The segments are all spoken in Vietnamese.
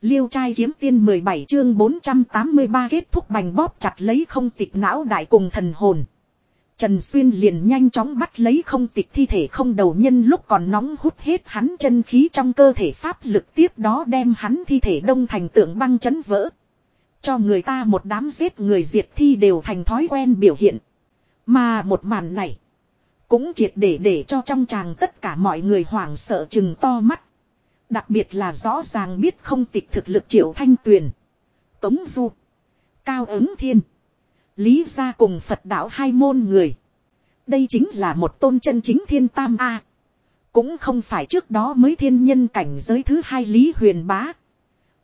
Liêu trai kiếm tiên 17 chương 483 kết thúc bành bóp chặt lấy không tịch não đại cùng thần hồn. Trần Xuyên liền nhanh chóng bắt lấy không tịch thi thể không đầu nhân lúc còn nóng hút hết hắn chân khí trong cơ thể pháp lực tiếp đó đem hắn thi thể đông thành tượng băng chấn vỡ. Cho người ta một đám giết người diệt thi đều thành thói quen biểu hiện. Mà một màn này cũng triệt để để cho trong chàng tất cả mọi người hoảng sợ chừng to mắt. Đặc biệt là rõ ràng biết không tịch thực lực triệu thanh tuyền. Tống Du. Cao ứng thiên. Lý gia cùng Phật đạo hai môn người. Đây chính là một tôn chân chính thiên tam A. Cũng không phải trước đó mới thiên nhân cảnh giới thứ hai Lý huyền bá.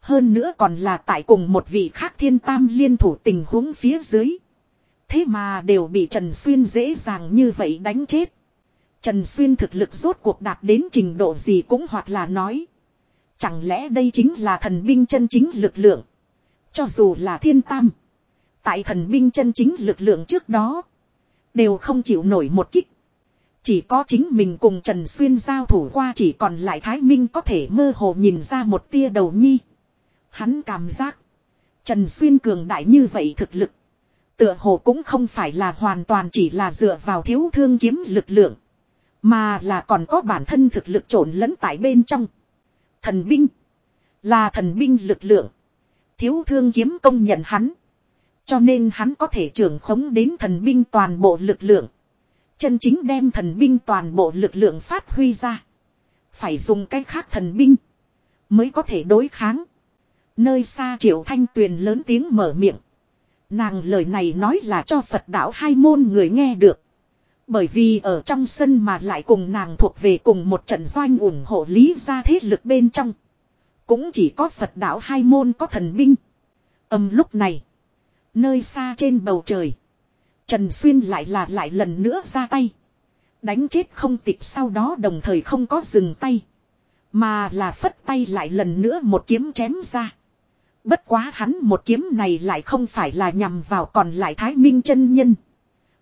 Hơn nữa còn là tại cùng một vị khác thiên tam liên thủ tình huống phía dưới. Thế mà đều bị Trần Xuyên dễ dàng như vậy đánh chết. Trần Xuyên thực lực rốt cuộc đạt đến trình độ gì cũng hoặc là nói. Chẳng lẽ đây chính là thần binh chân chính lực lượng. Cho dù là thiên tam. Tại thần binh chân chính lực lượng trước đó. Đều không chịu nổi một kích. Chỉ có chính mình cùng Trần Xuyên giao thủ qua chỉ còn lại Thái Minh có thể mơ hồ nhìn ra một tia đầu nhi. Hắn cảm giác. Trần Xuyên cường đại như vậy thực lực. Tựa hồ cũng không phải là hoàn toàn chỉ là dựa vào thiếu thương kiếm lực lượng. Mà là còn có bản thân thực lực trộn lẫn tại bên trong. Thần binh. Là thần binh lực lượng. Thiếu thương kiếm công nhận hắn. Cho nên hắn có thể trưởng khống đến thần binh toàn bộ lực lượng. Chân chính đem thần binh toàn bộ lực lượng phát huy ra. Phải dùng cách khác thần binh. Mới có thể đối kháng. Nơi xa triệu thanh tuyền lớn tiếng mở miệng. Nàng lời này nói là cho Phật đạo hai môn người nghe được. Bởi vì ở trong sân mà lại cùng nàng thuộc về cùng một trận doanh ủng hộ lý gia thế lực bên trong. Cũng chỉ có Phật đạo hai môn có thần binh. Âm lúc này. Nơi xa trên bầu trời. Trần Xuyên lại là lại lần nữa ra tay. Đánh chết không tịch sau đó đồng thời không có dừng tay. Mà là phất tay lại lần nữa một kiếm chém ra. Bất quá hắn một kiếm này lại không phải là nhằm vào còn lại Thái Minh chân nhân.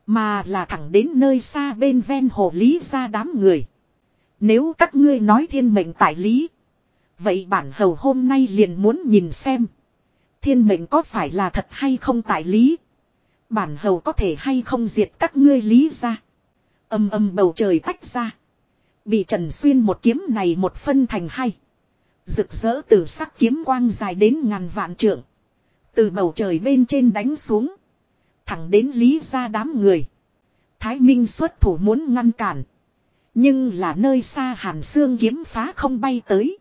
Mà là thẳng đến nơi xa bên ven hồ lý ra đám người. Nếu các ngươi nói thiên mệnh tại lý. Vậy bản hầu hôm nay liền muốn nhìn xem. Thiên mệnh có phải là thật hay không tại lý. Bản hầu có thể hay không diệt các ngươi lý ra. Âm âm bầu trời tách ra. Bị Trần Xuyên một kiếm này một phân thành hai. Rực rỡ từ sắc kiếm quang dài đến ngàn vạn trượng. Từ bầu trời bên trên đánh xuống. Thẳng đến lý ra đám người. Thái Minh xuất thủ muốn ngăn cản. Nhưng là nơi xa hàn xương kiếm phá không bay tới.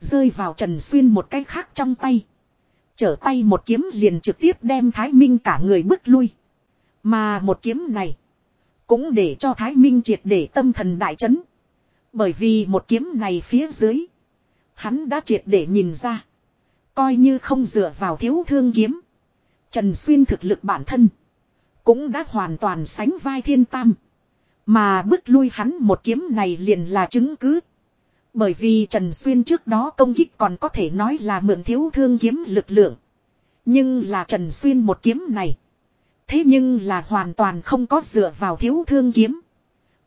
Rơi vào Trần Xuyên một cái khác trong tay. Trở tay một kiếm liền trực tiếp đem Thái Minh cả người bước lui. Mà một kiếm này. Cũng để cho Thái Minh triệt để tâm thần đại chấn. Bởi vì một kiếm này phía dưới. Hắn đã triệt để nhìn ra. Coi như không dựa vào thiếu thương kiếm. Trần Xuyên thực lực bản thân. Cũng đã hoàn toàn sánh vai thiên tam. Mà bước lui hắn một kiếm này liền là chứng cứ. Bởi vì Trần Xuyên trước đó công kích còn có thể nói là mượn thiếu thương kiếm lực lượng. Nhưng là Trần Xuyên một kiếm này. Thế nhưng là hoàn toàn không có dựa vào thiếu thương kiếm.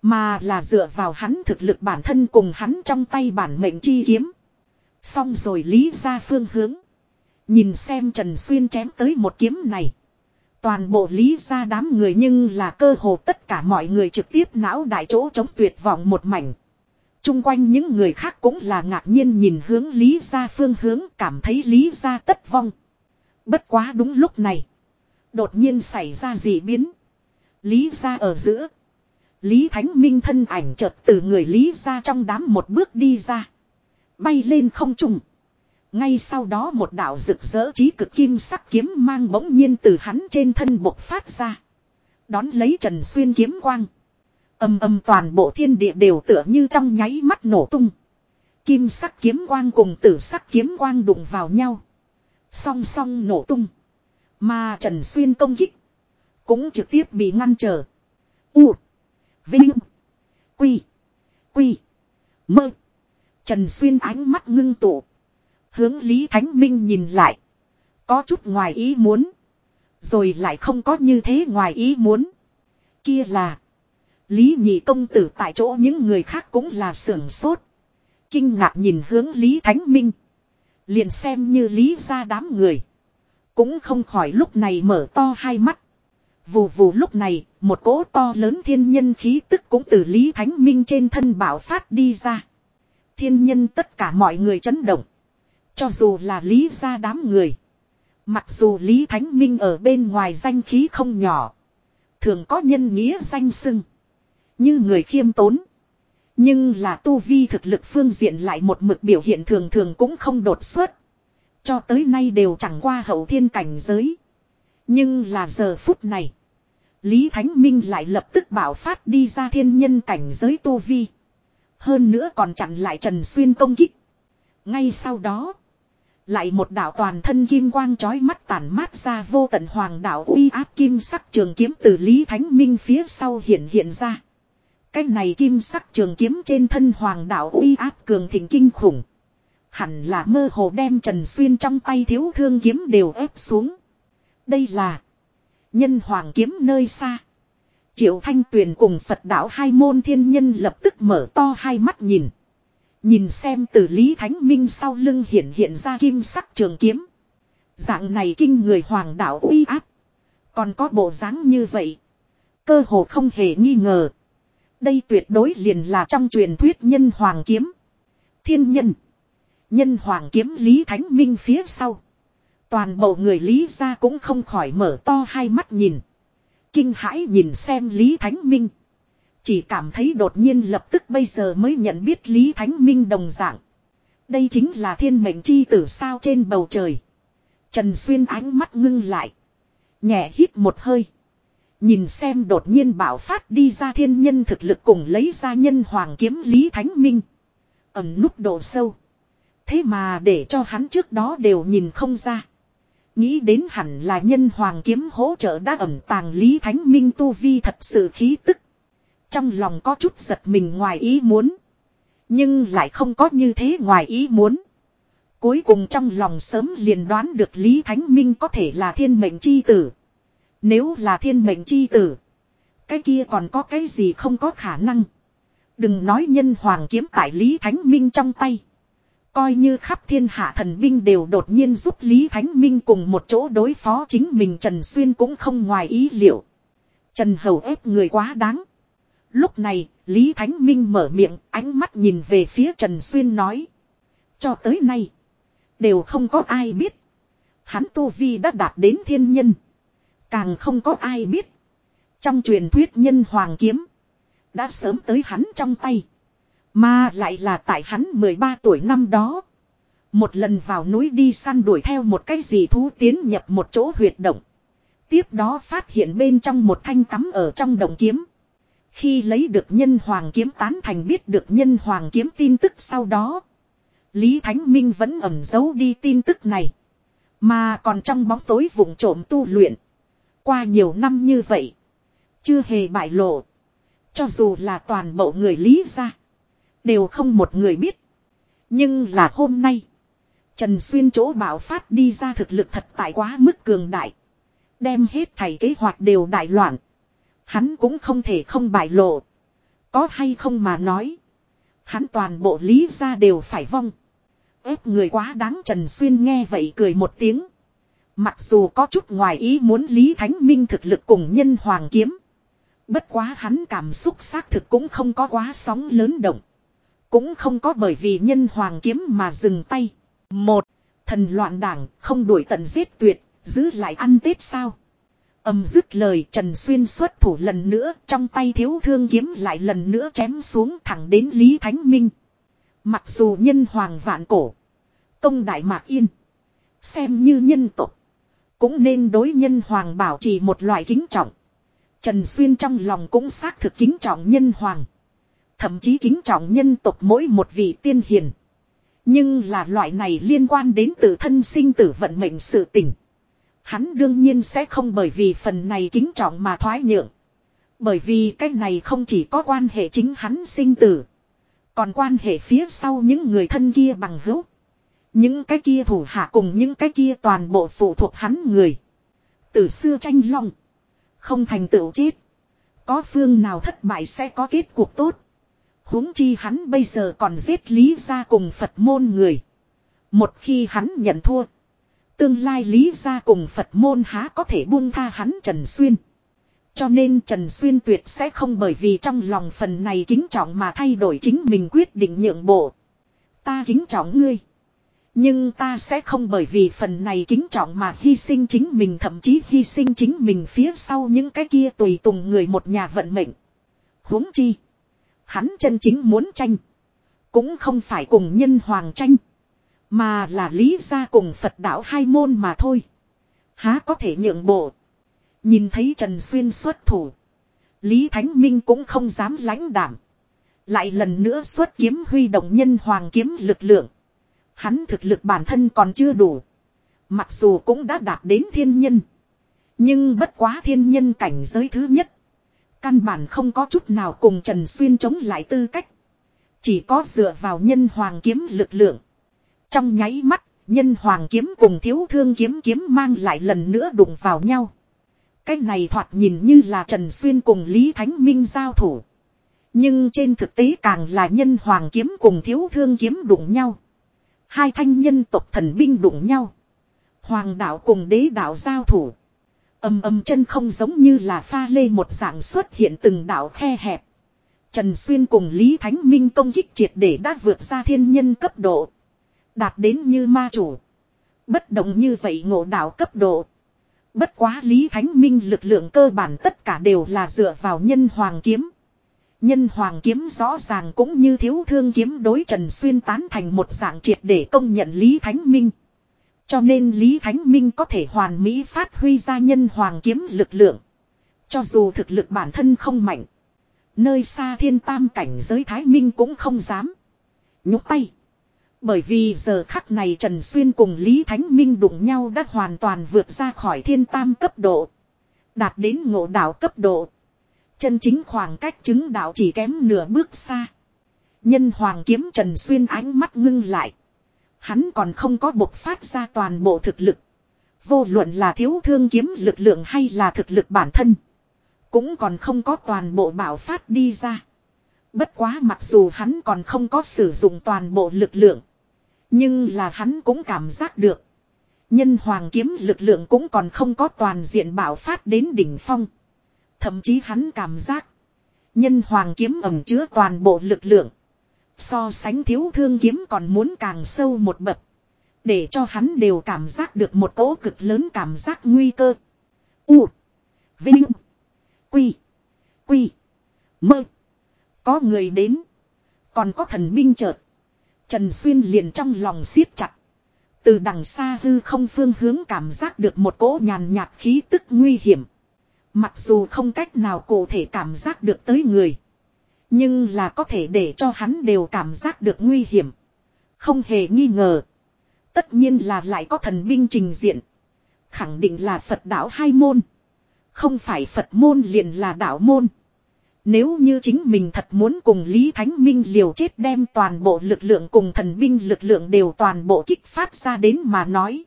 Mà là dựa vào hắn thực lực bản thân cùng hắn trong tay bản mệnh chi kiếm. Xong rồi lý ra phương hướng. Nhìn xem Trần Xuyên chém tới một kiếm này. Toàn bộ lý ra đám người nhưng là cơ hồ tất cả mọi người trực tiếp não đại chỗ chống tuyệt vọng một mảnh. Trung quanh những người khác cũng là ngạc nhiên nhìn hướng lý ra phương hướng cảm thấy lý ra tất vong. Bất quá đúng lúc này. Đột nhiên xảy ra dị biến. Lý ra ở giữa. Lý Thánh Minh thân ảnh chợt từ người Lý ra trong đám một bước đi ra. Bay lên không trùng. Ngay sau đó một đạo rực rỡ trí cực kim sắc kiếm mang bỗng nhiên từ hắn trên thân bộc phát ra. Đón lấy Trần Xuyên kiếm quang. Âm âm toàn bộ thiên địa đều tựa như trong nháy mắt nổ tung. Kim sắc kiếm quang cùng tử sắc kiếm quang đụng vào nhau. Song song nổ tung. Mà Trần Xuyên công kích. Cũng trực tiếp bị ngăn trở. U. Vinh. Quy. Quy. Mơ. Trần Xuyên ánh mắt ngưng tụ. Hướng Lý Thánh Minh nhìn lại. Có chút ngoài ý muốn. Rồi lại không có như thế ngoài ý muốn. Kia là. Lý nhị công tử tại chỗ những người khác cũng là sưởng sốt. Kinh ngạc nhìn hướng Lý Thánh Minh. Liền xem như lý ra đám người. Cũng không khỏi lúc này mở to hai mắt. Vù vù lúc này, một cỗ to lớn thiên nhân khí tức cũng từ Lý Thánh Minh trên thân bảo phát đi ra. Thiên nhân tất cả mọi người chấn động. Cho dù là Lý ra đám người. Mặc dù Lý Thánh Minh ở bên ngoài danh khí không nhỏ. Thường có nhân nghĩa danh sưng. Như người khiêm tốn. Nhưng là tu vi thực lực phương diện lại một mực biểu hiện thường thường cũng không đột xuất. Cho tới nay đều chẳng qua hậu thiên cảnh giới. Nhưng là giờ phút này. Lý Thánh Minh lại lập tức bảo phát đi ra thiên nhân cảnh giới tu vi. Hơn nữa còn chặn lại Trần Xuyên công kích. Ngay sau đó. Lại một đạo toàn thân kim quang chói mắt tản mát ra vô tận hoàng đạo uy áp kim sắc trường kiếm từ Lý Thánh Minh phía sau hiện hiện ra. Cái này kim sắc trường kiếm trên thân hoàng đạo uy áp cường thịnh kinh khủng. Hẳn là mơ hồ đem Trần Xuyên trong tay thiếu thương kiếm đều ép xuống. Đây là nhân hoàng kiếm nơi xa. Triệu Thanh Tuyền cùng Phật đạo hai môn thiên nhân lập tức mở to hai mắt nhìn. Nhìn xem từ Lý Thánh Minh sau lưng hiện hiện ra kim sắc trường kiếm. Dạng này kinh người hoàng đạo uy áp. Còn có bộ dáng như vậy. Cơ hồ không hề nghi ngờ. Đây tuyệt đối liền là trong truyền thuyết nhân hoàng kiếm. Thiên nhân. Nhân hoàng kiếm Lý Thánh Minh phía sau. Toàn bộ người Lý ra cũng không khỏi mở to hai mắt nhìn. Kinh hãi nhìn xem Lý Thánh Minh. Chỉ cảm thấy đột nhiên lập tức bây giờ mới nhận biết Lý Thánh Minh đồng dạng. Đây chính là thiên mệnh chi tử sao trên bầu trời. Trần Xuyên ánh mắt ngưng lại. Nhẹ hít một hơi. Nhìn xem đột nhiên bảo phát đi ra thiên nhân thực lực cùng lấy ra nhân hoàng kiếm Lý Thánh Minh. Ẩm nút độ sâu. Thế mà để cho hắn trước đó đều nhìn không ra. Nghĩ đến hẳn là nhân hoàng kiếm hỗ trợ đã ẩm tàng Lý Thánh Minh tu vi thật sự khí tức. Trong lòng có chút giật mình ngoài ý muốn. Nhưng lại không có như thế ngoài ý muốn. Cuối cùng trong lòng sớm liền đoán được Lý Thánh Minh có thể là thiên mệnh chi tử. Nếu là thiên mệnh chi tử. Cái kia còn có cái gì không có khả năng. Đừng nói nhân hoàng kiếm tại Lý Thánh Minh trong tay. Coi như khắp thiên hạ thần binh đều đột nhiên giúp Lý Thánh Minh cùng một chỗ đối phó chính mình Trần Xuyên cũng không ngoài ý liệu. Trần Hầu ép người quá đáng. Lúc này, Lý Thánh Minh mở miệng, ánh mắt nhìn về phía Trần Xuyên nói. Cho tới nay, đều không có ai biết. Hắn Tu Vi đã đạt đến thiên nhân. Càng không có ai biết. Trong truyền thuyết nhân hoàng kiếm, đã sớm tới hắn trong tay. Mà lại là tại hắn 13 tuổi năm đó. Một lần vào núi đi săn đuổi theo một cái gì thú tiến nhập một chỗ huyệt động. Tiếp đó phát hiện bên trong một thanh cắm ở trong đồng kiếm. Khi lấy được nhân hoàng kiếm tán thành biết được nhân hoàng kiếm tin tức sau đó. Lý Thánh Minh vẫn ẩn giấu đi tin tức này. Mà còn trong bóng tối vùng trộm tu luyện. Qua nhiều năm như vậy. Chưa hề bại lộ. Cho dù là toàn bộ người Lý ra. Đều không một người biết. Nhưng là hôm nay. Trần Xuyên chỗ bảo phát đi ra thực lực thật tại quá mức cường đại. Đem hết thảy kế hoạch đều đại loạn. Hắn cũng không thể không bại lộ. Có hay không mà nói. Hắn toàn bộ lý ra đều phải vong. ép người quá đáng Trần Xuyên nghe vậy cười một tiếng. Mặc dù có chút ngoài ý muốn Lý Thánh Minh thực lực cùng nhân hoàng kiếm. Bất quá hắn cảm xúc xác thực cũng không có quá sóng lớn động. Cũng không có bởi vì nhân hoàng kiếm mà dừng tay. Một, thần loạn đảng không đuổi tận giết tuyệt, giữ lại ăn tết sao. Âm dứt lời Trần Xuyên xuất thủ lần nữa, trong tay thiếu thương kiếm lại lần nữa chém xuống thẳng đến Lý Thánh Minh. Mặc dù nhân hoàng vạn cổ. Công đại mạc yên. Xem như nhân tục. Cũng nên đối nhân hoàng bảo trì một loại kính trọng. Trần Xuyên trong lòng cũng xác thực kính trọng nhân hoàng. Thậm chí kính trọng nhân tộc mỗi một vị tiên hiền. Nhưng là loại này liên quan đến tự thân sinh tử vận mệnh sự tình. Hắn đương nhiên sẽ không bởi vì phần này kính trọng mà thoái nhượng. Bởi vì cái này không chỉ có quan hệ chính hắn sinh tử. Còn quan hệ phía sau những người thân kia bằng hữu. Những cái kia thủ hạ cùng những cái kia toàn bộ phụ thuộc hắn người. Từ xưa tranh long. Không thành tựu chết. Có phương nào thất bại sẽ có kết cuộc tốt huống chi hắn bây giờ còn giết lý ra cùng Phật môn người. Một khi hắn nhận thua. Tương lai lý ra cùng Phật môn há có thể buông tha hắn Trần Xuyên. Cho nên Trần Xuyên tuyệt sẽ không bởi vì trong lòng phần này kính trọng mà thay đổi chính mình quyết định nhượng bộ. Ta kính trọng ngươi. Nhưng ta sẽ không bởi vì phần này kính trọng mà hy sinh chính mình, thậm chí hy sinh chính mình phía sau những cái kia tùy tùng người một nhà vận mệnh. huống chi. Hắn chân chính muốn tranh. Cũng không phải cùng nhân hoàng tranh. Mà là lý ra cùng Phật đạo hai môn mà thôi. Há có thể nhượng bộ. Nhìn thấy Trần Xuyên xuất thủ. Lý Thánh Minh cũng không dám lãnh đảm. Lại lần nữa xuất kiếm huy động nhân hoàng kiếm lực lượng. Hắn thực lực bản thân còn chưa đủ. Mặc dù cũng đã đạt đến thiên nhân. Nhưng bất quá thiên nhân cảnh giới thứ nhất. Căn bản không có chút nào cùng Trần Xuyên chống lại tư cách. Chỉ có dựa vào nhân hoàng kiếm lực lượng. Trong nháy mắt, nhân hoàng kiếm cùng thiếu thương kiếm kiếm mang lại lần nữa đụng vào nhau. Cái này thoạt nhìn như là Trần Xuyên cùng Lý Thánh Minh giao thủ. Nhưng trên thực tế càng là nhân hoàng kiếm cùng thiếu thương kiếm đụng nhau. Hai thanh nhân tộc thần binh đụng nhau. Hoàng đạo cùng đế đạo giao thủ. Âm âm chân không giống như là pha lê một dạng xuất hiện từng đạo khe hẹp. Trần Xuyên cùng Lý Thánh Minh công kích triệt để đã vượt ra thiên nhân cấp độ. Đạt đến như ma chủ. Bất động như vậy ngộ đạo cấp độ. Bất quá Lý Thánh Minh lực lượng cơ bản tất cả đều là dựa vào nhân hoàng kiếm. Nhân hoàng kiếm rõ ràng cũng như thiếu thương kiếm đối Trần Xuyên tán thành một dạng triệt để công nhận Lý Thánh Minh. Cho nên Lý Thánh Minh có thể hoàn mỹ phát huy ra nhân hoàng kiếm lực lượng. Cho dù thực lực bản thân không mạnh. Nơi xa thiên tam cảnh giới Thái Minh cũng không dám. Nhúc tay. Bởi vì giờ khắc này Trần Xuyên cùng Lý Thánh Minh đụng nhau đã hoàn toàn vượt ra khỏi thiên tam cấp độ. Đạt đến ngộ đạo cấp độ. Chân chính khoảng cách chứng đạo chỉ kém nửa bước xa. Nhân hoàng kiếm Trần Xuyên ánh mắt ngưng lại. Hắn còn không có bộc phát ra toàn bộ thực lực. Vô luận là thiếu thương kiếm lực lượng hay là thực lực bản thân. Cũng còn không có toàn bộ bảo phát đi ra. Bất quá mặc dù hắn còn không có sử dụng toàn bộ lực lượng. Nhưng là hắn cũng cảm giác được. Nhân hoàng kiếm lực lượng cũng còn không có toàn diện bảo phát đến đỉnh phong. Thậm chí hắn cảm giác. Nhân hoàng kiếm ẩm chứa toàn bộ lực lượng. So sánh thiếu thương kiếm còn muốn càng sâu một bậc. Để cho hắn đều cảm giác được một cỗ cực lớn cảm giác nguy cơ. U. Vinh. Quy. Quy. Mơ. Có người đến. Còn có thần binh chợt. Trần Xuyên liền trong lòng siết chặt. Từ đằng xa hư không phương hướng cảm giác được một cỗ nhàn nhạt khí tức nguy hiểm. Mặc dù không cách nào cụ thể cảm giác được tới người. Nhưng là có thể để cho hắn đều cảm giác được nguy hiểm. Không hề nghi ngờ. Tất nhiên là lại có thần binh trình diện. Khẳng định là Phật đạo hai môn. Không phải Phật môn liền là đạo môn. Nếu như chính mình thật muốn cùng Lý Thánh Minh liều chết đem toàn bộ lực lượng cùng thần binh lực lượng đều toàn bộ kích phát ra đến mà nói.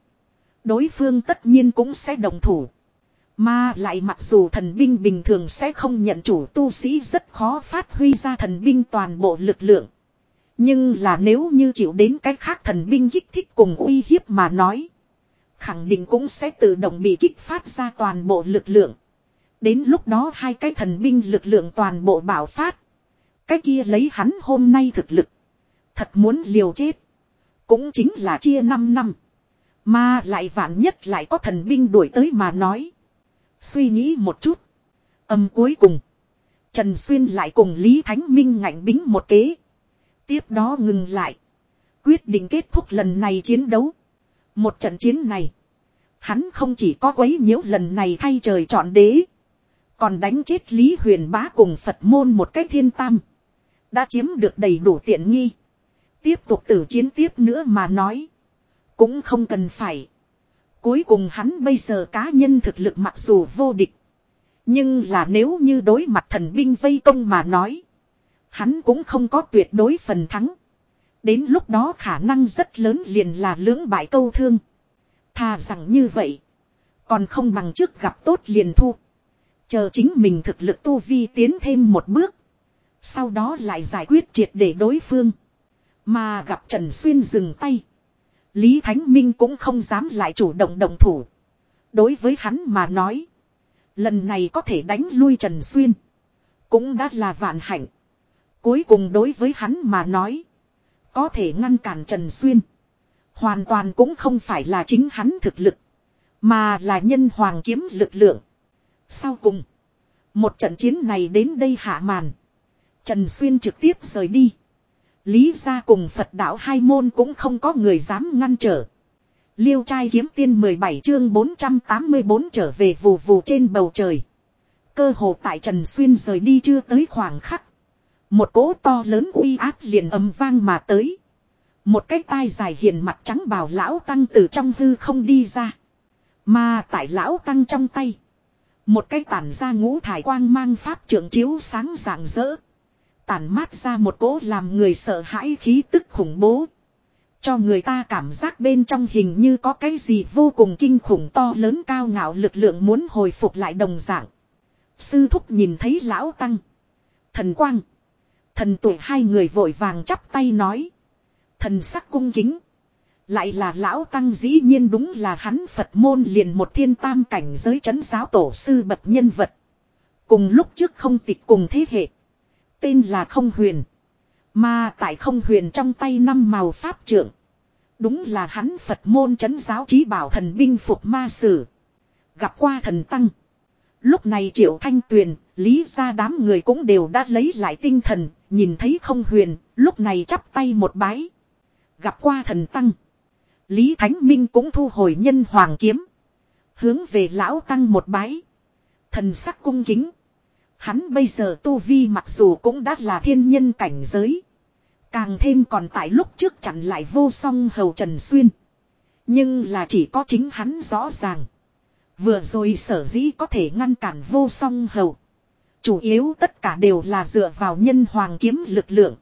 Đối phương tất nhiên cũng sẽ đồng thủ. Mà lại mặc dù thần binh bình thường sẽ không nhận chủ tu sĩ rất khó phát huy ra thần binh toàn bộ lực lượng. Nhưng là nếu như chịu đến cách khác thần binh kích thích cùng uy hiếp mà nói. Khẳng định cũng sẽ tự động bị kích phát ra toàn bộ lực lượng. Đến lúc đó hai cái thần binh lực lượng toàn bộ bảo phát. Cái kia lấy hắn hôm nay thực lực. Thật muốn liều chết. Cũng chính là chia 5 năm. Mà lại vạn nhất lại có thần binh đuổi tới mà nói. Suy nghĩ một chút. Âm cuối cùng. Trần Xuyên lại cùng Lý Thánh Minh ngạnh bính một kế. Tiếp đó ngừng lại. Quyết định kết thúc lần này chiến đấu. Một trận chiến này. Hắn không chỉ có quấy nhiễu lần này thay trời chọn đế. Còn đánh chết Lý Huyền Bá cùng Phật môn một cách thiên tam. Đã chiếm được đầy đủ tiện nghi. Tiếp tục tử chiến tiếp nữa mà nói. Cũng không cần phải. Cuối cùng hắn bây giờ cá nhân thực lực mặc dù vô địch. Nhưng là nếu như đối mặt thần binh vây công mà nói. Hắn cũng không có tuyệt đối phần thắng. Đến lúc đó khả năng rất lớn liền là lưỡng bại câu thương. Thà rằng như vậy. Còn không bằng trước gặp tốt liền thu. Chờ chính mình thực lực tu vi tiến thêm một bước. Sau đó lại giải quyết triệt để đối phương. Mà gặp Trần Xuyên dừng tay. Lý Thánh Minh cũng không dám lại chủ động đồng thủ. Đối với hắn mà nói. Lần này có thể đánh lui Trần Xuyên. Cũng đã là vạn hạnh. Cuối cùng đối với hắn mà nói. Có thể ngăn cản Trần Xuyên. Hoàn toàn cũng không phải là chính hắn thực lực. Mà là nhân hoàng kiếm lực lượng. Sau cùng. Một trận chiến này đến đây hạ màn. Trần Xuyên trực tiếp rời đi. Lý ra cùng Phật đạo hai môn cũng không có người dám ngăn trở. Liêu trai kiếm tiên 17 chương 484 trở về vù vù trên bầu trời. Cơ hồ tại Trần Xuyên rời đi chưa tới khoảng khắc. Một cỗ to lớn uy áp liền ầm vang mà tới. Một cái tai dài hiền mặt trắng bào lão tăng từ trong hư không đi ra. Mà tại lão tăng trong tay. Một cái tản ra ngũ thải quang mang pháp trưởng chiếu sáng rạng rỡ. Tản mát ra một cỗ làm người sợ hãi khí tức khủng bố. Cho người ta cảm giác bên trong hình như có cái gì vô cùng kinh khủng to lớn cao ngạo lực lượng muốn hồi phục lại đồng dạng. Sư thúc nhìn thấy lão tăng. Thần quang. Thần tuổi hai người vội vàng chắp tay nói. Thần sắc cung kính. Lại là lão tăng dĩ nhiên đúng là hắn Phật môn liền một thiên tam cảnh giới chấn giáo tổ sư bậc nhân vật. Cùng lúc trước không tịch cùng thế hệ. Tên là không huyền. Mà tại không huyền trong tay năm màu pháp trưởng. Đúng là hắn Phật môn chấn giáo trí bảo thần binh phục ma sử. Gặp qua thần tăng. Lúc này triệu thanh tuyền, lý ra đám người cũng đều đã lấy lại tinh thần, nhìn thấy không huyền, lúc này chắp tay một bái. Gặp qua thần tăng. Lý Thánh Minh cũng thu hồi nhân hoàng kiếm. Hướng về lão tăng một bái. Thần sắc cung kính. Hắn bây giờ tu vi mặc dù cũng đã là thiên nhân cảnh giới. Càng thêm còn tại lúc trước chặn lại vô song hầu Trần Xuyên. Nhưng là chỉ có chính hắn rõ ràng. Vừa rồi sở dĩ có thể ngăn cản vô song hầu. Chủ yếu tất cả đều là dựa vào nhân hoàng kiếm lực lượng.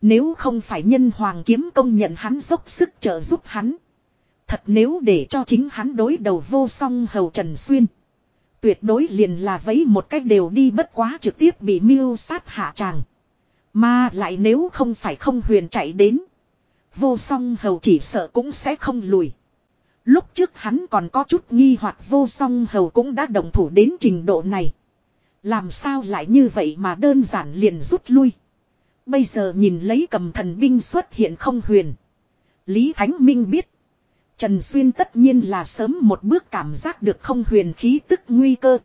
Nếu không phải nhân hoàng kiếm công nhận hắn dốc sức trợ giúp hắn. Thật nếu để cho chính hắn đối đầu vô song hầu Trần Xuyên. Tuyệt đối liền là vấy một cách đều đi bất quá trực tiếp bị mưu sát hạ tràng. Mà lại nếu không phải không huyền chạy đến. Vô song hầu chỉ sợ cũng sẽ không lùi. Lúc trước hắn còn có chút nghi hoặc vô song hầu cũng đã đồng thủ đến trình độ này. Làm sao lại như vậy mà đơn giản liền rút lui. Bây giờ nhìn lấy cầm thần binh xuất hiện không huyền. Lý Thánh Minh biết. Trần Xuyên tất nhiên là sớm một bước cảm giác được không huyền khí tức nguy cơ.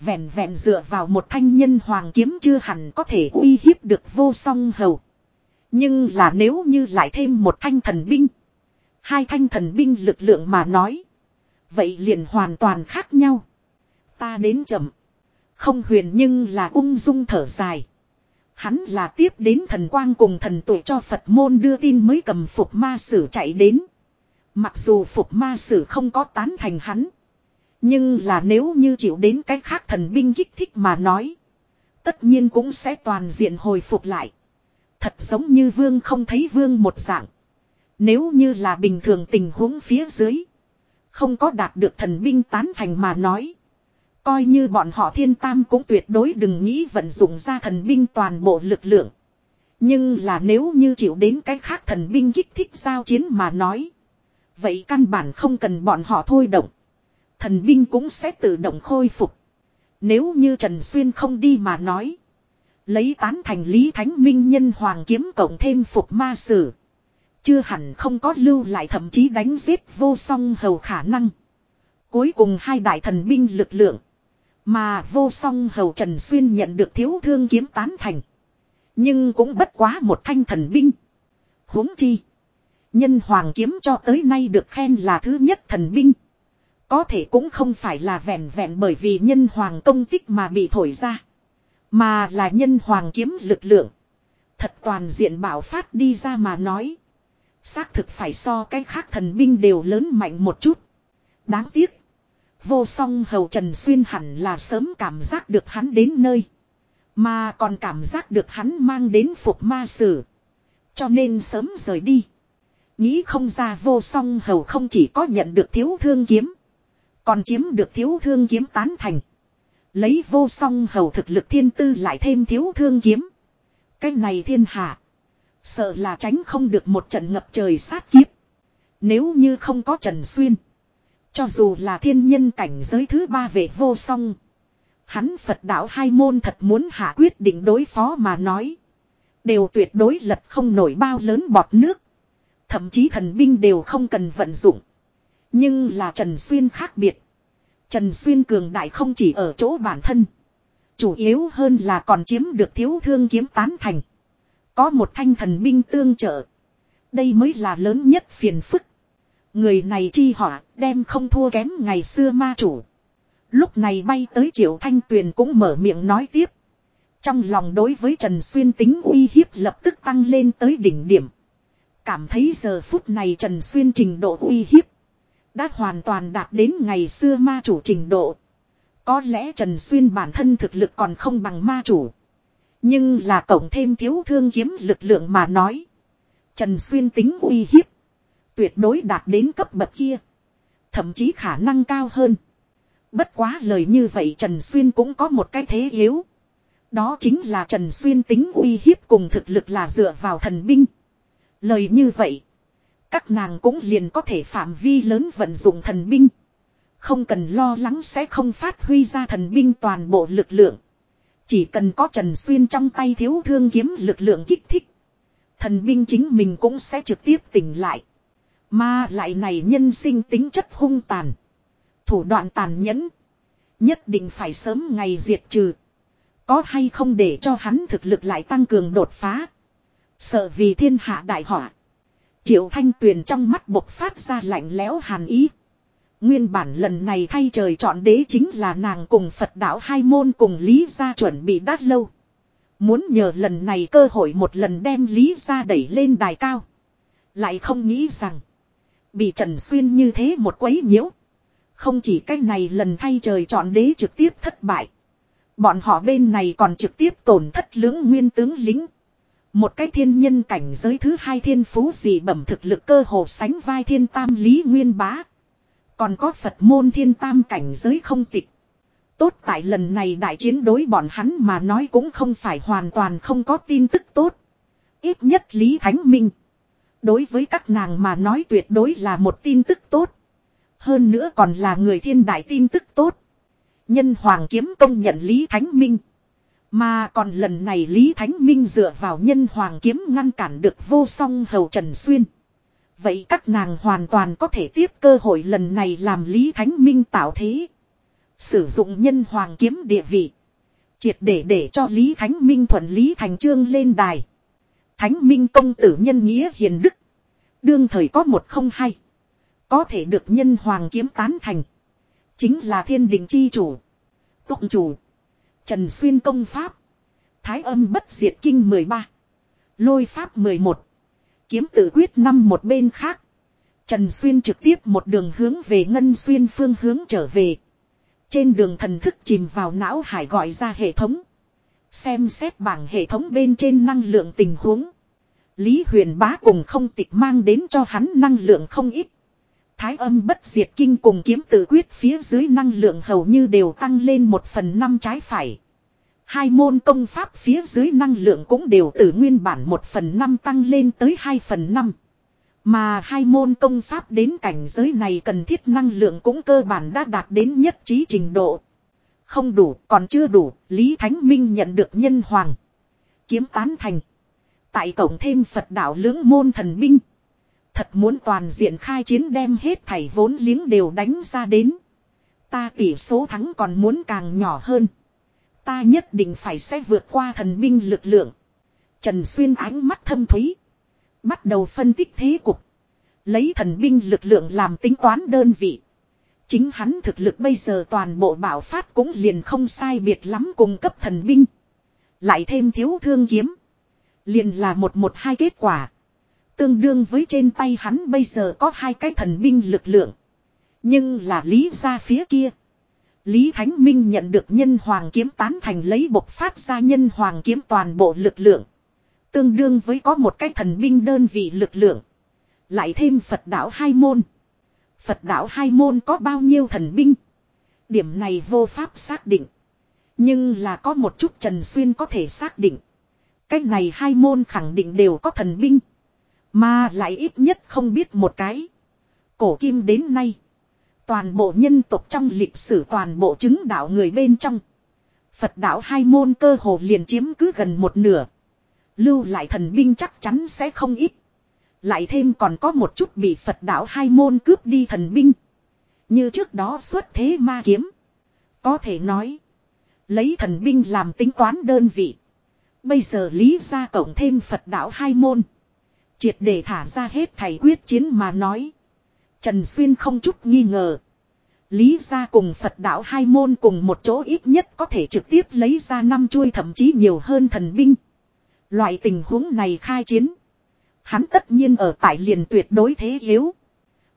Vẹn vẹn dựa vào một thanh nhân hoàng kiếm chưa hẳn có thể uy hiếp được vô song hầu. Nhưng là nếu như lại thêm một thanh thần binh. Hai thanh thần binh lực lượng mà nói. Vậy liền hoàn toàn khác nhau. Ta đến chậm. Không huyền nhưng là ung dung thở dài. Hắn là tiếp đến thần quang cùng thần tuổi cho Phật môn đưa tin mới cầm phục ma sử chạy đến. Mặc dù phục ma sử không có tán thành hắn. Nhưng là nếu như chịu đến cái khác thần binh kích thích mà nói. Tất nhiên cũng sẽ toàn diện hồi phục lại. Thật giống như vương không thấy vương một dạng. Nếu như là bình thường tình huống phía dưới. Không có đạt được thần binh tán thành mà nói. Coi như bọn họ thiên tam cũng tuyệt đối đừng nghĩ vận dụng ra thần binh toàn bộ lực lượng. Nhưng là nếu như chịu đến cái khác thần binh kích thích giao chiến mà nói. Vậy căn bản không cần bọn họ thôi động. Thần binh cũng sẽ tự động khôi phục. Nếu như Trần Xuyên không đi mà nói. Lấy tán thành Lý Thánh Minh nhân hoàng kiếm cộng thêm phục ma sử. Chưa hẳn không có lưu lại thậm chí đánh giết vô song hầu khả năng. Cuối cùng hai đại thần binh lực lượng. Mà vô song hầu Trần Xuyên nhận được thiếu thương kiếm tán thành. Nhưng cũng bất quá một thanh thần binh. huống chi. Nhân hoàng kiếm cho tới nay được khen là thứ nhất thần binh. Có thể cũng không phải là vẹn vẹn bởi vì nhân hoàng công tích mà bị thổi ra. Mà là nhân hoàng kiếm lực lượng. Thật toàn diện bảo phát đi ra mà nói. Xác thực phải so cái khác thần binh đều lớn mạnh một chút. Đáng tiếc. Vô song hầu Trần Xuyên hẳn là sớm cảm giác được hắn đến nơi. Mà còn cảm giác được hắn mang đến phục ma sử. Cho nên sớm rời đi. Nghĩ không ra vô song hầu không chỉ có nhận được thiếu thương kiếm. Còn chiếm được thiếu thương kiếm tán thành. Lấy vô song hầu thực lực thiên tư lại thêm thiếu thương kiếm. Cái này thiên hạ. Sợ là tránh không được một trận ngập trời sát kiếp. Nếu như không có Trần Xuyên. Cho dù là thiên nhân cảnh giới thứ ba về vô song. Hắn Phật đạo hai môn thật muốn hạ quyết định đối phó mà nói. Đều tuyệt đối lật không nổi bao lớn bọt nước. Thậm chí thần binh đều không cần vận dụng. Nhưng là Trần Xuyên khác biệt. Trần Xuyên cường đại không chỉ ở chỗ bản thân. Chủ yếu hơn là còn chiếm được thiếu thương kiếm tán thành. Có một thanh thần binh tương trợ. Đây mới là lớn nhất phiền phức. Người này chi họa, đem không thua kém ngày xưa ma chủ. Lúc này bay tới triệu thanh tuyền cũng mở miệng nói tiếp. Trong lòng đối với Trần Xuyên tính uy hiếp lập tức tăng lên tới đỉnh điểm. Cảm thấy giờ phút này Trần Xuyên trình độ uy hiếp. Đã hoàn toàn đạt đến ngày xưa ma chủ trình độ. Có lẽ Trần Xuyên bản thân thực lực còn không bằng ma chủ. Nhưng là cộng thêm thiếu thương kiếm lực lượng mà nói. Trần Xuyên tính uy hiếp. Tuyệt đối đạt đến cấp bậc kia. Thậm chí khả năng cao hơn. Bất quá lời như vậy Trần Xuyên cũng có một cái thế yếu. Đó chính là Trần Xuyên tính uy hiếp cùng thực lực là dựa vào thần binh. Lời như vậy. Các nàng cũng liền có thể phạm vi lớn vận dụng thần binh. Không cần lo lắng sẽ không phát huy ra thần binh toàn bộ lực lượng. Chỉ cần có Trần Xuyên trong tay thiếu thương kiếm lực lượng kích thích. Thần binh chính mình cũng sẽ trực tiếp tỉnh lại. Mà lại này nhân sinh tính chất hung tàn. Thủ đoạn tàn nhẫn. Nhất định phải sớm ngày diệt trừ. Có hay không để cho hắn thực lực lại tăng cường đột phá. Sợ vì thiên hạ đại họa. Triệu thanh tuyền trong mắt bộc phát ra lạnh lẽo hàn ý. Nguyên bản lần này thay trời chọn đế chính là nàng cùng Phật đạo hai môn cùng Lý gia chuẩn bị đát lâu. Muốn nhờ lần này cơ hội một lần đem Lý gia đẩy lên đài cao. Lại không nghĩ rằng. Bị Trần Xuyên như thế một quấy nhiễu. Không chỉ cách này lần thay trời chọn đế trực tiếp thất bại. Bọn họ bên này còn trực tiếp tổn thất lưỡng nguyên tướng lính. Một cái thiên nhân cảnh giới thứ hai thiên phú dị bẩm thực lực cơ hồ sánh vai thiên tam lý nguyên bá. Còn có Phật môn thiên tam cảnh giới không tịch. Tốt tại lần này đại chiến đối bọn hắn mà nói cũng không phải hoàn toàn không có tin tức tốt. Ít nhất Lý Thánh Minh. Đối với các nàng mà nói tuyệt đối là một tin tức tốt. Hơn nữa còn là người thiên đại tin tức tốt. Nhân Hoàng kiếm công nhận Lý Thánh Minh. Mà còn lần này Lý Thánh Minh dựa vào nhân Hoàng kiếm ngăn cản được vô song hầu Trần Xuyên. Vậy các nàng hoàn toàn có thể tiếp cơ hội lần này làm Lý Thánh Minh tạo thế. Sử dụng nhân Hoàng kiếm địa vị. Triệt để để cho Lý Thánh Minh thuận Lý Thành Trương lên đài. Thánh Minh công tử nhân nghĩa hiền đức. Đương thời có một không hay. Có thể được nhân hoàng kiếm tán thành. Chính là thiên đình chi chủ. Tụng chủ. Trần Xuyên công pháp. Thái âm bất diệt kinh 13. Lôi pháp 11. Kiếm tự quyết năm một bên khác. Trần Xuyên trực tiếp một đường hướng về Ngân Xuyên phương hướng trở về. Trên đường thần thức chìm vào não hải gọi ra hệ thống. Xem xét bảng hệ thống bên trên năng lượng tình huống. Lý huyền bá cùng không tịch mang đến cho hắn năng lượng không ít. Thái âm bất diệt kinh cùng kiếm tự quyết phía dưới năng lượng hầu như đều tăng lên một phần năm trái phải. Hai môn công pháp phía dưới năng lượng cũng đều từ nguyên bản một phần năm tăng lên tới hai phần năm. Mà hai môn công pháp đến cảnh giới này cần thiết năng lượng cũng cơ bản đã đạt đến nhất trí trình độ. Không đủ, còn chưa đủ, Lý Thánh Minh nhận được nhân hoàng. Kiếm tán thành. Tại cổng thêm Phật đạo lưỡng môn thần binh. Thật muốn toàn diện khai chiến đem hết thảy vốn liếng đều đánh ra đến. Ta tỷ số thắng còn muốn càng nhỏ hơn. Ta nhất định phải sẽ vượt qua thần binh lực lượng. Trần Xuyên ánh mắt thâm thúy. Bắt đầu phân tích thế cục. Lấy thần binh lực lượng làm tính toán đơn vị. Chính hắn thực lực bây giờ toàn bộ bảo phát cũng liền không sai biệt lắm cùng cấp thần binh. Lại thêm thiếu thương kiếm. Liền là một một hai kết quả. Tương đương với trên tay hắn bây giờ có hai cái thần binh lực lượng. Nhưng là lý ra phía kia. Lý Thánh Minh nhận được nhân hoàng kiếm tán thành lấy bộc phát ra nhân hoàng kiếm toàn bộ lực lượng. Tương đương với có một cái thần binh đơn vị lực lượng. Lại thêm Phật đạo hai môn. Phật đạo hai môn có bao nhiêu thần binh. Điểm này vô pháp xác định. Nhưng là có một chút Trần Xuyên có thể xác định. Cách này hai môn khẳng định đều có thần binh. Mà lại ít nhất không biết một cái. Cổ kim đến nay. Toàn bộ nhân tộc trong lịch sử toàn bộ chứng đạo người bên trong. Phật đạo hai môn cơ hồ liền chiếm cứ gần một nửa. Lưu lại thần binh chắc chắn sẽ không ít. Lại thêm còn có một chút bị Phật đạo hai môn cướp đi thần binh. Như trước đó xuất thế ma kiếm. Có thể nói. Lấy thần binh làm tính toán đơn vị. Bây giờ lý ra cộng thêm Phật đạo hai môn. Triệt để thả ra hết thầy quyết chiến mà nói. Trần Xuyên không chút nghi ngờ. Lý ra cùng Phật đạo hai môn cùng một chỗ ít nhất có thể trực tiếp lấy ra năm chuôi thậm chí nhiều hơn thần binh. Loại tình huống này khai chiến. Hắn tất nhiên ở tại liền tuyệt đối thế yếu.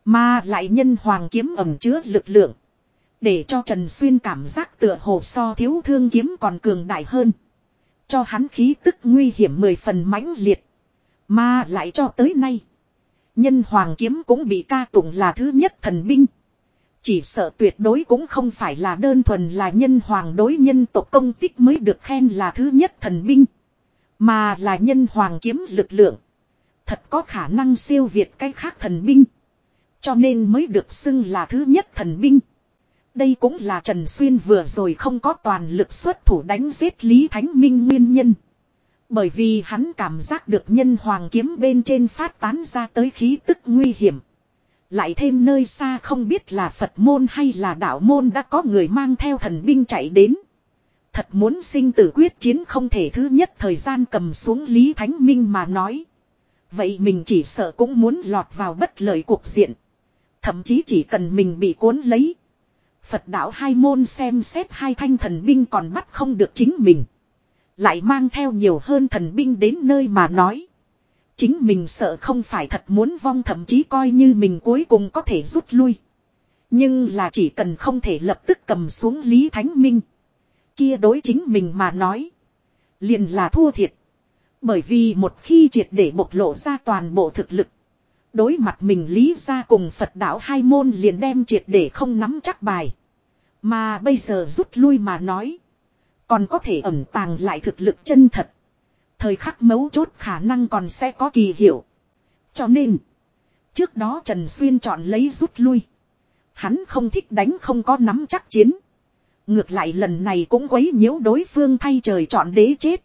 Mà lại nhân hoàng kiếm ẩm chứa lực lượng. Để cho Trần Xuyên cảm giác tựa hồ so thiếu thương kiếm còn cường đại hơn. Cho hắn khí tức nguy hiểm mười phần mãnh liệt. Mà lại cho tới nay. Nhân hoàng kiếm cũng bị ca tụng là thứ nhất thần binh. Chỉ sợ tuyệt đối cũng không phải là đơn thuần là nhân hoàng đối nhân tộc công tích mới được khen là thứ nhất thần binh. Mà là nhân hoàng kiếm lực lượng. Thật có khả năng siêu việt cái khác thần binh. Cho nên mới được xưng là thứ nhất thần binh. Đây cũng là Trần Xuyên vừa rồi không có toàn lực xuất thủ đánh giết Lý Thánh Minh nguyên nhân. Bởi vì hắn cảm giác được nhân hoàng kiếm bên trên phát tán ra tới khí tức nguy hiểm. Lại thêm nơi xa không biết là Phật môn hay là đạo môn đã có người mang theo thần binh chạy đến. Thật muốn sinh tử quyết chiến không thể thứ nhất thời gian cầm xuống Lý Thánh Minh mà nói. Vậy mình chỉ sợ cũng muốn lọt vào bất lợi cuộc diện. Thậm chí chỉ cần mình bị cuốn lấy. Phật đạo hai môn xem xét hai thanh thần binh còn bắt không được chính mình. Lại mang theo nhiều hơn thần binh đến nơi mà nói. Chính mình sợ không phải thật muốn vong thậm chí coi như mình cuối cùng có thể rút lui. Nhưng là chỉ cần không thể lập tức cầm xuống Lý Thánh Minh. Kia đối chính mình mà nói. Liền là thua thiệt. Bởi vì một khi triệt để bộc lộ ra toàn bộ thực lực. Đối mặt mình lý ra cùng Phật đạo hai môn liền đem triệt để không nắm chắc bài. Mà bây giờ rút lui mà nói. Còn có thể ẩn tàng lại thực lực chân thật. Thời khắc mấu chốt khả năng còn sẽ có kỳ hiệu. Cho nên. Trước đó Trần Xuyên chọn lấy rút lui. Hắn không thích đánh không có nắm chắc chiến. Ngược lại lần này cũng quấy nhiễu đối phương thay trời chọn đế chết.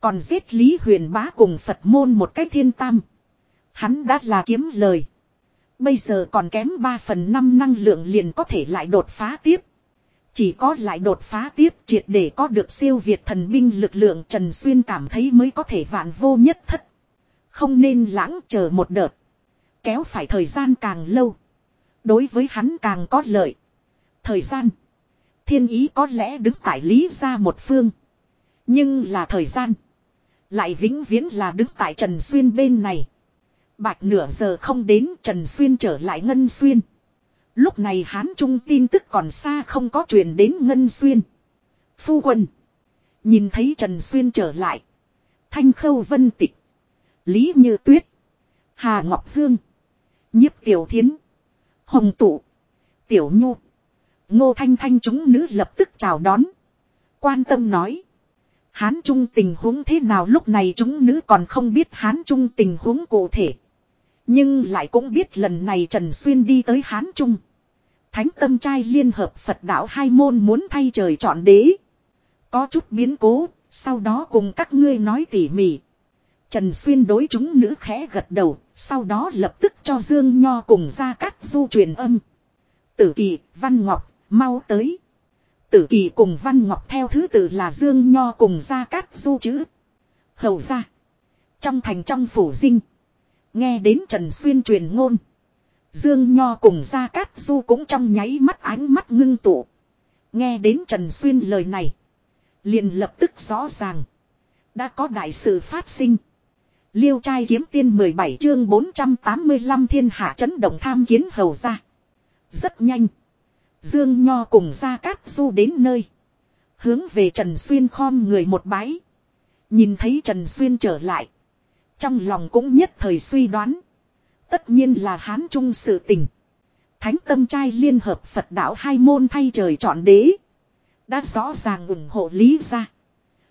Còn giết Lý Huyền Bá cùng Phật môn một cái thiên tam. Hắn đã là kiếm lời. Bây giờ còn kém 3 phần 5 năng lượng liền có thể lại đột phá tiếp. Chỉ có lại đột phá tiếp triệt để có được siêu việt thần binh lực lượng Trần Xuyên cảm thấy mới có thể vạn vô nhất thất. Không nên lãng chờ một đợt. Kéo phải thời gian càng lâu. Đối với hắn càng có lợi. Thời gian. Thiên ý có lẽ đứng tại lý ra một phương. Nhưng là thời gian. Lại vĩnh viễn là đứng tại Trần Xuyên bên này. Bạch nửa giờ không đến, Trần Xuyên trở lại Ngân Xuyên. Lúc này Hán Trung tin tức còn xa không có truyền đến Ngân Xuyên. Phu quân. Nhìn thấy Trần Xuyên trở lại. Thanh Khâu Vân Tịch. Lý Như Tuyết. Hà Ngọc Hương. Nhiếp Tiểu Thiến. Hồng Tụ. Tiểu Nhu. Ngô Thanh Thanh chúng nữ lập tức chào đón. Quan tâm nói. Hán Trung tình huống thế nào lúc này chúng nữ còn không biết Hán Trung tình huống cụ thể. Nhưng lại cũng biết lần này Trần Xuyên đi tới Hán Trung. Thánh tâm trai liên hợp Phật đạo hai môn muốn thay trời chọn đế. Có chút biến cố, sau đó cùng các ngươi nói tỉ mỉ. Trần Xuyên đối chúng nữ khẽ gật đầu, sau đó lập tức cho Dương Nho cùng ra cắt du truyền âm. Tử kỳ, Văn Ngọc, mau tới. Tử kỳ cùng Văn Ngọc theo thứ tự là Dương Nho cùng ra cắt du chữ. Hầu ra. Trong thành trong phủ dinh. Nghe đến Trần Xuyên truyền ngôn. Dương Nho cùng Gia Cát Du cũng trong nháy mắt ánh mắt ngưng tụ. Nghe đến Trần Xuyên lời này. Liền lập tức rõ ràng. Đã có đại sự phát sinh. Liêu trai kiếm tiên 17 chương 485 thiên hạ chấn động tham kiến hầu ra. Rất nhanh. Dương Nho cùng Gia Cát Du đến nơi. Hướng về Trần Xuyên khom người một bái. Nhìn thấy Trần Xuyên trở lại. Trong lòng cũng nhất thời suy đoán. Tất nhiên là hán trung sự tình. Thánh tâm trai liên hợp Phật đạo hai môn thay trời chọn đế. Đã rõ ràng ủng hộ Lý gia.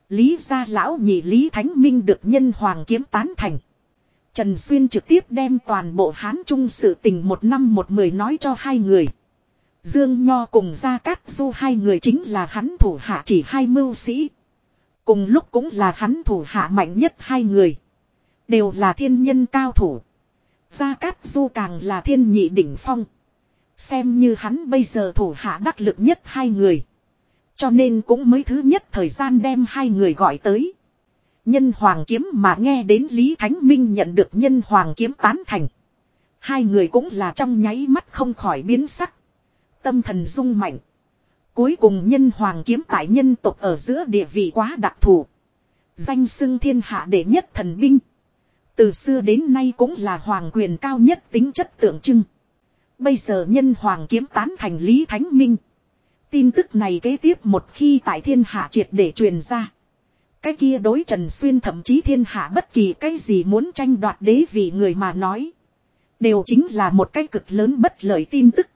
Lý gia lão nhị Lý Thánh Minh được nhân hoàng kiếm tán thành. Trần Xuyên trực tiếp đem toàn bộ hán trung sự tình một năm một mười nói cho hai người. Dương Nho cùng Gia Cát Du hai người chính là hắn thủ hạ chỉ hai mưu sĩ. Cùng lúc cũng là hắn thủ hạ mạnh nhất hai người. Đều là thiên nhân cao thủ. Gia Cát Du càng là thiên nhị đỉnh phong. Xem như hắn bây giờ thủ hạ đắc lực nhất hai người. Cho nên cũng mới thứ nhất thời gian đem hai người gọi tới. Nhân hoàng kiếm mà nghe đến Lý Thánh Minh nhận được nhân hoàng kiếm tán thành. Hai người cũng là trong nháy mắt không khỏi biến sắc. Tâm thần rung mạnh. Cuối cùng nhân hoàng kiếm tại nhân tộc ở giữa địa vị quá đặc thù. Danh xưng thiên hạ đệ nhất thần binh. Từ xưa đến nay cũng là hoàng quyền cao nhất tính chất tượng trưng. Bây giờ nhân hoàng kiếm tán thành Lý Thánh Minh. Tin tức này kế tiếp một khi tại thiên hạ triệt để truyền ra. Cái kia đối Trần Xuyên thậm chí thiên hạ bất kỳ cái gì muốn tranh đoạt đế vị người mà nói. Đều chính là một cái cực lớn bất lợi tin tức.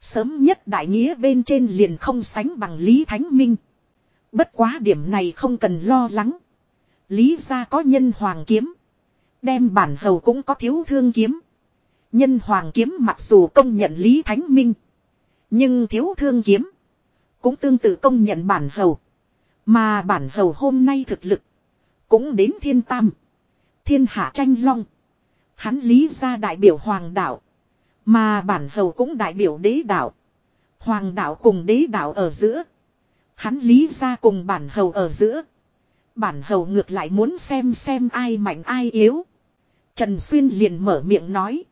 Sớm nhất đại nghĩa bên trên liền không sánh bằng Lý Thánh Minh. Bất quá điểm này không cần lo lắng. Lý ra có nhân hoàng kiếm. Đem bản hầu cũng có thiếu thương kiếm. Nhân hoàng kiếm mặc dù công nhận Lý Thánh Minh. Nhưng thiếu thương kiếm. Cũng tương tự công nhận bản hầu. Mà bản hầu hôm nay thực lực. Cũng đến thiên tam. Thiên hạ tranh long. Hắn lý ra đại biểu hoàng đạo. Mà bản hầu cũng đại biểu đế đạo. Hoàng đạo cùng đế đạo ở giữa. Hắn lý ra cùng bản hầu ở giữa. Bản hầu ngược lại muốn xem xem ai mạnh ai yếu. Trần Xuyên liền mở miệng nói.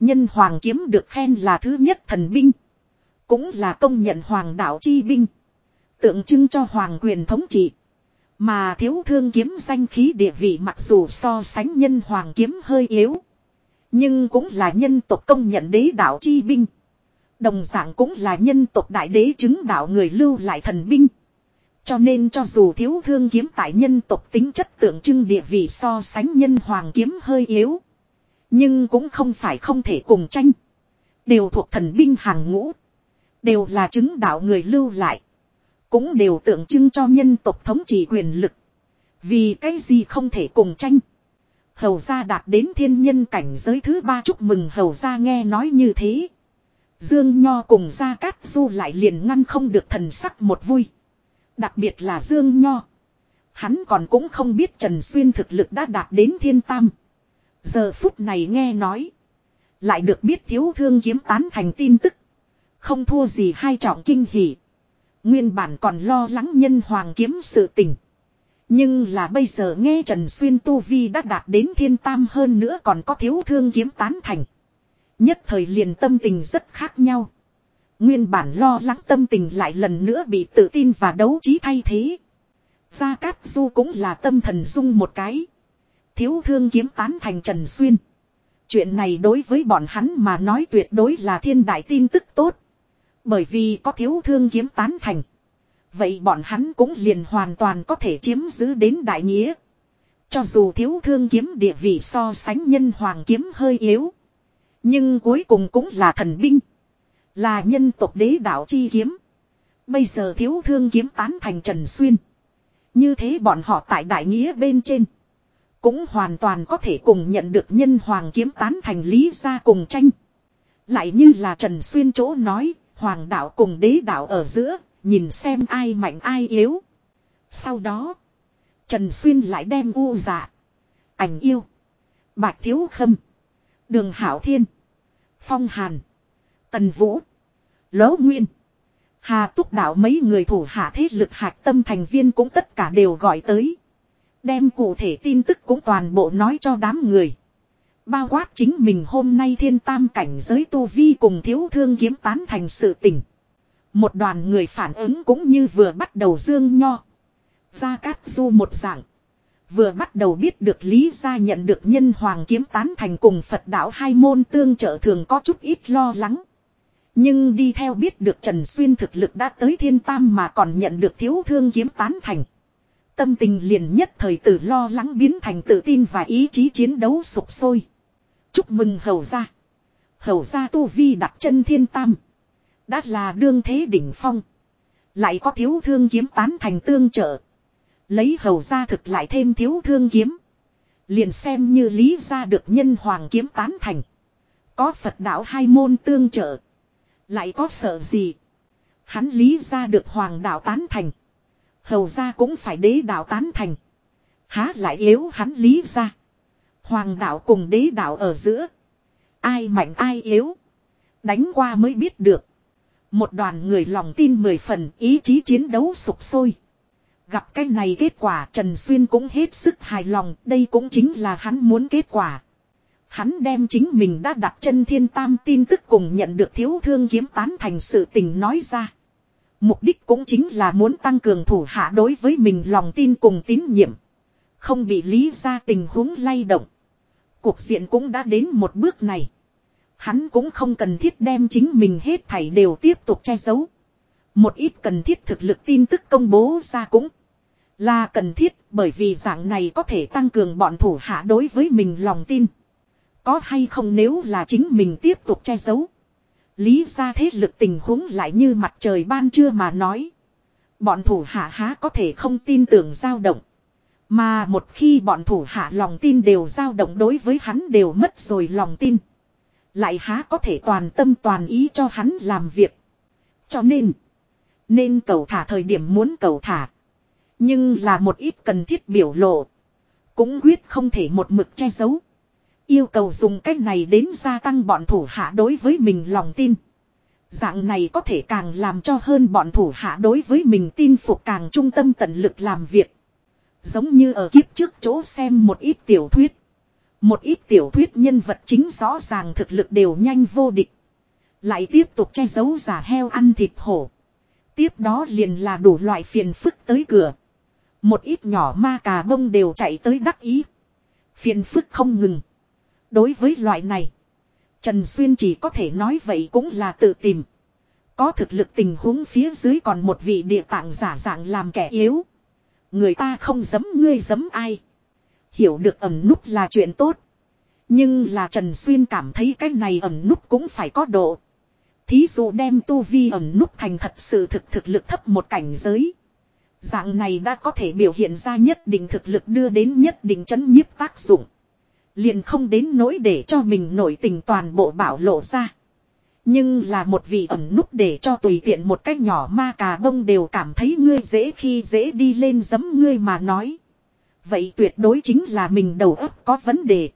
Nhân hoàng kiếm được khen là thứ nhất thần binh. Cũng là công nhận hoàng đạo chi binh. Tượng trưng cho hoàng quyền thống trị. Mà thiếu thương kiếm danh khí địa vị mặc dù so sánh nhân hoàng kiếm hơi yếu. Nhưng cũng là nhân tộc công nhận đế đạo chi binh. Đồng dạng cũng là nhân tộc đại đế chứng đạo người lưu lại thần binh. Cho nên cho dù thiếu thương kiếm tại nhân tộc tính chất tượng trưng địa vị so sánh nhân hoàng kiếm hơi yếu. Nhưng cũng không phải không thể cùng tranh. Đều thuộc thần binh hàng ngũ. Đều là chứng đạo người lưu lại. Cũng đều tượng trưng cho nhân tộc thống trị quyền lực. Vì cái gì không thể cùng tranh. Hầu gia đạt đến thiên nhân cảnh giới thứ ba chúc mừng hầu gia nghe nói như thế. Dương Nho cùng Gia Cát Du lại liền ngăn không được thần sắc một vui. Đặc biệt là Dương Nho. Hắn còn cũng không biết Trần Xuyên thực lực đã đạt đến thiên tam. Giờ phút này nghe nói. Lại được biết thiếu thương kiếm tán thành tin tức. Không thua gì hai trọng kinh hỉ. Nguyên bản còn lo lắng nhân hoàng kiếm sự tình. Nhưng là bây giờ nghe Trần Xuyên Tu Vi đã đạt đến thiên tam hơn nữa còn có thiếu thương kiếm tán thành. Nhất thời liền tâm tình rất khác nhau. Nguyên bản lo lắng tâm tình lại lần nữa bị tự tin và đấu trí thay thế. Gia Cát Du cũng là tâm thần dung một cái. Thiếu thương kiếm tán thành Trần Xuyên. Chuyện này đối với bọn hắn mà nói tuyệt đối là thiên đại tin tức tốt. Bởi vì có thiếu thương kiếm tán thành. Vậy bọn hắn cũng liền hoàn toàn có thể chiếm giữ đến đại nghĩa. Cho dù thiếu thương kiếm địa vị so sánh nhân hoàng kiếm hơi yếu. Nhưng cuối cùng cũng là thần binh. Là nhân tộc đế đạo chi kiếm. Bây giờ thiếu thương kiếm tán thành Trần Xuyên. Như thế bọn họ tại đại nghĩa bên trên. Cũng hoàn toàn có thể cùng nhận được nhân hoàng kiếm tán thành lý ra cùng tranh. Lại như là Trần Xuyên chỗ nói, hoàng đạo cùng đế đạo ở giữa, nhìn xem ai mạnh ai yếu. Sau đó, Trần Xuyên lại đem u dạ, ảnh yêu, bạch thiếu khâm, đường hảo thiên, phong hàn, tần vũ, lỗ nguyên. Hà túc đạo mấy người thủ hạ thế lực hạt tâm thành viên cũng tất cả đều gọi tới. Đem cụ thể tin tức cũng toàn bộ nói cho đám người. Bao quát chính mình hôm nay thiên tam cảnh giới tu vi cùng thiếu thương kiếm tán thành sự tình. Một đoàn người phản ứng cũng như vừa bắt đầu dương nho. Gia Cát Du một dạng. Vừa bắt đầu biết được Lý Gia nhận được nhân hoàng kiếm tán thành cùng Phật đạo hai môn tương trợ thường có chút ít lo lắng. Nhưng đi theo biết được Trần Xuyên thực lực đã tới thiên tam mà còn nhận được thiếu thương kiếm tán thành. Tâm tình liền nhất thời từ lo lắng biến thành tự tin và ý chí chiến đấu sục sôi. Chúc mừng hầu gia. Hầu gia tu vi đặt chân thiên tam. Đã là đương thế đỉnh phong. Lại có thiếu thương kiếm tán thành tương trợ. Lấy hầu gia thực lại thêm thiếu thương kiếm. Liền xem như lý ra được nhân hoàng kiếm tán thành. Có Phật đạo hai môn tương trợ. Lại có sợ gì. Hắn lý ra được hoàng đạo tán thành. Hầu ra cũng phải đế đạo tán thành. Há lại yếu hắn lý ra. Hoàng đạo cùng đế đạo ở giữa. Ai mạnh ai yếu. Đánh qua mới biết được. Một đoàn người lòng tin mười phần, ý chí chiến đấu sụp sôi. Gặp cái này kết quả, Trần Xuyên cũng hết sức hài lòng. Đây cũng chính là hắn muốn kết quả. Hắn đem chính mình đã đặt chân thiên tam tin tức cùng nhận được thiếu thương kiếm tán thành sự tình nói ra. Mục đích cũng chính là muốn tăng cường thủ hạ đối với mình lòng tin cùng tín nhiệm. Không bị lý ra tình huống lay động. Cuộc diện cũng đã đến một bước này. Hắn cũng không cần thiết đem chính mình hết thảy đều tiếp tục che giấu. Một ít cần thiết thực lực tin tức công bố ra cũng là cần thiết bởi vì dạng này có thể tăng cường bọn thủ hạ đối với mình lòng tin. Có hay không nếu là chính mình tiếp tục che giấu. Lý ra thế lực tình huống lại như mặt trời ban trưa mà nói. Bọn thủ hạ há có thể không tin tưởng dao động. Mà một khi bọn thủ hạ lòng tin đều dao động đối với hắn đều mất rồi lòng tin. Lại há có thể toàn tâm toàn ý cho hắn làm việc. Cho nên. Nên cầu thả thời điểm muốn cầu thả. Nhưng là một ít cần thiết biểu lộ. Cũng quyết không thể một mực che giấu. Yêu cầu dùng cách này đến gia tăng bọn thủ hạ đối với mình lòng tin. Dạng này có thể càng làm cho hơn bọn thủ hạ đối với mình tin phục càng trung tâm tận lực làm việc. Giống như ở kiếp trước chỗ xem một ít tiểu thuyết. Một ít tiểu thuyết nhân vật chính rõ ràng thực lực đều nhanh vô địch. Lại tiếp tục che giấu giả heo ăn thịt hổ. Tiếp đó liền là đủ loại phiền phức tới cửa. Một ít nhỏ ma cà bông đều chạy tới đắc ý. Phiền phức không ngừng. Đối với loại này. Trần Xuyên chỉ có thể nói vậy cũng là tự tìm. Có thực lực tình huống phía dưới còn một vị địa tạng giả dạng làm kẻ yếu. Người ta không giấm ngươi giấm ai. Hiểu được ẩm núp là chuyện tốt. Nhưng là Trần Xuyên cảm thấy cái này ẩm núp cũng phải có độ. Thí dụ đem tu vi ẩm núp thành thật sự thực thực lực thấp một cảnh giới. Dạng này đã có thể biểu hiện ra nhất định thực lực đưa đến nhất định chấn nhiếp tác dụng. Liền không đến nỗi để cho mình nổi tình toàn bộ bảo lộ ra. Nhưng là một vị ẩn nút để cho tùy tiện một cách nhỏ ma cà bông đều cảm thấy ngươi dễ khi dễ đi lên giấm ngươi mà nói. Vậy tuyệt đối chính là mình đầu óc có vấn đề.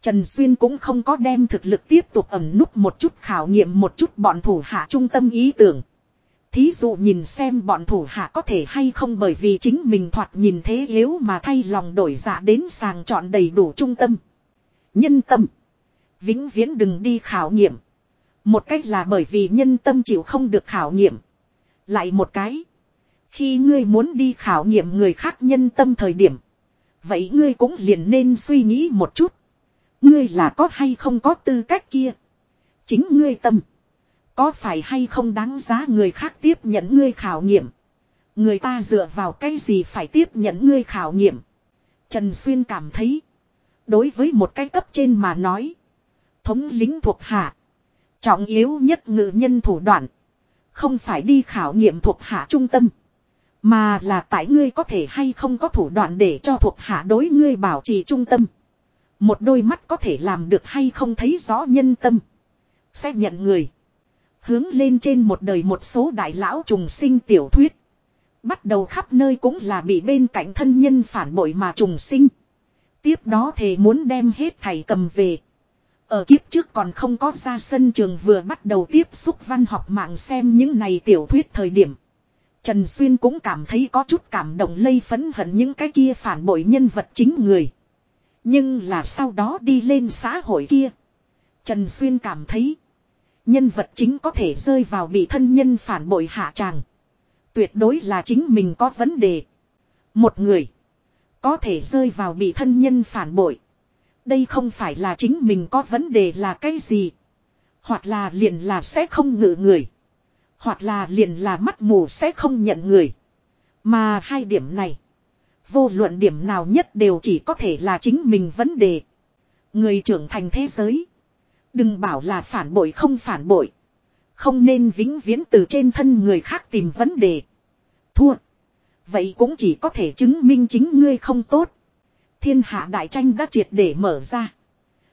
Trần Xuyên cũng không có đem thực lực tiếp tục ẩn nút một chút khảo nghiệm, một chút bọn thủ hạ trung tâm ý tưởng. Thí dụ nhìn xem bọn thủ hạ có thể hay không bởi vì chính mình thoạt nhìn thế yếu mà thay lòng đổi dạ đến sàng chọn đầy đủ trung tâm. Nhân tâm. Vĩnh viễn đừng đi khảo nghiệm. Một cách là bởi vì nhân tâm chịu không được khảo nghiệm. Lại một cái. Khi ngươi muốn đi khảo nghiệm người khác nhân tâm thời điểm. Vậy ngươi cũng liền nên suy nghĩ một chút. Ngươi là có hay không có tư cách kia. Chính ngươi tâm. Có phải hay không đáng giá người khác tiếp nhận ngươi khảo nghiệm. Người ta dựa vào cái gì phải tiếp nhận ngươi khảo nghiệm. Trần Xuyên cảm thấy. Đối với một cái cấp trên mà nói. Thống lính thuộc hạ. Trọng yếu nhất ngự nhân thủ đoạn. Không phải đi khảo nghiệm thuộc hạ trung tâm. Mà là tại ngươi có thể hay không có thủ đoạn để cho thuộc hạ đối ngươi bảo trì trung tâm. Một đôi mắt có thể làm được hay không thấy rõ nhân tâm. Sẽ nhận người. Hướng lên trên một đời một số đại lão trùng sinh tiểu thuyết. Bắt đầu khắp nơi cũng là bị bên cạnh thân nhân phản bội mà trùng sinh. Tiếp đó thề muốn đem hết thầy cầm về. Ở kiếp trước còn không có ra sân trường vừa bắt đầu tiếp xúc văn học mạng xem những này tiểu thuyết thời điểm. Trần Xuyên cũng cảm thấy có chút cảm động lây phấn hận những cái kia phản bội nhân vật chính người. Nhưng là sau đó đi lên xã hội kia. Trần Xuyên cảm thấy. Nhân vật chính có thể rơi vào bị thân nhân phản bội hạ tràng. Tuyệt đối là chính mình có vấn đề. Một người. Có thể rơi vào bị thân nhân phản bội. Đây không phải là chính mình có vấn đề là cái gì. Hoặc là liền là sẽ không ngự người. Hoặc là liền là mắt mù sẽ không nhận người. Mà hai điểm này. Vô luận điểm nào nhất đều chỉ có thể là chính mình vấn đề. Người trưởng thành thế giới. Đừng bảo là phản bội không phản bội. Không nên vĩnh viễn từ trên thân người khác tìm vấn đề. Thua. Vậy cũng chỉ có thể chứng minh chính ngươi không tốt. Thiên hạ đại tranh đã triệt để mở ra.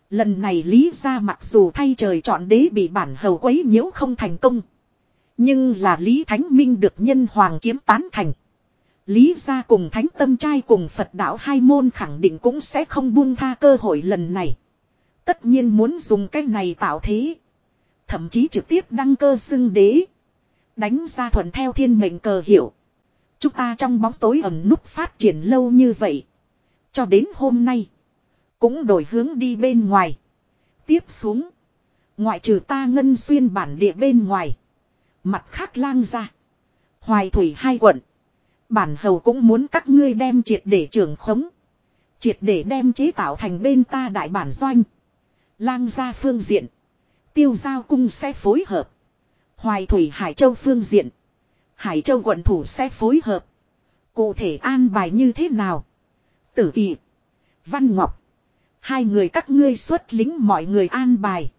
Lần này Lý gia mặc dù thay trời chọn đế bị bản hầu quấy nhiễu không thành công. Nhưng là Lý Thánh Minh được nhân hoàng kiếm tán thành. Lý gia cùng Thánh Tâm Trai cùng Phật đạo hai môn khẳng định cũng sẽ không buông tha cơ hội lần này. Tất nhiên muốn dùng cách này tạo thế. Thậm chí trực tiếp đăng cơ xưng đế. Đánh ra thuận theo thiên mệnh cờ hiểu. Chúng ta trong bóng tối ẩn núp phát triển lâu như vậy. Cho đến hôm nay. Cũng đổi hướng đi bên ngoài. Tiếp xuống. Ngoại trừ ta ngân xuyên bản địa bên ngoài. Mặt khác lang ra. Hoài thủy hai quận. Bản hầu cũng muốn các ngươi đem triệt để trưởng khống. Triệt để đem chế tạo thành bên ta đại bản doanh. Lang gia phương diện. Tiêu giao cung sẽ phối hợp. Hoài thủy Hải Châu phương diện. Hải Châu quận thủ sẽ phối hợp. Cụ thể an bài như thế nào? Tử kỳ. Văn Ngọc. Hai người các ngươi xuất lính mọi người an bài.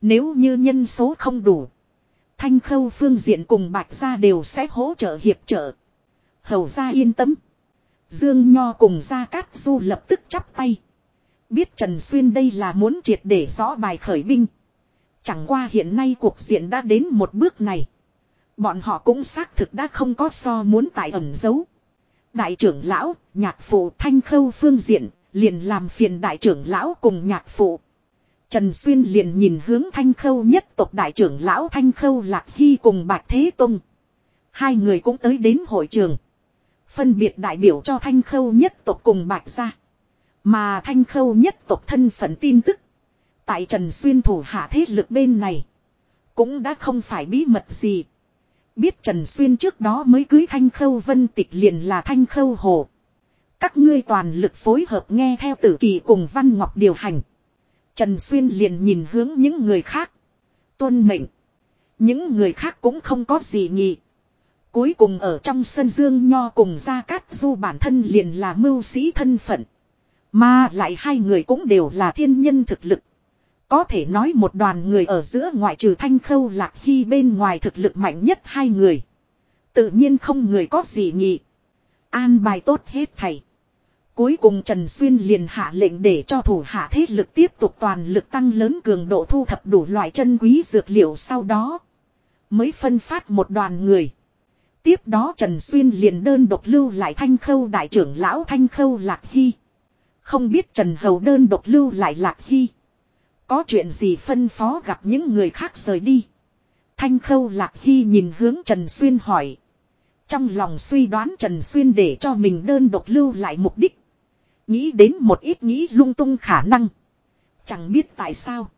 Nếu như nhân số không đủ. Thanh khâu phương diện cùng bạch gia đều sẽ hỗ trợ hiệp trợ. Hầu gia yên tâm. Dương Nho cùng Gia Cát Du lập tức chắp tay. Biết Trần Xuyên đây là muốn triệt để rõ bài khởi binh. Chẳng qua hiện nay cuộc diện đã đến một bước này. Bọn họ cũng xác thực đã không có so muốn tại ẩn giấu. Đại trưởng lão, nhạc phụ thanh khâu phương diện, liền làm phiền đại trưởng lão cùng nhạc phụ. Trần Xuyên liền nhìn hướng thanh khâu nhất tộc đại trưởng lão thanh khâu lạc hy cùng bạch thế tung. Hai người cũng tới đến hội trường. Phân biệt đại biểu cho thanh khâu nhất tộc cùng bạch gia. Mà thanh khâu nhất tộc thân phận tin tức. Tại Trần Xuyên thủ hạ thế lực bên này. Cũng đã không phải bí mật gì. Biết Trần Xuyên trước đó mới cưới thanh khâu vân tịch liền là thanh khâu hồ. Các ngươi toàn lực phối hợp nghe theo tử kỳ cùng Văn Ngọc điều hành. Trần Xuyên liền nhìn hướng những người khác. Tuân mệnh. Những người khác cũng không có gì nhị. Cuối cùng ở trong sân dương nho cùng gia cát du bản thân liền là mưu sĩ thân phận. Mà lại hai người cũng đều là thiên nhân thực lực. Có thể nói một đoàn người ở giữa ngoại trừ thanh khâu lạc hy bên ngoài thực lực mạnh nhất hai người. Tự nhiên không người có gì nhị. An bài tốt hết thầy. Cuối cùng Trần Xuyên liền hạ lệnh để cho thủ hạ thế lực tiếp tục toàn lực tăng lớn cường độ thu thập đủ loại chân quý dược liệu sau đó. Mới phân phát một đoàn người. Tiếp đó Trần Xuyên liền đơn độc lưu lại thanh khâu đại trưởng lão thanh khâu Lạc Hy. Không biết Trần Hầu đơn độc lưu lại Lạc Hy. Có chuyện gì phân phó gặp những người khác rời đi. Thanh khâu Lạc Hy nhìn hướng Trần Xuyên hỏi. Trong lòng suy đoán Trần Xuyên để cho mình đơn độc lưu lại mục đích. Nghĩ đến một ít nghĩ lung tung khả năng. Chẳng biết tại sao.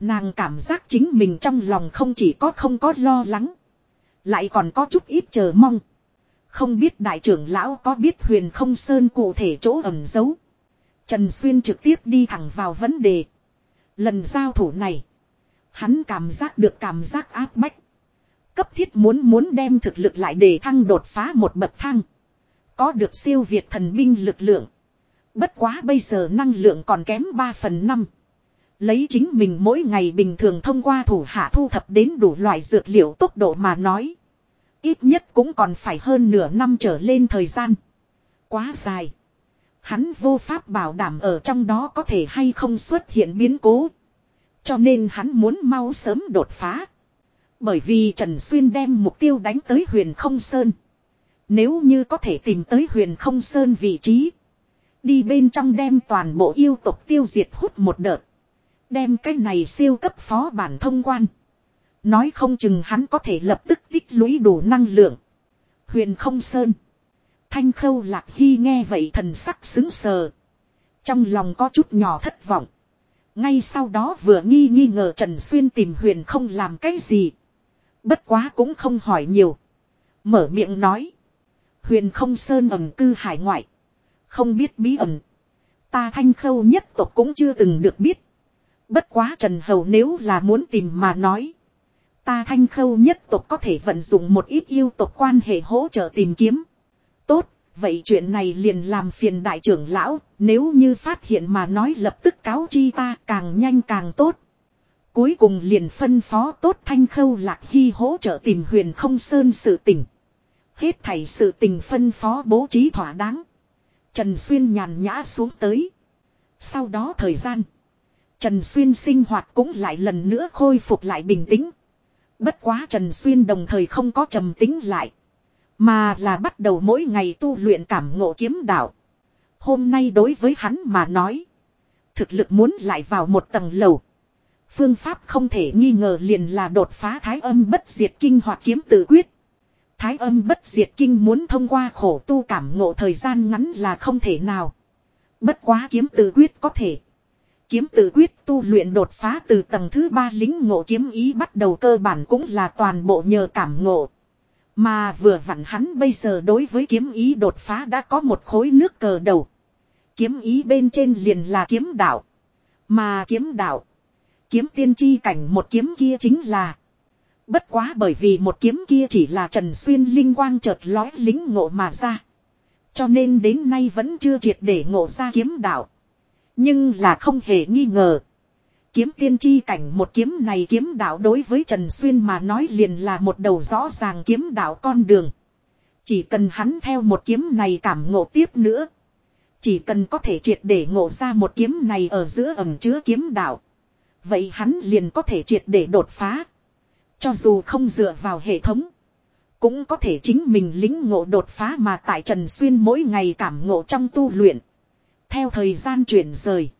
Nàng cảm giác chính mình trong lòng không chỉ có không có lo lắng. Lại còn có chút ít chờ mong. Không biết đại trưởng lão có biết huyền không sơn cụ thể chỗ ẩn giấu. Trần Xuyên trực tiếp đi thẳng vào vấn đề. Lần giao thủ này. Hắn cảm giác được cảm giác áp bách. Cấp thiết muốn muốn đem thực lực lại để thăng đột phá một bậc thang. Có được siêu việt thần binh lực lượng. Bất quá bây giờ năng lượng còn kém 3 phần 5. Lấy chính mình mỗi ngày bình thường thông qua thủ hạ thu thập đến đủ loại dược liệu tốc độ mà nói. Ít nhất cũng còn phải hơn nửa năm trở lên thời gian. Quá dài. Hắn vô pháp bảo đảm ở trong đó có thể hay không xuất hiện biến cố. Cho nên hắn muốn mau sớm đột phá. Bởi vì Trần Xuyên đem mục tiêu đánh tới huyền không sơn. Nếu như có thể tìm tới huyền không sơn vị trí. Đi bên trong đem toàn bộ yêu tộc tiêu diệt hút một đợt. Đem cái này siêu cấp phó bản thông quan. Nói không chừng hắn có thể lập tức tích lũy đủ năng lượng. Huyền không sơn. Thanh khâu lạc hy nghe vậy thần sắc xứng sờ. Trong lòng có chút nhỏ thất vọng. Ngay sau đó vừa nghi nghi ngờ Trần Xuyên tìm huyền không làm cái gì. Bất quá cũng không hỏi nhiều. Mở miệng nói. Huyền không sơn ẩm cư hải ngoại. Không biết bí ẩn. Ta thanh khâu nhất tộc cũng chưa từng được biết. Bất quá Trần Hầu nếu là muốn tìm mà nói. Ta thanh khâu nhất tộc có thể vận dụng một ít yêu tộc quan hệ hỗ trợ tìm kiếm. Tốt, vậy chuyện này liền làm phiền đại trưởng lão, nếu như phát hiện mà nói lập tức cáo chi ta càng nhanh càng tốt. Cuối cùng liền phân phó tốt thanh khâu lạc hy hỗ trợ tìm huyền không sơn sự tình. Hết thảy sự tình phân phó bố trí thỏa đáng. Trần Xuyên nhàn nhã xuống tới. Sau đó thời gian. Trần Xuyên sinh hoạt cũng lại lần nữa khôi phục lại bình tĩnh. Bất quá Trần Xuyên đồng thời không có trầm tính lại. Mà là bắt đầu mỗi ngày tu luyện cảm ngộ kiếm đạo. Hôm nay đối với hắn mà nói. Thực lực muốn lại vào một tầng lầu. Phương pháp không thể nghi ngờ liền là đột phá thái âm bất diệt kinh hoặc kiếm tự quyết. Thái âm bất diệt kinh muốn thông qua khổ tu cảm ngộ thời gian ngắn là không thể nào. Bất quá kiếm tự quyết có thể. Kiếm tự quyết tu luyện đột phá từ tầng thứ ba lính ngộ kiếm ý bắt đầu cơ bản cũng là toàn bộ nhờ cảm ngộ. Mà vừa vặn hắn bây giờ đối với kiếm ý đột phá đã có một khối nước cờ đầu. Kiếm ý bên trên liền là kiếm đạo. Mà kiếm đạo. Kiếm tiên tri cảnh một kiếm kia chính là. Bất quá bởi vì một kiếm kia chỉ là Trần Xuyên linh quang chợt lói lính ngộ mà ra. Cho nên đến nay vẫn chưa triệt để ngộ ra kiếm đạo. Nhưng là không hề nghi ngờ. Kiếm tiên tri cảnh một kiếm này kiếm đạo đối với Trần Xuyên mà nói liền là một đầu rõ ràng kiếm đạo con đường. Chỉ cần hắn theo một kiếm này cảm ngộ tiếp nữa. Chỉ cần có thể triệt để ngộ ra một kiếm này ở giữa ẩm chứa kiếm đạo. Vậy hắn liền có thể triệt để đột phá. Cho dù không dựa vào hệ thống. Cũng có thể chính mình lính ngộ đột phá mà tại Trần Xuyên mỗi ngày cảm ngộ trong tu luyện. Theo thời gian chuyển rời.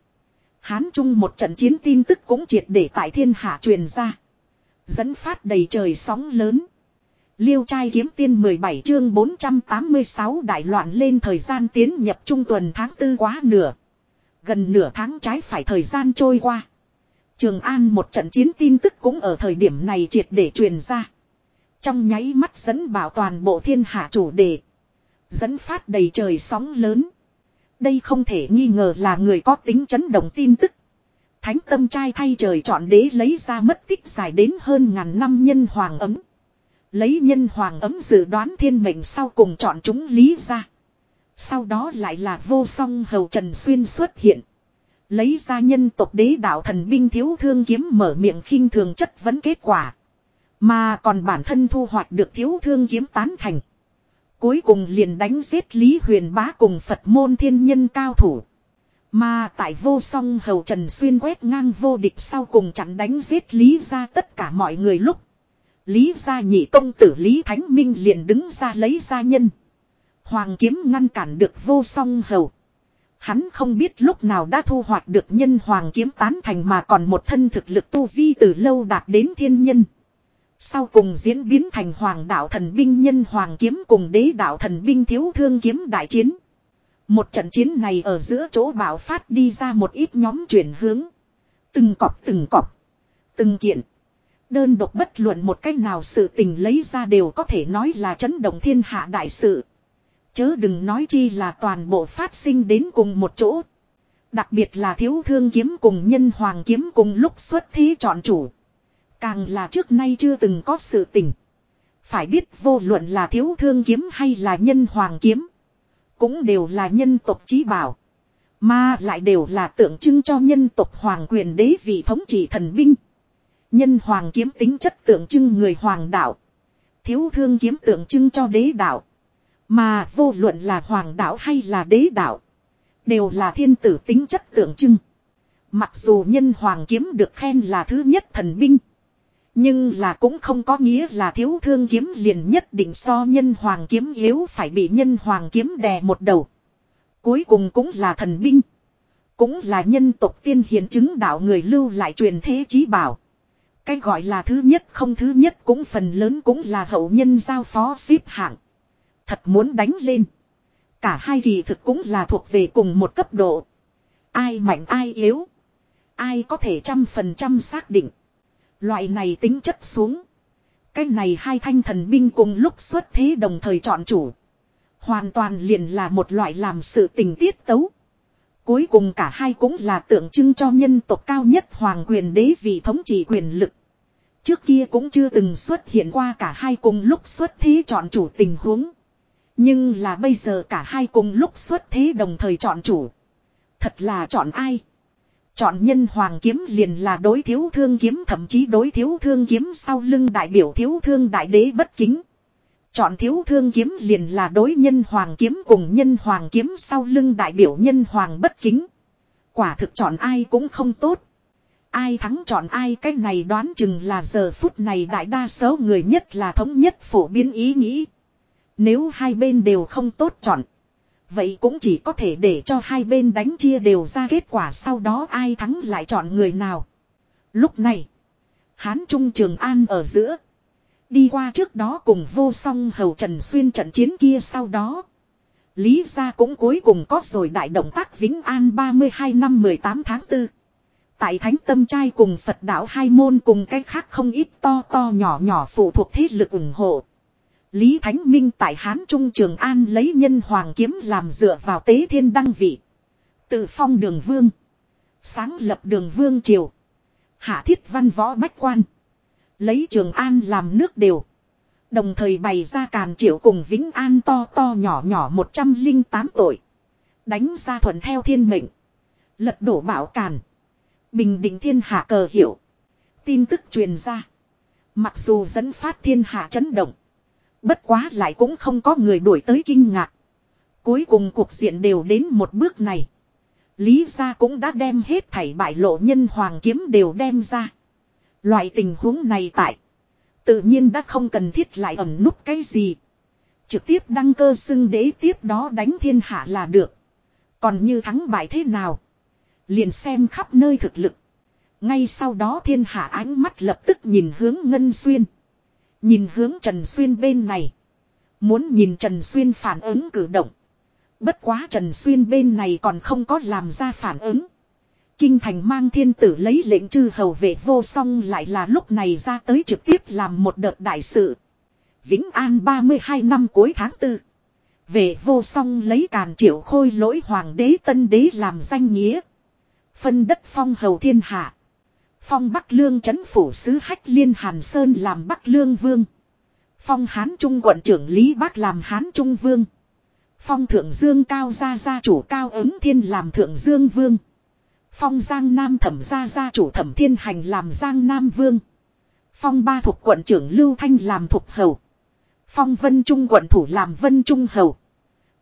Hán Trung một trận chiến tin tức cũng triệt để tại thiên hạ truyền ra. Dẫn phát đầy trời sóng lớn. Liêu trai kiếm tiên 17 chương 486 đại loạn lên thời gian tiến nhập trung tuần tháng tư quá nửa. Gần nửa tháng trái phải thời gian trôi qua. Trường An một trận chiến tin tức cũng ở thời điểm này triệt để truyền ra. Trong nháy mắt dẫn bảo toàn bộ thiên hạ chủ đề. Dẫn phát đầy trời sóng lớn. Đây không thể nghi ngờ là người có tính chấn động tin tức. Thánh tâm trai thay trời chọn đế lấy ra mất tích dài đến hơn ngàn năm nhân hoàng ấm. Lấy nhân hoàng ấm dự đoán thiên mệnh sau cùng chọn chúng lý ra. Sau đó lại là vô song hầu Trần Xuyên xuất hiện. Lấy ra nhân tộc đế đạo thần binh thiếu thương kiếm mở miệng khinh thường chất vấn kết quả. Mà còn bản thân thu hoạch được thiếu thương kiếm tán thành. Cuối cùng liền đánh giết Lý Huyền Bá cùng Phật môn thiên nhân cao thủ. Mà tại vô song hầu Trần Xuyên quét ngang vô địch sau cùng chặn đánh giết Lý ra tất cả mọi người lúc. Lý gia nhị công tử Lý Thánh Minh liền đứng ra lấy gia nhân. Hoàng kiếm ngăn cản được vô song hầu. Hắn không biết lúc nào đã thu hoạch được nhân hoàng kiếm tán thành mà còn một thân thực lực tu vi từ lâu đạt đến thiên nhân. Sau cùng diễn biến thành hoàng đạo thần binh nhân hoàng kiếm cùng đế đạo thần binh thiếu thương kiếm đại chiến. Một trận chiến này ở giữa chỗ bảo phát đi ra một ít nhóm chuyển hướng. Từng cọp từng cọp. Từng kiện. Đơn độc bất luận một cách nào sự tình lấy ra đều có thể nói là chấn động thiên hạ đại sự. Chớ đừng nói chi là toàn bộ phát sinh đến cùng một chỗ. Đặc biệt là thiếu thương kiếm cùng nhân hoàng kiếm cùng lúc xuất thí chọn chủ. Càng là trước nay chưa từng có sự tình. Phải biết vô luận là thiếu thương kiếm hay là nhân hoàng kiếm. Cũng đều là nhân tộc trí bảo. Mà lại đều là tượng trưng cho nhân tộc hoàng quyền đế vị thống trị thần binh. Nhân hoàng kiếm tính chất tượng trưng người hoàng đạo. Thiếu thương kiếm tượng trưng cho đế đạo. Mà vô luận là hoàng đạo hay là đế đạo. Đều là thiên tử tính chất tượng trưng. Mặc dù nhân hoàng kiếm được khen là thứ nhất thần binh. Nhưng là cũng không có nghĩa là thiếu thương kiếm liền nhất định so nhân hoàng kiếm yếu phải bị nhân hoàng kiếm đè một đầu. Cuối cùng cũng là thần binh. Cũng là nhân tộc tiên hiền chứng đạo người lưu lại truyền thế chí bảo. Cái gọi là thứ nhất không thứ nhất cũng phần lớn cũng là hậu nhân giao phó xếp hạng. Thật muốn đánh lên. Cả hai kỳ thực cũng là thuộc về cùng một cấp độ. Ai mạnh ai yếu. Ai có thể trăm phần trăm xác định. Loại này tính chất xuống. Cái này hai thanh thần binh cùng lúc xuất thế đồng thời chọn chủ. Hoàn toàn liền là một loại làm sự tình tiết tấu. Cuối cùng cả hai cũng là tượng trưng cho nhân tộc cao nhất hoàng quyền đế vị thống trị quyền lực. Trước kia cũng chưa từng xuất hiện qua cả hai cùng lúc xuất thế chọn chủ tình huống. Nhưng là bây giờ cả hai cùng lúc xuất thế đồng thời chọn chủ. Thật là chọn ai? Chọn nhân hoàng kiếm liền là đối thiếu thương kiếm, thậm chí đối thiếu thương kiếm sau lưng đại biểu thiếu thương đại đế bất kính. Chọn thiếu thương kiếm liền là đối nhân hoàng kiếm cùng nhân hoàng kiếm sau lưng đại biểu nhân hoàng bất kính. Quả thực chọn ai cũng không tốt. Ai thắng chọn ai, cái này đoán chừng là giờ phút này đại đa số người nhất là thống nhất phổ biến ý nghĩ. Nếu hai bên đều không tốt chọn. Vậy cũng chỉ có thể để cho hai bên đánh chia đều ra kết quả sau đó ai thắng lại chọn người nào. Lúc này, Hán Trung Trường An ở giữa. Đi qua trước đó cùng vô song hầu Trần Xuyên trận chiến kia sau đó. Lý gia cũng cuối cùng có rồi đại động tác Vĩnh An 32 năm 18 tháng 4. Tại Thánh Tâm Trai cùng Phật đạo hai môn cùng cách khác không ít to to nhỏ nhỏ phụ thuộc thế lực ủng hộ. Lý Thánh Minh tại Hán Trung Trường An lấy nhân hoàng kiếm làm dựa vào tế thiên đăng vị. Tự phong đường vương. Sáng lập đường vương triều. Hạ thiết văn võ bách quan. Lấy Trường An làm nước đều. Đồng thời bày ra càn triệu cùng Vĩnh An to to nhỏ nhỏ 108 tội. Đánh ra thuận theo thiên mệnh. Lật đổ bảo càn. Bình định thiên hạ cờ hiệu. Tin tức truyền ra. Mặc dù dẫn phát thiên hạ chấn động. Bất quá lại cũng không có người đuổi tới kinh ngạc. Cuối cùng cuộc diện đều đến một bước này. Lý gia cũng đã đem hết thảy bại lộ nhân hoàng kiếm đều đem ra. Loại tình huống này tại. Tự nhiên đã không cần thiết lại ẩn núp cái gì. Trực tiếp đăng cơ xưng đế tiếp đó đánh thiên hạ là được. Còn như thắng bại thế nào. Liền xem khắp nơi thực lực. Ngay sau đó thiên hạ ánh mắt lập tức nhìn hướng Ngân Xuyên. Nhìn hướng Trần Xuyên bên này. Muốn nhìn Trần Xuyên phản ứng cử động. Bất quá Trần Xuyên bên này còn không có làm ra phản ứng. Kinh thành mang thiên tử lấy lệnh chư hầu vệ vô song lại là lúc này ra tới trực tiếp làm một đợt đại sự. Vĩnh An 32 năm cuối tháng 4. Vệ vô song lấy càn triệu khôi lỗi hoàng đế tân đế làm danh nghĩa. Phân đất phong hầu thiên hạ. Phong Bắc Lương chấn phủ sứ hách liên Hàn Sơn làm Bắc Lương Vương. Phong Hán Trung quận trưởng Lý Bác làm Hán Trung Vương. Phong Thượng Dương Cao Gia Gia chủ Cao ứng Thiên làm Thượng Dương Vương. Phong Giang Nam Thẩm Gia Gia chủ Thẩm Thiên Hành làm Giang Nam Vương. Phong Ba thuộc quận trưởng Lưu Thanh làm thuộc Hầu. Phong Vân Trung quận thủ làm Vân Trung Hầu.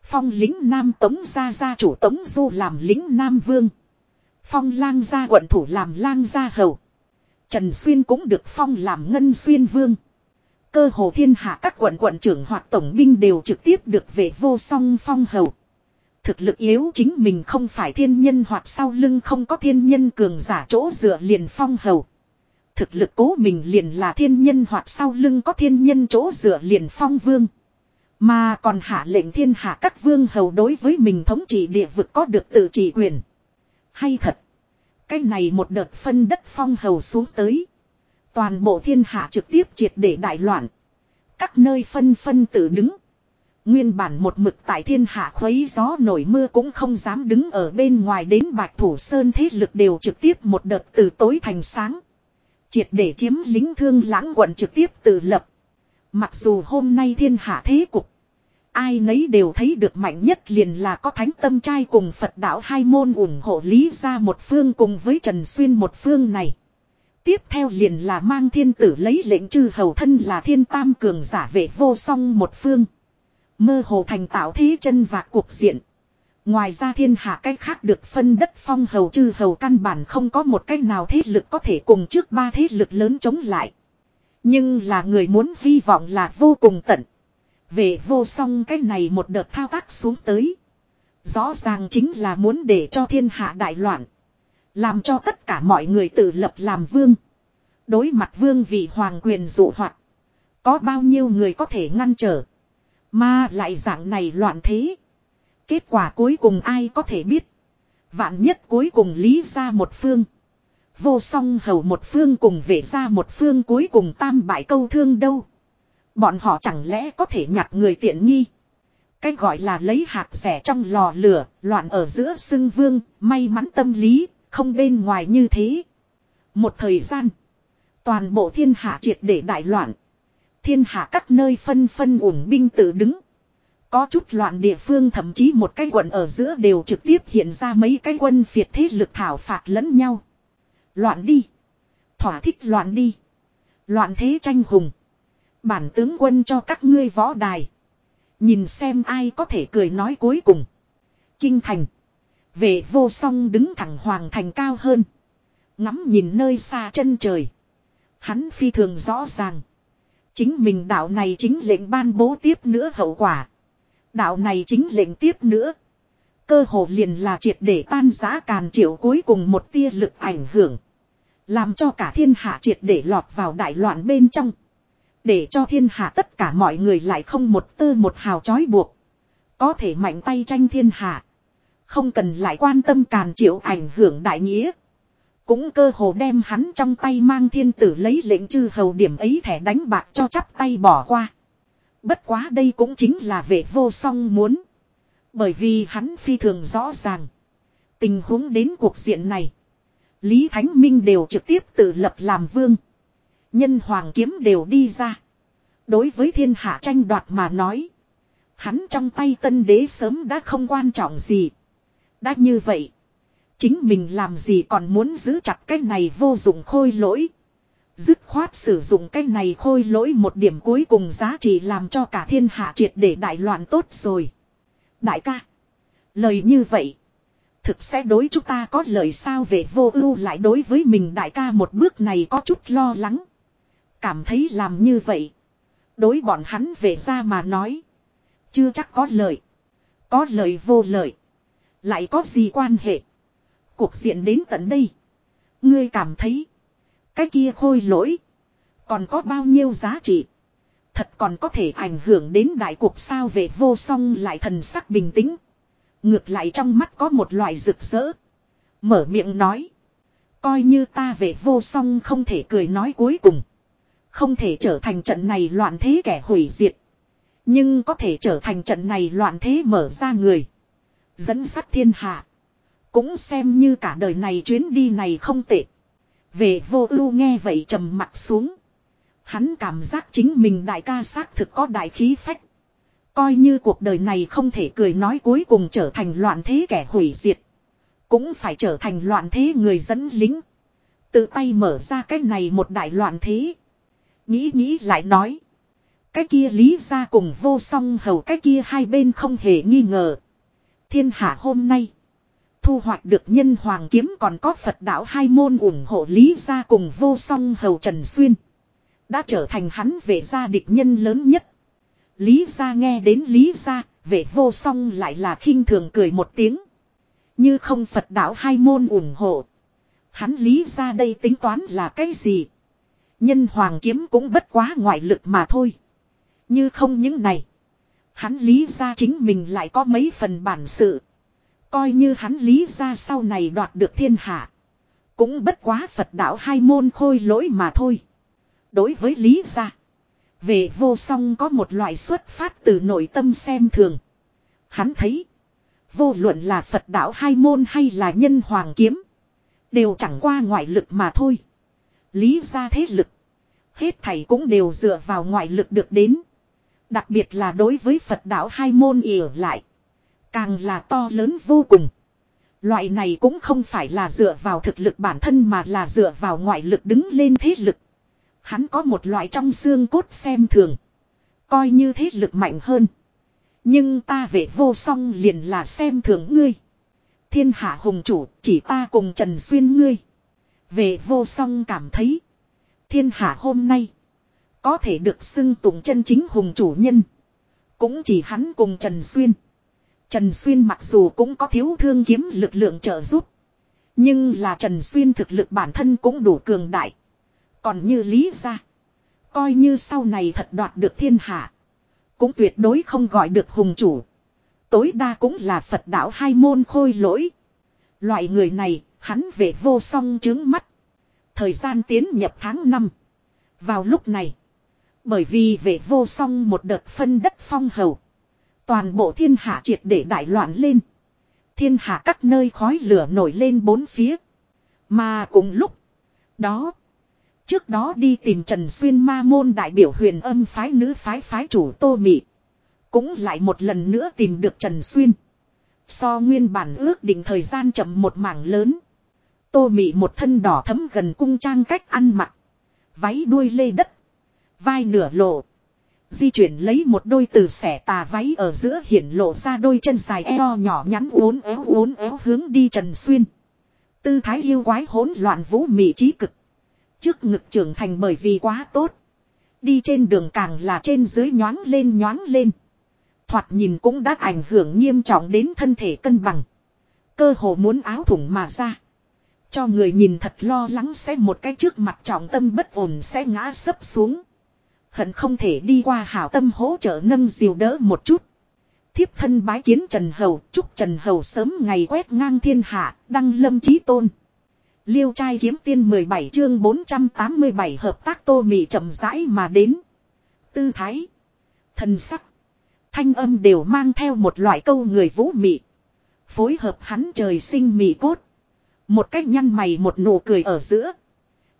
Phong lính Nam Tống Gia Gia chủ Tống Du làm lính Nam Vương. Phong lang gia quận thủ làm lang gia hầu. Trần Xuyên cũng được phong làm ngân xuyên vương. Cơ hồ thiên hạ các quận quận trưởng hoặc tổng binh đều trực tiếp được về vô song phong hầu. Thực lực yếu chính mình không phải thiên nhân hoặc sau lưng không có thiên nhân cường giả chỗ dựa liền phong hầu. Thực lực cố mình liền là thiên nhân hoặc sau lưng có thiên nhân chỗ dựa liền phong vương. Mà còn hạ lệnh thiên hạ các vương hầu đối với mình thống trị địa vực có được tự trị quyền. Hay thật. Cái này một đợt phân đất phong hầu xuống tới. Toàn bộ thiên hạ trực tiếp triệt để đại loạn. Các nơi phân phân tự đứng. Nguyên bản một mực tại thiên hạ khuấy gió nổi mưa cũng không dám đứng ở bên ngoài đến bạch thủ sơn thế lực đều trực tiếp một đợt từ tối thành sáng. Triệt để chiếm lính thương lãng quận trực tiếp tự lập. Mặc dù hôm nay thiên hạ thế cục Ai nấy đều thấy được mạnh nhất liền là có thánh tâm trai cùng Phật đạo hai môn ủng hộ lý ra một phương cùng với Trần Xuyên một phương này. Tiếp theo liền là mang thiên tử lấy lệnh chư hầu thân là thiên tam cường giả vệ vô song một phương. Mơ hồ thành tạo thế chân và cuộc diện. Ngoài ra thiên hạ cách khác được phân đất phong hầu chư hầu căn bản không có một cách nào thế lực có thể cùng trước ba thế lực lớn chống lại. Nhưng là người muốn hy vọng là vô cùng tận. Về vô song cái này một đợt thao tác xuống tới. Rõ ràng chính là muốn để cho thiên hạ đại loạn. Làm cho tất cả mọi người tự lập làm vương. Đối mặt vương vị hoàng quyền dụ hoạt. Có bao nhiêu người có thể ngăn trở. Mà lại dạng này loạn thế. Kết quả cuối cùng ai có thể biết. Vạn nhất cuối cùng lý ra một phương. Vô song hầu một phương cùng về ra một phương cuối cùng tam bại câu thương đâu. Bọn họ chẳng lẽ có thể nhặt người tiện nghi. Cái gọi là lấy hạt rẻ trong lò lửa, loạn ở giữa xưng vương, may mắn tâm lý, không bên ngoài như thế. Một thời gian, toàn bộ thiên hạ triệt để đại loạn. Thiên hạ các nơi phân phân ủng binh tự đứng. Có chút loạn địa phương thậm chí một cái quận ở giữa đều trực tiếp hiện ra mấy cái quân phiệt thế lực thảo phạt lẫn nhau. Loạn đi. Thỏa thích loạn đi. Loạn thế tranh hùng. Bản tướng quân cho các ngươi võ đài. Nhìn xem ai có thể cười nói cuối cùng. Kinh thành. Vệ vô song đứng thẳng hoàng thành cao hơn. Ngắm nhìn nơi xa chân trời. Hắn phi thường rõ ràng. Chính mình đạo này chính lệnh ban bố tiếp nữa hậu quả. Đạo này chính lệnh tiếp nữa. Cơ hồ liền là triệt để tan giá càn triệu cuối cùng một tia lực ảnh hưởng. Làm cho cả thiên hạ triệt để lọt vào đại loạn bên trong. Để cho thiên hạ tất cả mọi người lại không một tơ một hào chói buộc. Có thể mạnh tay tranh thiên hạ. Không cần lại quan tâm càn chịu ảnh hưởng đại nghĩa. Cũng cơ hồ đem hắn trong tay mang thiên tử lấy lệnh chư hầu điểm ấy thẻ đánh bạc cho chắp tay bỏ qua. Bất quá đây cũng chính là vệ vô song muốn. Bởi vì hắn phi thường rõ ràng. Tình huống đến cuộc diện này. Lý Thánh Minh đều trực tiếp tự lập làm vương. Nhân hoàng kiếm đều đi ra. Đối với thiên hạ tranh đoạt mà nói. Hắn trong tay tân đế sớm đã không quan trọng gì. Đã như vậy. Chính mình làm gì còn muốn giữ chặt cái này vô dụng khôi lỗi. Dứt khoát sử dụng cái này khôi lỗi một điểm cuối cùng giá trị làm cho cả thiên hạ triệt để đại loạn tốt rồi. Đại ca. Lời như vậy. Thực sẽ đối chúng ta có lời sao về vô ưu lại đối với mình đại ca một bước này có chút lo lắng. Cảm thấy làm như vậy. Đối bọn hắn về ra mà nói. Chưa chắc có lợi Có lợi vô lợi Lại có gì quan hệ. Cuộc diện đến tận đây. Ngươi cảm thấy. Cái kia khôi lỗi. Còn có bao nhiêu giá trị. Thật còn có thể ảnh hưởng đến đại cuộc sao về vô song lại thần sắc bình tĩnh. Ngược lại trong mắt có một loại rực rỡ. Mở miệng nói. Coi như ta về vô song không thể cười nói cuối cùng. Không thể trở thành trận này loạn thế kẻ hủy diệt. Nhưng có thể trở thành trận này loạn thế mở ra người. Dẫn sắt thiên hạ. Cũng xem như cả đời này chuyến đi này không tệ. Về vô ưu nghe vậy trầm mặt xuống. Hắn cảm giác chính mình đại ca xác thực có đại khí phách. Coi như cuộc đời này không thể cười nói cuối cùng trở thành loạn thế kẻ hủy diệt. Cũng phải trở thành loạn thế người dẫn lính. Tự tay mở ra cái này một đại loạn thế. Nghĩ nghĩ lại nói. Cái kia lý ra cùng vô song hầu cái kia hai bên không hề nghi ngờ. Thiên hạ hôm nay. Thu hoạch được nhân hoàng kiếm còn có Phật đạo hai môn ủng hộ lý ra cùng vô song hầu Trần Xuyên. Đã trở thành hắn về gia địch nhân lớn nhất. Lý gia nghe đến Lý gia, về vô song lại là khinh thường cười một tiếng. Như không Phật đạo hai môn ủng hộ. Hắn Lý gia đây tính toán là cái gì? Nhân hoàng kiếm cũng bất quá ngoại lực mà thôi. Như không những này. Hắn Lý gia chính mình lại có mấy phần bản sự. Coi như hắn Lý gia sau này đoạt được thiên hạ. Cũng bất quá Phật đạo hai môn khôi lỗi mà thôi. Đối với Lý gia. Về vô song có một loại xuất phát từ nội tâm xem thường. Hắn thấy. Vô luận là Phật đạo hai môn hay là nhân hoàng kiếm. Đều chẳng qua ngoại lực mà thôi. Lý ra thế lực. Hết thảy cũng đều dựa vào ngoại lực được đến. Đặc biệt là đối với Phật đạo hai môn ỉa lại. Càng là to lớn vô cùng. Loại này cũng không phải là dựa vào thực lực bản thân mà là dựa vào ngoại lực đứng lên thế lực. Hắn có một loại trong xương cốt xem thường. Coi như thế lực mạnh hơn. Nhưng ta về vô song liền là xem thường ngươi. Thiên hạ hùng chủ, chỉ ta cùng Trần Xuyên ngươi. Về vô song cảm thấy. Thiên hạ hôm nay. Có thể được xưng tụng chân chính hùng chủ nhân. Cũng chỉ hắn cùng Trần Xuyên. Trần Xuyên mặc dù cũng có thiếu thương kiếm lực lượng trợ giúp. Nhưng là Trần Xuyên thực lực bản thân cũng đủ cường đại. Còn như lý ra. Coi như sau này thật đoạt được thiên hạ. Cũng tuyệt đối không gọi được hùng chủ. Tối đa cũng là Phật đạo hai môn khôi lỗi. Loại người này, hắn về vô song chứng mắt. Thời gian tiến nhập tháng 5. Vào lúc này, bởi vì về vô song một đợt phân đất phong hầu. Toàn bộ thiên hạ triệt để đại loạn lên. Thiên hạ các nơi khói lửa nổi lên bốn phía. Mà cùng lúc đó, Trước đó đi tìm Trần Xuyên ma môn đại biểu huyền âm phái nữ phái phái chủ Tô Mị. Cũng lại một lần nữa tìm được Trần Xuyên. So nguyên bản ước định thời gian chậm một mảng lớn. Tô Mị một thân đỏ thấm gần cung trang cách ăn mặc. Váy đuôi lê đất. Vai nửa lộ. Di chuyển lấy một đôi từ xẻ tà váy ở giữa hiển lộ ra đôi chân dài eo nhỏ nhắn uốn éo uốn éo hướng đi Trần Xuyên. Tư thái yêu quái hỗn loạn vũ mị trí cực. Trước ngực trưởng thành bởi vì quá tốt. Đi trên đường càng là trên dưới nhoáng lên nhoáng lên. Thoạt nhìn cũng đã ảnh hưởng nghiêm trọng đến thân thể cân bằng. Cơ hồ muốn áo thủng mà ra. Cho người nhìn thật lo lắng sẽ một cái trước mặt trọng tâm bất ổn sẽ ngã sấp xuống. Hận không thể đi qua hảo tâm hỗ trợ nâng diều đỡ một chút. Thiếp thân bái kiến Trần Hầu, chúc Trần Hầu sớm ngày quét ngang thiên hạ, đăng lâm chí tôn. Liêu trai kiếm tiên 17 chương 487 hợp tác tô mị chậm rãi mà đến. Tư thái, thần sắc, thanh âm đều mang theo một loại câu người vũ mị. Phối hợp hắn trời sinh mị cốt. Một cách nhăn mày một nụ cười ở giữa.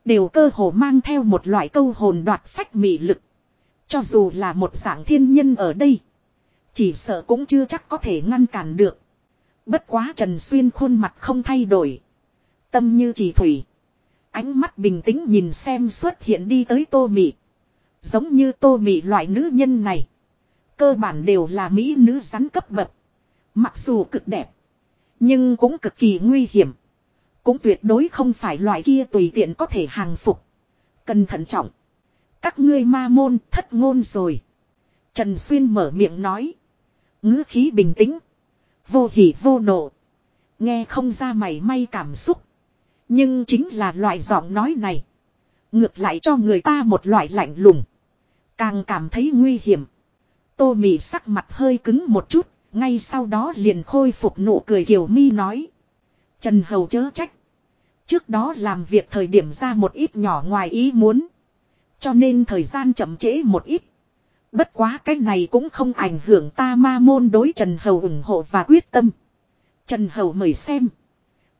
Đều cơ hồ mang theo một loại câu hồn đoạt phách mị lực. Cho dù là một dạng thiên nhân ở đây. Chỉ sợ cũng chưa chắc có thể ngăn cản được. Bất quá Trần Xuyên khuôn mặt không thay đổi. Tâm như chỉ thủy. Ánh mắt bình tĩnh nhìn xem xuất hiện đi tới tô mị. Giống như tô mị loại nữ nhân này. Cơ bản đều là mỹ nữ rắn cấp bậc. Mặc dù cực đẹp. Nhưng cũng cực kỳ nguy hiểm. Cũng tuyệt đối không phải loại kia tùy tiện có thể hàng phục. Cần thận trọng. Các ngươi ma môn thất ngôn rồi. Trần Xuyên mở miệng nói. ngữ khí bình tĩnh. Vô hỉ vô nộ. Nghe không ra mày may cảm xúc. Nhưng chính là loại giọng nói này. Ngược lại cho người ta một loại lạnh lùng. Càng cảm thấy nguy hiểm. Tô mị sắc mặt hơi cứng một chút. Ngay sau đó liền khôi phục nụ cười kiều mi nói. Trần Hầu chớ trách. Trước đó làm việc thời điểm ra một ít nhỏ ngoài ý muốn. Cho nên thời gian chậm trễ một ít. Bất quá cái này cũng không ảnh hưởng ta ma môn đối Trần Hầu ủng hộ và quyết tâm. Trần Hầu mời xem.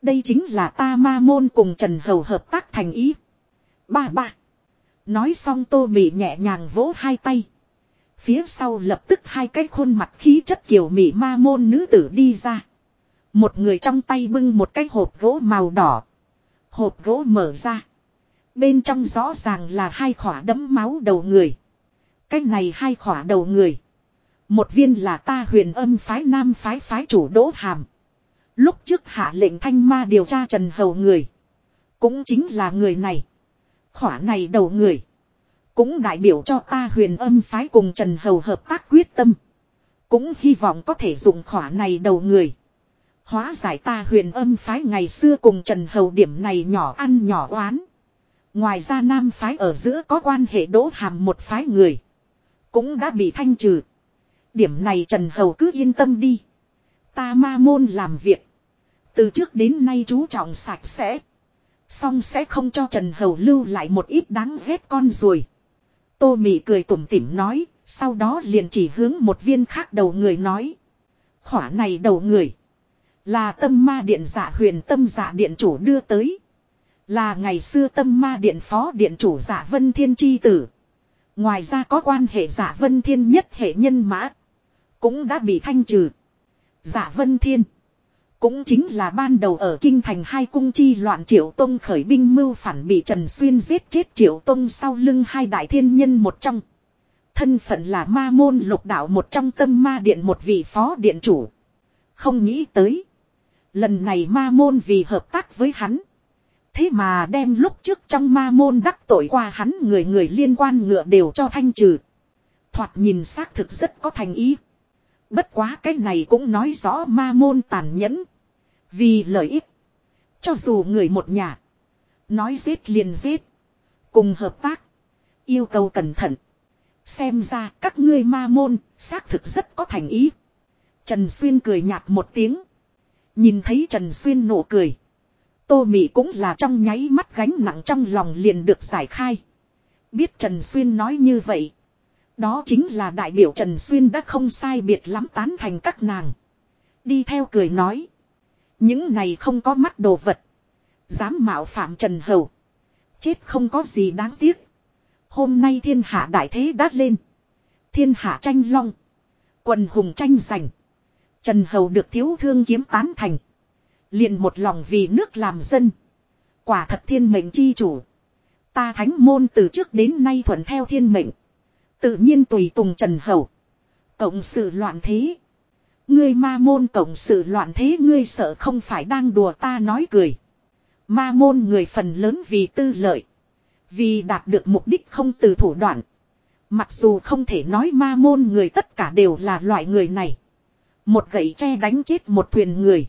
Đây chính là ta ma môn cùng Trần Hầu hợp tác thành ý. Ba ba. Nói xong tô mị nhẹ nhàng vỗ hai tay. Phía sau lập tức hai cái khuôn mặt khí chất kiểu mị ma môn nữ tử đi ra. Một người trong tay bưng một cái hộp gỗ màu đỏ. Hộp gỗ mở ra. Bên trong rõ ràng là hai khỏa đấm máu đầu người. Cách này hai khỏa đầu người. Một viên là ta huyền âm phái nam phái phái chủ đỗ hàm. Lúc trước hạ lệnh thanh ma điều tra trần hầu người. Cũng chính là người này. Khỏa này đầu người. Cũng đại biểu cho ta huyền âm phái cùng trần hầu hợp tác quyết tâm. Cũng hy vọng có thể dùng khỏa này đầu người. Hóa giải ta huyền âm phái ngày xưa cùng Trần Hầu điểm này nhỏ ăn nhỏ oán. Ngoài ra nam phái ở giữa có quan hệ đỗ hàm một phái người. Cũng đã bị thanh trừ. Điểm này Trần Hầu cứ yên tâm đi. Ta ma môn làm việc. Từ trước đến nay chú trọng sạch sẽ. Xong sẽ không cho Trần Hầu lưu lại một ít đáng ghét con rồi. Tô Mị cười tủm tỉm nói. Sau đó liền chỉ hướng một viên khác đầu người nói. Khỏa này đầu người. Là tâm ma điện giả huyền tâm giả điện chủ đưa tới. Là ngày xưa tâm ma điện phó điện chủ giả vân thiên chi tử. Ngoài ra có quan hệ giả vân thiên nhất hệ nhân mã. Cũng đã bị thanh trừ. Giả vân thiên. Cũng chính là ban đầu ở kinh thành hai cung chi loạn triệu tông khởi binh mưu phản bị Trần Xuyên giết chết triệu tông sau lưng hai đại thiên nhân một trong. Thân phận là ma môn lục đạo một trong tâm ma điện một vị phó điện chủ. Không nghĩ tới. Lần này ma môn vì hợp tác với hắn. Thế mà đem lúc trước trong ma môn đắc tội qua hắn người người liên quan ngựa đều cho thanh trừ. Thoạt nhìn xác thực rất có thành ý. Bất quá cái này cũng nói rõ ma môn tàn nhẫn. Vì lợi ích. Cho dù người một nhà. Nói giết liền giết. Cùng hợp tác. Yêu cầu cẩn thận. Xem ra các ngươi ma môn xác thực rất có thành ý. Trần Xuyên cười nhạt một tiếng. Nhìn thấy Trần Xuyên nụ cười. Tô Mị cũng là trong nháy mắt gánh nặng trong lòng liền được giải khai. Biết Trần Xuyên nói như vậy. Đó chính là đại biểu Trần Xuyên đã không sai biệt lắm tán thành các nàng. Đi theo cười nói. Những này không có mắt đồ vật. Dám mạo phạm Trần Hầu. Chết không có gì đáng tiếc. Hôm nay thiên hạ đại thế đát lên. Thiên hạ tranh long. Quần hùng tranh giành. Trần Hầu được thiếu thương kiếm tán thành. liền một lòng vì nước làm dân. Quả thật thiên mệnh chi chủ. Ta thánh môn từ trước đến nay thuận theo thiên mệnh. Tự nhiên tùy tùng Trần Hầu. Cộng sự loạn thế. Ngươi ma môn cộng sự loạn thế, ngươi sợ không phải đang đùa ta nói cười. Ma môn người phần lớn vì tư lợi. Vì đạt được mục đích không từ thủ đoạn. Mặc dù không thể nói ma môn người tất cả đều là loại người này. Một gậy tre đánh chết một thuyền người.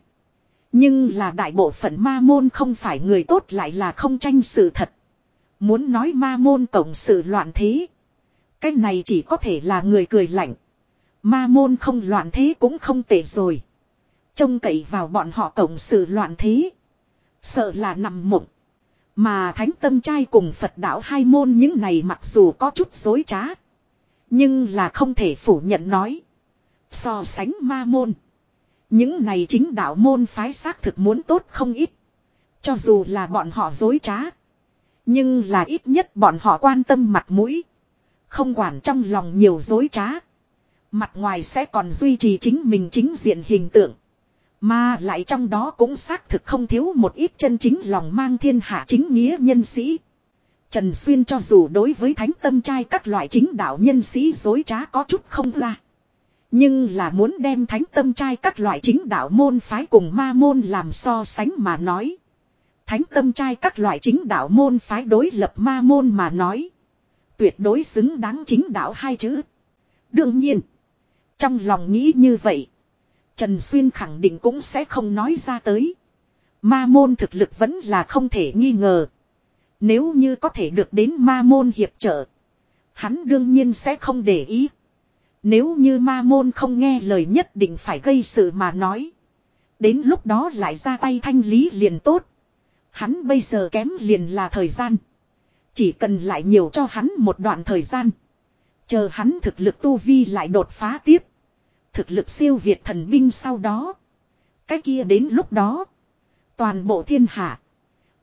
Nhưng là đại bộ phận ma môn không phải người tốt lại là không tranh sự thật. Muốn nói ma môn tổng sự loạn thế. Cái này chỉ có thể là người cười lạnh. Ma môn không loạn thế cũng không tệ rồi. Trông cậy vào bọn họ tổng sự loạn thế. Sợ là nằm mộng. Mà thánh tâm trai cùng Phật đạo hai môn những này mặc dù có chút dối trá. Nhưng là không thể phủ nhận nói. So sánh ma môn. Những này chính đạo môn phái xác thực muốn tốt không ít. Cho dù là bọn họ dối trá. Nhưng là ít nhất bọn họ quan tâm mặt mũi. Không quản trong lòng nhiều dối trá. Mặt ngoài sẽ còn duy trì chính mình chính diện hình tượng. Mà lại trong đó cũng xác thực không thiếu một ít chân chính lòng mang thiên hạ chính nghĩa nhân sĩ. Trần Xuyên cho dù đối với thánh tâm trai các loại chính đạo nhân sĩ dối trá có chút không ra. Nhưng là muốn đem thánh tâm trai các loại chính đạo môn phái cùng ma môn làm so sánh mà nói. Thánh tâm trai các loại chính đạo môn phái đối lập ma môn mà nói. Tuyệt đối xứng đáng chính đạo hai chữ. Đương nhiên. Trong lòng nghĩ như vậy. Trần Xuyên khẳng định cũng sẽ không nói ra tới. Ma môn thực lực vẫn là không thể nghi ngờ. Nếu như có thể được đến ma môn hiệp trợ. Hắn đương nhiên sẽ không để ý. Nếu như ma môn không nghe lời nhất định phải gây sự mà nói. Đến lúc đó lại ra tay thanh lý liền tốt. Hắn bây giờ kém liền là thời gian. Chỉ cần lại nhiều cho hắn một đoạn thời gian. Chờ hắn thực lực tu vi lại đột phá tiếp. Thực lực siêu việt thần binh sau đó. Cái kia đến lúc đó. Toàn bộ thiên hạ.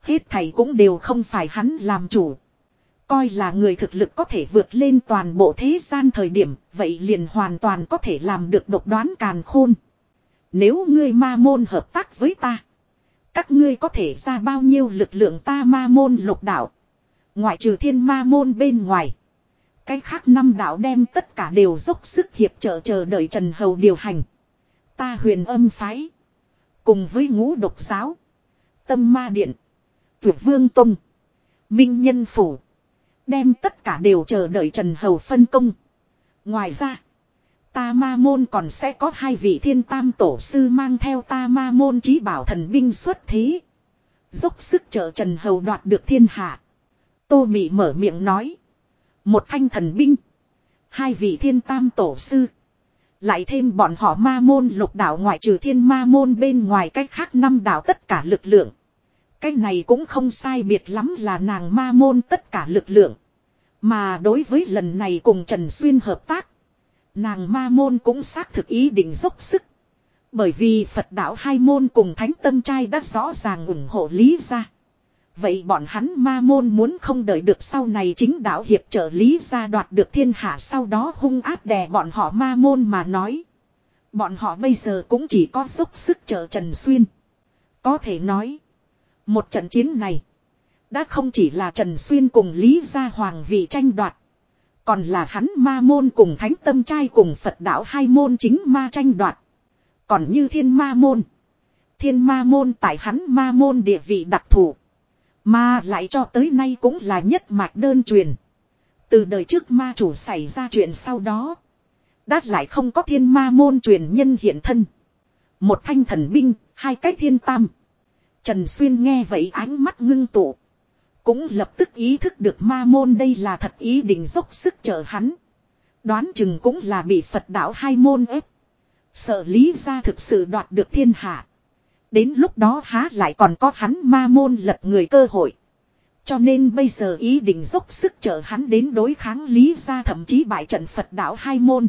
Hết thầy cũng đều không phải hắn làm chủ. Coi là người thực lực có thể vượt lên toàn bộ thế gian thời điểm. Vậy liền hoàn toàn có thể làm được độc đoán càn khôn. Nếu ngươi ma môn hợp tác với ta. Các ngươi có thể ra bao nhiêu lực lượng ta ma môn lục đạo. Ngoại trừ thiên ma môn bên ngoài. Cái khác năm đạo đem tất cả đều dốc sức hiệp trợ chờ đợi Trần Hầu điều hành. Ta huyền âm phái. Cùng với ngũ độc giáo. Tâm ma điện. Tuyệt vương tông. Minh nhân phủ. Đem tất cả đều chờ đợi Trần Hầu phân công. Ngoài ra. Ta ma môn còn sẽ có hai vị thiên tam tổ sư mang theo ta ma môn trí bảo thần binh xuất thế. Dốc sức trợ Trần Hầu đoạt được thiên hạ. Tô Mị mở miệng nói. Một thanh thần binh. Hai vị thiên tam tổ sư. Lại thêm bọn họ ma môn lục đạo ngoại trừ thiên ma môn bên ngoài cách khác năm đạo tất cả lực lượng. Cái này cũng không sai biệt lắm là nàng ma môn tất cả lực lượng. Mà đối với lần này cùng Trần Xuyên hợp tác. Nàng ma môn cũng xác thực ý định dốc sức. Bởi vì Phật đạo hai môn cùng thánh tâm trai đã rõ ràng ủng hộ lý ra. Vậy bọn hắn ma môn muốn không đợi được sau này chính đạo hiệp trợ lý ra đoạt được thiên hạ sau đó hung áp đè bọn họ ma môn mà nói. Bọn họ bây giờ cũng chỉ có dốc sức trợ Trần Xuyên. Có thể nói. Một trận chiến này. Đã không chỉ là Trần Xuyên cùng Lý Gia Hoàng vị tranh đoạt. Còn là hắn ma môn cùng thánh tâm trai cùng Phật đạo hai môn chính ma tranh đoạt. Còn như thiên ma môn. Thiên ma môn tại hắn ma môn địa vị đặc thù. Mà lại cho tới nay cũng là nhất mạch đơn truyền. Từ đời trước ma chủ xảy ra chuyện sau đó. Đát lại không có thiên ma môn truyền nhân hiện thân. Một thanh thần binh, hai cái thiên tam. Trần Xuyên nghe vậy ánh mắt ngưng tụ. Cũng lập tức ý thức được ma môn đây là thật ý định dốc sức trợ hắn. Đoán chừng cũng là bị Phật đạo hai môn ép. Sợ lý ra thực sự đoạt được thiên hạ. Đến lúc đó há lại còn có hắn ma môn lật người cơ hội. Cho nên bây giờ ý định dốc sức trợ hắn đến đối kháng lý ra thậm chí bại trận Phật đạo hai môn.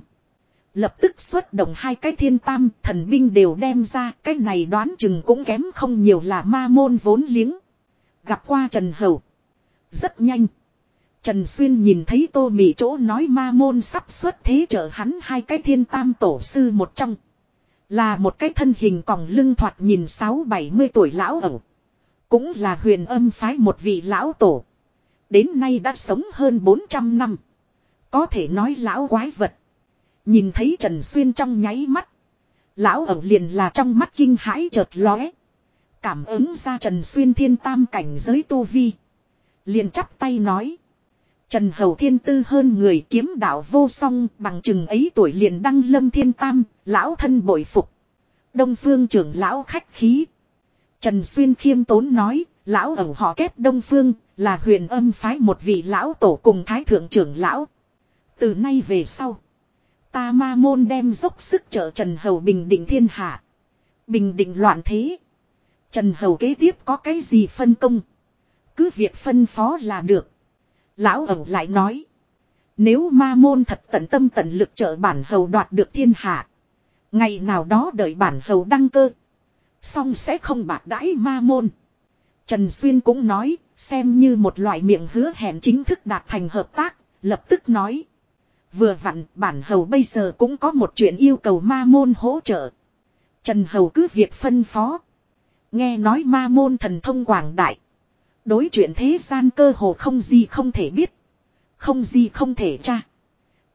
Lập tức xuất động hai cái thiên tam, thần binh đều đem ra, cái này đoán chừng cũng kém không nhiều là ma môn vốn liếng. Gặp qua Trần Hầu. Rất nhanh. Trần Xuyên nhìn thấy tô mị chỗ nói ma môn sắp xuất thế trợ hắn hai cái thiên tam tổ sư một trong. Là một cái thân hình còng lưng thoạt nhìn sáu bảy mươi tuổi lão ẩu. Cũng là huyền âm phái một vị lão tổ. Đến nay đã sống hơn 400 năm. Có thể nói lão quái vật. Nhìn thấy Trần Xuyên trong nháy mắt. Lão ẩu liền là trong mắt kinh hãi chợt lóe. Cảm ứng ra Trần Xuyên thiên tam cảnh giới tu vi. Liền chắp tay nói. Trần Hầu Thiên Tư hơn người kiếm đạo vô song bằng chừng ấy tuổi liền đăng lâm thiên tam, lão thân bội phục. Đông phương trưởng lão khách khí. Trần Xuyên khiêm tốn nói, lão ẩu họ kép Đông Phương, là huyền âm phái một vị lão tổ cùng thái thượng trưởng lão. Từ nay về sau, ta ma môn đem dốc sức trợ Trần Hầu bình định thiên hạ. Bình định loạn thế. Trần Hầu kế tiếp có cái gì phân công. Cứ việc phân phó là được. Lão ẩu lại nói. Nếu ma môn thật tận tâm tận lực trợ bản hầu đoạt được thiên hạ. Ngày nào đó đợi bản hầu đăng cơ. Xong sẽ không bạc đãi ma môn. Trần Xuyên cũng nói, xem như một loại miệng hứa hẹn chính thức đạt thành hợp tác, lập tức nói. Vừa vặn, bản hầu bây giờ cũng có một chuyện yêu cầu ma môn hỗ trợ. Trần Hầu cứ việc phân phó. Nghe nói ma môn thần thông quảng đại. Đối chuyện thế gian cơ hồ không gì không thể biết. Không gì không thể tra.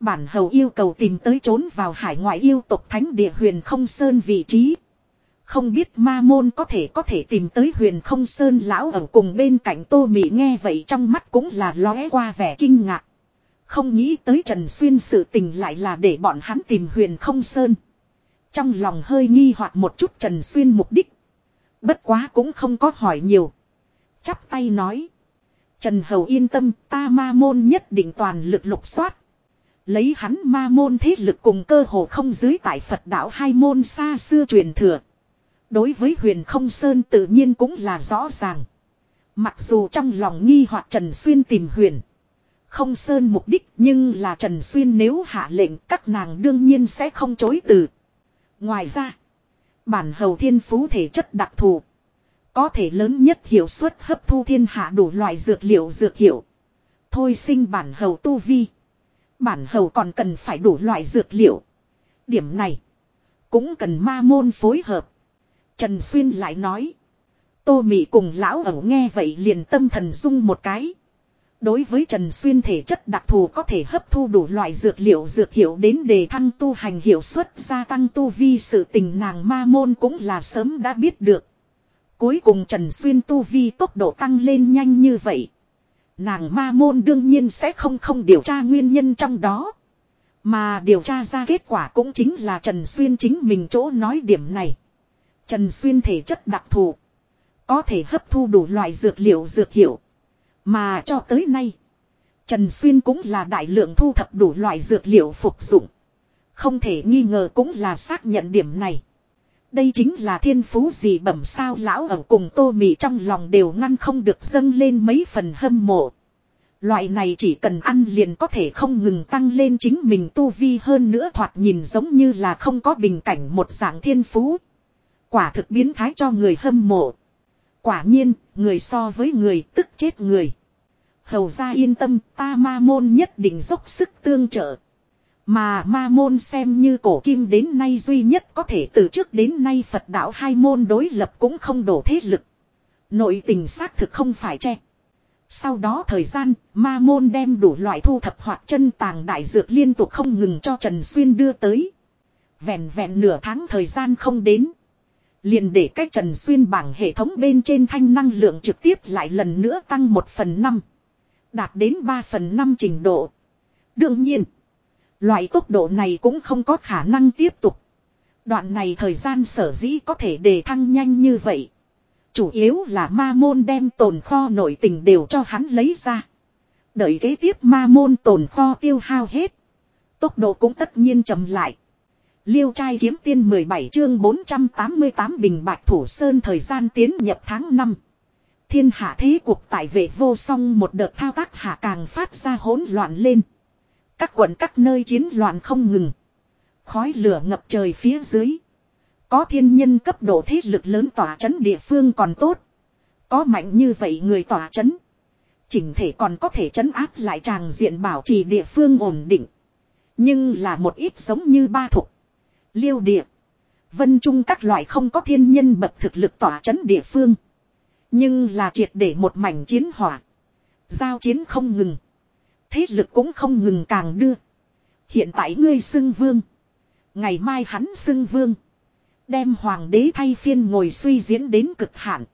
Bản hầu yêu cầu tìm tới trốn vào hải ngoại yêu tộc thánh địa huyền không sơn vị trí. Không biết ma môn có thể có thể tìm tới huyền không sơn lão ở cùng bên cạnh tô mị nghe vậy trong mắt cũng là lóe qua vẻ kinh ngạc. Không nghĩ tới Trần Xuyên sự tình lại là để bọn hắn tìm huyền không sơn. Trong lòng hơi nghi hoặc một chút Trần Xuyên mục đích. Bất quá cũng không có hỏi nhiều. Chắp tay nói. Trần Hầu yên tâm, ta ma môn nhất định toàn lực lục soát. Lấy hắn ma môn thế lực cùng cơ hồ không dưới tại Phật đạo hai môn xa xưa truyền thừa. Đối với huyền không sơn tự nhiên cũng là rõ ràng. Mặc dù trong lòng nghi hoặc Trần Xuyên tìm huyền. Không sơn mục đích nhưng là Trần Xuyên nếu hạ lệnh các nàng đương nhiên sẽ không chối từ. Ngoài ra, bản hầu thiên phú thể chất đặc thù. Có thể lớn nhất hiệu suất hấp thu thiên hạ đủ loại dược liệu dược hiệu. Thôi sinh bản hầu tu vi. Bản hầu còn cần phải đủ loại dược liệu. Điểm này. Cũng cần ma môn phối hợp. Trần Xuyên lại nói. Tô Mị cùng lão ẩu nghe vậy liền tâm thần dung một cái. Đối với Trần Xuyên thể chất đặc thù có thể hấp thu đủ loại dược liệu, dược hiệu đến đề thăng tu hành hiệu suất, gia tăng tu vi, sự tình nàng ma môn cũng là sớm đã biết được. Cuối cùng Trần Xuyên tu vi tốc độ tăng lên nhanh như vậy. Nàng ma môn đương nhiên sẽ không không điều tra nguyên nhân trong đó. Mà điều tra ra kết quả cũng chính là Trần Xuyên chính mình chỗ nói điểm này. Trần Xuyên thể chất đặc thù. Có thể hấp thu đủ loại dược liệu, dược hiệu. Mà cho tới nay. Trần Xuyên cũng là đại lượng thu thập đủ loại dược liệu phục dụng. Không thể nghi ngờ cũng là xác nhận điểm này. Đây chính là thiên phú gì bẩm sao lão ở cùng tô mị trong lòng đều ngăn không được dâng lên mấy phần hâm mộ. Loại này chỉ cần ăn liền có thể không ngừng tăng lên chính mình tu vi hơn nữa thoạt nhìn giống như là không có bình cảnh một dạng thiên phú. Quả thực biến thái cho người hâm mộ. Quả nhiên, người so với người tức chết người. Hầu ra yên tâm, ta ma môn nhất định dốc sức tương trợ. Mà ma môn xem như cổ kim đến nay duy nhất có thể từ trước đến nay Phật đạo hai môn đối lập cũng không đổ thế lực. Nội tình xác thực không phải che. Sau đó thời gian, ma môn đem đủ loại thu thập hoặc chân tàng đại dược liên tục không ngừng cho Trần Xuyên đưa tới. Vẹn vẹn nửa tháng thời gian không đến. Liền để cách Trần Xuyên bảng hệ thống bên trên thanh năng lượng trực tiếp lại lần nữa tăng một phần năm, Đạt đến 3 phần 5 trình độ. Đương nhiên. Loại tốc độ này cũng không có khả năng tiếp tục. Đoạn này thời gian sở dĩ có thể đề thăng nhanh như vậy. Chủ yếu là ma môn đem tồn kho nội tình đều cho hắn lấy ra. Đợi kế tiếp ma môn tồn kho tiêu hao hết. Tốc độ cũng tất nhiên chậm lại. Liêu trai kiếm tiên 17 chương 488 bình bạch thủ sơn thời gian tiến nhập tháng 5. Thiên hạ thế cuộc tại vệ vô song một đợt thao tác hạ càng phát ra hỗn loạn lên. Các quận các nơi chiến loạn không ngừng. Khói lửa ngập trời phía dưới. Có thiên nhân cấp độ thế lực lớn tỏa chấn địa phương còn tốt. Có mạnh như vậy người tỏa chấn. Chỉnh thể còn có thể chấn áp lại tràng diện bảo trì địa phương ổn định. Nhưng là một ít giống như ba thục. Liêu địa. Vân Trung các loại không có thiên nhân bậc thực lực tỏa chấn địa phương. Nhưng là triệt để một mảnh chiến hỏa. Giao chiến không ngừng. Thế lực cũng không ngừng càng đưa. Hiện tại ngươi xưng vương. Ngày mai hắn xưng vương. Đem hoàng đế thay phiên ngồi suy diễn đến cực hạn.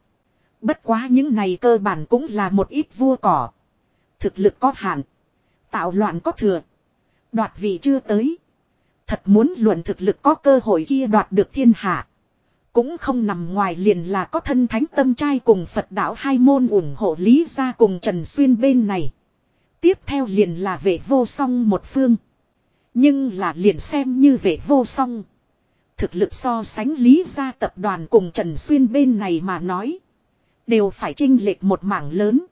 Bất quá những này cơ bản cũng là một ít vua cỏ. Thực lực có hạn. Tạo loạn có thừa. Đoạt vị chưa tới. Thật muốn luận thực lực có cơ hội kia đoạt được thiên hạ. Cũng không nằm ngoài liền là có thân thánh tâm trai cùng Phật đạo hai môn ủng hộ lý ra cùng Trần Xuyên bên này. Tiếp theo liền là vệ vô song một phương. Nhưng là liền xem như vệ vô song. Thực lực so sánh lý ra tập đoàn cùng Trần Xuyên bên này mà nói. Đều phải trinh lệch một mảng lớn.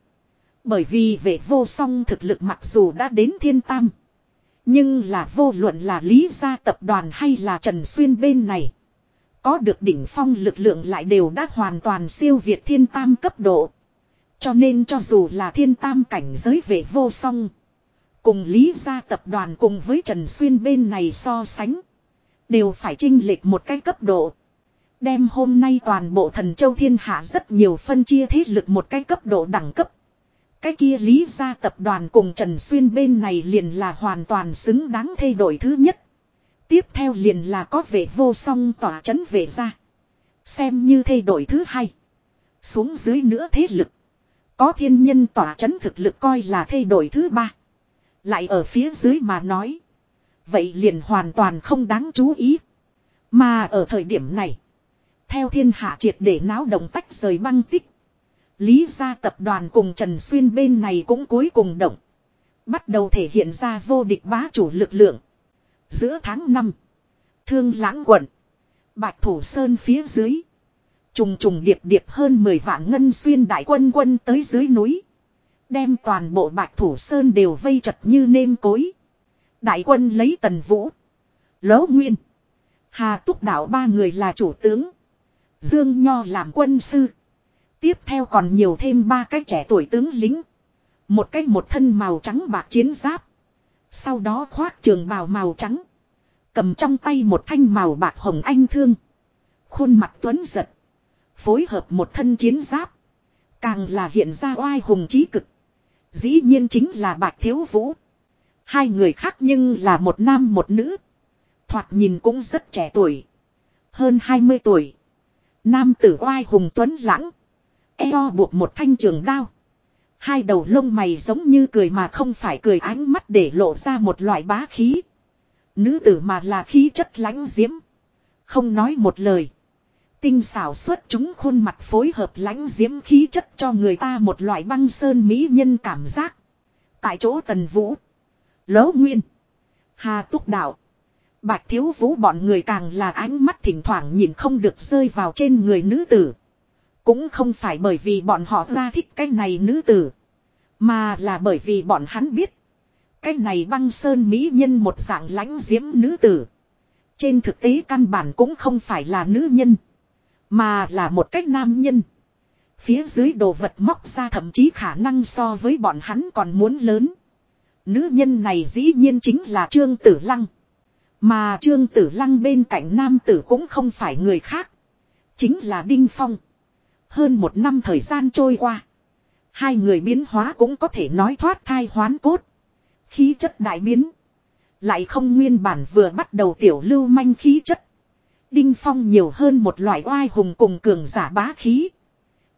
Bởi vì vệ vô song thực lực mặc dù đã đến thiên tam. Nhưng là vô luận là lý gia tập đoàn hay là Trần Xuyên bên này. Có được đỉnh phong lực lượng lại đều đã hoàn toàn siêu việt thiên tam cấp độ. Cho nên cho dù là thiên tam cảnh giới vệ vô song. Cùng lý gia tập đoàn cùng với Trần Xuyên bên này so sánh. Đều phải trinh lệch một cái cấp độ. Đem hôm nay toàn bộ thần châu thiên hạ rất nhiều phân chia thế lực một cái cấp độ đẳng cấp. Cái kia lý gia tập đoàn cùng Trần Xuyên bên này liền là hoàn toàn xứng đáng thay đổi thứ nhất. Tiếp theo liền là có vệ vô song tỏa chấn về ra. Xem như thay đổi thứ hai. Xuống dưới nữa thế lực. Có thiên nhân tỏa chấn thực lực coi là thay đổi thứ ba. Lại ở phía dưới mà nói. Vậy liền hoàn toàn không đáng chú ý. Mà ở thời điểm này. Theo thiên hạ triệt để náo động tách rời băng tích. Lý gia tập đoàn cùng Trần Xuyên bên này cũng cuối cùng động. Bắt đầu thể hiện ra vô địch bá chủ lực lượng. Giữa tháng 5. Thương lãng quận. Bạch Thủ Sơn phía dưới. Trùng trùng điệp điệp hơn 10 vạn ngân xuyên đại quân quân tới dưới núi. Đem toàn bộ Bạch Thủ Sơn đều vây chật như nêm cối. Đại quân lấy tần vũ. Lỗ Nguyên. Hà Túc Đạo ba người là chủ tướng. Dương Nho làm quân sư. Tiếp theo còn nhiều thêm ba cái trẻ tuổi tướng lính. Một cái một thân màu trắng bạc chiến giáp. Sau đó khoác trường bào màu trắng. Cầm trong tay một thanh màu bạc hồng anh thương. Khuôn mặt tuấn giật. Phối hợp một thân chiến giáp. Càng là hiện ra oai hùng trí cực. Dĩ nhiên chính là bạc thiếu vũ. Hai người khác nhưng là một nam một nữ. Thoạt nhìn cũng rất trẻ tuổi. Hơn 20 tuổi. Nam tử oai hùng tuấn lãng. Eo buộc một thanh trường đao. Hai đầu lông mày giống như cười mà không phải cười ánh mắt để lộ ra một loại bá khí. Nữ tử mà là khí chất lãnh diễm. Không nói một lời. Tinh xảo xuất chúng khuôn mặt phối hợp lãnh diễm khí chất cho người ta một loại băng sơn mỹ nhân cảm giác. Tại chỗ tần vũ. Lỗ nguyên. Hà túc đạo. Bạch thiếu vũ bọn người càng là ánh mắt thỉnh thoảng nhìn không được rơi vào trên người nữ tử. Cũng không phải bởi vì bọn họ ra thích cái này nữ tử. Mà là bởi vì bọn hắn biết. Cái này băng sơn mỹ nhân một dạng lãnh diễm nữ tử. Trên thực tế căn bản cũng không phải là nữ nhân. Mà là một cách nam nhân. Phía dưới đồ vật móc ra thậm chí khả năng so với bọn hắn còn muốn lớn. Nữ nhân này dĩ nhiên chính là Trương Tử Lăng. Mà Trương Tử Lăng bên cạnh nam tử cũng không phải người khác. Chính là Đinh Phong. Hơn một năm thời gian trôi qua. Hai người biến hóa cũng có thể nói thoát thai hoán cốt. Khí chất đại biến. Lại không nguyên bản vừa bắt đầu tiểu lưu manh khí chất. Đinh Phong nhiều hơn một loại oai hùng cùng cường giả bá khí.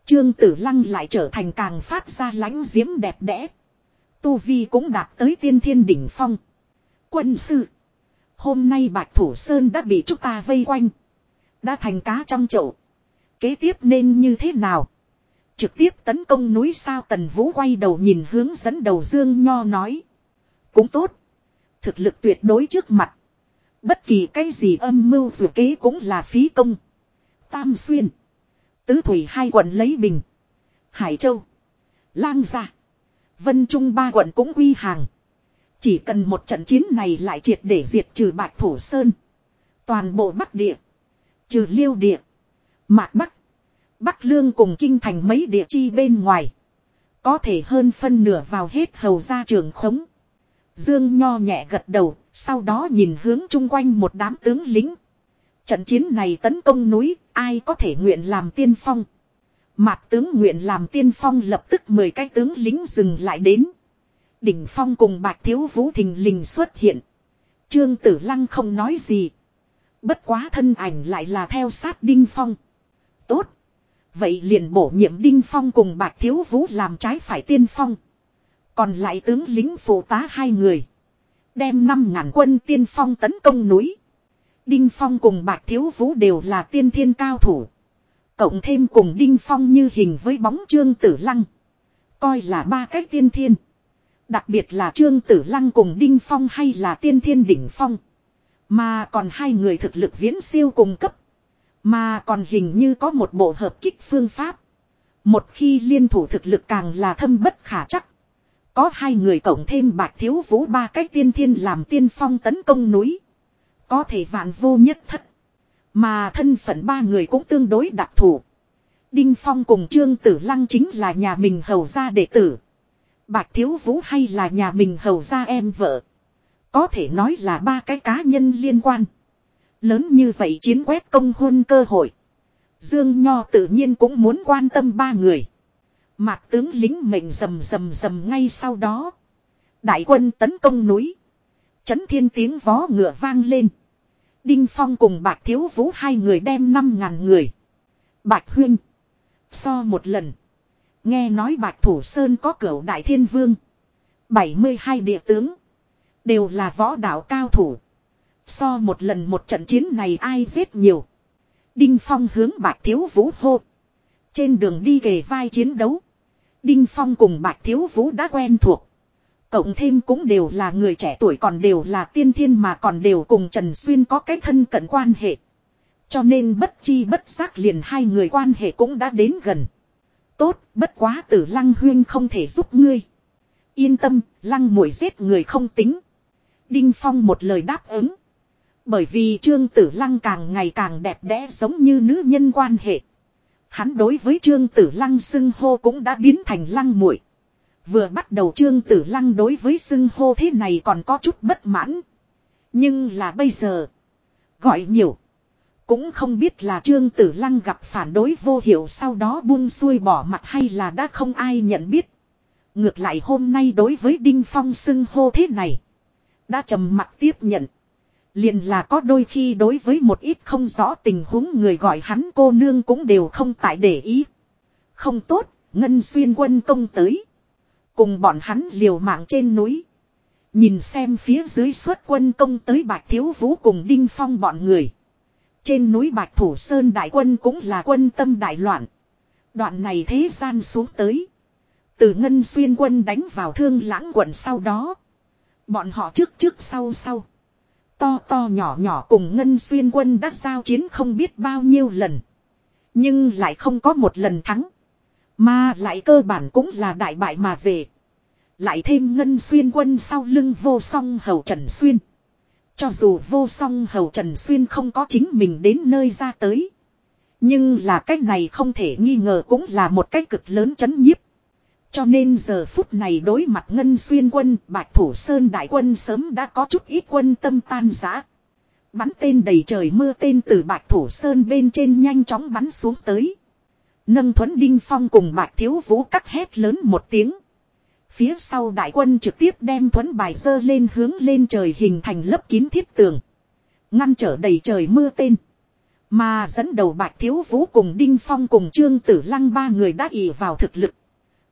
Trương Tử Lăng lại trở thành càng phát ra lãnh diễm đẹp đẽ. Tu Vi cũng đạt tới tiên thiên đỉnh phong. Quân sư. Hôm nay Bạch Thủ Sơn đã bị chúng ta vây quanh. Đã thành cá trong chậu. Kế tiếp nên như thế nào? Trực tiếp tấn công núi sao Tần Vũ quay đầu nhìn hướng dẫn đầu Dương Nho nói. Cũng tốt. Thực lực tuyệt đối trước mặt. Bất kỳ cái gì âm mưu dù kế cũng là phí công. Tam Xuyên. Tứ Thủy hai quận lấy bình. Hải Châu. Lang Gia. Vân Trung ba quận cũng quy hàng. Chỉ cần một trận chiến này lại triệt để diệt trừ Bạch Thổ Sơn. Toàn bộ Bắc Địa. Trừ Liêu Địa. Mạc Bắc. Bắc Lương cùng kinh thành mấy địa chi bên ngoài. Có thể hơn phân nửa vào hết hầu ra trường khống. Dương Nho nhẹ gật đầu, sau đó nhìn hướng chung quanh một đám tướng lính. Trận chiến này tấn công núi, ai có thể nguyện làm tiên phong. Mạc tướng nguyện làm tiên phong lập tức 10 cái tướng lính dừng lại đến. Đỉnh phong cùng bạch thiếu vũ thình lình xuất hiện. Trương tử lăng không nói gì. Bất quá thân ảnh lại là theo sát đinh phong. Tốt. Vậy liền bổ nhiệm đinh phong cùng bạch thiếu vũ làm trái phải tiên phong. Còn lại tướng lính phụ tá hai người. Đem năm ngàn quân tiên phong tấn công núi. Đinh Phong cùng Bạch Thiếu Vũ đều là tiên thiên cao thủ. Cộng thêm cùng Đinh Phong như hình với bóng Trương Tử Lăng. Coi là ba cái tiên thiên. Đặc biệt là Trương Tử Lăng cùng Đinh Phong hay là tiên thiên đỉnh phong. Mà còn hai người thực lực viễn siêu cùng cấp. Mà còn hình như có một bộ hợp kích phương pháp. Một khi liên thủ thực lực càng là thâm bất khả chắc. Có hai người cộng thêm bạch thiếu vũ ba cái tiên thiên làm tiên phong tấn công núi. Có thể vạn vô nhất thất. Mà thân phận ba người cũng tương đối đặc thù. Đinh Phong cùng Trương Tử Lăng chính là nhà mình hầu gia đệ tử. Bạch Thiếu Vũ hay là nhà mình hầu gia em vợ. Có thể nói là ba cái cá nhân liên quan. Lớn như vậy chiến quét công hôn cơ hội. Dương Nho tự nhiên cũng muốn quan tâm ba người. Mạc tướng lính mệnh rầm rầm rầm ngay sau đó. Đại quân tấn công núi. Chấn thiên tiếng vó ngựa vang lên. Đinh Phong cùng Bạch Thiếu Vũ hai người đem năm ngàn người. Bạch Huyên. So một lần. Nghe nói Bạch Thủ Sơn có cửu Đại Thiên Vương. 72 địa tướng. Đều là võ đạo cao thủ. So một lần một trận chiến này ai giết nhiều. Đinh Phong hướng Bạch Thiếu Vũ hô. Trên đường đi kề vai chiến đấu. Đinh Phong cùng Bạch Thiếu Vũ đã quen thuộc. Cộng thêm cũng đều là người trẻ tuổi còn đều là tiên thiên mà còn đều cùng Trần Xuyên có cái thân cận quan hệ. Cho nên bất chi bất giác liền hai người quan hệ cũng đã đến gần. Tốt, bất quá tử lăng huyên không thể giúp ngươi. Yên tâm, lăng mũi giết người không tính. Đinh Phong một lời đáp ứng. Bởi vì trương tử lăng càng ngày càng đẹp đẽ giống như nữ nhân quan hệ. Hắn đối với trương tử lăng xưng hô cũng đã biến thành lăng muội Vừa bắt đầu trương tử lăng đối với xưng hô thế này còn có chút bất mãn. Nhưng là bây giờ. Gọi nhiều. Cũng không biết là trương tử lăng gặp phản đối vô hiệu sau đó buông xuôi bỏ mặt hay là đã không ai nhận biết. Ngược lại hôm nay đối với Đinh Phong xưng hô thế này. Đã trầm mặt tiếp nhận. Liền là có đôi khi đối với một ít không rõ tình huống người gọi hắn cô nương cũng đều không tại để ý. Không tốt, Ngân Xuyên quân công tới. Cùng bọn hắn liều mạng trên núi. Nhìn xem phía dưới xuất quân công tới Bạch Thiếu Vũ cùng Đinh Phong bọn người. Trên núi Bạch Thủ Sơn đại quân cũng là quân tâm đại loạn. Đoạn này thế gian xuống tới. Từ Ngân Xuyên quân đánh vào thương lãng quận sau đó. Bọn họ trước trước sau sau. To to nhỏ nhỏ cùng Ngân Xuyên quân đã giao chiến không biết bao nhiêu lần. Nhưng lại không có một lần thắng. Mà lại cơ bản cũng là đại bại mà về. Lại thêm ngân xuyên quân sau lưng vô song hầu Trần Xuyên. Cho dù vô song hầu Trần Xuyên không có chính mình đến nơi ra tới. Nhưng là cách này không thể nghi ngờ cũng là một cách cực lớn chấn nhiếp. Cho nên giờ phút này đối mặt ngân xuyên quân, bạch thủ sơn đại quân sớm đã có chút ít quân tâm tan giã. Bắn tên đầy trời mưa tên từ bạch thủ sơn bên trên nhanh chóng bắn xuống tới. Nâng thuấn đinh phong cùng bạch thiếu vũ cắt hét lớn một tiếng. Phía sau đại quân trực tiếp đem thuấn bài dơ lên hướng lên trời hình thành lớp kín thiết tường. Ngăn trở đầy trời mưa tên. Mà dẫn đầu bạch thiếu vũ cùng đinh phong cùng trương tử lăng ba người đã ỉ vào thực lực.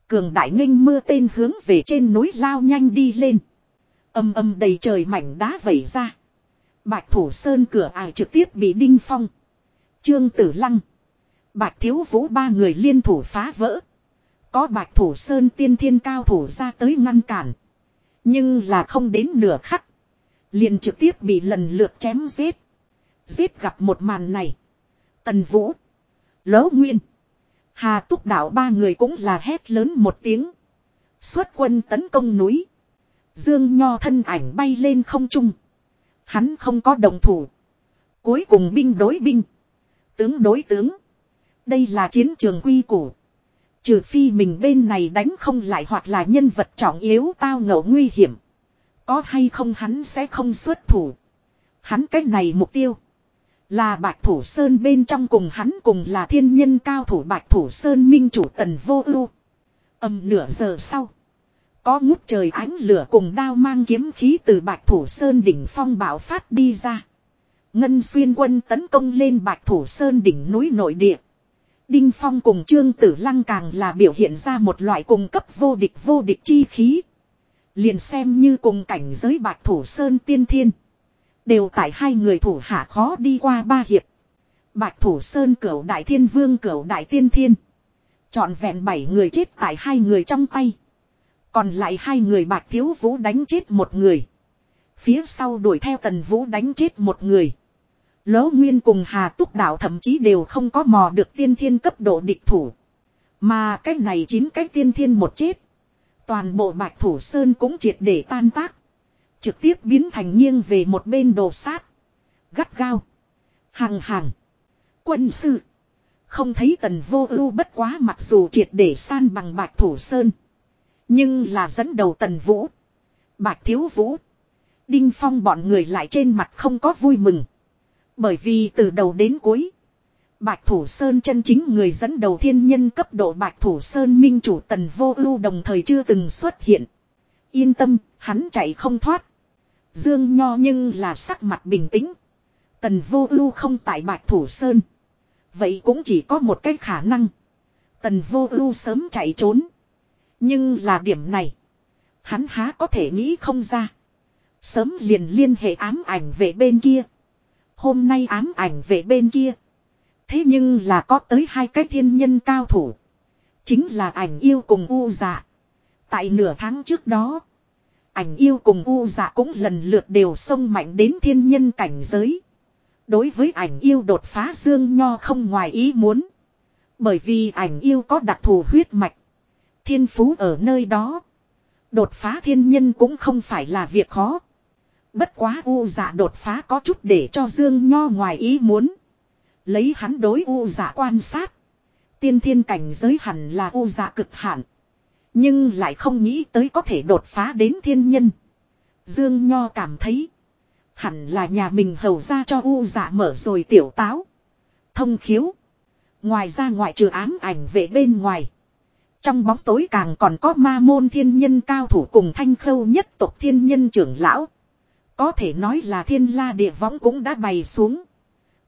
Cường đại nghênh mưa tên hướng về trên núi lao nhanh đi lên. Âm âm đầy trời mảnh đá vẩy ra. Bạch thủ sơn cửa ải trực tiếp bị đinh phong. Trương tử lăng. Bạch thiếu vũ ba người liên thủ phá vỡ. Có bạch thủ sơn tiên thiên cao thủ ra tới ngăn cản. Nhưng là không đến nửa khắc. Liền trực tiếp bị lần lượt chém giết. Giết gặp một màn này. Tần Vũ. Lỗ Nguyên. Hà Túc Đạo ba người cũng là hét lớn một tiếng. Xuất quân tấn công núi. Dương Nho thân ảnh bay lên không trung. Hắn không có đồng thủ. Cuối cùng binh đối binh. Tướng đối tướng. Đây là chiến trường quy củ. Trừ phi mình bên này đánh không lại hoặc là nhân vật trọng yếu tao ngẫu nguy hiểm. Có hay không hắn sẽ không xuất thủ. Hắn cái này mục tiêu. Là Bạch Thủ Sơn bên trong cùng hắn cùng là thiên nhân cao thủ Bạch Thủ Sơn minh chủ tần vô ưu. Âm nửa giờ sau. Có ngút trời ánh lửa cùng đao mang kiếm khí từ Bạch Thủ Sơn đỉnh phong bạo phát đi ra. Ngân xuyên quân tấn công lên Bạch Thủ Sơn đỉnh núi nội địa. Đinh Phong cùng Trương Tử Lăng càng là biểu hiện ra một loại cung cấp vô địch vô địch chi khí. Liền xem như cùng cảnh giới Bạch Thủ Sơn tiên thiên. Đều tại hai người thủ hạ khó đi qua ba hiệp. Bạch Thủ Sơn, cửu đại thiên vương, cửu đại tiên thiên. Chọn vẹn bảy người chết tại hai người trong tay. Còn lại hai người Bạch Thiếu Vũ đánh chết một người. Phía sau đuổi theo Tần Vũ đánh chết một người. Lỗ Nguyên cùng Hà Túc Đạo thậm chí đều không có mò được tiên thiên cấp độ địch thủ. Mà cái này chín cái tiên thiên một chết. Toàn bộ Bạch Thủ Sơn cũng triệt để tan tác. Trực tiếp biến thành nghiêng về một bên đồ sát. Gắt gao. Hàng hàng. Quân sư. Không thấy tần vô ưu bất quá mặc dù triệt để san bằng Bạch Thủ Sơn. Nhưng là dẫn đầu tần vũ. Bạch Thiếu Vũ. Đinh Phong bọn người lại trên mặt không có vui mừng. Bởi vì từ đầu đến cuối. Bạch Thủ Sơn chân chính người dẫn đầu thiên nhân cấp độ Bạch Thủ Sơn minh chủ tần vô ưu đồng thời chưa từng xuất hiện. Yên tâm, hắn chạy không thoát. Dương Nho nhưng là sắc mặt bình tĩnh. Tần vô ưu không tại Bạch Thủ Sơn. Vậy cũng chỉ có một cái khả năng. Tần vô ưu sớm chạy trốn. Nhưng là điểm này. Hắn há có thể nghĩ không ra. Sớm liền liên hệ ám ảnh về bên kia. Hôm nay ám ảnh về bên kia. Thế nhưng là có tới hai cái thiên nhân cao thủ. Chính là ảnh yêu cùng u dạ. Tại nửa tháng trước đó. Ảnh yêu cùng u dạ cũng lần lượt đều xông mạnh đến thiên nhân cảnh giới. Đối với ảnh yêu đột phá dương nho không ngoài ý muốn. Bởi vì ảnh yêu có đặc thù huyết mạch. Thiên phú ở nơi đó. Đột phá thiên nhân cũng không phải là việc khó. Bất quá u dạ đột phá có chút để cho Dương Nho ngoài ý muốn. Lấy hắn đối u dạ quan sát. Tiên thiên cảnh giới hẳn là u dạ cực hạn. Nhưng lại không nghĩ tới có thể đột phá đến thiên nhân. Dương Nho cảm thấy. Hẳn là nhà mình hầu ra cho u dạ mở rồi tiểu táo. Thông khiếu. Ngoài ra ngoại trừ ám ảnh vệ bên ngoài. Trong bóng tối càng còn có ma môn thiên nhân cao thủ cùng thanh khâu nhất tộc thiên nhân trưởng lão. Có thể nói là thiên la địa võng cũng đã bày xuống.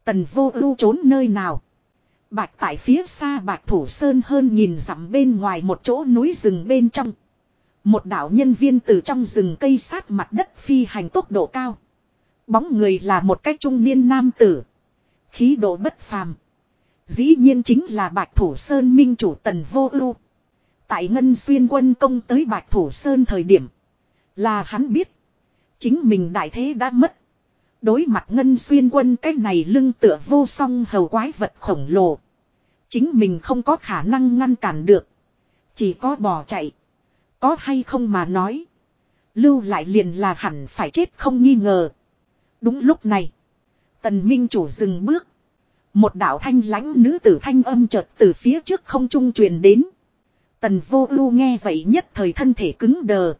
Tần vô ưu trốn nơi nào. Bạch tại phía xa bạch thủ sơn hơn nhìn dặm bên ngoài một chỗ núi rừng bên trong. Một đạo nhân viên từ trong rừng cây sát mặt đất phi hành tốc độ cao. Bóng người là một cách trung niên nam tử. Khí độ bất phàm. Dĩ nhiên chính là bạch thủ sơn minh chủ tần vô ưu. Tại ngân xuyên quân công tới bạch thủ sơn thời điểm. Là hắn biết. Chính mình đại thế đã mất. Đối mặt ngân xuyên quân, cái này lưng tựa vô song hầu quái vật khổng lồ. Chính mình không có khả năng ngăn cản được. Chỉ có bỏ chạy. Có hay không mà nói. Lưu lại liền là hẳn phải chết không nghi ngờ. Đúng lúc này. Tần Minh chủ dừng bước. Một đạo thanh lãnh nữ tử thanh âm chợt từ phía trước không trung truyền đến. Tần vô ưu nghe vậy nhất thời thân thể cứng đờ.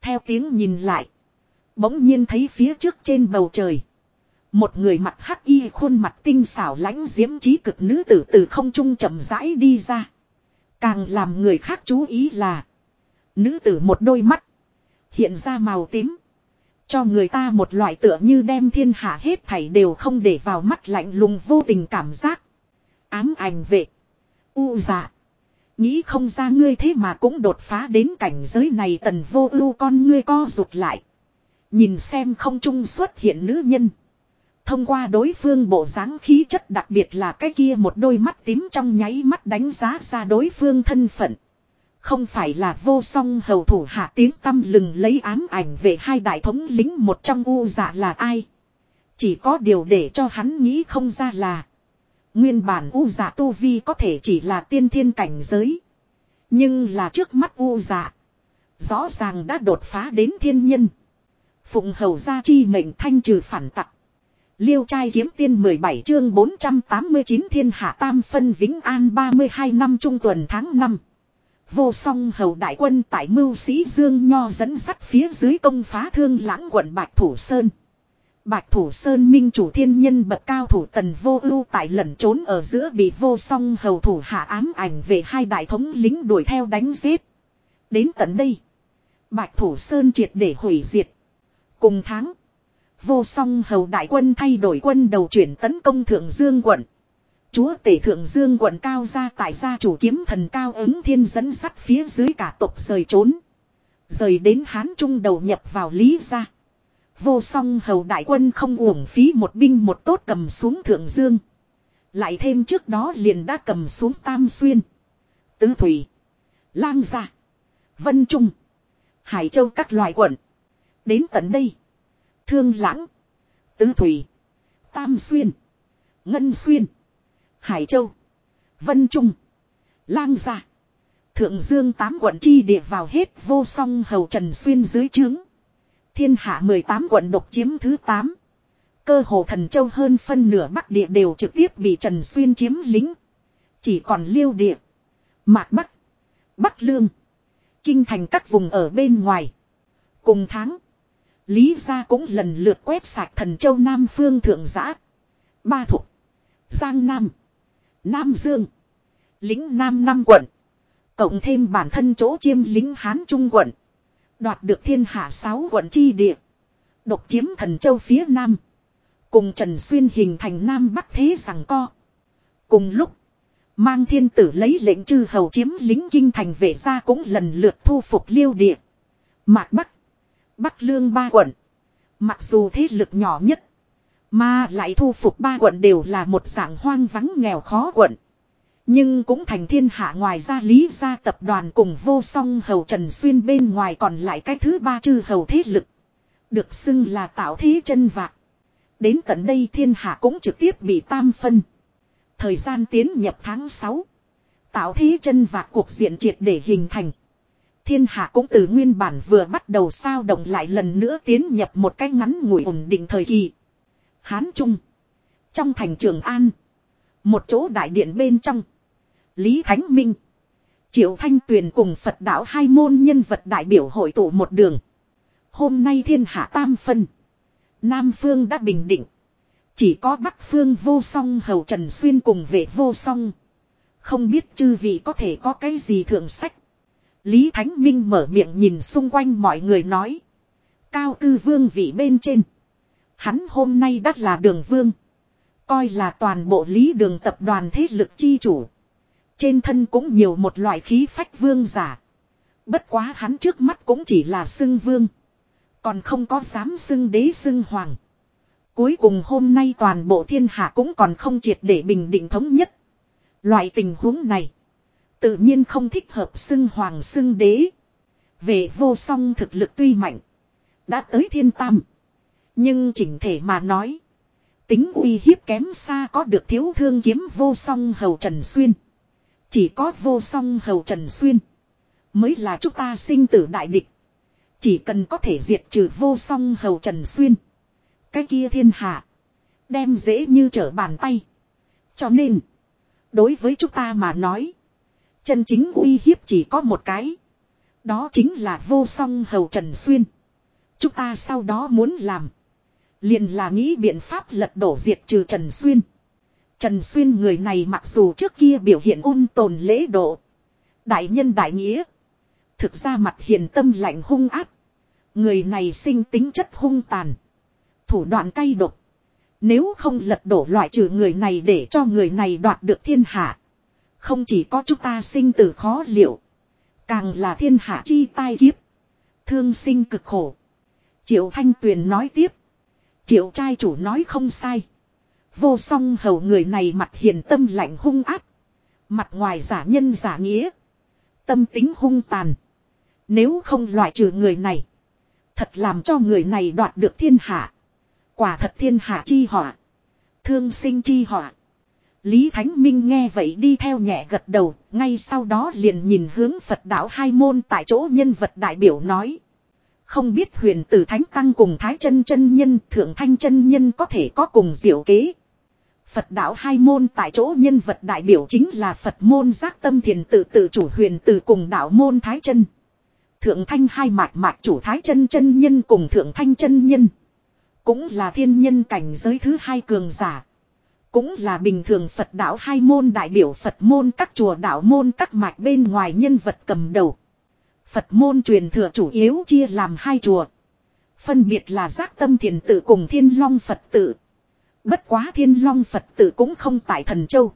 Theo tiếng nhìn lại. Bỗng nhiên thấy phía trước trên bầu trời. Một người mặt hắc y khuôn mặt tinh xảo lãnh diễm trí cực nữ tử từ không trung chậm rãi đi ra. Càng làm người khác chú ý là. Nữ tử một đôi mắt. Hiện ra màu tím. Cho người ta một loại tựa như đem thiên hạ hết thảy đều không để vào mắt lạnh lùng vô tình cảm giác. Ám ảnh vệ. U dạ. Nghĩ không ra ngươi thế mà cũng đột phá đến cảnh giới này tần vô ưu con ngươi co rụt lại. Nhìn xem không trung xuất hiện nữ nhân. Thông qua đối phương bộ dáng khí chất đặc biệt là cái kia một đôi mắt tím trong nháy mắt đánh giá ra đối phương thân phận. Không phải là vô song hầu thủ hạ tiếng tâm lừng lấy ám ảnh về hai đại thống lính một trong u dạ là ai. Chỉ có điều để cho hắn nghĩ không ra là. Nguyên bản u dạ tu vi có thể chỉ là tiên thiên cảnh giới. Nhưng là trước mắt u dạ. Rõ ràng đã đột phá đến thiên nhân. Phụng hầu gia chi mệnh thanh trừ phản tặc. Liêu trai kiếm tiên 17 chương 489 thiên hạ tam phân vĩnh an 32 năm trung tuần tháng 5. Vô song hầu đại quân tại mưu sĩ Dương Nho dẫn sắt phía dưới công phá thương lãng quận Bạch Thủ Sơn. Bạch Thủ Sơn Minh chủ thiên nhân bậc cao thủ tần vô ưu tại lẩn trốn ở giữa bị vô song hầu thủ hạ ám ảnh về hai đại thống lính đuổi theo đánh giết. Đến tận đây. Bạch Thủ Sơn triệt để hủy diệt. Cùng tháng. Vô song hầu đại quân thay đổi quân đầu chuyển tấn công Thượng Dương quận. Chúa tể Thượng Dương quận cao ra tại gia chủ kiếm thần cao ứng thiên dẫn sắt phía dưới cả tộc rời trốn. Rời đến Hán Trung đầu nhập vào Lý gia. Vô song hầu đại quân không uổng phí một binh một tốt cầm xuống Thượng Dương. Lại thêm trước đó liền đã cầm xuống Tam Xuyên. Tứ Thủy. Lang Gia. Vân Trung. Hải Châu các loại quận. Đến tận đây. Thương Lãng. Tứ Thủy. Tam Xuyên. Ngân Xuyên. Hải Châu. Vân Trung. Lang Gia. Thượng Dương tám quận chi địa vào hết vô song hầu Trần Xuyên dưới trướng. Thiên hạ 18 quận độc chiếm thứ 8. Cơ hồ thần châu hơn phân nửa bắc địa đều trực tiếp bị Trần Xuyên chiếm lính. Chỉ còn liêu địa. Mạc Bắc. Bắc Lương. Kinh thành các vùng ở bên ngoài. Cùng tháng. Lý gia cũng lần lượt quét sạch thần châu Nam phương thượng giã. Ba thuộc. Giang Nam. Nam Dương. Lính Nam năm quận. Cộng thêm bản thân chỗ chiêm lính Hán Trung quận. Đoạt được thiên hạ sáu quận chi địa. Độc chiếm thần châu phía Nam. Cùng Trần Xuyên hình thành Nam Bắc thế rằng co. Cùng lúc. Mang thiên tử lấy lệnh chư hầu chiếm lính kinh thành về ra cũng lần lượt thu phục liêu địa. Mạc Bắc. Bắc Lương ba quận. Mặc dù thế lực nhỏ nhất. Mà lại thu phục ba quận đều là một dạng hoang vắng nghèo khó quận. Nhưng cũng thành thiên hạ ngoài ra lý gia tập đoàn cùng vô song hầu Trần Xuyên bên ngoài còn lại cái thứ ba chư hầu thế lực. Được xưng là tạo thế chân vạc. Đến tận đây thiên hạ cũng trực tiếp bị tam phân. Thời gian tiến nhập tháng 6. Tạo thế chân vạc cuộc diện triệt để hình thành. Thiên hạ cũng từ nguyên bản vừa bắt đầu sao động lại lần nữa tiến nhập một cái ngắn ngủi ổn định thời kỳ. Hán Trung. Trong thành Trường An. Một chỗ đại điện bên trong. Lý Thánh Minh. Triệu Thanh Tuyền cùng Phật đạo hai môn nhân vật đại biểu hội tụ một đường. Hôm nay thiên hạ tam phân. Nam phương đã bình định. Chỉ có Bắc phương vô song hầu Trần Xuyên cùng vệ vô song. Không biết chư vị có thể có cái gì thượng sách. Lý Thánh Minh mở miệng nhìn xung quanh mọi người nói. Cao cư vương vị bên trên. Hắn hôm nay đắt là đường vương. Coi là toàn bộ lý đường tập đoàn thế lực chi chủ. Trên thân cũng nhiều một loại khí phách vương giả. Bất quá hắn trước mắt cũng chỉ là xưng vương. Còn không có dám xưng đế xưng hoàng. Cuối cùng hôm nay toàn bộ thiên hạ cũng còn không triệt để bình định thống nhất. Loại tình huống này. Tự nhiên không thích hợp xưng hoàng xưng đế. Về vô song thực lực tuy mạnh. Đã tới thiên tam. Nhưng chỉnh thể mà nói. Tính uy hiếp kém xa có được thiếu thương kiếm vô song hầu Trần Xuyên. Chỉ có vô song hầu Trần Xuyên. Mới là chúng ta sinh tử đại địch. Chỉ cần có thể diệt trừ vô song hầu Trần Xuyên. Cái kia thiên hạ. Đem dễ như trở bàn tay. Cho nên. Đối với chúng ta mà nói. Chân chính uy hiếp chỉ có một cái. Đó chính là vô song hầu Trần Xuyên. Chúng ta sau đó muốn làm. Liền là nghĩ biện pháp lật đổ diệt trừ Trần Xuyên. Trần Xuyên người này mặc dù trước kia biểu hiện ôn tồn lễ độ. Đại nhân đại nghĩa. Thực ra mặt hiền tâm lạnh hung áp. Người này sinh tính chất hung tàn. Thủ đoạn cay độc. Nếu không lật đổ loại trừ người này để cho người này đoạt được thiên hạ. Không chỉ có chúng ta sinh tử khó liệu. Càng là thiên hạ chi tai kiếp. Thương sinh cực khổ. Triệu Thanh Tuyền nói tiếp. Triệu trai chủ nói không sai. Vô song hầu người này mặt hiền tâm lạnh hung áp. Mặt ngoài giả nhân giả nghĩa. Tâm tính hung tàn. Nếu không loại trừ người này. Thật làm cho người này đoạt được thiên hạ. Quả thật thiên hạ chi họa. Thương sinh chi họa. Lý Thánh Minh nghe vậy đi theo nhẹ gật đầu, ngay sau đó liền nhìn hướng Phật đạo hai môn tại chỗ nhân vật đại biểu nói. Không biết huyền tử Thánh Tăng cùng Thái chân chân nhân, Thượng Thanh chân nhân có thể có cùng diệu kế. Phật đạo hai môn tại chỗ nhân vật đại biểu chính là Phật môn giác tâm thiền tự tự chủ huyền tử cùng đạo môn Thái chân. Thượng Thanh hai mạch mạch chủ Thái chân chân nhân cùng Thượng Thanh chân nhân. Cũng là thiên nhân cảnh giới thứ hai cường giả. Cũng là bình thường Phật đạo hai môn đại biểu Phật môn, các chùa đạo môn, các mạch bên ngoài nhân vật cầm đầu. Phật môn truyền thừa chủ yếu chia làm hai chùa. Phân biệt là giác tâm thiền tự cùng thiên long Phật tự. Bất quá thiên long Phật tự cũng không tại thần châu.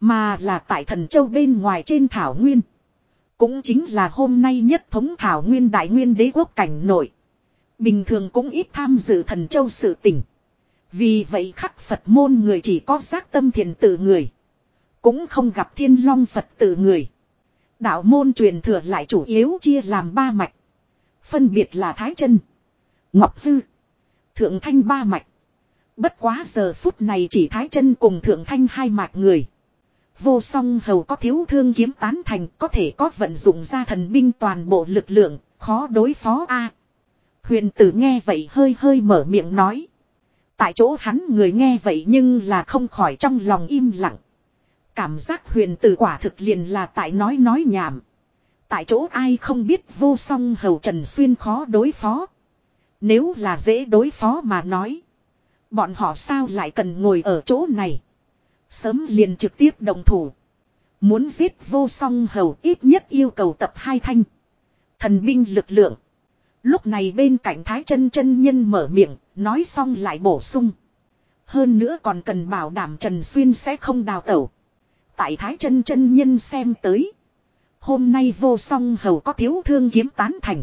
Mà là tại thần châu bên ngoài trên thảo nguyên. Cũng chính là hôm nay nhất thống thảo nguyên đại nguyên đế quốc cảnh nội. Bình thường cũng ít tham dự thần châu sự tỉnh. Vì vậy khắc Phật môn người chỉ có giác tâm thiền tử người. Cũng không gặp thiên long Phật tử người. Đạo môn truyền thừa lại chủ yếu chia làm ba mạch. Phân biệt là Thái chân Ngọc Hư. Thượng Thanh ba mạch. Bất quá giờ phút này chỉ Thái chân cùng Thượng Thanh hai mạch người. Vô song hầu có thiếu thương kiếm tán thành có thể có vận dụng ra thần binh toàn bộ lực lượng, khó đối phó a Huyền tử nghe vậy hơi hơi mở miệng nói. Tại chỗ hắn người nghe vậy nhưng là không khỏi trong lòng im lặng. Cảm giác huyền tử quả thực liền là tại nói nói nhảm. Tại chỗ ai không biết vô song hầu Trần Xuyên khó đối phó. Nếu là dễ đối phó mà nói. Bọn họ sao lại cần ngồi ở chỗ này. Sớm liền trực tiếp đồng thủ. Muốn giết vô song hầu ít nhất yêu cầu tập hai thanh. Thần binh lực lượng. Lúc này bên cạnh Thái chân chân nhân mở miệng, nói xong lại bổ sung. Hơn nữa còn cần bảo đảm Trần Xuyên sẽ không đào tẩu. Tại Thái chân chân nhân xem tới. Hôm nay vô song hầu có thiếu thương kiếm tán thành.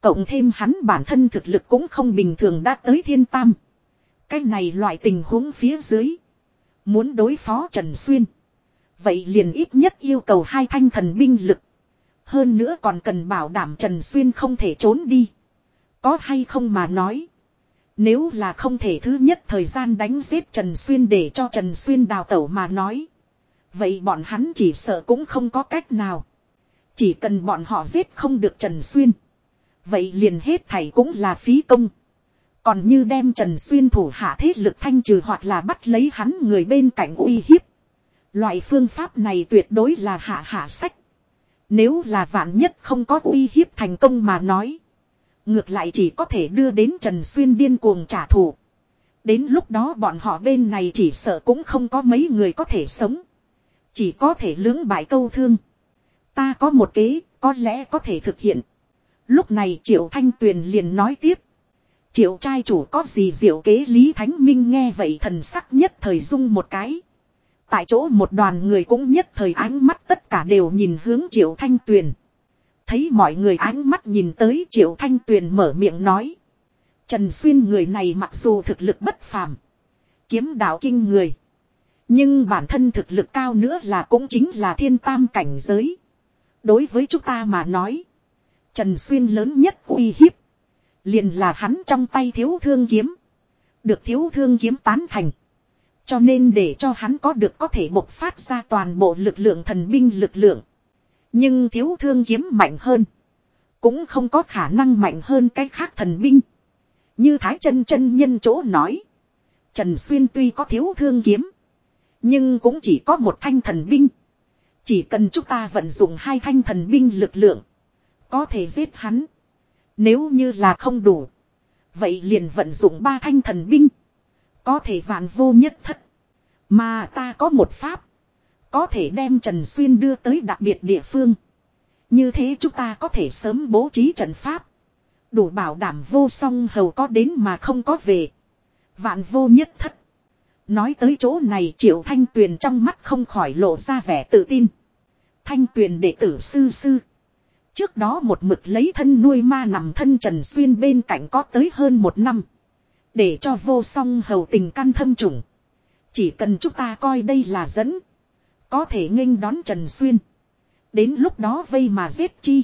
Cộng thêm hắn bản thân thực lực cũng không bình thường đã tới thiên tam. Cái này loại tình huống phía dưới. Muốn đối phó Trần Xuyên. Vậy liền ít nhất yêu cầu hai thanh thần binh lực. Hơn nữa còn cần bảo đảm Trần Xuyên không thể trốn đi. Có hay không mà nói. Nếu là không thể thứ nhất thời gian đánh giết Trần Xuyên để cho Trần Xuyên đào tẩu mà nói. Vậy bọn hắn chỉ sợ cũng không có cách nào. Chỉ cần bọn họ giết không được Trần Xuyên. Vậy liền hết thảy cũng là phí công. Còn như đem Trần Xuyên thủ hạ thế lực thanh trừ hoặc là bắt lấy hắn người bên cạnh uy hiếp. Loại phương pháp này tuyệt đối là hạ hạ sách. Nếu là vạn nhất không có uy hiếp thành công mà nói. Ngược lại chỉ có thể đưa đến Trần Xuyên điên cuồng trả thù. Đến lúc đó bọn họ bên này chỉ sợ cũng không có mấy người có thể sống. Chỉ có thể lưỡng bại câu thương. Ta có một kế, có lẽ có thể thực hiện. Lúc này Triệu Thanh Tuyền liền nói tiếp. Triệu trai chủ có gì diệu kế Lý Thánh Minh nghe vậy thần sắc nhất thời dung một cái. Tại chỗ một đoàn người cũng nhất thời ánh mắt tất cả đều nhìn hướng Triệu Thanh Tuyền. Thấy mọi người ánh mắt nhìn tới Triệu Thanh Tuyền mở miệng nói. Trần Xuyên người này mặc dù thực lực bất phàm. Kiếm đạo kinh người. Nhưng bản thân thực lực cao nữa là cũng chính là thiên tam cảnh giới. Đối với chúng ta mà nói. Trần Xuyên lớn nhất uy hiếp. Liền là hắn trong tay thiếu thương kiếm. Được thiếu thương kiếm tán thành. Cho nên để cho hắn có được có thể bộc phát ra toàn bộ lực lượng thần binh lực lượng. Nhưng thiếu thương kiếm mạnh hơn. Cũng không có khả năng mạnh hơn cái khác thần binh. Như Thái chân chân nhân chỗ nói. Trần Xuyên tuy có thiếu thương kiếm. Nhưng cũng chỉ có một thanh thần binh. Chỉ cần chúng ta vận dụng hai thanh thần binh lực lượng. Có thể giết hắn. Nếu như là không đủ. Vậy liền vận dụng ba thanh thần binh. Có thể vạn vô nhất thất. Mà ta có một pháp. Có thể đem Trần Xuyên đưa tới đặc biệt địa phương. Như thế chúng ta có thể sớm bố trí trận pháp. Đủ bảo đảm vô song hầu có đến mà không có về. Vạn vô nhất thất. Nói tới chỗ này, triệu thanh tuyền trong mắt không khỏi lộ ra vẻ tự tin. Thanh tuyền đệ tử sư sư. Trước đó một mực lấy thân nuôi ma nằm thân Trần Xuyên bên cạnh có tới hơn một năm. Để cho vô song hầu tình căn thâm trùng. Chỉ cần chúng ta coi đây là dẫn. Có thể nghênh đón Trần Xuyên. Đến lúc đó vây mà giết chi.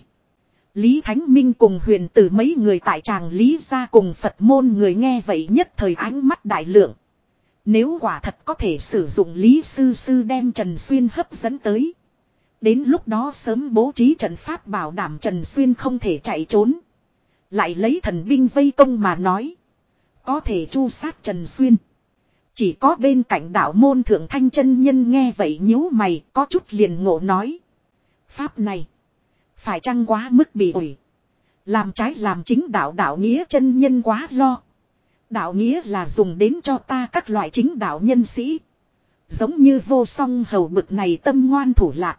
Lý Thánh Minh cùng huyền tử mấy người tại tràng Lý ra cùng Phật môn người nghe vậy nhất thời ánh mắt đại lượng. Nếu quả thật có thể sử dụng Lý Sư Sư đem Trần Xuyên hấp dẫn tới. Đến lúc đó sớm bố trí trận pháp bảo đảm Trần Xuyên không thể chạy trốn. Lại lấy thần binh vây công mà nói. Có thể chu sát Trần Xuyên. Chỉ có bên cạnh đạo môn thượng thanh chân nhân nghe vậy nhíu mày có chút liền ngộ nói. Pháp này. Phải chăng quá mức bị ủi. Làm trái làm chính đạo đạo nghĩa chân nhân quá lo. Đạo nghĩa là dùng đến cho ta các loại chính đạo nhân sĩ. Giống như vô song hầu bực này tâm ngoan thủ lạc.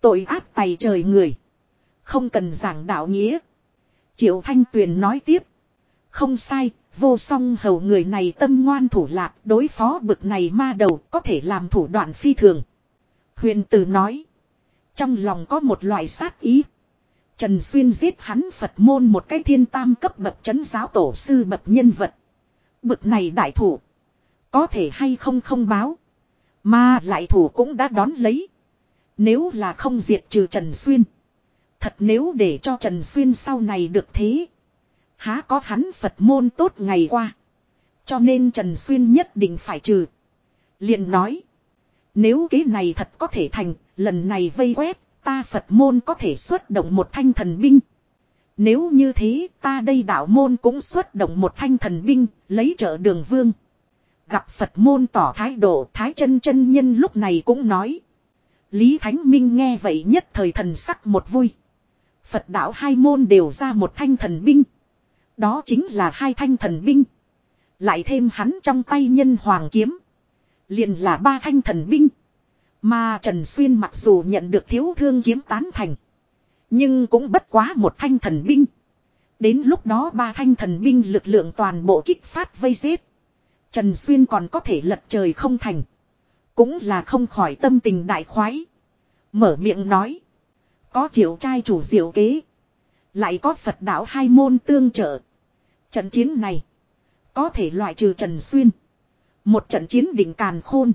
Tội ác tày trời người. Không cần giảng đạo nghĩa. Triệu Thanh Tuyền nói tiếp. Không sai, vô song hầu người này tâm ngoan thủ lạc, đối phó bực này ma đầu có thể làm thủ đoạn phi thường. Huyền tử nói. Trong lòng có một loại sát ý. Trần Xuyên giết hắn Phật môn một cái thiên tam cấp bậc chấn giáo tổ sư bậc nhân vật. Bực này đại thủ. Có thể hay không không báo. Mà lại thủ cũng đã đón lấy. Nếu là không diệt trừ Trần Xuyên. Thật nếu để cho Trần Xuyên sau này được thế. Há có hắn Phật môn tốt ngày qua. Cho nên Trần Xuyên nhất định phải trừ. liền nói. Nếu kế này thật có thể thành, lần này vây quét, ta Phật môn có thể xuất động một thanh thần binh. Nếu như thế, ta đây đạo môn cũng xuất động một thanh thần binh, lấy trợ đường vương. Gặp Phật môn tỏ thái độ, thái chân chân nhân lúc này cũng nói. Lý Thánh Minh nghe vậy nhất thời thần sắc một vui. Phật đạo hai môn đều ra một thanh thần binh. Đó chính là hai thanh thần binh. Lại thêm hắn trong tay nhân hoàng kiếm. liền là ba thanh thần binh. Mà Trần Xuyên mặc dù nhận được thiếu thương kiếm tán thành. Nhưng cũng bất quá một thanh thần binh. Đến lúc đó ba thanh thần binh lực lượng toàn bộ kích phát vây giết. Trần Xuyên còn có thể lật trời không thành. Cũng là không khỏi tâm tình đại khoái. Mở miệng nói. Có triệu trai chủ diệu kế. Lại có Phật đạo hai môn tương trợ. Trận chiến này. Có thể loại trừ Trần Xuyên. Một trận chiến đỉnh càn khôn.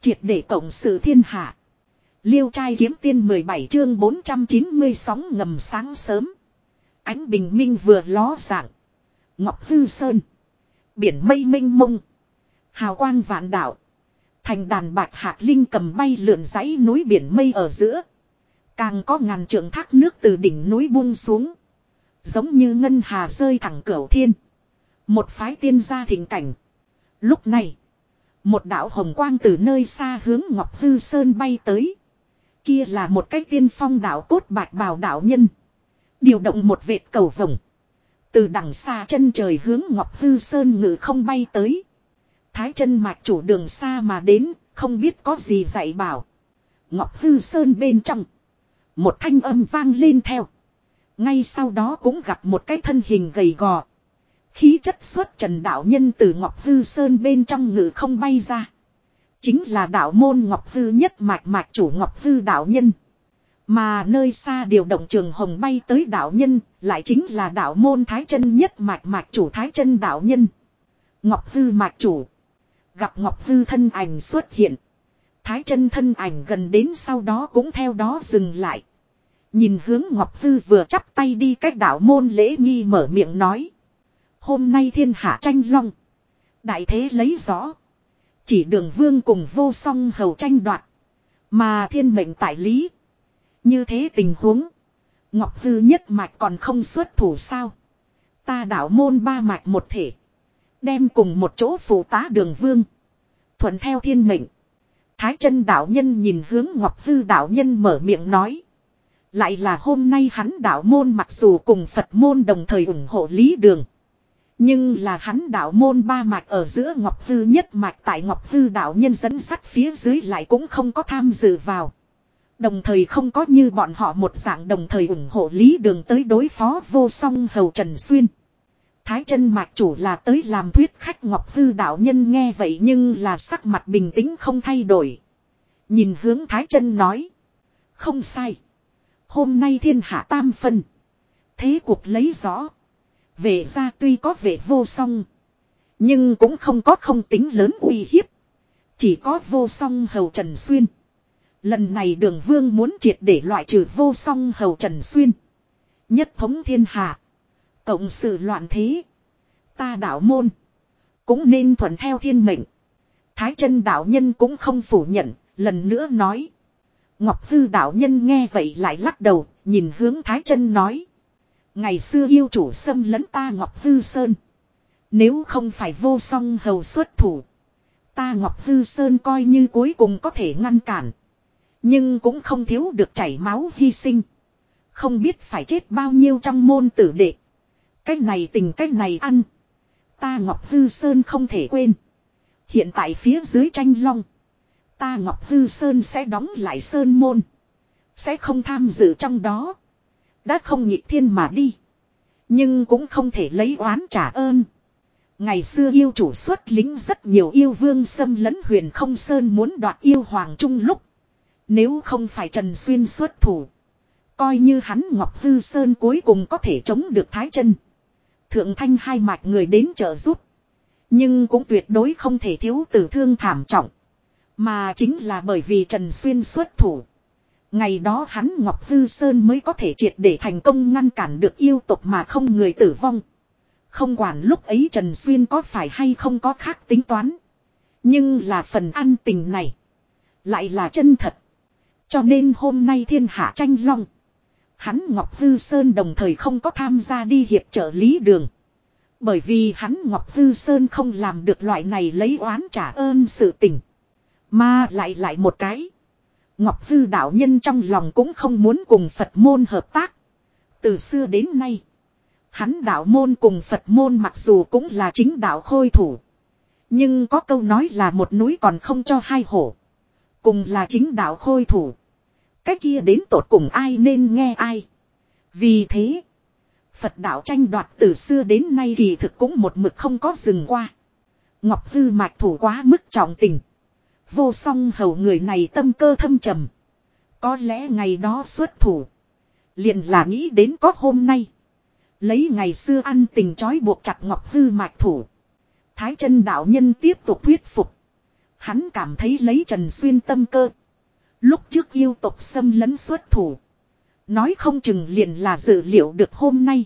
Triệt để cộng sự thiên hạ. Liêu trai kiếm tiên 17 chương 490 sóng ngầm sáng sớm. Ánh bình minh vừa ló dạng. Ngọc Hư Sơn. Biển mây minh mông. Hào quang vạn đạo. Thành đàn bạch hạt linh cầm bay lượn dãy núi biển mây ở giữa. Càng có ngàn trượng thác nước từ đỉnh núi buông xuống. Giống như ngân hà rơi thẳng cửa thiên. Một phái tiên gia thỉnh cảnh. Lúc này. Một đạo hồng quang từ nơi xa hướng Ngọc Hư Sơn bay tới. Kia là một cái tiên phong đạo cốt bạch bào đạo nhân. Điều động một vệt cầu vồng. Từ đằng xa chân trời hướng Ngọc Hư Sơn ngự không bay tới. Thái chân mạch chủ đường xa mà đến, không biết có gì dạy bảo. Ngọc Hư Sơn bên trong. Một thanh âm vang lên theo. Ngay sau đó cũng gặp một cái thân hình gầy gò. Khí chất xuất trần đạo nhân từ Ngọc Hư Sơn bên trong ngự không bay ra. Chính là đạo môn Ngọc Hư nhất mạch mạch chủ Ngọc Hư đạo nhân. Mà nơi xa điều động trường hồng bay tới đạo nhân, lại chính là đạo môn Thái chân nhất mạch mạch chủ Thái chân đạo nhân. Ngọc Hư mạch chủ. Gặp Ngọc Hư thân ảnh xuất hiện. Thái chân thân ảnh gần đến sau đó cũng theo đó dừng lại. Nhìn hướng Ngọc Hư vừa chắp tay đi cách đạo môn lễ nghi mở miệng nói. Hôm nay thiên hạ tranh long. Đại thế lấy rõ. Chỉ đường vương cùng vô song hầu tranh đoạt. Mà thiên mệnh tại lý. Như thế tình huống. Ngọc Hư nhất mạch còn không xuất thủ sao. Ta đạo môn ba mạch một thể. Đem cùng một chỗ phụ tá đường vương. Thuận theo thiên mệnh. Thái chân đạo nhân nhìn hướng Ngọc Hư đạo nhân mở miệng nói. Lại là hôm nay hắn đạo môn mặc dù cùng Phật môn đồng thời ủng hộ lý đường. Nhưng là hắn đạo môn ba mạch ở giữa Ngọc Hư nhất mạch tại Ngọc Hư đạo nhân dẫn sắt phía dưới lại cũng không có tham dự vào. Đồng thời không có như bọn họ một dạng đồng thời ủng hộ lý đường tới đối phó vô song hầu Trần Xuyên. Thái chân mạch chủ là tới làm thuyết khách Ngọc Hư đạo nhân nghe vậy nhưng là sắc mặt bình tĩnh không thay đổi. Nhìn hướng Thái chân nói. Không sai. Hôm nay thiên hạ tam phân. Thế cuộc lấy rõ. Vệ ra tuy có vệ vô song. Nhưng cũng không có không tính lớn uy hiếp. Chỉ có vô song hầu Trần Xuyên. Lần này đường vương muốn triệt để loại trừ vô song hầu Trần Xuyên. Nhất thống thiên hạ. Cộng sự loạn thế. Ta đạo môn. Cũng nên thuận theo thiên mệnh. Thái chân đạo nhân cũng không phủ nhận. Lần nữa nói. Ngọc Hư đạo nhân nghe vậy lại lắc đầu. Nhìn hướng Thái chân nói. Ngày xưa yêu chủ xâm lấn ta Ngọc Hư Sơn. Nếu không phải vô song hầu xuất thủ. Ta Ngọc Hư Sơn coi như cuối cùng có thể ngăn cản. Nhưng cũng không thiếu được chảy máu hy sinh. Không biết phải chết bao nhiêu trong môn tử đệ. Cách này tình cách này ăn. Ta Ngọc Hư Sơn không thể quên. Hiện tại phía dưới tranh long. Ta Ngọc Hư Sơn sẽ đóng lại Sơn Môn. Sẽ không tham dự trong đó. Đã không nhịp thiên mà đi. Nhưng cũng không thể lấy oán trả ơn. Ngày xưa yêu chủ xuất lính rất nhiều yêu vương xâm lấn huyền không sơn muốn đoạt yêu hoàng trung lúc. Nếu không phải Trần Xuyên xuất thủ. Coi như hắn Ngọc Hư Sơn cuối cùng có thể chống được Thái chân Thượng thanh hai mạch người đến trợ giúp. Nhưng cũng tuyệt đối không thể thiếu tử thương thảm trọng. Mà chính là bởi vì Trần Xuyên xuất thủ. Ngày đó hắn Ngọc Hư Sơn mới có thể triệt để thành công ngăn cản được yêu tục mà không người tử vong. Không quản lúc ấy Trần Xuyên có phải hay không có khác tính toán. Nhưng là phần an tình này. Lại là chân thật. Cho nên hôm nay thiên hạ tranh long. Hắn Ngọc Hư Sơn đồng thời không có tham gia đi hiệp trợ lý đường. Bởi vì hắn Ngọc Hư Sơn không làm được loại này lấy oán trả ơn sự tình. Mà lại lại một cái. Ngọc Hư đạo nhân trong lòng cũng không muốn cùng Phật môn hợp tác. Từ xưa đến nay. Hắn đạo môn cùng Phật môn mặc dù cũng là chính đạo khôi thủ. Nhưng có câu nói là một núi còn không cho hai hổ. Cùng là chính đạo khôi thủ. Cái kia đến tột cùng ai nên nghe ai. Vì thế. Phật đạo tranh đoạt từ xưa đến nay kỳ thực cũng một mực không có dừng qua. Ngọc Hư mạch thủ quá mức trọng tình. Vô song hầu người này tâm cơ thâm trầm. Có lẽ ngày đó xuất thủ. Liền là nghĩ đến có hôm nay. Lấy ngày xưa ăn tình trói buộc chặt Ngọc Hư mạch thủ. Thái chân đạo nhân tiếp tục thuyết phục. Hắn cảm thấy lấy Trần Xuyên tâm cơ. Lúc trước yêu tộc xâm lấn xuất thủ. Nói không chừng liền là dự liệu được hôm nay.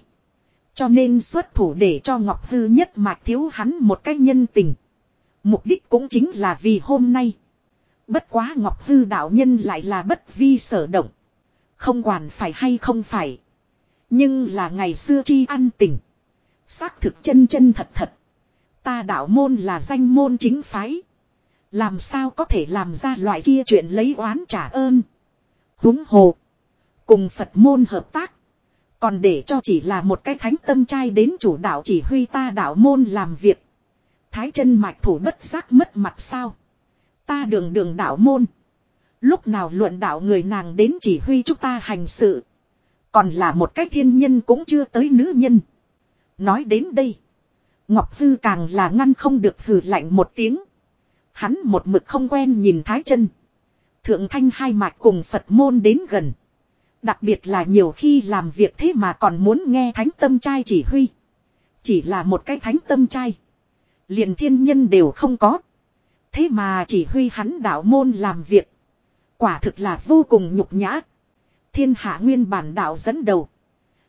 Cho nên xuất thủ để cho Ngọc Hư nhất mạch thiếu hắn một cách nhân tình. Mục đích cũng chính là vì hôm nay. Bất quá Ngọc Hư đạo nhân lại là bất vi sở động. Không quản phải hay không phải. Nhưng là ngày xưa chi ăn tình. Xác thực chân chân thật thật. Ta đạo môn là danh môn chính phái. Làm sao có thể làm ra loại kia chuyện lấy oán trả ơn. Húng hồ. Cùng Phật môn hợp tác. Còn để cho chỉ là một cái thánh tâm trai đến chủ đạo chỉ huy ta đạo môn làm việc. Thái chân mạch thủ bất giác mất mặt sao. Ta đường đường đạo môn. Lúc nào luận đạo người nàng đến chỉ huy chúng ta hành sự. Còn là một cái thiên nhân cũng chưa tới nữ nhân. Nói đến đây. Ngọc Hư càng là ngăn không được hừ lạnh một tiếng. Hắn một mực không quen nhìn Thái chân Thượng thanh hai mạch cùng Phật môn đến gần. Đặc biệt là nhiều khi làm việc thế mà còn muốn nghe thánh tâm trai chỉ huy. Chỉ là một cái thánh tâm trai. Liền thiên nhân đều không có. Thế mà chỉ huy hắn đạo môn làm việc. Quả thực là vô cùng nhục nhã. Thiên hạ nguyên bản đạo dẫn đầu.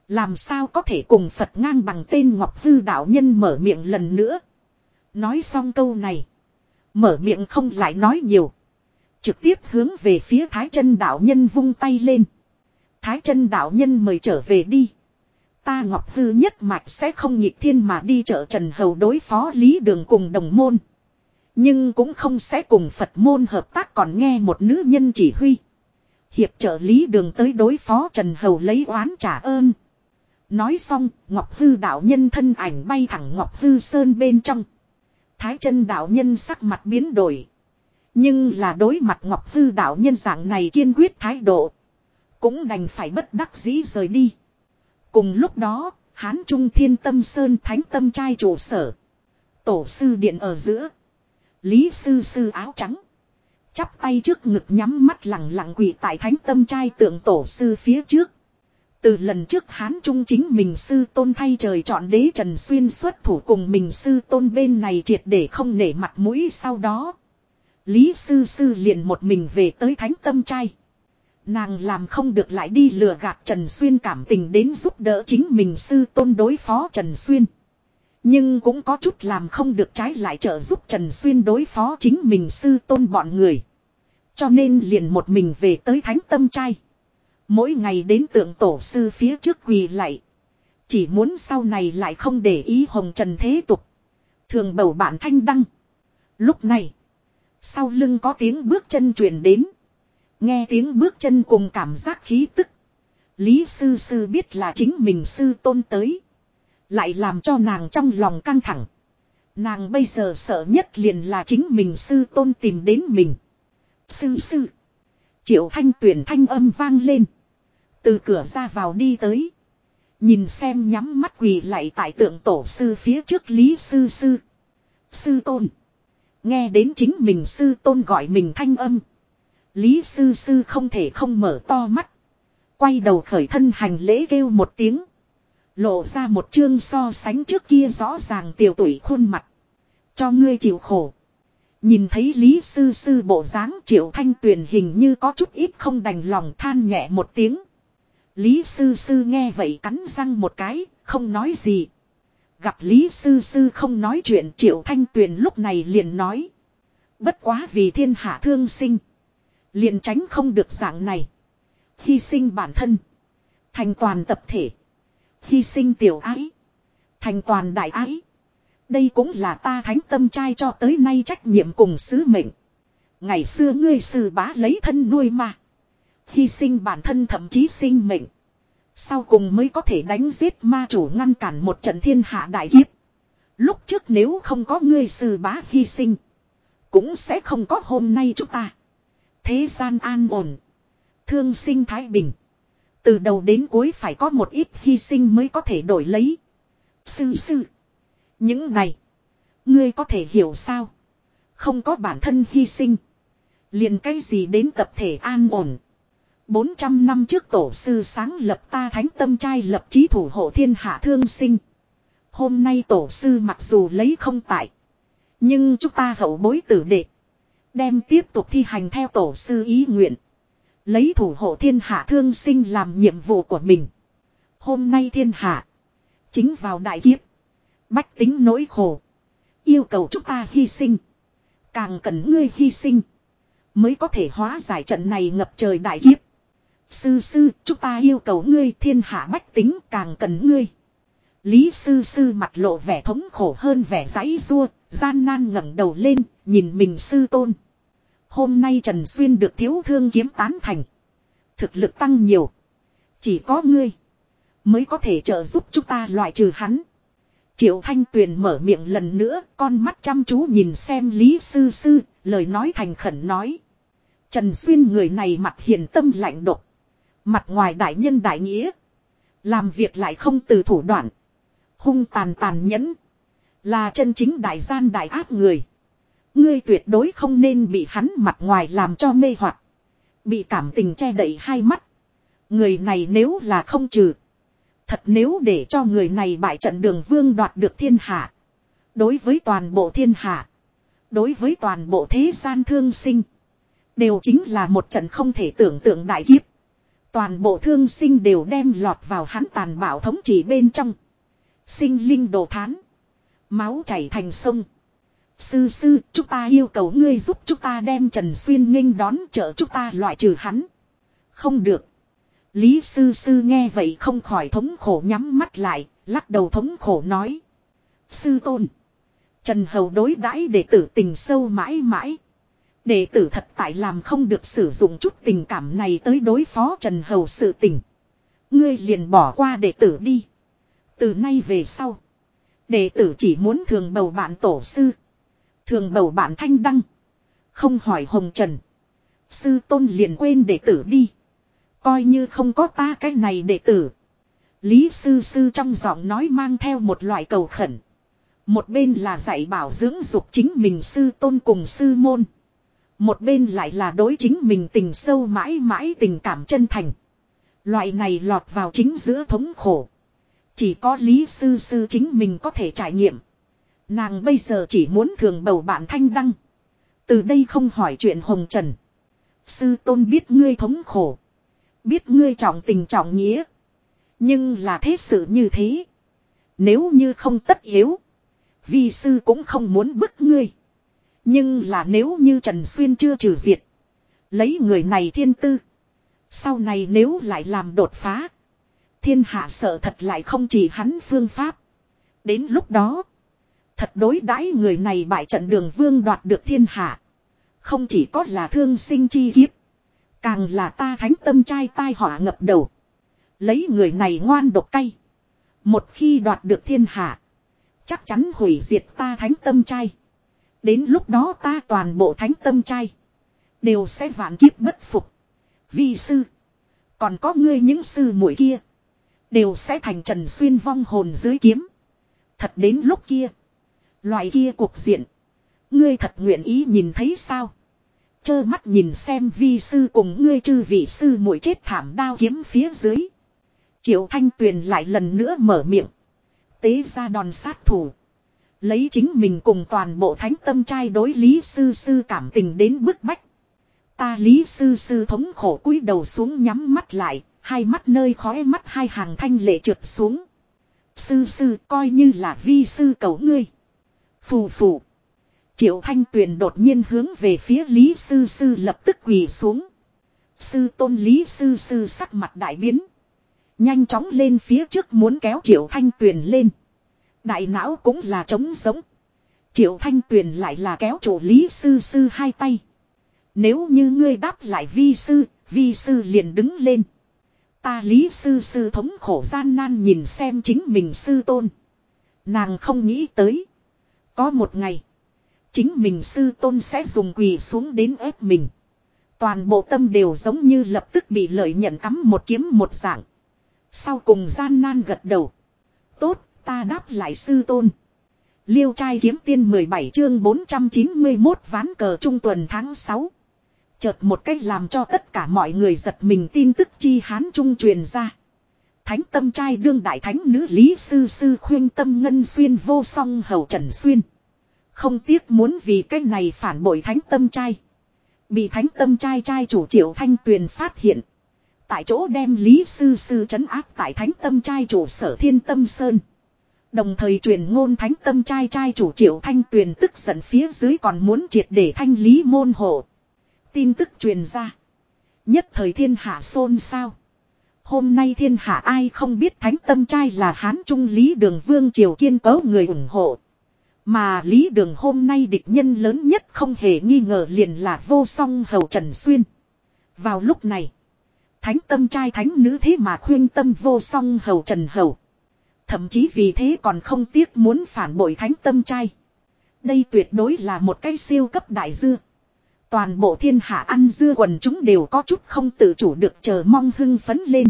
Làm sao có thể cùng Phật ngang bằng tên Ngọc Hư đạo nhân mở miệng lần nữa. Nói xong câu này. Mở miệng không lại nói nhiều. Trực tiếp hướng về phía Thái chân đạo nhân vung tay lên. Thái chân đạo nhân mời trở về đi. Ta Ngọc Hư nhất mạch sẽ không nhịp thiên mà đi chợ Trần Hầu đối phó lý đường cùng đồng môn. Nhưng cũng không sẽ cùng Phật môn hợp tác còn nghe một nữ nhân chỉ huy. Hiệp trợ lý đường tới đối phó Trần Hầu lấy oán trả ơn. Nói xong, Ngọc Hư đạo nhân thân ảnh bay thẳng Ngọc Hư Sơn bên trong. Thái chân đạo nhân sắc mặt biến đổi. Nhưng là đối mặt Ngọc Hư đạo nhân dạng này kiên quyết thái độ. Cũng đành phải bất đắc dĩ rời đi. Cùng lúc đó, Hán Trung Thiên Tâm Sơn Thánh Tâm trai trụ sở. Tổ sư điện ở giữa. Lý sư sư áo trắng. Chắp tay trước ngực nhắm mắt lặng lặng quỳ tại Thánh Tâm trai tượng tổ sư phía trước. Từ lần trước Hán Trung chính mình sư tôn thay trời chọn đế Trần Xuyên xuất thủ cùng mình sư tôn bên này triệt để không nể mặt mũi sau đó. Lý sư sư liền một mình về tới Thánh Tâm trai. Nàng làm không được lại đi lừa gạt Trần Xuyên cảm tình đến giúp đỡ chính mình sư tôn đối phó Trần Xuyên. Nhưng cũng có chút làm không được trái lại trợ giúp Trần Xuyên đối phó chính mình sư tôn bọn người. Cho nên liền một mình về tới thánh tâm trai. Mỗi ngày đến tượng tổ sư phía trước quỳ lại. Chỉ muốn sau này lại không để ý hồng trần thế tục. Thường bầu bạn thanh đăng. Lúc này. Sau lưng có tiếng bước chân truyền đến. Nghe tiếng bước chân cùng cảm giác khí tức. Lý sư sư biết là chính mình sư tôn tới. Lại làm cho nàng trong lòng căng thẳng. Nàng bây giờ sợ nhất liền là chính mình sư tôn tìm đến mình. Sư sư. Triệu thanh tuyển thanh âm vang lên. Từ cửa ra vào đi tới. Nhìn xem nhắm mắt quỳ lại tại tượng tổ sư phía trước Lý Sư Sư. Sư Tôn. Nghe đến chính mình Sư Tôn gọi mình thanh âm. Lý Sư Sư không thể không mở to mắt. Quay đầu khởi thân hành lễ kêu một tiếng. Lộ ra một chương so sánh trước kia rõ ràng tiểu tuổi khuôn mặt. Cho ngươi chịu khổ. Nhìn thấy Lý Sư Sư bộ dáng triệu thanh tuyền hình như có chút ít không đành lòng than nhẹ một tiếng. Lý Sư Sư nghe vậy cắn răng một cái, không nói gì. Gặp Lý Sư Sư không nói chuyện Triệu Thanh Tuyền lúc này liền nói. Bất quá vì thiên hạ thương sinh. Liền tránh không được dạng này. Hy sinh bản thân. Thành toàn tập thể. Hy sinh tiểu ái. Thành toàn đại ái. Đây cũng là ta thánh tâm trai cho tới nay trách nhiệm cùng sứ mệnh. Ngày xưa ngươi sư bá lấy thân nuôi mà. Hy sinh bản thân thậm chí sinh mệnh. Sau cùng mới có thể đánh giết ma chủ ngăn cản một trận thiên hạ đại kiếp. Lúc trước nếu không có ngươi sư bá hy sinh. Cũng sẽ không có hôm nay chúng ta. Thế gian an ổn. Thương sinh thái bình. Từ đầu đến cuối phải có một ít hy sinh mới có thể đổi lấy. Sư sư. Những này. Ngươi có thể hiểu sao. Không có bản thân hy sinh. Liền cái gì đến tập thể an ổn. 400 năm trước tổ sư sáng lập ta thánh tâm trai lập chí thủ hộ thiên hạ thương sinh. Hôm nay tổ sư mặc dù lấy không tại. Nhưng chúng ta hậu bối tử đệ. Đem tiếp tục thi hành theo tổ sư ý nguyện. Lấy thủ hộ thiên hạ thương sinh làm nhiệm vụ của mình. Hôm nay thiên hạ. Chính vào đại kiếp. Bách tính nỗi khổ. Yêu cầu chúng ta hy sinh. Càng cần ngươi hy sinh. Mới có thể hóa giải trận này ngập trời đại kiếp. Sư sư, chúng ta yêu cầu ngươi thiên hạ bách tính càng cần ngươi. Lý sư sư mặt lộ vẻ thống khổ hơn vẻ giấy rua, gian nan ngẩng đầu lên, nhìn mình sư tôn. Hôm nay Trần Xuyên được thiếu thương kiếm tán thành. Thực lực tăng nhiều. Chỉ có ngươi. Mới có thể trợ giúp chúng ta loại trừ hắn. Triệu Thanh Tuyền mở miệng lần nữa, con mắt chăm chú nhìn xem Lý Sư Sư, lời nói thành khẩn nói. Trần Xuyên người này mặt hiền tâm lạnh độc. Mặt ngoài đại nhân đại nghĩa. Làm việc lại không từ thủ đoạn. Hung tàn tàn nhẫn. Là chân chính đại gian đại ác người. Ngươi tuyệt đối không nên bị hắn mặt ngoài làm cho mê hoặc Bị cảm tình che đậy hai mắt. Người này nếu là không trừ. Thật nếu để cho người này bại trận đường vương đoạt được thiên hạ. Đối với toàn bộ thiên hạ. Đối với toàn bộ thế gian thương sinh. Đều chính là một trận không thể tưởng tượng đại kiếp. Toàn bộ thương sinh đều đem lọt vào hắn tàn bạo thống trị bên trong. Sinh linh đồ thán. Máu chảy thành sông. Sư sư, chúng ta yêu cầu ngươi giúp chúng ta đem Trần Xuyên nghênh đón trợ chúng ta loại trừ hắn. Không được. Lý sư sư nghe vậy không khỏi thống khổ nhắm mắt lại, lắc đầu thống khổ nói. Sư tôn. Trần Hầu đối đãi đệ tử tình sâu mãi mãi. Đệ tử thật tại làm không được sử dụng chút tình cảm này tới đối phó Trần Hầu sự tình. Ngươi liền bỏ qua đệ tử đi. Từ nay về sau. Đệ tử chỉ muốn thường bầu bạn tổ sư. Thường bầu bạn thanh đăng. Không hỏi hồng trần. Sư tôn liền quên đệ tử đi. Coi như không có ta cái này đệ tử. Lý sư sư trong giọng nói mang theo một loại cầu khẩn. Một bên là dạy bảo dưỡng dục chính mình sư tôn cùng sư môn. Một bên lại là đối chính mình tình sâu mãi mãi tình cảm chân thành. Loại này lọt vào chính giữa thống khổ. Chỉ có lý sư sư chính mình có thể trải nghiệm. Nàng bây giờ chỉ muốn thường bầu bạn thanh đăng. Từ đây không hỏi chuyện hồng trần. Sư tôn biết ngươi thống khổ. Biết ngươi trọng tình trọng nghĩa. Nhưng là thế sự như thế. Nếu như không tất yếu. Vi sư cũng không muốn bức ngươi. Nhưng là nếu như Trần Xuyên chưa trừ diệt. Lấy người này thiên tư. Sau này nếu lại làm đột phá. Thiên hạ sợ thật lại không chỉ hắn phương pháp. Đến lúc đó. Thật đối đãi người này bại trận đường vương đoạt được thiên hạ. Không chỉ có là thương sinh chi kiếp. Càng là ta thánh tâm trai tai họa ngập đầu. Lấy người này ngoan độc cay. Một khi đoạt được thiên hạ. Chắc chắn hủy diệt ta thánh tâm trai. Đến lúc đó ta toàn bộ thánh tâm trai. Đều sẽ vạn kiếp bất phục. Vi sư. Còn có ngươi những sư muội kia. Đều sẽ thành trần xuyên vong hồn dưới kiếm. Thật đến lúc kia. Loại kia cuộc diện. Ngươi thật nguyện ý nhìn thấy sao? Chơ mắt nhìn xem vi sư cùng ngươi chư vị sư muội chết thảm đao kiếm phía dưới. Triệu Thanh Tuyền lại lần nữa mở miệng. Tế ra đòn sát thủ. Lấy chính mình cùng toàn bộ thánh tâm trai đối lý sư sư cảm tình đến bức bách. Ta lý sư sư thống khổ cúi đầu xuống nhắm mắt lại, hai mắt nơi khói mắt hai hàng thanh lệ trượt xuống. Sư sư coi như là vi sư cầu ngươi. Phù phù. Triệu Thanh Tuyền đột nhiên hướng về phía Lý Sư Sư lập tức quỳ xuống. Sư tôn Lý Sư Sư sắc mặt đại biến. Nhanh chóng lên phía trước muốn kéo Triệu Thanh Tuyền lên. Đại não cũng là trống giống. Triệu Thanh Tuyền lại là kéo chủ Lý Sư Sư hai tay. Nếu như ngươi đáp lại vi sư, vi sư liền đứng lên. Ta Lý Sư Sư thống khổ gian nan nhìn xem chính mình sư tôn. Nàng không nghĩ tới. Có một ngày. Chính mình sư tôn sẽ dùng quỳ xuống đến ép mình. Toàn bộ tâm đều giống như lập tức bị lợi nhận cắm một kiếm một dạng. Sau cùng gian nan gật đầu. Tốt, ta đáp lại sư tôn. Liêu trai kiếm tiên 17 chương 491 ván cờ trung tuần tháng 6. Chợt một cách làm cho tất cả mọi người giật mình tin tức chi hán trung truyền ra. Thánh tâm trai đương đại thánh nữ lý sư sư khuyên tâm ngân xuyên vô song hầu trần xuyên. Không tiếc muốn vì cái này phản bội thánh tâm trai. Bị thánh tâm trai trai chủ triệu thanh tuyền phát hiện. Tại chỗ đem Lý Sư Sư trấn áp tại thánh tâm trai chủ sở thiên tâm sơn. Đồng thời truyền ngôn thánh tâm trai trai chủ triệu thanh tuyền tức giận phía dưới còn muốn triệt để thanh lý môn hộ. Tin tức truyền ra. Nhất thời thiên hạ xôn sao. Hôm nay thiên hạ ai không biết thánh tâm trai là hán trung lý đường vương triều kiên cấu người ủng hộ. Mà Lý Đường hôm nay địch nhân lớn nhất không hề nghi ngờ liền là vô song hầu Trần Xuyên. Vào lúc này, thánh tâm trai thánh nữ thế mà khuyên tâm vô song hầu Trần Hầu. Thậm chí vì thế còn không tiếc muốn phản bội thánh tâm trai. Đây tuyệt đối là một cái siêu cấp đại dưa. Toàn bộ thiên hạ ăn dưa quần chúng đều có chút không tự chủ được chờ mong hưng phấn lên.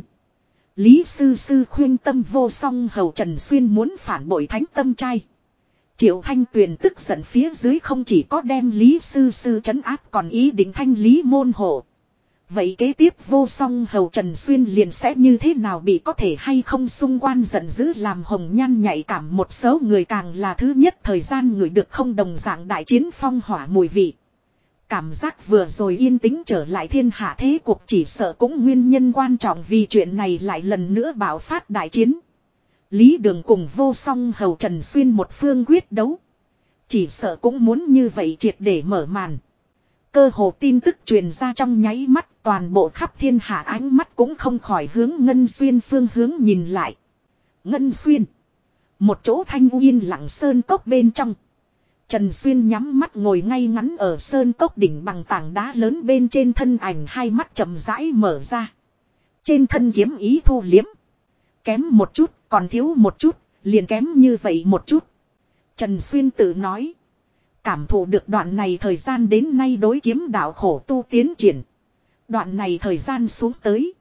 Lý sư sư khuyên tâm vô song hầu Trần Xuyên muốn phản bội thánh tâm trai. Triệu Thanh Tuyền tức giận phía dưới không chỉ có đem Lý Sư Sư trấn áp còn ý định thanh Lý môn hộ. Vậy kế tiếp vô song hầu Trần Xuyên liền sẽ như thế nào bị có thể hay không xung quanh giận dữ làm hồng nhan nhạy cảm một số người càng là thứ nhất thời gian người được không đồng dạng đại chiến phong hỏa mùi vị. Cảm giác vừa rồi yên tĩnh trở lại thiên hạ thế cuộc chỉ sợ cũng nguyên nhân quan trọng vì chuyện này lại lần nữa bạo phát đại chiến. Lý Đường cùng vô song hầu Trần Xuyên một phương quyết đấu. Chỉ sợ cũng muốn như vậy triệt để mở màn. Cơ hồ tin tức truyền ra trong nháy mắt, toàn bộ khắp thiên hạ ánh mắt cũng không khỏi hướng Ngân Xuyên phương hướng nhìn lại. Ngân Xuyên. Một chỗ thanh uyên lặng sơn cốc bên trong. Trần Xuyên nhắm mắt ngồi ngay ngắn ở sơn cốc đỉnh bằng tảng đá lớn bên trên thân ảnh hai mắt chậm rãi mở ra. Trên thân kiếm ý thu liếm. Kém một chút còn thiếu một chút, liền kém như vậy một chút. Trần Xuyên tự nói. Cảm thụ được đoạn này thời gian đến nay đối kiếm đạo khổ tu tiến triển. Đoạn này thời gian xuống tới.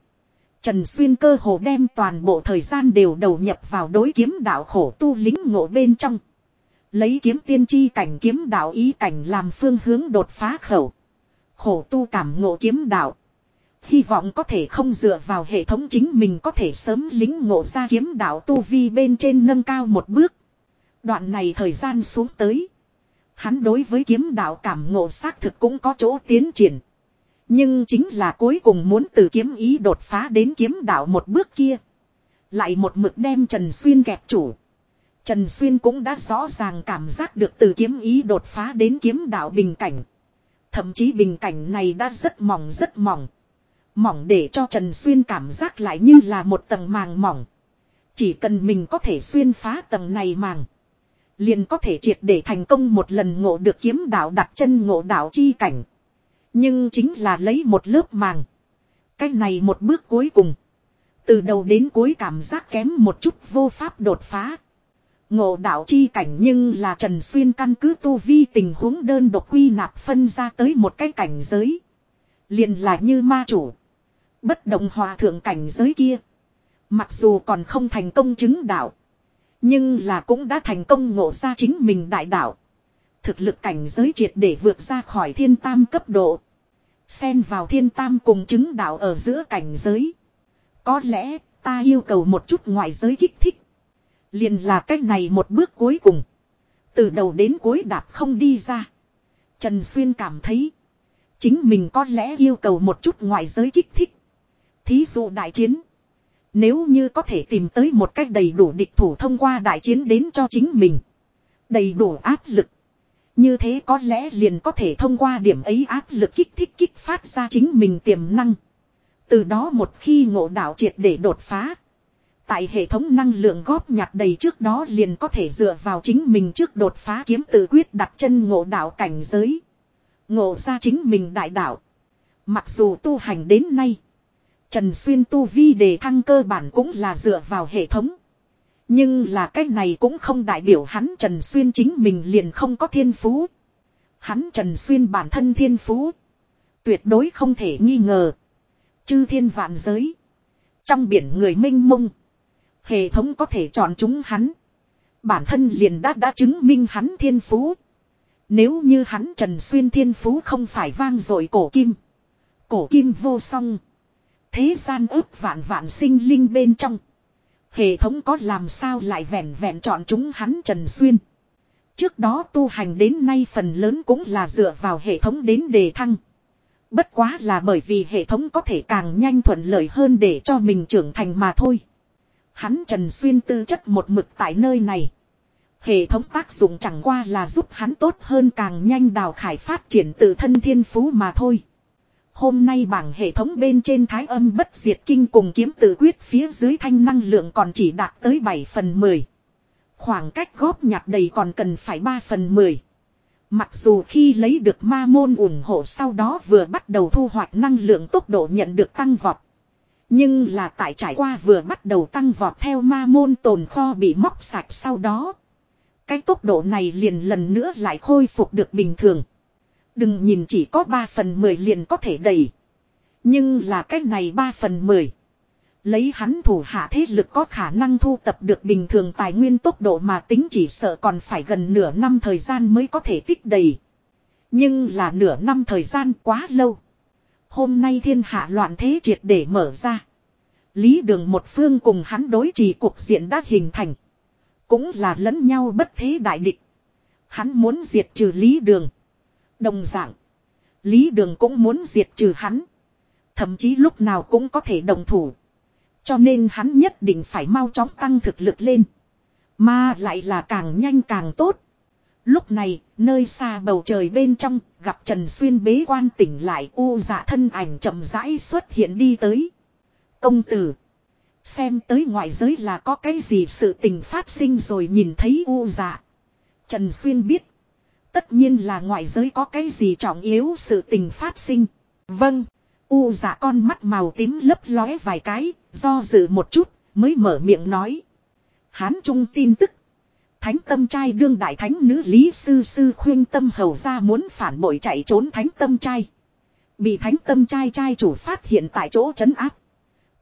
Trần Xuyên cơ hồ đem toàn bộ thời gian đều đầu nhập vào đối kiếm đạo khổ tu lính ngộ bên trong. Lấy kiếm tiên tri cảnh kiếm đạo ý cảnh làm phương hướng đột phá khẩu. Khổ tu cảm ngộ kiếm đạo. Hy vọng có thể không dựa vào hệ thống chính mình có thể sớm lính ngộ ra kiếm đạo tu vi bên trên nâng cao một bước. Đoạn này thời gian xuống tới. Hắn đối với kiếm đạo cảm ngộ xác thực cũng có chỗ tiến triển. Nhưng chính là cuối cùng muốn từ kiếm ý đột phá đến kiếm đạo một bước kia. Lại một mực đem Trần Xuyên kẹp chủ. Trần Xuyên cũng đã rõ ràng cảm giác được từ kiếm ý đột phá đến kiếm đạo bình cảnh. Thậm chí bình cảnh này đã rất mỏng rất mỏng. Mỏng để cho Trần Xuyên cảm giác lại như là một tầng màng mỏng. Chỉ cần mình có thể xuyên phá tầng này màng. Liền có thể triệt để thành công một lần ngộ được kiếm đạo đặt chân ngộ đạo chi cảnh. Nhưng chính là lấy một lớp màng. Cái này một bước cuối cùng. Từ đầu đến cuối cảm giác kém một chút vô pháp đột phá. Ngộ đạo chi cảnh nhưng là Trần Xuyên căn cứ tu vi tình huống đơn độc quy nạp phân ra tới một cái cảnh giới. liền là như ma chủ. Bất động hòa thượng cảnh giới kia. Mặc dù còn không thành công chứng đạo. Nhưng là cũng đã thành công ngộ ra chính mình đại đạo. Thực lực cảnh giới triệt để vượt ra khỏi thiên tam cấp độ. Xen vào thiên tam cùng chứng đạo ở giữa cảnh giới. Có lẽ ta yêu cầu một chút ngoại giới kích thích. Liền là cách này một bước cuối cùng. Từ đầu đến cuối đạp không đi ra. Trần Xuyên cảm thấy. Chính mình có lẽ yêu cầu một chút ngoại giới kích thích. Thí dụ đại chiến. Nếu như có thể tìm tới một cách đầy đủ địch thủ thông qua đại chiến đến cho chính mình. Đầy đủ áp lực. Như thế có lẽ liền có thể thông qua điểm ấy áp lực kích thích kích phát ra chính mình tiềm năng. Từ đó một khi ngộ đạo triệt để đột phá. Tại hệ thống năng lượng góp nhặt đầy trước đó liền có thể dựa vào chính mình trước đột phá kiếm tự quyết đặt chân ngộ đạo cảnh giới. Ngộ ra chính mình đại đạo. Mặc dù tu hành đến nay. Trần Xuyên tu vi đề thăng cơ bản cũng là dựa vào hệ thống. Nhưng là cái này cũng không đại biểu hắn Trần Xuyên chính mình liền không có thiên phú. Hắn Trần Xuyên bản thân thiên phú. Tuyệt đối không thể nghi ngờ. Chư thiên vạn giới. Trong biển người minh mông. Hệ thống có thể chọn chúng hắn. Bản thân liền đã đã chứng minh hắn thiên phú. Nếu như hắn Trần Xuyên thiên phú không phải vang dội cổ kim. Cổ kim vô song. Thế gian ước vạn vạn sinh linh bên trong. Hệ thống có làm sao lại vẹn vẹn chọn chúng hắn Trần Xuyên. Trước đó tu hành đến nay phần lớn cũng là dựa vào hệ thống đến đề thăng. Bất quá là bởi vì hệ thống có thể càng nhanh thuận lợi hơn để cho mình trưởng thành mà thôi. Hắn Trần Xuyên tư chất một mực tại nơi này. Hệ thống tác dụng chẳng qua là giúp hắn tốt hơn càng nhanh đào khải phát triển tự thân thiên phú mà thôi. Hôm nay bảng hệ thống bên trên thái âm bất diệt kinh cùng kiếm tự quyết phía dưới thanh năng lượng còn chỉ đạt tới 7 phần 10. Khoảng cách góp nhặt đầy còn cần phải 3 phần 10. Mặc dù khi lấy được ma môn ủng hộ sau đó vừa bắt đầu thu hoạch năng lượng tốc độ nhận được tăng vọt. Nhưng là tại trải qua vừa bắt đầu tăng vọt theo ma môn tồn kho bị móc sạch sau đó. Cái tốc độ này liền lần nữa lại khôi phục được bình thường. Đừng nhìn chỉ có 3 phần 10 liền có thể đầy. Nhưng là cái này 3 phần 10. Lấy hắn thủ hạ thế lực có khả năng thu tập được bình thường tài nguyên tốc độ mà tính chỉ sợ còn phải gần nửa năm thời gian mới có thể tích đầy. Nhưng là nửa năm thời gian quá lâu. Hôm nay thiên hạ loạn thế triệt để mở ra. Lý đường một phương cùng hắn đối trì cuộc diện đã hình thành. Cũng là lẫn nhau bất thế đại địch. Hắn muốn diệt trừ lý đường. Đồng dạng. Lý đường cũng muốn diệt trừ hắn. Thậm chí lúc nào cũng có thể đồng thủ. Cho nên hắn nhất định phải mau chóng tăng thực lực lên. Mà lại là càng nhanh càng tốt. Lúc này, nơi xa bầu trời bên trong, gặp Trần Xuyên bế quan tỉnh lại u dạ thân ảnh chậm rãi xuất hiện đi tới. Công tử. Xem tới ngoại giới là có cái gì sự tình phát sinh rồi nhìn thấy u dạ. Trần Xuyên biết. Tất nhiên là ngoại giới có cái gì trọng yếu sự tình phát sinh. Vâng. U dạ con mắt màu tím lấp lóe vài cái, do dự một chút, mới mở miệng nói. Hán trung tin tức. Thánh tâm trai đương đại thánh nữ Lý Sư Sư khuyên tâm hầu ra muốn phản bội chạy trốn thánh tâm trai. Bị thánh tâm trai trai chủ phát hiện tại chỗ trấn áp.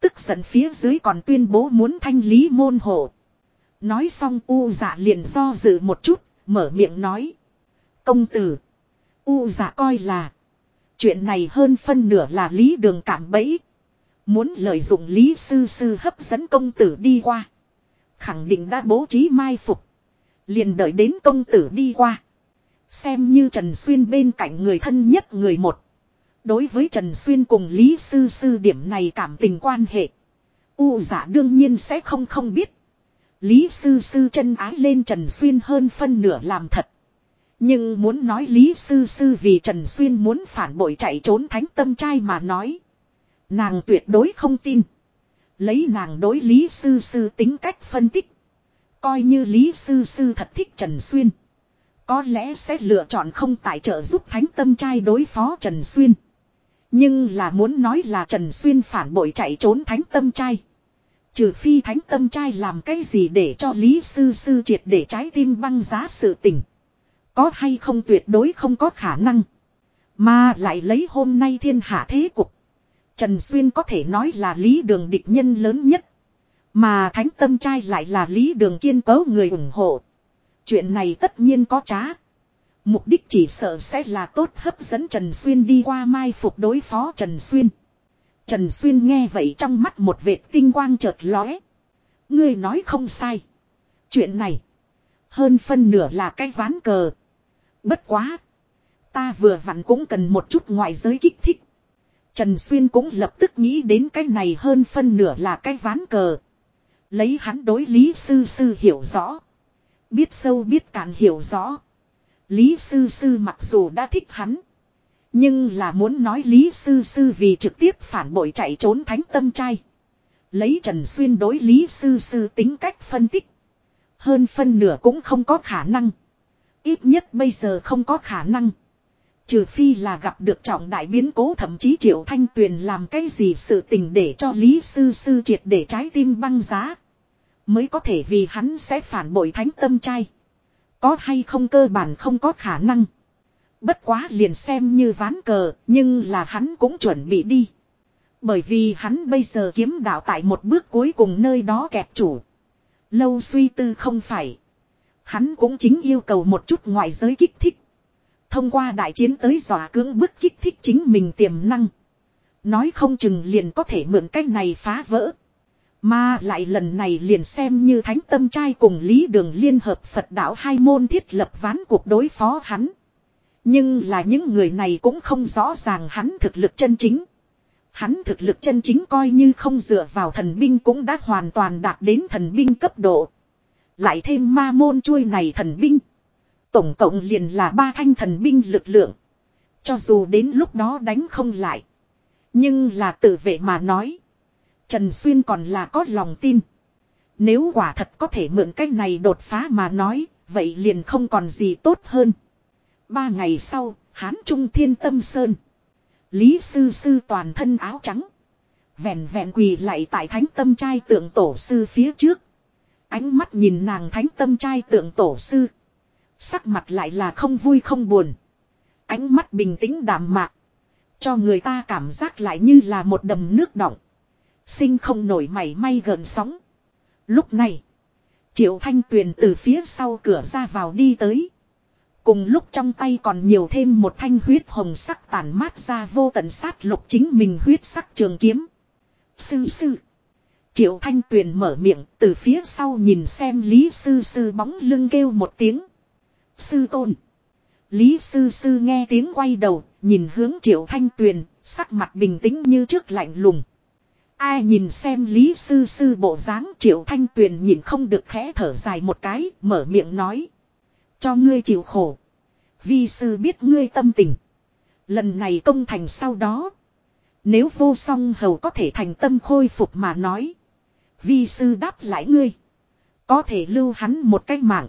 Tức giận phía dưới còn tuyên bố muốn thanh lý môn hộ. Nói xong U dạ liền do dự một chút, mở miệng nói. Công tử. U dạ coi là. Chuyện này hơn phân nửa là lý đường cảm bẫy. Muốn lợi dụng lý sư sư hấp dẫn công tử đi qua. Khẳng định đã bố trí mai phục. Liền đợi đến công tử đi qua. Xem như Trần Xuyên bên cạnh người thân nhất người một. Đối với Trần Xuyên cùng Lý Sư Sư điểm này cảm tình quan hệ. U giả đương nhiên sẽ không không biết. Lý Sư Sư chân ái lên Trần Xuyên hơn phân nửa làm thật. Nhưng muốn nói Lý Sư Sư vì Trần Xuyên muốn phản bội chạy trốn thánh tâm trai mà nói. Nàng tuyệt đối không tin. Lấy nàng đối Lý Sư Sư tính cách phân tích. Coi như Lý Sư Sư thật thích Trần Xuyên. Có lẽ sẽ lựa chọn không tài trợ giúp thánh tâm trai đối phó Trần Xuyên. Nhưng là muốn nói là Trần Xuyên phản bội chạy trốn thánh tâm trai. Trừ phi thánh tâm trai làm cái gì để cho Lý Sư Sư triệt để trái tim băng giá sự tình. Có hay không tuyệt đối không có khả năng. Mà lại lấy hôm nay thiên hạ thế cục. Trần Xuyên có thể nói là lý đường địch nhân lớn nhất. Mà thánh tâm trai lại là lý đường kiên cấu người ủng hộ. Chuyện này tất nhiên có trá. Mục đích chỉ sợ sẽ là tốt hấp dẫn Trần Xuyên đi qua mai phục đối phó Trần Xuyên. Trần Xuyên nghe vậy trong mắt một vệt tinh quang chợt lóe. Ngươi nói không sai. Chuyện này. Hơn phân nửa là cái ván cờ. Bất quá. Ta vừa vặn cũng cần một chút ngoại giới kích thích. Trần Xuyên cũng lập tức nghĩ đến cái này hơn phân nửa là cái ván cờ. Lấy hắn đối Lý Sư Sư hiểu rõ. Biết sâu biết cạn hiểu rõ. Lý Sư Sư mặc dù đã thích hắn. Nhưng là muốn nói Lý Sư Sư vì trực tiếp phản bội chạy trốn thánh tâm trai. Lấy Trần Xuyên đối Lý Sư Sư tính cách phân tích. Hơn phân nửa cũng không có khả năng. Ít nhất bây giờ không có khả năng. Trừ phi là gặp được trọng đại biến cố thậm chí triệu thanh tuyền làm cái gì sự tình để cho Lý Sư Sư triệt để trái tim băng giá. Mới có thể vì hắn sẽ phản bội thánh tâm trai. Có hay không cơ bản không có khả năng. Bất quá liền xem như ván cờ, nhưng là hắn cũng chuẩn bị đi. Bởi vì hắn bây giờ kiếm đạo tại một bước cuối cùng nơi đó kẹp chủ. Lâu suy tư không phải. Hắn cũng chính yêu cầu một chút ngoại giới kích thích. Thông qua đại chiến tới dò cưỡng bức kích thích chính mình tiềm năng. Nói không chừng liền có thể mượn cách này phá vỡ. Mà lại lần này liền xem như thánh tâm trai cùng Lý Đường Liên Hợp Phật đạo hai môn thiết lập ván cuộc đối phó hắn. Nhưng là những người này cũng không rõ ràng hắn thực lực chân chính. Hắn thực lực chân chính coi như không dựa vào thần binh cũng đã hoàn toàn đạt đến thần binh cấp độ. Lại thêm ma môn chuôi này thần binh. Tổng cộng liền là ba thanh thần binh lực lượng. Cho dù đến lúc đó đánh không lại. Nhưng là tự vệ mà nói. Trần Xuyên còn là có lòng tin. Nếu quả thật có thể mượn cách này đột phá mà nói, vậy liền không còn gì tốt hơn. Ba ngày sau, Hán Trung Thiên Tâm Sơn. Lý Sư Sư toàn thân áo trắng. Vẹn vẹn quỳ lại tại thánh tâm trai tượng tổ sư phía trước. Ánh mắt nhìn nàng thánh tâm trai tượng tổ sư. Sắc mặt lại là không vui không buồn. Ánh mắt bình tĩnh đạm mạc. Cho người ta cảm giác lại như là một đầm nước đọng. Sinh không nổi mảy may gần sóng. Lúc này. Triệu Thanh Tuyền từ phía sau cửa ra vào đi tới. Cùng lúc trong tay còn nhiều thêm một thanh huyết hồng sắc tàn mát ra vô tận sát lục chính mình huyết sắc trường kiếm. Sư sư. Triệu Thanh Tuyền mở miệng từ phía sau nhìn xem Lý Sư Sư bóng lưng kêu một tiếng. Sư tôn. Lý Sư Sư nghe tiếng quay đầu, nhìn hướng Triệu Thanh Tuyền, sắc mặt bình tĩnh như trước lạnh lùng. Ai nhìn xem Lý Sư Sư bộ dáng Triệu Thanh Tuyền nhìn không được khẽ thở dài một cái, mở miệng nói. Cho ngươi chịu khổ. Vi sư biết ngươi tâm tình. Lần này công thành sau đó. Nếu vô song hầu có thể thành tâm khôi phục mà nói. Vi sư đáp lại ngươi. Có thể lưu hắn một cái mạng.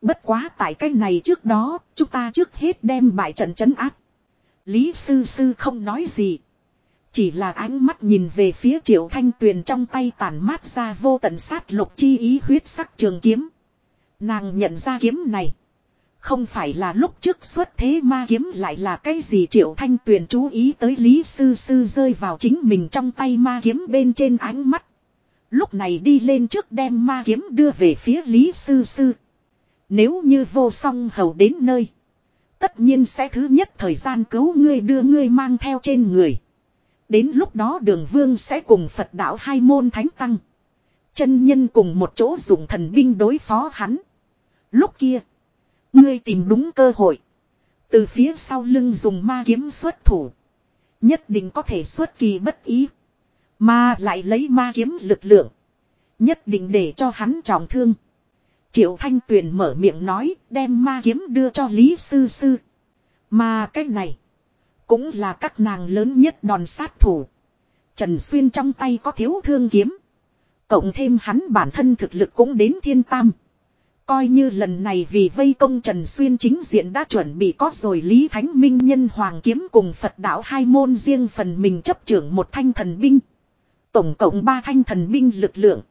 Bất quá tại cái này trước đó, chúng ta trước hết đem bại trận chấn áp. Lý sư sư không nói gì. Chỉ là ánh mắt nhìn về phía triệu thanh tuyền trong tay tàn mát ra vô tận sát lục chi ý huyết sắc trường kiếm. Nàng nhận ra kiếm này. Không phải là lúc trước xuất thế ma kiếm lại là cái gì triệu thanh tuyền chú ý tới Lý Sư Sư rơi vào chính mình trong tay ma kiếm bên trên ánh mắt. Lúc này đi lên trước đem ma kiếm đưa về phía Lý Sư Sư. Nếu như vô song hầu đến nơi. Tất nhiên sẽ thứ nhất thời gian cứu ngươi đưa ngươi mang theo trên người. Đến lúc đó đường vương sẽ cùng Phật đạo hai môn thánh tăng. Chân nhân cùng một chỗ dùng thần binh đối phó hắn. Lúc kia. Ngươi tìm đúng cơ hội. Từ phía sau lưng dùng ma kiếm xuất thủ. Nhất định có thể xuất kỳ bất ý. Mà lại lấy ma kiếm lực lượng. Nhất định để cho hắn trọng thương. Triệu Thanh Tuyền mở miệng nói, đem ma kiếm đưa cho Lý Sư Sư. Mà cái này. Cũng là các nàng lớn nhất đòn sát thủ. Trần Xuyên trong tay có thiếu thương kiếm. Cộng thêm hắn bản thân thực lực cũng đến thiên tam. Coi như lần này vì vây công Trần Xuyên chính diện đã chuẩn bị có rồi Lý Thánh Minh nhân Hoàng Kiếm cùng Phật đạo hai môn riêng phần mình chấp trưởng một thanh thần binh. Tổng cộng ba thanh thần binh lực lượng.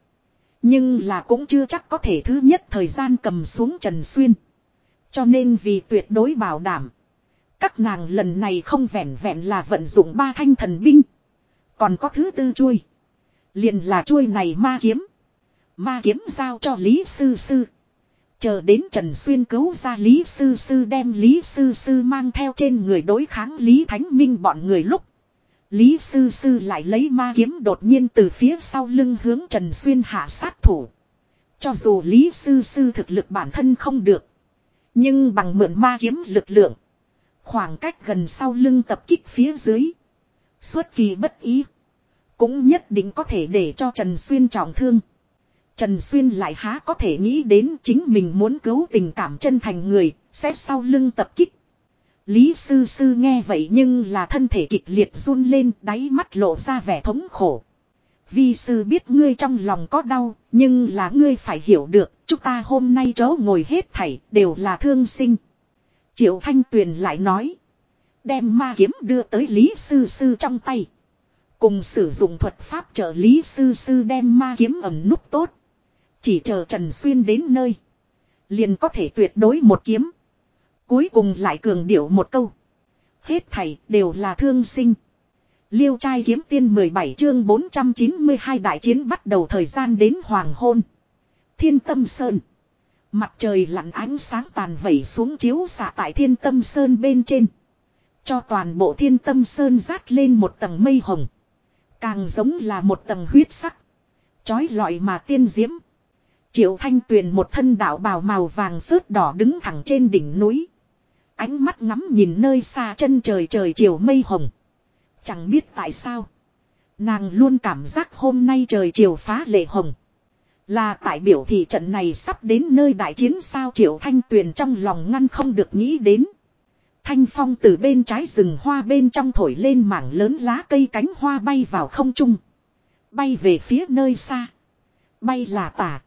Nhưng là cũng chưa chắc có thể thứ nhất thời gian cầm xuống Trần Xuyên. Cho nên vì tuyệt đối bảo đảm. Các nàng lần này không vẹn vẹn là vận dụng ba thanh thần binh. Còn có thứ tư chuôi. Liền là chuôi này ma kiếm. Ma kiếm giao cho Lý Sư Sư. Chờ đến Trần Xuyên cứu ra Lý Sư Sư đem Lý Sư Sư mang theo trên người đối kháng Lý Thánh Minh bọn người lúc. Lý Sư Sư lại lấy ma kiếm đột nhiên từ phía sau lưng hướng Trần Xuyên hạ sát thủ. Cho dù Lý Sư Sư thực lực bản thân không được. Nhưng bằng mượn ma kiếm lực lượng. Khoảng cách gần sau lưng tập kích phía dưới. Xuất kỳ bất ý. Cũng nhất định có thể để cho Trần Xuyên trọng thương. Trần Xuyên lại há có thể nghĩ đến chính mình muốn cứu tình cảm chân thành người, sẽ sau lưng tập kích. Lý sư sư nghe vậy nhưng là thân thể kịch liệt run lên đáy mắt lộ ra vẻ thống khổ. Vi sư biết ngươi trong lòng có đau, nhưng là ngươi phải hiểu được, chúng ta hôm nay chó ngồi hết thảy, đều là thương sinh. Triệu Thanh Tuyền lại nói. Đem ma kiếm đưa tới Lý Sư Sư trong tay. Cùng sử dụng thuật pháp trợ Lý Sư Sư đem ma kiếm ẩm nút tốt. Chỉ chờ Trần Xuyên đến nơi. Liền có thể tuyệt đối một kiếm. Cuối cùng lại cường điệu một câu. Hết thảy đều là thương sinh. Liêu trai kiếm tiên 17 chương 492 đại chiến bắt đầu thời gian đến hoàng hôn. Thiên tâm sơn. Mặt trời lặn ánh sáng tàn vẩy xuống chiếu xạ tại thiên tâm sơn bên trên. Cho toàn bộ thiên tâm sơn rát lên một tầng mây hồng. Càng giống là một tầng huyết sắc. Chói lọi mà tiên diễm. Triệu thanh tuyền một thân đạo bào màu vàng phớt đỏ đứng thẳng trên đỉnh núi. Ánh mắt ngắm nhìn nơi xa chân trời trời chiều mây hồng. Chẳng biết tại sao. Nàng luôn cảm giác hôm nay trời chiều phá lệ hồng. Là tại biểu thị trận này sắp đến nơi đại chiến sao triệu thanh tuyền trong lòng ngăn không được nghĩ đến. Thanh phong từ bên trái rừng hoa bên trong thổi lên mảng lớn lá cây cánh hoa bay vào không trung. Bay về phía nơi xa. Bay là tả.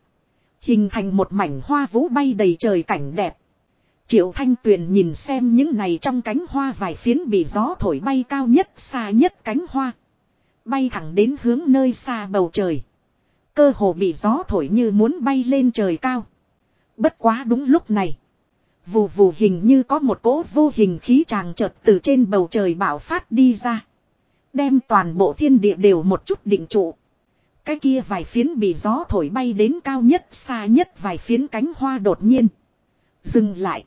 Hình thành một mảnh hoa vũ bay đầy trời cảnh đẹp. Triệu Thanh Tuyền nhìn xem những này trong cánh hoa vài phiến bị gió thổi bay cao nhất, xa nhất cánh hoa. Bay thẳng đến hướng nơi xa bầu trời. Cơ hồ bị gió thổi như muốn bay lên trời cao. Bất quá đúng lúc này. Vù vù hình như có một cỗ vô hình khí tràng chợt từ trên bầu trời bạo phát đi ra. Đem toàn bộ thiên địa đều một chút định trụ. Cái kia vài phiến bị gió thổi bay đến cao nhất, xa nhất vài phiến cánh hoa đột nhiên. Dừng lại.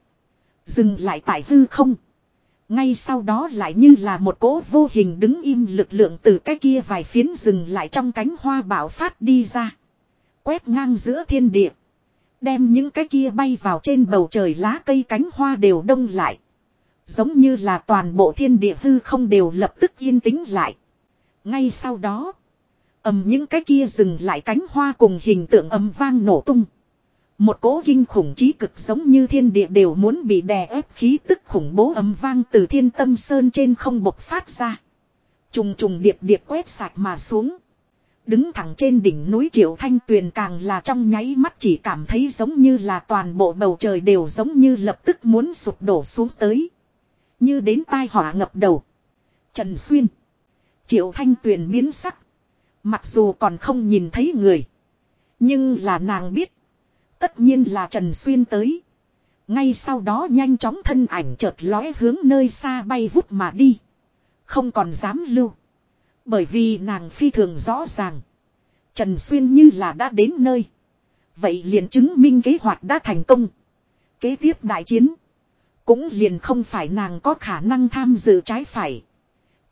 Dừng lại tại hư không. Ngay sau đó lại như là một cỗ vô hình đứng im lực lượng từ cái kia vài phiến dừng lại trong cánh hoa bạo phát đi ra. Quét ngang giữa thiên địa. Đem những cái kia bay vào trên bầu trời lá cây cánh hoa đều đông lại. Giống như là toàn bộ thiên địa hư không đều lập tức yên tĩnh lại. Ngay sau đó. ầm những cái kia dừng lại cánh hoa cùng hình tượng ầm vang nổ tung. Một cỗ kinh khủng trí cực giống như thiên địa đều muốn bị đè ép, khí tức khủng bố ấm vang từ thiên tâm sơn trên không bộc phát ra. Trùng trùng điệp điệp quét sạch mà xuống. Đứng thẳng trên đỉnh núi triệu thanh tuyền càng là trong nháy mắt chỉ cảm thấy giống như là toàn bộ bầu trời đều giống như lập tức muốn sụp đổ xuống tới. Như đến tai họa ngập đầu. Trần Xuyên. Triệu thanh tuyền biến sắc. Mặc dù còn không nhìn thấy người. Nhưng là nàng biết. Tất nhiên là Trần Xuyên tới. Ngay sau đó nhanh chóng thân ảnh chợt lóe hướng nơi xa bay vút mà đi. Không còn dám lưu. Bởi vì nàng phi thường rõ ràng. Trần Xuyên như là đã đến nơi. Vậy liền chứng minh kế hoạch đã thành công. Kế tiếp đại chiến. Cũng liền không phải nàng có khả năng tham dự trái phải.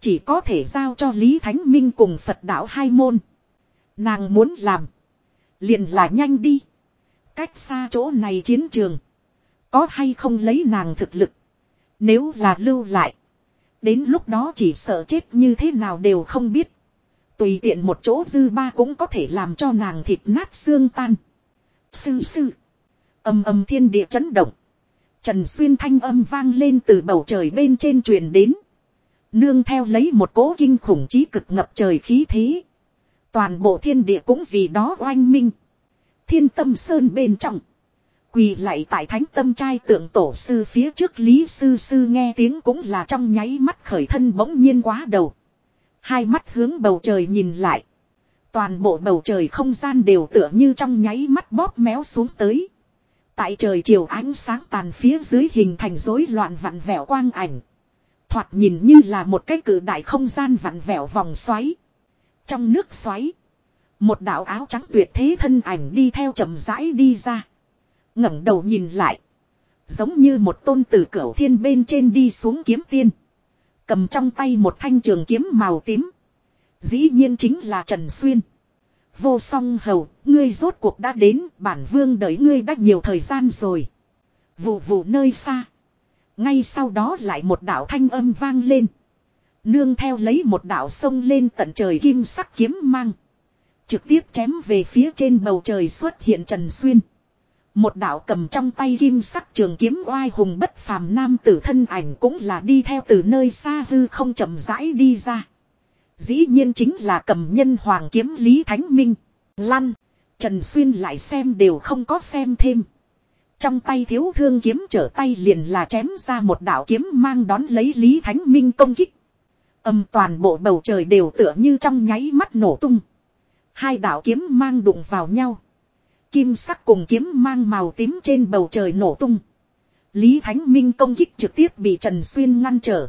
Chỉ có thể giao cho Lý Thánh Minh cùng Phật đạo hai môn. Nàng muốn làm. Liền là nhanh đi. Cách xa chỗ này chiến trường. Có hay không lấy nàng thực lực. Nếu là lưu lại. Đến lúc đó chỉ sợ chết như thế nào đều không biết. Tùy tiện một chỗ dư ba cũng có thể làm cho nàng thịt nát xương tan. Sư sư. Âm âm thiên địa chấn động. Trần Xuyên thanh âm vang lên từ bầu trời bên trên truyền đến. Nương theo lấy một cố kinh khủng trí cực ngập trời khí thế. Toàn bộ thiên địa cũng vì đó oanh minh. Thiên tâm sơn bên trong. Quỳ lại tại thánh tâm trai tượng tổ sư phía trước Lý Sư Sư nghe tiếng cũng là trong nháy mắt khởi thân bỗng nhiên quá đầu. Hai mắt hướng bầu trời nhìn lại. Toàn bộ bầu trời không gian đều tựa như trong nháy mắt bóp méo xuống tới. Tại trời chiều ánh sáng tàn phía dưới hình thành rối loạn vặn vẹo quang ảnh. Thoạt nhìn như là một cái cử đại không gian vặn vẹo vòng xoáy. Trong nước xoáy. Một đạo áo trắng tuyệt thế thân ảnh đi theo chậm rãi đi ra. ngẩng đầu nhìn lại. Giống như một tôn tử cửu thiên bên trên đi xuống kiếm tiên. Cầm trong tay một thanh trường kiếm màu tím. Dĩ nhiên chính là Trần Xuyên. Vô song hầu, ngươi rốt cuộc đã đến, bản vương đợi ngươi đã nhiều thời gian rồi. Vụ vụ nơi xa. Ngay sau đó lại một đạo thanh âm vang lên. Nương theo lấy một đạo sông lên tận trời kim sắc kiếm mang. Trực tiếp chém về phía trên bầu trời xuất hiện Trần Xuyên. Một đạo cầm trong tay kim sắc trường kiếm oai hùng bất phàm nam tử thân ảnh cũng là đi theo từ nơi xa hư không chậm rãi đi ra. Dĩ nhiên chính là cầm nhân hoàng kiếm Lý Thánh Minh. Lăn. Trần Xuyên lại xem đều không có xem thêm. Trong tay thiếu thương kiếm trở tay liền là chém ra một đạo kiếm mang đón lấy Lý Thánh Minh công kích. Âm toàn bộ bầu trời đều tựa như trong nháy mắt nổ tung. Hai đạo kiếm mang đụng vào nhau. Kim sắc cùng kiếm mang màu tím trên bầu trời nổ tung. Lý Thánh Minh công kích trực tiếp bị Trần Xuyên ngăn trở.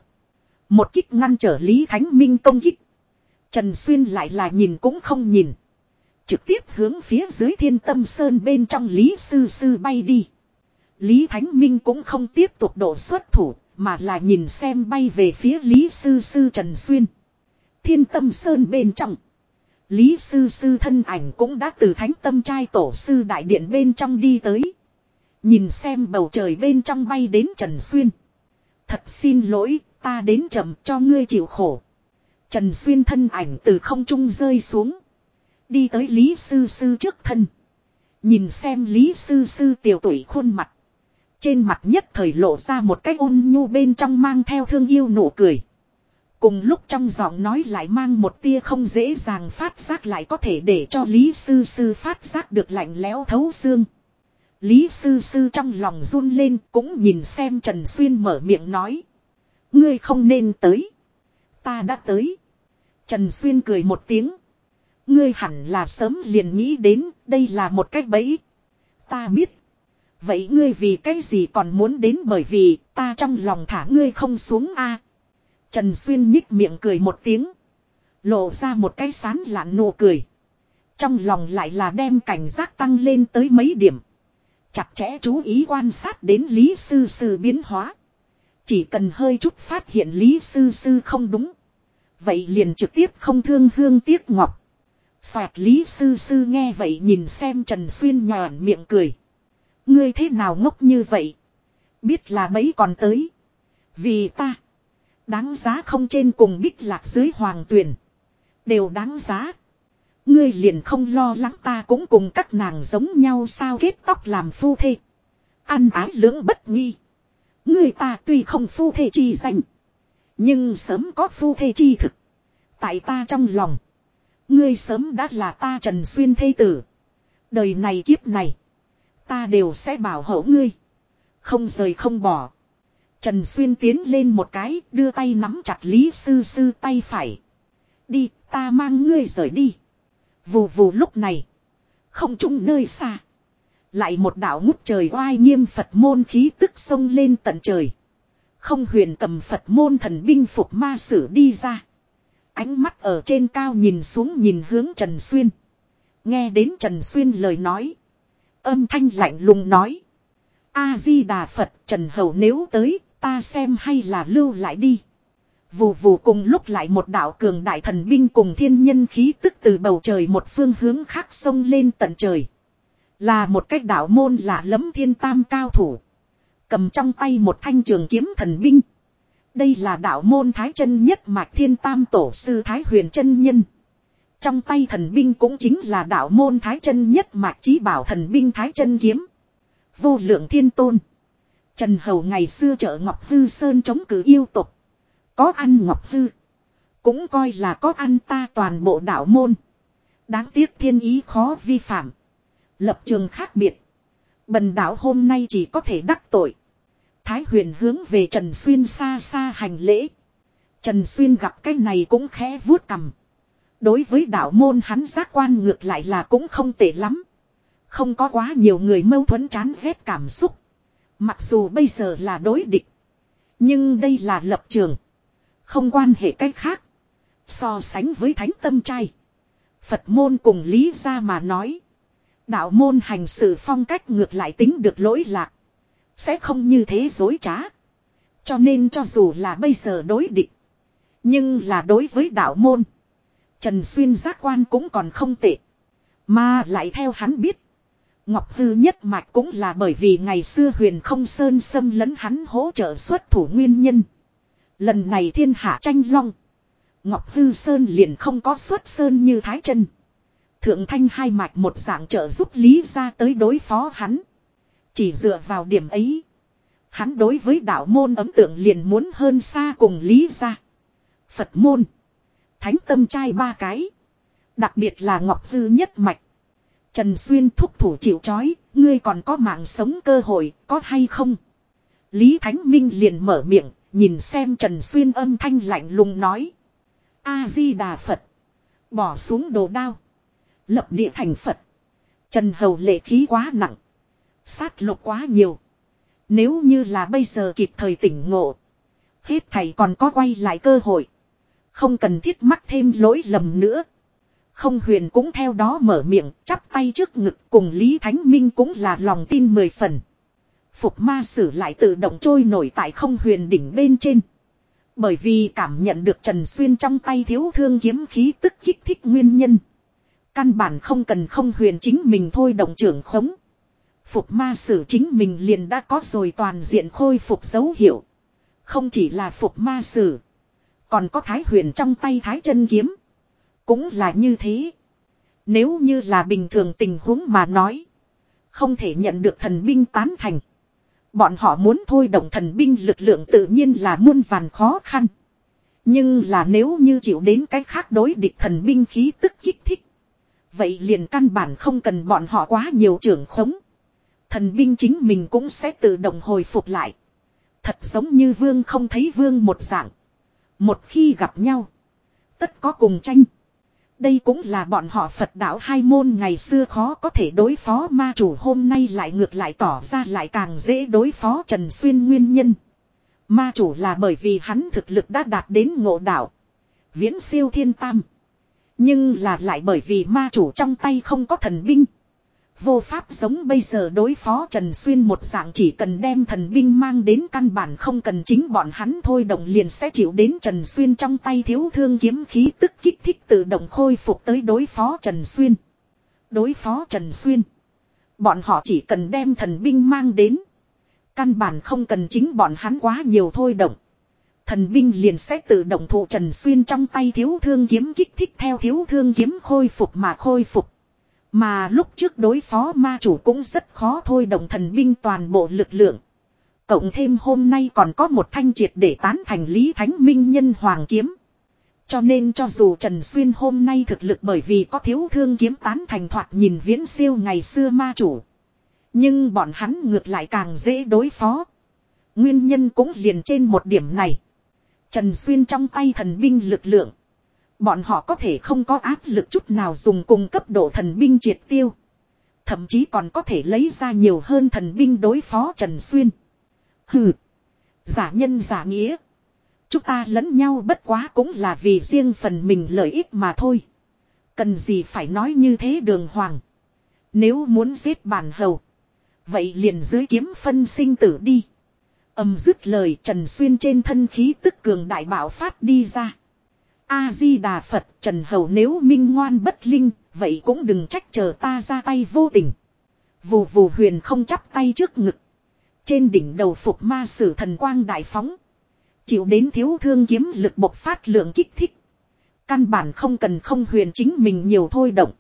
Một kích ngăn trở Lý Thánh Minh công kích. Trần Xuyên lại là nhìn cũng không nhìn. Trực tiếp hướng phía dưới thiên tâm sơn bên trong Lý Sư Sư bay đi. Lý Thánh Minh cũng không tiếp tục độ xuất thủ, mà là nhìn xem bay về phía Lý Sư Sư Trần Xuyên. Thiên tâm sơn bên trong. Lý Sư Sư thân ảnh cũng đã từ thánh tâm trai tổ sư đại điện bên trong đi tới. Nhìn xem bầu trời bên trong bay đến Trần Xuyên. Thật xin lỗi, ta đến chậm cho ngươi chịu khổ. Trần Xuyên thân ảnh từ không trung rơi xuống. Đi tới Lý Sư Sư trước thân. Nhìn xem Lý Sư Sư tiểu tuổi khuôn mặt. Trên mặt nhất thời lộ ra một cái ôn nhu bên trong mang theo thương yêu nụ cười. Cùng lúc trong giọng nói lại mang một tia không dễ dàng phát giác lại có thể để cho Lý Sư Sư phát giác được lạnh lẽo thấu xương. Lý Sư Sư trong lòng run lên cũng nhìn xem Trần Xuyên mở miệng nói. Ngươi không nên tới. Ta đã tới. Trần Xuyên cười một tiếng. Ngươi hẳn là sớm liền nghĩ đến, đây là một cách bẫy. Ta biết. Vậy ngươi vì cái gì còn muốn đến bởi vì ta trong lòng thả ngươi không xuống a Trần Xuyên nhích miệng cười một tiếng. Lộ ra một cái sán lạn nụ cười. Trong lòng lại là đem cảnh giác tăng lên tới mấy điểm. Chặt chẽ chú ý quan sát đến Lý Sư Sư biến hóa. Chỉ cần hơi chút phát hiện Lý Sư Sư không đúng. Vậy liền trực tiếp không thương hương tiếc ngọc. Xoẹt Lý Sư Sư nghe vậy nhìn xem Trần Xuyên nhòn miệng cười. Ngươi thế nào ngốc như vậy? Biết là mấy còn tới. Vì ta. Đáng giá không trên cùng bích lạc dưới hoàng tuyển. Đều đáng giá. Ngươi liền không lo lắng ta cũng cùng các nàng giống nhau sao kết tóc làm phu thê. Ăn ái lưỡng bất nghi. Ngươi ta tuy không phu thê chi danh. Nhưng sớm có phu thê chi thực. Tại ta trong lòng. Ngươi sớm đã là ta Trần Xuyên thê tử. Đời này kiếp này. Ta đều sẽ bảo hộ ngươi. Không rời không bỏ. Trần Xuyên tiến lên một cái, đưa tay nắm chặt Lý Sư Sư tay phải. Đi, ta mang ngươi rời đi. Vù vù lúc này. Không chung nơi xa. Lại một đạo ngút trời oai nghiêm Phật môn khí tức sông lên tận trời. Không huyền cầm Phật môn thần binh phục ma sử đi ra. Ánh mắt ở trên cao nhìn xuống nhìn hướng Trần Xuyên. Nghe đến Trần Xuyên lời nói. Âm thanh lạnh lùng nói. A-di-đà Phật Trần Hầu nếu tới ta xem hay là lưu lại đi. Vù vù cùng lúc lại một đạo cường đại thần binh cùng thiên nhân khí tức từ bầu trời một phương hướng khác sông lên tận trời. Là một cách đạo môn lạ lẫm thiên tam cao thủ. Cầm trong tay một thanh trường kiếm thần binh. Đây là đạo môn thái chân nhất mạch thiên tam tổ sư thái huyền chân nhân. Trong tay thần binh cũng chính là đạo môn thái chân nhất mạch trí bảo thần binh thái chân kiếm. Vô lượng thiên tôn. Trần Hầu ngày xưa chợ Ngọc Hư Sơn chống cử yêu tục. Có ăn Ngọc Hư. Cũng coi là có ăn ta toàn bộ đạo môn. Đáng tiếc thiên ý khó vi phạm. Lập trường khác biệt. Bần đạo hôm nay chỉ có thể đắc tội. Thái huyền hướng về Trần Xuyên xa xa hành lễ. Trần Xuyên gặp cái này cũng khẽ vuốt cầm. Đối với đạo môn hắn giác quan ngược lại là cũng không tệ lắm. Không có quá nhiều người mâu thuẫn chán ghét cảm xúc. Mặc dù bây giờ là đối địch. Nhưng đây là lập trường. Không quan hệ cách khác. So sánh với thánh tâm trai. Phật môn cùng lý ra mà nói. Đạo môn hành sự phong cách ngược lại tính được lỗi lạc. Sẽ không như thế dối trá. Cho nên cho dù là bây giờ đối địch. Nhưng là đối với đạo môn. Trần Xuyên giác quan cũng còn không tệ. Mà lại theo hắn biết. Ngọc Hư nhất mạch cũng là bởi vì ngày xưa huyền không sơn xâm lấn hắn hỗ trợ xuất thủ nguyên nhân. Lần này thiên hạ tranh long. Ngọc Hư Sơn liền không có xuất sơn như Thái chân Thượng thanh hai mạch một dạng trợ giúp Lý ra tới đối phó hắn. Chỉ dựa vào điểm ấy. Hắn đối với đạo môn ấm tượng liền muốn hơn xa cùng Lý ra. Phật môn. Thánh tâm trai ba cái. Đặc biệt là Ngọc Hư nhất mạch. Trần Xuyên thúc thủ chịu chói, ngươi còn có mạng sống cơ hội, có hay không? Lý Thánh Minh liền mở miệng, nhìn xem Trần Xuyên âm thanh lạnh lùng nói. A-di-đà Phật. Bỏ xuống đồ đao. Lập địa thành Phật. Trần Hầu lệ khí quá nặng. Sát lục quá nhiều. Nếu như là bây giờ kịp thời tỉnh ngộ. Hết thầy còn có quay lại cơ hội. Không cần thiết mắc thêm lỗi lầm nữa. Không huyền cũng theo đó mở miệng, chắp tay trước ngực cùng Lý Thánh Minh cũng là lòng tin mười phần. Phục ma sử lại tự động trôi nổi tại không huyền đỉnh bên trên. Bởi vì cảm nhận được Trần Xuyên trong tay thiếu thương kiếm khí tức kích thích nguyên nhân. Căn bản không cần không huyền chính mình thôi động trưởng khống. Phục ma sử chính mình liền đã có rồi toàn diện khôi phục dấu hiệu. Không chỉ là phục ma sử. Còn có thái huyền trong tay thái chân kiếm. Cũng là như thế. Nếu như là bình thường tình huống mà nói. Không thể nhận được thần binh tán thành. Bọn họ muốn thôi động thần binh lực lượng tự nhiên là muôn vàn khó khăn. Nhưng là nếu như chịu đến cái khác đối địch thần binh khí tức kích thích. Vậy liền căn bản không cần bọn họ quá nhiều trưởng khống. Thần binh chính mình cũng sẽ tự động hồi phục lại. Thật giống như vương không thấy vương một dạng. Một khi gặp nhau. Tất có cùng tranh. Đây cũng là bọn họ Phật đạo hai môn ngày xưa khó có thể đối phó ma chủ hôm nay lại ngược lại tỏ ra lại càng dễ đối phó Trần Xuyên nguyên nhân. Ma chủ là bởi vì hắn thực lực đã đạt đến ngộ đạo. Viễn siêu thiên tam. Nhưng là lại bởi vì ma chủ trong tay không có thần binh. Vô pháp giống bây giờ đối phó Trần Xuyên một dạng chỉ cần đem thần binh mang đến căn bản không cần chính bọn hắn thôi động liền sẽ chịu đến Trần Xuyên trong tay thiếu thương kiếm khí tức kích thích tự động khôi phục tới đối phó Trần Xuyên. Đối phó Trần Xuyên. Bọn họ chỉ cần đem thần binh mang đến. Căn bản không cần chính bọn hắn quá nhiều thôi động. Thần binh liền sẽ tự động thụ Trần Xuyên trong tay thiếu thương kiếm kích thích theo thiếu thương kiếm khôi phục mà khôi phục. Mà lúc trước đối phó ma chủ cũng rất khó thôi đồng thần binh toàn bộ lực lượng. Cộng thêm hôm nay còn có một thanh triệt để tán thành Lý Thánh Minh nhân hoàng kiếm. Cho nên cho dù Trần Xuyên hôm nay thực lực bởi vì có thiếu thương kiếm tán thành thoạt nhìn viễn siêu ngày xưa ma chủ. Nhưng bọn hắn ngược lại càng dễ đối phó. Nguyên nhân cũng liền trên một điểm này. Trần Xuyên trong tay thần binh lực lượng. Bọn họ có thể không có áp lực chút nào dùng cùng cấp độ thần binh triệt tiêu. Thậm chí còn có thể lấy ra nhiều hơn thần binh đối phó Trần Xuyên. Hừ. Giả nhân giả nghĩa. Chúng ta lẫn nhau bất quá cũng là vì riêng phần mình lợi ích mà thôi. Cần gì phải nói như thế đường hoàng. Nếu muốn giết bản hầu. Vậy liền dưới kiếm phân sinh tử đi. Âm dứt lời Trần Xuyên trên thân khí tức cường đại bảo phát đi ra. A-di-đà Phật Trần Hầu nếu minh ngoan bất linh, vậy cũng đừng trách chờ ta ra tay vô tình. Vù vù huyền không chắp tay trước ngực. Trên đỉnh đầu phục ma sử thần quang đại phóng. Chịu đến thiếu thương kiếm lực bộc phát lượng kích thích. Căn bản không cần không huyền chính mình nhiều thôi động.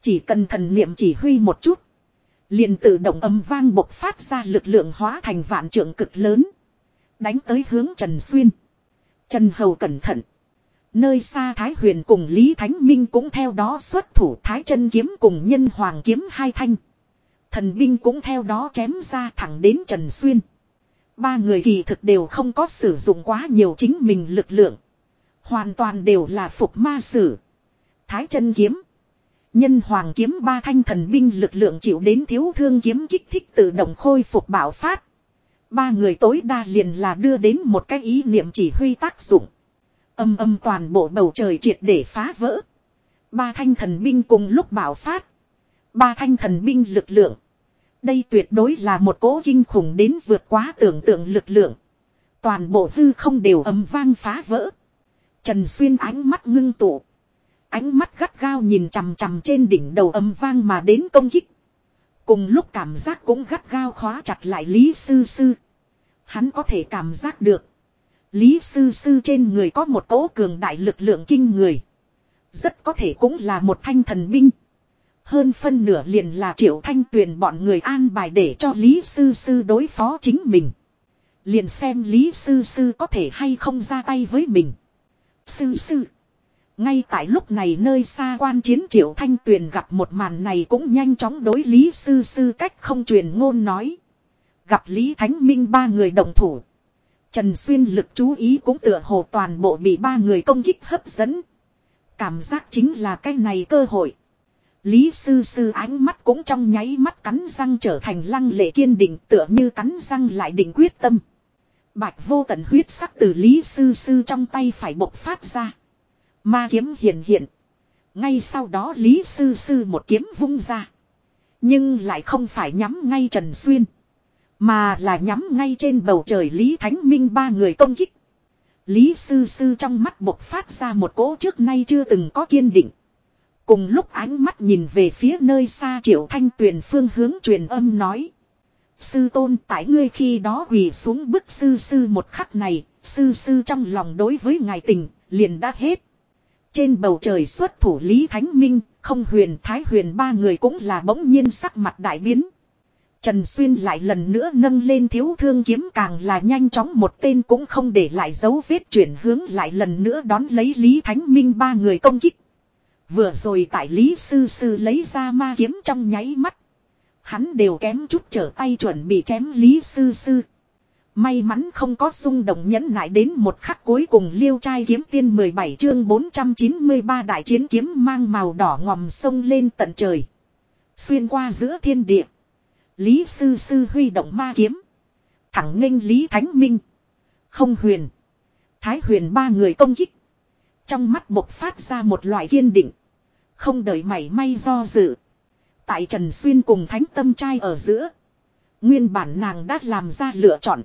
Chỉ cần thần niệm chỉ huy một chút. liền tự động âm vang bộc phát ra lực lượng hóa thành vạn trượng cực lớn. Đánh tới hướng Trần Xuyên. Trần Hầu cẩn thận. Nơi xa Thái Huyền cùng Lý Thánh Minh cũng theo đó xuất thủ, Thái chân kiếm cùng nhân hoàng kiếm hai thanh. Thần binh cũng theo đó chém ra thẳng đến Trần Xuyên. Ba người kỳ thực đều không có sử dụng quá nhiều chính mình lực lượng. Hoàn toàn đều là phục ma sử. thái chân kiếm. Nhân hoàng kiếm ba thanh thần binh lực lượng chịu đến thiếu thương kiếm kích thích tự động khôi phục bảo phát. Ba người tối đa liền là đưa đến một cái ý niệm chỉ huy tác dụng. Âm âm toàn bộ bầu trời triệt để phá vỡ. Ba thanh thần binh cùng lúc bảo phát. Ba thanh thần binh lực lượng. Đây tuyệt đối là một cố kinh khủng đến vượt quá tưởng tượng lực lượng. Toàn bộ hư không đều ầm vang phá vỡ. Trần Xuyên ánh mắt ngưng tụ. Ánh mắt gắt gao nhìn chằm chằm trên đỉnh đầu ầm vang mà đến công kích. Cùng lúc cảm giác cũng gắt gao khóa chặt lại Lý Sư Sư. Hắn có thể cảm giác được. Lý Sư Sư trên người có một cỗ cường đại lực lượng kinh người. Rất có thể cũng là một thanh thần binh. Hơn phân nửa liền là triệu thanh tuyền bọn người an bài để cho Lý Sư Sư đối phó chính mình. Liền xem Lý Sư Sư có thể hay không ra tay với mình. Sư Sư. Ngay tại lúc này nơi xa quan chiến triệu thanh tuyền gặp một màn này cũng nhanh chóng đối Lý Sư Sư cách không truyền ngôn nói. Gặp Lý Thánh Minh ba người đồng thủ. Trần Xuyên lực chú ý cũng tựa hồ toàn bộ bị ba người công kích hấp dẫn. Cảm giác chính là cái này cơ hội. Lý sư sư ánh mắt cũng trong nháy mắt cắn răng trở thành lăng lệ kiên định, tựa như cắn răng lại định quyết tâm. Bạch vô tận huyết sắc từ Lý sư sư trong tay phải bộc phát ra. Ma kiếm hiện hiện. Ngay sau đó Lý sư sư một kiếm vung ra. Nhưng lại không phải nhắm ngay Trần Xuyên. Mà là nhắm ngay trên bầu trời Lý Thánh Minh ba người công kích. Lý sư sư trong mắt bộc phát ra một cỗ trước nay chưa từng có kiên định. Cùng lúc ánh mắt nhìn về phía nơi xa triệu thanh tuyền phương hướng truyền âm nói. Sư tôn tại ngươi khi đó quỳ xuống bức sư sư một khắc này, sư sư trong lòng đối với ngài tình, liền đã hết. Trên bầu trời xuất thủ Lý Thánh Minh, không huyền thái huyền ba người cũng là bỗng nhiên sắc mặt đại biến. Trần Xuyên lại lần nữa nâng lên thiếu thương kiếm càng là nhanh chóng một tên cũng không để lại dấu vết chuyển hướng lại lần nữa đón lấy Lý Thánh Minh ba người công kích. Vừa rồi tại Lý Sư Sư lấy ra ma kiếm trong nháy mắt. Hắn đều kém chút trở tay chuẩn bị chém Lý Sư Sư. May mắn không có xung động nhẫn nại đến một khắc cuối cùng liêu trai kiếm tiên 17 chương 493 đại chiến kiếm mang màu đỏ ngòm sông lên tận trời. Xuyên qua giữa thiên địa. Lý Sư Sư huy động ma kiếm. Thẳng nghênh Lý Thánh Minh. Không huyền. Thái huyền ba người công kích. Trong mắt bộc phát ra một loại kiên định. Không đợi mảy may do dự. Tại Trần Xuyên cùng Thánh Tâm Trai ở giữa. Nguyên bản nàng đã làm ra lựa chọn.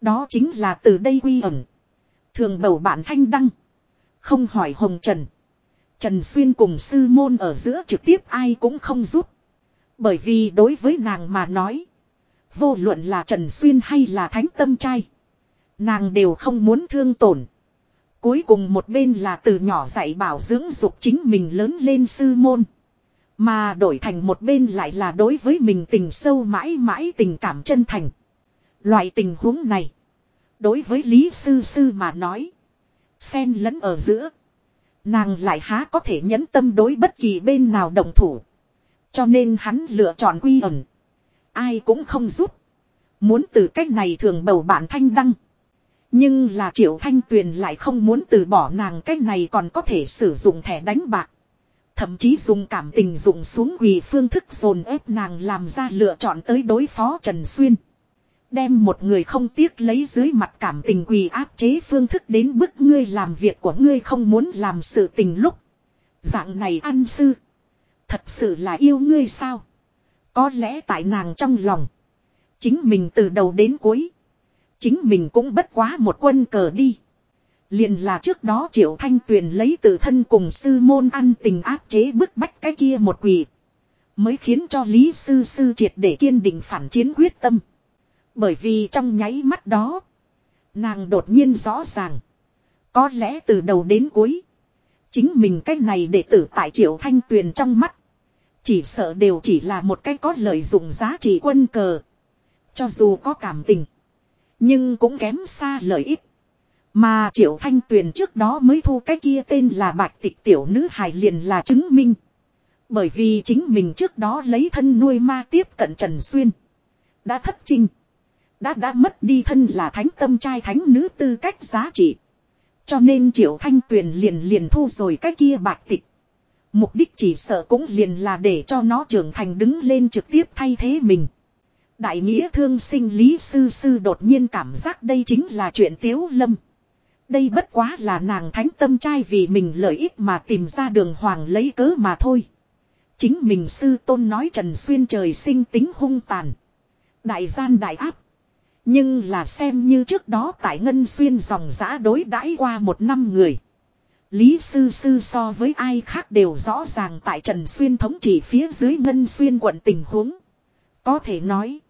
Đó chính là từ đây quy ẩn. Thường bầu bản thanh đăng. Không hỏi Hồng Trần. Trần Xuyên cùng sư môn ở giữa trực tiếp ai cũng không giúp. Bởi vì đối với nàng mà nói. Vô luận là Trần Xuyên hay là Thánh Tâm Trai. Nàng đều không muốn thương tổn. Cuối cùng một bên là từ nhỏ dạy bảo dưỡng dục chính mình lớn lên sư môn. Mà đổi thành một bên lại là đối với mình tình sâu mãi mãi tình cảm chân thành. Loại tình huống này. Đối với Lý Sư Sư mà nói. Xen lẫn ở giữa. Nàng lại há có thể nhẫn tâm đối bất kỳ bên nào đồng thủ. Cho nên hắn lựa chọn quy ẩn. Ai cũng không giúp. Muốn từ cách này thường bầu bạn thanh đăng. Nhưng là triệu thanh tuyền lại không muốn từ bỏ nàng cách này còn có thể sử dụng thẻ đánh bạc. Thậm chí dùng cảm tình dùng xuống quỳ phương thức dồn ép nàng làm ra lựa chọn tới đối phó Trần Xuyên. Đem một người không tiếc lấy dưới mặt cảm tình quỳ áp chế phương thức đến bức ngươi làm việc của ngươi không muốn làm sự tình lúc. Dạng này ăn sư. Thật sự là yêu ngươi sao? Có lẽ tại nàng trong lòng. Chính mình từ đầu đến cuối. Chính mình cũng bất quá một quân cờ đi. Liền là trước đó triệu thanh tuyền lấy tự thân cùng sư môn ăn tình áp chế bức bách cái kia một quỷ. Mới khiến cho Lý Sư Sư triệt để kiên định phản chiến quyết tâm. Bởi vì trong nháy mắt đó. Nàng đột nhiên rõ ràng. Có lẽ từ đầu đến cuối. Chính mình cái này để tử tại triệu thanh tuyền trong mắt. Chỉ sợ đều chỉ là một cái có lợi dụng giá trị quân cờ. Cho dù có cảm tình. Nhưng cũng kém xa lợi ích. Mà Triệu Thanh Tuyền trước đó mới thu cái kia tên là Bạch Tịch Tiểu Nữ hài liền là chứng minh. Bởi vì chính mình trước đó lấy thân nuôi ma tiếp cận Trần Xuyên. Đã thất trinh. Đã đã mất đi thân là thánh tâm trai thánh nữ tư cách giá trị. Cho nên Triệu Thanh Tuyền liền liền thu rồi cái kia bạc Tịch. Mục đích chỉ sợ cũng liền là để cho nó trưởng thành đứng lên trực tiếp thay thế mình. Đại nghĩa thương sinh Lý Sư Sư đột nhiên cảm giác đây chính là chuyện tiếu lâm. Đây bất quá là nàng thánh tâm trai vì mình lợi ích mà tìm ra đường hoàng lấy cớ mà thôi. Chính mình sư tôn nói Trần Xuyên trời sinh tính hung tàn. Đại gian đại áp. Nhưng là xem như trước đó tại Ngân Xuyên dòng giã đối đãi qua một năm người. Lý Sư Sư so với ai khác đều rõ ràng tại Trần Xuyên thống trị phía dưới Ngân Xuyên quận tình huống. Có thể nói.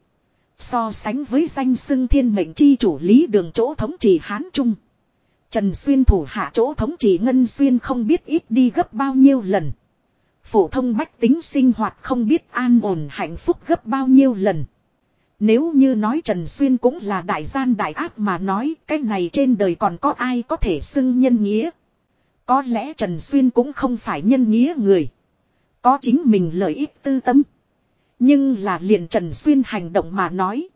So sánh với danh xưng thiên mệnh chi chủ lý đường chỗ thống trị Hán Trung. Trần Xuyên thủ hạ chỗ thống trị Ngân Xuyên không biết ít đi gấp bao nhiêu lần. Phổ thông bách tính sinh hoạt không biết an ổn hạnh phúc gấp bao nhiêu lần. Nếu như nói Trần Xuyên cũng là đại gian đại ác mà nói, cái này trên đời còn có ai có thể xưng nhân nghĩa. Có lẽ Trần Xuyên cũng không phải nhân nghĩa người. Có chính mình lợi ích tư tâm. Nhưng là liền Trần Xuyên hành động mà nói.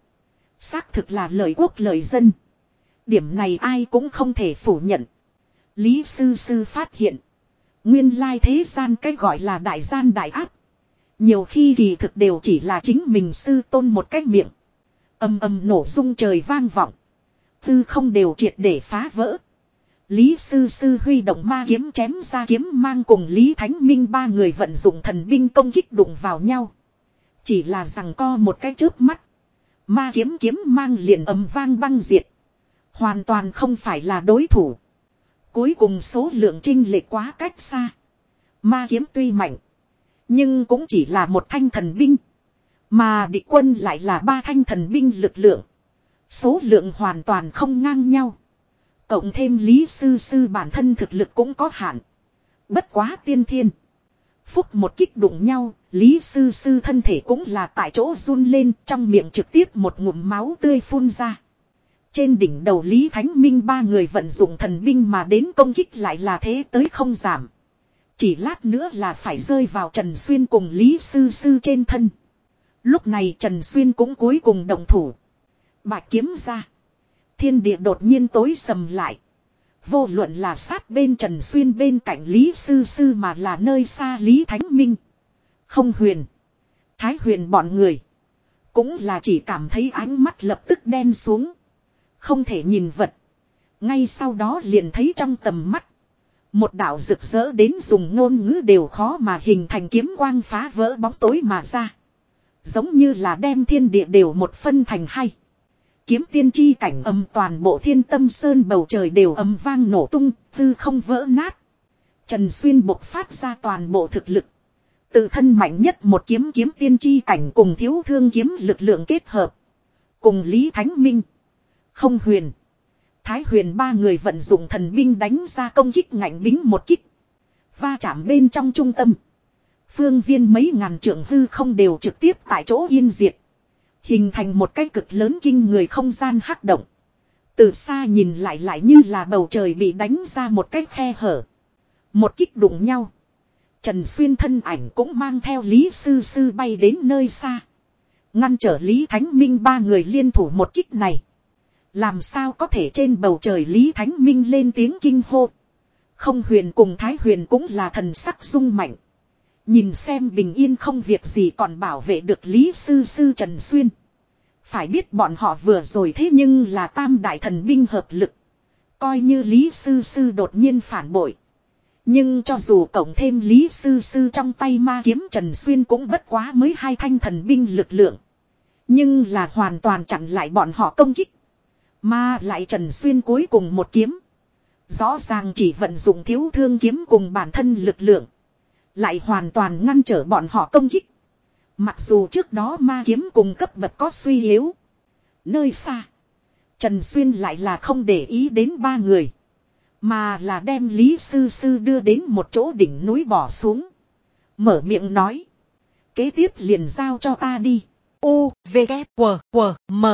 Xác thực là lợi quốc lợi dân. Điểm này ai cũng không thể phủ nhận. Lý Sư Sư phát hiện. Nguyên lai thế gian cái gọi là đại gian đại ác. Nhiều khi kỳ thực đều chỉ là chính mình sư tôn một cách miệng. Âm âm nổ rung trời vang vọng. Tư không đều triệt để phá vỡ. Lý sư sư huy động ma kiếm chém ra kiếm mang cùng Lý Thánh Minh ba người vận dụng thần binh công kích đụng vào nhau. Chỉ là rằng co một cái chớp mắt. Ma kiếm kiếm mang liền ầm vang băng diệt. Hoàn toàn không phải là đối thủ. Cuối cùng số lượng trinh lệ quá cách xa. Ma kiếm tuy mạnh. Nhưng cũng chỉ là một thanh thần binh. Mà địch quân lại là ba thanh thần binh lực lượng. Số lượng hoàn toàn không ngang nhau. Cộng thêm Lý Sư Sư bản thân thực lực cũng có hạn. Bất quá tiên thiên. Phúc một kích đụng nhau, Lý Sư Sư thân thể cũng là tại chỗ run lên trong miệng trực tiếp một ngụm máu tươi phun ra. Trên đỉnh đầu Lý Thánh Minh ba người vận dụng thần binh mà đến công kích lại là thế tới không giảm. Chỉ lát nữa là phải rơi vào Trần Xuyên cùng Lý Sư Sư trên thân. Lúc này Trần Xuyên cũng cuối cùng động thủ. Bạch kiếm ra. Thiên địa đột nhiên tối sầm lại. Vô luận là sát bên Trần Xuyên bên cạnh Lý Sư Sư mà là nơi xa Lý Thánh Minh. Không huyền. Thái huyền bọn người. Cũng là chỉ cảm thấy ánh mắt lập tức đen xuống. Không thể nhìn vật. Ngay sau đó liền thấy trong tầm mắt. Một đạo rực rỡ đến dùng ngôn ngữ đều khó mà hình thành kiếm quang phá vỡ bóng tối mà ra. Giống như là đem thiên địa đều một phân thành hai. Kiếm tiên chi cảnh âm toàn bộ thiên tâm sơn bầu trời đều âm vang nổ tung, tư không vỡ nát. Trần Xuyên bộc phát ra toàn bộ thực lực. Tự thân mạnh nhất một kiếm kiếm tiên chi cảnh cùng thiếu thương kiếm lực lượng kết hợp. Cùng Lý Thánh Minh. Không huyền. Thái huyền ba người vận dụng thần binh đánh ra công kích ngạnh bính một kích. Va chạm bên trong trung tâm. Phương viên mấy ngàn trưởng hư không đều trực tiếp tại chỗ yên diệt. Hình thành một cái cực lớn kinh người không gian hắc động. Từ xa nhìn lại lại như là bầu trời bị đánh ra một cái khe hở. Một kích đụng nhau. Trần Xuyên thân ảnh cũng mang theo Lý Sư Sư bay đến nơi xa. Ngăn trở Lý Thánh Minh ba người liên thủ một kích này. Làm sao có thể trên bầu trời Lý Thánh Minh lên tiếng kinh hô. Không huyền cùng Thái huyền cũng là thần sắc sung mạnh. Nhìn xem bình yên không việc gì còn bảo vệ được Lý Sư Sư Trần Xuyên. Phải biết bọn họ vừa rồi thế nhưng là tam đại thần binh hợp lực. Coi như Lý Sư Sư đột nhiên phản bội. Nhưng cho dù cộng thêm Lý Sư Sư trong tay ma kiếm Trần Xuyên cũng bất quá mới hai thanh thần binh lực lượng. Nhưng là hoàn toàn chặn lại bọn họ công kích. Mà lại Trần Xuyên cuối cùng một kiếm. Rõ ràng chỉ vận dụng thiếu thương kiếm cùng bản thân lực lượng. Lại hoàn toàn ngăn trở bọn họ công kích. Mặc dù trước đó ma kiếm cùng cấp bậc có suy yếu. Nơi xa. Trần Xuyên lại là không để ý đến ba người. Mà là đem Lý Sư Sư đưa đến một chỗ đỉnh núi bỏ xuống. Mở miệng nói. Kế tiếp liền giao cho ta đi. U, V, K, W, W, M.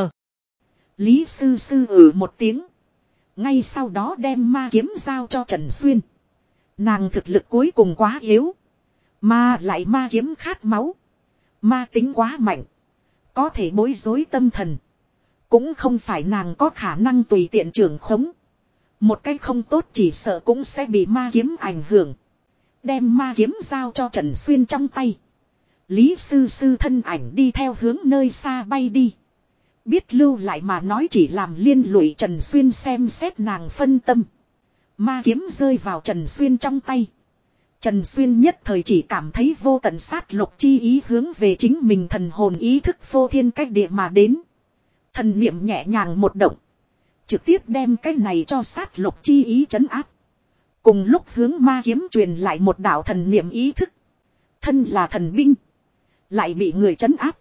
Lý Sư Sư ử một tiếng. Ngay sau đó đem ma kiếm giao cho Trần Xuyên. Nàng thực lực cuối cùng quá yếu. Mà lại ma kiếm khát máu. Ma tính quá mạnh. Có thể bối rối tâm thần. Cũng không phải nàng có khả năng tùy tiện trưởng khống. Một cách không tốt chỉ sợ cũng sẽ bị ma kiếm ảnh hưởng. Đem ma kiếm giao cho Trần Xuyên trong tay. Lý sư sư thân ảnh đi theo hướng nơi xa bay đi. Biết lưu lại mà nói chỉ làm liên lụy Trần Xuyên xem xét nàng phân tâm. Ma kiếm rơi vào Trần Xuyên trong tay. Trần Xuyên nhất thời chỉ cảm thấy vô tận sát lục chi ý hướng về chính mình thần hồn ý thức vô thiên cách địa mà đến. Thần niệm nhẹ nhàng một động. Trực tiếp đem cái này cho sát lục chi ý chấn áp. Cùng lúc hướng ma kiếm truyền lại một đạo thần niệm ý thức. Thân là thần binh. Lại bị người chấn áp.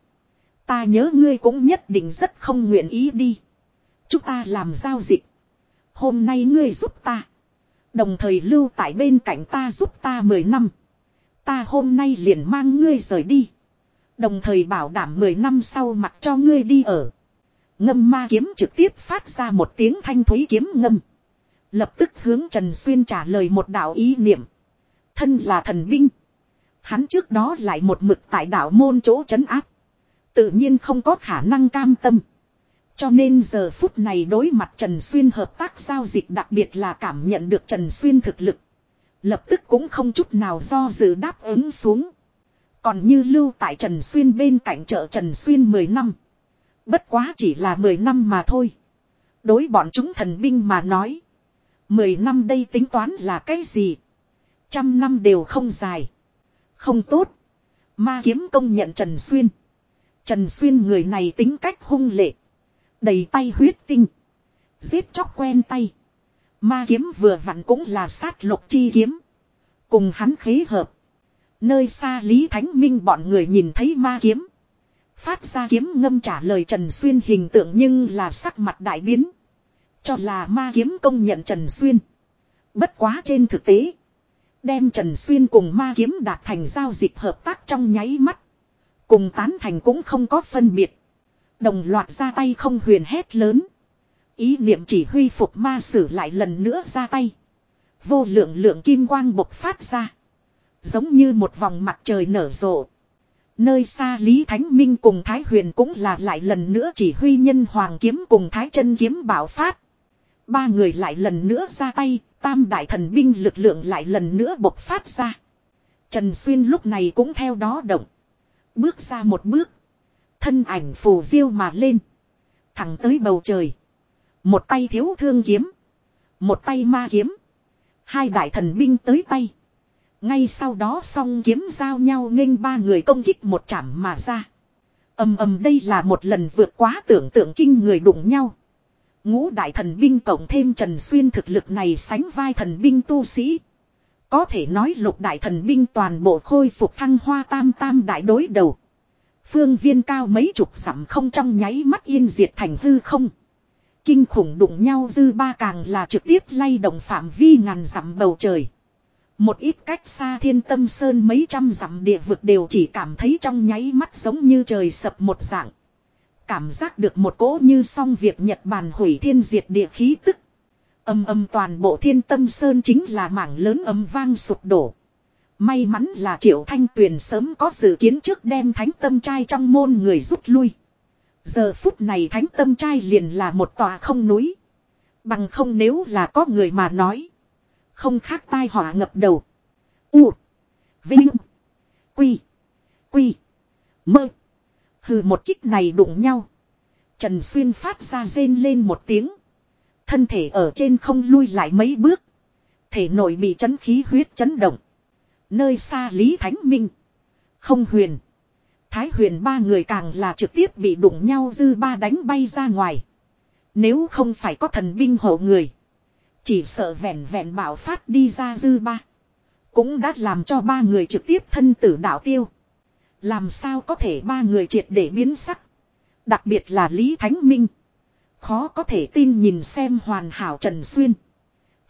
Ta nhớ ngươi cũng nhất định rất không nguyện ý đi. Chúng ta làm giao dịch. Hôm nay ngươi giúp ta. Đồng thời lưu tại bên cạnh ta giúp ta 10 năm. Ta hôm nay liền mang ngươi rời đi. Đồng thời bảo đảm 10 năm sau mặc cho ngươi đi ở. Ngâm ma kiếm trực tiếp phát ra một tiếng thanh thúy kiếm ngâm. Lập tức hướng Trần Xuyên trả lời một đạo ý niệm. Thân là thần binh. Hắn trước đó lại một mực tại đạo môn chỗ trấn áp. Tự nhiên không có khả năng cam tâm. Cho nên giờ phút này đối mặt Trần Xuyên hợp tác giao dịch đặc biệt là cảm nhận được Trần Xuyên thực lực. Lập tức cũng không chút nào do dự đáp ứng xuống. Còn như lưu tại Trần Xuyên bên cạnh chợ Trần Xuyên 10 năm. Bất quá chỉ là 10 năm mà thôi. Đối bọn chúng thần binh mà nói. 10 năm đây tính toán là cái gì? Trăm năm đều không dài. Không tốt. Ma kiếm công nhận Trần Xuyên. Trần Xuyên người này tính cách hung lệ. Đầy tay huyết tinh. Giết chóc quen tay. Ma kiếm vừa vặn cũng là sát lục chi kiếm. Cùng hắn khế hợp. Nơi xa Lý Thánh Minh bọn người nhìn thấy ma kiếm. Phát ra kiếm ngâm trả lời Trần Xuyên hình tượng nhưng là sắc mặt đại biến. Cho là ma kiếm công nhận Trần Xuyên. Bất quá trên thực tế. Đem Trần Xuyên cùng ma kiếm đạt thành giao dịch hợp tác trong nháy mắt. Cùng tán thành cũng không có phân biệt. Đồng loạt ra tay không huyền hét lớn. Ý niệm chỉ huy phục ma sử lại lần nữa ra tay. Vô lượng lượng kim quang bộc phát ra. Giống như một vòng mặt trời nở rộ. Nơi xa Lý Thánh Minh cùng Thái Huyền cũng là lại lần nữa chỉ huy nhân hoàng kiếm cùng Thái chân kiếm bảo phát. Ba người lại lần nữa ra tay, tam đại thần binh lực lượng lại lần nữa bộc phát ra. Trần Xuyên lúc này cũng theo đó động. Bước ra một bước. Thân ảnh phù diêu mà lên. Thẳng tới bầu trời. Một tay thiếu thương kiếm. Một tay ma kiếm. Hai đại thần binh tới tay. Ngay sau đó song kiếm giao nhau nghênh ba người công kích một chảm mà ra. ầm ầm đây là một lần vượt quá tưởng tượng kinh người đụng nhau. Ngũ đại thần binh cộng thêm Trần Xuyên thực lực này sánh vai thần binh tu sĩ. Có thể nói lục đại thần binh toàn bộ khôi phục thăng hoa tam tam đại đối đầu. Phương viên cao mấy chục dặm không trong nháy mắt yên diệt thành hư không. Kinh khủng đụng nhau dư ba càng là trực tiếp lay động phạm vi ngàn dặm bầu trời. Một ít cách xa thiên tâm sơn mấy trăm dặm địa vực đều chỉ cảm thấy trong nháy mắt giống như trời sập một dạng. Cảm giác được một cỗ như song việc Nhật Bản hủy thiên diệt địa khí tức. Âm âm toàn bộ thiên tâm sơn chính là mảng lớn âm vang sụp đổ. May mắn là triệu thanh tuyền sớm có dự kiến trước đem thánh tâm trai trong môn người rút lui. Giờ phút này thánh tâm trai liền là một tòa không núi. Bằng không nếu là có người mà nói. Không khác tai họa ngập đầu. U. Vinh. Quy. Quy. Mơ. Hừ một kích này đụng nhau. Trần Xuyên phát ra rên lên một tiếng. Thân thể ở trên không lui lại mấy bước. Thể nội bị chấn khí huyết chấn động. Nơi xa Lý Thánh Minh. Không huyền. Thái huyền ba người càng là trực tiếp bị đụng nhau dư ba đánh bay ra ngoài. Nếu không phải có thần binh hộ người. Chỉ sợ vẹn vẹn bảo phát đi ra dư ba. Cũng đã làm cho ba người trực tiếp thân tử đạo tiêu. Làm sao có thể ba người triệt để biến sắc. Đặc biệt là Lý Thánh Minh. Khó có thể tin nhìn xem hoàn hảo Trần Xuyên.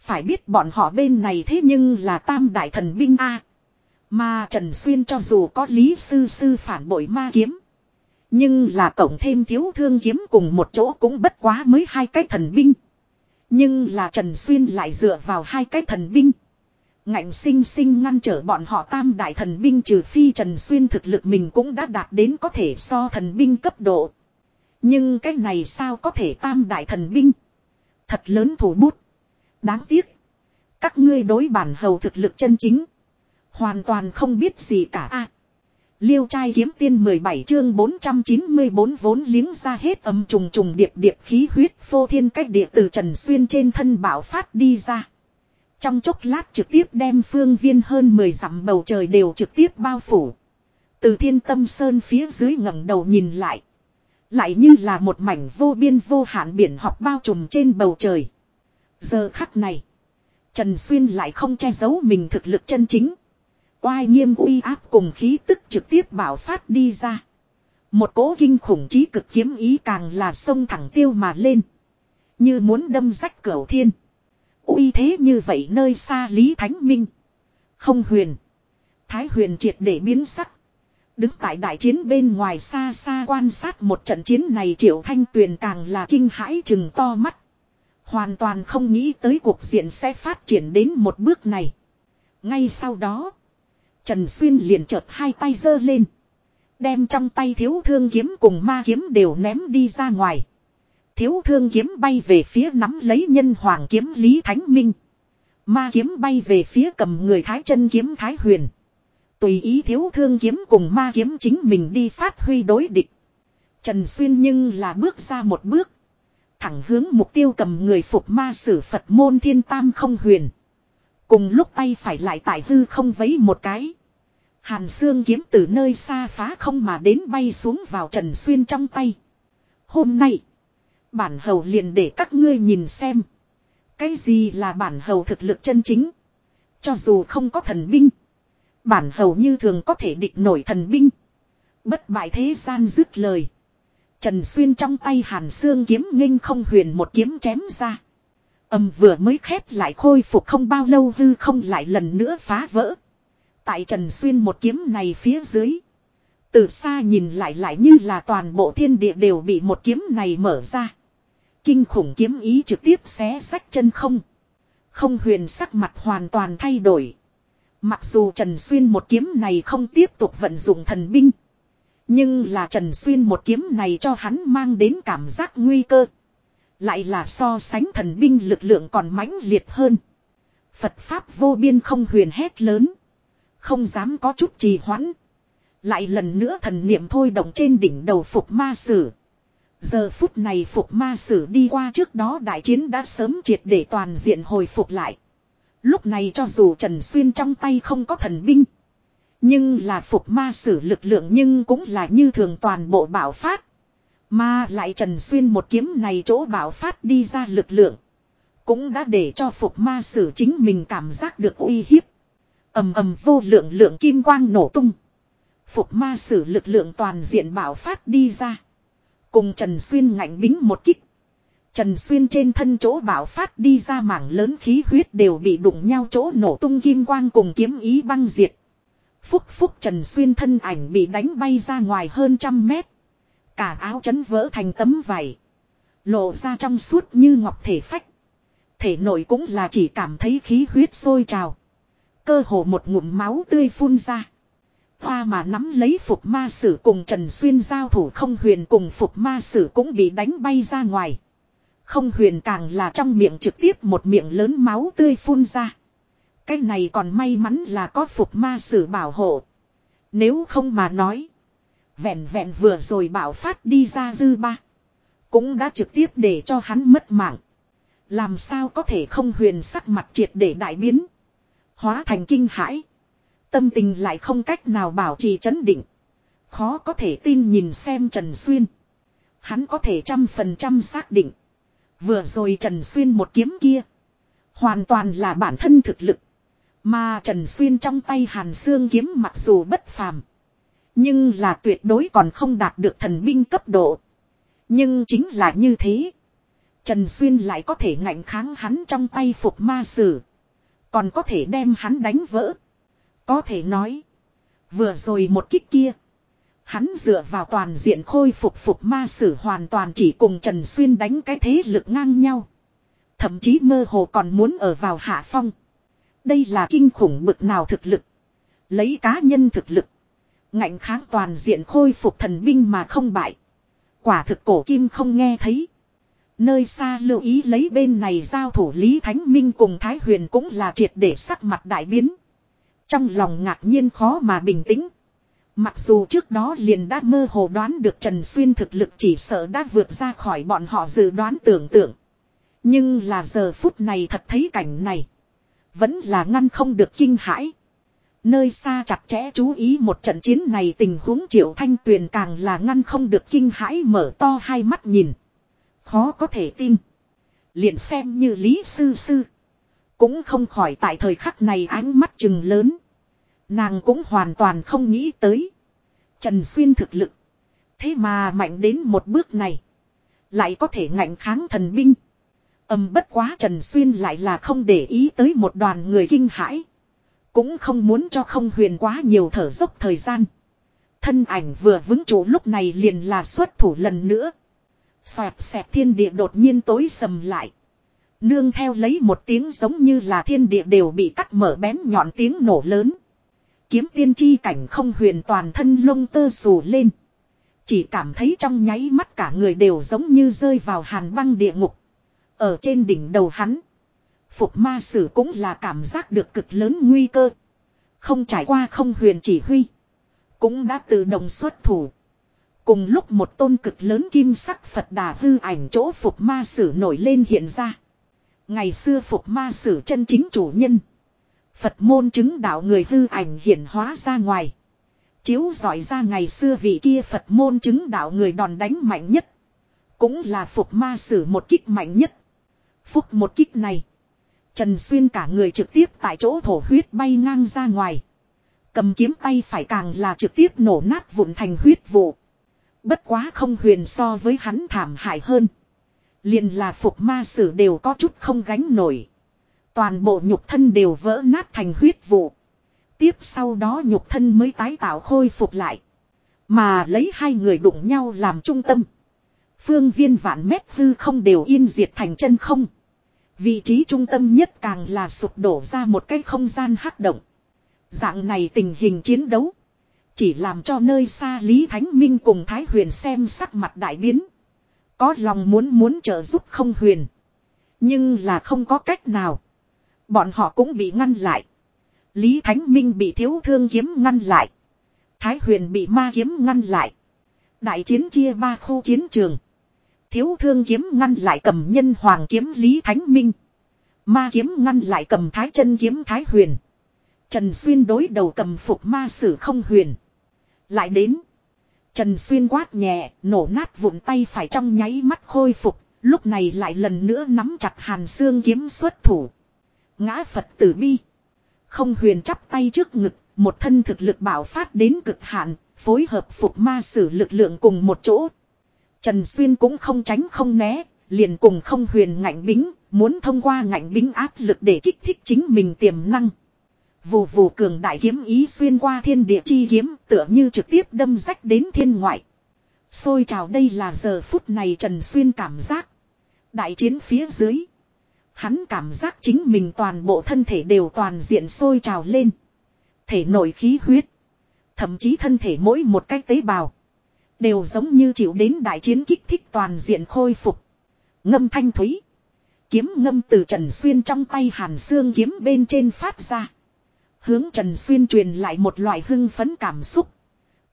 Phải biết bọn họ bên này thế nhưng là tam đại thần binh A. Mà Trần Xuyên cho dù có lý sư sư phản bội ma kiếm. Nhưng là cộng thêm thiếu thương kiếm cùng một chỗ cũng bất quá mới hai cái thần binh. Nhưng là Trần Xuyên lại dựa vào hai cái thần binh. Ngạnh sinh sinh ngăn trở bọn họ tam đại thần binh trừ phi Trần Xuyên thực lực mình cũng đã đạt đến có thể so thần binh cấp độ. Nhưng cái này sao có thể tam đại thần binh. Thật lớn thủ bút. Đáng tiếc. Các ngươi đối bản hầu thực lực chân chính. Hoàn toàn không biết gì cả a Liêu trai kiếm tiên 17 chương 494 vốn liếng ra hết âm trùng trùng điệp điệp khí huyết phô thiên cách địa từ Trần Xuyên trên thân bảo phát đi ra. Trong chốc lát trực tiếp đem phương viên hơn 10 dặm bầu trời đều trực tiếp bao phủ. Từ thiên tâm sơn phía dưới ngẩng đầu nhìn lại. Lại như là một mảnh vô biên vô hạn biển học bao trùm trên bầu trời. Giờ khắc này. Trần Xuyên lại không che giấu mình thực lực chân chính. Oai nghiêm uy áp cùng khí tức trực tiếp bảo phát đi ra. Một cỗ kinh khủng trí cực kiếm ý càng là sông thẳng tiêu mà lên. Như muốn đâm rách cửa thiên. uy thế như vậy nơi xa Lý Thánh Minh. Không huyền. Thái huyền triệt để biến sắc. Đứng tại đại chiến bên ngoài xa xa quan sát một trận chiến này triệu thanh tuyền càng là kinh hãi chừng to mắt. Hoàn toàn không nghĩ tới cuộc diện sẽ phát triển đến một bước này. Ngay sau đó. Trần Xuyên liền chợt hai tay giơ lên. Đem trong tay thiếu thương kiếm cùng ma kiếm đều ném đi ra ngoài. Thiếu thương kiếm bay về phía nắm lấy nhân hoàng kiếm Lý Thánh Minh. Ma kiếm bay về phía cầm người thái chân kiếm Thái Huyền. Tùy ý thiếu thương kiếm cùng ma kiếm chính mình đi phát huy đối địch. Trần Xuyên nhưng là bước ra một bước. Thẳng hướng mục tiêu cầm người phục ma sử Phật môn thiên tam không huyền. Cùng lúc tay phải lại tại hư không vấy một cái. Hàn xương kiếm từ nơi xa phá không mà đến bay xuống vào Trần Xuyên trong tay. Hôm nay, bản hầu liền để các ngươi nhìn xem. Cái gì là bản hầu thực lực chân chính? Cho dù không có thần binh. Bản hầu như thường có thể địch nổi thần binh. Bất bại thế gian dứt lời. Trần Xuyên trong tay hàn xương kiếm nghênh không huyền một kiếm chém ra. Âm vừa mới khép lại khôi phục không bao lâu hư không lại lần nữa phá vỡ. Tại Trần Xuyên một kiếm này phía dưới. Từ xa nhìn lại lại như là toàn bộ thiên địa đều bị một kiếm này mở ra. Kinh khủng kiếm ý trực tiếp xé sách chân không. Không huyền sắc mặt hoàn toàn thay đổi. Mặc dù Trần Xuyên một kiếm này không tiếp tục vận dụng thần binh. Nhưng là Trần Xuyên một kiếm này cho hắn mang đến cảm giác nguy cơ. Lại là so sánh thần binh lực lượng còn mãnh liệt hơn. Phật Pháp vô biên không huyền hét lớn. Không dám có chút trì hoãn. Lại lần nữa thần niệm thôi động trên đỉnh đầu phục ma sử. Giờ phút này phục ma sử đi qua trước đó đại chiến đã sớm triệt để toàn diện hồi phục lại. Lúc này cho dù Trần Xuyên trong tay không có thần binh. Nhưng là phục ma sử lực lượng nhưng cũng là như thường toàn bộ bảo phát. Mà lại Trần Xuyên một kiếm này chỗ bảo phát đi ra lực lượng. Cũng đã để cho phục ma sử chính mình cảm giác được uy hiếp ầm ầm vô lượng lượng kim quang nổ tung. Phục ma sử lực lượng toàn diện bảo phát đi ra. Cùng Trần Xuyên ngạnh bính một kích. Trần Xuyên trên thân chỗ bảo phát đi ra mảng lớn khí huyết đều bị đụng nhau chỗ nổ tung kim quang cùng kiếm ý băng diệt. Phúc phúc Trần Xuyên thân ảnh bị đánh bay ra ngoài hơn trăm mét. Cả áo chấn vỡ thành tấm vải. Lộ ra trong suốt như ngọc thể phách. Thể nội cũng là chỉ cảm thấy khí huyết sôi trào. Cơ hồ một ngụm máu tươi phun ra. Hoa mà nắm lấy phục ma sử cùng Trần Xuyên giao thủ không huyền cùng phục ma sử cũng bị đánh bay ra ngoài. Không huyền càng là trong miệng trực tiếp một miệng lớn máu tươi phun ra. Cái này còn may mắn là có phục ma sử bảo hộ. Nếu không mà nói. Vẹn vẹn vừa rồi bảo phát đi ra dư ba. Cũng đã trực tiếp để cho hắn mất mạng. Làm sao có thể không huyền sắc mặt triệt để đại biến. Hóa thành kinh hãi. Tâm tình lại không cách nào bảo trì chấn định. Khó có thể tin nhìn xem Trần Xuyên. Hắn có thể trăm phần trăm xác định. Vừa rồi Trần Xuyên một kiếm kia. Hoàn toàn là bản thân thực lực. Mà Trần Xuyên trong tay Hàn Xương kiếm mặc dù bất phàm. Nhưng là tuyệt đối còn không đạt được thần binh cấp độ. Nhưng chính là như thế. Trần Xuyên lại có thể ngạnh kháng hắn trong tay phục ma sử. Còn có thể đem hắn đánh vỡ. Có thể nói. Vừa rồi một kích kia. Hắn dựa vào toàn diện khôi phục phục ma sử hoàn toàn chỉ cùng Trần Xuyên đánh cái thế lực ngang nhau. Thậm chí mơ hồ còn muốn ở vào hạ phong. Đây là kinh khủng bực nào thực lực. Lấy cá nhân thực lực. Ngạnh kháng toàn diện khôi phục thần binh mà không bại. Quả thực cổ kim không nghe thấy. Nơi xa lưu ý lấy bên này giao thủ Lý Thánh Minh cùng Thái Huyền cũng là triệt để sắc mặt đại biến. trong lòng ngạc nhiên khó mà bình tĩnh. Mặc dù trước đó liền đã mơ hồ đoán được Trần Xuyên thực lực chỉ sợ đã vượt ra khỏi bọn họ dự đoán tưởng tượng. Nhưng là giờ phút này thật thấy cảnh này. Vẫn là ngăn không được kinh hãi. Nơi xa chặt chẽ chú ý một trận chiến này tình huống triệu thanh tuyền càng là ngăn không được kinh hãi mở to hai mắt nhìn. Khó có thể tin. Liền xem như Lý Sư Sư. Cũng không khỏi tại thời khắc này ánh mắt chừng lớn. Nàng cũng hoàn toàn không nghĩ tới. Trần Xuyên thực lực. Thế mà mạnh đến một bước này. Lại có thể ngạnh kháng thần binh. Âm bất quá Trần Xuyên lại là không để ý tới một đoàn người kinh hãi. Cũng không muốn cho không huyền quá nhiều thở dốc thời gian. Thân ảnh vừa vững chỗ lúc này liền là xuất thủ lần nữa. Xoẹt xẹt thiên địa đột nhiên tối sầm lại. Nương theo lấy một tiếng giống như là thiên địa đều bị cắt mở bén nhọn tiếng nổ lớn. Kiếm tiên chi cảnh không huyền toàn thân lông tơ xù lên. Chỉ cảm thấy trong nháy mắt cả người đều giống như rơi vào hàn băng địa ngục. Ở trên đỉnh đầu hắn. Phục ma sử cũng là cảm giác được cực lớn nguy cơ. Không trải qua không huyền chỉ huy. Cũng đã tự động xuất thủ. Cùng lúc một tôn cực lớn kim sắc Phật đà hư ảnh chỗ phục ma sử nổi lên hiện ra. Ngày xưa phục ma sử chân chính chủ nhân. Phật môn chứng đạo người hư ảnh hiện hóa ra ngoài. Chiếu giỏi ra ngày xưa vị kia Phật môn chứng đạo người đòn đánh mạnh nhất. Cũng là phục ma sử một kích mạnh nhất. Phúc một kích này. Trần Xuyên cả người trực tiếp tại chỗ thổ huyết bay ngang ra ngoài. Cầm kiếm tay phải càng là trực tiếp nổ nát vụn thành huyết vụ. Bất quá không huyền so với hắn thảm hại hơn. Liền là phục ma sử đều có chút không gánh nổi. Toàn bộ nhục thân đều vỡ nát thành huyết vụ. Tiếp sau đó nhục thân mới tái tạo khôi phục lại. Mà lấy hai người đụng nhau làm trung tâm. Phương viên vạn mét hư không đều yên diệt thành chân không. Vị trí trung tâm nhất càng là sụp đổ ra một cái không gian hắc động. Dạng này tình hình chiến đấu. Chỉ làm cho nơi xa Lý Thánh Minh cùng Thái Huyền xem sắc mặt đại biến. Có lòng muốn muốn trợ giúp không huyền. Nhưng là không có cách nào. Bọn họ cũng bị ngăn lại. Lý Thánh Minh bị thiếu thương kiếm ngăn lại. Thái huyền bị ma kiếm ngăn lại. Đại chiến chia ba khu chiến trường. Thiếu thương kiếm ngăn lại cầm nhân hoàng kiếm Lý Thánh Minh. Ma kiếm ngăn lại cầm thái chân kiếm Thái huyền. Trần Xuyên đối đầu cầm phục ma sử không huyền. Lại đến. Trần Xuyên quát nhẹ, nổ nát vụn tay phải trong nháy mắt khôi phục, lúc này lại lần nữa nắm chặt hàn xương kiếm xuất thủ. Ngã Phật tử bi. Không huyền chắp tay trước ngực, một thân thực lực bảo phát đến cực hạn, phối hợp phục ma sử lực lượng cùng một chỗ. Trần Xuyên cũng không tránh không né, liền cùng không huyền ngạnh bính, muốn thông qua ngạnh bính áp lực để kích thích chính mình tiềm năng. Vù vù cường đại kiếm ý xuyên qua thiên địa chi kiếm tựa như trực tiếp đâm rách đến thiên ngoại. Xôi trào đây là giờ phút này Trần Xuyên cảm giác. Đại chiến phía dưới. Hắn cảm giác chính mình toàn bộ thân thể đều toàn diện sôi trào lên. Thể nổi khí huyết. Thậm chí thân thể mỗi một cái tế bào. Đều giống như chịu đến đại chiến kích thích toàn diện khôi phục. Ngâm thanh thúy. Kiếm ngâm từ Trần Xuyên trong tay hàn xương kiếm bên trên phát ra. Hướng Trần Xuyên truyền lại một loại hưng phấn cảm xúc.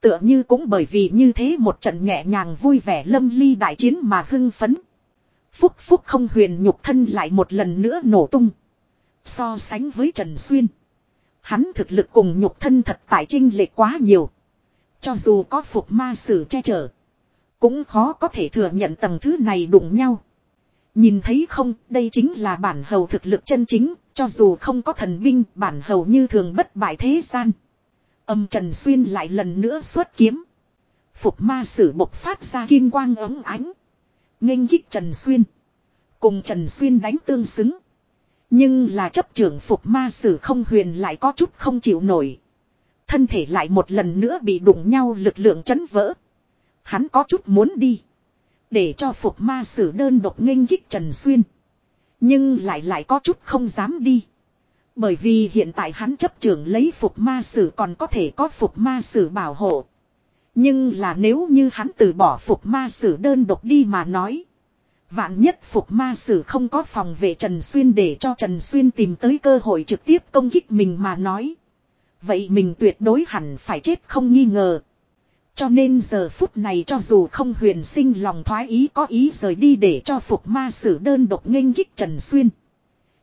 Tựa như cũng bởi vì như thế một trận nhẹ nhàng vui vẻ lâm ly đại chiến mà hưng phấn. Phúc phúc không huyền nhục thân lại một lần nữa nổ tung. So sánh với Trần Xuyên. Hắn thực lực cùng nhục thân thật tại trinh lệ quá nhiều. Cho dù có phục ma sử che chở. Cũng khó có thể thừa nhận tầng thứ này đụng nhau. Nhìn thấy không, đây chính là bản hầu thực lực chân chính, cho dù không có thần binh, bản hầu như thường bất bại thế gian. Âm Trần Xuyên lại lần nữa xuất kiếm. Phục ma sử bộc phát ra kim quang ấm ánh nghênh kích Trần Xuyên. Cùng Trần Xuyên đánh tương xứng. Nhưng là chấp trưởng phục ma sử không huyền lại có chút không chịu nổi. Thân thể lại một lần nữa bị đụng nhau lực lượng chấn vỡ. Hắn có chút muốn đi. Để cho phục ma sử đơn độc nghênh kích Trần Xuyên. Nhưng lại lại có chút không dám đi. Bởi vì hiện tại hắn chấp trưởng lấy phục ma sử còn có thể có phục ma sử bảo hộ. Nhưng là nếu như hắn từ bỏ phục ma sử đơn độc đi mà nói. Vạn nhất phục ma sử không có phòng vệ Trần Xuyên để cho Trần Xuyên tìm tới cơ hội trực tiếp công kích mình mà nói. Vậy mình tuyệt đối hẳn phải chết không nghi ngờ. Cho nên giờ phút này cho dù không huyền sinh lòng thoái ý có ý rời đi để cho phục ma sử đơn độc nghênh kích Trần Xuyên.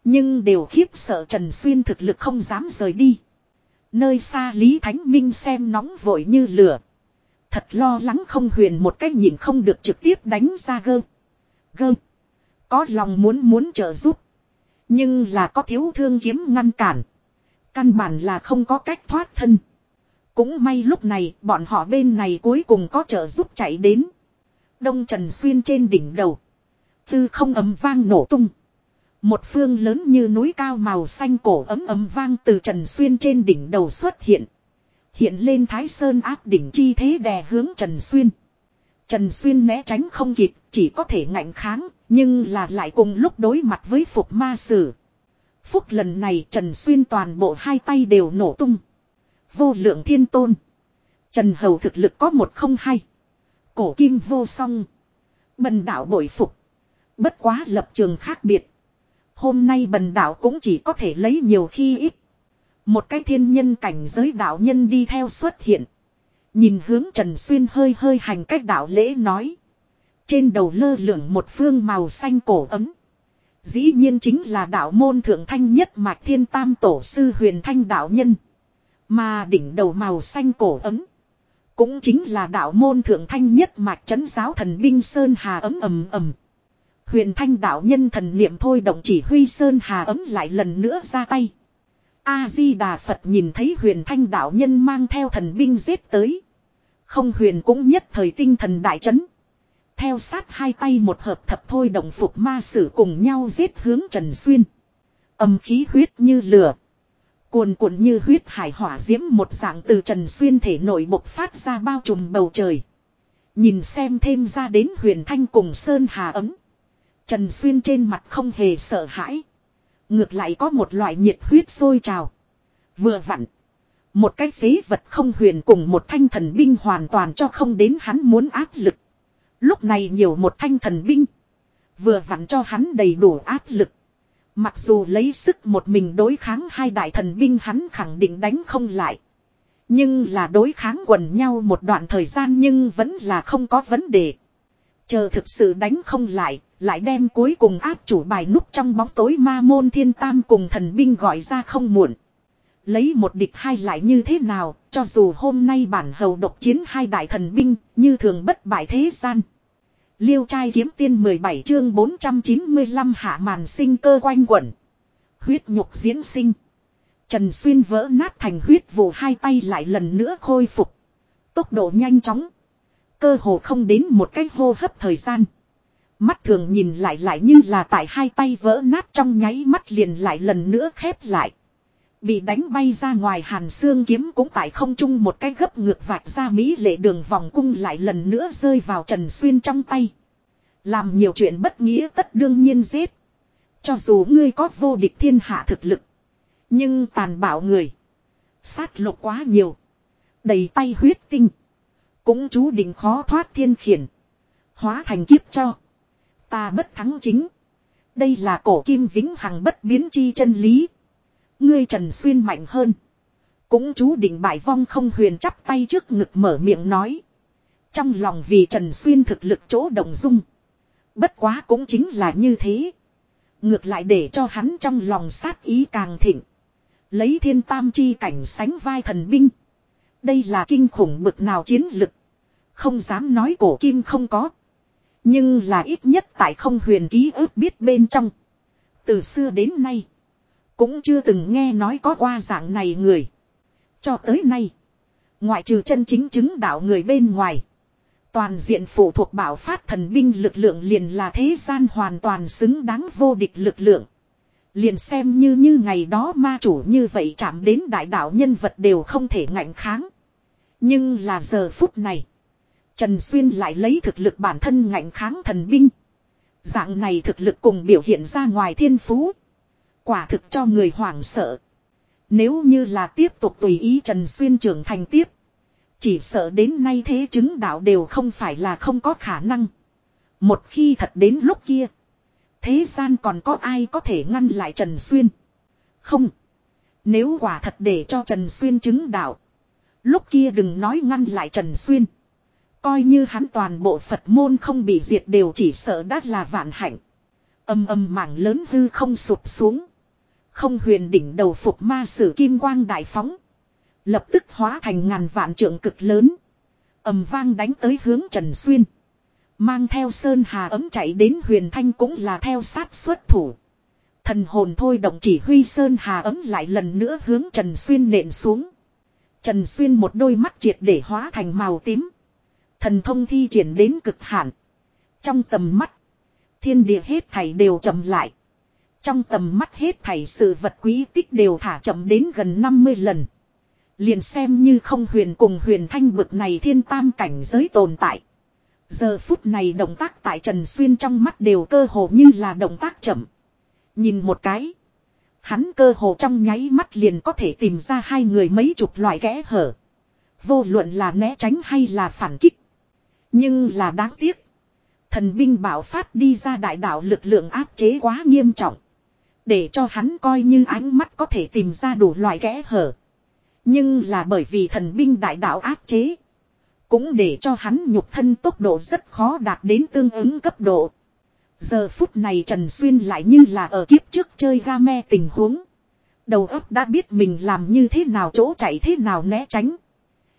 Nhưng đều khiếp sợ Trần Xuyên thực lực không dám rời đi. Nơi xa Lý Thánh Minh xem nóng vội như lửa. Thật lo lắng không huyền một cách nhìn không được trực tiếp đánh ra gơ. Gơ. Có lòng muốn muốn trợ giúp. Nhưng là có thiếu thương kiếm ngăn cản. Căn bản là không có cách thoát thân. Cũng may lúc này, bọn họ bên này cuối cùng có trợ giúp chạy đến. Đông Trần Xuyên trên đỉnh đầu. Tư không ấm vang nổ tung. Một phương lớn như núi cao màu xanh cổ ấm ấm vang từ Trần Xuyên trên đỉnh đầu xuất hiện. Hiện lên Thái Sơn áp đỉnh chi thế đè hướng Trần Xuyên. Trần Xuyên né tránh không kịp, chỉ có thể ngạnh kháng, nhưng là lại cùng lúc đối mặt với Phục Ma Sử. Phúc lần này Trần Xuyên toàn bộ hai tay đều nổ tung. Vô lượng thiên tôn. Trần Hầu thực lực có một không hai. Cổ kim vô song. Bần đạo bội phục. Bất quá lập trường khác biệt. Hôm nay bần đạo cũng chỉ có thể lấy nhiều khi ít. Một cái thiên nhân cảnh giới đạo nhân đi theo xuất hiện. Nhìn hướng Trần Xuyên hơi hơi hành cách đạo lễ nói. Trên đầu lơ lửng một phương màu xanh cổ ấm. Dĩ nhiên chính là đạo môn thượng thanh nhất mạch thiên tam tổ sư huyền thanh đạo nhân. Mà đỉnh đầu màu xanh cổ ấm. Cũng chính là đạo môn thượng thanh nhất mạch chấn giáo thần binh Sơn Hà ấm ầm ầm. Huyền thanh đạo nhân thần niệm thôi động chỉ huy Sơn Hà ấm lại lần nữa ra tay. A-di-đà Phật nhìn thấy huyền thanh đạo nhân mang theo thần binh giết tới. Không huyền cũng nhất thời tinh thần đại chấn. Theo sát hai tay một hợp thập thôi động phục ma sử cùng nhau giết hướng Trần Xuyên. Âm khí huyết như lửa. Cuồn cuộn như huyết hải hỏa diễm một dạng từ Trần Xuyên thể nội bộc phát ra bao trùm bầu trời. Nhìn xem thêm ra đến huyền thanh cùng Sơn Hà ấm. Trần Xuyên trên mặt không hề sợ hãi. Ngược lại có một loại nhiệt huyết sôi trào. Vừa vặn. Một cái phế vật không huyền cùng một thanh thần binh hoàn toàn cho không đến hắn muốn áp lực. Lúc này nhiều một thanh thần binh. Vừa vặn cho hắn đầy đủ áp lực. Mặc dù lấy sức một mình đối kháng hai đại thần binh hắn khẳng định đánh không lại. Nhưng là đối kháng quần nhau một đoạn thời gian nhưng vẫn là không có vấn đề. Chờ thực sự đánh không lại, lại đem cuối cùng áp chủ bài núp trong bóng tối ma môn thiên tam cùng thần binh gọi ra không muộn. Lấy một địch hai lại như thế nào, cho dù hôm nay bản hầu độc chiến hai đại thần binh, như thường bất bại thế gian. Liêu trai kiếm tiên 17 chương 495 hạ màn sinh cơ quanh quẩn. Huyết nhục diễn sinh. Trần Xuyên vỡ nát thành huyết vụ hai tay lại lần nữa khôi phục. Tốc độ nhanh chóng. Cơ hồ không đến một cái hô hấp thời gian. Mắt thường nhìn lại lại như là tại hai tay vỡ nát trong nháy mắt liền lại lần nữa khép lại. Bị đánh bay ra ngoài hàn xương kiếm cũng tại không trung một cái gấp ngược vạch ra Mỹ lệ đường vòng cung lại lần nữa rơi vào Trần Xuyên trong tay. Làm nhiều chuyện bất nghĩa tất đương nhiên giết. Cho dù ngươi có vô địch thiên hạ thực lực. Nhưng tàn bạo người. Sát lục quá nhiều. Đầy tay huyết tinh. Cũng chú định khó thoát thiên khiển. Hóa thành kiếp cho. Ta bất thắng chính. Đây là cổ kim vĩnh hằng bất biến chi chân lý. Ngươi Trần Xuyên mạnh hơn. Cũng chú định bại vong không huyền chắp tay trước ngực mở miệng nói. Trong lòng vì Trần Xuyên thực lực chỗ đồng dung. Bất quá cũng chính là như thế. Ngược lại để cho hắn trong lòng sát ý càng thịnh. Lấy thiên tam chi cảnh sánh vai thần binh. Đây là kinh khủng bực nào chiến lực. Không dám nói cổ kim không có. Nhưng là ít nhất tại không huyền ký ức biết bên trong. Từ xưa đến nay. Cũng chưa từng nghe nói có qua dạng này người. Cho tới nay. Ngoại trừ chân chính chứng đạo người bên ngoài. Toàn diện phụ thuộc bảo phát thần binh lực lượng liền là thế gian hoàn toàn xứng đáng vô địch lực lượng. Liền xem như như ngày đó ma chủ như vậy chạm đến đại đạo nhân vật đều không thể ngạnh kháng. Nhưng là giờ phút này. Trần Xuyên lại lấy thực lực bản thân ngạnh kháng thần binh. Dạng này thực lực cùng biểu hiện ra ngoài thiên phú. Quả thực cho người hoảng sợ. Nếu như là tiếp tục tùy ý Trần Xuyên trưởng thành tiếp. Chỉ sợ đến nay thế chứng đạo đều không phải là không có khả năng. Một khi thật đến lúc kia. Thế gian còn có ai có thể ngăn lại Trần Xuyên. Không. Nếu quả thật để cho Trần Xuyên chứng đạo. Lúc kia đừng nói ngăn lại Trần Xuyên. Coi như hắn toàn bộ Phật môn không bị diệt đều chỉ sợ đắt là vạn hạnh. Âm âm mảng lớn hư không sụp xuống. Không huyền đỉnh đầu phục ma sử kim quang đại phóng. Lập tức hóa thành ngàn vạn trượng cực lớn. ầm vang đánh tới hướng Trần Xuyên. Mang theo Sơn Hà ấm chạy đến huyền thanh cũng là theo sát xuất thủ. Thần hồn thôi động chỉ huy Sơn Hà ấm lại lần nữa hướng Trần Xuyên nện xuống. Trần Xuyên một đôi mắt triệt để hóa thành màu tím. Thần thông thi triển đến cực hạn. Trong tầm mắt. Thiên địa hết thảy đều chậm lại. Trong tầm mắt hết thảy sự vật quý tích đều thả chậm đến gần 50 lần. Liền xem như không huyền cùng huyền thanh bực này thiên tam cảnh giới tồn tại. Giờ phút này động tác tại Trần Xuyên trong mắt đều cơ hồ như là động tác chậm. Nhìn một cái. Hắn cơ hồ trong nháy mắt liền có thể tìm ra hai người mấy chục loại kẽ hở. Vô luận là né tránh hay là phản kích. Nhưng là đáng tiếc. Thần binh bảo phát đi ra đại đạo lực lượng áp chế quá nghiêm trọng. Để cho hắn coi như ánh mắt có thể tìm ra đủ loại kẽ hở. Nhưng là bởi vì thần binh đại đạo áp chế. Cũng để cho hắn nhục thân tốc độ rất khó đạt đến tương ứng cấp độ. Giờ phút này Trần Xuyên lại như là ở kiếp trước chơi game tình huống. Đầu óc đã biết mình làm như thế nào, chỗ chạy thế nào né tránh.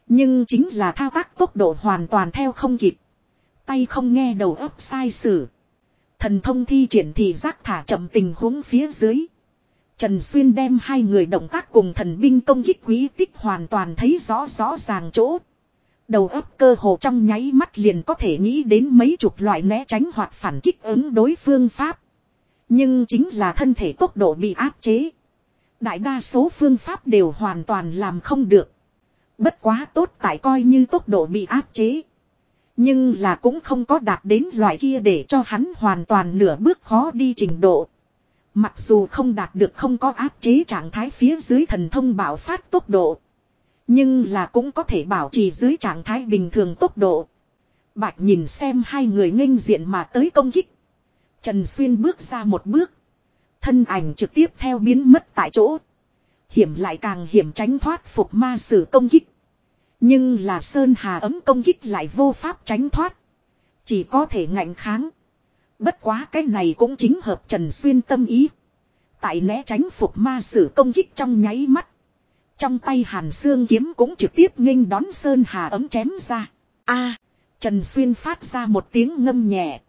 Nhưng chính là thao tác tốc độ hoàn toàn theo không kịp. Tay không nghe đầu óc sai sử. Thần thông thi triển thì giác thả chậm tình huống phía dưới. Trần Xuyên đem hai người động tác cùng thần binh công kích quý tích hoàn toàn thấy rõ rõ ràng chỗ. Đầu óc cơ hồ trong nháy mắt liền có thể nghĩ đến mấy chục loại né tránh hoặc phản kích ứng đối phương pháp. Nhưng chính là thân thể tốc độ bị áp chế. Đại đa số phương pháp đều hoàn toàn làm không được. Bất quá tốt tại coi như tốc độ bị áp chế. Nhưng là cũng không có đạt đến loại kia để cho hắn hoàn toàn nửa bước khó đi trình độ. Mặc dù không đạt được không có áp chế trạng thái phía dưới thần thông bảo phát tốc độ. Nhưng là cũng có thể bảo trì dưới trạng thái bình thường tốc độ. Bạch nhìn xem hai người nghênh diện mà tới công kích. Trần Xuyên bước ra một bước. Thân ảnh trực tiếp theo biến mất tại chỗ. Hiểm lại càng hiểm tránh thoát phục ma sử công kích. Nhưng là Sơn Hà ấm công kích lại vô pháp tránh thoát. Chỉ có thể ngạnh kháng. Bất quá cái này cũng chính hợp Trần Xuyên tâm ý. Tại né tránh phục ma sử công kích trong nháy mắt. Trong tay Hàn Xương kiếm cũng trực tiếp nghênh đón Sơn Hà ấm chém ra. A, Trần Xuyên phát ra một tiếng ngâm nhẹ.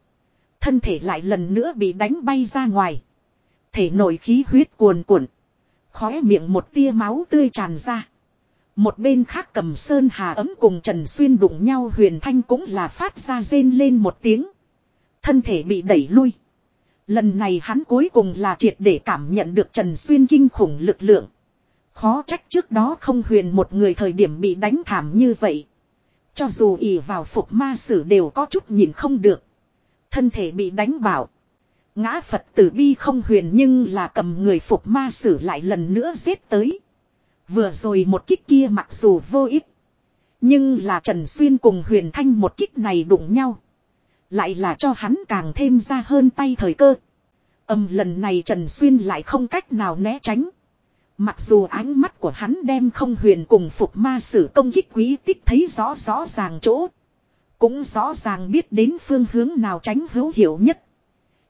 Thân thể lại lần nữa bị đánh bay ra ngoài. Thể nổi khí huyết cuồn cuộn. Khóe miệng một tia máu tươi tràn ra. Một bên khác cầm Sơn Hà ấm cùng Trần Xuyên đụng nhau huyền thanh cũng là phát ra rên lên một tiếng. Thân thể bị đẩy lui. Lần này hắn cuối cùng là triệt để cảm nhận được Trần Xuyên kinh khủng lực lượng. Khó trách trước đó không huyền một người thời điểm bị đánh thảm như vậy. Cho dù ỉ vào phục ma sử đều có chút nhìn không được. Thân thể bị đánh bảo. Ngã Phật tử bi không huyền nhưng là cầm người phục ma sử lại lần nữa giết tới. Vừa rồi một kích kia mặc dù vô ích. Nhưng là Trần Xuyên cùng huyền thanh một kích này đụng nhau. Lại là cho hắn càng thêm ra hơn tay thời cơ. Âm lần này Trần Xuyên lại không cách nào né tránh. Mặc dù ánh mắt của hắn đem không huyền cùng phục ma sử công kích quý tích thấy rõ rõ ràng chỗ. Cũng rõ ràng biết đến phương hướng nào tránh hữu hiệu nhất.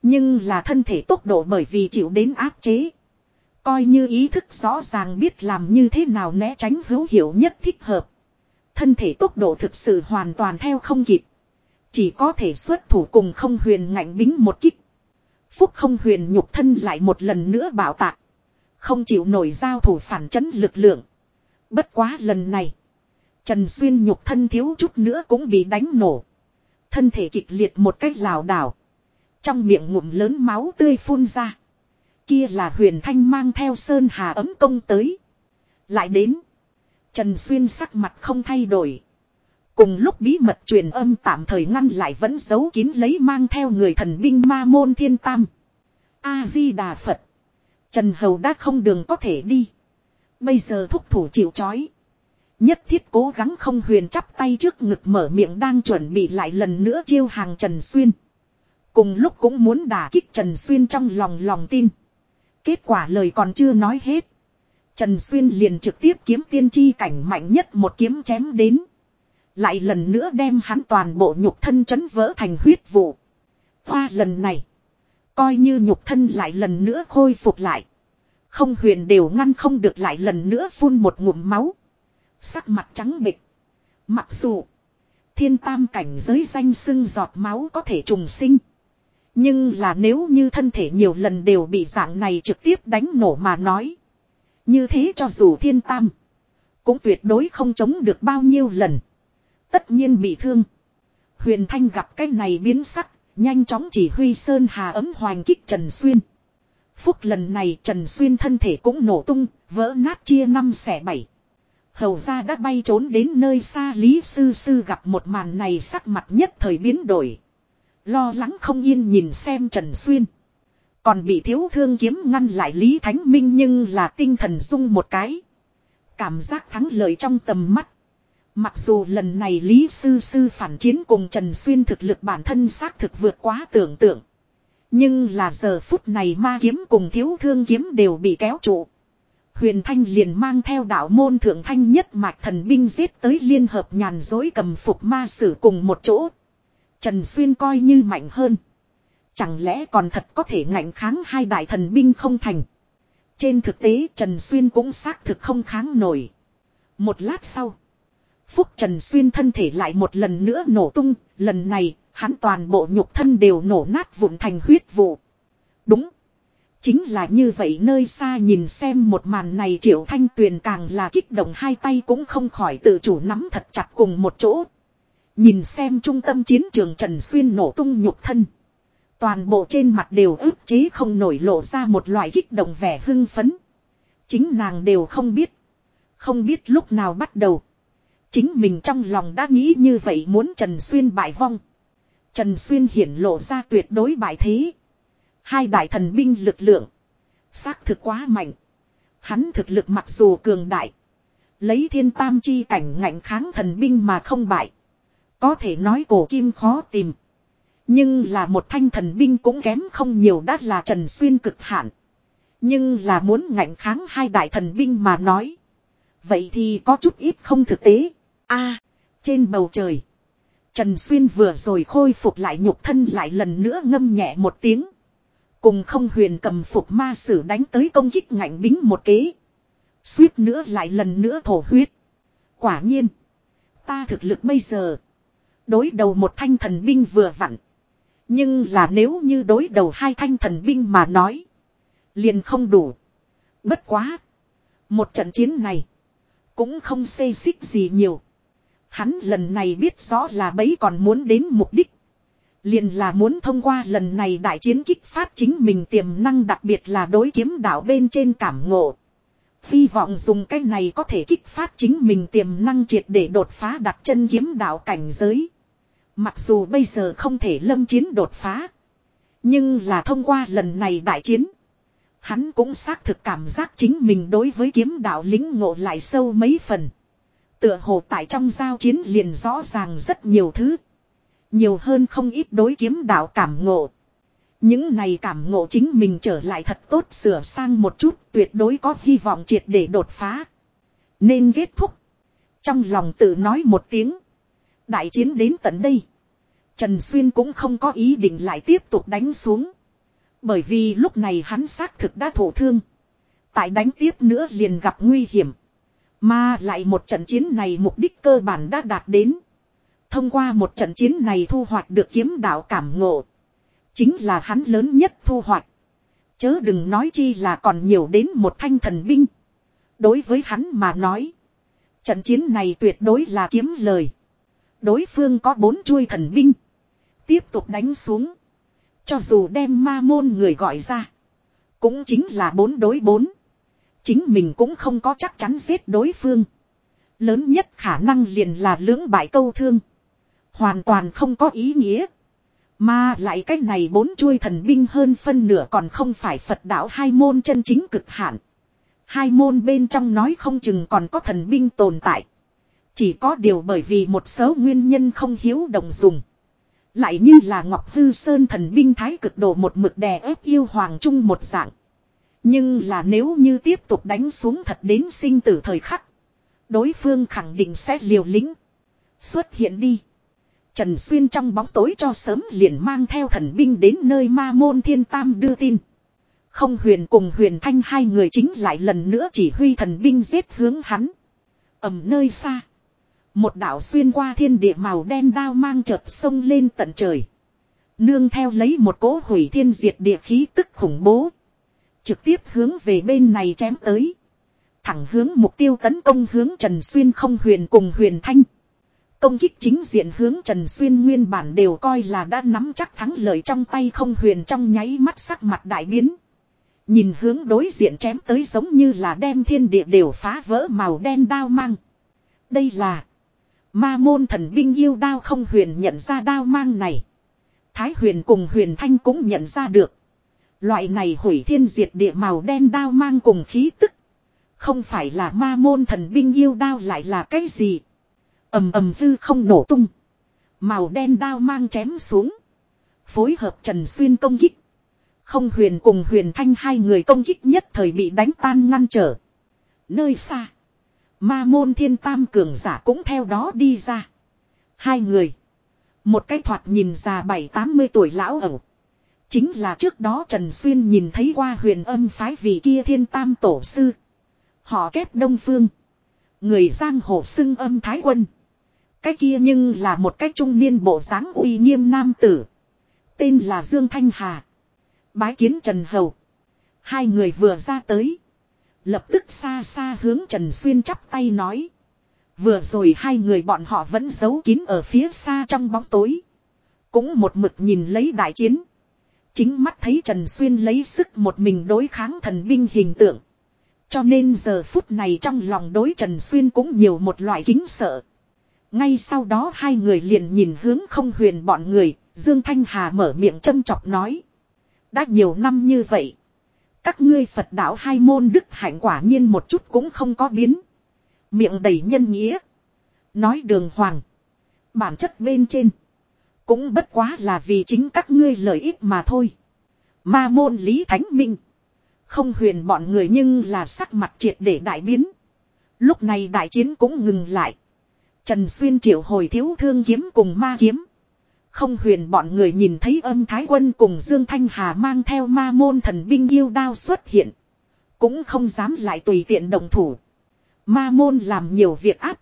Nhưng là thân thể tốc độ bởi vì chịu đến áp chế. Coi như ý thức rõ ràng biết làm như thế nào né tránh hữu hiệu nhất thích hợp. Thân thể tốc độ thực sự hoàn toàn theo không kịp. Chỉ có thể xuất thủ cùng không huyền ngạnh bính một kích. Phúc không huyền nhục thân lại một lần nữa bảo tạc. Không chịu nổi giao thủ phản chấn lực lượng. Bất quá lần này. Trần Xuyên nhục thân thiếu chút nữa cũng bị đánh nổ. Thân thể kịch liệt một cách lảo đảo. Trong miệng ngụm lớn máu tươi phun ra. Kia là huyền thanh mang theo sơn hà ấm công tới. Lại đến. Trần Xuyên sắc mặt không thay đổi. Cùng lúc bí mật truyền âm tạm thời ngăn lại vẫn giấu kín lấy mang theo người thần binh ma môn thiên tam. A-di-đà Phật. Trần Hầu đã không đường có thể đi. Bây giờ thúc thủ chịu chói. Nhất thiết cố gắng không huyền chắp tay trước ngực mở miệng đang chuẩn bị lại lần nữa chiêu hàng Trần Xuyên. Cùng lúc cũng muốn đả kích Trần Xuyên trong lòng lòng tin. Kết quả lời còn chưa nói hết. Trần Xuyên liền trực tiếp kiếm tiên chi cảnh mạnh nhất một kiếm chém đến. Lại lần nữa đem hắn toàn bộ nhục thân chấn vỡ thành huyết vụ. Qua lần này. Coi như nhục thân lại lần nữa khôi phục lại. Không huyền đều ngăn không được lại lần nữa phun một ngụm máu. Sắc mặt trắng bịch. Mặc dù. Thiên tam cảnh giới danh sưng giọt máu có thể trùng sinh. Nhưng là nếu như thân thể nhiều lần đều bị dạng này trực tiếp đánh nổ mà nói. Như thế cho dù thiên tam. Cũng tuyệt đối không chống được bao nhiêu lần. Tất nhiên bị thương. Huyền Thanh gặp cái này biến sắc. Nhanh chóng chỉ huy Sơn Hà ấm hoành kích Trần Xuyên. Phúc lần này Trần Xuyên thân thể cũng nổ tung. Vỡ nát chia năm xẻ bảy. Hầu ra đã bay trốn đến nơi xa Lý Sư Sư gặp một màn này sắc mặt nhất thời biến đổi. Lo lắng không yên nhìn xem Trần Xuyên. Còn bị thiếu thương kiếm ngăn lại Lý Thánh Minh nhưng là tinh thần dung một cái. Cảm giác thắng lợi trong tầm mắt. Mặc dù lần này Lý Sư Sư phản chiến cùng Trần Xuyên thực lực bản thân xác thực vượt quá tưởng tượng. Nhưng là giờ phút này ma kiếm cùng thiếu thương kiếm đều bị kéo trụ. Huyền Thanh liền mang theo đạo môn thượng thanh nhất mạch thần binh giết tới liên hợp nhàn dối cầm phục ma sử cùng một chỗ. Trần Xuyên coi như mạnh hơn. Chẳng lẽ còn thật có thể ngạnh kháng hai đại thần binh không thành. Trên thực tế, Trần Xuyên cũng xác thực không kháng nổi. Một lát sau. Phúc Trần Xuyên thân thể lại một lần nữa nổ tung. Lần này, hắn toàn bộ nhục thân đều nổ nát vụn thành huyết vụ. Đúng. Chính là như vậy nơi xa nhìn xem một màn này triệu thanh tuyền càng là kích động hai tay cũng không khỏi tự chủ nắm thật chặt cùng một chỗ. Nhìn xem trung tâm chiến trường Trần Xuyên nổ tung nhục thân. Toàn bộ trên mặt đều ức chế không nổi lộ ra một loại kích động vẻ hưng phấn. Chính nàng đều không biết. Không biết lúc nào bắt đầu. Chính mình trong lòng đã nghĩ như vậy muốn Trần Xuyên bại vong. Trần Xuyên hiển lộ ra tuyệt đối bại thế. Hai đại thần binh lực lượng. Xác thực quá mạnh. Hắn thực lực mặc dù cường đại. Lấy thiên tam chi cảnh ngạnh kháng thần binh mà không bại. Có thể nói cổ kim khó tìm. Nhưng là một thanh thần binh cũng kém không nhiều đã là Trần Xuyên cực hạn. Nhưng là muốn ngạnh kháng hai đại thần binh mà nói. Vậy thì có chút ít không thực tế. a, trên bầu trời. Trần Xuyên vừa rồi khôi phục lại nhục thân lại lần nữa ngâm nhẹ một tiếng. Cùng không huyền cầm phục ma sử đánh tới công kích ngạnh bính một kế. Suýt nữa lại lần nữa thổ huyết. Quả nhiên. Ta thực lực bây giờ. Đối đầu một thanh thần binh vừa vặn. Nhưng là nếu như đối đầu hai thanh thần binh mà nói. Liền không đủ. Bất quá. Một trận chiến này. Cũng không xê xích gì nhiều. Hắn lần này biết rõ là bấy còn muốn đến mục đích. Liền là muốn thông qua lần này đại chiến kích phát chính mình tiềm năng đặc biệt là đối kiếm đạo bên trên cảm ngộ. Hy vọng dùng cái này có thể kích phát chính mình tiềm năng triệt để đột phá đặt chân kiếm đạo cảnh giới. Mặc dù bây giờ không thể lâm chiến đột phá. Nhưng là thông qua lần này đại chiến. Hắn cũng xác thực cảm giác chính mình đối với kiếm đạo lính ngộ lại sâu mấy phần. Tựa hồ tại trong giao chiến liền rõ ràng rất nhiều thứ. Nhiều hơn không ít đối kiếm đạo cảm ngộ. Những này cảm ngộ chính mình trở lại thật tốt sửa sang một chút, tuyệt đối có hy vọng triệt để đột phá. Nên kết thúc. Trong lòng tự nói một tiếng. Đại chiến đến tận đây. Trần Xuyên cũng không có ý định lại tiếp tục đánh xuống. Bởi vì lúc này hắn xác thực đã thổ thương. Tại đánh tiếp nữa liền gặp nguy hiểm. Mà lại một trận chiến này mục đích cơ bản đã đạt đến. Thông qua một trận chiến này thu hoạch được kiếm đạo cảm ngộ. Chính là hắn lớn nhất thu hoạch. Chớ đừng nói chi là còn nhiều đến một thanh thần binh. Đối với hắn mà nói. Trận chiến này tuyệt đối là kiếm lời. Đối phương có bốn chuôi thần binh. Tiếp tục đánh xuống. Cho dù đem ma môn người gọi ra. Cũng chính là bốn đối bốn. Chính mình cũng không có chắc chắn giết đối phương. Lớn nhất khả năng liền là lưỡng bại câu thương. Hoàn toàn không có ý nghĩa. Mà lại cái này bốn chuôi thần binh hơn phân nửa còn không phải Phật đạo hai môn chân chính cực hạn. Hai môn bên trong nói không chừng còn có thần binh tồn tại. Chỉ có điều bởi vì một số nguyên nhân không hiếu đồng dùng. Lại như là Ngọc Hư Sơn thần binh thái cực độ một mực đè ép yêu hoàng trung một dạng. Nhưng là nếu như tiếp tục đánh xuống thật đến sinh tử thời khắc. Đối phương khẳng định sẽ liều lĩnh. Xuất hiện đi. Trần Xuyên trong bóng tối cho sớm liền mang theo thần binh đến nơi ma môn thiên tam đưa tin. Không huyền cùng huyền thanh hai người chính lại lần nữa chỉ huy thần binh giết hướng hắn. ầm nơi xa. Một đạo xuyên qua thiên địa màu đen đao mang chợt sông lên tận trời. Nương theo lấy một cỗ hủy thiên diệt địa khí tức khủng bố. Trực tiếp hướng về bên này chém tới. Thẳng hướng mục tiêu tấn công hướng Trần Xuyên không huyền cùng huyền thanh. Công kích chính diện hướng Trần Xuyên nguyên bản đều coi là đã nắm chắc thắng lợi trong tay không huyền trong nháy mắt sắc mặt đại biến. Nhìn hướng đối diện chém tới giống như là đem thiên địa đều phá vỡ màu đen đao mang. Đây là ma môn thần binh yêu đao không huyền nhận ra đao mang này. Thái huyền cùng huyền thanh cũng nhận ra được. Loại này hủy thiên diệt địa màu đen đao mang cùng khí tức. Không phải là ma môn thần binh yêu đao lại là cái gì. ầm ầm hư không nổ tung. Màu đen đao mang chém xuống. Phối hợp Trần Xuyên công kích. Không huyền cùng huyền thanh hai người công kích nhất thời bị đánh tan ngăn trở. Nơi xa. Ma môn thiên tam cường giả cũng theo đó đi ra. Hai người. Một cái thoạt nhìn già bảy tám mươi tuổi lão ẩu. Chính là trước đó Trần Xuyên nhìn thấy qua huyền âm phái vị kia thiên tam tổ sư. Họ kép đông phương. Người giang hồ xưng âm thái quân. Cái kia nhưng là một cái trung niên bộ dáng uy nghiêm nam tử. Tên là Dương Thanh Hà. Bái kiến Trần Hầu. Hai người vừa ra tới. Lập tức xa xa hướng Trần Xuyên chắp tay nói. Vừa rồi hai người bọn họ vẫn giấu kín ở phía xa trong bóng tối. Cũng một mực nhìn lấy đại chiến. Chính mắt thấy Trần Xuyên lấy sức một mình đối kháng thần binh hình tượng. Cho nên giờ phút này trong lòng đối Trần Xuyên cũng nhiều một loại kính sợ. Ngay sau đó hai người liền nhìn hướng không huyền bọn người, Dương Thanh Hà mở miệng châm chọc nói. Đã nhiều năm như vậy. Các ngươi Phật đạo hai môn đức hạnh quả nhiên một chút cũng không có biến. Miệng đầy nhân nghĩa. Nói đường hoàng. Bản chất bên trên. Cũng bất quá là vì chính các ngươi lợi ích mà thôi. Ma môn Lý Thánh Minh. Không huyền bọn người nhưng là sắc mặt triệt để đại biến. Lúc này đại chiến cũng ngừng lại. Trần Xuyên triệu hồi thiếu thương kiếm cùng ma kiếm. Không huyền bọn người nhìn thấy âm thái quân cùng Dương Thanh Hà mang theo ma môn thần binh yêu đao xuất hiện. Cũng không dám lại tùy tiện đồng thủ. Ma môn làm nhiều việc áp.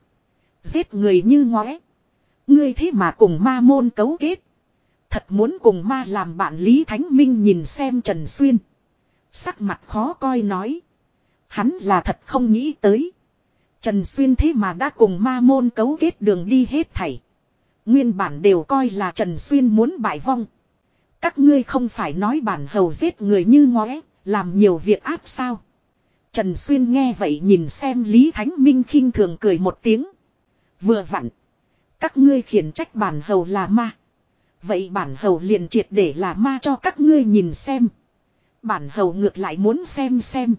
Giết người như ngóe. Ngươi thế mà cùng ma môn cấu kết. Thật muốn cùng ma làm bạn Lý Thánh Minh nhìn xem Trần Xuyên. Sắc mặt khó coi nói. Hắn là thật không nghĩ tới. Trần Xuyên thế mà đã cùng ma môn cấu kết đường đi hết thảy. Nguyên bản đều coi là Trần Xuyên muốn bại vong. Các ngươi không phải nói bản hầu giết người như ngóe, làm nhiều việc áp sao. Trần Xuyên nghe vậy nhìn xem Lý Thánh Minh khinh thường cười một tiếng. Vừa vặn. Các ngươi khiển trách bản hầu là ma. Vậy bản hầu liền triệt để là ma cho các ngươi nhìn xem. Bản hầu ngược lại muốn xem xem.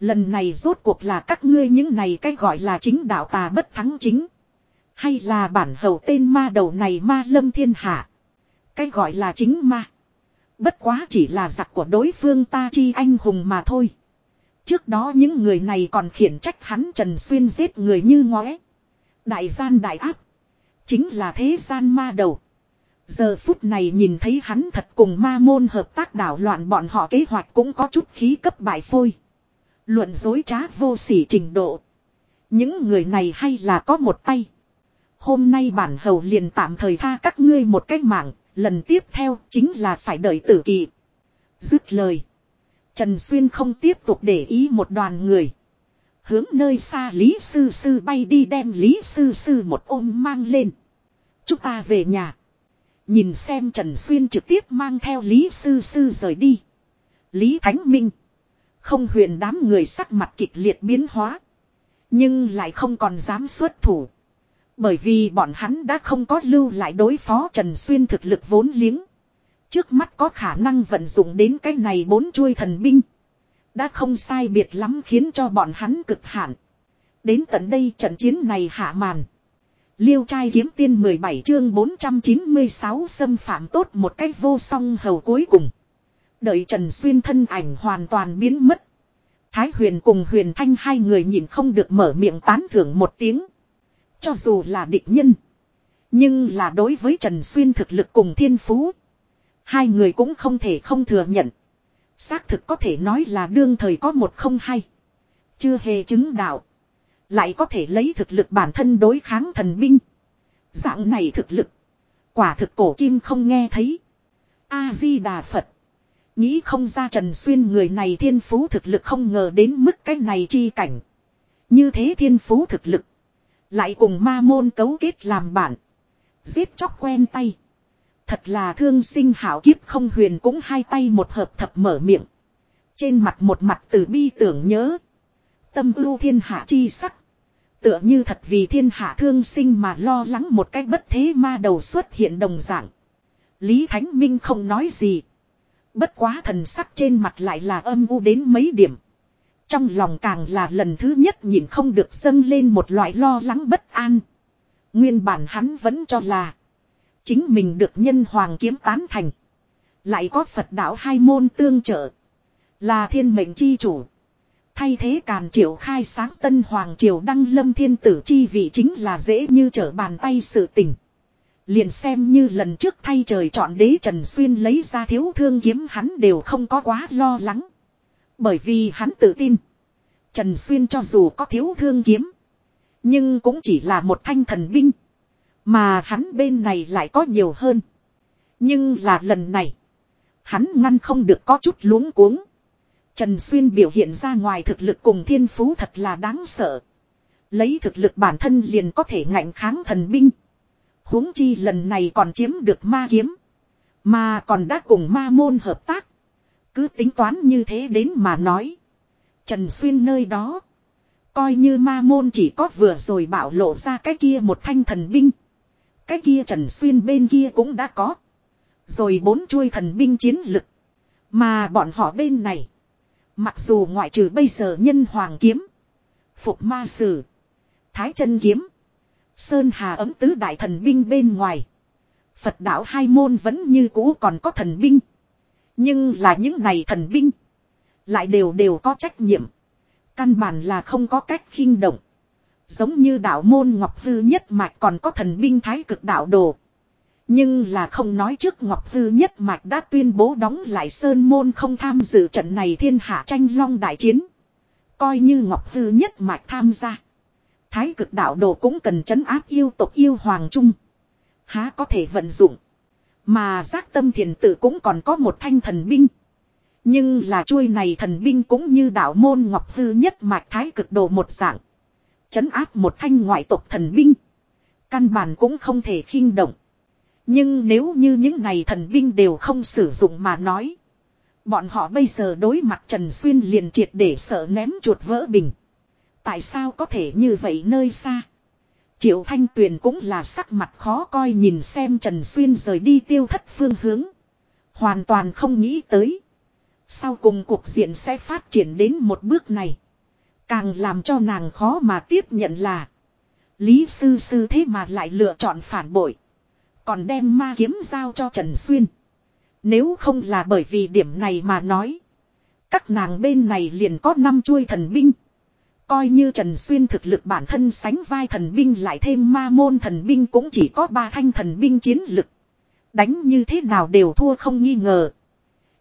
Lần này rốt cuộc là các ngươi những này cái gọi là chính đạo tà bất thắng chính. Hay là bản hầu tên ma đầu này ma lâm thiên hạ. Cái gọi là chính ma. Bất quá chỉ là giặc của đối phương ta chi anh hùng mà thôi. Trước đó những người này còn khiển trách hắn Trần Xuyên giết người như ngóe. Đại gian đại áp. Chính là thế gian ma đầu. Giờ phút này nhìn thấy hắn thật cùng ma môn hợp tác đảo loạn bọn họ kế hoạch cũng có chút khí cấp bại phôi. Luận dối trá vô sỉ trình độ. Những người này hay là có một tay. Hôm nay bản hầu liền tạm thời tha các ngươi một cách mạng, lần tiếp theo chính là phải đợi tử kỳ. Dứt lời. Trần Xuyên không tiếp tục để ý một đoàn người. Hướng nơi xa Lý Sư Sư bay đi đem Lý Sư Sư một ôm mang lên. Chúng ta về nhà. Nhìn xem Trần Xuyên trực tiếp mang theo Lý Sư Sư rời đi. Lý Thánh Minh. Không huyền đám người sắc mặt kịch liệt biến hóa. Nhưng lại không còn dám xuất thủ. Bởi vì bọn hắn đã không có lưu lại đối phó Trần Xuyên thực lực vốn liếng. Trước mắt có khả năng vận dụng đến cái này bốn chuôi thần binh. Đã không sai biệt lắm khiến cho bọn hắn cực hạn. Đến tận đây trận chiến này hạ màn. Liêu trai kiếm tiên 17 chương 496 xâm phạm tốt một cách vô song hầu cuối cùng. Đợi Trần Xuyên thân ảnh hoàn toàn biến mất. Thái huyền cùng huyền thanh hai người nhìn không được mở miệng tán thưởng một tiếng. Cho dù là địch nhân. Nhưng là đối với Trần Xuyên thực lực cùng thiên phú. Hai người cũng không thể không thừa nhận. Xác thực có thể nói là đương thời có một không hay. Chưa hề chứng đạo. Lại có thể lấy thực lực bản thân đối kháng thần binh. Dạng này thực lực. Quả thực cổ kim không nghe thấy. A-di-đà Phật. Nghĩ không ra Trần Xuyên người này thiên phú thực lực không ngờ đến mức cái này chi cảnh. Như thế thiên phú thực lực. Lại cùng ma môn cấu kết làm bạn. Giết chóc quen tay. Thật là thương sinh hảo kiếp không huyền cũng hai tay một hợp thập mở miệng. Trên mặt một mặt từ bi tưởng nhớ. Tâm ưu thiên hạ chi sắc. Tựa như thật vì thiên hạ thương sinh mà lo lắng một cách bất thế ma đầu xuất hiện đồng dạng. Lý Thánh Minh không nói gì. Bất quá thần sắc trên mặt lại là âm u đến mấy điểm. Trong lòng càng là lần thứ nhất nhìn không được dâng lên một loại lo lắng bất an. Nguyên bản hắn vẫn cho là. Chính mình được nhân hoàng kiếm tán thành. Lại có Phật đạo hai môn tương trợ. Là thiên mệnh chi chủ. Thay thế càn triệu khai sáng tân hoàng triều đăng lâm thiên tử chi vị chính là dễ như trở bàn tay sự tình. Liền xem như lần trước thay trời chọn đế Trần Xuyên lấy ra thiếu thương kiếm hắn đều không có quá lo lắng. Bởi vì hắn tự tin. Trần Xuyên cho dù có thiếu thương kiếm. Nhưng cũng chỉ là một thanh thần binh. Mà hắn bên này lại có nhiều hơn. Nhưng là lần này. Hắn ngăn không được có chút luống cuống. Trần Xuyên biểu hiện ra ngoài thực lực cùng thiên phú thật là đáng sợ. Lấy thực lực bản thân liền có thể ngạnh kháng thần binh huống chi lần này còn chiếm được ma kiếm. Mà còn đã cùng ma môn hợp tác. Cứ tính toán như thế đến mà nói. Trần Xuyên nơi đó. Coi như ma môn chỉ có vừa rồi bảo lộ ra cái kia một thanh thần binh. Cái kia Trần Xuyên bên kia cũng đã có. Rồi bốn chuôi thần binh chiến lực. Mà bọn họ bên này. Mặc dù ngoại trừ bây giờ nhân hoàng kiếm. Phục ma sử. Thái chân kiếm. Sơn Hà ấm tứ đại thần binh bên ngoài. Phật đạo hai môn vẫn như cũ còn có thần binh. Nhưng là những này thần binh. Lại đều đều có trách nhiệm. Căn bản là không có cách khinh động. Giống như đạo môn Ngọc Hư nhất mạch còn có thần binh thái cực đạo đồ. Nhưng là không nói trước Ngọc Hư nhất mạch đã tuyên bố đóng lại Sơn Môn không tham dự trận này thiên hạ tranh long đại chiến. Coi như Ngọc Hư nhất mạch tham gia. Thái cực đạo đồ cũng cần chấn áp yêu tộc yêu hoàng trung. Há có thể vận dụng. Mà giác tâm thiền tử cũng còn có một thanh thần binh. Nhưng là chuôi này thần binh cũng như đạo môn ngọc hư nhất mạch thái cực đồ một dạng. Chấn áp một thanh ngoại tộc thần binh. Căn bản cũng không thể khinh động. Nhưng nếu như những này thần binh đều không sử dụng mà nói. Bọn họ bây giờ đối mặt Trần Xuyên liền triệt để sợ ném chuột vỡ bình. Tại sao có thể như vậy nơi xa? Triệu Thanh Tuyền cũng là sắc mặt khó coi nhìn xem Trần Xuyên rời đi tiêu thất phương hướng. Hoàn toàn không nghĩ tới. Sau cùng cuộc diện sẽ phát triển đến một bước này. Càng làm cho nàng khó mà tiếp nhận là. Lý sư sư thế mà lại lựa chọn phản bội. Còn đem ma kiếm giao cho Trần Xuyên. Nếu không là bởi vì điểm này mà nói. Các nàng bên này liền có năm chuôi thần binh. Coi như Trần Xuyên thực lực bản thân sánh vai thần binh lại thêm ma môn thần binh cũng chỉ có ba thanh thần binh chiến lực. Đánh như thế nào đều thua không nghi ngờ.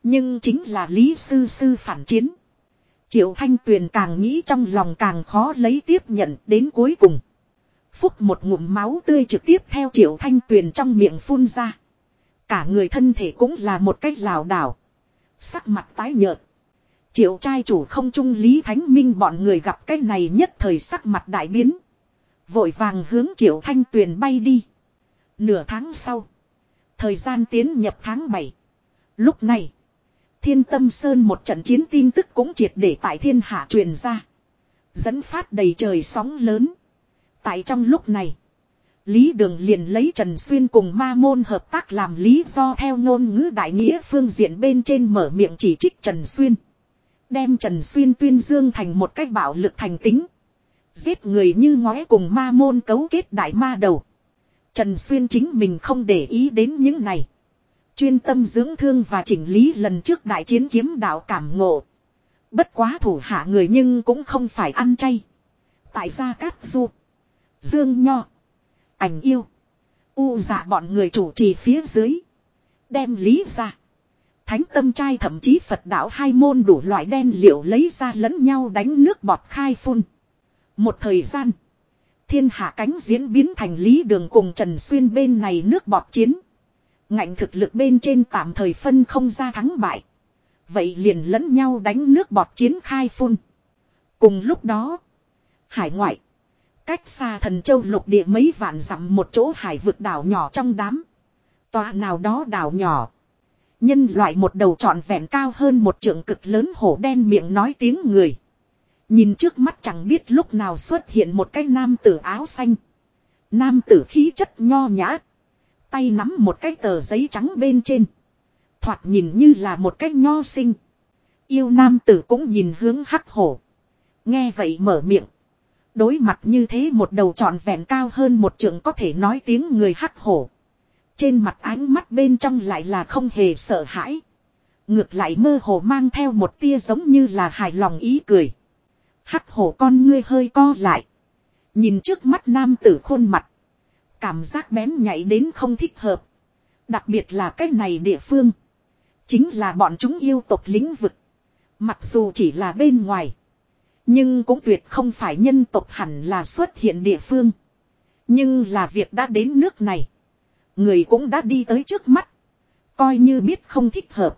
Nhưng chính là Lý Sư Sư phản chiến. Triệu Thanh Tuyền càng nghĩ trong lòng càng khó lấy tiếp nhận đến cuối cùng. Phúc một ngụm máu tươi trực tiếp theo Triệu Thanh Tuyền trong miệng phun ra. Cả người thân thể cũng là một cách lảo đảo. Sắc mặt tái nhợt. Triệu trai chủ không trung Lý Thánh Minh bọn người gặp cái này nhất thời sắc mặt đại biến. Vội vàng hướng Triệu Thanh Tuyền bay đi. Nửa tháng sau. Thời gian tiến nhập tháng 7. Lúc này. Thiên Tâm Sơn một trận chiến tin tức cũng triệt để tại thiên hạ truyền ra. Dẫn phát đầy trời sóng lớn. Tại trong lúc này. Lý Đường liền lấy Trần Xuyên cùng ma môn hợp tác làm lý do theo ngôn ngữ đại nghĩa phương diện bên trên mở miệng chỉ trích Trần Xuyên. Đem Trần Xuyên tuyên dương thành một cách bạo lực thành tính. Giết người như ngói cùng ma môn cấu kết đại ma đầu. Trần Xuyên chính mình không để ý đến những này. Chuyên tâm dưỡng thương và chỉnh lý lần trước đại chiến kiếm đạo cảm ngộ. Bất quá thủ hạ người nhưng cũng không phải ăn chay. Tại gia cát du. Dương nho. Ảnh yêu. U dạ bọn người chủ trì phía dưới. Đem lý ra. Thánh tâm trai thậm chí Phật đạo hai môn đủ loại đen liệu lấy ra lẫn nhau đánh nước bọt khai phun. Một thời gian. Thiên hạ cánh diễn biến thành lý đường cùng Trần Xuyên bên này nước bọt chiến. Ngạnh thực lực bên trên tạm thời phân không ra thắng bại. Vậy liền lẫn nhau đánh nước bọt chiến khai phun. Cùng lúc đó. Hải ngoại. Cách xa thần châu lục địa mấy vạn dặm một chỗ hải vực đảo nhỏ trong đám. Tòa nào đó đảo nhỏ. Nhân loại một đầu trọn vẹn cao hơn một trượng cực lớn hổ đen miệng nói tiếng người. Nhìn trước mắt chẳng biết lúc nào xuất hiện một cái nam tử áo xanh. Nam tử khí chất nho nhã. Tay nắm một cái tờ giấy trắng bên trên. Thoạt nhìn như là một cái nho sinh. Yêu nam tử cũng nhìn hướng hắc hổ. Nghe vậy mở miệng. Đối mặt như thế một đầu trọn vẹn cao hơn một trượng có thể nói tiếng người hắc hổ. Trên mặt ánh mắt bên trong lại là không hề sợ hãi. Ngược lại mơ hồ mang theo một tia giống như là hài lòng ý cười. Hắc hổ con ngươi hơi co lại. Nhìn trước mắt nam tử khuôn mặt. Cảm giác bén nhảy đến không thích hợp. Đặc biệt là cái này địa phương. Chính là bọn chúng yêu tộc lĩnh vực. Mặc dù chỉ là bên ngoài. Nhưng cũng tuyệt không phải nhân tộc hẳn là xuất hiện địa phương. Nhưng là việc đã đến nước này. Người cũng đã đi tới trước mắt. Coi như biết không thích hợp.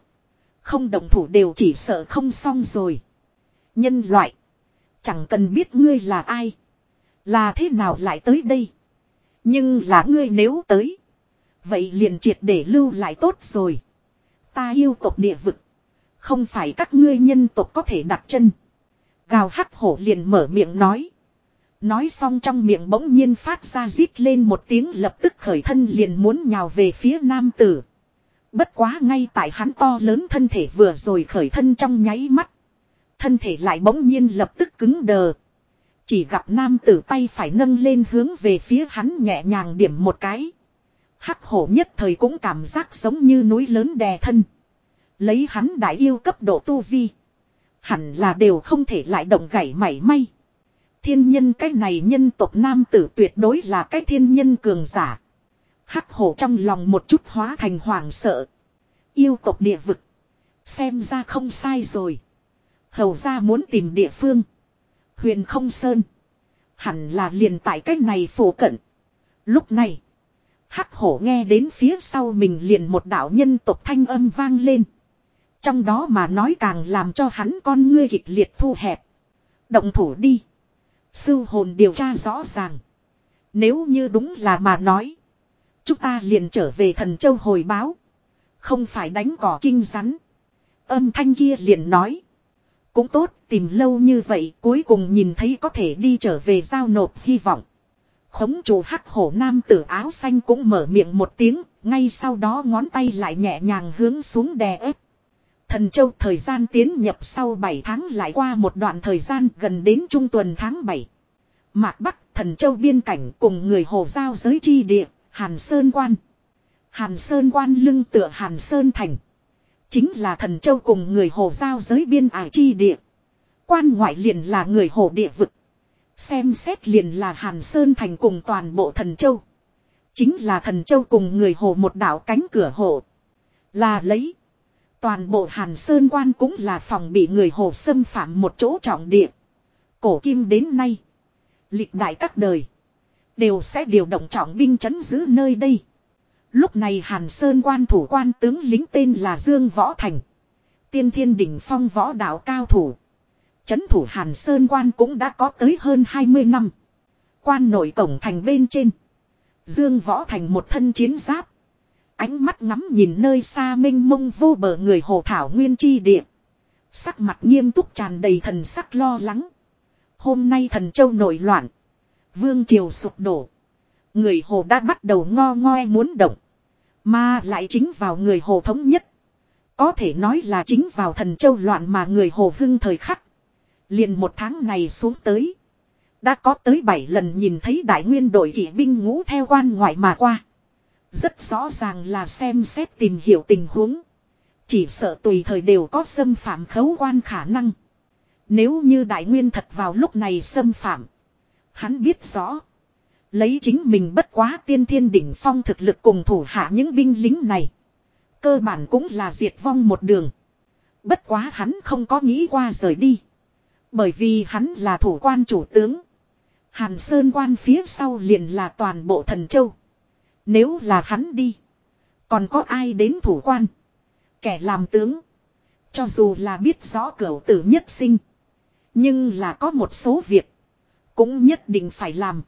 Không đồng thủ đều chỉ sợ không xong rồi. Nhân loại. Chẳng cần biết ngươi là ai. Là thế nào lại tới đây. Nhưng là ngươi nếu tới. Vậy liền triệt để lưu lại tốt rồi. Ta yêu tộc địa vực. Không phải các ngươi nhân tộc có thể đặt chân. Gào hắc hổ liền mở miệng nói. Nói xong trong miệng bỗng nhiên phát ra rít lên một tiếng lập tức khởi thân liền muốn nhào về phía nam tử. Bất quá ngay tại hắn to lớn thân thể vừa rồi khởi thân trong nháy mắt. Thân thể lại bỗng nhiên lập tức cứng đờ. Chỉ gặp nam tử tay phải nâng lên hướng về phía hắn nhẹ nhàng điểm một cái. Hắc hổ nhất thời cũng cảm giác giống như núi lớn đè thân. Lấy hắn đại yêu cấp độ tu vi. Hẳn là đều không thể lại động gãy mảy may. Thiên nhân cái này nhân tộc nam tử tuyệt đối là cái thiên nhân cường giả. Hắc hổ trong lòng một chút hóa thành hoàng sợ. Yêu tộc địa vực. Xem ra không sai rồi. Hầu ra muốn tìm địa phương. Huyền không sơn. Hẳn là liền tại cách này phổ cận. Lúc này. Hắc hổ nghe đến phía sau mình liền một đạo nhân tộc thanh âm vang lên. Trong đó mà nói càng làm cho hắn con ngươi kịch liệt thu hẹp. Động thủ đi. Sư hồn điều tra rõ ràng. Nếu như đúng là mà nói. Chúng ta liền trở về thần châu hồi báo. Không phải đánh cỏ kinh rắn. Âm thanh kia liền nói. Cũng tốt, tìm lâu như vậy, cuối cùng nhìn thấy có thể đi trở về giao nộp hy vọng. Khống chủ hắc hổ nam tử áo xanh cũng mở miệng một tiếng. Ngay sau đó ngón tay lại nhẹ nhàng hướng xuống đè ép. Thần Châu thời gian tiến nhập sau 7 tháng lại qua một đoạn thời gian gần đến trung tuần tháng 7. Mạc Bắc, Thần Châu biên cảnh cùng người Hồ Giao giới chi địa, Hàn Sơn Quan. Hàn Sơn Quan lưng tựa Hàn Sơn Thành. Chính là Thần Châu cùng người Hồ Giao giới biên ải chi địa. Quan ngoại liền là người Hồ địa vực. Xem xét liền là Hàn Sơn Thành cùng toàn bộ Thần Châu. Chính là Thần Châu cùng người Hồ một đảo cánh cửa hồ. Là lấy. Toàn bộ Hàn Sơn quan cũng là phòng bị người hồ xâm phạm một chỗ trọng địa. Cổ kim đến nay. Lịch đại các đời. Đều sẽ điều động trọng binh chấn giữ nơi đây. Lúc này Hàn Sơn quan thủ quan tướng lính tên là Dương Võ Thành. Tiên thiên đỉnh phong võ đạo cao thủ. Chấn thủ Hàn Sơn quan cũng đã có tới hơn 20 năm. Quan nội cổng thành bên trên. Dương Võ Thành một thân chiến giáp. Ánh mắt ngắm nhìn nơi xa mênh mông vô bờ người hồ thảo nguyên chi địa. Sắc mặt nghiêm túc tràn đầy thần sắc lo lắng. Hôm nay thần châu nổi loạn. Vương triều sụp đổ. Người hồ đã bắt đầu ngo ngoe muốn động. Mà lại chính vào người hồ thống nhất. Có thể nói là chính vào thần châu loạn mà người hồ hưng thời khắc. Liền một tháng này xuống tới. Đã có tới 7 lần nhìn thấy đại nguyên đội kỵ binh ngũ theo quan ngoại mà qua. Rất rõ ràng là xem xét tìm hiểu tình huống. Chỉ sợ tùy thời đều có xâm phạm khấu quan khả năng. Nếu như đại nguyên thật vào lúc này xâm phạm. Hắn biết rõ. Lấy chính mình bất quá tiên thiên đỉnh phong thực lực cùng thủ hạ những binh lính này. Cơ bản cũng là diệt vong một đường. Bất quá hắn không có nghĩ qua rời đi. Bởi vì hắn là thủ quan chủ tướng. Hàn Sơn quan phía sau liền là toàn bộ thần châu. Nếu là hắn đi. Còn có ai đến thủ quan. Kẻ làm tướng. Cho dù là biết rõ cửu tử nhất sinh. Nhưng là có một số việc. Cũng nhất định phải làm.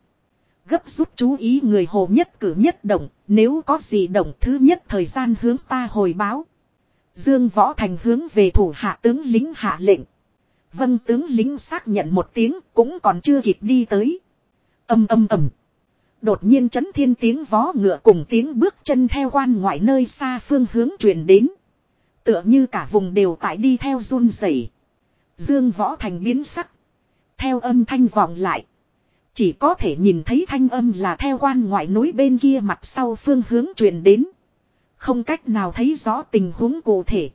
Gấp rút chú ý người hồ nhất cử nhất động. Nếu có gì động thứ nhất thời gian hướng ta hồi báo. Dương Võ Thành hướng về thủ hạ tướng lính hạ lệnh. Vân tướng lính xác nhận một tiếng cũng còn chưa kịp đi tới. Âm âm ầm. Đột nhiên chấn thiên tiếng vó ngựa cùng tiếng bước chân theo quan ngoại nơi xa phương hướng truyền đến. Tựa như cả vùng đều tại đi theo run rẩy. Dương võ thành biến sắc. Theo âm thanh vọng lại. Chỉ có thể nhìn thấy thanh âm là theo quan ngoại núi bên kia mặt sau phương hướng truyền đến. Không cách nào thấy rõ tình huống cụ thể.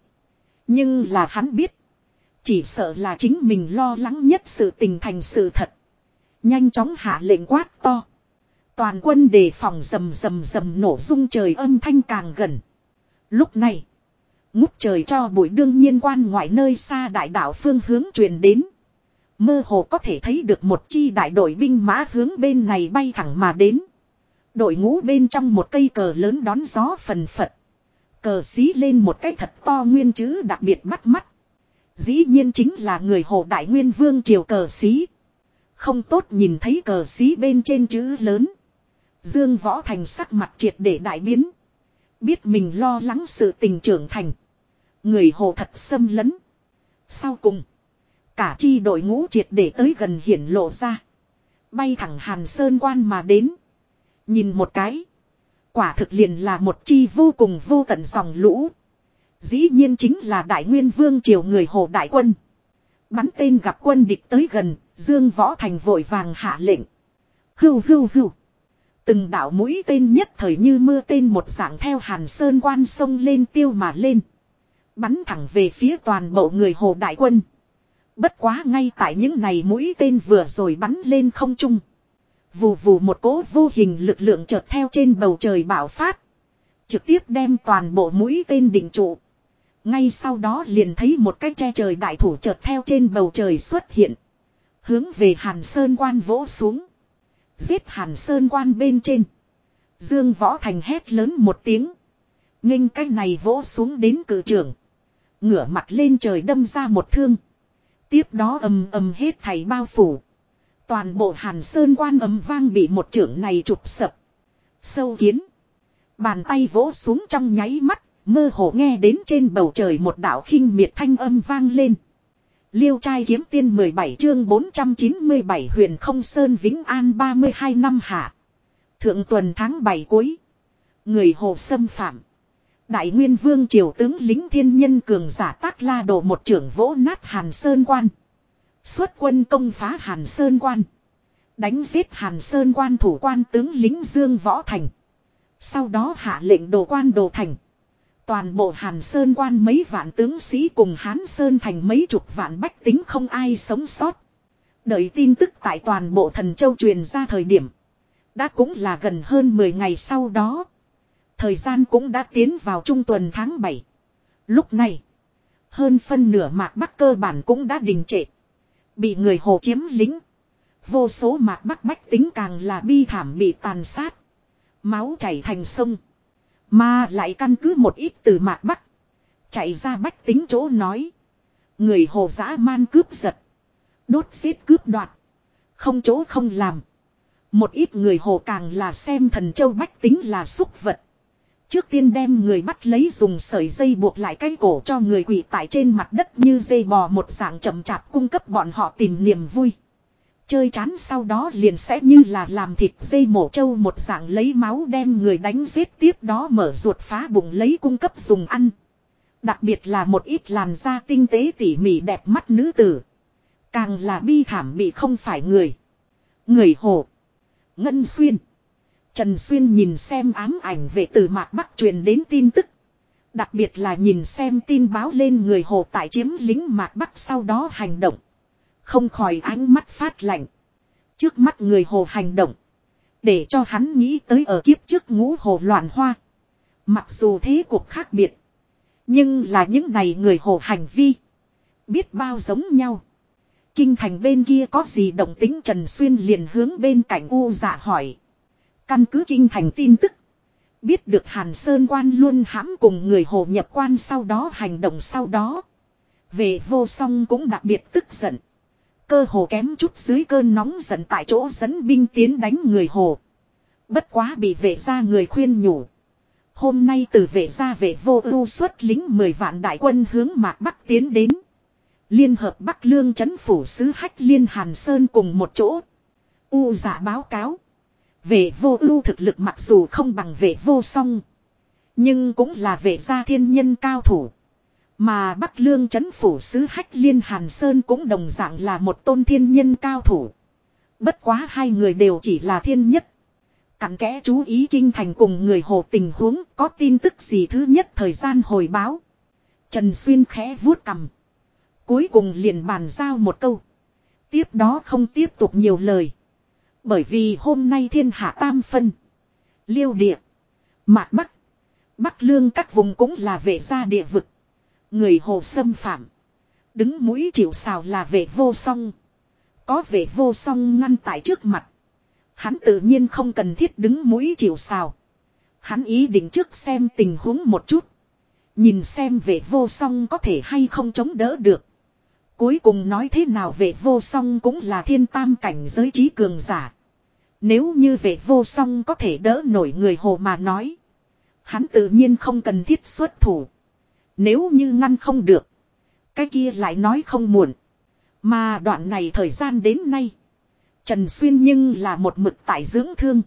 Nhưng là hắn biết. Chỉ sợ là chính mình lo lắng nhất sự tình thành sự thật. Nhanh chóng hạ lệnh quát to. Toàn quân đề phòng rầm rầm rầm nổ rung trời âm thanh càng gần. Lúc này. Ngút trời cho bụi đương nhiên quan ngoại nơi xa đại đảo phương hướng truyền đến. Mơ hồ có thể thấy được một chi đại đội binh mã hướng bên này bay thẳng mà đến. Đội ngũ bên trong một cây cờ lớn đón gió phần phật. Cờ xí lên một cái thật to nguyên chữ đặc biệt bắt mắt. Dĩ nhiên chính là người hồ đại nguyên vương triều cờ xí. Không tốt nhìn thấy cờ xí bên trên chữ lớn. Dương Võ Thành sắc mặt triệt để đại biến. Biết mình lo lắng sự tình trưởng thành. Người hồ thật xâm lấn. Sau cùng. Cả chi đội ngũ triệt để tới gần hiển lộ ra. Bay thẳng Hàn Sơn quan mà đến. Nhìn một cái. Quả thực liền là một chi vô cùng vô tận dòng lũ. Dĩ nhiên chính là đại nguyên vương triều người hồ đại quân. Bắn tên gặp quân địch tới gần, Dương Võ Thành vội vàng hạ lệnh. Hưu hưu hưu. Từng đạo mũi tên nhất thời như mưa tên một dạng theo hàn sơn quan sông lên tiêu mà lên. Bắn thẳng về phía toàn bộ người hồ đại quân. Bất quá ngay tại những này mũi tên vừa rồi bắn lên không trung. Vù vù một cỗ vô hình lực lượng chợt theo trên bầu trời bạo phát. Trực tiếp đem toàn bộ mũi tên định trụ. Ngay sau đó liền thấy một cái che trời đại thủ chợt theo trên bầu trời xuất hiện. Hướng về Hàn Sơn quan vỗ xuống. Giết Hàn Sơn quan bên trên. Dương Võ Thành hét lớn một tiếng. nghênh cái này vỗ xuống đến cử trưởng. Ngửa mặt lên trời đâm ra một thương. Tiếp đó ầm ầm hết thảy bao phủ. Toàn bộ Hàn Sơn quan ầm vang bị một trưởng này chụp sập. Sâu kiến. Bàn tay vỗ xuống trong nháy mắt, Mơ hồ nghe đến trên bầu trời một đạo khinh miệt thanh âm vang lên. Liêu trai kiếm tiên 17 chương 497 huyền không sơn Vĩnh An 32 năm hạ. Thượng tuần tháng 7 cuối. Người hồ xâm phạm. Đại nguyên vương triều tướng lính thiên nhân cường giả tác la đổ một trưởng vỗ nát hàn sơn quan. Xuất quân công phá hàn sơn quan. Đánh giết hàn sơn quan thủ quan tướng lính dương võ thành. Sau đó hạ lệnh đồ quan đồ thành. Toàn bộ Hàn Sơn quan mấy vạn tướng sĩ cùng Hán Sơn thành mấy chục vạn bách tính không ai sống sót. Đợi tin tức tại toàn bộ thần châu truyền ra thời điểm. Đã cũng là gần hơn 10 ngày sau đó. Thời gian cũng đã tiến vào trung tuần tháng 7. Lúc này. Hơn phân nửa mạc bắc cơ bản cũng đã đình trệ. Bị người hồ chiếm lính. Vô số mạc bắc bách tính càng là bi thảm bị tàn sát. Máu chảy thành sông. Mà lại căn cứ một ít từ mạc bắc. Chạy ra bách tính chỗ nói. Người hồ dã man cướp giật. Đốt xếp cướp đoạt. Không chỗ không làm. Một ít người hồ càng là xem thần châu bách tính là xúc vật. Trước tiên đem người bắt lấy dùng sợi dây buộc lại cái cổ cho người quỷ tại trên mặt đất như dây bò một dạng chậm chạp cung cấp bọn họ tìm niềm vui. Chơi chán sau đó liền sẽ như là làm thịt dây mổ trâu một dạng lấy máu đem người đánh giết tiếp đó mở ruột phá bụng lấy cung cấp dùng ăn. Đặc biệt là một ít làn da tinh tế tỉ mỉ đẹp mắt nữ tử. Càng là bi thảm bị không phải người. Người hồ. Ngân xuyên. Trần Xuyên nhìn xem ám ảnh về từ mạc Bắc truyền đến tin tức. Đặc biệt là nhìn xem tin báo lên người hồ tại chiếm lính mạc Bắc sau đó hành động. Không khỏi ánh mắt phát lạnh. Trước mắt người hồ hành động. Để cho hắn nghĩ tới ở kiếp trước ngũ hồ loạn hoa. Mặc dù thế cuộc khác biệt. Nhưng là những này người hồ hành vi. Biết bao giống nhau. Kinh thành bên kia có gì động tính Trần Xuyên liền hướng bên cạnh U dạ hỏi. Căn cứ kinh thành tin tức. Biết được Hàn Sơn quan luôn hãm cùng người hồ nhập quan sau đó hành động sau đó. Về vô song cũng đặc biệt tức giận. Cơ hồ kém chút dưới cơn nóng giận tại chỗ dẫn binh tiến đánh người hồ. Bất quá bị vệ gia người khuyên nhủ. Hôm nay từ vệ gia vệ vô ưu xuất lính 10 vạn đại quân hướng mạc bắc tiến đến. Liên hợp Bắc Lương chấn phủ sứ hách liên Hàn Sơn cùng một chỗ. U giả báo cáo. Vệ vô ưu thực lực mặc dù không bằng vệ vô song. Nhưng cũng là vệ gia thiên nhân cao thủ. Mà Bắc Lương chấn phủ sứ hách liên Hàn Sơn cũng đồng dạng là một tôn thiên nhân cao thủ. Bất quá hai người đều chỉ là thiên nhất. Cặn kẽ chú ý kinh thành cùng người hồ tình huống, có tin tức gì thứ nhất thời gian hồi báo. Trần Xuyên khẽ vuốt cầm. Cuối cùng liền bàn giao một câu. Tiếp đó không tiếp tục nhiều lời. Bởi vì hôm nay thiên hạ tam phân. Liêu địa. Mạc Bắc. Bắc lương các vùng cũng là vệ gia địa vực. Người hồ xâm phạm. Đứng mũi chịu xào là vệ vô song. Có vệ vô song ngăn tại trước mặt. Hắn tự nhiên không cần thiết đứng mũi chịu xào. Hắn ý định trước xem tình huống một chút. Nhìn xem vệ vô song có thể hay không chống đỡ được. Cuối cùng nói thế nào vệ vô song cũng là thiên tam cảnh giới trí cường giả. Nếu như vệ vô song có thể đỡ nổi người hồ mà nói. Hắn tự nhiên không cần thiết xuất thủ. Nếu như ngăn không được. Cái kia lại nói không muộn. Mà đoạn này thời gian đến nay. Trần Xuyên nhưng là một mực tại dưỡng thương.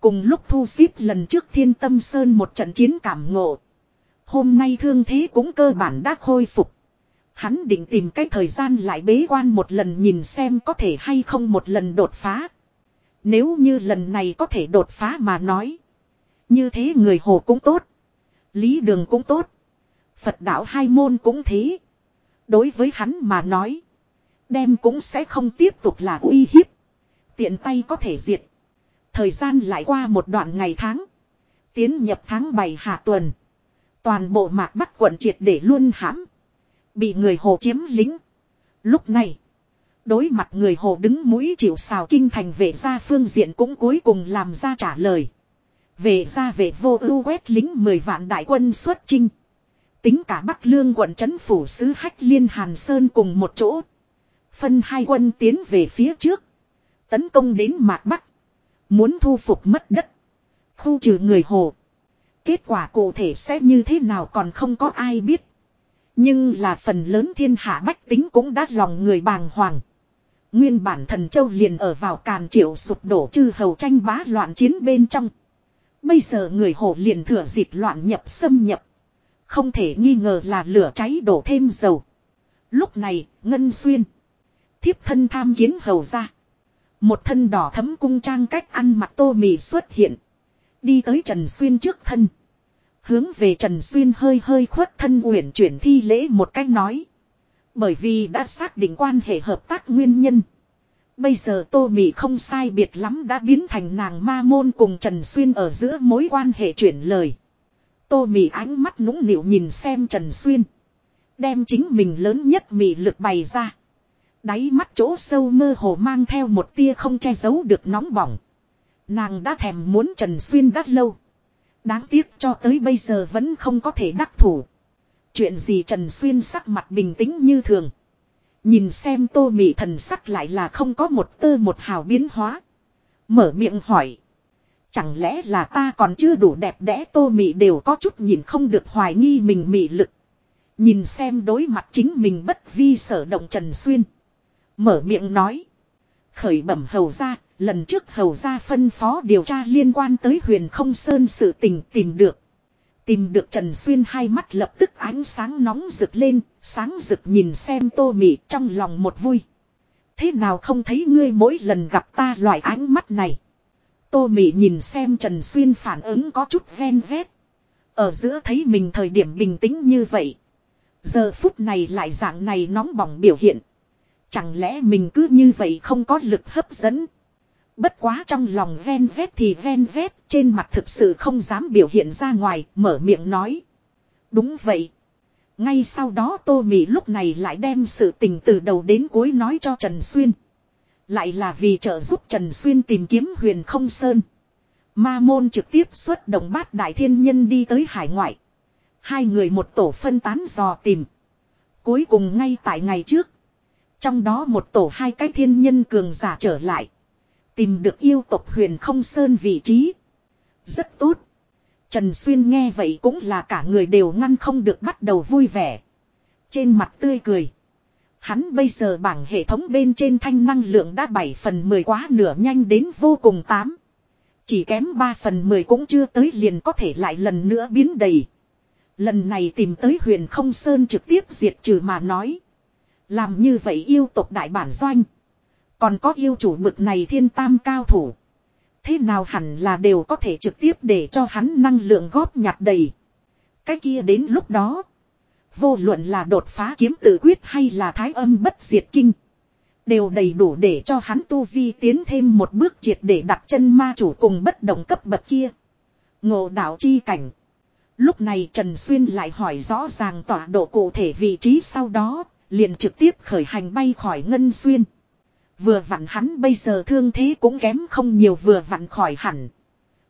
Cùng lúc thu xếp lần trước thiên tâm sơn một trận chiến cảm ngộ. Hôm nay thương thế cũng cơ bản đã khôi phục. Hắn định tìm cái thời gian lại bế quan một lần nhìn xem có thể hay không một lần đột phá. Nếu như lần này có thể đột phá mà nói. Như thế người hồ cũng tốt. Lý đường cũng tốt. Phật đạo hai môn cũng thế. Đối với hắn mà nói. Đem cũng sẽ không tiếp tục là uy hiếp. Tiện tay có thể diệt. Thời gian lại qua một đoạn ngày tháng. Tiến nhập tháng 7 hạ tuần. Toàn bộ mạc bắc quận triệt để luôn hãm. Bị người hồ chiếm lính. Lúc này. Đối mặt người hồ đứng mũi chịu xào kinh thành vệ gia phương diện cũng cuối cùng làm ra trả lời. Vệ gia vệ vô ưu quét lính 10 vạn đại quân xuất chinh. Tính cả Bắc Lương quận trấn phủ sứ Hách Liên Hàn Sơn cùng một chỗ. Phân hai quân tiến về phía trước. Tấn công đến Mạc Bắc. Muốn thu phục mất đất. Khu trừ người hồ. Kết quả cụ thể sẽ như thế nào còn không có ai biết. Nhưng là phần lớn thiên hạ bách tính cũng đã lòng người bàng hoàng. Nguyên bản thần châu liền ở vào càn triệu sụp đổ chư hầu tranh bá loạn chiến bên trong. Bây giờ người hồ liền thừa dịp loạn nhập xâm nhập. Không thể nghi ngờ là lửa cháy đổ thêm dầu. Lúc này, Ngân Xuyên. Thiếp thân tham kiến hầu ra. Một thân đỏ thấm cung trang cách ăn mặc tô mì xuất hiện. Đi tới Trần Xuyên trước thân. Hướng về Trần Xuyên hơi hơi khuất thân uyển chuyển thi lễ một cách nói. Bởi vì đã xác định quan hệ hợp tác nguyên nhân. Bây giờ Tô Mị không sai biệt lắm đã biến thành nàng ma môn cùng Trần Xuyên ở giữa mối quan hệ chuyển lời. Tô Mị ánh mắt nũng nịu nhìn xem Trần Xuyên. Đem chính mình lớn nhất mị lực bày ra. Đáy mắt chỗ sâu mơ hồ mang theo một tia không che giấu được nóng bỏng. Nàng đã thèm muốn Trần Xuyên đắt lâu. Đáng tiếc cho tới bây giờ vẫn không có thể đắc thủ. Chuyện gì Trần Xuyên sắc mặt bình tĩnh như thường. Nhìn xem tô mị thần sắc lại là không có một tơ một hào biến hóa. Mở miệng hỏi. Chẳng lẽ là ta còn chưa đủ đẹp đẽ tô mị đều có chút nhìn không được hoài nghi mình mị lực. Nhìn xem đối mặt chính mình bất vi sở động Trần Xuyên. Mở miệng nói. Khởi bẩm hầu ra, lần trước hầu ra phân phó điều tra liên quan tới huyền không sơn sự tình tìm được. Tìm được Trần Xuyên hai mắt lập tức ánh sáng nóng rực lên, sáng rực nhìn xem tô mị trong lòng một vui. Thế nào không thấy ngươi mỗi lần gặp ta loại ánh mắt này. Tô Mị nhìn xem Trần Xuyên phản ứng có chút ven vét. Ở giữa thấy mình thời điểm bình tĩnh như vậy. Giờ phút này lại dạng này nóng bỏng biểu hiện. Chẳng lẽ mình cứ như vậy không có lực hấp dẫn. Bất quá trong lòng ven vét thì ven vét, trên mặt thực sự không dám biểu hiện ra ngoài, mở miệng nói. Đúng vậy. Ngay sau đó Tô Mị lúc này lại đem sự tình từ đầu đến cuối nói cho Trần Xuyên. Lại là vì trợ giúp Trần Xuyên tìm kiếm huyền không sơn. Ma môn trực tiếp xuất động bát đại thiên nhân đi tới hải ngoại. Hai người một tổ phân tán dò tìm. Cuối cùng ngay tại ngày trước. Trong đó một tổ hai cái thiên nhân cường giả trở lại. Tìm được yêu tộc huyền không sơn vị trí. Rất tốt. Trần Xuyên nghe vậy cũng là cả người đều ngăn không được bắt đầu vui vẻ. Trên mặt tươi cười. Hắn bây giờ bảng hệ thống bên trên thanh năng lượng đã 7 phần 10 quá nửa nhanh đến vô cùng 8. Chỉ kém 3 phần 10 cũng chưa tới liền có thể lại lần nữa biến đầy. Lần này tìm tới huyền không sơn trực tiếp diệt trừ mà nói. Làm như vậy yêu tộc đại bản doanh. Còn có yêu chủ mực này thiên tam cao thủ. Thế nào hẳn là đều có thể trực tiếp để cho hắn năng lượng góp nhặt đầy. Cái kia đến lúc đó. Vô luận là đột phá kiếm tự quyết hay là thái âm bất diệt kinh. Đều đầy đủ để cho hắn tu vi tiến thêm một bước triệt để đặt chân ma chủ cùng bất động cấp bậc kia. Ngộ đạo chi cảnh. Lúc này Trần Xuyên lại hỏi rõ ràng tọa độ cụ thể vị trí sau đó, liền trực tiếp khởi hành bay khỏi Ngân Xuyên. Vừa vặn hắn bây giờ thương thế cũng kém không nhiều vừa vặn khỏi hẳn.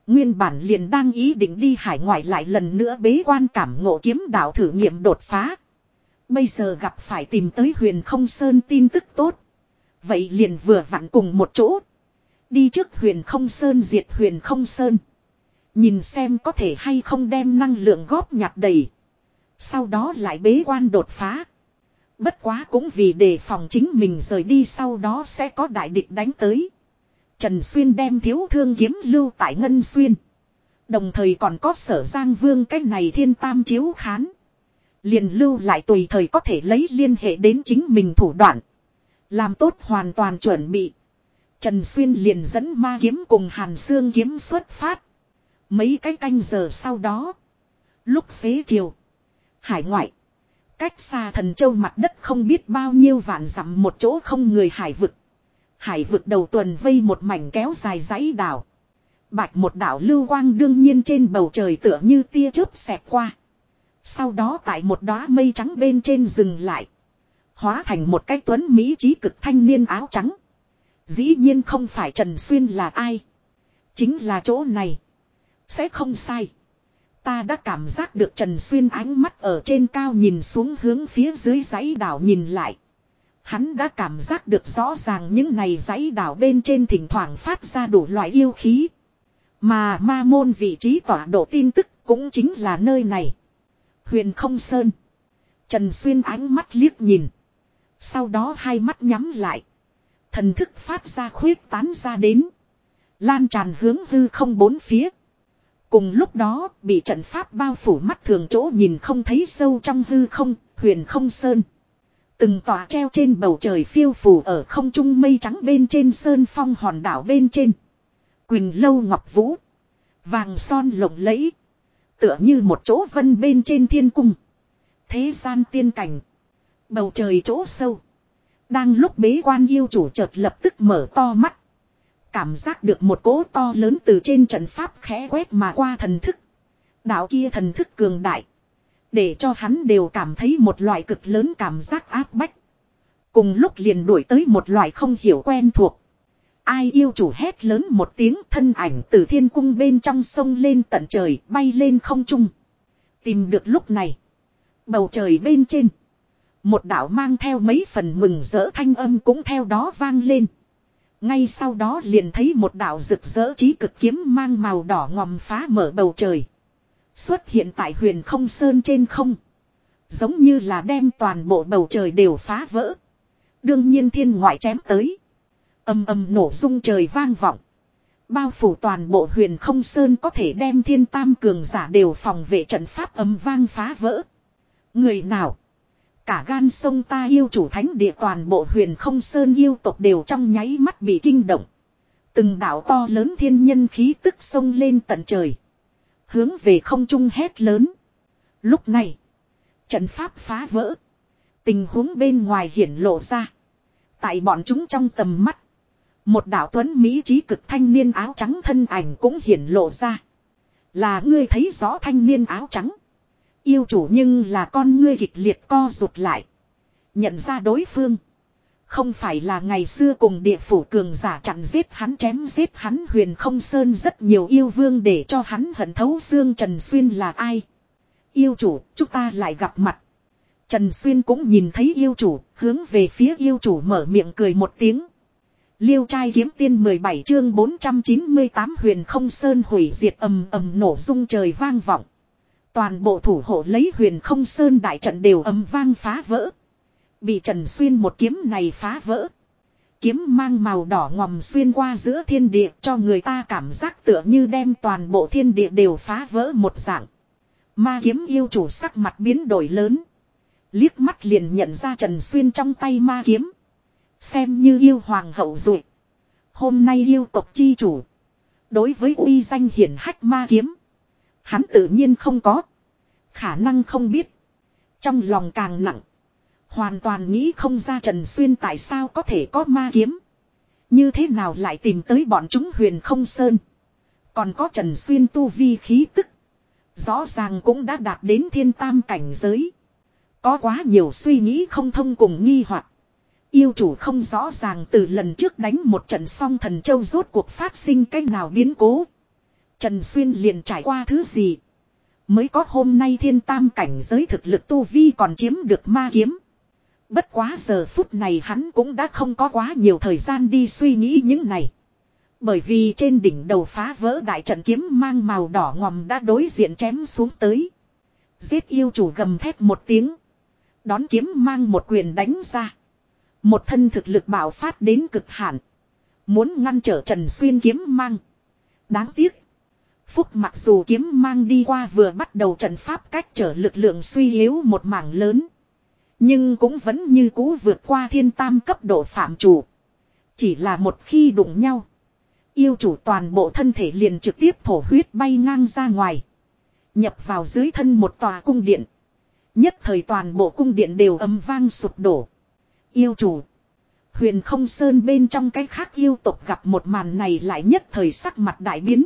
Nguyên bản liền đang ý định đi hải ngoại lại lần nữa bế quan cảm ngộ kiếm đạo thử nghiệm đột phá. Bây giờ gặp phải tìm tới huyền không sơn tin tức tốt. Vậy liền vừa vặn cùng một chỗ. Đi trước huyền không sơn diệt huyền không sơn. Nhìn xem có thể hay không đem năng lượng góp nhặt đầy. Sau đó lại bế quan đột phá. Bất quá cũng vì đề phòng chính mình rời đi sau đó sẽ có đại địch đánh tới. Trần Xuyên đem thiếu thương kiếm lưu tại Ngân Xuyên. Đồng thời còn có sở Giang Vương cái này thiên tam chiếu khán. Liền lưu lại tùy thời có thể lấy liên hệ đến chính mình thủ đoạn. Làm tốt hoàn toàn chuẩn bị. Trần Xuyên liền dẫn ma kiếm cùng Hàn Xương kiếm xuất phát. Mấy cái canh giờ sau đó. Lúc xế chiều. Hải ngoại. Cách xa thần châu mặt đất không biết bao nhiêu vạn dặm một chỗ không người hải vực. Hải vực đầu tuần vây một mảnh kéo dài dãy đảo. Bạch một đảo lưu quang đương nhiên trên bầu trời tựa như tia chớp xẹt qua. Sau đó tại một đóa mây trắng bên trên dừng lại. Hóa thành một cái tuấn Mỹ trí cực thanh niên áo trắng. Dĩ nhiên không phải Trần Xuyên là ai. Chính là chỗ này. Sẽ không sai. Ta đã cảm giác được Trần Xuyên ánh mắt ở trên cao nhìn xuống hướng phía dưới dãy đảo nhìn lại. Hắn đã cảm giác được rõ ràng những này dãy đảo bên trên thỉnh thoảng phát ra đủ loại yêu khí. Mà ma môn vị trí tọa độ tin tức cũng chính là nơi này. Huyền không sơn. Trần Xuyên ánh mắt liếc nhìn. Sau đó hai mắt nhắm lại. Thần thức phát ra khuyết tán ra đến. Lan tràn hướng hư không bốn phía. Cùng lúc đó, bị trận pháp bao phủ mắt thường chỗ nhìn không thấy sâu trong hư không, huyền không sơn. Từng tòa treo trên bầu trời phiêu phù ở không trung mây trắng bên trên sơn phong hòn đảo bên trên. Quỳnh lâu ngọc vũ. Vàng son lộng lẫy. Tựa như một chỗ vân bên trên thiên cung. Thế gian tiên cảnh. Bầu trời chỗ sâu. Đang lúc bế quan yêu chủ chợt lập tức mở to mắt. Cảm giác được một cỗ to lớn từ trên trận pháp khẽ quét mà qua thần thức. Đạo kia thần thức cường đại. Để cho hắn đều cảm thấy một loại cực lớn cảm giác áp bách. Cùng lúc liền đuổi tới một loại không hiểu quen thuộc. Ai yêu chủ hét lớn một tiếng thân ảnh từ thiên cung bên trong sông lên tận trời bay lên không trung. Tìm được lúc này. Bầu trời bên trên. Một đạo mang theo mấy phần mừng rỡ thanh âm cũng theo đó vang lên. Ngay sau đó liền thấy một đạo rực rỡ trí cực kiếm mang màu đỏ ngòm phá mở bầu trời. Xuất hiện tại huyền không sơn trên không. Giống như là đem toàn bộ bầu trời đều phá vỡ. Đương nhiên thiên ngoại chém tới. Âm âm nổ rung trời vang vọng. Bao phủ toàn bộ huyền không sơn có thể đem thiên tam cường giả đều phòng vệ trận pháp âm vang phá vỡ. Người nào? Cả gan sông ta yêu chủ thánh địa toàn bộ huyền không sơn yêu tộc đều trong nháy mắt bị kinh động. Từng đảo to lớn thiên nhân khí tức sông lên tận trời. Hướng về không trung hét lớn. Lúc này. Trận pháp phá vỡ. Tình huống bên ngoài hiển lộ ra. Tại bọn chúng trong tầm mắt. Một đạo tuấn Mỹ trí cực thanh niên áo trắng thân ảnh cũng hiển lộ ra. Là ngươi thấy rõ thanh niên áo trắng. Yêu chủ nhưng là con ngươi kịch liệt co rụt lại. Nhận ra đối phương. Không phải là ngày xưa cùng địa phủ cường giả chặn giết hắn chém giết hắn huyền không sơn rất nhiều yêu vương để cho hắn hận thấu xương Trần Xuyên là ai. Yêu chủ, chúng ta lại gặp mặt. Trần Xuyên cũng nhìn thấy yêu chủ, hướng về phía yêu chủ mở miệng cười một tiếng. Liêu trai kiếm tiên 17 chương 498 huyền không sơn hủy diệt ầm ầm nổ rung trời vang vọng. Toàn bộ thủ hộ lấy huyền không sơn đại trận đều ầm vang phá vỡ. Bị Trần Xuyên một kiếm này phá vỡ. Kiếm mang màu đỏ ngòm xuyên qua giữa thiên địa cho người ta cảm giác tựa như đem toàn bộ thiên địa đều phá vỡ một dạng. Ma kiếm yêu chủ sắc mặt biến đổi lớn. Liếc mắt liền nhận ra Trần Xuyên trong tay ma kiếm. Xem như yêu hoàng hậu rồi. Hôm nay yêu tộc chi chủ. Đối với uy danh hiển hách ma kiếm. Hắn tự nhiên không có. Khả năng không biết. Trong lòng càng nặng. Hoàn toàn nghĩ không ra Trần Xuyên tại sao có thể có ma kiếm. Như thế nào lại tìm tới bọn chúng huyền không sơn. Còn có Trần Xuyên tu vi khí tức. Rõ ràng cũng đã đạt đến thiên tam cảnh giới. Có quá nhiều suy nghĩ không thông cùng nghi hoặc Yêu chủ không rõ ràng từ lần trước đánh một trận song thần châu rốt cuộc phát sinh cách nào biến cố. Trần Xuyên liền trải qua thứ gì. Mới có hôm nay thiên tam cảnh giới thực lực tu vi còn chiếm được ma kiếm. Bất quá giờ phút này hắn cũng đã không có quá nhiều thời gian đi suy nghĩ những này. Bởi vì trên đỉnh đầu phá vỡ đại trận kiếm mang màu đỏ ngòm đã đối diện chém xuống tới. Giết yêu chủ gầm thét một tiếng. Đón kiếm mang một quyền đánh ra. Một thân thực lực bạo phát đến cực hạn. Muốn ngăn trở Trần Xuyên kiếm mang. Đáng tiếc. Phúc mặc dù kiếm mang đi qua vừa bắt đầu trận pháp cách trở lực lượng suy yếu một mảng lớn. Nhưng cũng vẫn như cũ vượt qua thiên tam cấp độ phạm chủ. Chỉ là một khi đụng nhau. Yêu chủ toàn bộ thân thể liền trực tiếp thổ huyết bay ngang ra ngoài. Nhập vào dưới thân một tòa cung điện. Nhất thời toàn bộ cung điện đều âm vang sụp đổ. Yêu chủ. Huyền không sơn bên trong cái khác yêu tộc gặp một màn này lại nhất thời sắc mặt đại biến.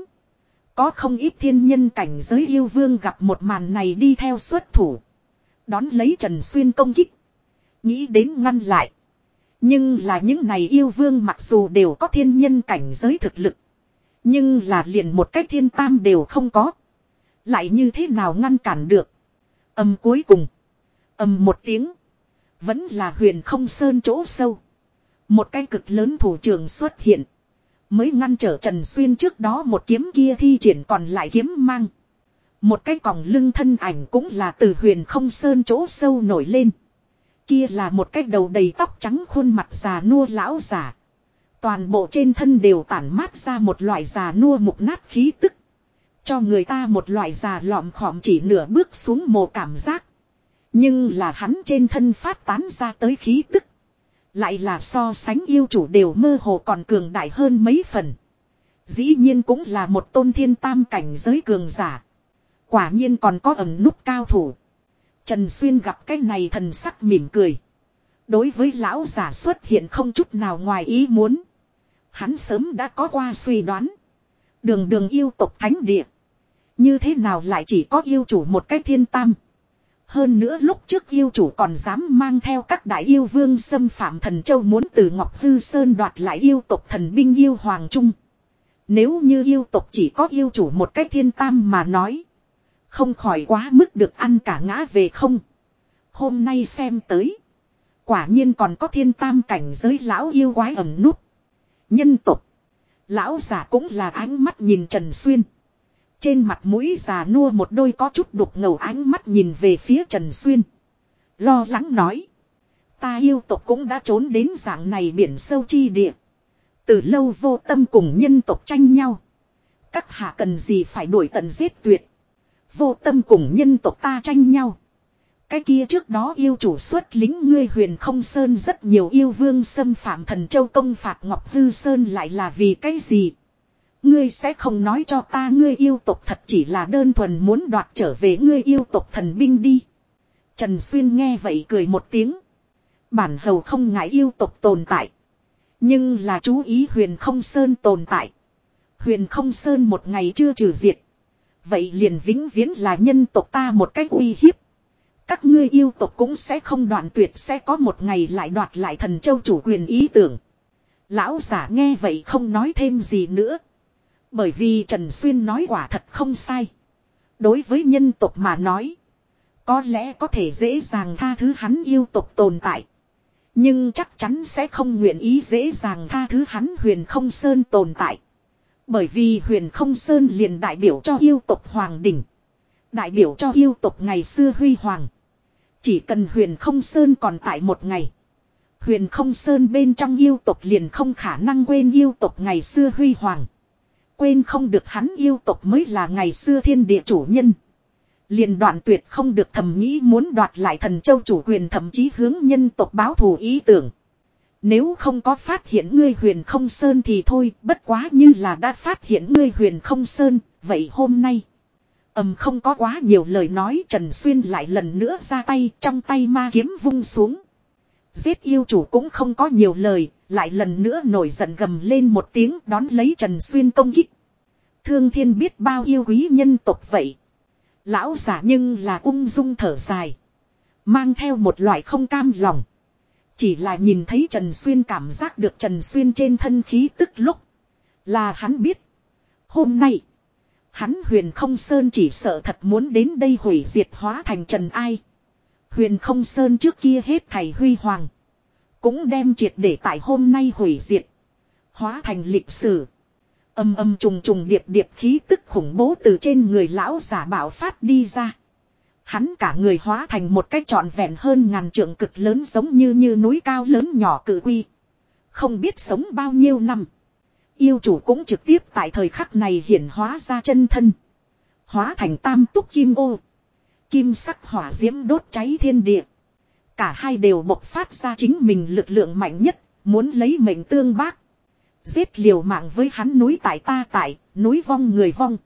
Có không ít thiên nhân cảnh giới yêu vương gặp một màn này đi theo xuất thủ. Đón lấy Trần Xuyên công kích. Nghĩ đến ngăn lại. Nhưng là những này yêu vương mặc dù đều có thiên nhân cảnh giới thực lực. Nhưng là liền một cách thiên tam đều không có. Lại như thế nào ngăn cản được. Âm cuối cùng. Âm một tiếng. Vẫn là huyền không sơn chỗ sâu. Một cái cực lớn thủ trưởng xuất hiện. Mới ngăn trở Trần Xuyên trước đó một kiếm kia thi triển còn lại kiếm mang. Một cái còng lưng thân ảnh cũng là từ huyền không sơn chỗ sâu nổi lên. Kia là một cái đầu đầy tóc trắng khuôn mặt già nua lão giả. Toàn bộ trên thân đều tản mát ra một loại già nua mục nát khí tức. Cho người ta một loại già lọm khọm chỉ nửa bước xuống mồ cảm giác. Nhưng là hắn trên thân phát tán ra tới khí tức. Lại là so sánh yêu chủ đều mơ hồ còn cường đại hơn mấy phần. Dĩ nhiên cũng là một tôn thiên tam cảnh giới cường giả. Quả nhiên còn có ẩn nút cao thủ. Trần Xuyên gặp cái này thần sắc mỉm cười. Đối với lão giả xuất hiện không chút nào ngoài ý muốn. Hắn sớm đã có qua suy đoán. Đường đường yêu tộc thánh địa. Như thế nào lại chỉ có yêu chủ một cái thiên tam. Hơn nữa lúc trước yêu chủ còn dám mang theo các đại yêu vương xâm phạm thần châu muốn từ Ngọc Hư Sơn đoạt lại yêu tộc thần binh yêu hoàng trung. Nếu như yêu tộc chỉ có yêu chủ một cách thiên tam mà nói. Không khỏi quá mức được ăn cả ngã về không. Hôm nay xem tới. Quả nhiên còn có thiên tam cảnh giới lão yêu quái ẩn nút. Nhân tục. Lão giả cũng là ánh mắt nhìn Trần Xuyên. Trên mặt mũi già nua một đôi có chút đục ngầu ánh mắt nhìn về phía Trần Xuyên. Lo lắng nói. Ta yêu tộc cũng đã trốn đến dạng này biển sâu chi địa. Từ lâu vô tâm cùng nhân tộc tranh nhau. Các hạ cần gì phải đuổi tận giết tuyệt. Vô tâm cùng nhân tộc ta tranh nhau. Cái kia trước đó yêu chủ xuất lính ngươi huyền không sơn rất nhiều yêu vương xâm phạm thần châu công phạt Ngọc Hư Sơn lại là vì cái gì? Ngươi sẽ không nói cho ta ngươi yêu tộc thật chỉ là đơn thuần muốn đoạt trở về ngươi yêu tộc thần binh đi. Trần Xuyên nghe vậy cười một tiếng. Bản hầu không ngại yêu tộc tồn tại. Nhưng là chú ý huyền không sơn tồn tại. Huyền không sơn một ngày chưa trừ diệt. Vậy liền vĩnh viễn là nhân tộc ta một cách uy hiếp. Các ngươi yêu tộc cũng sẽ không đoạn tuyệt, sẽ có một ngày lại đoạt lại thần châu chủ quyền ý tưởng. Lão giả nghe vậy không nói thêm gì nữa. Bởi vì Trần Xuyên nói quả thật không sai. Đối với nhân tộc mà nói. Có lẽ có thể dễ dàng tha thứ hắn yêu tộc tồn tại. Nhưng chắc chắn sẽ không nguyện ý dễ dàng tha thứ hắn huyền không sơn tồn tại. Bởi vì huyền không sơn liền đại biểu cho yêu tộc hoàng đỉnh. Đại biểu cho yêu tộc ngày xưa huy hoàng. Chỉ cần huyền không sơn còn tại một ngày. Huyền không sơn bên trong yêu tộc liền không khả năng quên yêu tộc ngày xưa huy hoàng. Quên không được hắn yêu tộc mới là ngày xưa thiên địa chủ nhân. Liền đoạn tuyệt không được thầm nghĩ muốn đoạt lại thần châu chủ quyền thậm chí hướng nhân tộc báo thù ý tưởng. Nếu không có phát hiện ngươi huyền không sơn thì thôi, bất quá như là đã phát hiện ngươi huyền không sơn, vậy hôm nay. ầm không có quá nhiều lời nói Trần Xuyên lại lần nữa ra tay trong tay ma kiếm vung xuống. Giết yêu chủ cũng không có nhiều lời, lại lần nữa nổi giận gầm lên một tiếng đón lấy Trần Xuyên công kích. Thương thiên biết bao yêu quý nhân tộc vậy. Lão giả nhưng là ung dung thở dài. Mang theo một loại không cam lòng. Chỉ là nhìn thấy Trần Xuyên cảm giác được Trần Xuyên trên thân khí tức lúc. Là hắn biết. Hôm nay. Hắn huyền không sơn chỉ sợ thật muốn đến đây hủy diệt hóa thành Trần Ai. Huyền không sơn trước kia hết thầy huy hoàng. Cũng đem triệt để tại hôm nay hủy diệt. Hóa thành lịch sử. Âm âm trùng trùng điệp điệp khí tức khủng bố từ trên người lão giả bảo phát đi ra. Hắn cả người hóa thành một cái trọn vẹn hơn ngàn trượng cực lớn giống như như núi cao lớn nhỏ cự quy. Không biết sống bao nhiêu năm. Yêu chủ cũng trực tiếp tại thời khắc này hiển hóa ra chân thân. Hóa thành tam túc kim ô. Kim sắc hỏa diễm đốt cháy thiên địa. Cả hai đều bộc phát ra chính mình lực lượng mạnh nhất, muốn lấy mệnh tương bác. Giết liều mạng với hắn núi tại ta tại, núi vong người vong.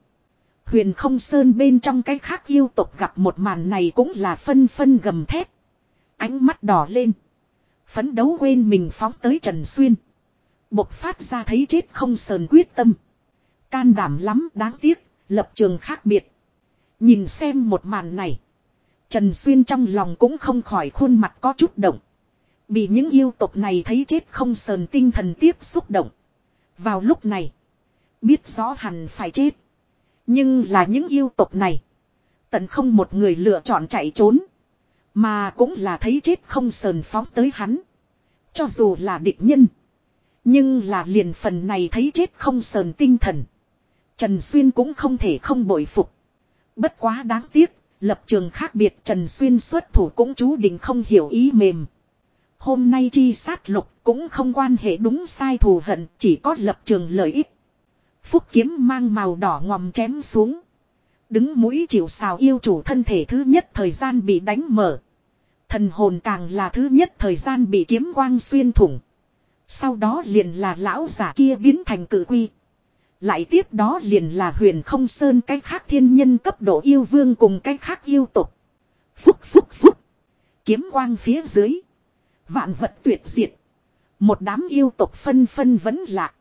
Huyền không sơn bên trong cái khác yêu tộc gặp một màn này cũng là phân phân gầm thét. Ánh mắt đỏ lên. Phấn đấu quên mình phóng tới Trần Xuyên. Bộc phát ra thấy chết không sờn quyết tâm. Can đảm lắm đáng tiếc, lập trường khác biệt. Nhìn xem một màn này. Trần Xuyên trong lòng cũng không khỏi khuôn mặt có chút động. Bị những yêu tộc này thấy chết không sờn tinh thần tiếp xúc động. Vào lúc này. Biết rõ hẳn phải chết. Nhưng là những yêu tộc này. Tận không một người lựa chọn chạy trốn. Mà cũng là thấy chết không sờn phóng tới hắn. Cho dù là địch nhân. Nhưng là liền phần này thấy chết không sờn tinh thần. Trần Xuyên cũng không thể không bội phục. Bất quá đáng tiếc, lập trường khác biệt Trần Xuyên xuất thủ cũng chú định không hiểu ý mềm. Hôm nay chi sát lục cũng không quan hệ đúng sai thù hận, chỉ có lập trường lợi ích. Phúc kiếm mang màu đỏ ngòm chém xuống. Đứng mũi chịu xào yêu chủ thân thể thứ nhất thời gian bị đánh mở. Thần hồn càng là thứ nhất thời gian bị kiếm quang xuyên thủng. Sau đó liền là lão giả kia biến thành cự quy. Lại tiếp đó liền là huyền không sơn cái khác thiên nhân cấp độ yêu vương cùng cái khác yêu tục. Phúc phúc phúc. Kiếm quang phía dưới. Vạn vật tuyệt diệt. Một đám yêu tục phân phân vẫn lạc.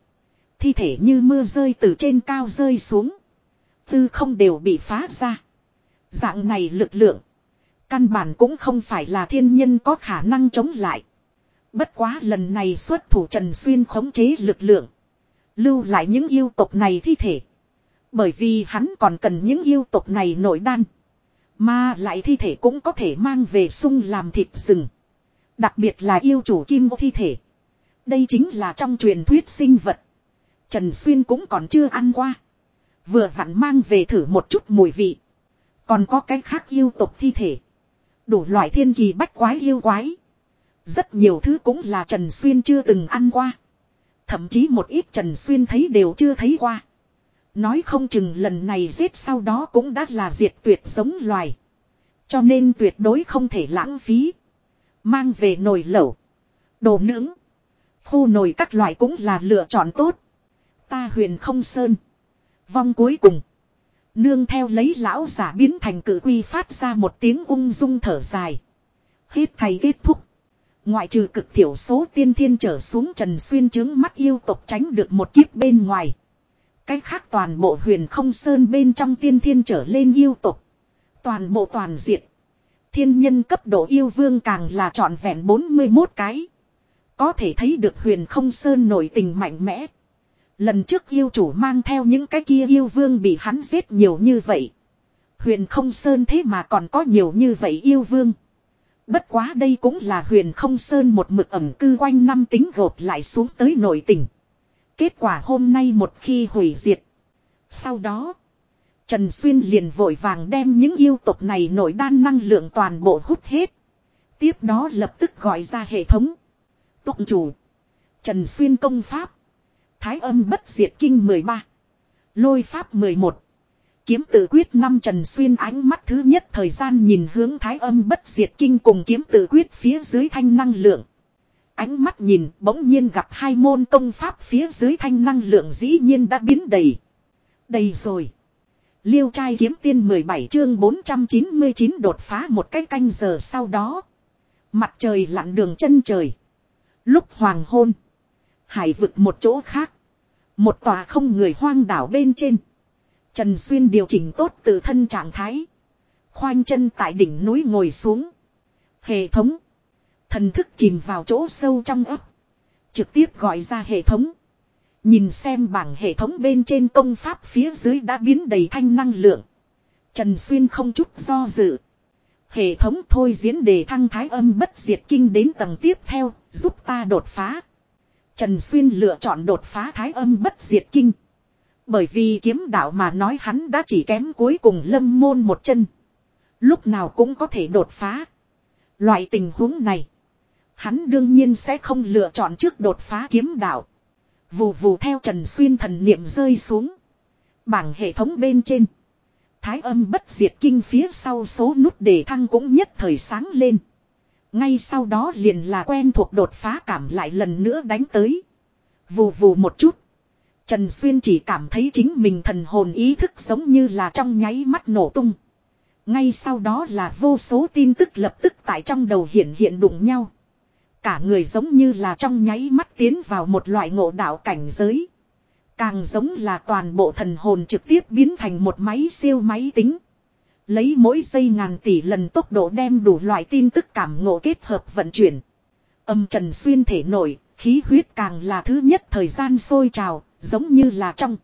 Thi thể như mưa rơi từ trên cao rơi xuống. Tư không đều bị phá ra. Dạng này lực lượng. Căn bản cũng không phải là thiên nhân có khả năng chống lại. Bất quá lần này xuất thủ Trần Xuyên khống chế lực lượng. Lưu lại những yêu tộc này thi thể. Bởi vì hắn còn cần những yêu tộc này nổi đan. Mà lại thi thể cũng có thể mang về sung làm thịt rừng. Đặc biệt là yêu chủ kim thi thể. Đây chính là trong truyền thuyết sinh vật. Trần Xuyên cũng còn chưa ăn qua. Vừa vặn mang về thử một chút mùi vị. Còn có cái khác yêu tộc thi thể. Đủ loại thiên kỳ bách quái yêu quái. Rất nhiều thứ cũng là Trần Xuyên chưa từng ăn qua. Thậm chí một ít Trần Xuyên thấy đều chưa thấy qua. Nói không chừng lần này giết sau đó cũng đã là diệt tuyệt giống loài. Cho nên tuyệt đối không thể lãng phí. Mang về nồi lẩu. Đồ nướng. Khô nồi các loại cũng là lựa chọn tốt. Ta huyền không sơn. Vong cuối cùng. Nương theo lấy lão giả biến thành cử quy phát ra một tiếng ung dung thở dài. Hết thầy kết thúc. Ngoại trừ cực thiểu số tiên thiên trở xuống trần xuyên chứng mắt yêu tộc tránh được một kiếp bên ngoài. Cách khác toàn bộ huyền không sơn bên trong tiên thiên trở lên yêu tộc. Toàn bộ toàn diện Thiên nhân cấp độ yêu vương càng là trọn vẹn 41 cái. Có thể thấy được huyền không sơn nổi tình mạnh mẽ. Lần trước yêu chủ mang theo những cái kia yêu vương bị hắn giết nhiều như vậy. Huyền không sơn thế mà còn có nhiều như vậy yêu vương. Bất quá đây cũng là huyền không sơn một mực ẩm cư quanh năm tính gộp lại xuống tới nội tình. Kết quả hôm nay một khi hủy diệt. Sau đó, Trần Xuyên liền vội vàng đem những yêu tộc này nội đan năng lượng toàn bộ hút hết. Tiếp đó lập tức gọi ra hệ thống. Tụng chủ. Trần Xuyên công pháp. Thái âm bất diệt kinh 13. Lôi pháp 11. Kiếm tự quyết năm Trần Xuyên ánh mắt thứ nhất thời gian nhìn hướng thái âm bất diệt kinh cùng kiếm tự quyết phía dưới thanh năng lượng. Ánh mắt nhìn bỗng nhiên gặp hai môn công pháp phía dưới thanh năng lượng dĩ nhiên đã biến đầy. Đầy rồi. Liêu trai kiếm tiên 17 chương 499 đột phá một cái canh giờ sau đó. Mặt trời lặn đường chân trời. Lúc hoàng hôn. Hải vực một chỗ khác. Một tòa không người hoang đảo bên trên. Trần Xuyên điều chỉnh tốt từ thân trạng thái. Khoanh chân tại đỉnh núi ngồi xuống. Hệ thống. Thần thức chìm vào chỗ sâu trong ấp. Trực tiếp gọi ra hệ thống. Nhìn xem bảng hệ thống bên trên công pháp phía dưới đã biến đầy thanh năng lượng. Trần Xuyên không chút do dự. Hệ thống thôi diễn đề thăng thái âm bất diệt kinh đến tầng tiếp theo, giúp ta đột phá. Trần Xuyên lựa chọn đột phá thái âm bất diệt kinh. Bởi vì kiếm đạo mà nói hắn đã chỉ kém cuối cùng lâm môn một chân. Lúc nào cũng có thể đột phá. Loại tình huống này. Hắn đương nhiên sẽ không lựa chọn trước đột phá kiếm đạo. Vù vù theo Trần Xuyên thần niệm rơi xuống. Bảng hệ thống bên trên. Thái âm bất diệt kinh phía sau số nút đề thăng cũng nhất thời sáng lên. Ngay sau đó liền là quen thuộc đột phá cảm lại lần nữa đánh tới. Vù vù một chút. Trần Xuyên chỉ cảm thấy chính mình thần hồn ý thức giống như là trong nháy mắt nổ tung. Ngay sau đó là vô số tin tức lập tức tại trong đầu hiện hiện đụng nhau. Cả người giống như là trong nháy mắt tiến vào một loại ngộ đạo cảnh giới. Càng giống là toàn bộ thần hồn trực tiếp biến thành một máy siêu máy tính. Lấy mỗi giây ngàn tỷ lần tốc độ đem đủ loại tin tức cảm ngộ kết hợp vận chuyển. Âm trần xuyên thể nổi, khí huyết càng là thứ nhất thời gian sôi trào, giống như là trong.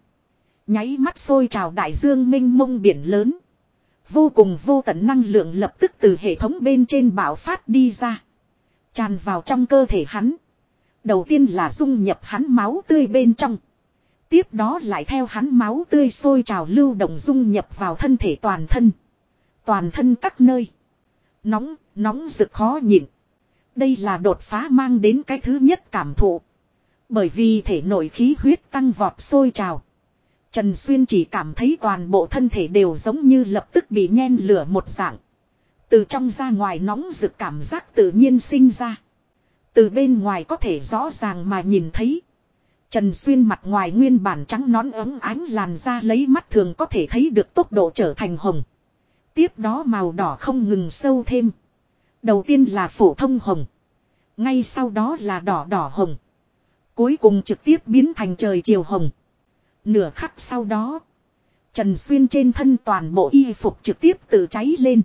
Nháy mắt sôi trào đại dương minh mông biển lớn. Vô cùng vô tận năng lượng lập tức từ hệ thống bên trên bạo phát đi ra. Tràn vào trong cơ thể hắn. Đầu tiên là dung nhập hắn máu tươi bên trong. Tiếp đó lại theo hắn máu tươi sôi trào lưu động dung nhập vào thân thể toàn thân. Toàn thân các nơi. Nóng, nóng rực khó nhịn. Đây là đột phá mang đến cái thứ nhất cảm thụ. Bởi vì thể nội khí huyết tăng vọt sôi trào. Trần Xuyên chỉ cảm thấy toàn bộ thân thể đều giống như lập tức bị nhen lửa một dạng. Từ trong ra ngoài nóng rực cảm giác tự nhiên sinh ra. Từ bên ngoài có thể rõ ràng mà nhìn thấy. Trần Xuyên mặt ngoài nguyên bản trắng nón ấm ánh làn da lấy mắt thường có thể thấy được tốc độ trở thành hồng. Tiếp đó màu đỏ không ngừng sâu thêm. Đầu tiên là phổ thông hồng. Ngay sau đó là đỏ đỏ hồng. Cuối cùng trực tiếp biến thành trời chiều hồng. Nửa khắc sau đó. Trần Xuyên trên thân toàn bộ y phục trực tiếp tự cháy lên.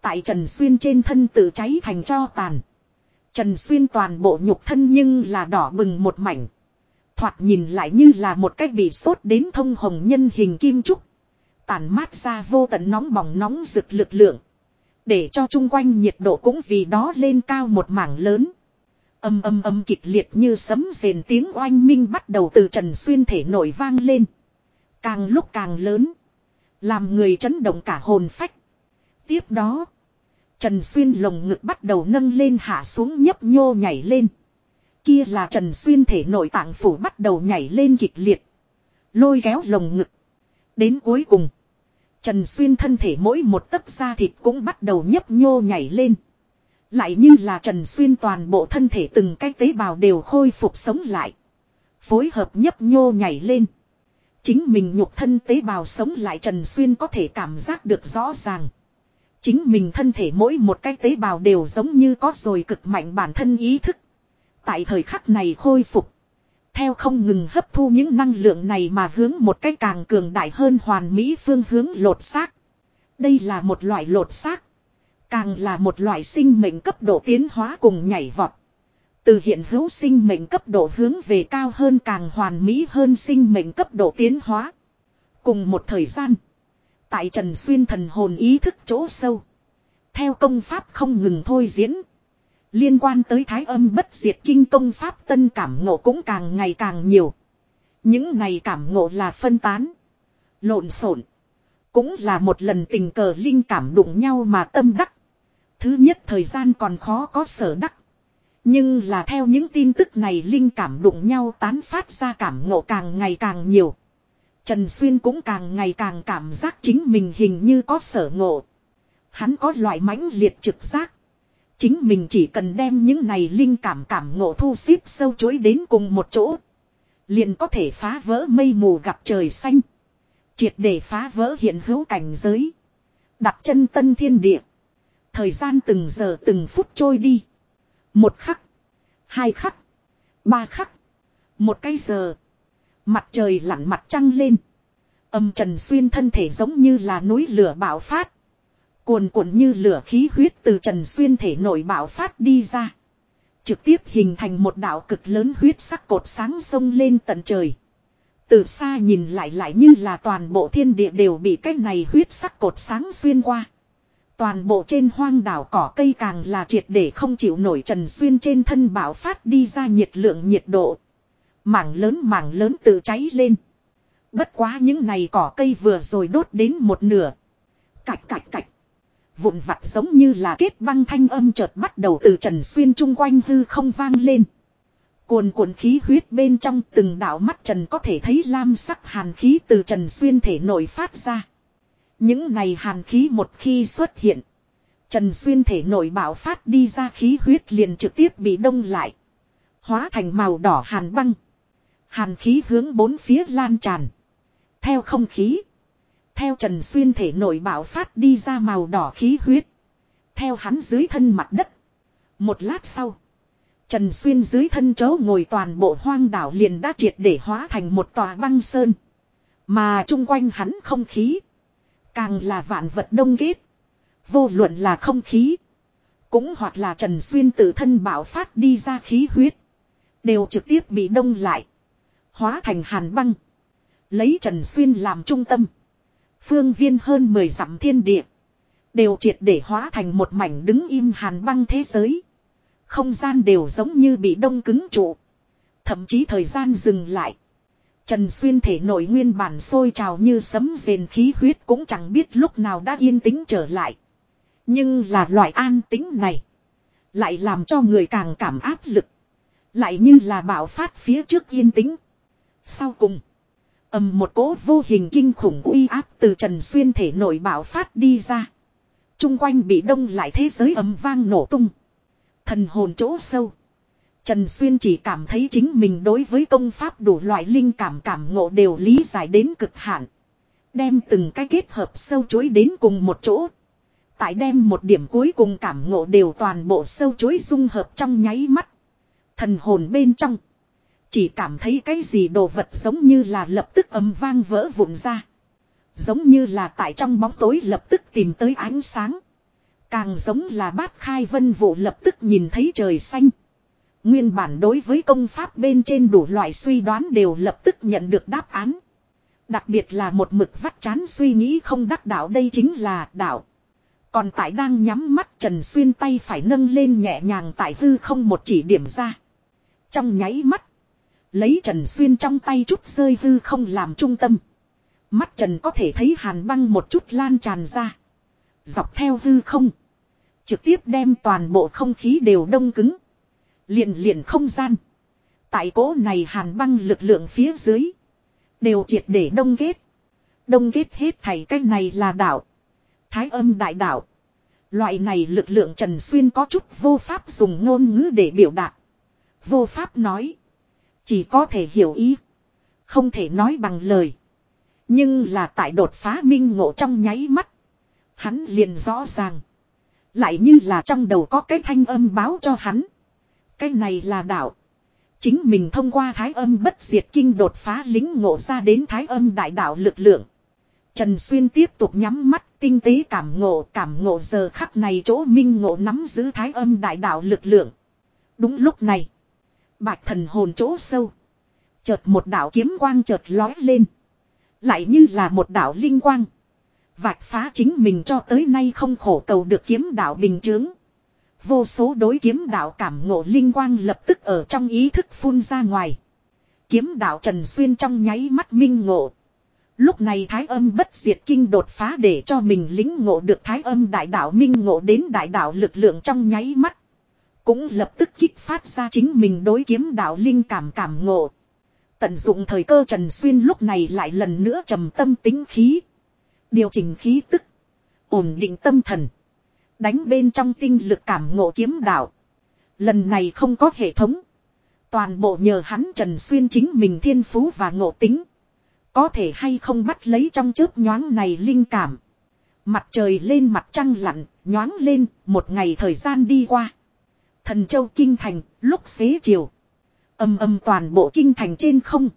Tại Trần Xuyên trên thân tự cháy thành cho tàn. Trần Xuyên toàn bộ nhục thân nhưng là đỏ bừng một mảnh. Thoạt nhìn lại như là một cách bị sốt đến thông hồng nhân hình kim trúc. Tàn mát ra vô tận nóng bỏng nóng rực lực lượng. Để cho chung quanh nhiệt độ cũng vì đó lên cao một mảng lớn. Âm âm âm kịch liệt như sấm rền tiếng oanh minh bắt đầu từ Trần Xuyên thể nổi vang lên. Càng lúc càng lớn. Làm người chấn động cả hồn phách. Tiếp đó. Trần Xuyên lồng ngực bắt đầu nâng lên hạ xuống nhấp nhô nhảy lên. Kia là Trần Xuyên thể nội tạng phủ bắt đầu nhảy lên kịch liệt. Lôi kéo lồng ngực. Đến cuối cùng. Trần Xuyên thân thể mỗi một tấc da thịt cũng bắt đầu nhấp nhô nhảy lên. Lại như là Trần Xuyên toàn bộ thân thể từng cái tế bào đều khôi phục sống lại. Phối hợp nhấp nhô nhảy lên. Chính mình nhục thân tế bào sống lại Trần Xuyên có thể cảm giác được rõ ràng. Chính mình thân thể mỗi một cái tế bào đều giống như có rồi cực mạnh bản thân ý thức. Tại thời khắc này khôi phục. Theo không ngừng hấp thu những năng lượng này mà hướng một cái càng cường đại hơn hoàn mỹ phương hướng lột xác. Đây là một loại lột xác. Càng là một loại sinh mệnh cấp độ tiến hóa cùng nhảy vọt. Từ hiện hữu sinh mệnh cấp độ hướng về cao hơn càng hoàn mỹ hơn sinh mệnh cấp độ tiến hóa. Cùng một thời gian. Tại Trần Xuyên thần hồn ý thức chỗ sâu. Theo công pháp không ngừng thôi diễn. Liên quan tới thái âm bất diệt kinh công pháp tân cảm ngộ cũng càng ngày càng nhiều. Những này cảm ngộ là phân tán. Lộn xộn Cũng là một lần tình cờ linh cảm đụng nhau mà tâm đắc. Thứ nhất thời gian còn khó có sở đắc. Nhưng là theo những tin tức này linh cảm đụng nhau tán phát ra cảm ngộ càng ngày càng nhiều. Trần Xuyên cũng càng ngày càng cảm giác chính mình hình như có sở ngộ. Hắn có loại mãnh liệt trực giác. Chính mình chỉ cần đem những này linh cảm cảm ngộ thu xếp sâu chối đến cùng một chỗ. Liền có thể phá vỡ mây mù gặp trời xanh. Triệt để phá vỡ hiện hữu cảnh giới. Đặt chân tân thiên địa. Thời gian từng giờ từng phút trôi đi. Một khắc. Hai khắc. Ba khắc. Một cái giờ. Mặt trời lặn mặt trăng lên. Âm trần xuyên thân thể giống như là núi lửa bạo phát. Cuồn cuộn như lửa khí huyết từ trần xuyên thể nội bạo phát đi ra. Trực tiếp hình thành một đạo cực lớn huyết sắc cột sáng sông lên tận trời. Từ xa nhìn lại lại như là toàn bộ thiên địa đều bị cái này huyết sắc cột sáng xuyên qua. Toàn bộ trên hoang đảo cỏ cây càng là triệt để không chịu nổi trần xuyên trên thân bạo phát đi ra nhiệt lượng nhiệt độ. Mảng lớn mảng lớn tự cháy lên. Bất quá những này cỏ cây vừa rồi đốt đến một nửa. Cạch cạch cạch. Vụn vặt giống như là kết băng thanh âm chợt bắt đầu từ trần xuyên chung quanh hư không vang lên. Cuồn cuộn khí huyết bên trong từng đạo mắt trần có thể thấy lam sắc hàn khí từ trần xuyên thể nổi phát ra. Những này hàn khí một khi xuất hiện. Trần xuyên thể nổi bạo phát đi ra khí huyết liền trực tiếp bị đông lại. Hóa thành màu đỏ hàn băng. Hàn khí hướng bốn phía lan tràn. Theo không khí. Theo Trần Xuyên thể nổi bạo phát đi ra màu đỏ khí huyết. Theo hắn dưới thân mặt đất. Một lát sau. Trần Xuyên dưới thân chấu ngồi toàn bộ hoang đảo liền đã triệt để hóa thành một tòa băng sơn. Mà chung quanh hắn không khí. Càng là vạn vật đông kết. Vô luận là không khí. Cũng hoặc là Trần Xuyên tự thân bạo phát đi ra khí huyết. Đều trực tiếp bị đông lại. Hóa thành hàn băng. Lấy Trần Xuyên làm trung tâm. Phương viên hơn 10 dặm thiên địa. Đều triệt để hóa thành một mảnh đứng im hàn băng thế giới. Không gian đều giống như bị đông cứng trụ. Thậm chí thời gian dừng lại. Trần Xuyên thể nội nguyên bản sôi trào như sấm rền khí huyết cũng chẳng biết lúc nào đã yên tĩnh trở lại. Nhưng là loại an tĩnh này. Lại làm cho người càng cảm áp lực. Lại như là bạo phát phía trước yên tĩnh. Sau cùng ầm một cỗ vô hình kinh khủng uy áp từ Trần Xuyên thể nội bạo phát đi ra. Trung quanh bị đông lại thế giới ầm vang nổ tung. Thần hồn chỗ sâu. Trần Xuyên chỉ cảm thấy chính mình đối với công pháp đủ loại linh cảm cảm ngộ đều lý giải đến cực hạn. Đem từng cái kết hợp sâu chuối đến cùng một chỗ. Tại đem một điểm cuối cùng cảm ngộ đều toàn bộ sâu chuối dung hợp trong nháy mắt. Thần hồn bên trong. Chỉ cảm thấy cái gì đồ vật giống như là lập tức ấm vang vỡ vụn ra. Giống như là tại trong bóng tối lập tức tìm tới ánh sáng. Càng giống là bát khai vân vụ lập tức nhìn thấy trời xanh. Nguyên bản đối với công pháp bên trên đủ loại suy đoán đều lập tức nhận được đáp án. Đặc biệt là một mực vắt chán suy nghĩ không đắc đạo đây chính là đạo. Còn tại đang nhắm mắt Trần Xuyên tay phải nâng lên nhẹ nhàng tại hư không một chỉ điểm ra. Trong nháy mắt. Lấy Trần Xuyên trong tay chút rơi hư không làm trung tâm. Mắt Trần có thể thấy hàn băng một chút lan tràn ra. Dọc theo hư không. Trực tiếp đem toàn bộ không khí đều đông cứng. Liền liền không gian. Tại cố này hàn băng lực lượng phía dưới. Đều triệt để đông kết. Đông kết hết thảy cái này là đảo Thái âm đại đạo. Loại này lực lượng Trần Xuyên có chút vô pháp dùng ngôn ngữ để biểu đạt. Vô pháp nói. Chỉ có thể hiểu ý. Không thể nói bằng lời. Nhưng là tại đột phá minh ngộ trong nháy mắt. Hắn liền rõ ràng. Lại như là trong đầu có cái thanh âm báo cho hắn. Cái này là đạo. Chính mình thông qua thái âm bất diệt kinh đột phá lính ngộ ra đến thái âm đại đạo lực lượng. Trần Xuyên tiếp tục nhắm mắt tinh tế cảm ngộ cảm ngộ giờ khắc này chỗ minh ngộ nắm giữ thái âm đại đạo lực lượng. Đúng lúc này. Bạch thần hồn chỗ sâu. Chợt một đạo kiếm quang chợt lói lên. Lại như là một đạo linh quang. Vạch phá chính mình cho tới nay không khổ cầu được kiếm đạo bình chướng. Vô số đối kiếm đạo cảm ngộ linh quang lập tức ở trong ý thức phun ra ngoài. Kiếm đạo Trần Xuyên trong nháy mắt minh ngộ. Lúc này thái âm bất diệt kinh đột phá để cho mình lính ngộ được thái âm đại đạo minh ngộ đến đại đạo lực lượng trong nháy mắt. Cũng lập tức kích phát ra chính mình đối kiếm đạo linh cảm cảm ngộ. Tận dụng thời cơ Trần Xuyên lúc này lại lần nữa trầm tâm tính khí. Điều chỉnh khí tức. Ổn định tâm thần. Đánh bên trong tinh lực cảm ngộ kiếm đạo. Lần này không có hệ thống. Toàn bộ nhờ hắn Trần Xuyên chính mình thiên phú và ngộ tính. Có thể hay không bắt lấy trong chớp nhoáng này linh cảm. Mặt trời lên mặt trăng lặn, nhoáng lên, một ngày thời gian đi qua. Thần châu kinh thành, lúc xế chiều. Âm âm toàn bộ kinh thành trên không.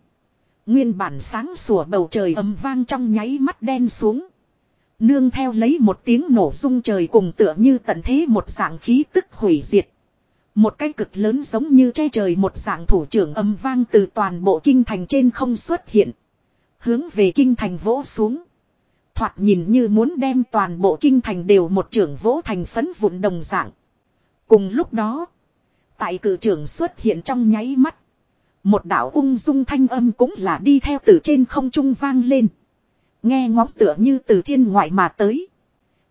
Nguyên bản sáng sủa bầu trời âm vang trong nháy mắt đen xuống. Nương theo lấy một tiếng nổ rung trời cùng tựa như tận thế một dạng khí tức hủy diệt. Một cái cực lớn giống như che trời một dạng thủ trưởng âm vang từ toàn bộ kinh thành trên không xuất hiện. Hướng về kinh thành vỗ xuống. Thoạt nhìn như muốn đem toàn bộ kinh thành đều một trưởng vỗ thành phấn vụn đồng dạng. Cùng lúc đó. Tại cử trưởng xuất hiện trong nháy mắt. Một đạo ung dung thanh âm cũng là đi theo từ trên không trung vang lên. Nghe ngóng tựa như từ thiên ngoại mà tới.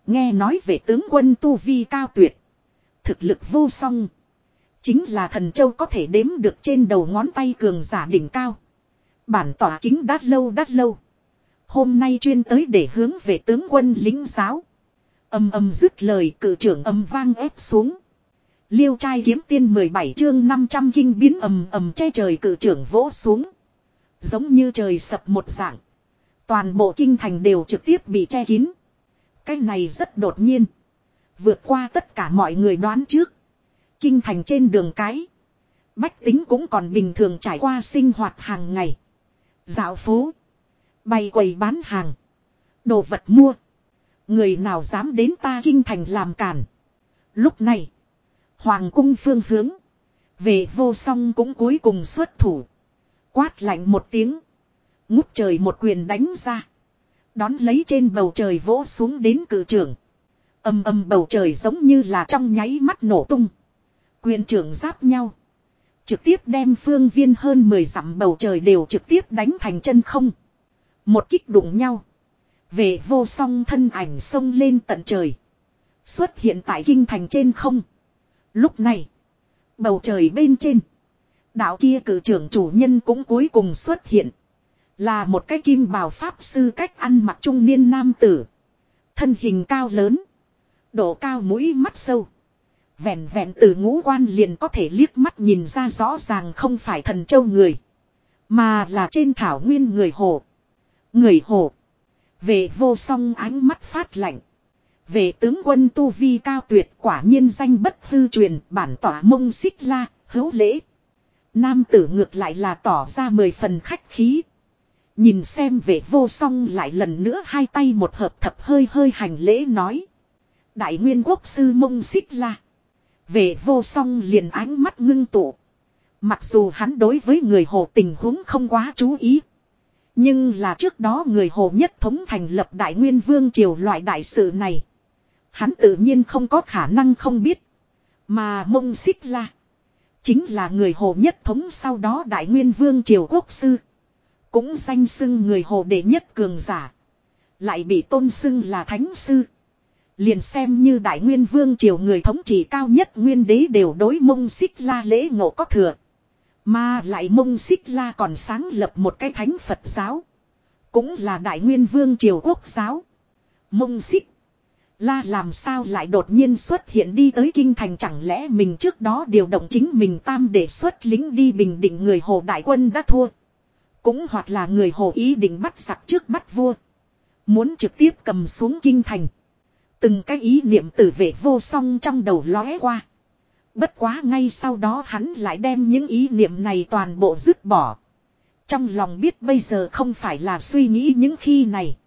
Nghe nói về tướng quân Tu Vi cao tuyệt. Thực lực vô song. Chính là thần châu có thể đếm được trên đầu ngón tay cường giả đỉnh cao. Bản tỏa kính đắt lâu đắt lâu. Hôm nay chuyên tới để hướng về tướng quân lính giáo. Âm âm dứt lời, cử trưởng âm vang ép xuống. Liêu trai kiếm tiên 17 chương 500 kinh biến ầm ầm che trời cử trưởng vỗ xuống. Giống như trời sập một dạng. Toàn bộ kinh thành đều trực tiếp bị che kín. Cái này rất đột nhiên. Vượt qua tất cả mọi người đoán trước. Kinh thành trên đường cái. Bách tính cũng còn bình thường trải qua sinh hoạt hàng ngày. Dạo phố. Bày quầy bán hàng. Đồ vật mua. Người nào dám đến ta kinh thành làm cản. Lúc này. Hoàng cung phương hướng. Về vô song cũng cuối cùng xuất thủ. Quát lạnh một tiếng. Ngút trời một quyền đánh ra. Đón lấy trên bầu trời vỗ xuống đến cử trưởng. Âm âm bầu trời giống như là trong nháy mắt nổ tung. Quyền trưởng giáp nhau. Trực tiếp đem phương viên hơn 10 dặm bầu trời đều trực tiếp đánh thành chân không. Một kích đụng nhau. Về vô song thân ảnh sông lên tận trời. Xuất hiện tại kinh thành trên không. Lúc này. Bầu trời bên trên. Đạo kia cử trưởng chủ nhân cũng cuối cùng xuất hiện. Là một cái kim bào pháp sư cách ăn mặc trung niên nam tử. Thân hình cao lớn. Độ cao mũi mắt sâu. Vẹn vẹn từ ngũ quan liền có thể liếc mắt nhìn ra rõ ràng không phải thần châu người. Mà là trên thảo nguyên người hồ. Người hồ. Về vô song ánh mắt phát lạnh. Về tướng quân tu vi cao tuyệt quả nhiên danh bất hư truyền bản tỏa mông xích la, hữu lễ. Nam tử ngược lại là tỏ ra mười phần khách khí. Nhìn xem về vô song lại lần nữa hai tay một hợp thập hơi hơi hành lễ nói. Đại nguyên quốc sư mông xích la. Về vô song liền ánh mắt ngưng tụ. Mặc dù hắn đối với người hồ tình huống không quá chú ý. Nhưng là trước đó người hồ nhất thống thành lập đại nguyên vương triều loại đại sự này. Hắn tự nhiên không có khả năng không biết. Mà mông xích la. Chính là người hồ nhất thống sau đó đại nguyên vương triều quốc sư. Cũng danh xưng người hồ đệ nhất cường giả. Lại bị tôn xưng là thánh sư. Liền xem như đại nguyên vương triều người thống trị cao nhất nguyên đế đều đối mông xích la lễ ngộ có thừa. Mà lại mông xích la còn sáng lập một cái thánh Phật giáo. Cũng là đại nguyên vương triều quốc giáo. Mông xích. La làm sao lại đột nhiên xuất hiện đi tới kinh thành chẳng lẽ mình trước đó điều động chính mình tam để xuất lính đi bình định người hồ đại quân đã thua. Cũng hoặc là người hồ ý định bắt giặc trước bắt vua. Muốn trực tiếp cầm xuống kinh thành. Từng cái ý niệm tử vệ vô song trong đầu lóe qua. Bất quá ngay sau đó hắn lại đem những ý niệm này toàn bộ dứt bỏ. Trong lòng biết bây giờ không phải là suy nghĩ những khi này.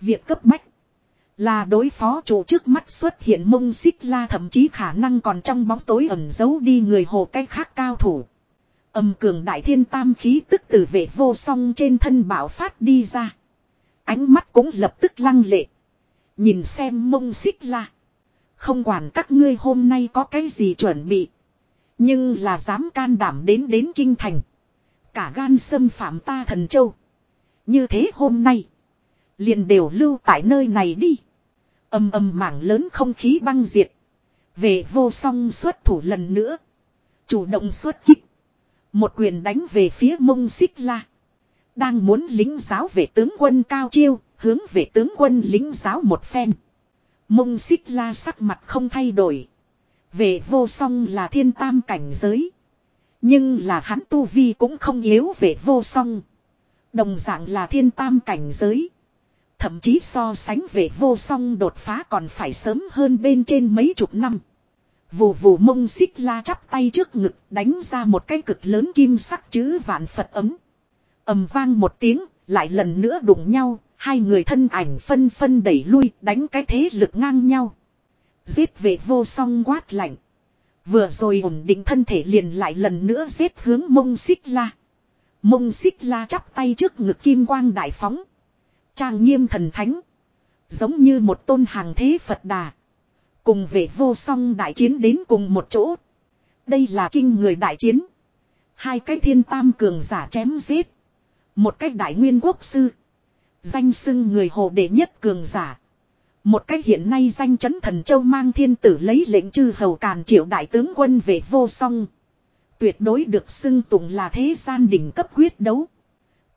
Việc cấp bách. Là đối phó chủ trước mắt xuất hiện mông xích la thậm chí khả năng còn trong bóng tối ẩn giấu đi người hồ cách khác cao thủ. Âm cường đại thiên tam khí tức từ vệ vô song trên thân bảo phát đi ra. Ánh mắt cũng lập tức lăng lệ. Nhìn xem mông xích la. Không quản các ngươi hôm nay có cái gì chuẩn bị. Nhưng là dám can đảm đến đến kinh thành. Cả gan xâm phạm ta thần châu. Như thế hôm nay. Liền đều lưu tại nơi này đi. Âm âm mảng lớn không khí băng diệt. Về vô song xuất thủ lần nữa. Chủ động xuất kích. Một quyền đánh về phía mông xích la. Đang muốn lính giáo về tướng quân cao chiêu, hướng về tướng quân lính giáo một phen. Mông xích la sắc mặt không thay đổi. Về vô song là thiên tam cảnh giới. Nhưng là hắn tu vi cũng không yếu về vô song. Đồng dạng là thiên tam cảnh giới. Thậm chí so sánh về vô song đột phá còn phải sớm hơn bên trên mấy chục năm. Vù vù mông xích la chắp tay trước ngực đánh ra một cái cực lớn kim sắc chữ vạn Phật ấm. ầm vang một tiếng, lại lần nữa đụng nhau, hai người thân ảnh phân phân đẩy lui đánh cái thế lực ngang nhau. Giết về vô song quát lạnh. Vừa rồi ổn định thân thể liền lại lần nữa giết hướng mông xích la. Mông xích la chắp tay trước ngực kim quang đại phóng. Trang nghiêm thần thánh. Giống như một tôn hàng thế Phật đà. Cùng về vô song đại chiến đến cùng một chỗ. Đây là kinh người đại chiến. Hai cái thiên tam cường giả chém giết. Một cái đại nguyên quốc sư. Danh xưng người hồ đệ nhất cường giả. Một cách hiện nay danh chấn thần châu mang thiên tử lấy lệnh chư hầu càn triệu đại tướng quân về vô song. Tuyệt đối được xưng tụng là thế gian đỉnh cấp quyết đấu.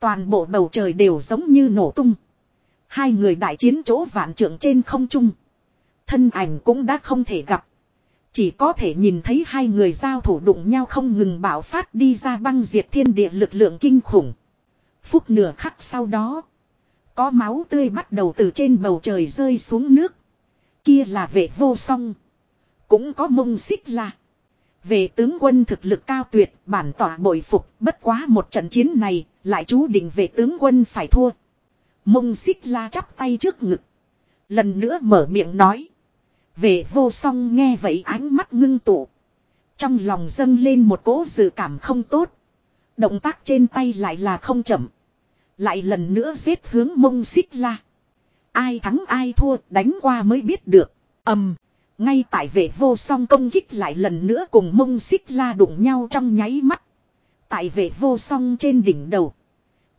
Toàn bộ bầu trời đều giống như nổ tung. Hai người đại chiến chỗ vạn trưởng trên không trung. Thân ảnh cũng đã không thể gặp. Chỉ có thể nhìn thấy hai người giao thủ đụng nhau không ngừng bảo phát đi ra băng diệt thiên địa lực lượng kinh khủng. Phút nửa khắc sau đó. Có máu tươi bắt đầu từ trên bầu trời rơi xuống nước. Kia là vệ vô song. Cũng có mông xích là. Về tướng quân thực lực cao tuyệt, bản tỏa bội phục bất quá một trận chiến này, lại chú định về tướng quân phải thua. Mông xích la chắp tay trước ngực. Lần nữa mở miệng nói. Về vô song nghe vậy ánh mắt ngưng tụ. Trong lòng dâng lên một cỗ dự cảm không tốt. Động tác trên tay lại là không chậm. Lại lần nữa giết hướng mông xích la. Ai thắng ai thua đánh qua mới biết được. ầm Ngay tại vệ vô song công kích lại lần nữa cùng mông xích la đụng nhau trong nháy mắt. Tại vệ vô song trên đỉnh đầu.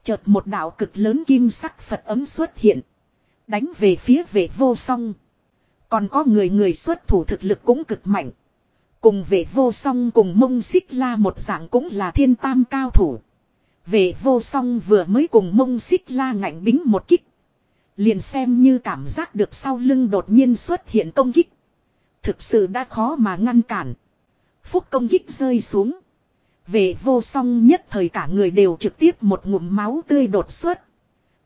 Chợt một đạo cực lớn kim sắc Phật ấm xuất hiện. Đánh về phía vệ vô song. Còn có người người xuất thủ thực lực cũng cực mạnh. Cùng vệ vô song cùng mông xích la một dạng cũng là thiên tam cao thủ. Vệ vô song vừa mới cùng mông xích la ngạnh bính một kích. Liền xem như cảm giác được sau lưng đột nhiên xuất hiện công kích. Thực sự đã khó mà ngăn cản. Phúc công kích rơi xuống. Về vô song nhất thời cả người đều trực tiếp một ngụm máu tươi đột xuất.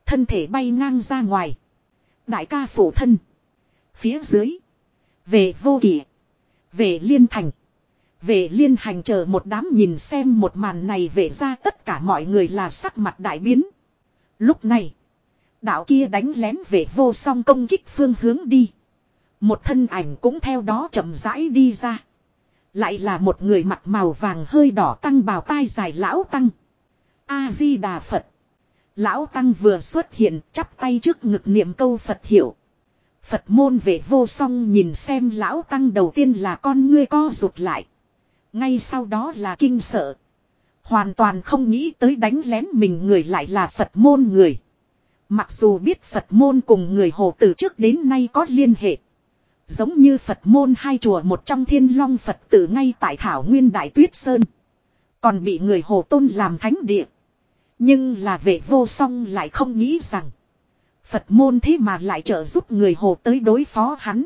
Thân thể bay ngang ra ngoài. Đại ca phủ thân. Phía dưới. Về vô kỷ. Về liên thành. Về liên hành chờ một đám nhìn xem một màn này về ra tất cả mọi người là sắc mặt đại biến. Lúc này. Đạo kia đánh lén về vô song công kích phương hướng đi. Một thân ảnh cũng theo đó chậm rãi đi ra. Lại là một người mặc màu vàng hơi đỏ tăng bào tai dài lão tăng. A-di-đà Phật. Lão tăng vừa xuất hiện, chắp tay trước ngực niệm câu Phật hiểu. Phật môn vệ vô song nhìn xem lão tăng đầu tiên là con ngươi co rụt lại. Ngay sau đó là kinh sợ. Hoàn toàn không nghĩ tới đánh lén mình người lại là Phật môn người. Mặc dù biết Phật môn cùng người hồ từ trước đến nay có liên hệ. Giống như Phật môn hai chùa một trong thiên long Phật tử ngay tại Thảo Nguyên Đại Tuyết Sơn. Còn bị người hồ tôn làm thánh địa. Nhưng là vệ vô song lại không nghĩ rằng. Phật môn thế mà lại trợ giúp người hồ tới đối phó hắn.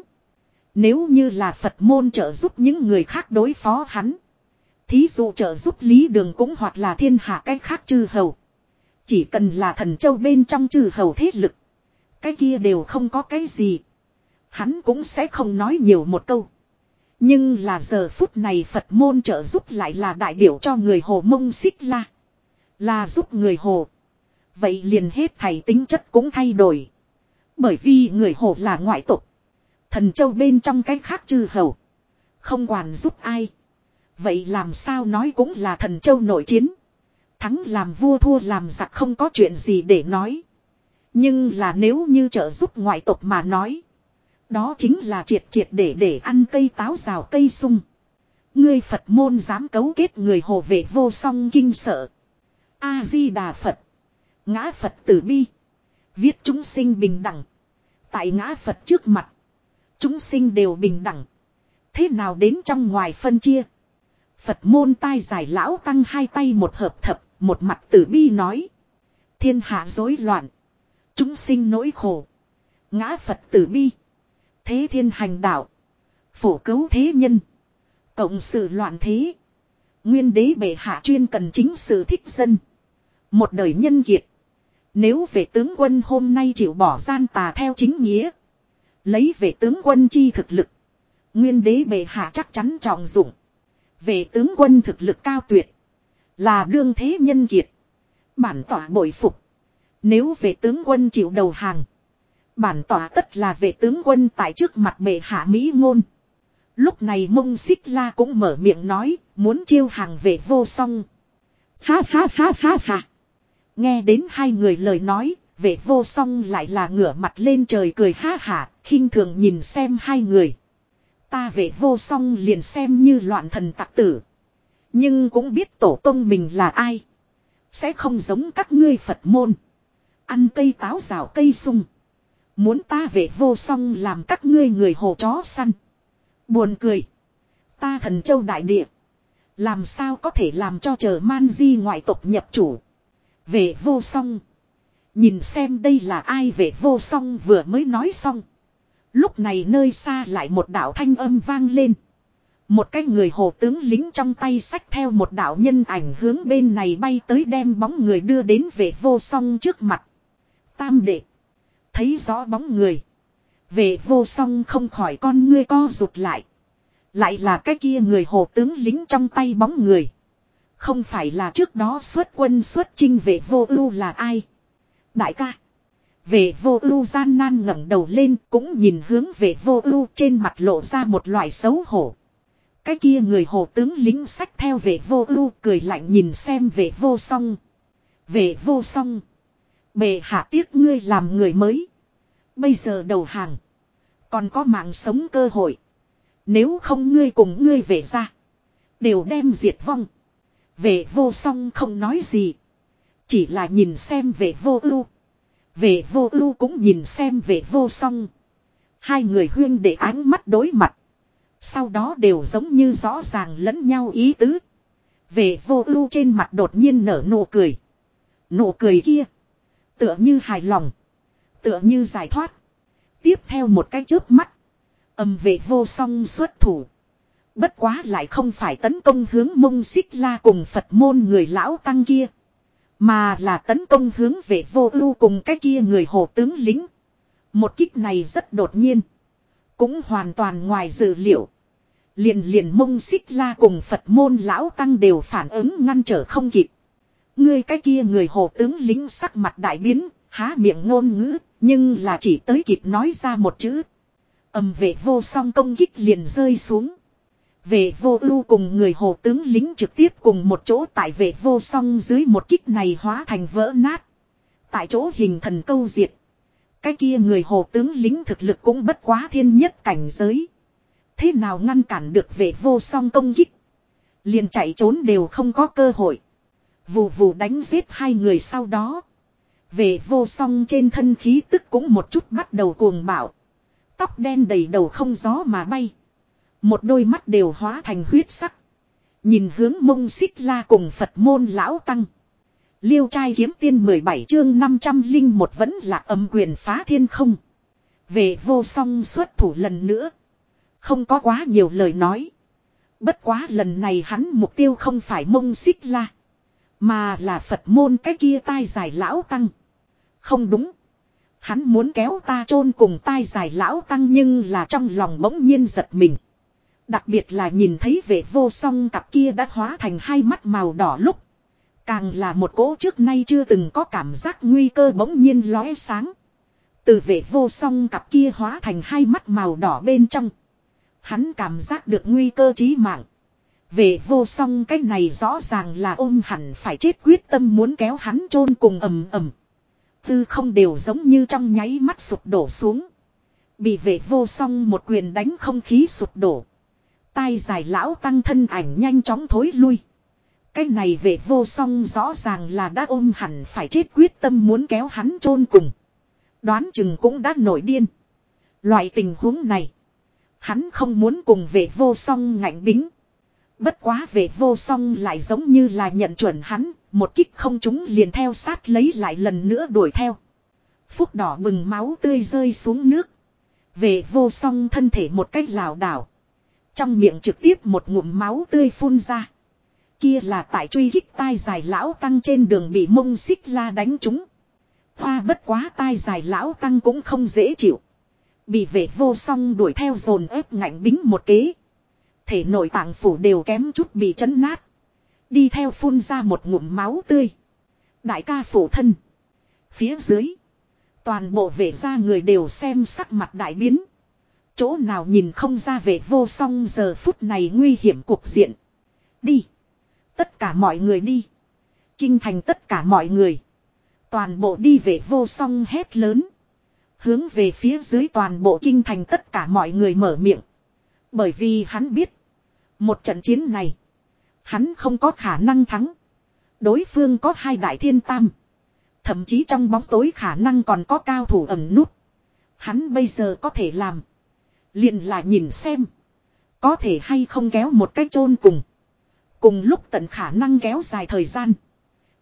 Nếu như là Phật môn trợ giúp những người khác đối phó hắn. Thí dụ trợ giúp lý đường cũng hoặc là thiên hạ cách khác chư hầu. Chỉ cần là thần châu bên trong chư hầu thế lực. Cái kia đều không có cái gì. Hắn cũng sẽ không nói nhiều một câu. Nhưng là giờ phút này Phật môn trợ giúp lại là đại biểu cho người hồ mông xích la. Là giúp người hồ. Vậy liền hết thầy tính chất cũng thay đổi. Bởi vì người hồ là ngoại tục. Thần châu bên trong cái khác chư hầu. Không quản giúp ai. Vậy làm sao nói cũng là thần châu nội chiến. Thắng làm vua thua làm giặc không có chuyện gì để nói. Nhưng là nếu như trợ giúp ngoại tộc mà nói. Đó chính là triệt triệt để để ăn cây táo rào cây sung. Ngươi Phật môn dám cấu kết người hồ vệ vô song kinh sợ. A-di-đà Phật. Ngã Phật tử bi. Viết chúng sinh bình đẳng. Tại ngã Phật trước mặt. Chúng sinh đều bình đẳng. Thế nào đến trong ngoài phân chia. Phật môn tai giải lão tăng hai tay một hợp thập. Một mặt tử bi nói. Thiên hạ rối loạn. Chúng sinh nỗi khổ. Ngã Phật tử bi. Thế thiên hành đạo. Phổ cứu thế nhân. Cộng sự loạn thế. Nguyên đế bệ hạ chuyên cần chính sự thích dân. Một đời nhân kiệt. Nếu về tướng quân hôm nay chịu bỏ gian tà theo chính nghĩa. Lấy về tướng quân chi thực lực. Nguyên đế bệ hạ chắc chắn trọng dụng. Về tướng quân thực lực cao tuyệt. Là đương thế nhân kiệt. Bản tỏa bội phục. Nếu về tướng quân chịu đầu hàng. Bản tỏa tất là về tướng quân tại trước mặt bệ hạ Mỹ ngôn. Lúc này mông xích la cũng mở miệng nói, muốn chiêu hàng về vô song. Ha ha ha ha phá. Nghe đến hai người lời nói, vệ vô song lại là ngửa mặt lên trời cười ha hả, khinh thường nhìn xem hai người. Ta vệ vô song liền xem như loạn thần tặc tử. Nhưng cũng biết tổ tông mình là ai. Sẽ không giống các ngươi Phật môn. Ăn cây táo rào cây sung. Muốn ta vệ vô song làm các ngươi người hồ chó săn. Buồn cười. Ta thần châu đại địa. Làm sao có thể làm cho chờ man di ngoại tộc nhập chủ. Vệ vô song. Nhìn xem đây là ai vệ vô song vừa mới nói xong. Lúc này nơi xa lại một đạo thanh âm vang lên. Một cái người hồ tướng lính trong tay sách theo một đạo nhân ảnh hướng bên này bay tới đem bóng người đưa đến vệ vô song trước mặt. Tam đệ. Thấy rõ bóng người. Vệ vô song không khỏi con ngươi co rụt lại. Lại là cái kia người hồ tướng lính trong tay bóng người. Không phải là trước đó xuất quân xuất chinh vệ vô ưu là ai. Đại ca. Vệ vô ưu gian nan ngẩng đầu lên cũng nhìn hướng về vô ưu trên mặt lộ ra một loại xấu hổ. Cái kia người hồ tướng lính sách theo vệ vô ưu cười lạnh nhìn xem vệ vô song. Vệ vô song. Bề hạ tiếc ngươi làm người mới. Bây giờ đầu hàng. Còn có mạng sống cơ hội. Nếu không ngươi cùng ngươi về ra. Đều đem diệt vong. Vệ vô song không nói gì. Chỉ là nhìn xem vệ vô ưu. Vệ vô ưu cũng nhìn xem vệ vô song. Hai người huyên để ánh mắt đối mặt. Sau đó đều giống như rõ ràng lẫn nhau ý tứ. Vệ vô ưu trên mặt đột nhiên nở nụ cười. Nụ cười kia. Tựa như hài lòng. Tựa như giải thoát. Tiếp theo một cái chớp mắt. Âm vệ vô song xuất thủ. Bất quá lại không phải tấn công hướng mông xích la cùng Phật môn người lão tăng kia. Mà là tấn công hướng về vô ưu cùng cái kia người hồ tướng lính. Một kích này rất đột nhiên. Cũng hoàn toàn ngoài dự liệu. Liền liền mông xích la cùng Phật môn lão tăng đều phản ứng ngăn trở không kịp ngươi cái kia người hồ tướng lính sắc mặt đại biến, há miệng ngôn ngữ, nhưng là chỉ tới kịp nói ra một chữ. âm vệ vô song công kích liền rơi xuống. Vệ vô ưu cùng người hồ tướng lính trực tiếp cùng một chỗ tại vệ vô song dưới một kích này hóa thành vỡ nát. Tại chỗ hình thần câu diệt. Cái kia người hồ tướng lính thực lực cũng bất quá thiên nhất cảnh giới. Thế nào ngăn cản được vệ vô song công kích. Liền chạy trốn đều không có cơ hội. Vù vù đánh giết hai người sau đó. Vệ vô song trên thân khí tức cũng một chút bắt đầu cuồng bạo. Tóc đen đầy đầu không gió mà bay. Một đôi mắt đều hóa thành huyết sắc. Nhìn hướng mông xích la cùng Phật môn lão tăng. Liêu trai kiếm tiên 17 chương 500 linh một vẫn là âm quyền phá thiên không. Về vô song xuất thủ lần nữa. Không có quá nhiều lời nói. Bất quá lần này hắn mục tiêu không phải mông xích la. Mà là Phật môn cái kia tai dài lão tăng. Không đúng. Hắn muốn kéo ta chôn cùng tai dài lão tăng nhưng là trong lòng bỗng nhiên giật mình. Đặc biệt là nhìn thấy vệ vô song cặp kia đã hóa thành hai mắt màu đỏ lúc. Càng là một cỗ trước nay chưa từng có cảm giác nguy cơ bỗng nhiên lóe sáng. Từ vệ vô song cặp kia hóa thành hai mắt màu đỏ bên trong. Hắn cảm giác được nguy cơ chí mạng về vô song cái này rõ ràng là ôm hẳn phải chết quyết tâm muốn kéo hắn chôn cùng ầm ầm. Tư không đều giống như trong nháy mắt sụp đổ xuống. Bị vệ vô song một quyền đánh không khí sụp đổ. Tai dài lão tăng thân ảnh nhanh chóng thối lui. Cái này vệ vô song rõ ràng là đã ôm hẳn phải chết quyết tâm muốn kéo hắn chôn cùng. Đoán chừng cũng đã nổi điên. Loại tình huống này. Hắn không muốn cùng vệ vô song ngạnh bính. Bất quá về vô song lại giống như là nhận chuẩn hắn. Một kích không chúng liền theo sát lấy lại lần nữa đuổi theo. Phúc đỏ bừng máu tươi rơi xuống nước. về vô song thân thể một cách lảo đảo. Trong miệng trực tiếp một ngụm máu tươi phun ra. Kia là tại truy kích tai dài lão tăng trên đường bị mông xích la đánh trúng. Hoa bất quá tai dài lão tăng cũng không dễ chịu. Bị vệ vô song đuổi theo dồn ép ngạnh bính một kế. Thể nội tạng phủ đều kém chút bị chấn nát. Đi theo phun ra một ngụm máu tươi. Đại ca phủ thân. Phía dưới. Toàn bộ vệ gia người đều xem sắc mặt đại biến. Chỗ nào nhìn không ra vệ vô song giờ phút này nguy hiểm cuộc diện. Đi. Tất cả mọi người đi. Kinh thành tất cả mọi người. Toàn bộ đi về vô song hét lớn. Hướng về phía dưới toàn bộ kinh thành tất cả mọi người mở miệng. Bởi vì hắn biết. Một trận chiến này. Hắn không có khả năng thắng. Đối phương có hai đại thiên tam. Thậm chí trong bóng tối khả năng còn có cao thủ ẩn nút. Hắn bây giờ có thể làm. liền là nhìn xem. Có thể hay không kéo một cách chôn cùng. Cùng lúc tận khả năng kéo dài thời gian.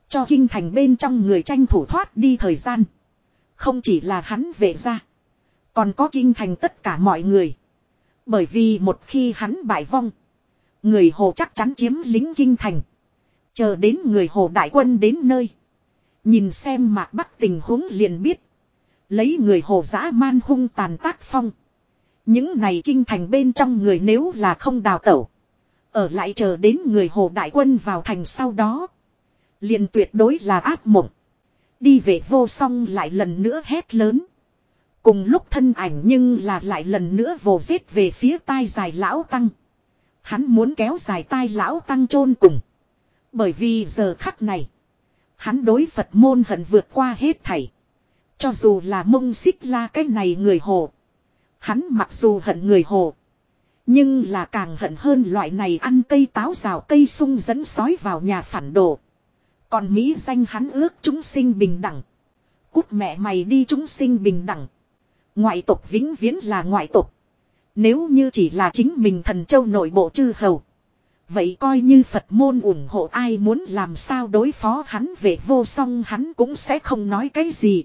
Cho kinh thành bên trong người tranh thủ thoát đi thời gian. Không chỉ là hắn về ra. Còn có kinh thành tất cả mọi người. Bởi vì một khi hắn bại vong. Người hồ chắc chắn chiếm lính kinh thành. Chờ đến người hồ đại quân đến nơi. Nhìn xem mạc bắc tình huống liền biết. Lấy người hồ dã man hung tàn tác phong. Những này kinh thành bên trong người nếu là không đào tẩu. Ở lại chờ đến người hồ đại quân vào thành sau đó. liền tuyệt đối là ác mộng. Đi về vô song lại lần nữa hét lớn. Cùng lúc thân ảnh nhưng là lại lần nữa vồ giết về phía tai dài lão tăng. Hắn muốn kéo dài tai lão tăng chôn cùng. Bởi vì giờ khắc này. Hắn đối Phật môn hận vượt qua hết thảy. Cho dù là mông xích la cái này người hồ. Hắn mặc dù hận người hồ. Nhưng là càng hận hơn loại này ăn cây táo rào cây sung dẫn sói vào nhà phản đồ. Còn Mỹ danh hắn ước chúng sinh bình đẳng. Cút mẹ mày đi chúng sinh bình đẳng. Ngoại tộc vĩnh viễn là ngoại tộc. Nếu như chỉ là chính mình thần châu nội bộ chư hầu. Vậy coi như Phật môn ủng hộ ai muốn làm sao đối phó hắn về vô song hắn cũng sẽ không nói cái gì.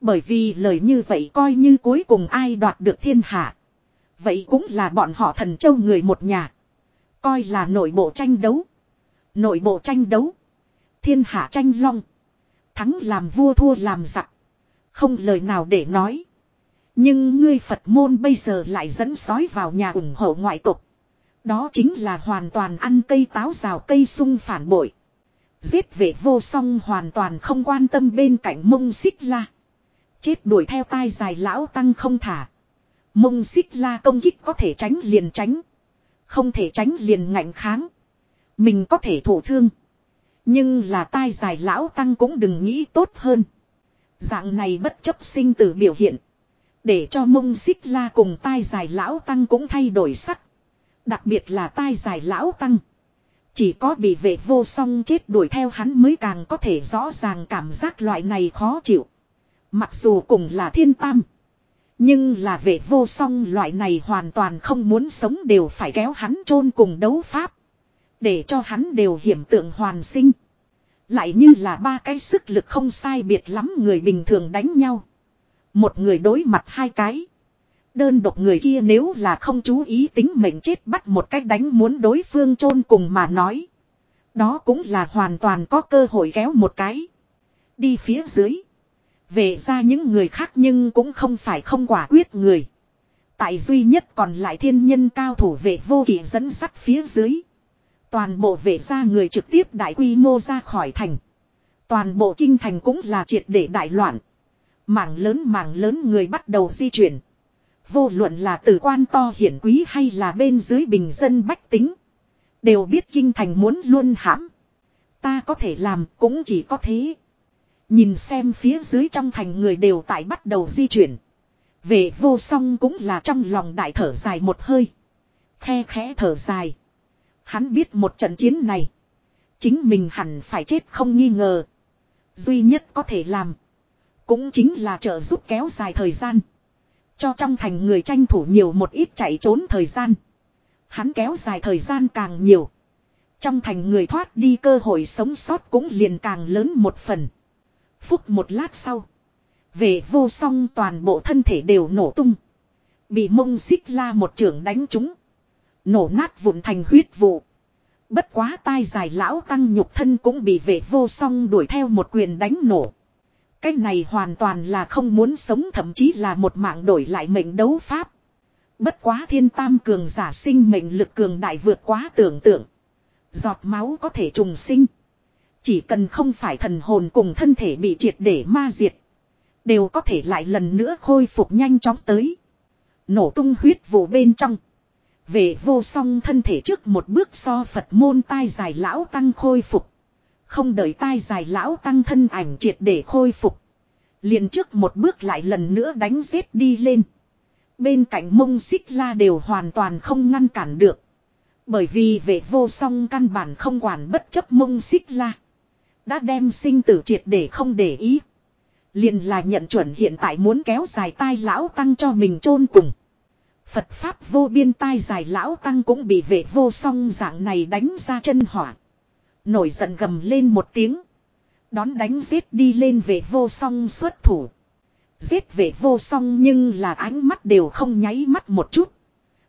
Bởi vì lời như vậy coi như cuối cùng ai đoạt được thiên hạ. Vậy cũng là bọn họ thần châu người một nhà. Coi là nội bộ tranh đấu. Nội bộ tranh đấu. Thiên hạ tranh long. Thắng làm vua thua làm giặc. Không lời nào để nói. Nhưng ngươi Phật môn bây giờ lại dẫn sói vào nhà ủng hộ ngoại tục. Đó chính là hoàn toàn ăn cây táo rào cây sung phản bội. Giết vệ vô song hoàn toàn không quan tâm bên cạnh mông xích la. Chết đuổi theo tai dài lão tăng không thả. Mông xích la công kích có thể tránh liền tránh. Không thể tránh liền ngạnh kháng. Mình có thể thổ thương. Nhưng là tai dài lão tăng cũng đừng nghĩ tốt hơn. Dạng này bất chấp sinh tử biểu hiện. Để cho mông xích la cùng tai dài lão tăng cũng thay đổi sắc. Đặc biệt là tai dài lão tăng. Chỉ có bị vệ vô song chết đuổi theo hắn mới càng có thể rõ ràng cảm giác loại này khó chịu. Mặc dù cùng là thiên tam. Nhưng là vệ vô song loại này hoàn toàn không muốn sống đều phải kéo hắn chôn cùng đấu pháp. Để cho hắn đều hiểm tượng hoàn sinh. Lại như là ba cái sức lực không sai biệt lắm người bình thường đánh nhau. Một người đối mặt hai cái. Đơn độc người kia nếu là không chú ý tính mệnh chết bắt một cách đánh muốn đối phương chôn cùng mà nói. Đó cũng là hoàn toàn có cơ hội kéo một cái. Đi phía dưới. Về ra những người khác nhưng cũng không phải không quả quyết người. Tại duy nhất còn lại thiên nhân cao thủ vệ vô kỷ dẫn sắt phía dưới. Toàn bộ vệ ra người trực tiếp đại quy mô ra khỏi thành. Toàn bộ kinh thành cũng là triệt để đại loạn. Mảng lớn mảng lớn người bắt đầu di chuyển. Vô luận là từ quan to hiển quý hay là bên dưới bình dân bách tính. Đều biết kinh thành muốn luôn hãm. Ta có thể làm cũng chỉ có thế. Nhìn xem phía dưới trong thành người đều tại bắt đầu di chuyển. Về vô song cũng là trong lòng đại thở dài một hơi. Khe khẽ thở dài. Hắn biết một trận chiến này. Chính mình hẳn phải chết không nghi ngờ. Duy nhất có thể làm. Cũng chính là trợ giúp kéo dài thời gian. Cho trong thành người tranh thủ nhiều một ít chạy trốn thời gian. Hắn kéo dài thời gian càng nhiều. Trong thành người thoát đi cơ hội sống sót cũng liền càng lớn một phần. Phút một lát sau. Về vô song toàn bộ thân thể đều nổ tung. Bị mông xích la một trưởng đánh trúng. Nổ nát vụn thành huyết vụ. Bất quá tai dài lão tăng nhục thân cũng bị vệ vô song đuổi theo một quyền đánh nổ. Cái này hoàn toàn là không muốn sống, thậm chí là một mạng đổi lại mệnh đấu pháp. Bất quá thiên tam cường giả sinh mệnh lực cường đại vượt quá tưởng tượng. Giọt máu có thể trùng sinh. Chỉ cần không phải thần hồn cùng thân thể bị triệt để ma diệt. Đều có thể lại lần nữa khôi phục nhanh chóng tới. Nổ tung huyết vụ bên trong. Về vô song thân thể trước một bước so Phật môn tai dài lão tăng khôi phục. Không đợi tai dài lão tăng thân ảnh triệt để khôi phục. liền trước một bước lại lần nữa đánh giết đi lên. Bên cạnh mông xích la đều hoàn toàn không ngăn cản được. Bởi vì vệ vô song căn bản không quản bất chấp mông xích la. Đã đem sinh tử triệt để không để ý. Liền là nhận chuẩn hiện tại muốn kéo dài tai lão tăng cho mình chôn cùng. Phật Pháp vô biên tai dài lão tăng cũng bị vệ vô song dạng này đánh ra chân hỏa. Nổi giận gầm lên một tiếng. Đón đánh giết đi lên vệ vô song xuất thủ. Giết vệ vô song nhưng là ánh mắt đều không nháy mắt một chút.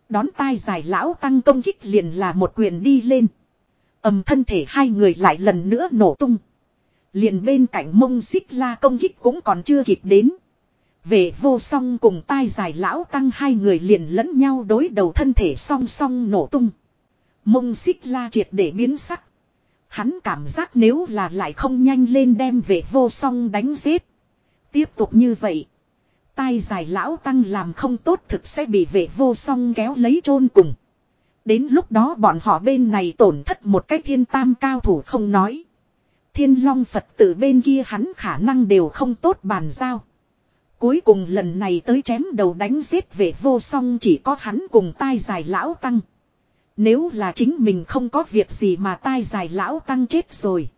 Đón tai dài lão tăng công kích liền là một quyền đi lên. ầm thân thể hai người lại lần nữa nổ tung. Liền bên cạnh mông xích la công kích cũng còn chưa kịp đến. Về vô song cùng tai dài lão tăng hai người liền lẫn nhau đối đầu thân thể song song nổ tung. Mông xích la triệt để biến sắc. Hắn cảm giác nếu là lại không nhanh lên đem về vô song đánh giết. Tiếp tục như vậy. Tai dài lão tăng làm không tốt thực sẽ bị vệ vô song kéo lấy chôn cùng. Đến lúc đó bọn họ bên này tổn thất một cái thiên tam cao thủ không nói. Thiên long Phật tử bên kia hắn khả năng đều không tốt bàn giao. Cuối cùng lần này tới chém đầu đánh giết về vô song chỉ có hắn cùng tai dài lão tăng. Nếu là chính mình không có việc gì mà tai dài lão tăng chết rồi.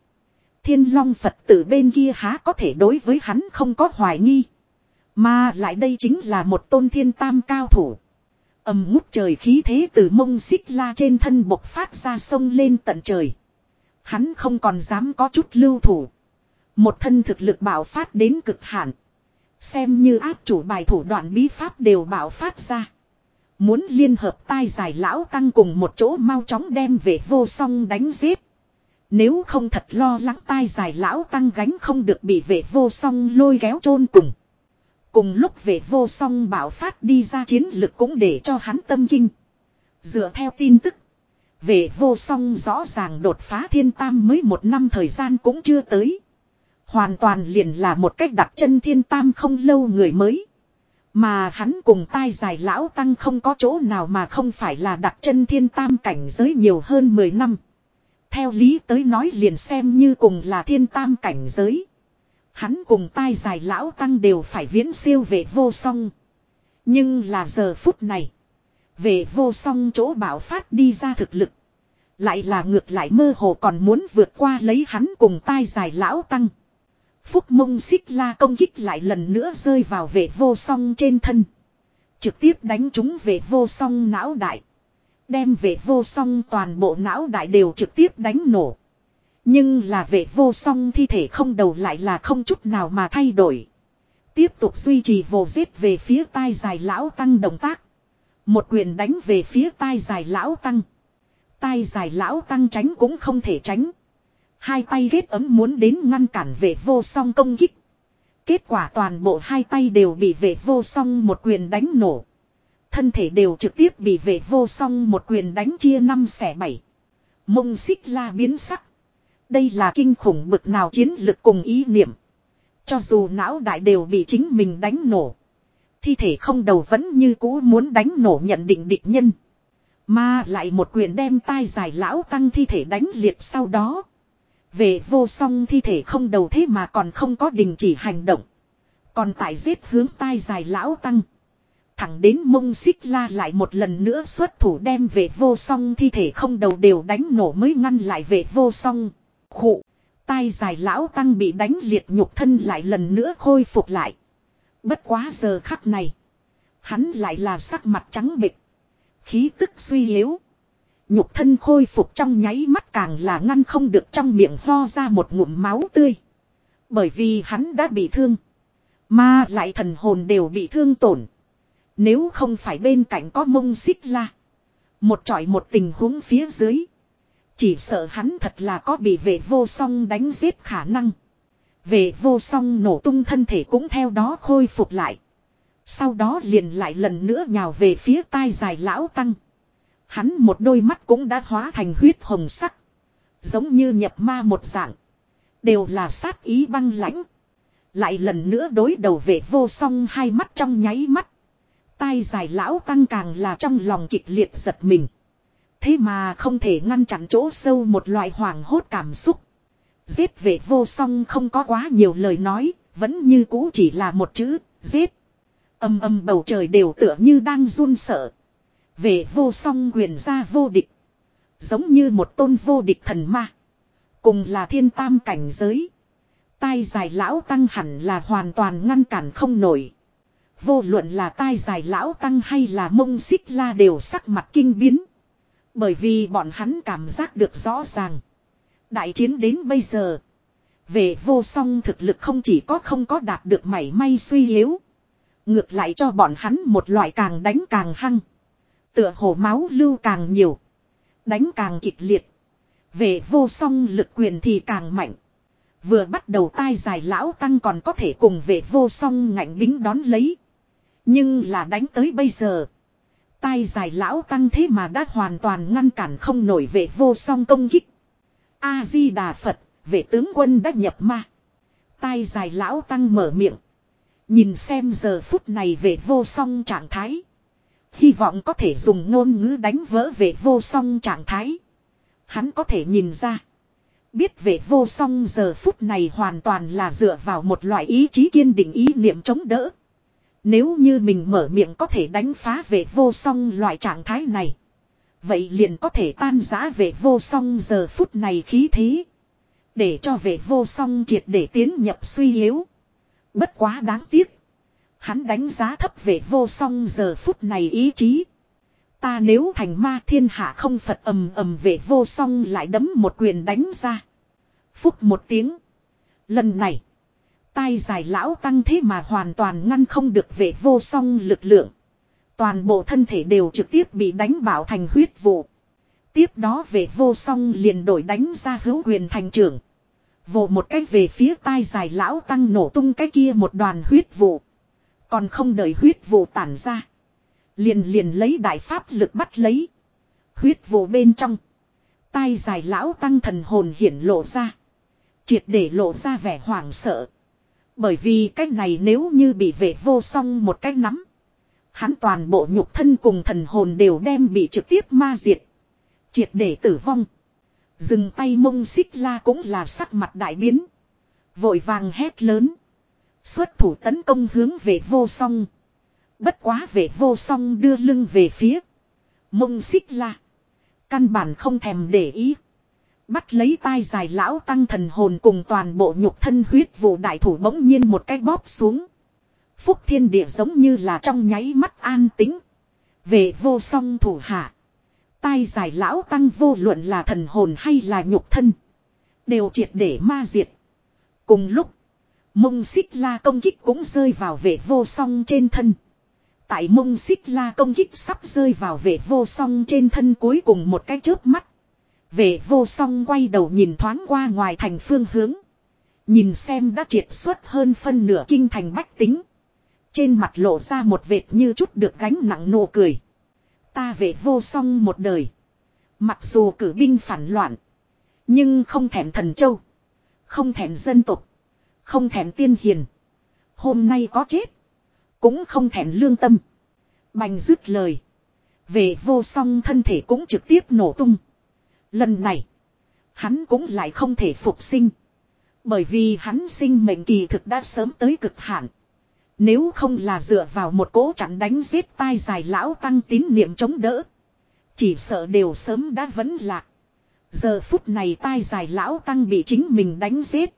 Thiên long Phật tử bên kia há có thể đối với hắn không có hoài nghi. Mà lại đây chính là một tôn thiên tam cao thủ. ầm ngút trời khí thế từ mông xích la trên thân bộc phát ra sông lên tận trời. Hắn không còn dám có chút lưu thủ. Một thân thực lực bảo phát đến cực hạn. Xem như áp chủ bài thủ đoạn bí pháp đều bảo phát ra. Muốn liên hợp tai giải lão tăng cùng một chỗ mau chóng đem về vô song đánh giết. Nếu không thật lo lắng tai giải lão tăng gánh không được bị vệ vô song lôi kéo chôn cùng. Cùng lúc vệ vô song bảo phát đi ra chiến lực cũng để cho hắn tâm kinh. Dựa theo tin tức. Vệ vô song rõ ràng đột phá thiên tam mới một năm thời gian cũng chưa tới. Hoàn toàn liền là một cách đặt chân thiên tam không lâu người mới. Mà hắn cùng tai dài lão tăng không có chỗ nào mà không phải là đặt chân thiên tam cảnh giới nhiều hơn 10 năm. Theo lý tới nói liền xem như cùng là thiên tam cảnh giới. Hắn cùng tai dài lão tăng đều phải viễn siêu về vô song. Nhưng là giờ phút này. Về vô song chỗ bảo phát đi ra thực lực. Lại là ngược lại mơ hồ còn muốn vượt qua lấy hắn cùng tai dài lão tăng. Phúc mông xích la công kích lại lần nữa rơi vào vệ vô song trên thân. Trực tiếp đánh trúng vệ vô song não đại. Đem vệ vô song toàn bộ não đại đều trực tiếp đánh nổ. Nhưng là vệ vô song thi thể không đầu lại là không chút nào mà thay đổi. Tiếp tục duy trì vồ giết về phía tai dài lão tăng động tác. Một quyền đánh về phía tai dài lão tăng. Tai dài lão tăng tránh cũng không thể tránh. Hai tay ghét ấm muốn đến ngăn cản vệ vô song công kích. Kết quả toàn bộ hai tay đều bị vệ vô song một quyền đánh nổ. Thân thể đều trực tiếp bị vệ vô song một quyền đánh chia năm xẻ bảy. Mông xích la biến sắc. Đây là kinh khủng bực nào chiến lực cùng ý niệm. Cho dù não đại đều bị chính mình đánh nổ. Thi thể không đầu vẫn như cũ muốn đánh nổ nhận định địch nhân. Mà lại một quyền đem tai dài lão tăng thi thể đánh liệt sau đó. Về vô song thi thể không đầu thế mà còn không có đình chỉ hành động. Còn tại giết hướng tai dài lão tăng. Thẳng đến mông xích la lại một lần nữa xuất thủ đem về vô song thi thể không đầu đều đánh nổ mới ngăn lại về vô song. Khụ. Tai dài lão tăng bị đánh liệt nhục thân lại lần nữa khôi phục lại. Bất quá giờ khắc này. Hắn lại là sắc mặt trắng bịch. Khí tức suy yếu. Nhục thân khôi phục trong nháy mắt càng là ngăn không được trong miệng ho ra một ngụm máu tươi. Bởi vì hắn đã bị thương. Mà lại thần hồn đều bị thương tổn. Nếu không phải bên cạnh có mông xích la. Một trọi một tình huống phía dưới. Chỉ sợ hắn thật là có bị vệ vô song đánh giết khả năng. Vệ vô song nổ tung thân thể cũng theo đó khôi phục lại. Sau đó liền lại lần nữa nhào về phía tai dài lão tăng. Hắn một đôi mắt cũng đã hóa thành huyết hồng sắc. Giống như nhập ma một dạng. Đều là sát ý băng lãnh. Lại lần nữa đối đầu vệ vô song hai mắt trong nháy mắt. Tai dài lão tăng càng là trong lòng kịch liệt giật mình. Thế mà không thể ngăn chặn chỗ sâu một loại hoảng hốt cảm xúc. Giết vệ vô song không có quá nhiều lời nói, vẫn như cũ chỉ là một chữ, giết. Âm âm bầu trời đều tựa như đang run sợ. Về vô song quyền gia vô địch. Giống như một tôn vô địch thần ma. Cùng là thiên tam cảnh giới. Tai dài lão tăng hẳn là hoàn toàn ngăn cản không nổi. Vô luận là tai dài lão tăng hay là mông xích la đều sắc mặt kinh biến. Bởi vì bọn hắn cảm giác được rõ ràng. Đại chiến đến bây giờ. Về vô song thực lực không chỉ có không có đạt được mảy may suy yếu. Ngược lại cho bọn hắn một loại càng đánh càng hăng. Tựa hồ máu lưu càng nhiều. Đánh càng kịch liệt. Về vô song lực quyền thì càng mạnh. Vừa bắt đầu tai dài lão tăng còn có thể cùng về vô song ngạnh bính đón lấy. Nhưng là đánh tới bây giờ. Tai dài lão tăng thế mà đã hoàn toàn ngăn cản không nổi về vô song công kích. A-di-đà Phật, vệ tướng quân đã nhập ma. Tai dài lão tăng mở miệng. Nhìn xem giờ phút này về vô song trạng thái. Hy vọng có thể dùng ngôn ngữ đánh vỡ về vô song trạng thái. Hắn có thể nhìn ra. Biết về vô song giờ phút này hoàn toàn là dựa vào một loại ý chí kiên định ý niệm chống đỡ. Nếu như mình mở miệng có thể đánh phá về vô song loại trạng thái này. Vậy liền có thể tan giã về vô song giờ phút này khí thế. Để cho về vô song triệt để tiến nhập suy yếu. Bất quá đáng tiếc. Hắn đánh giá thấp về vô song giờ phút này ý chí. Ta nếu thành ma thiên hạ không Phật ầm ầm về vô song lại đấm một quyền đánh ra. Phúc một tiếng. Lần này. Tai dài lão tăng thế mà hoàn toàn ngăn không được về vô song lực lượng. Toàn bộ thân thể đều trực tiếp bị đánh bảo thành huyết vụ. Tiếp đó về vô song liền đổi đánh ra hữu quyền thành trưởng. Vồ một cách về phía tai dài lão tăng nổ tung cái kia một đoàn huyết vụ. Còn không đợi huyết vụ tản ra. Liền liền lấy đại pháp lực bắt lấy. Huyết vụ bên trong. Tai dài lão tăng thần hồn hiển lộ ra. Triệt để lộ ra vẻ hoảng sợ. Bởi vì cái này nếu như bị vệ vô song một cái nắm. Hắn toàn bộ nhục thân cùng thần hồn đều đem bị trực tiếp ma diệt. Triệt để tử vong. Dừng tay mông xích la cũng là sắc mặt đại biến. Vội vàng hét lớn. Xuất thủ tấn công hướng về vô song. Bất quá về vô song đưa lưng về phía. Mông xích la. Căn bản không thèm để ý. Bắt lấy tai dài lão tăng thần hồn cùng toàn bộ nhục thân huyết vụ đại thủ bỗng nhiên một cái bóp xuống. Phúc thiên địa giống như là trong nháy mắt an tính. Về vô song thủ hạ. Tai dài lão tăng vô luận là thần hồn hay là nhục thân. Đều triệt để ma diệt. Cùng lúc. Mông xích la công kích cũng rơi vào vệ vô song trên thân. Tại mông xích la công kích sắp rơi vào vệ vô song trên thân cuối cùng một cái chớp mắt. Vệ vô song quay đầu nhìn thoáng qua ngoài thành phương hướng. Nhìn xem đã triệt xuất hơn phân nửa kinh thành bách tính. Trên mặt lộ ra một vệt như chút được gánh nặng nụ cười. Ta vệ vô song một đời. Mặc dù cử binh phản loạn. Nhưng không thèm thần châu. Không thèm dân tộc. Không thèm tiên hiền. Hôm nay có chết. Cũng không thèm lương tâm. Bành dứt lời. Về vô song thân thể cũng trực tiếp nổ tung. Lần này. Hắn cũng lại không thể phục sinh. Bởi vì hắn sinh mệnh kỳ thực đã sớm tới cực hạn. Nếu không là dựa vào một cỗ chặn đánh giết tai dài lão tăng tín niệm chống đỡ. Chỉ sợ đều sớm đã vấn lạc. Giờ phút này tai dài lão tăng bị chính mình đánh giết.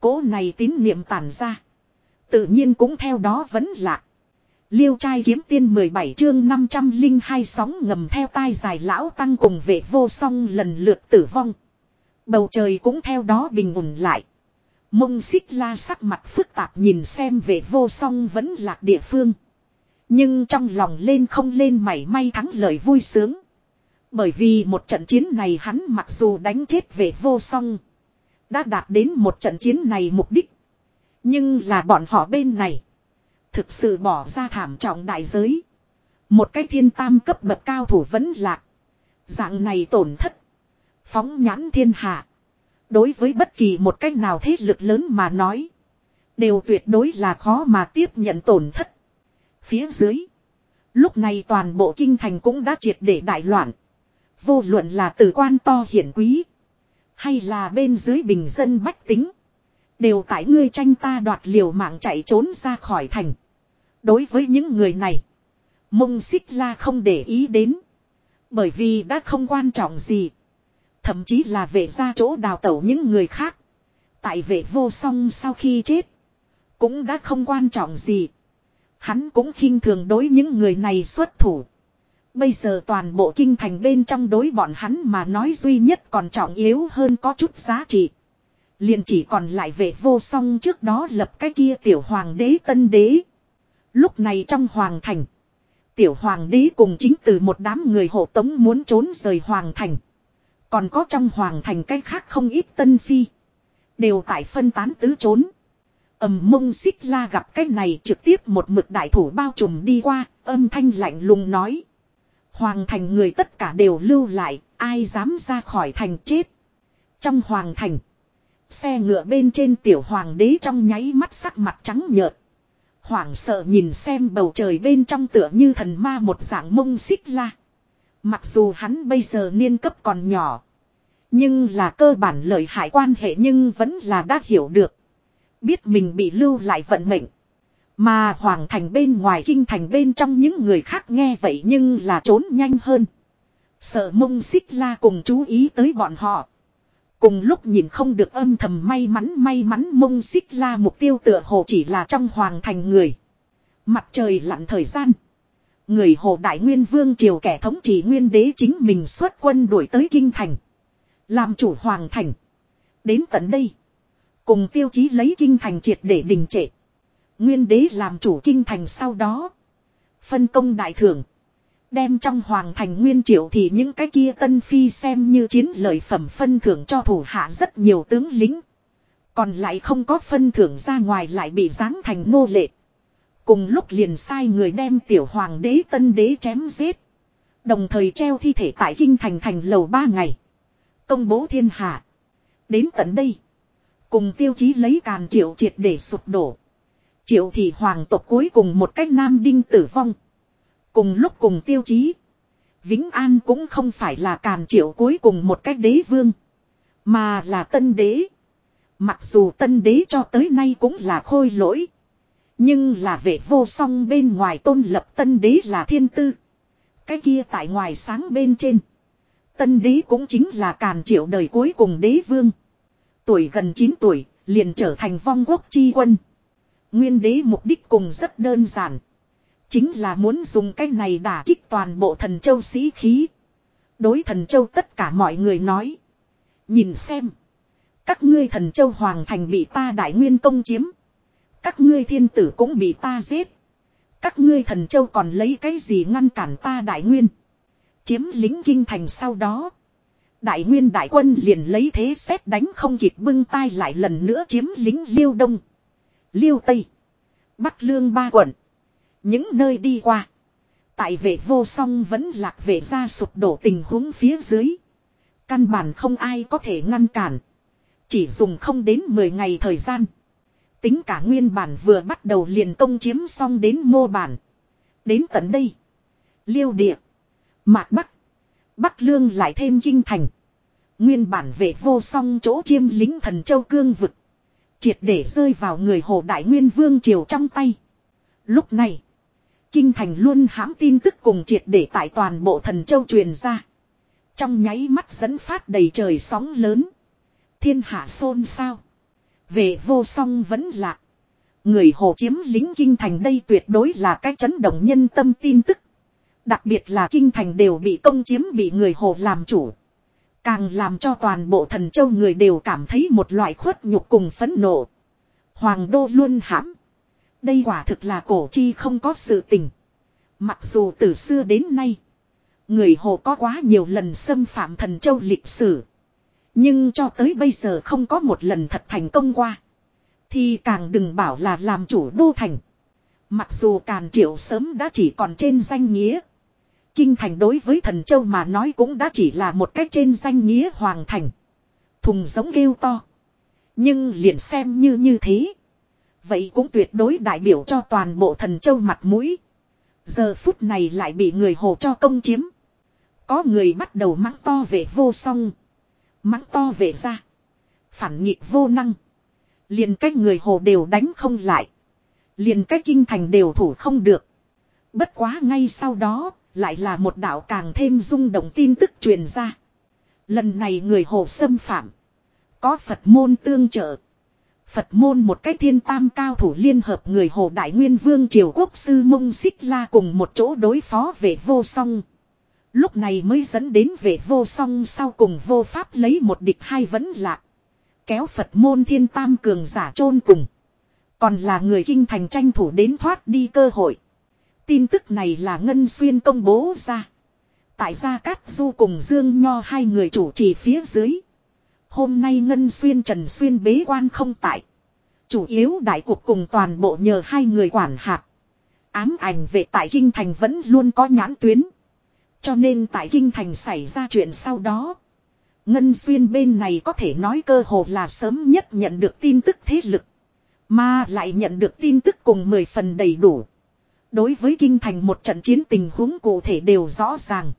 Cố này tín niệm tản ra. Tự nhiên cũng theo đó vẫn lạ. Liêu trai kiếm tiên 17 chương 502 sóng ngầm theo tai dài lão tăng cùng vệ vô song lần lượt tử vong. Bầu trời cũng theo đó bình ổn lại. Mông xích la sắc mặt phức tạp nhìn xem vệ vô song vẫn lạc địa phương. Nhưng trong lòng lên không lên mảy may thắng lợi vui sướng. Bởi vì một trận chiến này hắn mặc dù đánh chết vệ vô song. Đã đạt đến một trận chiến này mục đích. Nhưng là bọn họ bên này. Thực sự bỏ ra thảm trọng đại giới. Một cái thiên tam cấp bậc cao thủ vẫn lạc. Dạng này tổn thất. Phóng nhãn thiên hạ. Đối với bất kỳ một cách nào thế lực lớn mà nói. Đều tuyệt đối là khó mà tiếp nhận tổn thất. Phía dưới. Lúc này toàn bộ kinh thành cũng đã triệt để đại loạn. Vô luận là tử quan to hiển quý. Hay là bên dưới bình dân bách tính. Đều tại ngươi tranh ta đoạt liều mạng chạy trốn ra khỏi thành. Đối với những người này. Mông xích la không để ý đến. Bởi vì đã không quan trọng gì. Thậm chí là về ra chỗ đào tẩu những người khác. Tại vệ vô song sau khi chết. Cũng đã không quan trọng gì. Hắn cũng khinh thường đối những người này xuất thủ. Bây giờ toàn bộ kinh thành bên trong đối bọn hắn mà nói duy nhất còn trọng yếu hơn có chút giá trị. Liền chỉ còn lại về vô song trước đó lập cái kia tiểu hoàng đế tân đế. Lúc này trong hoàng thành. Tiểu hoàng đế cùng chính từ một đám người hộ tống muốn trốn rời hoàng thành. Còn có trong hoàng thành cái khác không ít tân phi. Đều tại phân tán tứ trốn. ầm mông xích la gặp cái này trực tiếp một mực đại thủ bao trùm đi qua, âm thanh lạnh lùng nói. Hoàng thành người tất cả đều lưu lại, ai dám ra khỏi thành chết. Trong hoàng thành, xe ngựa bên trên tiểu hoàng đế trong nháy mắt sắc mặt trắng nhợt. Hoảng sợ nhìn xem bầu trời bên trong tựa như thần ma một dạng mông xích la. Mặc dù hắn bây giờ niên cấp còn nhỏ. Nhưng là cơ bản lợi hại quan hệ nhưng vẫn là đã hiểu được. Biết mình bị lưu lại vận mệnh. Mà hoàng thành bên ngoài, kinh thành bên trong những người khác nghe vậy nhưng là trốn nhanh hơn. Sợ mông xích la cùng chú ý tới bọn họ. Cùng lúc nhìn không được âm thầm may mắn may mắn mông xích la mục tiêu tựa hồ chỉ là trong hoàng thành người. Mặt trời lặn thời gian. Người hồ đại nguyên vương triều kẻ thống trị nguyên đế chính mình xuất quân đuổi tới kinh thành. Làm chủ hoàng thành. Đến tận đây. Cùng tiêu chí lấy kinh thành triệt để đình trệ. Nguyên đế làm chủ kinh thành sau đó. Phân công đại thưởng. Đem trong hoàng thành nguyên triệu thì những cái kia tân phi xem như chiến lợi phẩm phân thưởng cho thủ hạ rất nhiều tướng lính. Còn lại không có phân thưởng ra ngoài lại bị giáng thành nô lệ. Cùng lúc liền sai người đem tiểu hoàng đế tân đế chém giết. Đồng thời treo thi thể tại kinh thành thành lầu ba ngày. Công bố thiên hạ. Đến tận đây. Cùng tiêu chí lấy càn triệu triệt để sụp đổ. Triệu thị hoàng tộc cuối cùng một cách nam đinh tử vong. Cùng lúc cùng tiêu chí. Vĩnh An cũng không phải là càn triệu cuối cùng một cách đế vương. Mà là tân đế. Mặc dù tân đế cho tới nay cũng là khôi lỗi. Nhưng là vệ vô song bên ngoài tôn lập tân đế là thiên tư. Cái kia tại ngoài sáng bên trên. Tân đế cũng chính là càn triệu đời cuối cùng đế vương. Tuổi gần 9 tuổi, liền trở thành vong quốc chi quân. Nguyên đế mục đích cùng rất đơn giản. Chính là muốn dùng cái này đả kích toàn bộ thần châu sĩ khí. Đối thần châu tất cả mọi người nói. Nhìn xem. Các ngươi thần châu hoàng thành bị ta đại nguyên công chiếm. Các ngươi thiên tử cũng bị ta giết. Các ngươi thần châu còn lấy cái gì ngăn cản ta đại nguyên. Chiếm lính kinh thành sau đó. Đại nguyên đại quân liền lấy thế xét đánh không kịp bưng tay lại lần nữa chiếm lính liêu đông. Liêu tây. Bắc lương ba quận. Những nơi đi qua. Tại vệ vô song vẫn lạc vệ ra sụp đổ tình huống phía dưới. Căn bản không ai có thể ngăn cản. Chỉ dùng không đến 10 ngày thời gian. Tính cả nguyên bản vừa bắt đầu liền công chiếm xong đến mô bản. Đến tận đây. Liêu địa. Mạc Bắc. Bắc Lương lại thêm kinh thành. Nguyên bản vệ vô song chỗ chiêm lính thần châu cương vực. Triệt để rơi vào người hồ đại nguyên vương triều trong tay. Lúc này. Kinh thành luôn hãm tin tức cùng triệt để tại toàn bộ thần châu truyền ra. Trong nháy mắt dẫn phát đầy trời sóng lớn. Thiên hạ xôn xao. Về vô song vẫn lạ. Người hồ chiếm lính kinh thành đây tuyệt đối là cái chấn động nhân tâm tin tức. Đặc biệt là kinh thành đều bị công chiếm bị người hồ làm chủ. Càng làm cho toàn bộ thần châu người đều cảm thấy một loại khuất nhục cùng phẫn nộ. Hoàng đô luôn hãm. Đây quả thực là cổ chi không có sự tình. Mặc dù từ xưa đến nay. Người hồ có quá nhiều lần xâm phạm thần châu lịch sử. Nhưng cho tới bây giờ không có một lần thật thành công qua. Thì càng đừng bảo là làm chủ đô thành. Mặc dù Càn Triệu sớm đã chỉ còn trên danh nghĩa. Kinh thành đối với thần châu mà nói cũng đã chỉ là một cách trên danh nghĩa hoàng thành. Thùng giống kêu to. Nhưng liền xem như như thế. Vậy cũng tuyệt đối đại biểu cho toàn bộ thần châu mặt mũi. Giờ phút này lại bị người hồ cho công chiếm. Có người bắt đầu mắng to về vô song. Mắng to về ra. Phản nghịch vô năng. Liền cách người hồ đều đánh không lại. Liền cách kinh thành đều thủ không được. Bất quá ngay sau đó, lại là một đạo càng thêm rung động tin tức truyền ra. Lần này người hồ xâm phạm. Có Phật môn tương trợ. Phật môn một cái thiên tam cao thủ liên hợp người hồ đại nguyên vương triều quốc sư mông xích la cùng một chỗ đối phó về vô song. Lúc này mới dẫn đến về vô song sau cùng vô pháp lấy một địch hai vẫn lạc. Kéo Phật môn thiên tam cường giả chôn cùng. Còn là người kinh thành tranh thủ đến thoát đi cơ hội. Tin tức này là Ngân Xuyên công bố ra. Tại Gia Cát Du cùng Dương Nho hai người chủ trì phía dưới. Hôm nay Ngân Xuyên Trần Xuyên bế quan không tại. Chủ yếu đại cuộc cùng toàn bộ nhờ hai người quản hạt. Ám ảnh về tại Kinh Thành vẫn luôn có nhãn tuyến. Cho nên tại Kinh Thành xảy ra chuyện sau đó. Ngân Xuyên bên này có thể nói cơ hồ là sớm nhất nhận được tin tức thế lực. Mà lại nhận được tin tức cùng 10 phần đầy đủ. Đối với Kinh Thành một trận chiến tình huống cụ thể đều rõ ràng.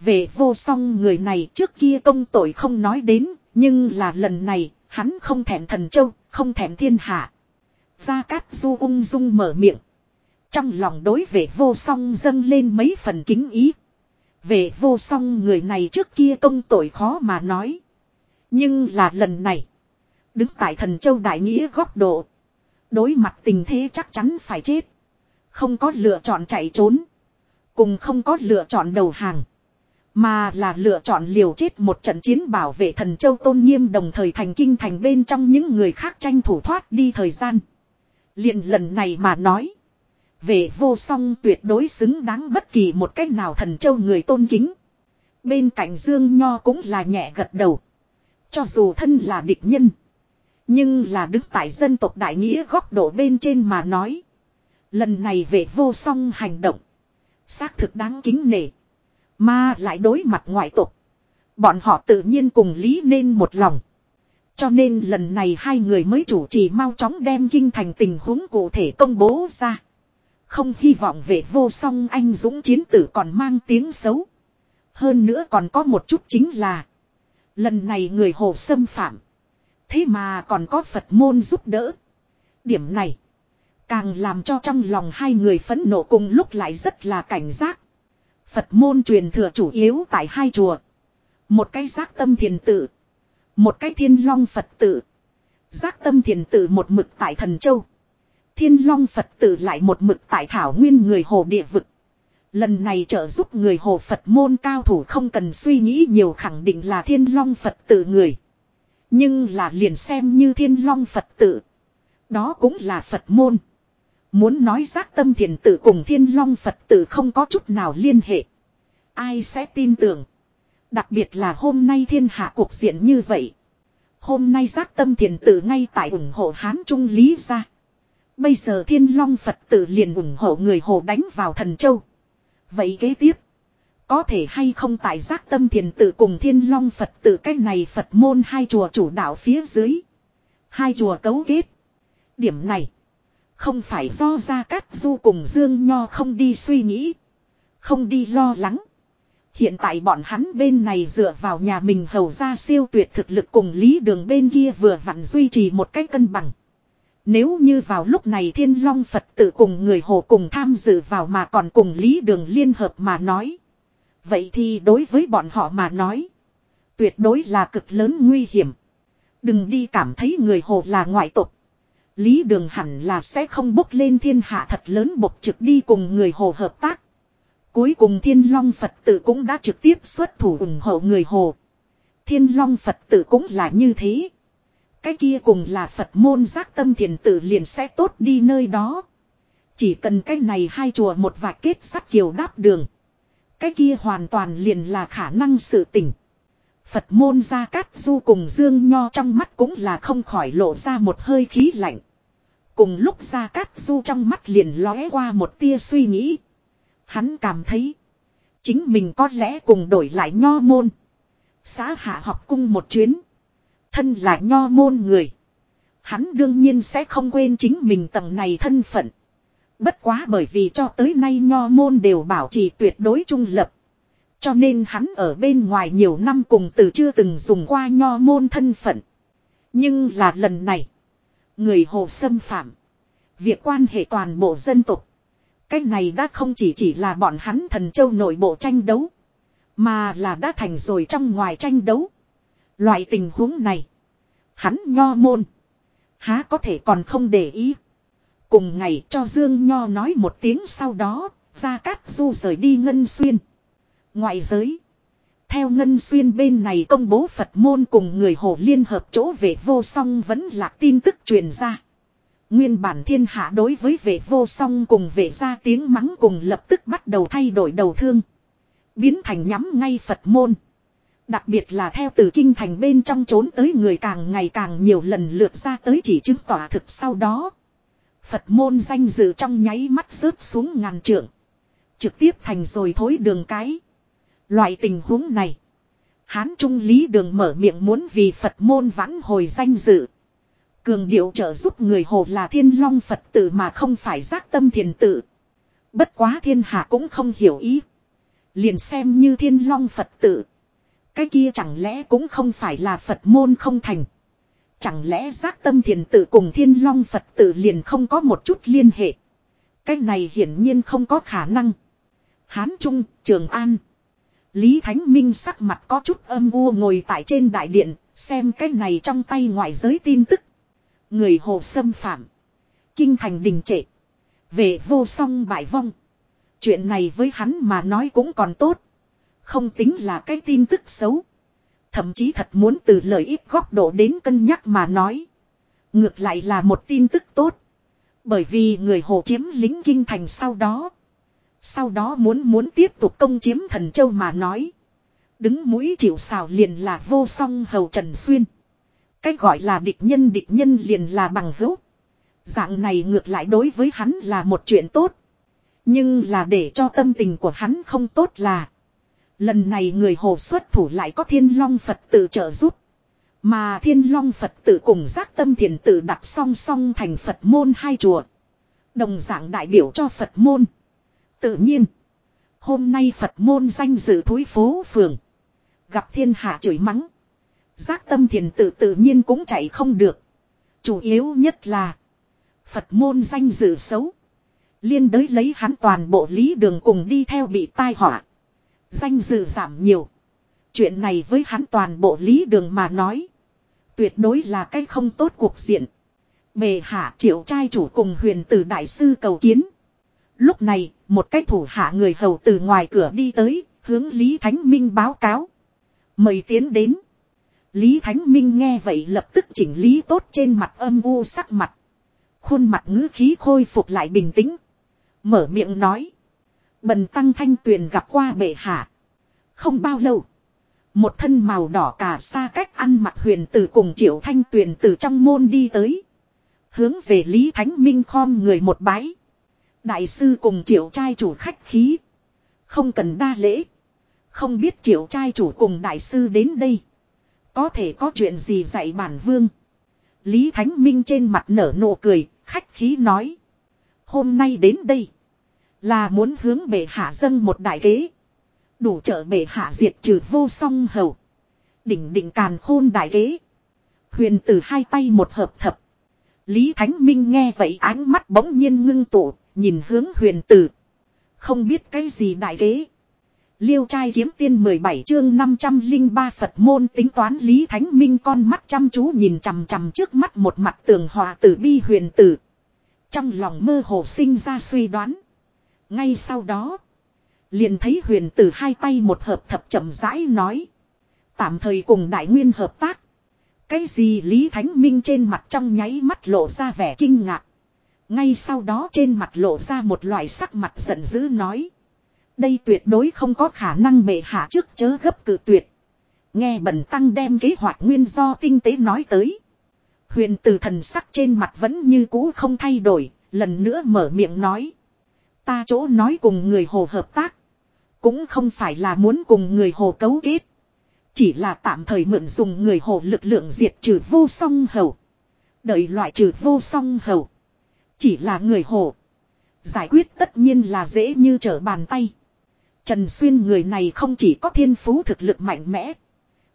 Về vô song người này trước kia công tội không nói đến, nhưng là lần này, hắn không thèm thần châu, không thèm thiên hạ. Gia Cát Du ung dung mở miệng. Trong lòng đối về vô song dâng lên mấy phần kính ý. Về vô song người này trước kia công tội khó mà nói. Nhưng là lần này. Đứng tại thần châu đại nghĩa góc độ. Đối mặt tình thế chắc chắn phải chết. Không có lựa chọn chạy trốn. Cùng không có lựa chọn đầu hàng. Mà là lựa chọn liều chết một trận chiến bảo vệ thần châu tôn nghiêm đồng thời thành kinh thành bên trong những người khác tranh thủ thoát đi thời gian. liền lần này mà nói. Về vô song tuyệt đối xứng đáng bất kỳ một cách nào thần châu người tôn kính. Bên cạnh Dương Nho cũng là nhẹ gật đầu. Cho dù thân là địch nhân. Nhưng là đứng tại dân tộc đại nghĩa góc độ bên trên mà nói. Lần này về vô song hành động. Xác thực đáng kính nể. Mà lại đối mặt ngoại tục. Bọn họ tự nhiên cùng lý nên một lòng. Cho nên lần này hai người mới chủ trì mau chóng đem kinh thành tình huống cụ thể công bố ra. Không hy vọng về vô song anh dũng chiến tử còn mang tiếng xấu. Hơn nữa còn có một chút chính là. Lần này người hồ xâm phạm. Thế mà còn có Phật môn giúp đỡ. Điểm này. Càng làm cho trong lòng hai người phẫn nộ cùng lúc lại rất là cảnh giác. Phật môn truyền thừa chủ yếu tại hai chùa. Một cái giác tâm thiền tự. Một cái thiên long Phật tự. Giác tâm thiền tự một mực tại thần châu. Thiên long Phật tử lại một mực tại thảo nguyên người hồ địa vực. Lần này trợ giúp người hồ Phật môn cao thủ không cần suy nghĩ nhiều khẳng định là thiên long Phật tử người. Nhưng là liền xem như thiên long Phật tự. Đó cũng là Phật môn. Muốn nói giác tâm thiền tử cùng thiên long Phật tử không có chút nào liên hệ. Ai sẽ tin tưởng. Đặc biệt là hôm nay thiên hạ cuộc diện như vậy. Hôm nay giác tâm thiền tử ngay tại ủng hộ Hán Trung Lý ra. Bây giờ thiên long Phật tử liền ủng hộ người hồ đánh vào thần châu. Vậy kế tiếp. Có thể hay không tại giác tâm thiền tử cùng thiên long Phật tử cách này Phật môn hai chùa chủ đạo phía dưới. Hai chùa cấu kết. Điểm này. Không phải do Gia Cát Du cùng Dương Nho không đi suy nghĩ. Không đi lo lắng. Hiện tại bọn hắn bên này dựa vào nhà mình hầu ra siêu tuyệt thực lực cùng lý đường bên kia vừa vặn duy trì một cách cân bằng. Nếu như vào lúc này thiên long Phật tự cùng người hồ cùng tham dự vào mà còn cùng lý đường liên hợp mà nói. Vậy thì đối với bọn họ mà nói. Tuyệt đối là cực lớn nguy hiểm. Đừng đi cảm thấy người hồ là ngoại tộc. Lý đường hẳn là sẽ không bốc lên thiên hạ thật lớn bộc trực đi cùng người hồ hợp tác. Cuối cùng thiên long Phật tử cũng đã trực tiếp xuất thủ ủng hộ người hồ. Thiên long Phật tử cũng là như thế. Cái kia cùng là Phật môn giác tâm thiền tử liền sẽ tốt đi nơi đó. Chỉ cần cái này hai chùa một vài kết sắt kiều đáp đường. Cái kia hoàn toàn liền là khả năng sự tỉnh. Phật môn ra cát du cùng dương nho trong mắt cũng là không khỏi lộ ra một hơi khí lạnh. Cùng lúc ra cát du trong mắt liền lóe qua một tia suy nghĩ. Hắn cảm thấy. Chính mình có lẽ cùng đổi lại nho môn. Xã hạ học cung một chuyến. Thân là nho môn người. Hắn đương nhiên sẽ không quên chính mình tầng này thân phận. Bất quá bởi vì cho tới nay nho môn đều bảo trì tuyệt đối trung lập. Cho nên hắn ở bên ngoài nhiều năm cùng từ chưa từng dùng qua nho môn thân phận. Nhưng là lần này. Người hồ xâm phạm. Việc quan hệ toàn bộ dân tộc. Cái này đã không chỉ chỉ là bọn hắn thần châu nội bộ tranh đấu. Mà là đã thành rồi trong ngoài tranh đấu. Loại tình huống này. Hắn nho môn. Há có thể còn không để ý. Cùng ngày cho Dương Nho nói một tiếng sau đó. Ra cát du rời đi Ngân Xuyên. Ngoại giới. Theo Ngân Xuyên bên này công bố Phật môn cùng người Hồ Liên hợp chỗ về vô song vẫn là tin tức truyền ra. Nguyên bản thiên hạ đối với vệ vô song cùng vệ ra tiếng mắng cùng lập tức bắt đầu thay đổi đầu thương. Biến thành nhắm ngay Phật môn. Đặc biệt là theo từ kinh thành bên trong trốn tới người càng ngày càng nhiều lần lượt ra tới chỉ chứng tỏa thực sau đó. Phật môn danh dự trong nháy mắt rớt xuống ngàn trượng. Trực tiếp thành rồi thối đường cái. Loại tình huống này. Hán Trung Lý Đường mở miệng muốn vì Phật môn vãn hồi danh dự. Cường điệu trợ giúp người hồ là thiên long Phật tử mà không phải giác tâm thiền tử. Bất quá thiên hạ cũng không hiểu ý. Liền xem như thiên long Phật tử. Cái kia chẳng lẽ cũng không phải là Phật môn không thành. Chẳng lẽ giác tâm thiền tử cùng thiên long Phật tử liền không có một chút liên hệ. Cái này hiển nhiên không có khả năng. Hán Trung, Trường An. Lý Thánh Minh sắc mặt có chút âm u ngồi tại trên đại điện, xem cái này trong tay ngoại giới tin tức. Người hồ xâm phạm. Kinh thành đình trệ. Về vô song bại vong. Chuyện này với hắn mà nói cũng còn tốt. Không tính là cái tin tức xấu. Thậm chí thật muốn từ lợi ích góc độ đến cân nhắc mà nói. Ngược lại là một tin tức tốt. Bởi vì người hồ chiếm lính kinh thành sau đó. Sau đó muốn muốn tiếp tục công chiếm thần châu mà nói. Đứng mũi chịu xào liền là vô song hầu Trần Xuyên. Cái gọi là địch nhân địch nhân liền là bằng hữu. Dạng này ngược lại đối với hắn là một chuyện tốt. Nhưng là để cho tâm tình của hắn không tốt là. Lần này người hồ xuất thủ lại có thiên long Phật tự trợ giúp. Mà thiên long Phật tự cùng giác tâm thiền tự đặt song song thành Phật môn hai chùa. Đồng dạng đại biểu cho Phật môn. Tự nhiên. Hôm nay Phật môn danh dự thối phố phường. Gặp thiên hạ chửi mắng. Giác tâm thiền tự tự nhiên cũng chạy không được. Chủ yếu nhất là. Phật môn danh dự xấu. Liên đới lấy hắn toàn bộ lý đường cùng đi theo bị tai họa. Danh dự giảm nhiều. Chuyện này với hắn toàn bộ lý đường mà nói. Tuyệt đối là cái không tốt cuộc diện. Bề hạ triệu trai chủ cùng huyền tử đại sư cầu kiến. Lúc này, một cái thủ hạ người hầu từ ngoài cửa đi tới, hướng Lý Thánh Minh báo cáo. Mời tiến đến. Lý Thánh Minh nghe vậy lập tức chỉnh lý tốt trên mặt âm u sắc mặt. Khuôn mặt ngữ khí khôi phục lại bình tĩnh. Mở miệng nói. Bần tăng thanh tuyền gặp qua bệ hạ. Không bao lâu. Một thân màu đỏ cả xa cách ăn mặc huyền tử cùng triệu thanh tuyền từ trong môn đi tới. Hướng về Lý Thánh Minh khom người một bái. Đại sư cùng triệu trai chủ khách khí. Không cần đa lễ. Không biết triệu trai chủ cùng đại sư đến đây. Có thể có chuyện gì dạy bản vương. Lý Thánh Minh trên mặt nở nụ cười, khách khí nói. Hôm nay đến đây. Là muốn hướng bệ hạ dâng một đại kế. Đủ trợ bệ hạ diệt trừ vô song hầu. Đỉnh đỉnh càn khôn đại kế. Huyền từ hai tay một hợp thập. Lý Thánh Minh nghe vậy ánh mắt bỗng nhiên ngưng tụ, nhìn hướng huyền tử. Không biết cái gì đại kế. Liêu trai kiếm tiên 17 chương 503 Phật môn tính toán Lý Thánh Minh con mắt chăm chú nhìn chằm chằm trước mắt một mặt tường hòa tử bi huyền tử. Trong lòng mơ hồ sinh ra suy đoán. Ngay sau đó. Liền thấy huyền tử hai tay một hợp thập chậm rãi nói. Tạm thời cùng đại nguyên hợp tác. Cái gì Lý Thánh Minh trên mặt trong nháy mắt lộ ra vẻ kinh ngạc. Ngay sau đó trên mặt lộ ra một loại sắc mặt giận dữ nói. Đây tuyệt đối không có khả năng bệ hạ trước chớ gấp cử tuyệt. Nghe bần tăng đem kế hoạch nguyên do tinh tế nói tới. Huyền từ thần sắc trên mặt vẫn như cũ không thay đổi, lần nữa mở miệng nói. Ta chỗ nói cùng người hồ hợp tác. Cũng không phải là muốn cùng người hồ cấu kết. Chỉ là tạm thời mượn dùng người hồ lực lượng diệt trừ vô song hầu. Đợi loại trừ vô song hầu. Chỉ là người hồ. Giải quyết tất nhiên là dễ như trở bàn tay. Trần Xuyên người này không chỉ có thiên phú thực lực mạnh mẽ.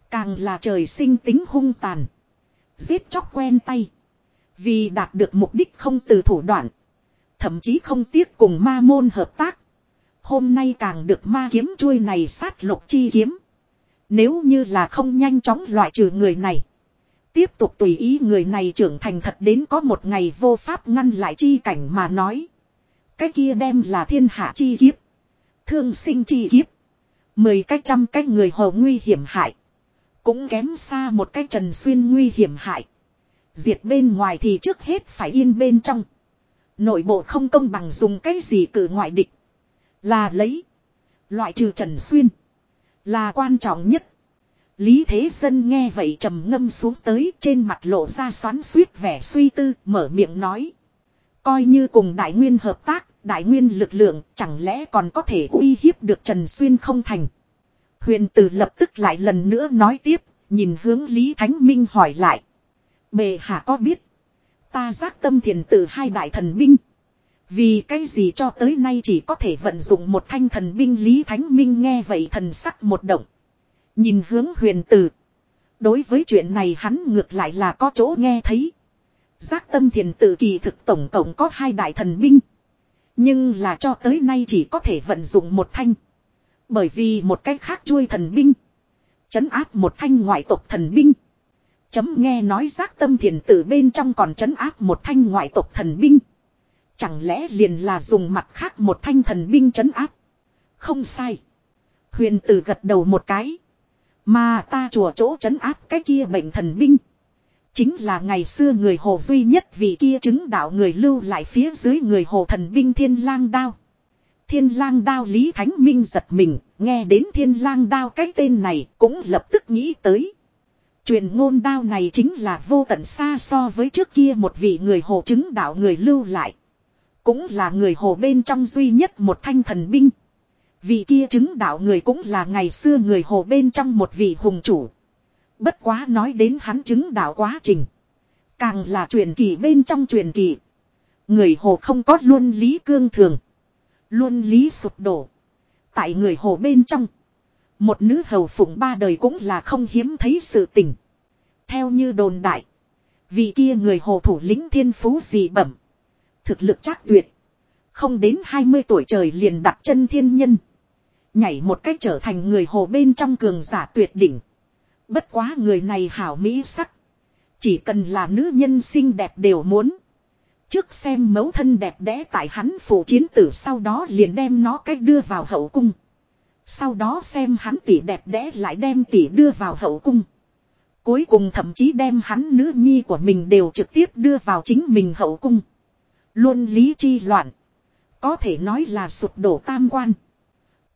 Càng là trời sinh tính hung tàn. Giết chóc quen tay. Vì đạt được mục đích không từ thủ đoạn. Thậm chí không tiếc cùng ma môn hợp tác. Hôm nay càng được ma kiếm chuôi này sát lục chi kiếm. Nếu như là không nhanh chóng loại trừ người này. Tiếp tục tùy ý người này trưởng thành thật đến có một ngày vô pháp ngăn lại chi cảnh mà nói. Cái kia đem là thiên hạ chi kiếp. Thương sinh chi kiếp. Mười cái trăm cái người hồ nguy hiểm hại. Cũng kém xa một cái trần xuyên nguy hiểm hại. Diệt bên ngoài thì trước hết phải yên bên trong. Nội bộ không công bằng dùng cái gì cử ngoại địch. Là lấy. Loại trừ trần xuyên. Là quan trọng nhất. Lý Thế Dân nghe vậy trầm ngâm xuống tới trên mặt lộ ra xoắn suýt vẻ suy tư mở miệng nói. Coi như cùng đại nguyên hợp tác, đại nguyên lực lượng chẳng lẽ còn có thể uy hiếp được Trần Xuyên không thành. Huyền tử lập tức lại lần nữa nói tiếp, nhìn hướng Lý Thánh Minh hỏi lại. Bề hạ có biết, ta giác tâm thiền tử hai đại thần binh. Vì cái gì cho tới nay chỉ có thể vận dụng một thanh thần binh Lý Thánh Minh nghe vậy thần sắc một động. Nhìn hướng huyền tử. Đối với chuyện này hắn ngược lại là có chỗ nghe thấy. Giác tâm thiền tự kỳ thực tổng cộng có hai đại thần binh. Nhưng là cho tới nay chỉ có thể vận dụng một thanh. Bởi vì một cách khác chui thần binh. Chấn áp một thanh ngoại tộc thần binh. Chấm nghe nói giác tâm thiền tử bên trong còn chấn áp một thanh ngoại tộc thần binh. Chẳng lẽ liền là dùng mặt khác một thanh thần binh chấn áp. Không sai. Huyền tử gật đầu một cái. Mà ta chùa chỗ chấn áp cái kia bệnh thần binh. Chính là ngày xưa người hồ duy nhất vì kia chứng đạo người lưu lại phía dưới người hồ thần binh thiên lang đao. Thiên lang đao Lý Thánh Minh giật mình, nghe đến thiên lang đao cái tên này cũng lập tức nghĩ tới. Truyền ngôn đao này chính là vô tận xa so với trước kia một vị người hồ chứng đạo người lưu lại. Cũng là người hồ bên trong duy nhất một thanh thần binh. Vị kia chứng đạo người cũng là ngày xưa người hồ bên trong một vị hùng chủ. Bất quá nói đến hắn chứng đạo quá trình. Càng là truyền kỳ bên trong truyền kỳ. Người hồ không có luôn lý cương thường. Luôn lý sụp đổ. Tại người hồ bên trong. Một nữ hầu phụng ba đời cũng là không hiếm thấy sự tình. Theo như đồn đại. Vị kia người hồ thủ lĩnh thiên phú dị bẩm. Thực lực chắc tuyệt. Không đến 20 tuổi trời liền đặt chân thiên nhân. Nhảy một cách trở thành người hồ bên trong cường giả tuyệt đỉnh. Bất quá người này hảo mỹ sắc. Chỉ cần là nữ nhân xinh đẹp đều muốn. Trước xem mẫu thân đẹp đẽ tại hắn phụ chiến tử sau đó liền đem nó cách đưa vào hậu cung. Sau đó xem hắn tỷ đẹp đẽ lại đem tỷ đưa vào hậu cung. Cuối cùng thậm chí đem hắn nữ nhi của mình đều trực tiếp đưa vào chính mình hậu cung. Luôn lý chi loạn. Có thể nói là sụp đổ tam quan.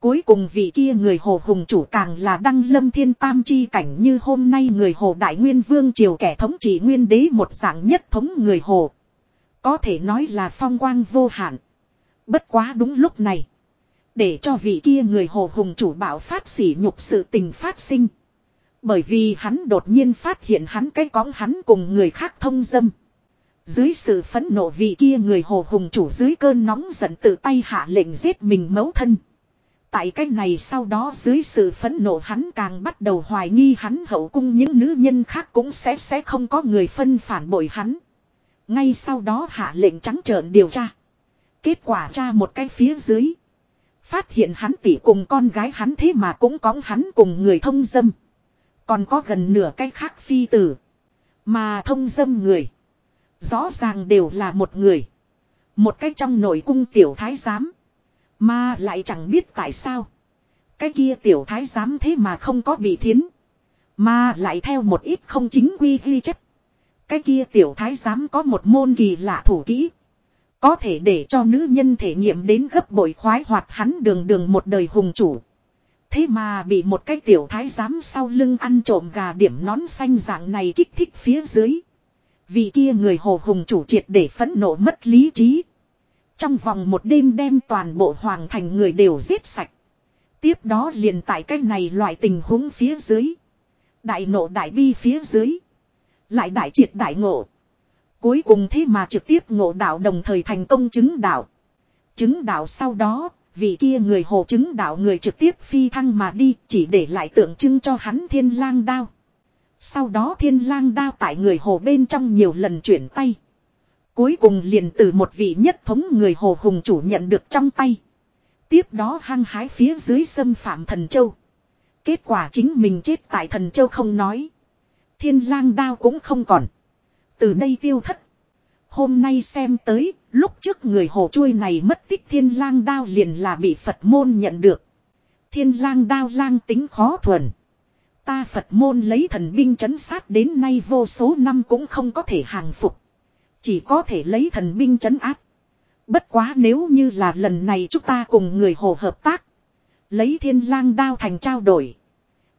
Cuối cùng vị kia người hồ hùng chủ càng là đăng lâm thiên tam chi cảnh như hôm nay người hồ đại nguyên vương triều kẻ thống trị nguyên đế một dạng nhất thống người hồ. Có thể nói là phong quang vô hạn. Bất quá đúng lúc này. Để cho vị kia người hồ hùng chủ bảo phát sỉ nhục sự tình phát sinh. Bởi vì hắn đột nhiên phát hiện hắn cái cõng hắn cùng người khác thông dâm. Dưới sự phẫn nộ vị kia người hồ hùng chủ dưới cơn nóng giận tự tay hạ lệnh giết mình mấu thân. Tại cách này sau đó dưới sự phẫn nộ hắn càng bắt đầu hoài nghi hắn hậu cung những nữ nhân khác cũng sẽ sẽ không có người phân phản bội hắn. Ngay sau đó hạ lệnh trắng trợn điều tra. Kết quả tra một cái phía dưới. Phát hiện hắn tỷ cùng con gái hắn thế mà cũng có hắn cùng người thông dâm. Còn có gần nửa cái khác phi tử. Mà thông dâm người. Rõ ràng đều là một người. Một cái trong nội cung tiểu thái giám. Mà lại chẳng biết tại sao. Cái kia tiểu thái giám thế mà không có bị thiến. Mà lại theo một ít không chính quy ghi chép. Cái kia tiểu thái giám có một môn kỳ lạ thủ kỹ. Có thể để cho nữ nhân thể nghiệm đến gấp bội khoái hoạt hắn đường đường một đời hùng chủ. Thế mà bị một cái tiểu thái giám sau lưng ăn trộm gà điểm nón xanh dạng này kích thích phía dưới. Vì kia người hồ hùng chủ triệt để phẫn nộ mất lý trí. Trong vòng một đêm đem toàn bộ hoàng thành người đều giết sạch. Tiếp đó liền tại cái này loại tình huống phía dưới. Đại nộ đại bi phía dưới. Lại đại triệt đại ngộ. Cuối cùng thế mà trực tiếp ngộ đạo đồng thời thành công chứng đạo. Chứng đạo sau đó, vị kia người hồ chứng đạo người trực tiếp phi thăng mà đi chỉ để lại tượng trưng cho hắn thiên lang đao. Sau đó thiên lang đao tại người hồ bên trong nhiều lần chuyển tay. Cuối cùng liền từ một vị nhất thống người hồ hùng chủ nhận được trong tay. Tiếp đó hăng hái phía dưới xâm phạm thần châu. Kết quả chính mình chết tại thần châu không nói. Thiên lang đao cũng không còn. Từ đây tiêu thất. Hôm nay xem tới, lúc trước người hồ chuôi này mất tích thiên lang đao liền là bị Phật môn nhận được. Thiên lang đao lang tính khó thuần. Ta Phật môn lấy thần binh chấn sát đến nay vô số năm cũng không có thể hàng phục. Chỉ có thể lấy thần binh chấn áp. Bất quá nếu như là lần này chúng ta cùng người hồ hợp tác. Lấy thiên lang đao thành trao đổi.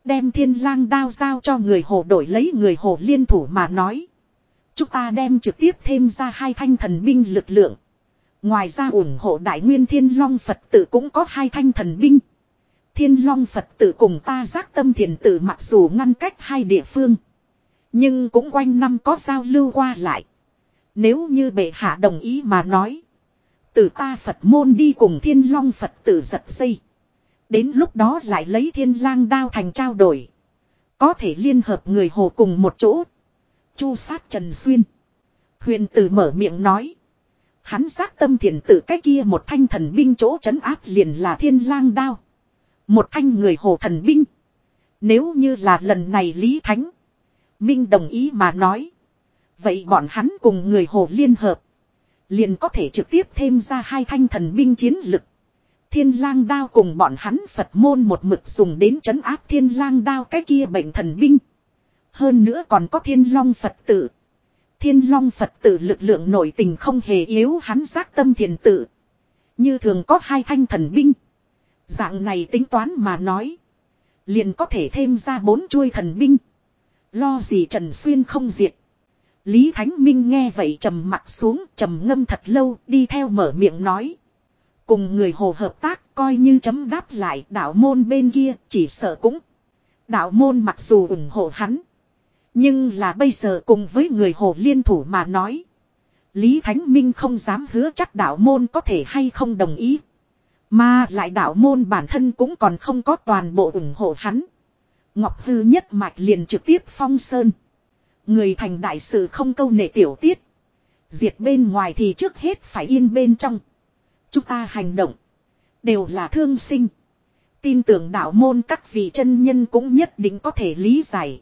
Đem thiên lang đao giao cho người hồ đổi lấy người hồ liên thủ mà nói. Chúng ta đem trực tiếp thêm ra hai thanh thần binh lực lượng. Ngoài ra ủng hộ đại nguyên thiên long Phật tử cũng có hai thanh thần binh. Thiên long Phật tử cùng ta giác tâm thiền tử mặc dù ngăn cách hai địa phương. Nhưng cũng quanh năm có giao lưu qua lại. Nếu như bệ hạ đồng ý mà nói. Từ ta Phật môn đi cùng thiên long Phật tử giật dây. Đến lúc đó lại lấy thiên lang đao thành trao đổi. Có thể liên hợp người hồ cùng một chỗ. Chu sát Trần Xuyên. Huyền tử mở miệng nói. Hắn giác tâm thiền tử cái kia một thanh thần binh chỗ trấn áp liền là thiên lang đao. Một thanh người hồ thần binh. Nếu như là lần này Lý Thánh. Minh đồng ý mà nói. Vậy bọn hắn cùng người hồ liên hợp. Liền có thể trực tiếp thêm ra hai thanh thần binh chiến lực. Thiên lang đao cùng bọn hắn Phật môn một mực dùng đến chấn áp thiên lang đao cái kia bệnh thần binh. Hơn nữa còn có thiên long Phật tử. Thiên long Phật tử lực lượng nổi tình không hề yếu hắn giác tâm thiền tử. Như thường có hai thanh thần binh. Dạng này tính toán mà nói. Liền có thể thêm ra bốn chuôi thần binh. Lo gì Trần Xuyên không diệt. Lý Thánh Minh nghe vậy trầm mặt xuống, trầm ngâm thật lâu, đi theo mở miệng nói. Cùng người hồ hợp tác, coi như chấm đáp lại, đạo môn bên kia, chỉ sợ cũng. Đạo môn mặc dù ủng hộ hắn. Nhưng là bây giờ cùng với người hồ liên thủ mà nói. Lý Thánh Minh không dám hứa chắc đạo môn có thể hay không đồng ý. Mà lại đạo môn bản thân cũng còn không có toàn bộ ủng hộ hắn. Ngọc Hư nhất mạch liền trực tiếp phong sơn. Người thành đại sự không câu nệ tiểu tiết. Diệt bên ngoài thì trước hết phải yên bên trong. Chúng ta hành động. Đều là thương sinh. Tin tưởng đạo môn các vị chân nhân cũng nhất định có thể lý giải.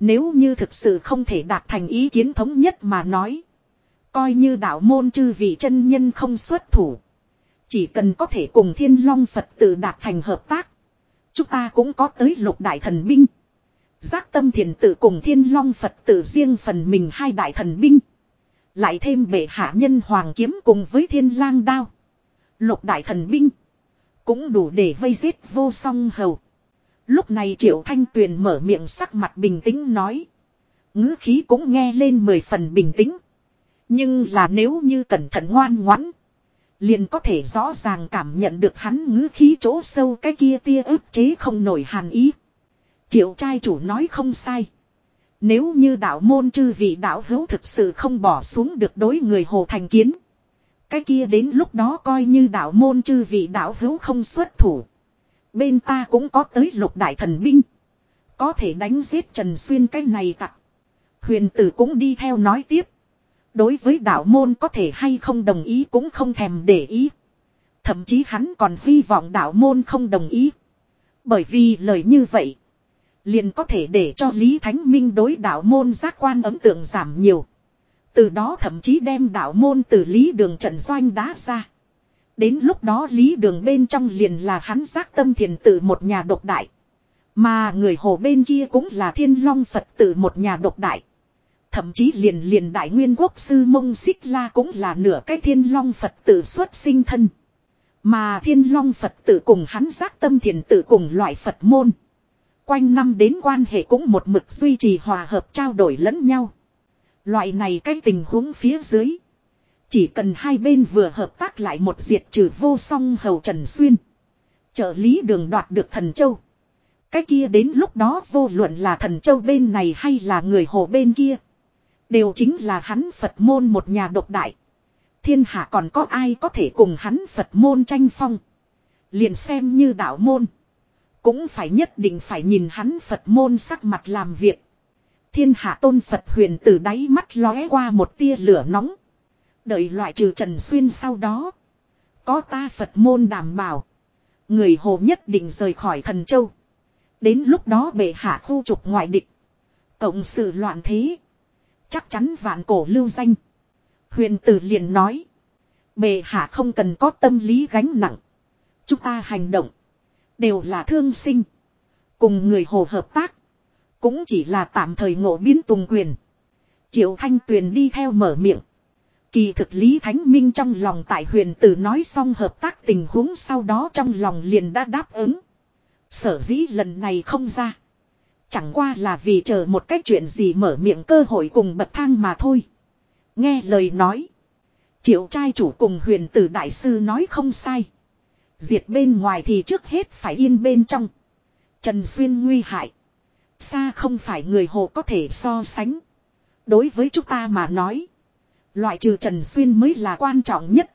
Nếu như thực sự không thể đạt thành ý kiến thống nhất mà nói. Coi như đạo môn chư vị chân nhân không xuất thủ. Chỉ cần có thể cùng thiên long Phật tử đạt thành hợp tác. Chúng ta cũng có tới lục đại thần binh. Giác tâm thiền tự cùng thiên long Phật tử riêng phần mình hai đại thần binh. Lại thêm bệ hạ nhân hoàng kiếm cùng với thiên lang đao. Lục đại thần binh. Cũng đủ để vây giết vô song hầu. Lúc này triệu thanh tuyền mở miệng sắc mặt bình tĩnh nói. ngữ khí cũng nghe lên mười phần bình tĩnh. Nhưng là nếu như cẩn thận ngoan ngoãn. Liền có thể rõ ràng cảm nhận được hắn ngữ khí chỗ sâu cái kia tia ức chế không nổi hàn ý. Triệu trai chủ nói không sai. Nếu như đạo môn chư vị đạo hữu thực sự không bỏ xuống được đối người hồ thành kiến. Cái kia đến lúc đó coi như đạo môn chư vị đạo hữu không xuất thủ. Bên ta cũng có tới lục đại thần binh. Có thể đánh giết Trần Xuyên cái này tặc. Huyền tử cũng đi theo nói tiếp. Đối với đạo môn có thể hay không đồng ý cũng không thèm để ý. Thậm chí hắn còn hy vọng đạo môn không đồng ý. Bởi vì lời như vậy. Liền có thể để cho Lý Thánh Minh đối đạo môn giác quan ấn tượng giảm nhiều. Từ đó thậm chí đem đạo môn từ Lý Đường trận doanh đá ra. Đến lúc đó Lý Đường bên trong liền là hắn giác tâm thiền tự một nhà độc đại. Mà người hồ bên kia cũng là thiên long Phật tử một nhà độc đại. Thậm chí liền liền đại nguyên quốc sư mông xích la cũng là nửa cái thiên long Phật tử xuất sinh thân. Mà thiên long Phật tử cùng hắn giác tâm thiền tự cùng loại Phật môn. Quanh năm đến quan hệ cũng một mực duy trì hòa hợp trao đổi lẫn nhau. Loại này cái tình huống phía dưới. Chỉ cần hai bên vừa hợp tác lại một diệt trừ vô song hầu Trần Xuyên. Trợ lý đường đoạt được thần châu. Cái kia đến lúc đó vô luận là thần châu bên này hay là người hồ bên kia. Đều chính là hắn Phật môn một nhà độc đại. Thiên hạ còn có ai có thể cùng hắn Phật môn tranh phong. Liền xem như đạo môn. Cũng phải nhất định phải nhìn hắn Phật môn sắc mặt làm việc. Thiên hạ tôn Phật huyền từ đáy mắt lóe qua một tia lửa nóng. Đợi loại trừ Trần Xuyên sau đó. Có ta Phật môn đảm bảo. Người hồ nhất định rời khỏi thần châu. Đến lúc đó bệ hạ khu trục ngoại địch. Cộng sự loạn thế. Chắc chắn vạn cổ lưu danh. Huyền tử liền nói. Bệ hạ không cần có tâm lý gánh nặng. Chúng ta hành động. Đều là thương sinh. Cùng người hồ hợp tác. Cũng chỉ là tạm thời ngộ biến tùng quyền. Triệu Thanh Tuyền đi theo mở miệng. Kỳ thực Lý Thánh Minh trong lòng tại huyền tử nói xong hợp tác tình huống sau đó trong lòng liền đã đáp ứng. Sở dĩ lần này không ra. Chẳng qua là vì chờ một cách chuyện gì mở miệng cơ hội cùng bậc thang mà thôi. Nghe lời nói. Triệu trai chủ cùng huyền tử đại sư nói không sai. Diệt bên ngoài thì trước hết phải yên bên trong. Trần Xuyên nguy hại. Xa không phải người hồ có thể so sánh. Đối với chúng ta mà nói. Loại trừ Trần Xuyên mới là quan trọng nhất.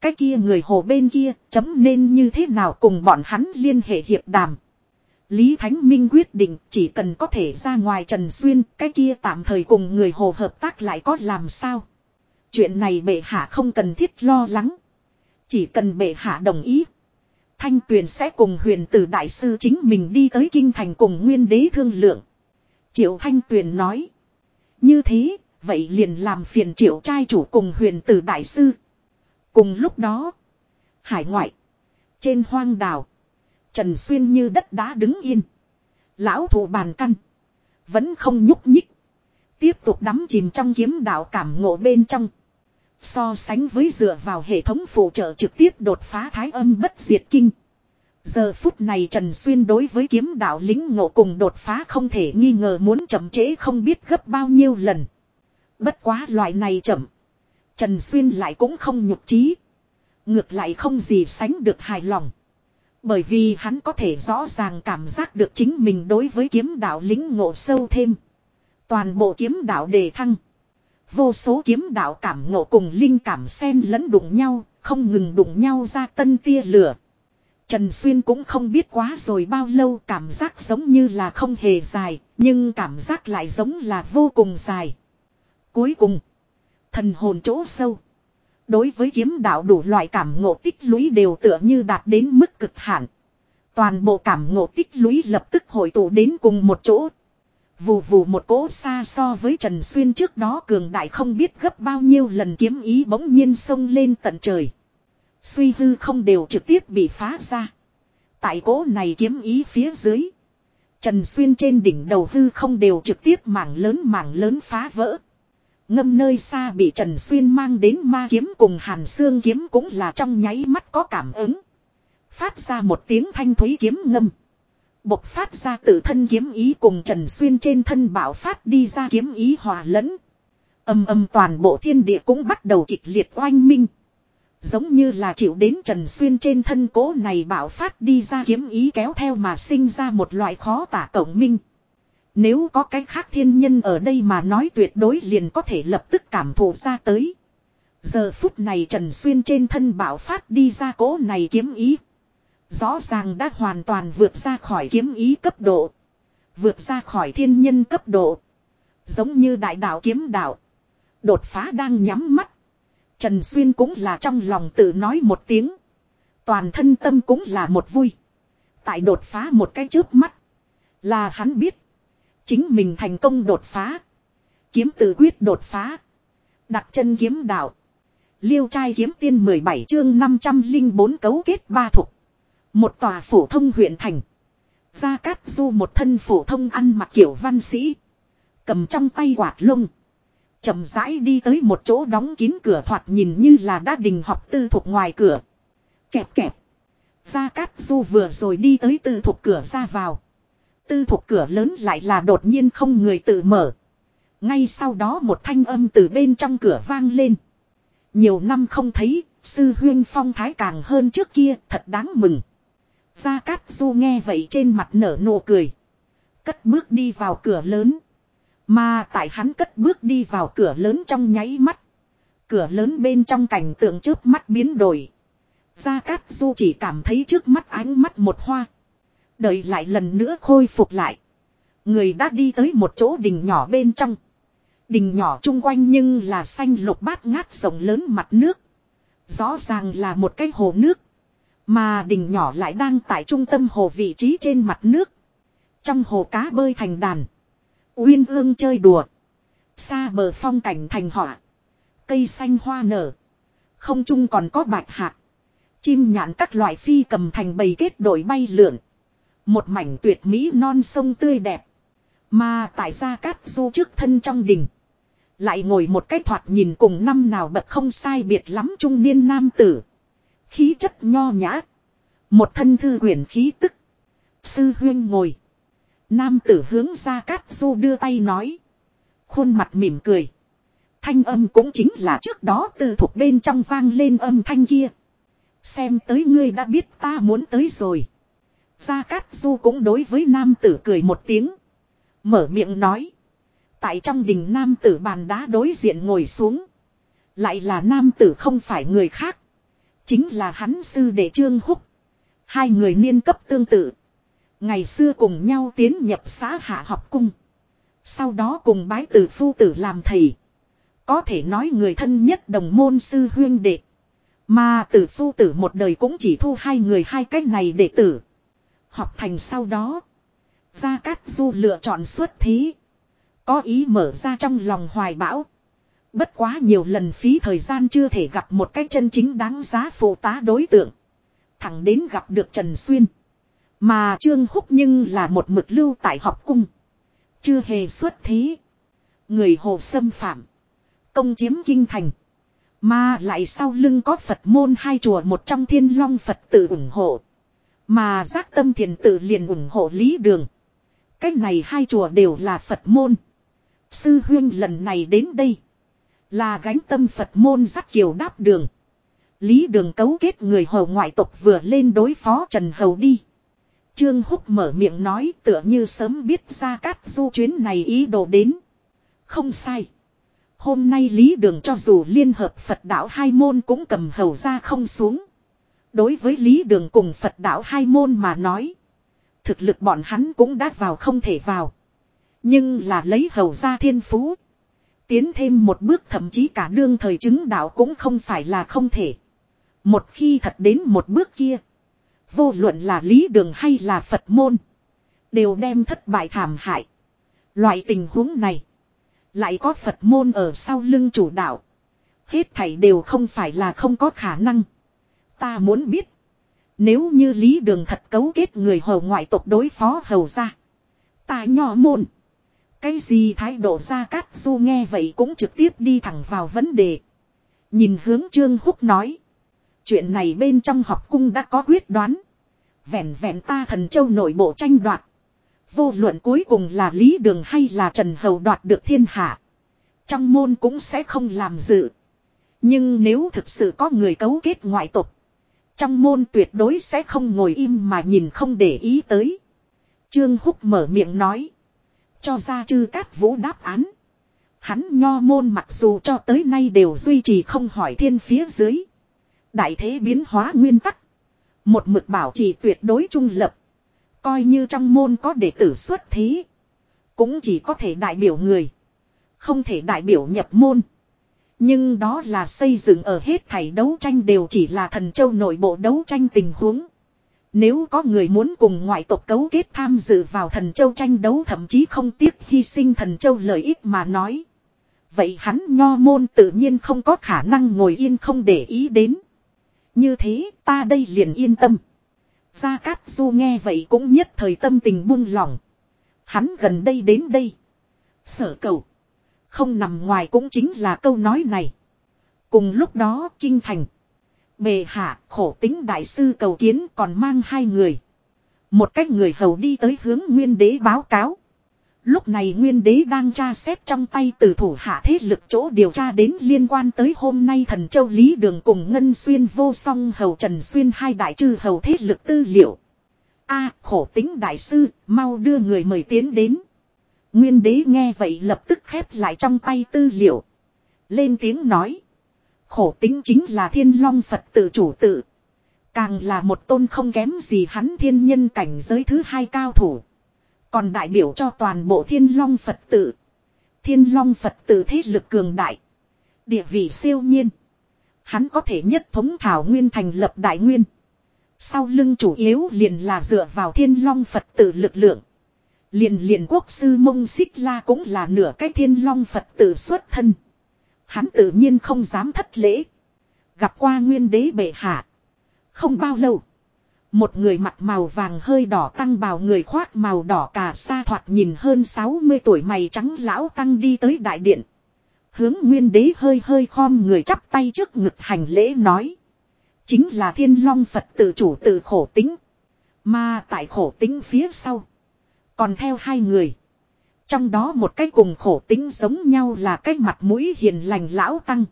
Cái kia người hồ bên kia, chấm nên như thế nào cùng bọn hắn liên hệ hiệp đàm. Lý Thánh Minh quyết định chỉ cần có thể ra ngoài Trần Xuyên, cái kia tạm thời cùng người hồ hợp tác lại có làm sao. Chuyện này bệ hạ không cần thiết lo lắng. Chỉ cần bệ hạ đồng ý. Thanh Tuyền sẽ cùng huyền tử đại sư chính mình đi tới kinh thành cùng nguyên đế thương lượng. Triệu Thanh Tuyền nói. Như thế, vậy liền làm phiền triệu trai chủ cùng huyền tử đại sư. Cùng lúc đó, hải ngoại, trên hoang đảo, Trần Xuyên như đất đá đứng yên. Lão thủ bàn căn, vẫn không nhúc nhích. Tiếp tục đắm chìm trong kiếm đạo cảm ngộ bên trong. So sánh với dựa vào hệ thống phụ trợ trực tiếp đột phá thái âm bất diệt kinh. Giờ phút này Trần Xuyên đối với kiếm đạo lính ngộ cùng đột phá không thể nghi ngờ muốn chậm chế không biết gấp bao nhiêu lần. Bất quá loại này chậm. Trần Xuyên lại cũng không nhục trí. Ngược lại không gì sánh được hài lòng. Bởi vì hắn có thể rõ ràng cảm giác được chính mình đối với kiếm đạo lính ngộ sâu thêm. Toàn bộ kiếm đạo đề thăng. Vô số kiếm đạo cảm ngộ cùng linh cảm xen lẫn đụng nhau, không ngừng đụng nhau ra tân tia lửa. Trần Xuyên cũng không biết quá rồi bao lâu cảm giác giống như là không hề dài, nhưng cảm giác lại giống là vô cùng dài. Cuối cùng, thần hồn chỗ sâu. Đối với kiếm đạo đủ loại cảm ngộ tích lũy đều tựa như đạt đến mức cực hạn. Toàn bộ cảm ngộ tích lũy lập tức hội tụ đến cùng một chỗ. Vù vù một cỗ xa so với Trần Xuyên trước đó cường đại không biết gấp bao nhiêu lần kiếm ý bỗng nhiên sông lên tận trời. Suy hư không đều trực tiếp bị phá ra. Tại cỗ này kiếm ý phía dưới. Trần Xuyên trên đỉnh đầu hư không đều trực tiếp mảng lớn mảng lớn phá vỡ. Ngâm nơi xa bị Trần Xuyên mang đến ma kiếm cùng hàn xương kiếm cũng là trong nháy mắt có cảm ứng. Phát ra một tiếng thanh thúy kiếm ngâm. Bộc phát ra tự thân kiếm ý cùng Trần Xuyên trên thân bảo phát đi ra kiếm ý hòa lẫn. Âm âm toàn bộ thiên địa cũng bắt đầu kịch liệt oanh minh. Giống như là chịu đến Trần Xuyên trên thân cố này bảo phát đi ra kiếm ý kéo theo mà sinh ra một loại khó tả cộng minh. Nếu có cái khác thiên nhân ở đây mà nói tuyệt đối liền có thể lập tức cảm thụ ra tới. Giờ phút này Trần Xuyên trên thân bảo phát đi ra cố này kiếm ý. Rõ ràng đã hoàn toàn vượt ra khỏi kiếm ý cấp độ. Vượt ra khỏi thiên nhân cấp độ. Giống như đại đạo kiếm đạo. Đột phá đang nhắm mắt. Trần Xuyên cũng là trong lòng tự nói một tiếng. Toàn thân tâm cũng là một vui. Tại đột phá một cái trước mắt. Là hắn biết. Chính mình thành công đột phá. Kiếm tự quyết đột phá. Đặt chân kiếm đạo. Liêu trai kiếm tiên 17 chương 504 cấu kết ba thục. Một tòa phổ thông huyện thành. Gia Cát Du một thân phổ thông ăn mặc kiểu văn sĩ. Cầm trong tay quạt lông chậm rãi đi tới một chỗ đóng kín cửa thoạt nhìn như là đã đình học tư thuộc ngoài cửa. Kẹp kẹp. Gia Cát Du vừa rồi đi tới tư thuộc cửa ra vào. Tư thuộc cửa lớn lại là đột nhiên không người tự mở. Ngay sau đó một thanh âm từ bên trong cửa vang lên. Nhiều năm không thấy, sư huyên phong thái càng hơn trước kia, thật đáng mừng. Gia Cát Du nghe vậy trên mặt nở nụ cười. Cất bước đi vào cửa lớn. Mà tại hắn cất bước đi vào cửa lớn trong nháy mắt. Cửa lớn bên trong cảnh tượng trước mắt biến đổi. Gia Cát Du chỉ cảm thấy trước mắt ánh mắt một hoa. Đợi lại lần nữa khôi phục lại. Người đã đi tới một chỗ đình nhỏ bên trong. Đình nhỏ chung quanh nhưng là xanh lục bát ngát rộng lớn mặt nước. Rõ ràng là một cái hồ nước. Mà đình nhỏ lại đang tại trung tâm hồ vị trí trên mặt nước. Trong hồ cá bơi thành đàn. Uyên ương chơi đùa. Xa bờ phong cảnh thành họa. Cây xanh hoa nở. Không chung còn có bạch hạt. Chim nhạn các loại phi cầm thành bầy kết đội bay lượn. Một mảnh tuyệt mỹ non sông tươi đẹp. Mà tại gia cát du trước thân trong đình. Lại ngồi một cái thoạt nhìn cùng năm nào bật không sai biệt lắm trung niên nam tử. Khí chất nho nhã. Một thân thư quyển khí tức. Sư huyên ngồi. Nam tử hướng ra cát du đưa tay nói. Khuôn mặt mỉm cười. Thanh âm cũng chính là trước đó từ thuộc bên trong vang lên âm thanh kia. Xem tới ngươi đã biết ta muốn tới rồi. Gia Cát Du cũng đối với nam tử cười một tiếng. Mở miệng nói. Tại trong đình nam tử bàn đá đối diện ngồi xuống. Lại là nam tử không phải người khác. Chính là hắn sư đệ Trương Húc. Hai người niên cấp tương tự. Ngày xưa cùng nhau tiến nhập xã hạ học cung. Sau đó cùng bái tử phu tử làm thầy. Có thể nói người thân nhất đồng môn sư huyên đệ. Mà tử phu tử một đời cũng chỉ thu hai người hai cách này đệ tử. Học thành sau đó. Gia Cát Du lựa chọn xuất thí. Có ý mở ra trong lòng hoài bão. Bất quá nhiều lần phí thời gian chưa thể gặp một cách chân chính đáng giá phụ tá đối tượng. Thẳng đến gặp được Trần Xuyên. Mà Trương Húc nhưng là một mực lưu tại học cung. Chưa hề xuất thí Người hồ xâm phạm. Công chiếm kinh thành. Mà lại sau lưng có Phật môn hai chùa một trong thiên long Phật tự ủng hộ. Mà giác tâm thiền tự liền ủng hộ lý đường. Cách này hai chùa đều là Phật môn. Sư huyên lần này đến đây. Là gánh tâm Phật môn dắt kiều đáp đường. Lý đường cấu kết người hầu ngoại tộc vừa lên đối phó Trần Hầu đi. Trương Húc mở miệng nói tựa như sớm biết ra cát du chuyến này ý đồ đến. Không sai. Hôm nay Lý Đường cho dù liên hợp Phật đạo hai môn cũng cầm hầu ra không xuống. Đối với Lý Đường cùng Phật đạo hai môn mà nói. Thực lực bọn hắn cũng đã vào không thể vào. Nhưng là lấy hầu ra thiên phú. Tiến thêm một bước thậm chí cả đương thời chứng đạo cũng không phải là không thể. Một khi thật đến một bước kia. Vô luận là lý đường hay là Phật môn. Đều đem thất bại thảm hại. Loại tình huống này. Lại có Phật môn ở sau lưng chủ đạo. Hết thảy đều không phải là không có khả năng. Ta muốn biết. Nếu như lý đường thật cấu kết người hầu ngoại tộc đối phó hầu ra. Ta nhỏ môn. Cái gì thái độ ra cát du nghe vậy cũng trực tiếp đi thẳng vào vấn đề. Nhìn hướng Trương Húc nói. Chuyện này bên trong học cung đã có quyết đoán. Vẹn vẹn ta thần châu nội bộ tranh đoạt. Vô luận cuối cùng là Lý Đường hay là Trần Hầu đoạt được thiên hạ. Trong môn cũng sẽ không làm dự. Nhưng nếu thực sự có người cấu kết ngoại tục. Trong môn tuyệt đối sẽ không ngồi im mà nhìn không để ý tới. Trương Húc mở miệng nói. Cho ra chư cát vũ đáp án. Hắn nho môn mặc dù cho tới nay đều duy trì không hỏi thiên phía dưới. Đại thế biến hóa nguyên tắc. Một mực bảo trì tuyệt đối trung lập. Coi như trong môn có đệ tử xuất thí. Cũng chỉ có thể đại biểu người. Không thể đại biểu nhập môn. Nhưng đó là xây dựng ở hết thảy đấu tranh đều chỉ là thần châu nội bộ đấu tranh tình huống. Nếu có người muốn cùng ngoại tộc cấu kết tham dự vào thần châu tranh đấu thậm chí không tiếc hy sinh thần châu lợi ích mà nói. Vậy hắn nho môn tự nhiên không có khả năng ngồi yên không để ý đến. Như thế, ta đây liền yên tâm. Gia Cát Du nghe vậy cũng nhất thời tâm tình buông lỏng. Hắn gần đây đến đây. Sở cầu. Không nằm ngoài cũng chính là câu nói này. Cùng lúc đó, kinh thành. Bề hạ khổ tính đại sư cầu kiến còn mang hai người. Một cách người hầu đi tới hướng nguyên đế báo cáo. Lúc này nguyên đế đang tra xét trong tay từ thủ hạ thế lực chỗ điều tra đến liên quan tới hôm nay thần châu Lý Đường cùng Ngân Xuyên vô song hầu Trần Xuyên hai đại trư hầu thế lực tư liệu. a khổ tính đại sư, mau đưa người mời tiến đến. Nguyên đế nghe vậy lập tức khép lại trong tay tư liệu. Lên tiếng nói. Khổ tính chính là thiên long Phật tự chủ tự. Càng là một tôn không kém gì hắn thiên nhân cảnh giới thứ hai cao thủ. Còn đại biểu cho toàn bộ thiên long Phật tự. Thiên long Phật tự thế lực cường đại. Địa vị siêu nhiên. Hắn có thể nhất thống thảo nguyên thành lập đại nguyên. Sau lưng chủ yếu liền là dựa vào thiên long Phật tự lực lượng. Liền liền quốc sư mông xích la cũng là nửa cái thiên long Phật tự xuất thân. Hắn tự nhiên không dám thất lễ. Gặp qua nguyên đế bệ hạ. Không bao lâu. Một người mặt màu vàng hơi đỏ tăng bào người khoác màu đỏ cả xa thoạt nhìn hơn 60 tuổi mày trắng lão tăng đi tới đại điện. Hướng nguyên đế hơi hơi khom người chắp tay trước ngực hành lễ nói. Chính là thiên long Phật tự chủ tự khổ tính. Mà tại khổ tính phía sau. Còn theo hai người. Trong đó một cái cùng khổ tính giống nhau là cái mặt mũi hiền lành lão tăng.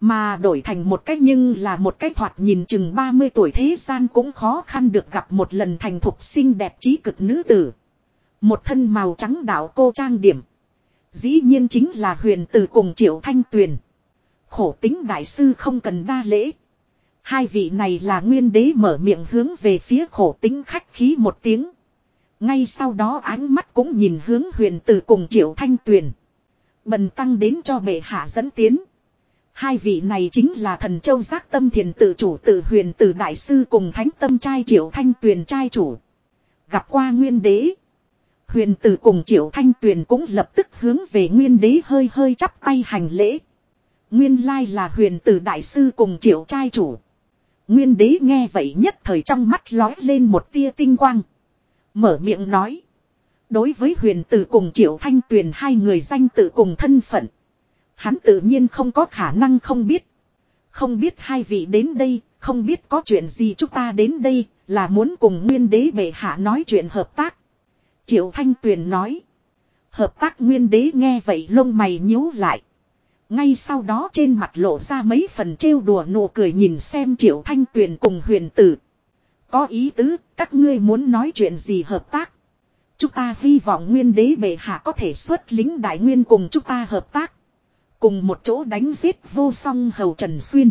Mà đổi thành một cái nhưng là một cái thoạt nhìn chừng 30 tuổi thế gian cũng khó khăn được gặp một lần thành thục xinh đẹp trí cực nữ tử. Một thân màu trắng đạo cô trang điểm. Dĩ nhiên chính là huyền tử cùng triệu thanh tuyền. Khổ tính đại sư không cần đa lễ. Hai vị này là nguyên đế mở miệng hướng về phía khổ tính khách khí một tiếng. Ngay sau đó ánh mắt cũng nhìn hướng huyền tử cùng triệu thanh tuyền. Bần tăng đến cho bệ hạ dẫn tiến. Hai vị này chính là thần châu giác tâm thiền tự chủ tự huyền tử đại sư cùng thánh tâm trai triệu thanh tuyền trai chủ. Gặp qua nguyên đế. Huyền tử cùng triệu thanh tuyền cũng lập tức hướng về nguyên đế hơi hơi chắp tay hành lễ. Nguyên lai là huyền tử đại sư cùng triệu trai chủ. Nguyên đế nghe vậy nhất thời trong mắt lói lên một tia tinh quang. Mở miệng nói. Đối với huyền tử cùng triệu thanh tuyền hai người danh tự cùng thân phận. Hắn tự nhiên không có khả năng không biết. Không biết hai vị đến đây, không biết có chuyện gì chúng ta đến đây, là muốn cùng nguyên đế bệ hạ nói chuyện hợp tác. Triệu Thanh Tuyền nói. Hợp tác nguyên đế nghe vậy lông mày nhíu lại. Ngay sau đó trên mặt lộ ra mấy phần trêu đùa nụ cười nhìn xem Triệu Thanh Tuyền cùng huyền tử. Có ý tứ, các ngươi muốn nói chuyện gì hợp tác. Chúng ta hy vọng nguyên đế bệ hạ có thể xuất lính đại nguyên cùng chúng ta hợp tác. Cùng một chỗ đánh giết vô song hầu Trần Xuyên.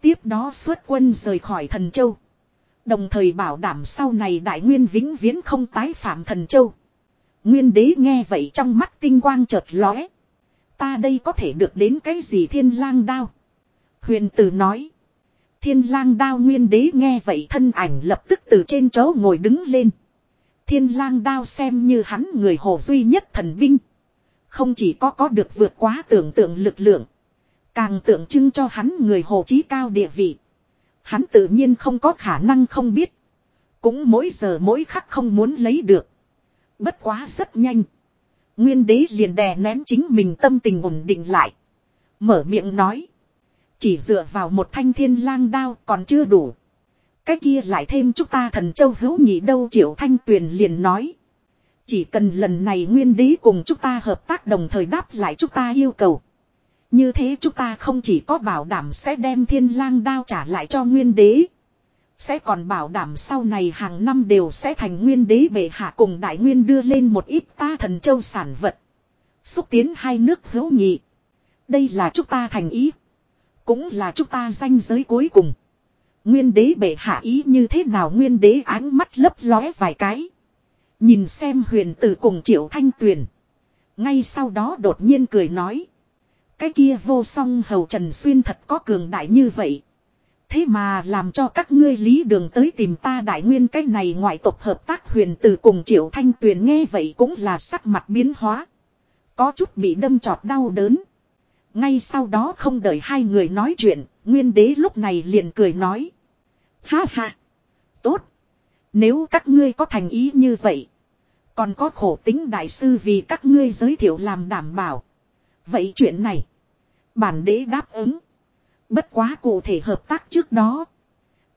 Tiếp đó xuất quân rời khỏi thần châu. Đồng thời bảo đảm sau này đại nguyên vĩnh viễn không tái phạm thần châu. Nguyên đế nghe vậy trong mắt tinh quang chợt lóe. Ta đây có thể được đến cái gì thiên lang đao. Huyền tử nói. Thiên lang đao nguyên đế nghe vậy thân ảnh lập tức từ trên chỗ ngồi đứng lên. Thiên lang đao xem như hắn người hồ duy nhất thần binh. Không chỉ có có được vượt quá tưởng tượng lực lượng. Càng tượng trưng cho hắn người hồ chí cao địa vị. Hắn tự nhiên không có khả năng không biết. Cũng mỗi giờ mỗi khắc không muốn lấy được. Bất quá rất nhanh. Nguyên đế liền đè nén chính mình tâm tình ổn định lại. Mở miệng nói. Chỉ dựa vào một thanh thiên lang đao còn chưa đủ. Cái kia lại thêm chúng ta thần châu hữu nhị đâu triệu thanh tuyền liền nói. Chỉ cần lần này nguyên đế cùng chúng ta hợp tác đồng thời đáp lại chúng ta yêu cầu. Như thế chúng ta không chỉ có bảo đảm sẽ đem thiên lang đao trả lại cho nguyên đế. Sẽ còn bảo đảm sau này hàng năm đều sẽ thành nguyên đế bệ hạ cùng đại nguyên đưa lên một ít ta thần châu sản vật. Xúc tiến hai nước hữu nhị. Đây là chúng ta thành ý. Cũng là chúng ta danh giới cuối cùng. Nguyên đế bệ hạ ý như thế nào nguyên đế ánh mắt lấp lóe vài cái. Nhìn xem huyền tử cùng triệu thanh tuyền. Ngay sau đó đột nhiên cười nói. Cái kia vô song hầu Trần Xuyên thật có cường đại như vậy. Thế mà làm cho các ngươi lý đường tới tìm ta đại nguyên cái này ngoại tộc hợp tác huyền tử cùng triệu thanh tuyền nghe vậy cũng là sắc mặt biến hóa. Có chút bị đâm trọt đau đớn. Ngay sau đó không đợi hai người nói chuyện, nguyên đế lúc này liền cười nói. Ha ha! Tốt! Nếu các ngươi có thành ý như vậy, còn có khổ tính đại sư vì các ngươi giới thiệu làm đảm bảo. Vậy chuyện này, bản đế đáp ứng. Bất quá cụ thể hợp tác trước đó.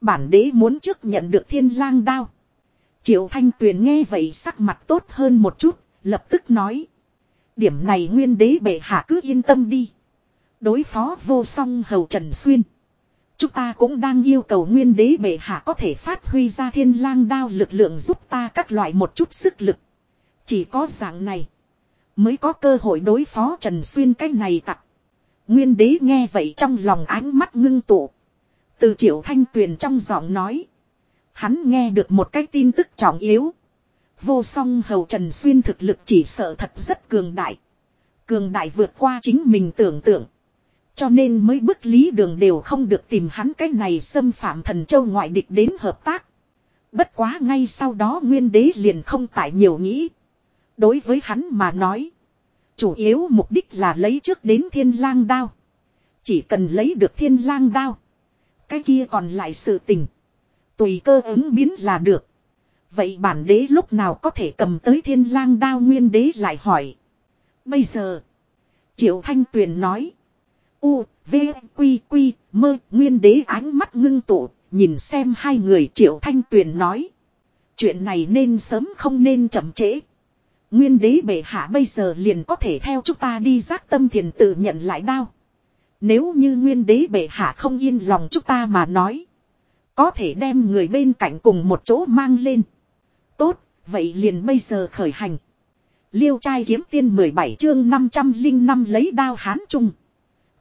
Bản đế muốn trước nhận được thiên lang đao. Triệu Thanh Tuyền nghe vậy sắc mặt tốt hơn một chút, lập tức nói. Điểm này nguyên đế bệ hạ cứ yên tâm đi. Đối phó vô song hầu Trần Xuyên. Chúng ta cũng đang yêu cầu nguyên đế bệ hạ có thể phát huy ra thiên lang đao lực lượng giúp ta các loại một chút sức lực. Chỉ có dạng này. Mới có cơ hội đối phó Trần Xuyên cái này tặc. Nguyên đế nghe vậy trong lòng ánh mắt ngưng tụ. Từ triệu thanh tuyền trong giọng nói. Hắn nghe được một cái tin tức trọng yếu. Vô song hầu Trần Xuyên thực lực chỉ sợ thật rất cường đại. Cường đại vượt qua chính mình tưởng tượng. Cho nên mới bức lý đường đều không được tìm hắn cái này xâm phạm thần châu ngoại địch đến hợp tác. Bất quá ngay sau đó nguyên đế liền không tại nhiều nghĩ. Đối với hắn mà nói. Chủ yếu mục đích là lấy trước đến thiên lang đao. Chỉ cần lấy được thiên lang đao. Cái kia còn lại sự tình. Tùy cơ ứng biến là được. Vậy bản đế lúc nào có thể cầm tới thiên lang đao nguyên đế lại hỏi. Bây giờ. Triệu Thanh Tuyền nói. U, V, Quy, Quy, mơ, nguyên đế ánh mắt ngưng tụ, nhìn xem hai người Triệu Thanh Tuyền nói. Chuyện này nên sớm không nên chậm trễ. Nguyên đế bệ hạ bây giờ liền có thể theo chúng ta đi giác tâm thiền tự nhận lại đao. Nếu như nguyên đế bệ hạ không yên lòng chúng ta mà nói. Có thể đem người bên cạnh cùng một chỗ mang lên. Tốt, vậy liền bây giờ khởi hành. Liêu trai kiếm tiên 17 chương 505 lấy đao hán trung.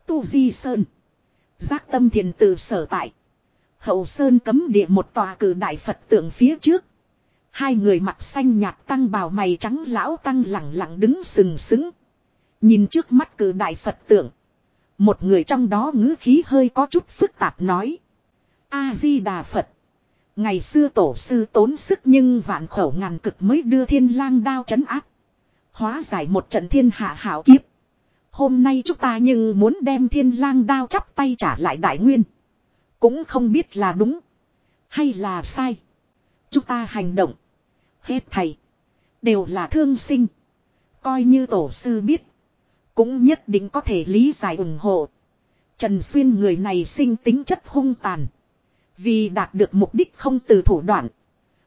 Tu Di Sơn. Giác tâm thiền tự sở tại. Hậu Sơn cấm địa một tòa cử đại Phật tượng phía trước. Hai người mặt xanh nhạt tăng bào mày trắng lão tăng lặng lặng đứng sừng sững. Nhìn trước mắt cử đại Phật tượng. Một người trong đó ngữ khí hơi có chút phức tạp nói. A-di-đà Phật. Ngày xưa tổ sư tốn sức nhưng vạn khẩu ngàn cực mới đưa thiên lang đao chấn áp. Hóa giải một trận thiên hạ hảo kiếp. Hôm nay chúng ta nhưng muốn đem thiên lang đao chắp tay trả lại đại nguyên. Cũng không biết là đúng. Hay là sai. Chúng ta hành động. Hết thầy. Đều là thương sinh. Coi như tổ sư biết. Cũng nhất định có thể lý giải ủng hộ. Trần Xuyên người này sinh tính chất hung tàn. Vì đạt được mục đích không từ thủ đoạn.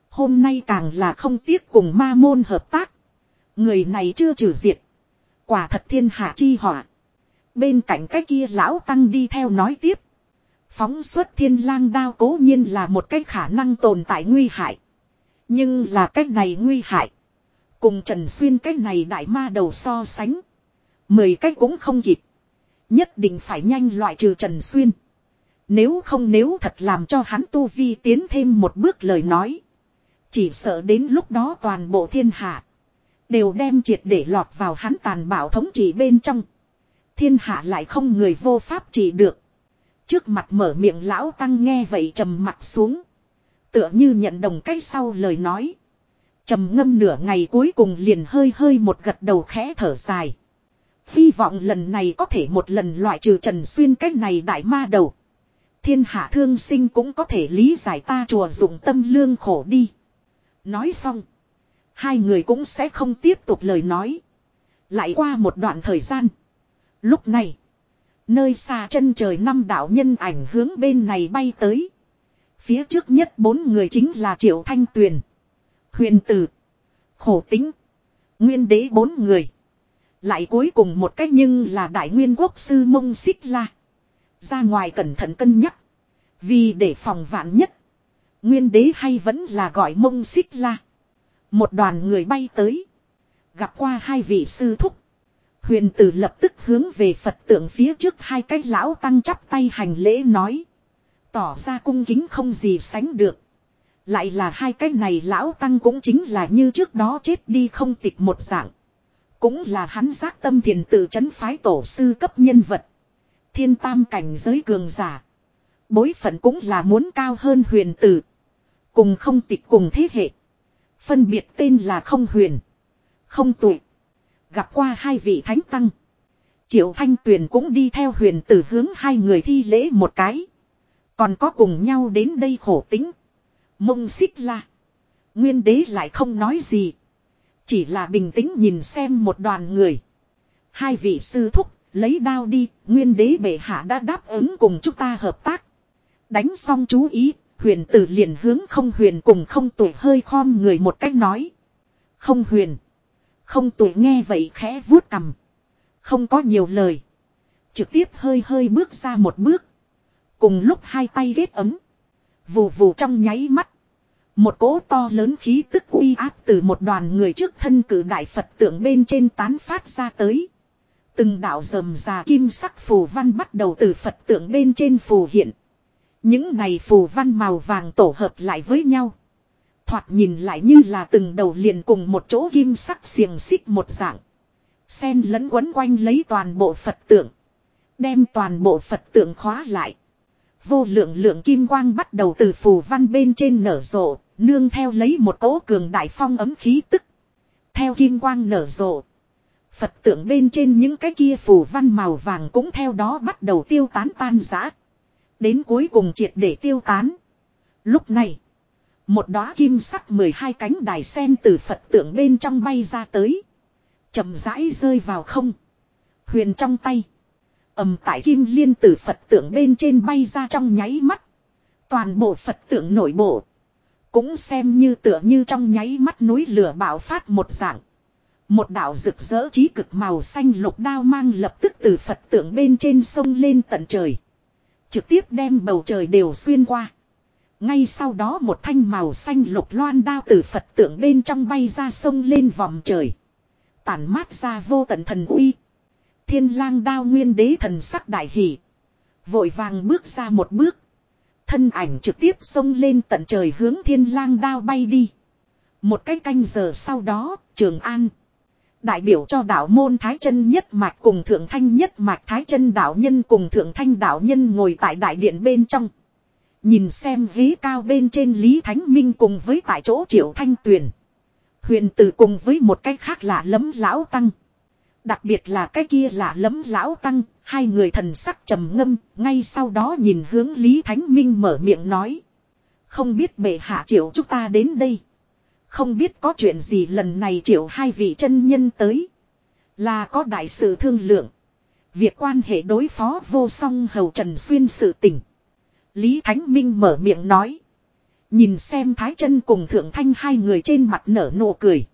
Hôm nay càng là không tiếc cùng ma môn hợp tác. Người này chưa trừ diệt. Quả thật thiên hạ chi họa. Bên cạnh cái kia lão tăng đi theo nói tiếp. Phóng xuất thiên lang đao cố nhiên là một cái khả năng tồn tại nguy hại. Nhưng là cái này nguy hại. Cùng Trần Xuyên cái này đại ma đầu so sánh. Mười cái cũng không kịp. Nhất định phải nhanh loại trừ Trần Xuyên. Nếu không nếu thật làm cho hắn tu vi tiến thêm một bước lời nói. Chỉ sợ đến lúc đó toàn bộ thiên hạ. Đều đem triệt để lọt vào hắn tàn bạo thống trị bên trong. Thiên hạ lại không người vô pháp trị được. Trước mặt mở miệng lão tăng nghe vậy trầm mặt xuống. Tựa như nhận đồng cái sau lời nói. trầm ngâm nửa ngày cuối cùng liền hơi hơi một gật đầu khẽ thở dài. Hy vọng lần này có thể một lần loại trừ Trần Xuyên cách này đại ma đầu. Thiên hạ thương sinh cũng có thể lý giải ta chùa dụng tâm lương khổ đi. Nói xong. Hai người cũng sẽ không tiếp tục lời nói. Lại qua một đoạn thời gian. Lúc này. Nơi xa chân trời năm đạo nhân ảnh hướng bên này bay tới. Phía trước nhất bốn người chính là Triệu Thanh Tuyền. Huyền Tử. Khổ Tính. Nguyên đế bốn người. Lại cuối cùng một cách nhưng là đại nguyên quốc sư mông xích la. Ra ngoài cẩn thận cân nhắc. Vì để phòng vạn nhất. Nguyên đế hay vẫn là gọi mông xích la. Một đoàn người bay tới. Gặp qua hai vị sư thúc. Huyền tử lập tức hướng về Phật tượng phía trước hai cái lão tăng chắp tay hành lễ nói. Tỏ ra cung kính không gì sánh được. Lại là hai cái này lão tăng cũng chính là như trước đó chết đi không tịch một dạng. Cũng là hắn giác tâm thiền tử chấn phái tổ sư cấp nhân vật. Thiên tam cảnh giới cường giả. Bối phận cũng là muốn cao hơn huyền tử. Cùng không tịch cùng thế hệ. Phân biệt tên là không huyền. Không tụ. Gặp qua hai vị thánh tăng. Triệu Thanh Tuyền cũng đi theo huyền tử hướng hai người thi lễ một cái. Còn có cùng nhau đến đây khổ tính. Mông xích la. Nguyên đế lại không nói gì. Chỉ là bình tĩnh nhìn xem một đoàn người. Hai vị sư thúc, lấy đao đi, nguyên đế bệ hạ đã đáp ứng cùng chúng ta hợp tác. Đánh xong chú ý, huyền tử liền hướng không huyền cùng không tuổi hơi khom người một cách nói. Không huyền. Không tuổi nghe vậy khẽ vuốt cầm. Không có nhiều lời. Trực tiếp hơi hơi bước ra một bước. Cùng lúc hai tay ghét ấm. Vù vù trong nháy mắt. Một cỗ to lớn khí tức uy áp từ một đoàn người trước thân cử đại Phật tượng bên trên tán phát ra tới. Từng đạo rầm già kim sắc phù văn bắt đầu từ Phật tượng bên trên phù hiện. Những này phù văn màu vàng tổ hợp lại với nhau. Thoạt nhìn lại như là từng đầu liền cùng một chỗ kim sắc xiềng xích một dạng. Sen lẫn quấn quanh lấy toàn bộ Phật tượng. Đem toàn bộ Phật tượng khóa lại. Vô lượng lượng kim quang bắt đầu từ phù văn bên trên nở rộ, nương theo lấy một cỗ cường đại phong ấm khí tức. Theo kim quang nở rộ. Phật tượng bên trên những cái kia phù văn màu vàng cũng theo đó bắt đầu tiêu tán tan rã. Đến cuối cùng triệt để tiêu tán. Lúc này, một đóa kim sắc 12 cánh đài sen từ Phật tượng bên trong bay ra tới. chậm rãi rơi vào không. Huyền trong tay ầm tại kim liên từ Phật tượng bên trên bay ra trong nháy mắt. Toàn bộ Phật tượng nổi bộ. Cũng xem như tựa như trong nháy mắt núi lửa bạo phát một dạng. Một đạo rực rỡ trí cực màu xanh lục đao mang lập tức từ Phật tượng bên trên sông lên tận trời. Trực tiếp đem bầu trời đều xuyên qua. Ngay sau đó một thanh màu xanh lục loan đao từ Phật tượng bên trong bay ra sông lên vòng trời. Tản mát ra vô tận thần uy. Thiên lang đao nguyên đế thần sắc đại hỷ. Vội vàng bước ra một bước. Thân ảnh trực tiếp xông lên tận trời hướng thiên lang đao bay đi. Một cái canh giờ sau đó, Trường An. Đại biểu cho đạo môn Thái chân nhất mạch cùng thượng thanh nhất mạch Thái chân đạo nhân cùng thượng thanh đạo nhân ngồi tại đại điện bên trong. Nhìn xem ghế cao bên trên Lý Thánh Minh cùng với tại chỗ Triệu Thanh Tuyền. Huyền tử cùng với một cái khác là lấm lão tăng. Đặc biệt là cái kia là lấm lão tăng, hai người thần sắc trầm ngâm, ngay sau đó nhìn hướng Lý Thánh Minh mở miệng nói. Không biết bệ hạ triệu chúng ta đến đây. Không biết có chuyện gì lần này triệu hai vị chân nhân tới. Là có đại sự thương lượng. Việc quan hệ đối phó vô song hầu trần xuyên sự tình. Lý Thánh Minh mở miệng nói. Nhìn xem Thái chân cùng Thượng Thanh hai người trên mặt nở nụ cười.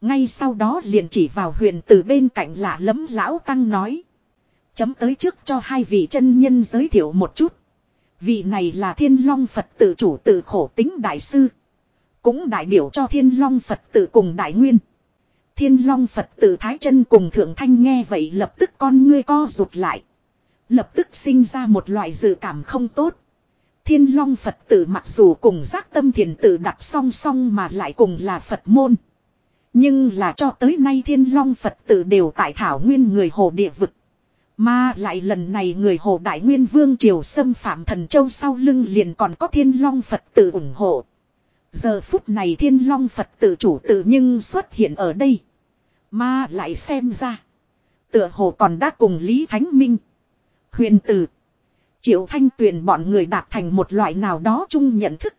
Ngay sau đó liền chỉ vào huyền từ bên cạnh lạ lẫm lão tăng nói. Chấm tới trước cho hai vị chân nhân giới thiệu một chút. Vị này là thiên long Phật tự chủ tự khổ tính đại sư. Cũng đại biểu cho thiên long Phật tử cùng đại nguyên. Thiên long Phật tử thái chân cùng thượng thanh nghe vậy lập tức con ngươi co rụt lại. Lập tức sinh ra một loại dự cảm không tốt. Thiên long Phật tử mặc dù cùng giác tâm thiền tử đặt song song mà lại cùng là Phật môn. Nhưng là cho tới nay thiên long Phật tử đều tại thảo nguyên người hồ địa vực. Mà lại lần này người hồ đại nguyên vương triều xâm phạm thần châu sau lưng liền còn có thiên long Phật tử ủng hộ. Giờ phút này thiên long Phật tự chủ tự nhưng xuất hiện ở đây. Mà lại xem ra. Tựa hồ còn đã cùng Lý Thánh Minh. Huyền tử. Triệu thanh tuyền bọn người đạt thành một loại nào đó chung nhận thức.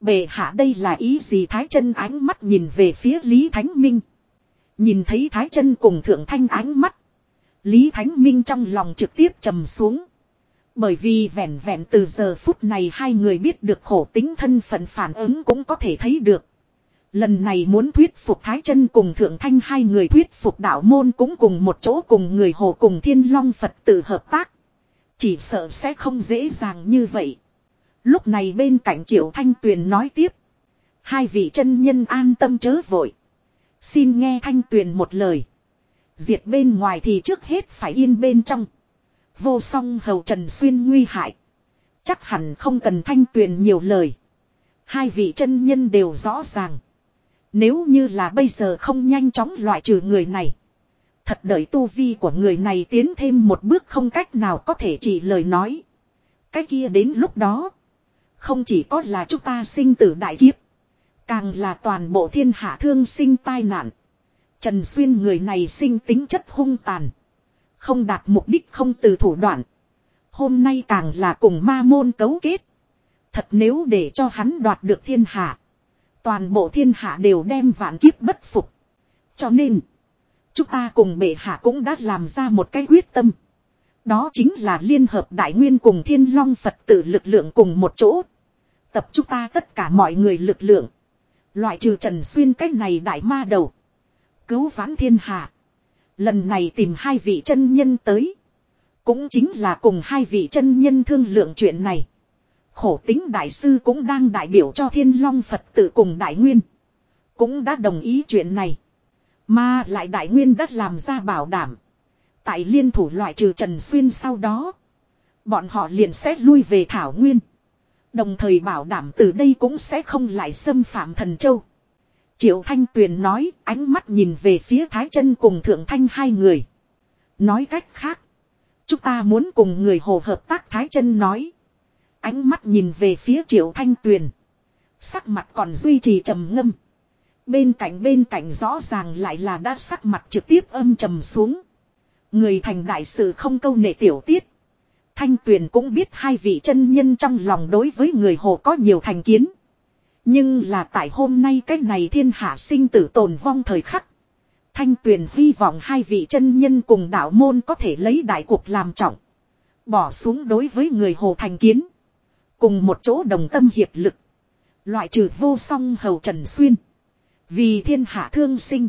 Bề hạ đây là ý gì Thái chân ánh mắt nhìn về phía Lý Thánh Minh. Nhìn thấy Thái chân cùng Thượng Thanh ánh mắt. Lý Thánh Minh trong lòng trực tiếp trầm xuống. Bởi vì vẹn vẹn từ giờ phút này hai người biết được khổ tính thân phận phản ứng cũng có thể thấy được. Lần này muốn thuyết phục Thái chân cùng Thượng Thanh hai người thuyết phục đạo môn cũng cùng một chỗ cùng người hồ cùng Thiên Long Phật tự hợp tác. Chỉ sợ sẽ không dễ dàng như vậy. Lúc này bên cạnh Triệu Thanh Tuyền nói tiếp. Hai vị chân nhân an tâm chớ vội. Xin nghe Thanh Tuyền một lời. Diệt bên ngoài thì trước hết phải yên bên trong. Vô song hầu trần xuyên nguy hại. Chắc hẳn không cần Thanh Tuyền nhiều lời. Hai vị chân nhân đều rõ ràng. Nếu như là bây giờ không nhanh chóng loại trừ người này. Thật đợi tu vi của người này tiến thêm một bước không cách nào có thể chỉ lời nói. Cái kia đến lúc đó. Không chỉ có là chúng ta sinh tử đại kiếp. Càng là toàn bộ thiên hạ thương sinh tai nạn. Trần Xuyên người này sinh tính chất hung tàn. Không đạt mục đích không từ thủ đoạn. Hôm nay càng là cùng ma môn cấu kết. Thật nếu để cho hắn đoạt được thiên hạ. Toàn bộ thiên hạ đều đem vạn kiếp bất phục. Cho nên. Chúng ta cùng bệ hạ cũng đã làm ra một cái quyết tâm. Đó chính là liên hợp đại nguyên cùng thiên long Phật tử lực lượng cùng một chỗ. Tập chúng ta tất cả mọi người lực lượng. Loại trừ Trần Xuyên cách này đại ma đầu. Cứu vãn thiên hạ. Lần này tìm hai vị chân nhân tới. Cũng chính là cùng hai vị chân nhân thương lượng chuyện này. Khổ tính đại sư cũng đang đại biểu cho thiên long Phật tử cùng đại nguyên. Cũng đã đồng ý chuyện này. Mà lại đại nguyên đã làm ra bảo đảm. Tại liên thủ loại trừ Trần Xuyên sau đó. Bọn họ liền sẽ lui về Thảo Nguyên. Đồng thời bảo đảm từ đây cũng sẽ không lại xâm phạm thần châu. Triệu Thanh Tuyền nói, ánh mắt nhìn về phía Thái chân cùng Thượng Thanh hai người. Nói cách khác. Chúng ta muốn cùng người hồ hợp tác, Thái chân nói. Ánh mắt nhìn về phía Triệu Thanh Tuyền. Sắc mặt còn duy trì trầm ngâm. Bên cạnh bên cạnh rõ ràng lại là đã sắc mặt trực tiếp âm trầm xuống. Người thành đại sự không câu nệ tiểu tiết. Thanh tuyền cũng biết hai vị chân nhân trong lòng đối với người hồ có nhiều thành kiến. Nhưng là tại hôm nay cách này thiên hạ sinh tử tồn vong thời khắc. Thanh tuyền hy vọng hai vị chân nhân cùng đạo môn có thể lấy đại cuộc làm trọng. Bỏ xuống đối với người hồ thành kiến. Cùng một chỗ đồng tâm hiệp lực. Loại trừ vô song hầu Trần Xuyên. Vì thiên hạ thương sinh.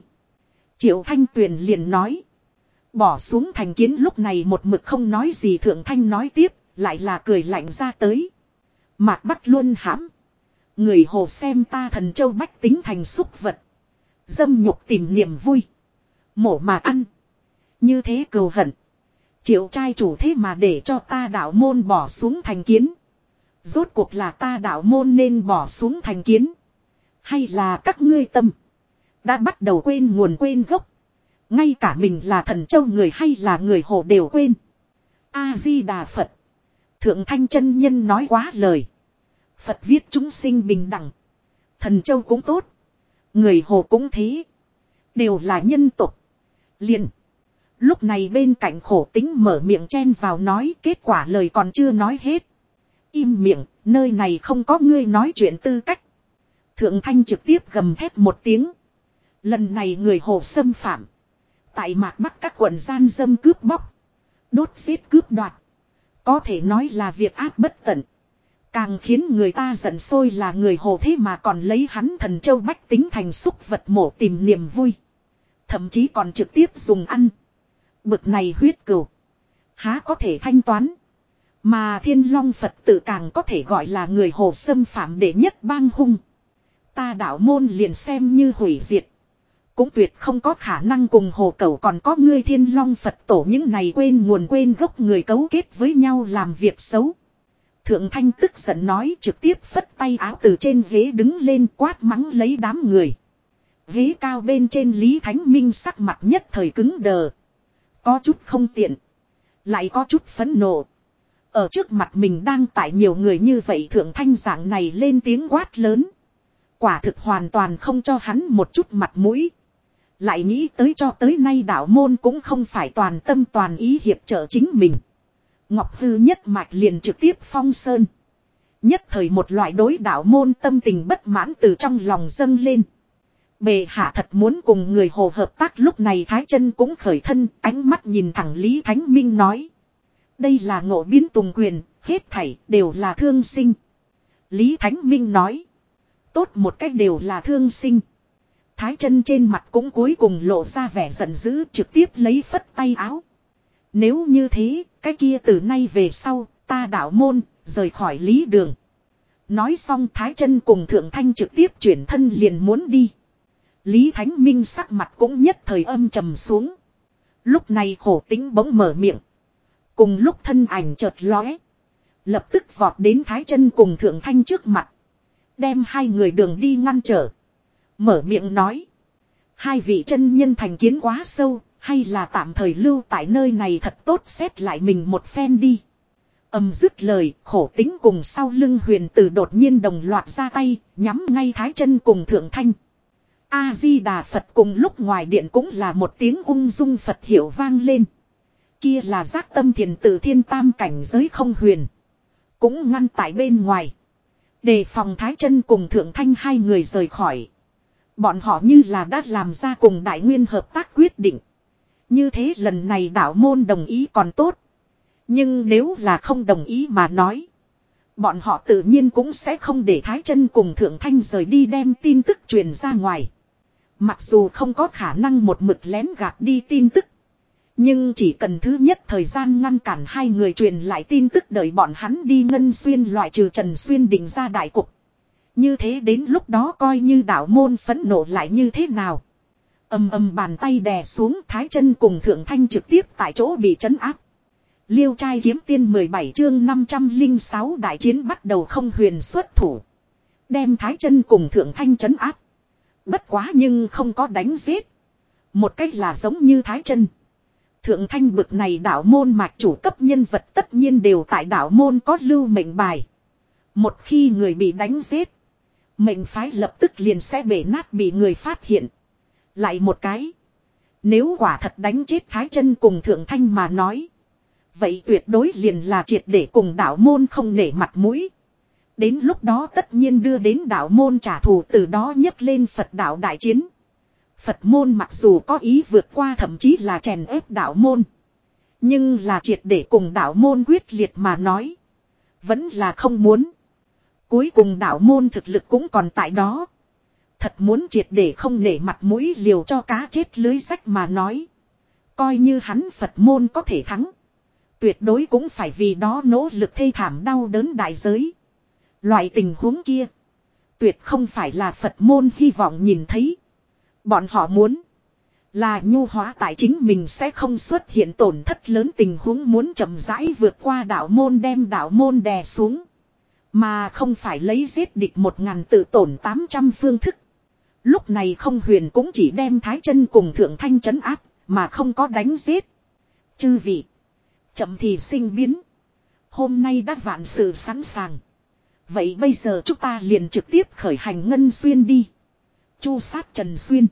Triệu Thanh Tuyền liền nói. Bỏ xuống thành kiến lúc này một mực không nói gì Thượng Thanh nói tiếp, lại là cười lạnh ra tới. Mạc bắt luôn hãm. Người hồ xem ta thần châu bách tính thành xúc vật. Dâm nhục tìm niềm vui. Mổ mà ăn. Như thế cầu hận. Triệu trai chủ thế mà để cho ta đạo môn bỏ xuống thành kiến. Rốt cuộc là ta đạo môn nên bỏ xuống thành kiến. Hay là các ngươi tâm. Đã bắt đầu quên nguồn quên gốc. Ngay cả mình là thần châu người hay là người hồ đều quên. A-di-đà Phật. Thượng Thanh chân Nhân nói quá lời. Phật viết chúng sinh bình đẳng. Thần châu cũng tốt. Người hồ cũng thế. Đều là nhân tục. liền. Lúc này bên cạnh khổ tính mở miệng chen vào nói kết quả lời còn chưa nói hết. Im miệng, nơi này không có ngươi nói chuyện tư cách. Thượng Thanh trực tiếp gầm thét một tiếng. Lần này người hồ xâm phạm. Tại mạc bắc các quận gian dâm cướp bóc. Đốt giết cướp đoạt. Có thể nói là việc ác bất tận. Càng khiến người ta giận sôi là người hồ thế mà còn lấy hắn thần châu bách tính thành xúc vật mổ tìm niềm vui. Thậm chí còn trực tiếp dùng ăn. Bực này huyết cừu. Há có thể thanh toán. Mà thiên long Phật tự càng có thể gọi là người hồ xâm phạm đệ nhất bang hung. Ta đạo môn liền xem như hủy diệt. Cũng tuyệt không có khả năng cùng hồ cầu còn có ngươi thiên long Phật tổ những này quên nguồn quên gốc người cấu kết với nhau làm việc xấu. Thượng Thanh tức giận nói trực tiếp phất tay áo từ trên ghế đứng lên quát mắng lấy đám người. Ghế cao bên trên Lý Thánh Minh sắc mặt nhất thời cứng đờ. Có chút không tiện. Lại có chút phấn nộ. Ở trước mặt mình đang tại nhiều người như vậy Thượng Thanh dạng này lên tiếng quát lớn. Quả thực hoàn toàn không cho hắn một chút mặt mũi. Lại nghĩ tới cho tới nay đạo môn cũng không phải toàn tâm toàn ý hiệp trợ chính mình. Ngọc Hư nhất mạch liền trực tiếp phong sơn. Nhất thời một loại đối đạo môn tâm tình bất mãn từ trong lòng dâng lên. Bề hạ thật muốn cùng người hồ hợp tác lúc này Thái chân cũng khởi thân ánh mắt nhìn thẳng Lý Thánh Minh nói. Đây là ngộ biến tùng quyền, hết thảy đều là thương sinh. Lý Thánh Minh nói. Tốt một cách đều là thương sinh. Thái chân trên mặt cũng cuối cùng lộ ra vẻ giận dữ trực tiếp lấy phất tay áo. Nếu như thế, cái kia từ nay về sau, ta đạo môn, rời khỏi lý đường. Nói xong Thái chân cùng Thượng Thanh trực tiếp chuyển thân liền muốn đi. Lý Thánh Minh sắc mặt cũng nhất thời âm trầm xuống. Lúc này khổ tính bỗng mở miệng. Cùng lúc thân ảnh chợt lóe. Lập tức vọt đến Thái chân cùng Thượng Thanh trước mặt. Đem hai người đường đi ngăn trở. Mở miệng nói. Hai vị chân nhân thành kiến quá sâu, hay là tạm thời lưu tại nơi này thật tốt xét lại mình một phen đi. Âm dứt lời, khổ tính cùng sau lưng huyền tử đột nhiên đồng loạt ra tay, nhắm ngay thái chân cùng thượng thanh. A-di-đà Phật cùng lúc ngoài điện cũng là một tiếng ung dung Phật hiệu vang lên. Kia là giác tâm thiền tử thiên tam cảnh giới không huyền. Cũng ngăn tại bên ngoài. Đề phòng thái chân cùng thượng thanh hai người rời khỏi. Bọn họ như là đã làm ra cùng đại nguyên hợp tác quyết định. Như thế lần này đạo môn đồng ý còn tốt. Nhưng nếu là không đồng ý mà nói. Bọn họ tự nhiên cũng sẽ không để Thái chân cùng Thượng Thanh rời đi đem tin tức truyền ra ngoài. Mặc dù không có khả năng một mực lén gạt đi tin tức. Nhưng chỉ cần thứ nhất thời gian ngăn cản hai người truyền lại tin tức đợi bọn hắn đi ngân xuyên loại trừ Trần Xuyên định ra đại cục. Như thế đến lúc đó coi như đạo môn phẫn nộ lại như thế nào. Âm âm bàn tay đè xuống thái chân cùng thượng thanh trực tiếp tại chỗ bị chấn áp. Liêu trai kiếm tiên 17 chương 506 đại chiến bắt đầu không huyền xuất thủ. Đem thái chân cùng thượng thanh chấn áp. Bất quá nhưng không có đánh giết. Một cách là giống như thái chân. Thượng thanh bực này đạo môn mạch chủ cấp nhân vật tất nhiên đều tại đạo môn có lưu mệnh bài. Một khi người bị đánh giết. Mệnh phái lập tức liền sẽ bể nát bị người phát hiện. Lại một cái. Nếu quả thật đánh chết Thái chân cùng Thượng Thanh mà nói. Vậy tuyệt đối liền là triệt để cùng đạo môn không nể mặt mũi. Đến lúc đó tất nhiên đưa đến đạo môn trả thù từ đó nhấc lên Phật đạo đại chiến. Phật môn mặc dù có ý vượt qua thậm chí là chèn ép đạo môn. Nhưng là triệt để cùng đạo môn quyết liệt mà nói. Vẫn là không muốn. Cuối cùng đạo môn thực lực cũng còn tại đó. Thật muốn triệt để không nể mặt mũi liều cho cá chết lưới sách mà nói. Coi như hắn Phật môn có thể thắng. Tuyệt đối cũng phải vì đó nỗ lực thê thảm đau đớn đại giới. Loại tình huống kia. Tuyệt không phải là Phật môn hy vọng nhìn thấy. Bọn họ muốn. Là nhu hóa tại chính mình sẽ không xuất hiện tổn thất lớn tình huống muốn chậm rãi vượt qua đạo môn đem đạo môn đè xuống. Mà không phải lấy giết địch một ngàn tự tổn 800 phương thức. Lúc này không huyền cũng chỉ đem thái chân cùng thượng thanh chấn áp, mà không có đánh giết. Chư vị. Chậm thì sinh biến. Hôm nay đã vạn sự sẵn sàng. Vậy bây giờ chúng ta liền trực tiếp khởi hành ngân xuyên đi. Chu sát Trần Xuyên.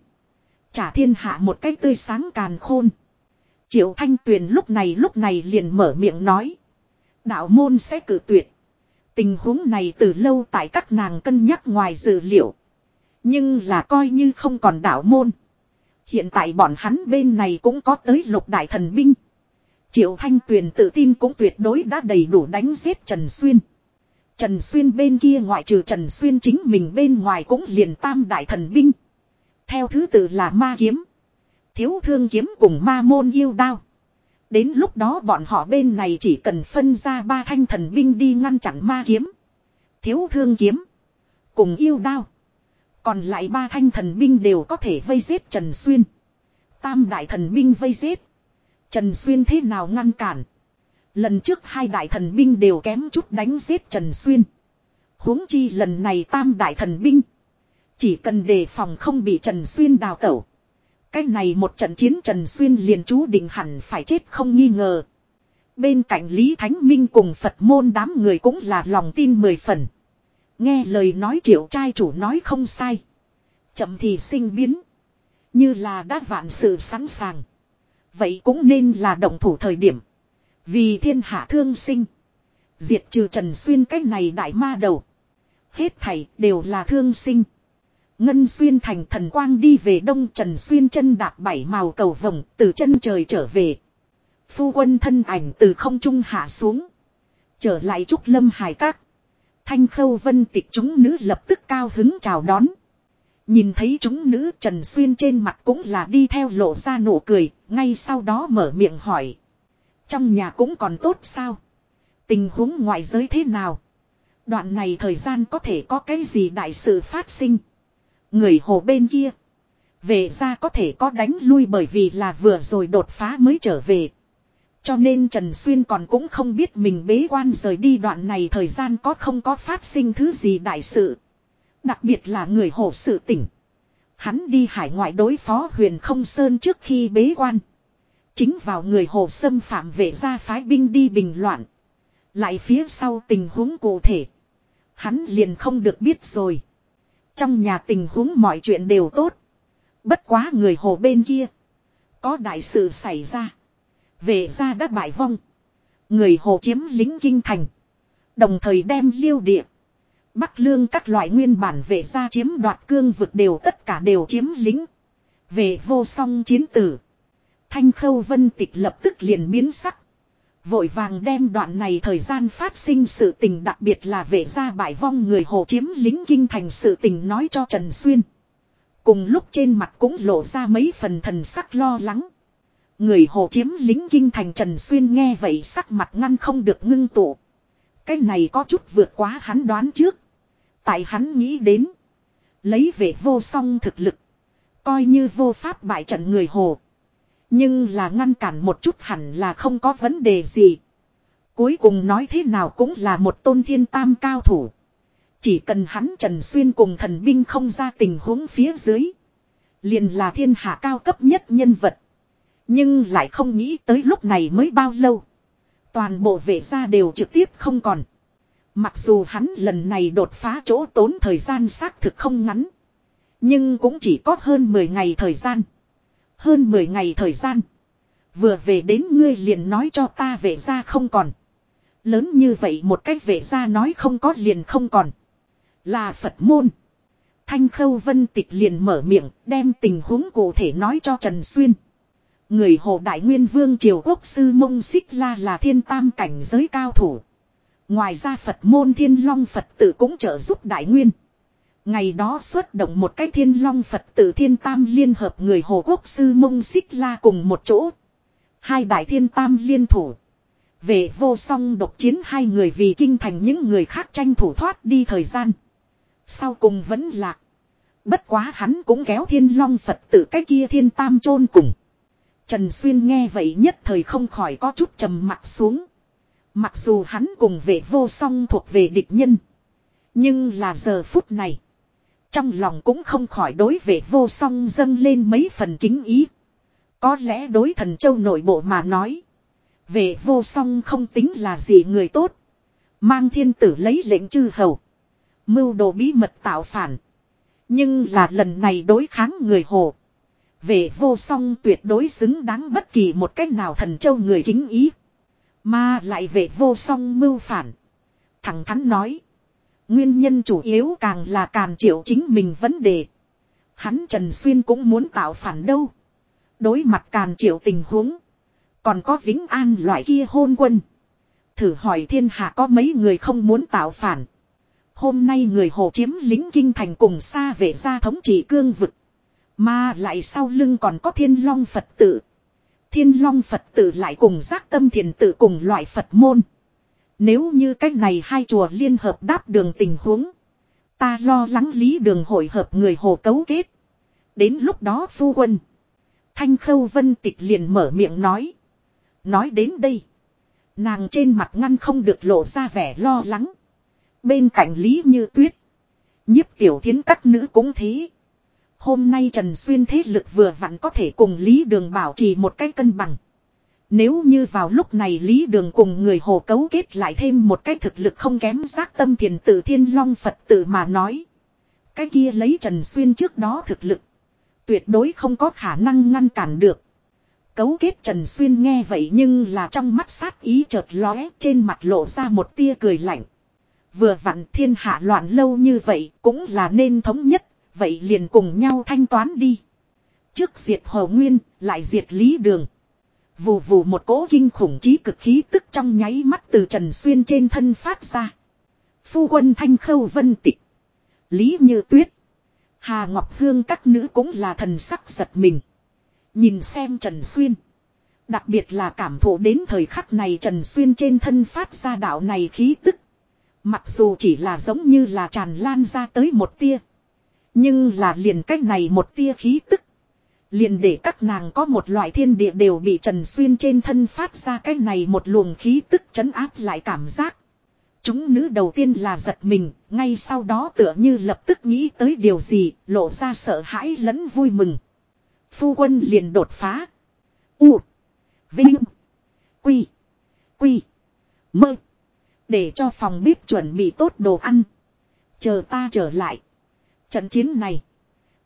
Trả thiên hạ một cách tươi sáng càn khôn. Triệu Thanh Tuyền lúc này lúc này liền mở miệng nói. Đạo môn sẽ cử tuyệt. Tình huống này từ lâu tại các nàng cân nhắc ngoài dự liệu. Nhưng là coi như không còn đạo môn. Hiện tại bọn hắn bên này cũng có tới lục đại thần binh. Triệu Thanh Tuyền tự tin cũng tuyệt đối đã đầy đủ đánh giết Trần Xuyên. Trần Xuyên bên kia ngoại trừ Trần Xuyên chính mình bên ngoài cũng liền tam đại thần binh. Theo thứ tự là ma kiếm. Thiếu thương kiếm cùng ma môn yêu đao. Đến lúc đó bọn họ bên này chỉ cần phân ra ba thanh thần binh đi ngăn chặn ma kiếm. Thiếu thương kiếm. Cùng yêu đao. Còn lại ba thanh thần binh đều có thể vây giết Trần Xuyên. Tam đại thần binh vây giết. Trần Xuyên thế nào ngăn cản. Lần trước hai đại thần binh đều kém chút đánh giết Trần Xuyên. huống chi lần này tam đại thần binh. Chỉ cần đề phòng không bị Trần Xuyên đào tẩu. Cái này một trận chiến Trần Xuyên liền chú định hẳn phải chết không nghi ngờ. Bên cạnh Lý Thánh Minh cùng Phật môn đám người cũng là lòng tin mười phần. Nghe lời nói triệu trai chủ nói không sai. Chậm thì sinh biến. Như là đã vạn sự sẵn sàng. Vậy cũng nên là động thủ thời điểm. Vì thiên hạ thương sinh. Diệt trừ Trần Xuyên cách này đại ma đầu. Hết thảy đều là thương sinh. Ngân Xuyên thành thần quang đi về đông Trần Xuyên chân đạp bảy màu cầu vồng từ chân trời trở về. Phu quân thân ảnh từ không trung hạ xuống. Trở lại Trúc Lâm Hải Các. Thanh khâu vân tịch chúng nữ lập tức cao hứng chào đón. Nhìn thấy chúng nữ Trần Xuyên trên mặt cũng là đi theo lộ ra nụ cười, ngay sau đó mở miệng hỏi. Trong nhà cũng còn tốt sao? Tình huống ngoại giới thế nào? Đoạn này thời gian có thể có cái gì đại sự phát sinh? Người hồ bên kia. Về ra có thể có đánh lui bởi vì là vừa rồi đột phá mới trở về. Cho nên Trần Xuyên còn cũng không biết mình bế quan rời đi đoạn này thời gian có không có phát sinh thứ gì đại sự. Đặc biệt là người hồ sự tỉnh. Hắn đi hải ngoại đối phó huyền không sơn trước khi bế quan. Chính vào người hồ xâm phạm vệ gia phái binh đi bình loạn. Lại phía sau tình huống cụ thể. Hắn liền không được biết rồi. Trong nhà tình huống mọi chuyện đều tốt. Bất quá người hồ bên kia. Có đại sự xảy ra. Vệ gia đã bại vong. Người hồ chiếm lính kinh thành. Đồng thời đem liêu địa. Bắc lương các loại nguyên bản vệ gia chiếm đoạt cương vực đều tất cả đều chiếm lính. Về vô song chiến tử. Thanh khâu vân tịch lập tức liền biến sắc. Vội vàng đem đoạn này thời gian phát sinh sự tình đặc biệt là vệ gia bại vong người hồ chiếm lính kinh thành sự tình nói cho Trần Xuyên. Cùng lúc trên mặt cũng lộ ra mấy phần thần sắc lo lắng. Người hồ chiếm lính kinh thành Trần Xuyên nghe vậy sắc mặt ngăn không được ngưng tụ. Cái này có chút vượt quá hắn đoán trước. Tại hắn nghĩ đến. Lấy về vô song thực lực. Coi như vô pháp bại trận người hồ. Nhưng là ngăn cản một chút hẳn là không có vấn đề gì. Cuối cùng nói thế nào cũng là một tôn thiên tam cao thủ. Chỉ cần hắn Trần Xuyên cùng thần binh không ra tình huống phía dưới. Liền là thiên hạ cao cấp nhất nhân vật. Nhưng lại không nghĩ tới lúc này mới bao lâu. Toàn bộ vệ gia đều trực tiếp không còn. Mặc dù hắn lần này đột phá chỗ tốn thời gian xác thực không ngắn. Nhưng cũng chỉ có hơn 10 ngày thời gian. Hơn 10 ngày thời gian. Vừa về đến ngươi liền nói cho ta vệ gia không còn. Lớn như vậy một cách vệ gia nói không có liền không còn. Là Phật môn. Thanh Khâu Vân Tịch liền mở miệng, đem tình huống cụ thể nói cho Trần Xuyên. Người hồ đại nguyên vương triều quốc sư mông xích la là thiên tam cảnh giới cao thủ. Ngoài ra Phật môn thiên long Phật tử cũng trợ giúp đại nguyên. Ngày đó xuất động một cái thiên long Phật tử thiên tam liên hợp người Hồ Quốc sư mông xích la cùng một chỗ. Hai đại thiên tam liên thủ. Về vô song độc chiến hai người vì kinh thành những người khác tranh thủ thoát đi thời gian. Sau cùng vẫn lạc. Bất quá hắn cũng kéo thiên long Phật tử cái kia thiên tam chôn cùng. Trần Xuyên nghe vậy nhất thời không khỏi có chút trầm mặt xuống. Mặc dù hắn cùng vệ vô song thuộc về địch nhân. Nhưng là giờ phút này. Trong lòng cũng không khỏi đối vệ vô song dâng lên mấy phần kính ý. Có lẽ đối thần châu nội bộ mà nói. Vệ vô song không tính là gì người tốt. Mang thiên tử lấy lệnh chư hầu. Mưu đồ bí mật tạo phản. Nhưng là lần này đối kháng người hồ về vô song tuyệt đối xứng đáng bất kỳ một cách nào thần châu người kính ý. Mà lại về vô song mưu phản. Thẳng thắn nói. Nguyên nhân chủ yếu càng là càn triệu chính mình vấn đề. Hắn Trần Xuyên cũng muốn tạo phản đâu. Đối mặt càn triệu tình huống. Còn có Vĩnh An loại kia hôn quân. Thử hỏi thiên hạ có mấy người không muốn tạo phản. Hôm nay người hồ chiếm lính kinh thành cùng xa về gia thống trị cương vực. Mà lại sau lưng còn có thiên long Phật tử. Thiên long Phật tử lại cùng giác tâm thiền tử cùng loại Phật môn. Nếu như cách này hai chùa liên hợp đáp đường tình huống. Ta lo lắng lý đường hội hợp người hồ cấu kết. Đến lúc đó phu quân. Thanh khâu vân tịch liền mở miệng nói. Nói đến đây. Nàng trên mặt ngăn không được lộ ra vẻ lo lắng. Bên cạnh lý như tuyết. Nhiếp tiểu thiến các nữ cũng thế. Hôm nay Trần Xuyên thế lực vừa vặn có thể cùng Lý Đường bảo trì một cái cân bằng. Nếu như vào lúc này Lý Đường cùng người hồ cấu kết lại thêm một cái thực lực không kém giác tâm thiền tử thiên long Phật tử mà nói. Cái kia lấy Trần Xuyên trước đó thực lực. Tuyệt đối không có khả năng ngăn cản được. Cấu kết Trần Xuyên nghe vậy nhưng là trong mắt sát ý chợt lóe trên mặt lộ ra một tia cười lạnh. Vừa vặn thiên hạ loạn lâu như vậy cũng là nên thống nhất, vậy liền cùng nhau thanh toán đi. Trước diệt Hồ Nguyên, lại diệt Lý Đường. Vù vù một cỗ kinh khủng trí cực khí tức trong nháy mắt từ Trần Xuyên trên thân phát ra. Phu quân thanh khâu vân tịch. Lý Như Tuyết. Hà Ngọc Hương các nữ cũng là thần sắc giật mình. Nhìn xem Trần Xuyên. Đặc biệt là cảm thụ đến thời khắc này Trần Xuyên trên thân phát ra đạo này khí tức. Mặc dù chỉ là giống như là tràn lan ra tới một tia. Nhưng là liền cách này một tia khí tức. Liền để các nàng có một loại thiên địa đều bị Trần Xuyên trên thân phát ra cái này một luồng khí tức chấn áp lại cảm giác. Chúng nữ đầu tiên là giật mình, ngay sau đó tựa như lập tức nghĩ tới điều gì, lộ ra sợ hãi lẫn vui mừng. Phu quân liền đột phá. U. Vinh. Quy. Quy. Mơ. Để cho phòng bếp chuẩn bị tốt đồ ăn. Chờ ta trở lại. Trận chiến này.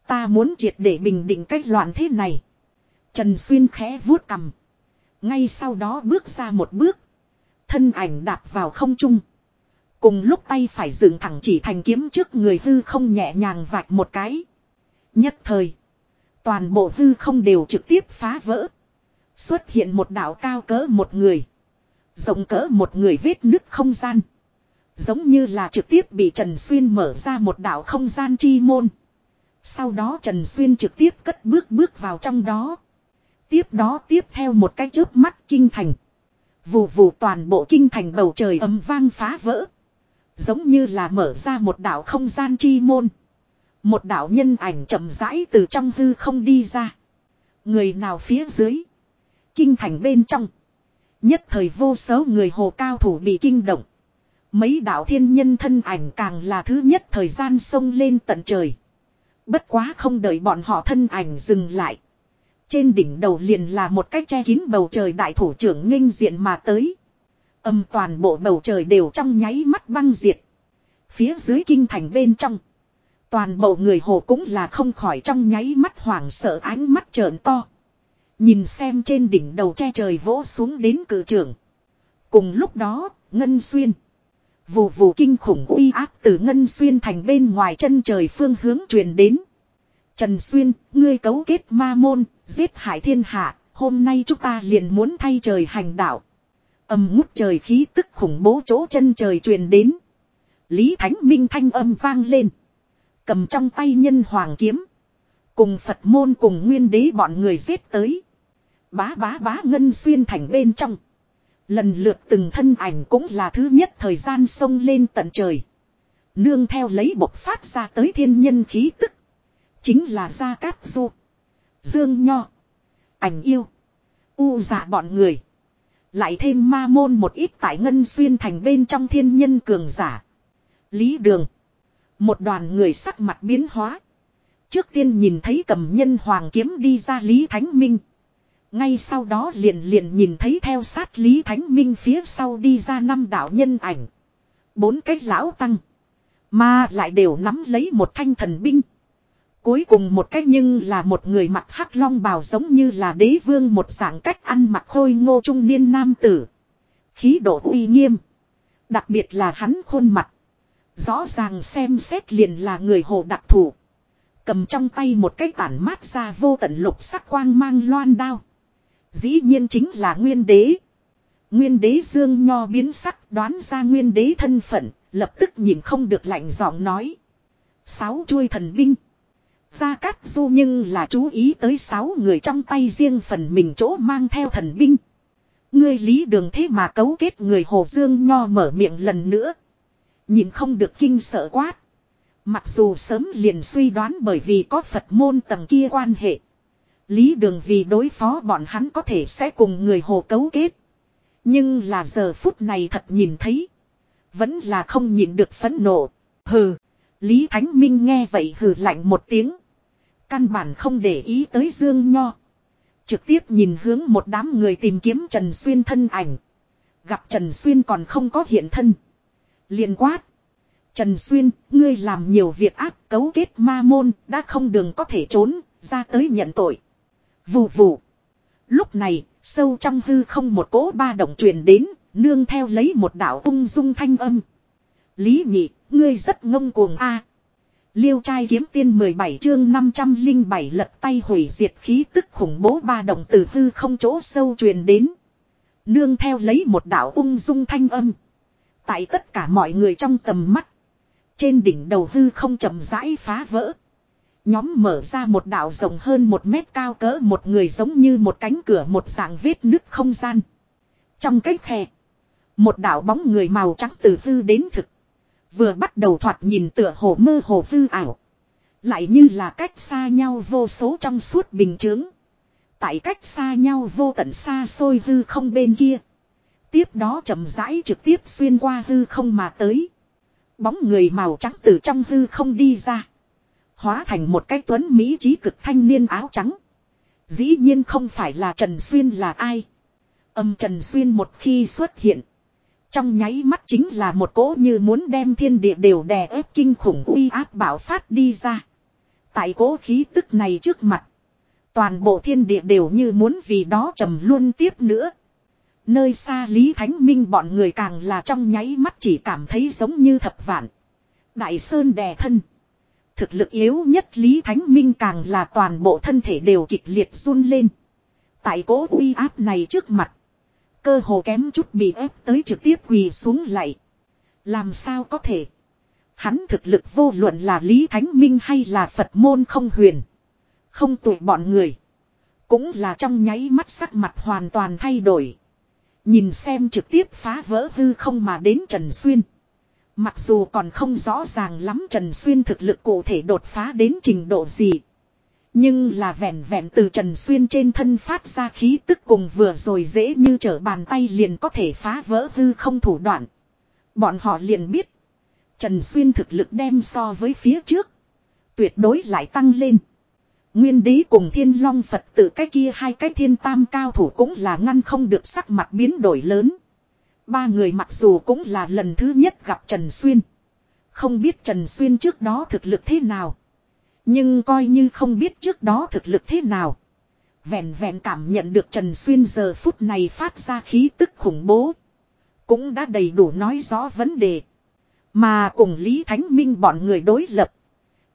Ta muốn triệt để bình định cách loạn thế này. Trần Xuyên khẽ vuốt cầm. Ngay sau đó bước ra một bước. Thân ảnh đạp vào không trung. Cùng lúc tay phải dựng thẳng chỉ thành kiếm trước người hư không nhẹ nhàng vạch một cái. Nhất thời. Toàn bộ hư không đều trực tiếp phá vỡ. Xuất hiện một đảo cao cỡ một người. Rộng cỡ một người vết nứt không gian. Giống như là trực tiếp bị Trần Xuyên mở ra một đảo không gian chi môn. Sau đó Trần Xuyên trực tiếp cất bước bước vào trong đó. Tiếp đó tiếp theo một cái chớp mắt kinh thành. Vù vù toàn bộ kinh thành bầu trời ấm vang phá vỡ. Giống như là mở ra một đảo không gian chi môn. Một đạo nhân ảnh chậm rãi từ trong hư không đi ra. Người nào phía dưới. Kinh thành bên trong. Nhất thời vô số người hồ cao thủ bị kinh động. Mấy đạo thiên nhân thân ảnh càng là thứ nhất thời gian sông lên tận trời. Bất quá không đợi bọn họ thân ảnh dừng lại. Trên đỉnh đầu liền là một cách che kín bầu trời đại thủ trưởng nghênh diện mà tới. Âm toàn bộ bầu trời đều trong nháy mắt băng diệt. Phía dưới kinh thành bên trong. Toàn bộ người hồ cũng là không khỏi trong nháy mắt hoảng sợ ánh mắt trợn to. Nhìn xem trên đỉnh đầu che trời vỗ xuống đến cử trưởng. Cùng lúc đó, Ngân Xuyên. Vù vù kinh khủng uy áp từ Ngân Xuyên thành bên ngoài chân trời phương hướng truyền đến. Trần Xuyên, ngươi cấu kết ma môn, giết hại thiên hạ, hôm nay chúng ta liền muốn thay trời hành đạo. Âm ngút trời khí tức khủng bố chỗ chân trời truyền đến. Lý Thánh Minh thanh âm vang lên. Cầm trong tay nhân hoàng kiếm. Cùng Phật môn cùng nguyên đế bọn người giết tới. Bá bá bá ngân xuyên thành bên trong. Lần lượt từng thân ảnh cũng là thứ nhất thời gian sông lên tận trời. Nương theo lấy bộc phát ra tới thiên nhân khí tức. Chính là Gia Cát Du. Dương Nho. Ảnh yêu. U dạ bọn người. Lại thêm ma môn một ít tại ngân xuyên thành bên trong thiên nhân cường giả. Lý Đường. Một đoàn người sắc mặt biến hóa. Trước tiên nhìn thấy cầm nhân hoàng kiếm đi ra Lý Thánh Minh. Ngay sau đó liền liền nhìn thấy theo sát Lý Thánh Minh phía sau đi ra năm đạo nhân ảnh. Bốn cái lão tăng. Mà lại đều nắm lấy một thanh thần binh. Cuối cùng một cách nhưng là một người mặc hắc long bào giống như là đế vương một dạng cách ăn mặc khôi ngô trung niên nam tử. Khí độ uy nghiêm. Đặc biệt là hắn khuôn mặt. Rõ ràng xem xét liền là người hồ đặc thủ. Cầm trong tay một cái tản mát ra vô tận lục sắc quang mang loan đao. Dĩ nhiên chính là nguyên đế. Nguyên đế dương nho biến sắc đoán ra nguyên đế thân phận, lập tức nhìn không được lạnh giọng nói. Sáu chuôi thần binh. Gia Cát Du nhưng là chú ý tới sáu người trong tay riêng phần mình chỗ mang theo thần binh. Ngươi lý đường thế mà cấu kết người Hồ Dương Nho mở miệng lần nữa. Nhìn không được kinh sợ quát. Mặc dù sớm liền suy đoán bởi vì có Phật môn tầng kia quan hệ. Lý đường vì đối phó bọn hắn có thể sẽ cùng người hồ cấu kết. Nhưng là giờ phút này thật nhìn thấy. Vẫn là không nhìn được phẫn nộ. Hừ. Lý Thánh Minh nghe vậy hừ lạnh một tiếng. Căn bản không để ý tới Dương Nho. Trực tiếp nhìn hướng một đám người tìm kiếm Trần Xuyên thân ảnh. Gặp Trần Xuyên còn không có hiện thân. liền quát. Trần Xuyên, ngươi làm nhiều việc ác cấu kết ma môn, đã không đường có thể trốn, ra tới nhận tội. Vù vù. Lúc này, sâu trong hư không một cỗ ba động truyền đến, nương theo lấy một đạo ung dung thanh âm. Lý nhị, ngươi rất ngông cuồng a. Liêu trai kiếm tiên 17 chương 507 lật tay hủy diệt khí tức khủng bố ba động từ hư không chỗ sâu truyền đến. Nương theo lấy một đạo ung dung thanh âm. Tại tất cả mọi người trong tầm mắt. Trên đỉnh đầu hư không chậm rãi phá vỡ. Nhóm mở ra một đạo rộng hơn một mét cao cỡ một người giống như một cánh cửa một dạng vết nứt không gian. Trong cái khe. Một đạo bóng người màu trắng từ hư đến thực. Vừa bắt đầu thoạt nhìn tựa hồ mơ hồ hư ảo. Lại như là cách xa nhau vô số trong suốt bình chướng. Tại cách xa nhau vô tận xa xôi hư không bên kia. Tiếp đó chậm rãi trực tiếp xuyên qua hư không mà tới. Bóng người màu trắng từ trong hư không đi ra. Hóa thành một cái tuấn Mỹ trí cực thanh niên áo trắng. Dĩ nhiên không phải là Trần Xuyên là ai. Âm Trần Xuyên một khi xuất hiện. Trong nháy mắt chính là một cỗ như muốn đem thiên địa đều đè ép kinh khủng uy áp bảo phát đi ra. Tại cỗ khí tức này trước mặt. Toàn bộ thiên địa đều như muốn vì đó trầm luôn tiếp nữa. Nơi xa Lý Thánh Minh bọn người càng là trong nháy mắt chỉ cảm thấy giống như thập vạn. Đại Sơn đè thân. Thực lực yếu nhất Lý Thánh Minh càng là toàn bộ thân thể đều kịch liệt run lên. Tại cố uy áp này trước mặt. Cơ hồ kém chút bị ép tới trực tiếp quỳ xuống lại. Làm sao có thể. Hắn thực lực vô luận là Lý Thánh Minh hay là Phật môn không huyền. Không tụi bọn người. Cũng là trong nháy mắt sắc mặt hoàn toàn thay đổi. Nhìn xem trực tiếp phá vỡ hư không mà đến Trần Xuyên. Mặc dù còn không rõ ràng lắm Trần Xuyên thực lực cụ thể đột phá đến trình độ gì. Nhưng là vẹn vẹn từ Trần Xuyên trên thân phát ra khí tức cùng vừa rồi dễ như trở bàn tay liền có thể phá vỡ hư không thủ đoạn. Bọn họ liền biết. Trần Xuyên thực lực đem so với phía trước. Tuyệt đối lại tăng lên. Nguyên đế cùng thiên long Phật tự cái kia hai cái thiên tam cao thủ cũng là ngăn không được sắc mặt biến đổi lớn. Ba người mặc dù cũng là lần thứ nhất gặp Trần Xuyên. Không biết Trần Xuyên trước đó thực lực thế nào. Nhưng coi như không biết trước đó thực lực thế nào. Vẹn vẹn cảm nhận được Trần Xuyên giờ phút này phát ra khí tức khủng bố. Cũng đã đầy đủ nói rõ vấn đề. Mà cùng Lý Thánh Minh bọn người đối lập.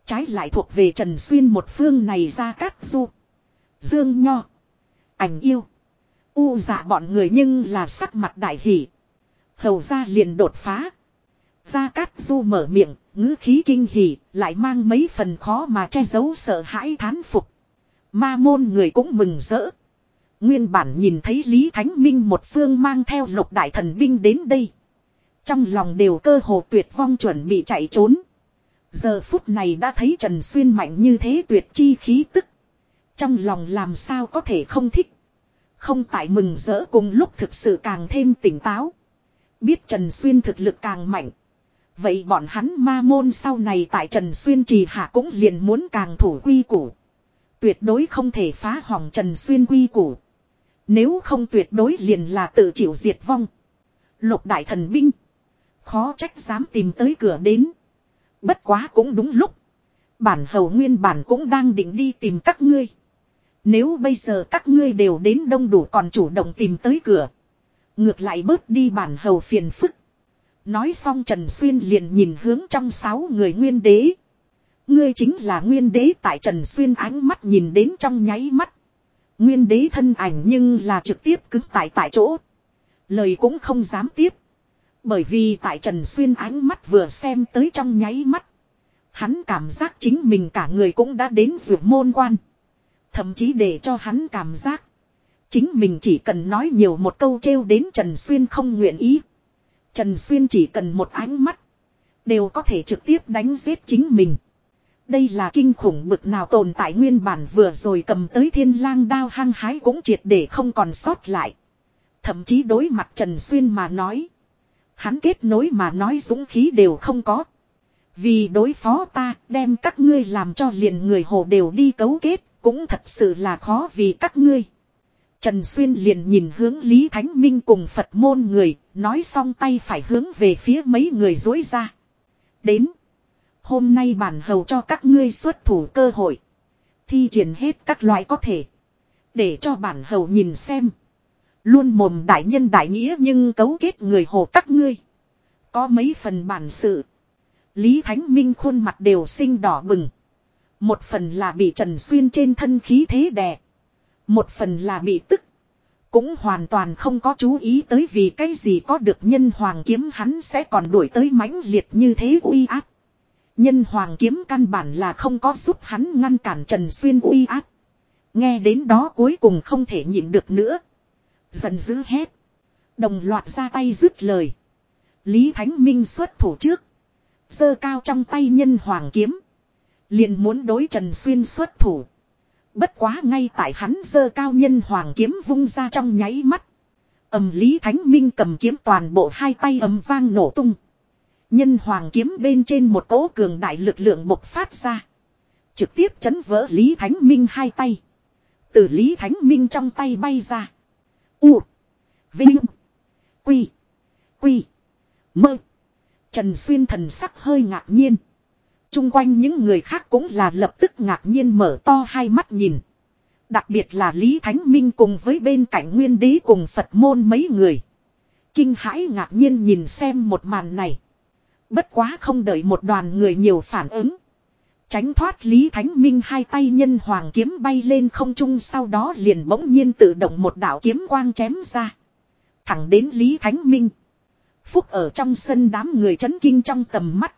Trái lại thuộc về Trần Xuyên một phương này ra cát du. Dương Nho. Ảnh yêu. U dạ bọn người nhưng là sắc mặt đại hỷ. Hầu ra liền đột phá. Gia Cát Du mở miệng, ngữ khí kinh hỉ, lại mang mấy phần khó mà che giấu sợ hãi thán phục. Ma môn người cũng mừng rỡ. Nguyên bản nhìn thấy Lý Thánh Minh một phương mang theo lục đại thần binh đến đây. Trong lòng đều cơ hồ tuyệt vong chuẩn bị chạy trốn. Giờ phút này đã thấy Trần Xuyên mạnh như thế tuyệt chi khí tức. Trong lòng làm sao có thể không thích. Không tại mừng rỡ cùng lúc thực sự càng thêm tỉnh táo. Biết Trần Xuyên thực lực càng mạnh. Vậy bọn hắn ma môn sau này tại Trần Xuyên trì hạ cũng liền muốn càng thủ quy củ. Tuyệt đối không thể phá hỏng Trần Xuyên quy củ. Nếu không tuyệt đối liền là tự chịu diệt vong. Lục đại thần binh. Khó trách dám tìm tới cửa đến. Bất quá cũng đúng lúc. Bản hầu nguyên bản cũng đang định đi tìm các ngươi. Nếu bây giờ các ngươi đều đến đông đủ còn chủ động tìm tới cửa. Ngược lại bớt đi bản hầu phiền phức. Nói xong Trần Xuyên liền nhìn hướng trong sáu người nguyên đế. Ngươi chính là nguyên đế tại Trần Xuyên ánh mắt nhìn đến trong nháy mắt. Nguyên đế thân ảnh nhưng là trực tiếp cứng tại tại chỗ. Lời cũng không dám tiếp. Bởi vì tại Trần Xuyên ánh mắt vừa xem tới trong nháy mắt. Hắn cảm giác chính mình cả người cũng đã đến vượt môn quan. Thậm chí để cho hắn cảm giác. Chính mình chỉ cần nói nhiều một câu trêu đến Trần Xuyên không nguyện ý. Trần Xuyên chỉ cần một ánh mắt. Đều có thể trực tiếp đánh giết chính mình. Đây là kinh khủng bực nào tồn tại nguyên bản vừa rồi cầm tới thiên lang đao hăng hái cũng triệt để không còn sót lại. Thậm chí đối mặt Trần Xuyên mà nói. Hắn kết nối mà nói dũng khí đều không có. Vì đối phó ta, đem các ngươi làm cho liền người hồ đều đi cấu kết, cũng thật sự là khó vì các ngươi. Trần Xuyên liền nhìn hướng Lý Thánh Minh cùng Phật môn người, nói xong tay phải hướng về phía mấy người dối ra. Đến. Hôm nay bản hầu cho các ngươi xuất thủ cơ hội. Thi triển hết các loại có thể. Để cho bản hầu nhìn xem. Luôn mồm đại nhân đại nghĩa nhưng cấu kết người hồ các ngươi. Có mấy phần bản sự. Lý Thánh Minh khuôn mặt đều sinh đỏ bừng. Một phần là bị Trần Xuyên trên thân khí thế đè. Một phần là bị tức. Cũng hoàn toàn không có chú ý tới vì cái gì có được nhân hoàng kiếm hắn sẽ còn đuổi tới mãnh liệt như thế uy áp. Nhân hoàng kiếm căn bản là không có giúp hắn ngăn cản Trần Xuyên uy áp. Nghe đến đó cuối cùng không thể nhịn được nữa. Giận dữ hét. Đồng loạt ra tay dứt lời. Lý Thánh Minh xuất thủ trước. giơ cao trong tay nhân hoàng kiếm. liền muốn đối Trần Xuyên xuất thủ. Bất quá ngay tại hắn dơ cao nhân hoàng kiếm vung ra trong nháy mắt. ầm Lý Thánh Minh cầm kiếm toàn bộ hai tay ầm vang nổ tung. Nhân hoàng kiếm bên trên một cỗ cường đại lực lượng bộc phát ra. Trực tiếp chấn vỡ Lý Thánh Minh hai tay. Từ Lý Thánh Minh trong tay bay ra. U. Vinh. Quy. Quy. Mơ. Trần Xuyên thần sắc hơi ngạc nhiên chung quanh những người khác cũng là lập tức ngạc nhiên mở to hai mắt nhìn. Đặc biệt là Lý Thánh Minh cùng với bên cạnh Nguyên Đế cùng Phật môn mấy người. Kinh hãi ngạc nhiên nhìn xem một màn này. Bất quá không đợi một đoàn người nhiều phản ứng. Tránh thoát Lý Thánh Minh hai tay nhân hoàng kiếm bay lên không trung sau đó liền bỗng nhiên tự động một đạo kiếm quang chém ra. Thẳng đến Lý Thánh Minh. Phúc ở trong sân đám người chấn kinh trong tầm mắt.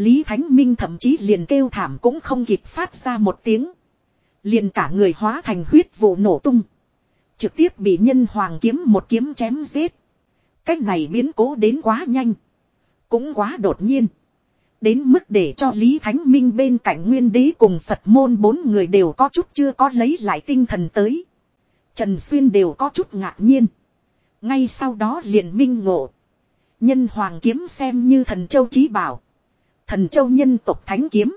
Lý Thánh Minh thậm chí liền kêu thảm cũng không kịp phát ra một tiếng. Liền cả người hóa thành huyết vụ nổ tung. Trực tiếp bị nhân hoàng kiếm một kiếm chém giết. Cách này biến cố đến quá nhanh. Cũng quá đột nhiên. Đến mức để cho Lý Thánh Minh bên cạnh Nguyên Đế cùng Phật môn bốn người đều có chút chưa có lấy lại tinh thần tới. Trần Xuyên đều có chút ngạc nhiên. Ngay sau đó liền minh ngộ. Nhân hoàng kiếm xem như thần châu chí bảo. Thần châu nhân tộc thánh kiếm.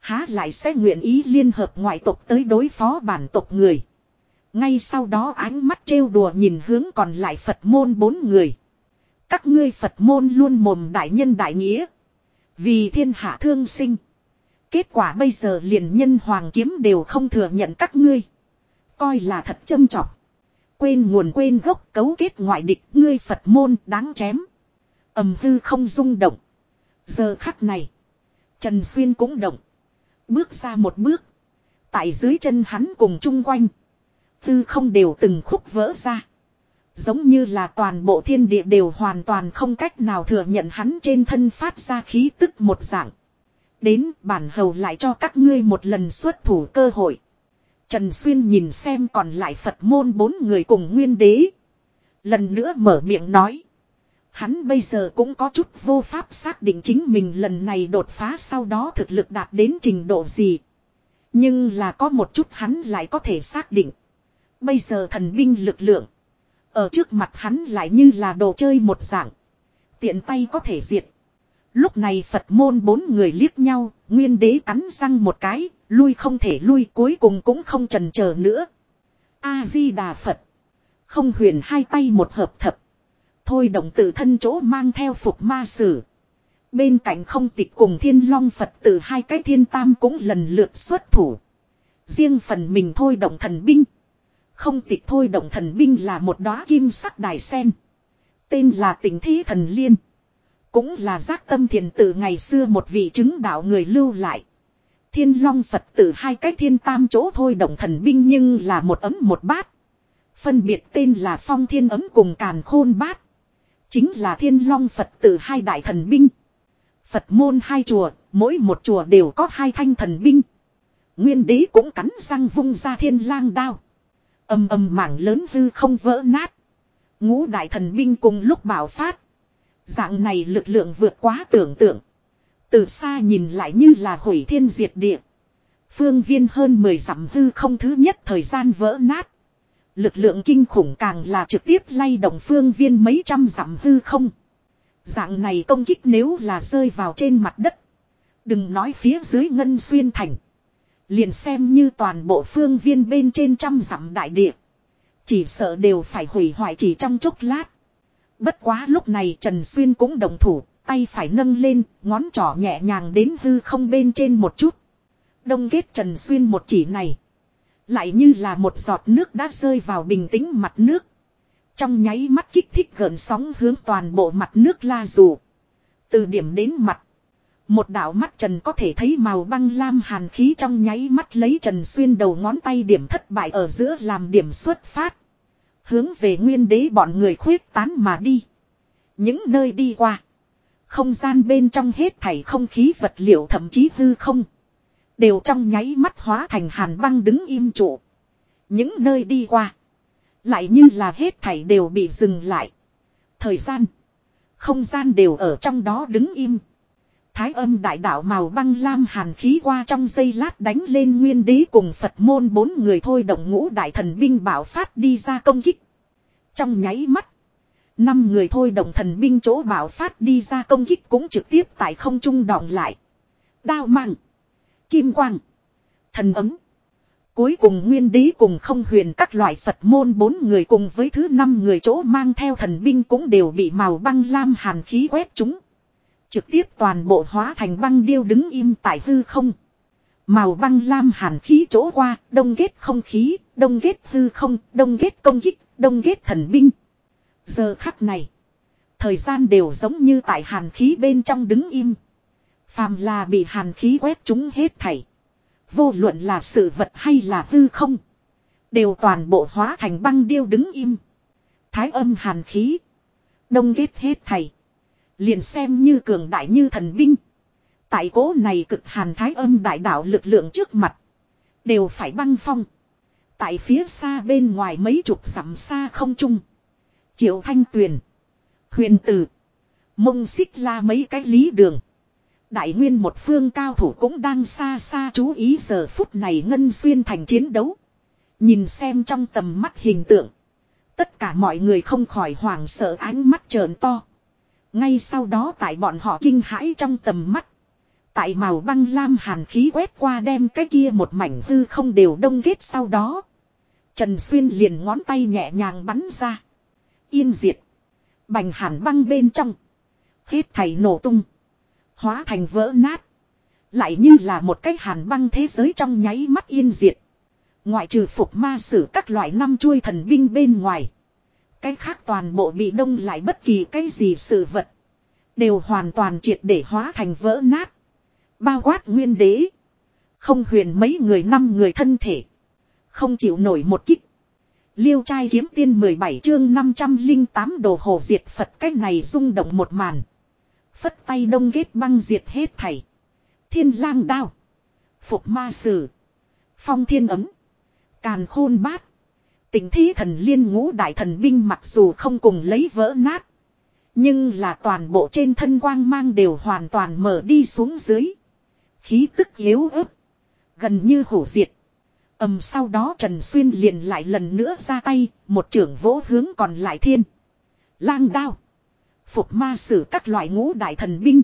Há lại sẽ nguyện ý liên hợp ngoại tộc tới đối phó bản tộc người. Ngay sau đó ánh mắt trêu đùa nhìn hướng còn lại Phật môn bốn người. Các ngươi Phật môn luôn mồm đại nhân đại nghĩa. Vì thiên hạ thương sinh. Kết quả bây giờ liền nhân hoàng kiếm đều không thừa nhận các ngươi. Coi là thật châm trọng. Quên nguồn quên gốc cấu kết ngoại địch ngươi Phật môn đáng chém. ầm hư không rung động. Giờ khắc này. Trần Xuyên cũng động. Bước ra một bước. Tại dưới chân hắn cùng chung quanh. Tư không đều từng khúc vỡ ra. Giống như là toàn bộ thiên địa đều hoàn toàn không cách nào thừa nhận hắn trên thân phát ra khí tức một dạng. Đến bản hầu lại cho các ngươi một lần xuất thủ cơ hội. Trần Xuyên nhìn xem còn lại Phật môn bốn người cùng nguyên đế. Lần nữa mở miệng nói. Hắn bây giờ cũng có chút vô pháp xác định chính mình lần này đột phá sau đó thực lực đạt đến trình độ gì. Nhưng là có một chút hắn lại có thể xác định. Bây giờ thần binh lực lượng. Ở trước mặt hắn lại như là đồ chơi một dạng. Tiện tay có thể diệt. Lúc này Phật môn bốn người liếc nhau, nguyên đế cắn răng một cái, lui không thể lui cuối cùng cũng không trần chờ nữa. A-di-đà Phật. Không huyền hai tay một hợp thập. Thôi động tự thân chỗ mang theo phục ma sử. Bên cạnh không tịch cùng thiên long Phật từ hai cái thiên tam cũng lần lượt xuất thủ. Riêng phần mình thôi động thần binh. Không tịch thôi động thần binh là một đóa kim sắc đài sen. Tên là tình thí thần liên. Cũng là giác tâm thiền tử ngày xưa một vị chứng đạo người lưu lại. Thiên long Phật tử hai cái thiên tam chỗ thôi động thần binh nhưng là một ấm một bát. Phân biệt tên là phong thiên ấm cùng càn khôn bát. Chính là thiên long Phật tử hai đại thần binh. Phật môn hai chùa, mỗi một chùa đều có hai thanh thần binh. Nguyên đế cũng cắn răng vung ra thiên lang đao. Âm âm mảng lớn hư không vỡ nát. Ngũ đại thần binh cùng lúc bảo phát. Dạng này lực lượng vượt quá tưởng tượng. Từ xa nhìn lại như là hủy thiên diệt địa. Phương viên hơn 10 dặm hư không thứ nhất thời gian vỡ nát. Lực lượng kinh khủng càng là trực tiếp lay động phương viên mấy trăm dặm hư không. Dạng này công kích nếu là rơi vào trên mặt đất. Đừng nói phía dưới ngân xuyên thành. Liền xem như toàn bộ phương viên bên trên trăm dặm đại địa. Chỉ sợ đều phải hủy hoại chỉ trong chốc lát. Bất quá lúc này Trần Xuyên cũng đồng thủ, tay phải nâng lên, ngón trỏ nhẹ nhàng đến hư không bên trên một chút. Đông kết Trần Xuyên một chỉ này. Lại như là một giọt nước đã rơi vào bình tĩnh mặt nước. Trong nháy mắt kích thích gợn sóng hướng toàn bộ mặt nước la dù. Từ điểm đến mặt. Một đạo mắt Trần có thể thấy màu băng lam hàn khí trong nháy mắt lấy Trần Xuyên đầu ngón tay điểm thất bại ở giữa làm điểm xuất phát. Hướng về nguyên đế bọn người khuyết tán mà đi. Những nơi đi qua. Không gian bên trong hết thảy không khí vật liệu thậm chí hư không. Đều trong nháy mắt hóa thành hàn băng đứng im trụ. Những nơi đi qua. Lại như là hết thảy đều bị dừng lại. Thời gian. Không gian đều ở trong đó đứng im. Thái âm đại đạo màu băng lam hàn khí qua trong giây lát đánh lên nguyên đế cùng Phật môn bốn người thôi động ngũ đại thần binh bảo phát đi ra công kích. Trong nháy mắt. Năm người thôi động thần binh chỗ bảo phát đi ra công kích cũng trực tiếp tại không trung đọng lại. Đao mạng. Kim quang. Thần ấm. Cuối cùng nguyên đế cùng không huyền các loại Phật môn bốn người cùng với thứ năm người chỗ mang theo thần binh cũng đều bị màu băng lam hàn khí quét chúng. Trực tiếp toàn bộ hóa thành băng điêu đứng im tại hư không. Màu băng lam hàn khí chỗ qua, đông ghét không khí, đông ghét hư không, đông ghét công kích, đông ghét thần binh. Giờ khắc này, thời gian đều giống như tại hàn khí bên trong đứng im. Phàm là bị hàn khí quét chúng hết thảy. Vô luận là sự vật hay là hư không. Đều toàn bộ hóa thành băng điêu đứng im. Thái âm hàn khí. Đông ghét hết thảy. Liền xem như cường đại như thần binh. Tại cố này cực hàn thái âm đại đạo lực lượng trước mặt. Đều phải băng phong. Tại phía xa bên ngoài mấy chục dặm xa không trung. Triệu thanh tuyền. Huyền tử. Mông xích la mấy cái lý đường. Đại nguyên một phương cao thủ cũng đang xa xa chú ý giờ phút này ngân xuyên thành chiến đấu. Nhìn xem trong tầm mắt hình tượng. Tất cả mọi người không khỏi hoảng sợ ánh mắt trợn to. Ngay sau đó tại bọn họ kinh hãi trong tầm mắt. Tại màu băng lam hàn khí quét qua đem cái kia một mảnh hư không đều đông kết sau đó. Trần Xuyên liền ngón tay nhẹ nhàng bắn ra. Yên diệt. Bành hàn băng bên trong. Hết thảy nổ tung. Hóa thành vỡ nát. Lại như là một cái hàn băng thế giới trong nháy mắt yên diệt. Ngoại trừ phục ma sử các loại năm chuôi thần binh bên ngoài. Cái khác toàn bộ bị đông lại bất kỳ cái gì sự vật. Đều hoàn toàn triệt để hóa thành vỡ nát. Bao quát nguyên đế. Không huyền mấy người năm người thân thể. Không chịu nổi một kích. Liêu trai kiếm tiên 17 chương 508 đồ hồ diệt Phật, cái này rung động một màn. Phất tay đông ghét băng diệt hết thảy. Thiên lang đao. Phục ma sử. Phong thiên ấm. Càn khôn bát. Tình thí thần liên ngũ đại thần binh mặc dù không cùng lấy vỡ nát. Nhưng là toàn bộ trên thân quang mang đều hoàn toàn mở đi xuống dưới. Khí tức yếu ớt. Gần như hổ diệt. ầm sau đó Trần Xuyên liền lại lần nữa ra tay. Một trưởng vỗ hướng còn lại thiên. Lang đao. Phục ma sử các loại ngũ đại thần binh.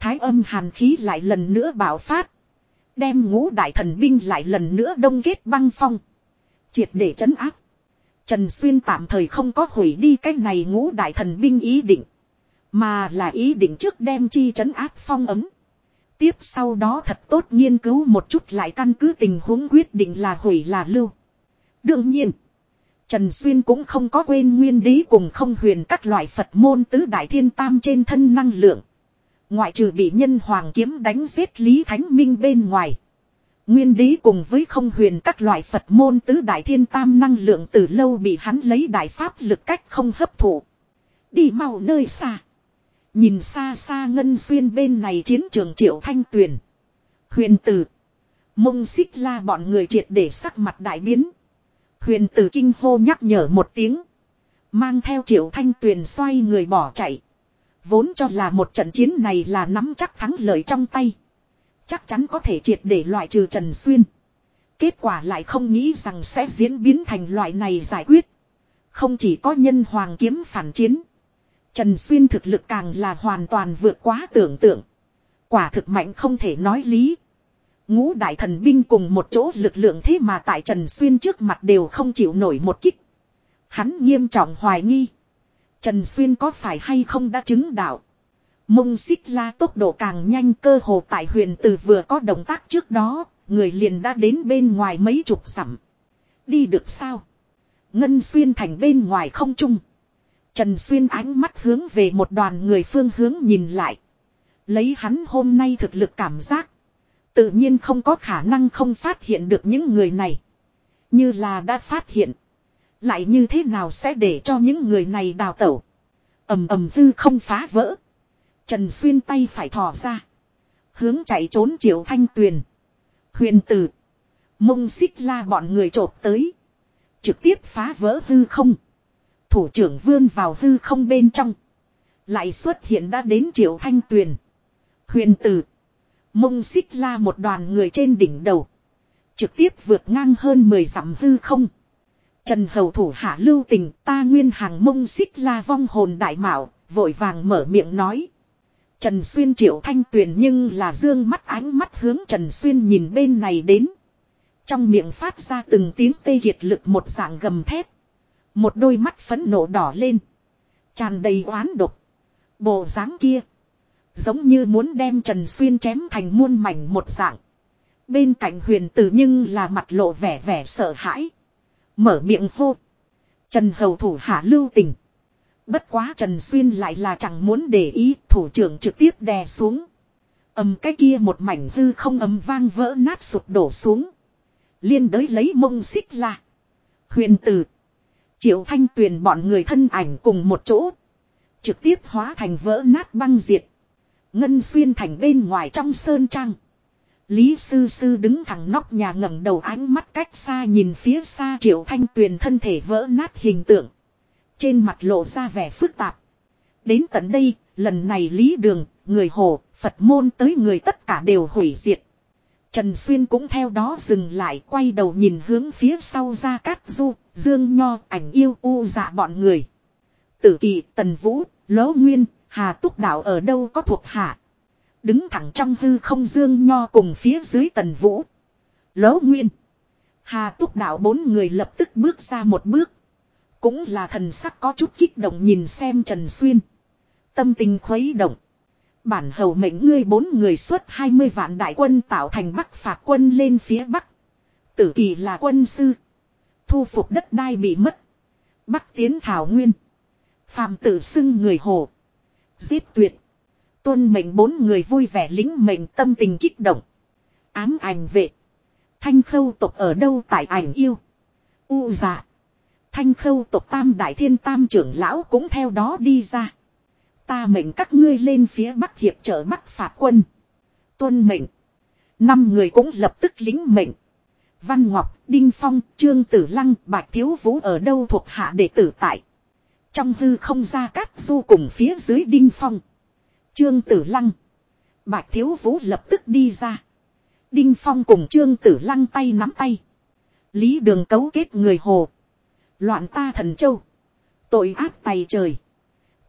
Thái âm hàn khí lại lần nữa bảo phát. Đem ngũ đại thần binh lại lần nữa đông kết băng phong. Triệt để chấn áp. Trần Xuyên tạm thời không có hủy đi cái này ngũ đại thần binh ý định. Mà là ý định trước đem chi trấn áp phong ấm. Tiếp sau đó thật tốt nghiên cứu một chút lại căn cứ tình huống quyết định là hủy là lưu. Đương nhiên. Trần Xuyên cũng không có quên nguyên lý cùng không huyền các loại Phật môn tứ đại thiên tam trên thân năng lượng. Ngoại trừ bị nhân hoàng kiếm đánh giết Lý Thánh Minh bên ngoài. Nguyên lý cùng với không huyền các loại Phật môn tứ đại thiên tam năng lượng từ lâu bị hắn lấy đại pháp lực cách không hấp thụ. Đi mau nơi xa. Nhìn xa xa ngân xuyên bên này chiến trường triệu thanh tuyền. Huyền tử. Mông xích la bọn người triệt để sắc mặt đại biến. Huyền tử kinh hô nhắc nhở một tiếng. Mang theo triệu thanh tuyền xoay người bỏ chạy. Vốn cho là một trận chiến này là nắm chắc thắng lợi trong tay. Chắc chắn có thể triệt để loại trừ Trần Xuyên. Kết quả lại không nghĩ rằng sẽ diễn biến thành loại này giải quyết. Không chỉ có nhân hoàng kiếm phản chiến. Trần Xuyên thực lực càng là hoàn toàn vượt quá tưởng tượng. Quả thực mạnh không thể nói lý. Ngũ đại thần binh cùng một chỗ lực lượng thế mà tại Trần Xuyên trước mặt đều không chịu nổi một kích. Hắn nghiêm trọng hoài nghi. Trần Xuyên có phải hay không đã chứng đạo. Mông xích la tốc độ càng nhanh cơ hồ tại huyền từ vừa có động tác trước đó, người liền đã đến bên ngoài mấy chục sẵm. Đi được sao? Ngân xuyên thành bên ngoài không chung. Trần Xuyên ánh mắt hướng về một đoàn người phương hướng nhìn lại. Lấy hắn hôm nay thực lực cảm giác. Tự nhiên không có khả năng không phát hiện được những người này. Như là đã phát hiện. Lại như thế nào sẽ để cho những người này đào tẩu. ầm ầm hư không phá vỡ. Trần Xuyên tay phải thò ra. Hướng chạy trốn triệu thanh tuyền. Huyền tử. Mông xích la bọn người trộp tới. Trực tiếp phá vỡ hư không. Thủ trưởng vươn vào hư không bên trong. Lại xuất hiện đã đến triệu thanh tuyền. Huyền tử. Mông xích la một đoàn người trên đỉnh đầu. Trực tiếp vượt ngang hơn 10 dặm hư không. Trần hầu thủ hạ lưu tình ta nguyên hàng mông xích la vong hồn đại mạo. Vội vàng mở miệng nói. Trần Xuyên triệu thanh tuyền nhưng là dương mắt ánh mắt hướng Trần Xuyên nhìn bên này đến. Trong miệng phát ra từng tiếng tê hiệt lực một dạng gầm thép. Một đôi mắt phấn nộ đỏ lên. Tràn đầy oán độc. Bộ dáng kia. Giống như muốn đem Trần Xuyên chém thành muôn mảnh một dạng. Bên cạnh huyền tử nhưng là mặt lộ vẻ vẻ sợ hãi. Mở miệng hô. Trần hầu thủ hạ lưu tình. Bất quá Trần Xuyên lại là chẳng muốn để ý, thủ trưởng trực tiếp đè xuống. ầm cái kia một mảnh hư không ầm vang vỡ nát sụp đổ xuống. Liên đới lấy mông xích la. Huyền tử. Triệu thanh tuyền bọn người thân ảnh cùng một chỗ. Trực tiếp hóa thành vỡ nát băng diệt. Ngân xuyên thành bên ngoài trong sơn trang. Lý sư sư đứng thẳng nóc nhà ngẩng đầu ánh mắt cách xa nhìn phía xa triệu thanh tuyền thân thể vỡ nát hình tượng. Trên mặt lộ ra vẻ phức tạp. Đến tận đây, lần này Lý Đường, người Hồ, Phật môn tới người tất cả đều hủy diệt. Trần Xuyên cũng theo đó dừng lại quay đầu nhìn hướng phía sau ra cát du, dương nho, ảnh yêu u dạ bọn người. Tử kỳ, tần vũ, lỗ nguyên, hà túc đạo ở đâu có thuộc hạ. Đứng thẳng trong hư không dương nho cùng phía dưới tần vũ. Lỗ nguyên. Hà túc đạo bốn người lập tức bước ra một bước. Cũng là thần sắc có chút kích động nhìn xem Trần Xuyên. Tâm tình khuấy động. Bản hầu mệnh ngươi bốn người xuất 20 vạn đại quân tạo thành bắc phạt quân lên phía bắc. Tử kỳ là quân sư. Thu phục đất đai bị mất. Bắc tiến thảo nguyên. Phạm tử xưng người hồ. Giết tuyệt. Tuân mệnh bốn người vui vẻ lính mệnh tâm tình kích động. Ám ảnh vệ. Thanh khâu tộc ở đâu tại ảnh yêu. U dạ. Thanh khâu tộc tam đại thiên tam trưởng lão cũng theo đó đi ra. Ta mệnh các ngươi lên phía bắc hiệp trợ bắc phạt quân. Tuân mệnh. Năm người cũng lập tức lính mệnh. Văn Ngọc, Đinh Phong, Trương Tử Lăng, Bạch Thiếu Vũ ở đâu thuộc hạ đệ tử tại. Trong hư không ra cát du cùng phía dưới Đinh Phong. Trương Tử Lăng. Bạch Thiếu Vũ lập tức đi ra. Đinh Phong cùng Trương Tử Lăng tay nắm tay. Lý đường cấu kết người hồ. Loạn ta thần châu. Tội ác tay trời.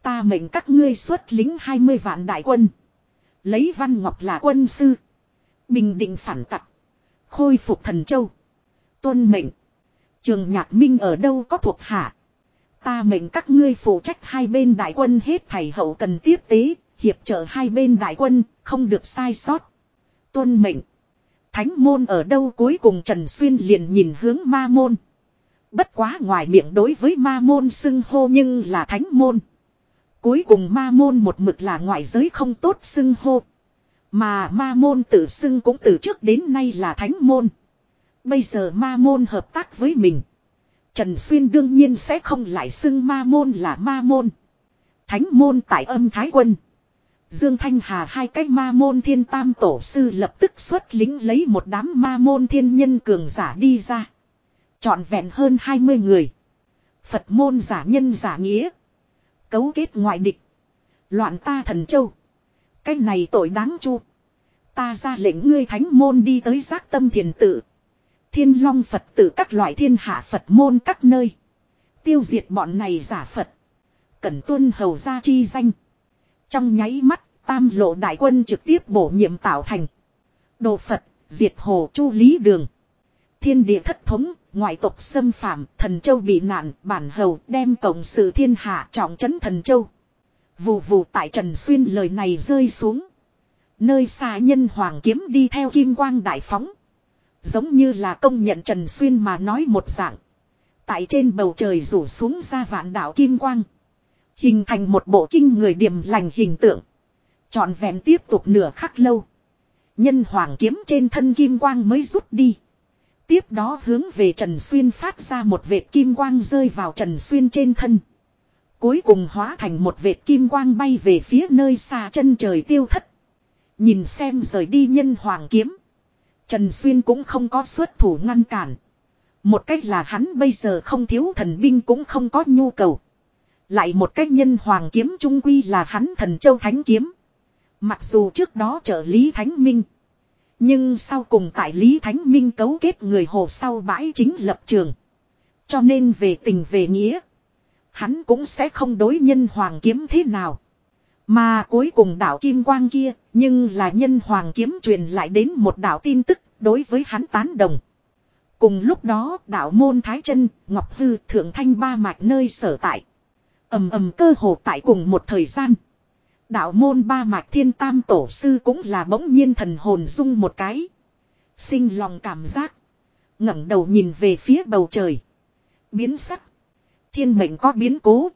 Ta mệnh các ngươi xuất lính 20 vạn đại quân. Lấy Văn Ngọc là quân sư. Bình định phản tặc. Khôi phục thần châu. Tuân mệnh. Trường nhạc minh ở đâu có thuộc hạ. Ta mệnh các ngươi phụ trách hai bên đại quân hết thảy hậu cần tiếp tế. Hiệp trợ hai bên đại quân, không được sai sót. Tuân mệnh. Thánh môn ở đâu cuối cùng Trần Xuyên liền nhìn hướng ma môn. Bất quá ngoài miệng đối với ma môn xưng hô nhưng là thánh môn. Cuối cùng ma môn một mực là ngoại giới không tốt xưng hô. Mà ma môn tự xưng cũng từ trước đến nay là thánh môn. Bây giờ ma môn hợp tác với mình. Trần Xuyên đương nhiên sẽ không lại xưng ma môn là ma môn. Thánh môn tại âm Thái Quân. Dương Thanh Hà hai cái ma môn thiên tam tổ sư lập tức xuất lính lấy một đám ma môn thiên nhân cường giả đi ra. Chọn vẹn hơn 20 người. Phật môn giả nhân giả nghĩa. Cấu kết ngoại địch. Loạn ta thần châu. Cái này tội đáng chu. Ta ra lệnh ngươi thánh môn đi tới giác tâm thiền tự. Thiên long Phật tử các loại thiên hạ Phật môn các nơi. Tiêu diệt bọn này giả Phật. Cẩn tuân hầu ra chi danh. Trong nháy mắt, tam lộ đại quân trực tiếp bổ nhiệm tạo thành. Đồ Phật, diệt hồ chu lý đường. Thiên địa thất thống, ngoại tộc xâm phạm, thần châu bị nạn, bản hầu đem cộng sự thiên hạ trọng trấn thần châu. Vù vù tại Trần Xuyên lời này rơi xuống. Nơi xa nhân hoàng kiếm đi theo kim quang đại phóng. Giống như là công nhận Trần Xuyên mà nói một dạng. Tại trên bầu trời rủ xuống ra vạn đảo kim quang. Hình thành một bộ kinh người điểm lành hình tượng. Chọn vẹn tiếp tục nửa khắc lâu. Nhân hoàng kiếm trên thân kim quang mới rút đi. Tiếp đó hướng về Trần Xuyên phát ra một vệt kim quang rơi vào Trần Xuyên trên thân. Cuối cùng hóa thành một vệt kim quang bay về phía nơi xa chân trời tiêu thất. Nhìn xem rời đi nhân hoàng kiếm. Trần Xuyên cũng không có xuất thủ ngăn cản. Một cách là hắn bây giờ không thiếu thần binh cũng không có nhu cầu. Lại một cách nhân hoàng kiếm trung quy là hắn thần châu thánh kiếm. Mặc dù trước đó trợ Lý Thánh Minh. Nhưng sau cùng tại Lý Thánh Minh cấu kết người hồ sau bãi chính lập trường. Cho nên về tình về nghĩa. Hắn cũng sẽ không đối nhân hoàng kiếm thế nào. Mà cuối cùng đạo Kim Quang kia, nhưng là nhân hoàng kiếm truyền lại đến một đạo tin tức đối với hắn tán đồng. Cùng lúc đó đạo môn Thái chân Ngọc Hư, Thượng Thanh ba mạch nơi sở tại. ầm ầm cơ hồ tại cùng một thời gian. Đạo môn ba mạch thiên tam tổ sư cũng là bỗng nhiên thần hồn rung một cái. Sinh lòng cảm giác. ngẩng đầu nhìn về phía bầu trời. Biến sắc. Thiên mệnh có biến cố.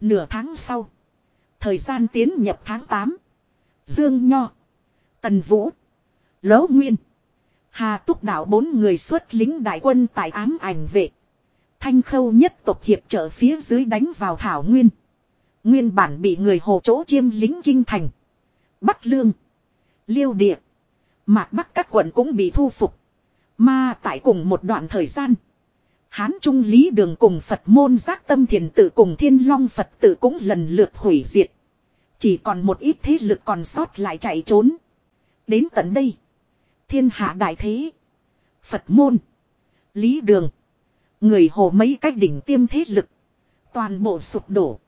Nửa tháng sau. Thời gian tiến nhập tháng 8. Dương Nho. Tần Vũ. Lỗ Nguyên. Hà Túc đạo bốn người xuất lính đại quân tại ám ảnh vệ. Thanh khâu nhất tộc hiệp trợ phía dưới đánh vào Thảo Nguyên. Nguyên bản bị người hồ chỗ chiêm lính kinh thành. Bắc Lương. Liêu Địa. Mạc Bắc các quận cũng bị thu phục. Mà tại cùng một đoạn thời gian. Hán Trung Lý Đường cùng Phật môn giác tâm thiền tự cùng Thiên Long Phật tự cũng lần lượt hủy diệt. Chỉ còn một ít thế lực còn sót lại chạy trốn. Đến tận đây. Thiên hạ đại thế. Phật môn. Lý Đường. Người hồ mấy cách đỉnh tiêm thế lực. Toàn bộ sụp đổ.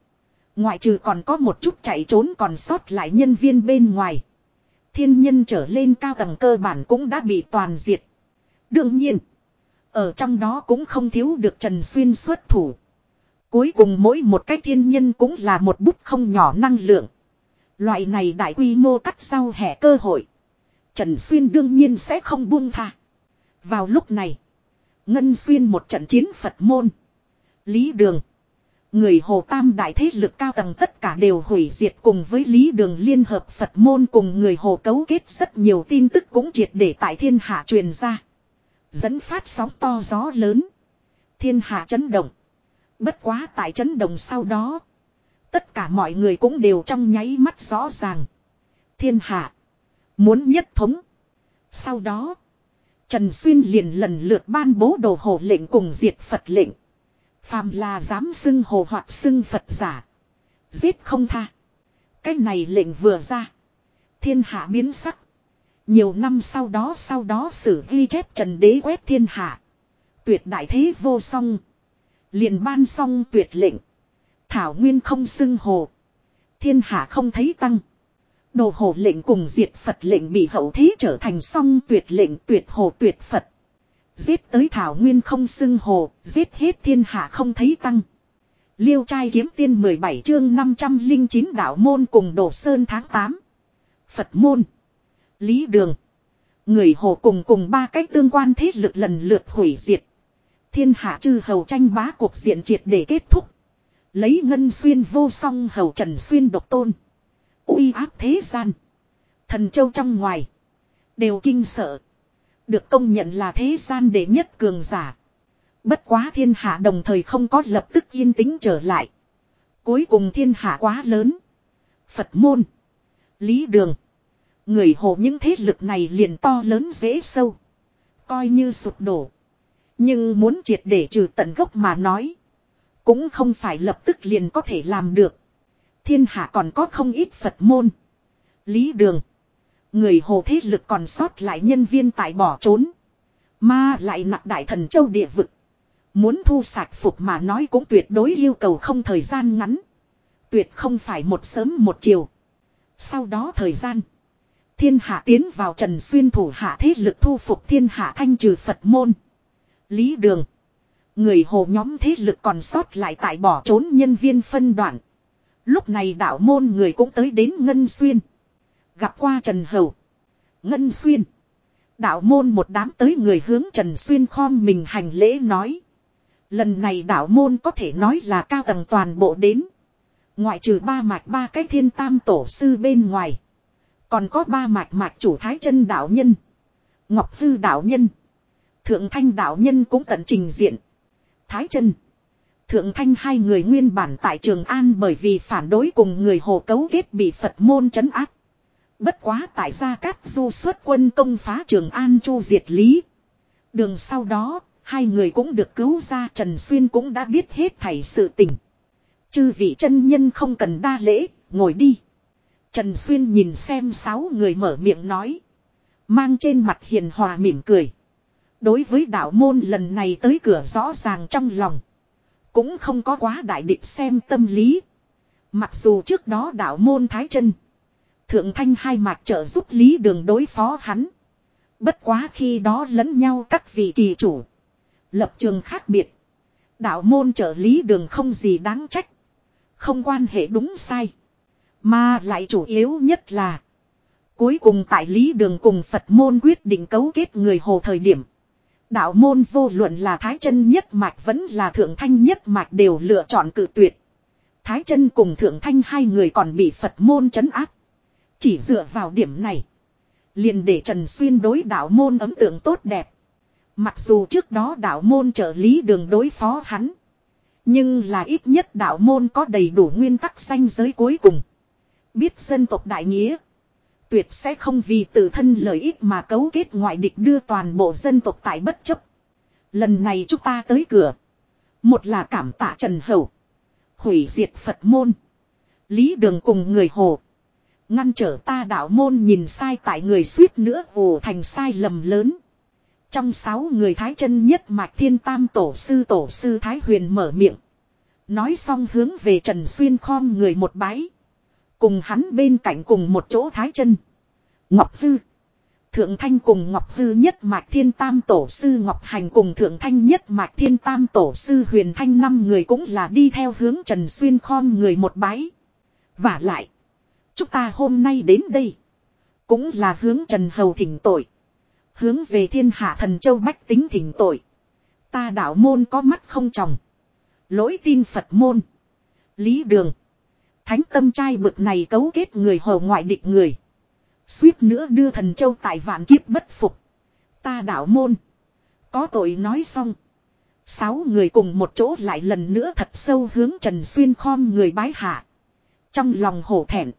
Ngoại trừ còn có một chút chạy trốn còn sót lại nhân viên bên ngoài. Thiên nhân trở lên cao tầng cơ bản cũng đã bị toàn diệt. Đương nhiên. Ở trong đó cũng không thiếu được Trần Xuyên xuất thủ. Cuối cùng mỗi một cái thiên nhân cũng là một bút không nhỏ năng lượng. Loại này đại quy mô cắt sau hẻ cơ hội. Trần Xuyên đương nhiên sẽ không buông tha. Vào lúc này. Ngân Xuyên một trận chiến Phật môn. Lý Đường. Người Hồ Tam đại thế lực cao tầng tất cả đều hủy diệt cùng với Lý Đường Liên hợp Phật môn cùng người Hồ cấu kết rất nhiều tin tức cũng triệt để tại thiên hạ truyền ra. Dẫn phát sóng to gió lớn. Thiên hạ chấn động. Bất quá tại chấn động sau đó. Tất cả mọi người cũng đều trong nháy mắt rõ ràng. Thiên hạ. Muốn nhất thống. Sau đó. Trần Xuyên liền lần lượt ban bố đồ hồ lệnh cùng diệt Phật lệnh. Phàm là dám xưng hồ hoặc xưng Phật giả. Giết không tha. Cái này lệnh vừa ra. Thiên hạ biến sắc. Nhiều năm sau đó sau đó sử ghi chép trần đế quét thiên hạ. Tuyệt đại thế vô song. Liền ban song tuyệt lệnh. Thảo nguyên không xưng hồ. Thiên hạ không thấy tăng. Đồ hồ lệnh cùng diệt Phật lệnh bị hậu thế trở thành song tuyệt lệnh tuyệt hồ tuyệt Phật. Giết tới Thảo Nguyên không xưng hồ, giết hết thiên hạ không thấy tăng. Liêu trai kiếm tiên 17 chương 509 đạo môn cùng đổ sơn tháng 8. Phật môn. Lý đường. Người hồ cùng cùng ba cách tương quan thế lực lần lượt hủy diệt. Thiên hạ chư hầu tranh bá cuộc diện triệt để kết thúc. Lấy ngân xuyên vô song hầu trần xuyên độc tôn. uy áp thế gian. Thần châu trong ngoài. Đều kinh sợ. Được công nhận là thế gian đệ nhất cường giả. Bất quá thiên hạ đồng thời không có lập tức yên tĩnh trở lại. Cuối cùng thiên hạ quá lớn. Phật môn. Lý đường. Người hộ những thế lực này liền to lớn dễ sâu. Coi như sụp đổ. Nhưng muốn triệt để trừ tận gốc mà nói. Cũng không phải lập tức liền có thể làm được. Thiên hạ còn có không ít Phật môn. Lý đường. Người hồ thế lực còn sót lại nhân viên tại bỏ trốn. Mà lại nặng đại thần châu địa vực. Muốn thu sạch phục mà nói cũng tuyệt đối yêu cầu không thời gian ngắn. Tuyệt không phải một sớm một chiều. Sau đó thời gian. Thiên hạ tiến vào trần xuyên thủ hạ thế lực thu phục thiên hạ thanh trừ Phật môn. Lý đường. Người hồ nhóm thế lực còn sót lại tại bỏ trốn nhân viên phân đoạn. Lúc này đạo môn người cũng tới đến Ngân Xuyên. Gặp qua Trần Hầu. Ngân Xuyên. Đạo môn một đám tới người hướng Trần Xuyên khom mình hành lễ nói. Lần này đạo môn có thể nói là cao tầng toàn bộ đến. Ngoại trừ ba mạch ba cái thiên tam tổ sư bên ngoài. Còn có ba mạch mạch chủ thái chân đạo nhân. Ngọc Hư đạo nhân. Thượng thanh đạo nhân cũng tận trình diện. Thái chân. Thượng thanh hai người nguyên bản tại Trường An bởi vì phản đối cùng người hồ cấu kết bị Phật môn trấn áp. Bất quá tại gia cát du xuất quân công phá Trường An chu diệt lý. Đường sau đó, hai người cũng được cứu ra Trần Xuyên cũng đã biết hết thảy sự tình. Chư vị chân nhân không cần đa lễ, ngồi đi. Trần Xuyên nhìn xem sáu người mở miệng nói. Mang trên mặt hiền hòa mỉm cười. Đối với đạo môn lần này tới cửa rõ ràng trong lòng. Cũng không có quá đại địch xem tâm lý. Mặc dù trước đó đạo môn Thái chân Thượng thanh hai mạc trợ giúp lý đường đối phó hắn. Bất quá khi đó lẫn nhau các vị kỳ chủ. Lập trường khác biệt. Đạo môn trợ lý đường không gì đáng trách. Không quan hệ đúng sai. Mà lại chủ yếu nhất là. Cuối cùng tại lý đường cùng Phật môn quyết định cấu kết người hồ thời điểm. Đạo môn vô luận là thái chân nhất mạch vẫn là thượng thanh nhất mạch đều lựa chọn cự tuyệt. Thái chân cùng thượng thanh hai người còn bị Phật môn chấn áp. Chỉ dựa vào điểm này. Liền để Trần Xuyên đối đạo môn ấn tượng tốt đẹp. Mặc dù trước đó đạo môn trợ lý đường đối phó hắn. Nhưng là ít nhất đạo môn có đầy đủ nguyên tắc xanh giới cuối cùng. Biết dân tộc đại nghĩa. Tuyệt sẽ không vì tự thân lợi ích mà cấu kết ngoại địch đưa toàn bộ dân tộc tại bất chấp. Lần này chúng ta tới cửa. Một là cảm tạ Trần Hầu. Hủy diệt Phật môn. Lý đường cùng người hồ. Ngăn trở ta đạo môn nhìn sai tại người suýt nữa ồ thành sai lầm lớn. Trong sáu người thái chân nhất mạch thiên tam tổ sư tổ sư thái huyền mở miệng. Nói xong hướng về Trần Xuyên khom người một bái. Cùng hắn bên cạnh cùng một chỗ thái chân. Ngọc Hư. Thượng Thanh cùng Ngọc Hư nhất mạch thiên tam tổ sư Ngọc Hành cùng Thượng Thanh nhất mạch thiên tam tổ sư Huyền Thanh năm người cũng là đi theo hướng Trần Xuyên khom người một bái. Và lại. Chúng ta hôm nay đến đây. Cũng là hướng Trần Hầu thỉnh tội. Hướng về thiên hạ thần châu bách tính thỉnh tội. Ta đạo môn có mắt không tròng. Lỗi tin Phật môn. Lý đường. Thánh tâm trai bực này cấu kết người hồ ngoại địch người. Suýt nữa đưa thần châu tại vạn kiếp bất phục. Ta đạo môn. Có tội nói xong. Sáu người cùng một chỗ lại lần nữa thật sâu hướng Trần Xuyên khom người bái hạ. Trong lòng hổ thẹn.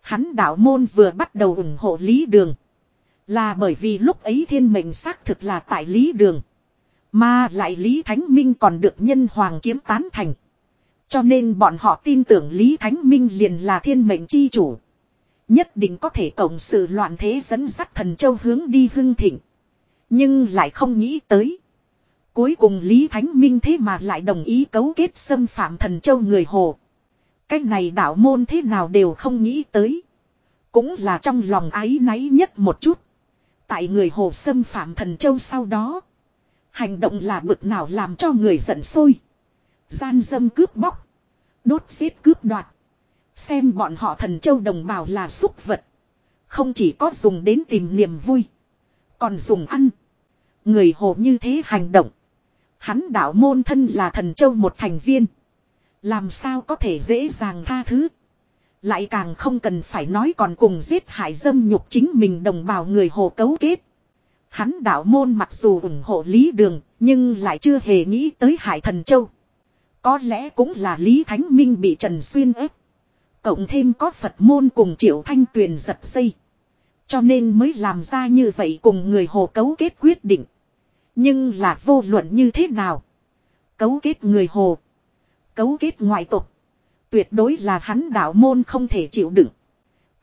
Hắn đạo môn vừa bắt đầu ủng hộ Lý Đường. Là bởi vì lúc ấy thiên mệnh xác thực là tại Lý Đường. Mà lại Lý Thánh Minh còn được nhân hoàng kiếm tán thành. Cho nên bọn họ tin tưởng Lý Thánh Minh liền là thiên mệnh chi chủ. Nhất định có thể cộng sự loạn thế dẫn dắt thần châu hướng đi hưng thịnh. Nhưng lại không nghĩ tới. Cuối cùng Lý Thánh Minh thế mà lại đồng ý cấu kết xâm phạm thần châu người hồ. cách này đạo môn thế nào đều không nghĩ tới. Cũng là trong lòng ái náy nhất một chút. Tại người hồ xâm phạm thần châu sau đó. Hành động là bực nào làm cho người giận sôi. Gian dâm cướp bóc. Đốt giết cướp đoạt. Xem bọn họ thần châu đồng bào là súc vật. Không chỉ có dùng đến tìm niềm vui. Còn dùng ăn. Người hồ như thế hành động. Hắn đạo môn thân là thần châu một thành viên. Làm sao có thể dễ dàng tha thứ. Lại càng không cần phải nói còn cùng giết hại dâm nhục chính mình đồng bào người hồ cấu kết. Hắn đạo môn mặc dù ủng hộ Lý Đường, nhưng lại chưa hề nghĩ tới Hải Thần Châu. Có lẽ cũng là Lý Thánh Minh bị Trần Xuyên ép. Cộng thêm có Phật môn cùng Triệu Thanh Tuyền giật dây. Cho nên mới làm ra như vậy cùng người hồ cấu kết quyết định. Nhưng là vô luận như thế nào? Cấu kết người hồ. Cấu kết ngoại tục. Tuyệt đối là hắn đạo môn không thể chịu đựng.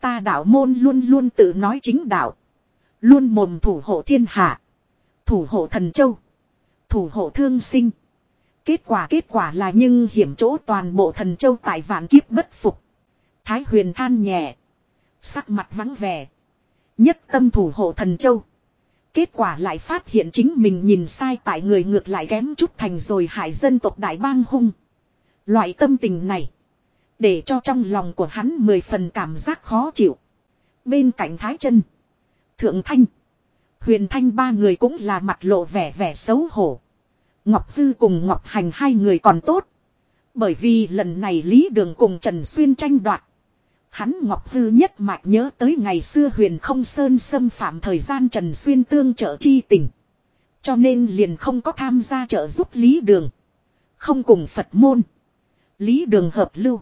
Ta đạo môn luôn luôn tự nói chính đạo. Luôn mồm thủ hộ thiên hạ. Thủ hộ thần châu. Thủ hộ thương sinh. Kết quả kết quả là nhưng hiểm chỗ toàn bộ thần châu tại vạn kiếp bất phục. Thái huyền than nhẹ. Sắc mặt vắng vẻ. Nhất tâm thủ hộ thần châu. Kết quả lại phát hiện chính mình nhìn sai tại người ngược lại kém chút thành rồi hại dân tộc đại bang hung. Loại tâm tình này. Để cho trong lòng của hắn mười phần cảm giác khó chịu. Bên cạnh Thái chân Thượng Thanh. Huyền Thanh ba người cũng là mặt lộ vẻ vẻ xấu hổ. Ngọc Tư cùng Ngọc Hành hai người còn tốt. Bởi vì lần này Lý Đường cùng Trần Xuyên tranh đoạt. Hắn Ngọc Tư nhất mạch nhớ tới ngày xưa huyền không sơn xâm phạm thời gian Trần Xuyên tương trợ chi tình. Cho nên liền không có tham gia trợ giúp Lý Đường. Không cùng Phật môn. Lý Đường hợp lưu.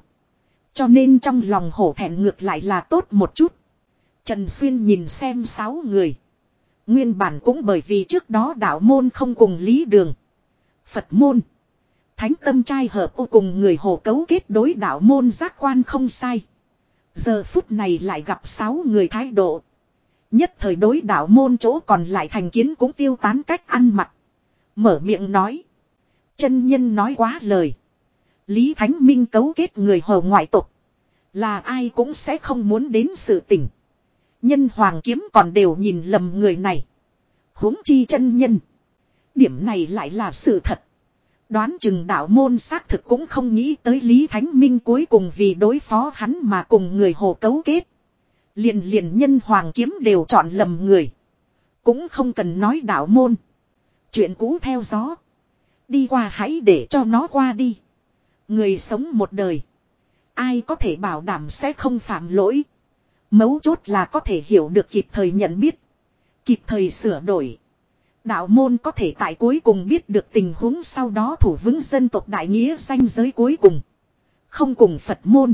Cho nên trong lòng hổ thẹn ngược lại là tốt một chút. Trần Xuyên nhìn xem sáu người. Nguyên bản cũng bởi vì trước đó đạo môn không cùng Lý Đường. Phật môn. Thánh tâm trai hợp ô cùng người hồ cấu kết đối đạo môn giác quan không sai. Giờ phút này lại gặp sáu người thái độ. Nhất thời đối đạo môn chỗ còn lại thành kiến cũng tiêu tán cách ăn mặc. Mở miệng nói. Chân nhân nói quá lời. Lý Thánh Minh cấu kết người hồ ngoại tục. Là ai cũng sẽ không muốn đến sự tình. Nhân hoàng kiếm còn đều nhìn lầm người này. huống chi chân nhân. Điểm này lại là sự thật. Đoán chừng đạo môn xác thực cũng không nghĩ tới Lý Thánh Minh cuối cùng vì đối phó hắn mà cùng người hồ cấu kết. Liền liền nhân hoàng kiếm đều chọn lầm người. Cũng không cần nói đạo môn. Chuyện cũ theo gió. Đi qua hãy để cho nó qua đi. Người sống một đời. Ai có thể bảo đảm sẽ không phạm lỗi. Mấu chốt là có thể hiểu được kịp thời nhận biết. Kịp thời sửa đổi. Đạo môn có thể tại cuối cùng biết được tình huống sau đó thủ vững dân tộc đại nghĩa danh giới cuối cùng. Không cùng Phật môn.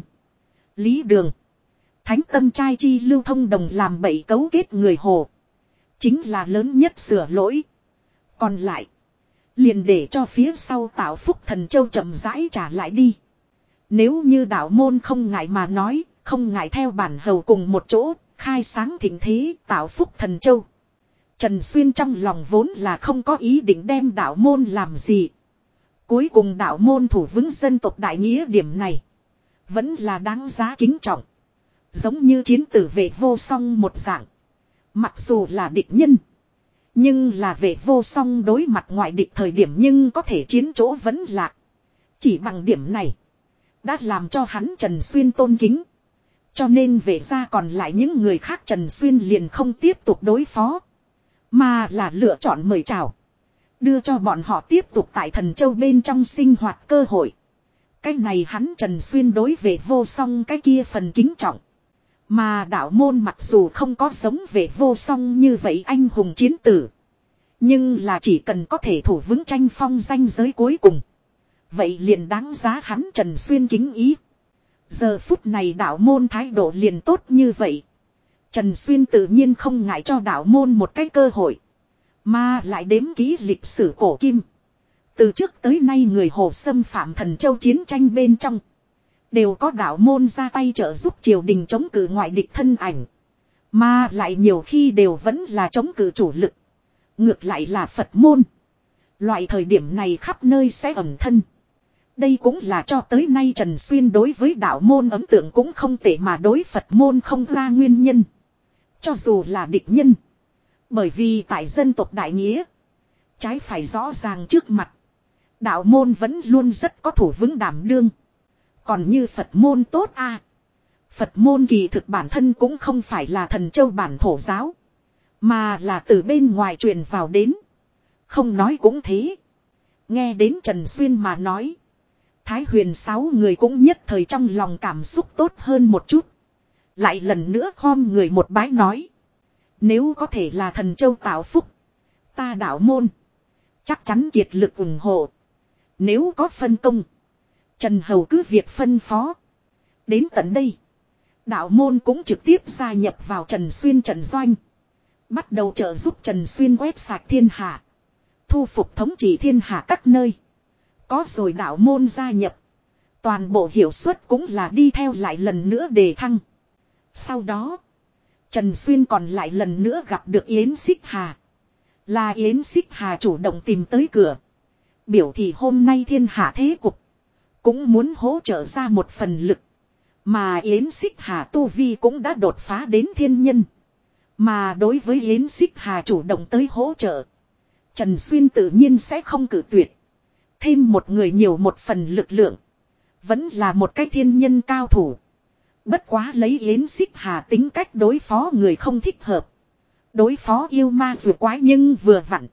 Lý đường. Thánh tâm trai chi lưu thông đồng làm bậy cấu kết người hồ. Chính là lớn nhất sửa lỗi. Còn lại. Liền để cho phía sau tạo phúc thần châu chậm rãi trả lại đi. Nếu như đạo môn không ngại mà nói, không ngại theo bản hầu cùng một chỗ, khai sáng thịnh thế, tạo phúc thần châu. Trần Xuyên trong lòng vốn là không có ý định đem đạo môn làm gì. Cuối cùng đạo môn thủ vững dân tộc đại nghĩa điểm này. Vẫn là đáng giá kính trọng. Giống như chiến tử vệ vô song một dạng. Mặc dù là địch nhân. Nhưng là vệ vô song đối mặt ngoại địch thời điểm nhưng có thể chiến chỗ vẫn lạc. Chỉ bằng điểm này. Đã làm cho hắn Trần Xuyên tôn kính. Cho nên về ra còn lại những người khác Trần Xuyên liền không tiếp tục đối phó. Mà là lựa chọn mời chào. Đưa cho bọn họ tiếp tục tại thần châu bên trong sinh hoạt cơ hội. Cái này hắn Trần Xuyên đối về vô song cái kia phần kính trọng. Mà đạo môn mặc dù không có sống về vô song như vậy anh hùng chiến tử. Nhưng là chỉ cần có thể thủ vững tranh phong danh giới cuối cùng. Vậy liền đáng giá hắn Trần Xuyên kính ý. Giờ phút này đạo môn thái độ liền tốt như vậy. Trần Xuyên tự nhiên không ngại cho đạo môn một cái cơ hội. Mà lại đếm ký lịch sử cổ kim. Từ trước tới nay người hồ xâm phạm thần châu chiến tranh bên trong. Đều có đạo môn ra tay trợ giúp triều đình chống cự ngoại địch thân ảnh. Mà lại nhiều khi đều vẫn là chống cự chủ lực. Ngược lại là Phật môn. Loại thời điểm này khắp nơi sẽ ẩm thân. Đây cũng là cho tới nay Trần Xuyên đối với đạo môn ấn tượng cũng không tệ mà đối Phật môn không ra nguyên nhân. Cho dù là địch nhân. Bởi vì tại dân tộc đại nghĩa. Trái phải rõ ràng trước mặt. Đạo môn vẫn luôn rất có thủ vững đảm đương. Còn như Phật môn tốt a Phật môn kỳ thực bản thân cũng không phải là thần châu bản thổ giáo. Mà là từ bên ngoài truyền vào đến. Không nói cũng thế. Nghe đến Trần Xuyên mà nói. Thái huyền sáu người cũng nhất thời trong lòng cảm xúc tốt hơn một chút. Lại lần nữa khom người một bái nói. Nếu có thể là thần châu tạo phúc. Ta đạo môn. Chắc chắn kiệt lực ủng hộ. Nếu có phân công. Trần Hầu cứ việc phân phó. Đến tận đây. Đạo môn cũng trực tiếp gia nhập vào Trần Xuyên Trần Doanh. Bắt đầu trợ giúp Trần Xuyên quét sạch thiên hạ. Thu phục thống trị thiên hạ các nơi. Có rồi đạo môn gia nhập. Toàn bộ hiệu suất cũng là đi theo lại lần nữa đề thăng. Sau đó. Trần Xuyên còn lại lần nữa gặp được Yến Xích Hà. Là Yến Xích Hà chủ động tìm tới cửa. Biểu thị hôm nay thiên hạ thế cục. Cũng muốn hỗ trợ ra một phần lực. Mà Yến Xích Hà Tu Vi cũng đã đột phá đến thiên nhân. Mà đối với Yến Xích Hà chủ động tới hỗ trợ. Trần Xuyên tự nhiên sẽ không cử tuyệt. Thêm một người nhiều một phần lực lượng. Vẫn là một cái thiên nhân cao thủ. Bất quá lấy Yến Xích Hà tính cách đối phó người không thích hợp. Đối phó yêu ma dù quái nhưng vừa vặn.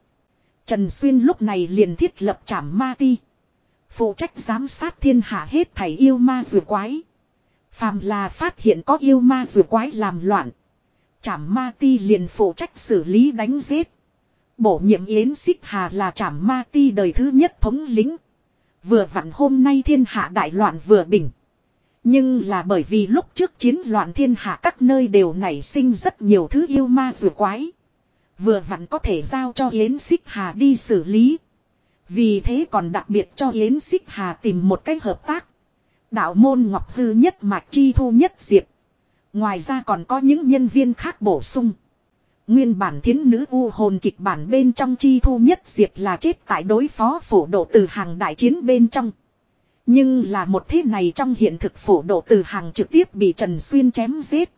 Trần Xuyên lúc này liền thiết lập trảm ma ti. Phụ trách giám sát thiên hạ hết thảy yêu ma dù quái. Phàm là phát hiện có yêu ma dù quái làm loạn. Trảm ma ti liền phụ trách xử lý đánh giết. Bổ nhiệm Yến Xích Hà là trảm ma ti đời thứ nhất thống lính. Vừa vặn hôm nay thiên hạ đại loạn vừa bình. Nhưng là bởi vì lúc trước chiến loạn thiên hạ các nơi đều nảy sinh rất nhiều thứ yêu ma rùa quái. Vừa vặn có thể giao cho Yến Xích Hà đi xử lý. Vì thế còn đặc biệt cho Yến Xích Hà tìm một cách hợp tác. Đạo môn Ngọc Hư nhất Mạch Chi Thu nhất Diệp. Ngoài ra còn có những nhân viên khác bổ sung. Nguyên bản thiến nữ u hồn kịch bản bên trong Chi Thu nhất Diệp là chết tại đối phó phủ độ từ hàng đại chiến bên trong. Nhưng là một thế này trong hiện thực phổ độ từ hàng trực tiếp bị Trần Xuyên chém giết.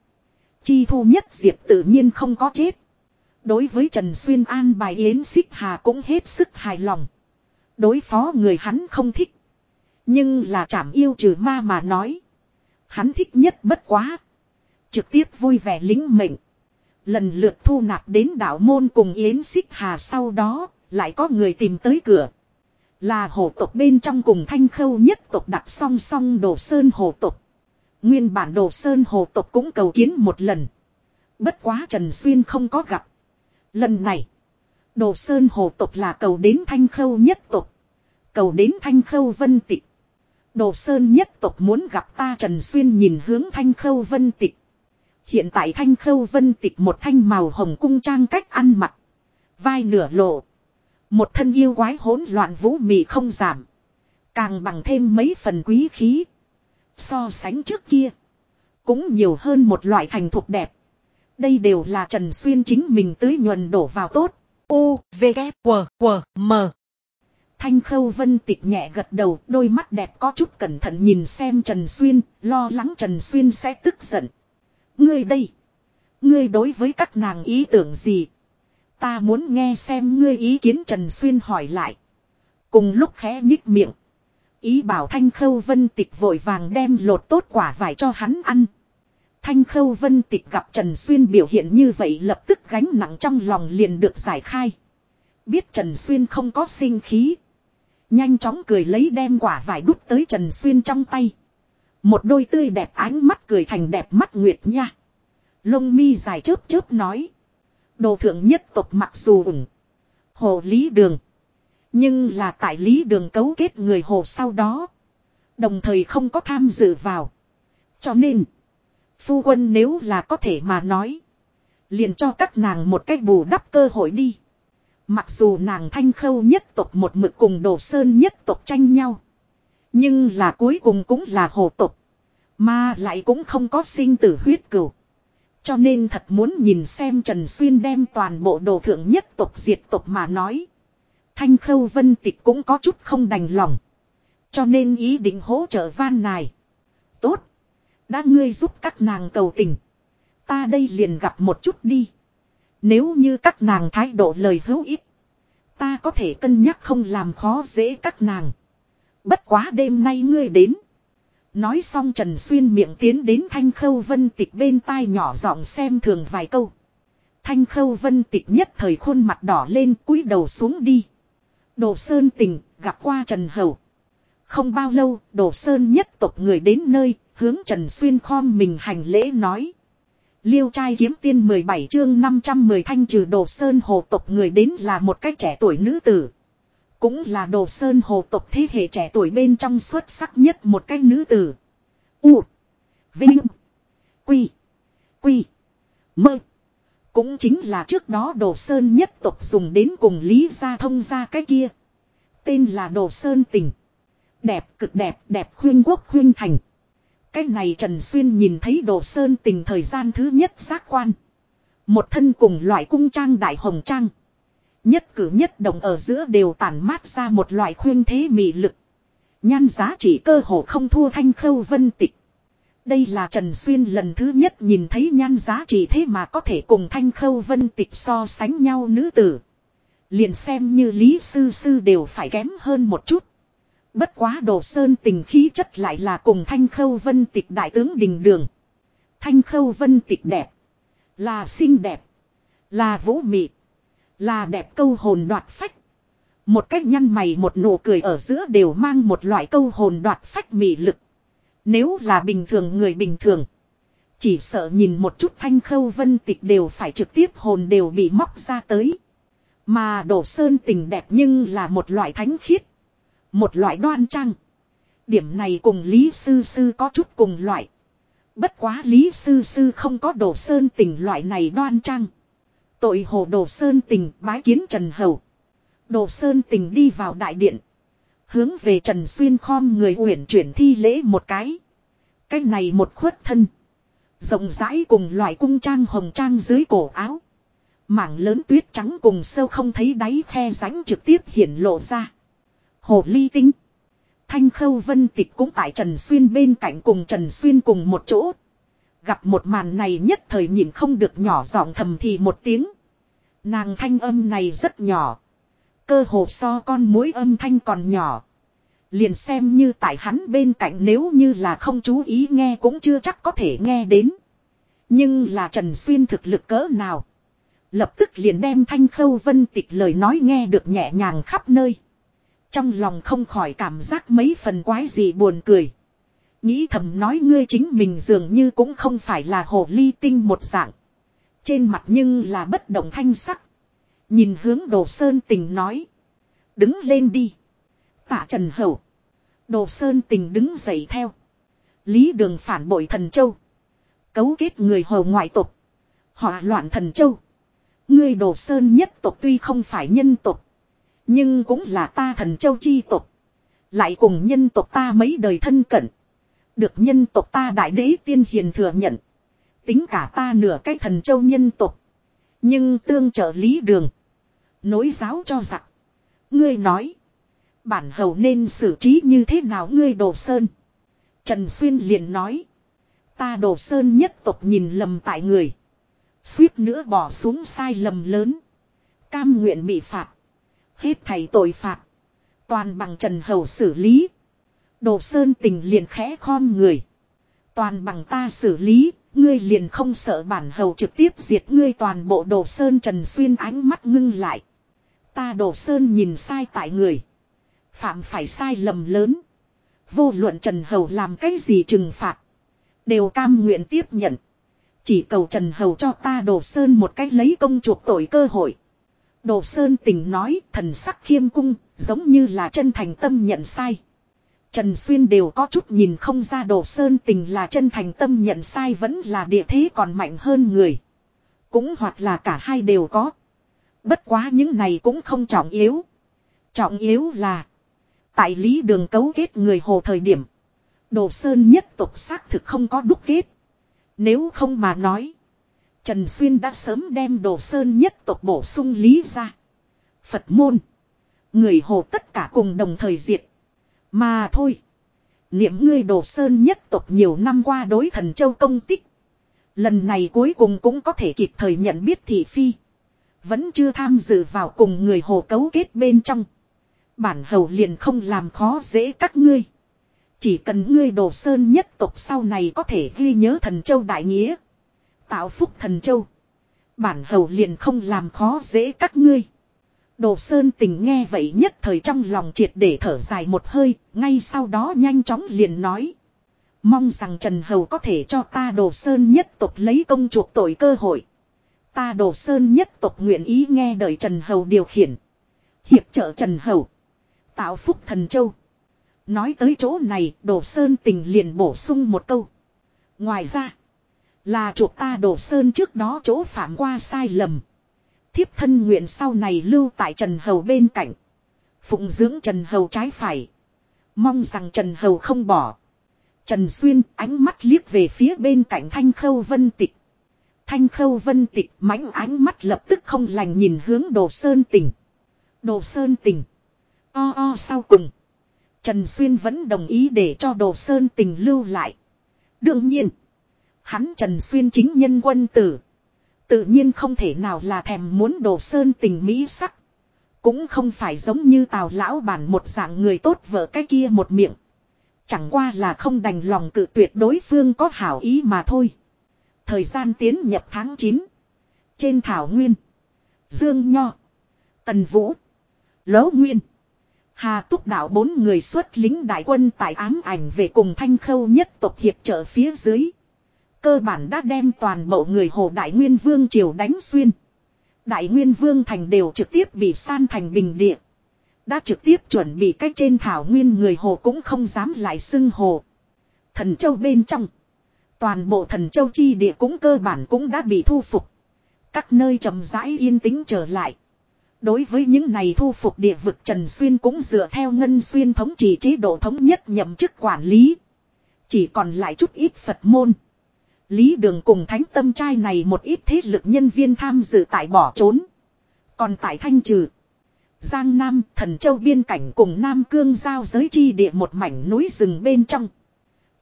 Chi Thu nhất Diệp tự nhiên không có chết. Đối với Trần Xuyên an bài Yến Xích Hà cũng hết sức hài lòng. Đối phó người hắn không thích. Nhưng là chảm yêu trừ ma mà nói. Hắn thích nhất bất quá. Trực tiếp vui vẻ lính mệnh. Lần lượt thu nạp đến đạo môn cùng Yến Xích Hà sau đó, lại có người tìm tới cửa. Là hồ tộc bên trong cùng thanh khâu nhất tộc đặt song song đồ sơn hồ tộc. Nguyên bản đồ sơn hồ tộc cũng cầu kiến một lần. Bất quá Trần Xuyên không có gặp. Lần này, đồ sơn hồ tộc là cầu đến thanh khâu nhất tộc. Cầu đến thanh khâu vân tịch. Đồ Sơn nhất tộc muốn gặp ta Trần Xuyên nhìn hướng Thanh Khâu Vân Tịch. Hiện tại Thanh Khâu Vân Tịch một thanh màu hồng cung trang cách ăn mặc. Vai nửa lộ. Một thân yêu quái hỗn loạn vũ mị không giảm. Càng bằng thêm mấy phần quý khí. So sánh trước kia. Cũng nhiều hơn một loại thành thục đẹp. Đây đều là Trần Xuyên chính mình tưới nhuần đổ vào tốt. U, V, K, W, W, M. Thanh khâu vân tịch nhẹ gật đầu, đôi mắt đẹp có chút cẩn thận nhìn xem Trần Xuyên, lo lắng Trần Xuyên sẽ tức giận. Ngươi đây, ngươi đối với các nàng ý tưởng gì? Ta muốn nghe xem ngươi ý kiến Trần Xuyên hỏi lại. Cùng lúc khẽ nhích miệng. Ý bảo Thanh Khâu Vân Tịch vội vàng đem lột tốt quả vải cho hắn ăn. Thanh Khâu Vân Tịch gặp Trần Xuyên biểu hiện như vậy lập tức gánh nặng trong lòng liền được giải khai. Biết Trần Xuyên không có sinh khí. Nhanh chóng cười lấy đem quả vải đút tới Trần Xuyên trong tay. Một đôi tươi đẹp ánh mắt cười thành đẹp mắt nguyệt nha. Lông mi dài chớp chớp nói. Đồ thượng nhất tộc mặc dù ủng. Hồ Lý Đường. Nhưng là tại Lý Đường cấu kết người hồ sau đó. Đồng thời không có tham dự vào. Cho nên. Phu quân nếu là có thể mà nói. Liền cho các nàng một cách bù đắp cơ hội đi. Mặc dù nàng thanh khâu nhất tộc một mực cùng đồ sơn nhất tộc tranh nhau. Nhưng là cuối cùng cũng là hồ tộc. Mà lại cũng không có sinh tử huyết cửu. Cho nên thật muốn nhìn xem Trần Xuyên đem toàn bộ đồ thượng nhất tộc diệt tộc mà nói. Thanh khâu vân tịch cũng có chút không đành lòng. Cho nên ý định hỗ trợ van này Tốt. Đã ngươi giúp các nàng cầu tình. Ta đây liền gặp một chút đi. Nếu như các nàng thái độ lời hữu ích. Ta có thể cân nhắc không làm khó dễ các nàng. Bất quá đêm nay ngươi đến. Nói xong Trần Xuyên miệng tiến đến Thanh Khâu Vân Tịch bên tai nhỏ giọng xem thường vài câu. Thanh Khâu Vân Tịch nhất thời khuôn mặt đỏ lên, cúi đầu xuống đi. Đồ Sơn tình, gặp qua Trần Hầu. Không bao lâu, Đồ Sơn nhất tộc người đến nơi, hướng Trần Xuyên khom mình hành lễ nói. Liêu trai kiếm tiên 17 chương 510 thanh trừ đồ sơn hồ tộc người đến là một cách trẻ tuổi nữ tử. Cũng là đồ sơn hồ tộc thế hệ trẻ tuổi bên trong xuất sắc nhất một cách nữ tử. U. Vinh. Quy. Quy. Mơ. Cũng chính là trước đó đồ sơn nhất tộc dùng đến cùng lý gia thông ra cái kia. Tên là đồ sơn tình. Đẹp, cực đẹp đẹp khuyên quốc khuyên thành. Cái này Trần Xuyên nhìn thấy đồ sơn tình thời gian thứ nhất giác quan. Một thân cùng loại cung trang đại hồng trang. Nhất cử nhất động ở giữa đều tản mát ra một loại khuyên thế mị lực. Nhan giá trị cơ hồ không thua thanh khâu vân tịch. Đây là Trần Xuyên lần thứ nhất nhìn thấy nhan giá trị thế mà có thể cùng thanh khâu vân tịch so sánh nhau nữ tử. Liền xem như Lý Sư Sư đều phải kém hơn một chút. Bất quá đồ sơn tình khí chất lại là cùng thanh khâu vân tịch đại tướng đình đường. Thanh khâu vân tịch đẹp. Là xinh đẹp. Là vũ mị. Là đẹp câu hồn đoạt phách. Một cách nhăn mày một nụ cười ở giữa đều mang một loại câu hồn đoạt phách mị lực. Nếu là bình thường người bình thường. Chỉ sợ nhìn một chút thanh khâu vân tịch đều phải trực tiếp hồn đều bị móc ra tới. Mà đổ sơn tình đẹp nhưng là một loại thánh khiết. Một loại đoan trang. Điểm này cùng Lý Sư Sư có chút cùng loại. Bất quá Lý Sư Sư không có đổ sơn tình loại này đoan trang. Tội hồ đồ sơn tình bái kiến Trần Hầu. Đồ sơn tình đi vào đại điện. Hướng về Trần Xuyên khom người uyển chuyển thi lễ một cái. Cái này một khuất thân. Rộng rãi cùng loại cung trang hồng trang dưới cổ áo. Mảng lớn tuyết trắng cùng sâu không thấy đáy khe ránh trực tiếp hiển lộ ra. Hồ ly tinh. Thanh khâu vân tịch cũng tại Trần Xuyên bên cạnh cùng Trần Xuyên cùng một chỗ. Gặp một màn này nhất thời nhìn không được nhỏ giọng thầm thì một tiếng. Nàng thanh âm này rất nhỏ. Cơ hồ so con mối âm thanh còn nhỏ. Liền xem như tại hắn bên cạnh nếu như là không chú ý nghe cũng chưa chắc có thể nghe đến. Nhưng là Trần Xuyên thực lực cỡ nào. Lập tức liền đem thanh khâu vân tịch lời nói nghe được nhẹ nhàng khắp nơi. Trong lòng không khỏi cảm giác mấy phần quái gì buồn cười. Nghĩ thầm nói ngươi chính mình dường như cũng không phải là hồ ly tinh một dạng. Trên mặt nhưng là bất động thanh sắc. Nhìn hướng đồ sơn tình nói. Đứng lên đi. Tạ Trần Hậu. Đồ Sơn tình đứng dậy theo. Lý đường phản bội thần châu. Cấu kết người hầu ngoại tộc. Họa loạn thần châu. Ngươi Đồ Sơn nhất tộc tuy không phải nhân tộc. Nhưng cũng là ta thần châu chi tộc. Lại cùng nhân tộc ta mấy đời thân cận. Được nhân tộc ta đại đế tiên hiền thừa nhận. Tính cả ta nửa cái thần châu nhân tộc. Nhưng tương trợ lý đường. Nối giáo cho giặc. Ngươi nói. Bản hầu nên xử trí như thế nào ngươi đồ sơn. Trần Xuyên liền nói. Ta đồ sơn nhất tộc nhìn lầm tại người. Suýt nữa bỏ xuống sai lầm lớn. Cam nguyện bị phạt. Hết thầy tội phạt. Toàn bằng Trần Hầu xử lý. Đồ Sơn tình liền khẽ khom người. Toàn bằng ta xử lý, ngươi liền không sợ bản hầu trực tiếp diệt ngươi toàn bộ Đồ Sơn Trần Xuyên ánh mắt ngưng lại. Ta Đồ Sơn nhìn sai tại người. Phạm phải sai lầm lớn. Vô luận Trần Hầu làm cái gì trừng phạt. Đều cam nguyện tiếp nhận. Chỉ cầu Trần Hầu cho ta Đồ Sơn một cách lấy công chuộc tội cơ hội. Đồ Sơn tình nói thần sắc khiêm cung, giống như là chân thành tâm nhận sai. Trần Xuyên đều có chút nhìn không ra Đồ Sơn tình là chân thành tâm nhận sai vẫn là địa thế còn mạnh hơn người. Cũng hoặc là cả hai đều có. Bất quá những này cũng không trọng yếu. Trọng yếu là, Tại lý đường cấu kết người hồ thời điểm. Đồ Sơn nhất tục xác thực không có đúc kết. Nếu không mà nói. Trần Xuyên đã sớm đem Đồ Sơn nhất tục bổ sung lý ra. Phật môn. Người hồ tất cả cùng đồng thời diệt. Mà thôi. Niệm ngươi Đồ Sơn nhất tộc nhiều năm qua đối thần châu công tích. Lần này cuối cùng cũng có thể kịp thời nhận biết thị phi. Vẫn chưa tham dự vào cùng người hồ cấu kết bên trong. Bản hầu liền không làm khó dễ các ngươi. Chỉ cần ngươi đồ sơn nhất tộc sau này có thể ghi nhớ thần châu đại nghĩa. Tạo phúc thần châu. Bản hầu liền không làm khó dễ các ngươi. Đồ Sơn tình nghe vậy nhất thời trong lòng triệt để thở dài một hơi, ngay sau đó nhanh chóng liền nói. Mong rằng Trần Hầu có thể cho ta Đồ Sơn nhất tộc lấy công chuộc tội cơ hội. Ta Đồ Sơn nhất tộc nguyện ý nghe đợi Trần Hầu điều khiển. Hiệp trợ Trần Hầu. Tạo phúc thần châu. Nói tới chỗ này, Đồ Sơn tình liền bổ sung một câu. Ngoài ra, là chuộc ta Đồ Sơn trước đó chỗ phạm qua sai lầm. Thiếp thân nguyện sau này lưu tại Trần Hầu bên cạnh. Phụng dưỡng Trần Hầu trái phải. Mong rằng Trần Hầu không bỏ. Trần Xuyên, ánh mắt liếc về phía bên cạnh Thanh Khâu Vân Tịch. Thanh Khâu Vân Tịch mãnh ánh mắt lập tức không lành nhìn hướng Đồ Sơn Tình. Đồ Sơn Tình. O o sau cùng. Trần Xuyên vẫn đồng ý để cho Đồ Sơn tình lưu lại. Đương nhiên. Hắn Trần Xuyên chính nhân quân tử. Tự nhiên không thể nào là thèm muốn Đồ Sơn tình mỹ sắc. Cũng không phải giống như tào lão bản một dạng người tốt vợ cái kia một miệng. Chẳng qua là không đành lòng cự tuyệt đối phương có hảo ý mà thôi. Thời gian tiến nhập tháng 9. Trên thảo nguyên. Dương Nho. Tần Vũ. Lỗ Nguyên. Hà túc đạo bốn người xuất lính đại quân tại ám ảnh về cùng thanh khâu nhất tộc hiệp trợ phía dưới. Cơ bản đã đem toàn bộ người hồ đại nguyên vương triều đánh xuyên. Đại nguyên vương thành đều trực tiếp bị san thành bình địa. Đã trực tiếp chuẩn bị cách trên thảo nguyên người hồ cũng không dám lại xưng hồ. Thần châu bên trong. Toàn bộ thần châu chi địa cũng cơ bản cũng đã bị thu phục. Các nơi trầm rãi yên tĩnh trở lại. Đối với những này thu phục địa vực Trần Xuyên cũng dựa theo Ngân Xuyên thống trị chế độ thống nhất nhậm chức quản lý. Chỉ còn lại chút ít Phật môn. Lý Đường cùng Thánh Tâm Trai này một ít thế lực nhân viên tham dự tại bỏ trốn. Còn tại Thanh Trừ. Giang Nam, Thần Châu biên cảnh cùng Nam Cương giao giới chi địa một mảnh núi rừng bên trong.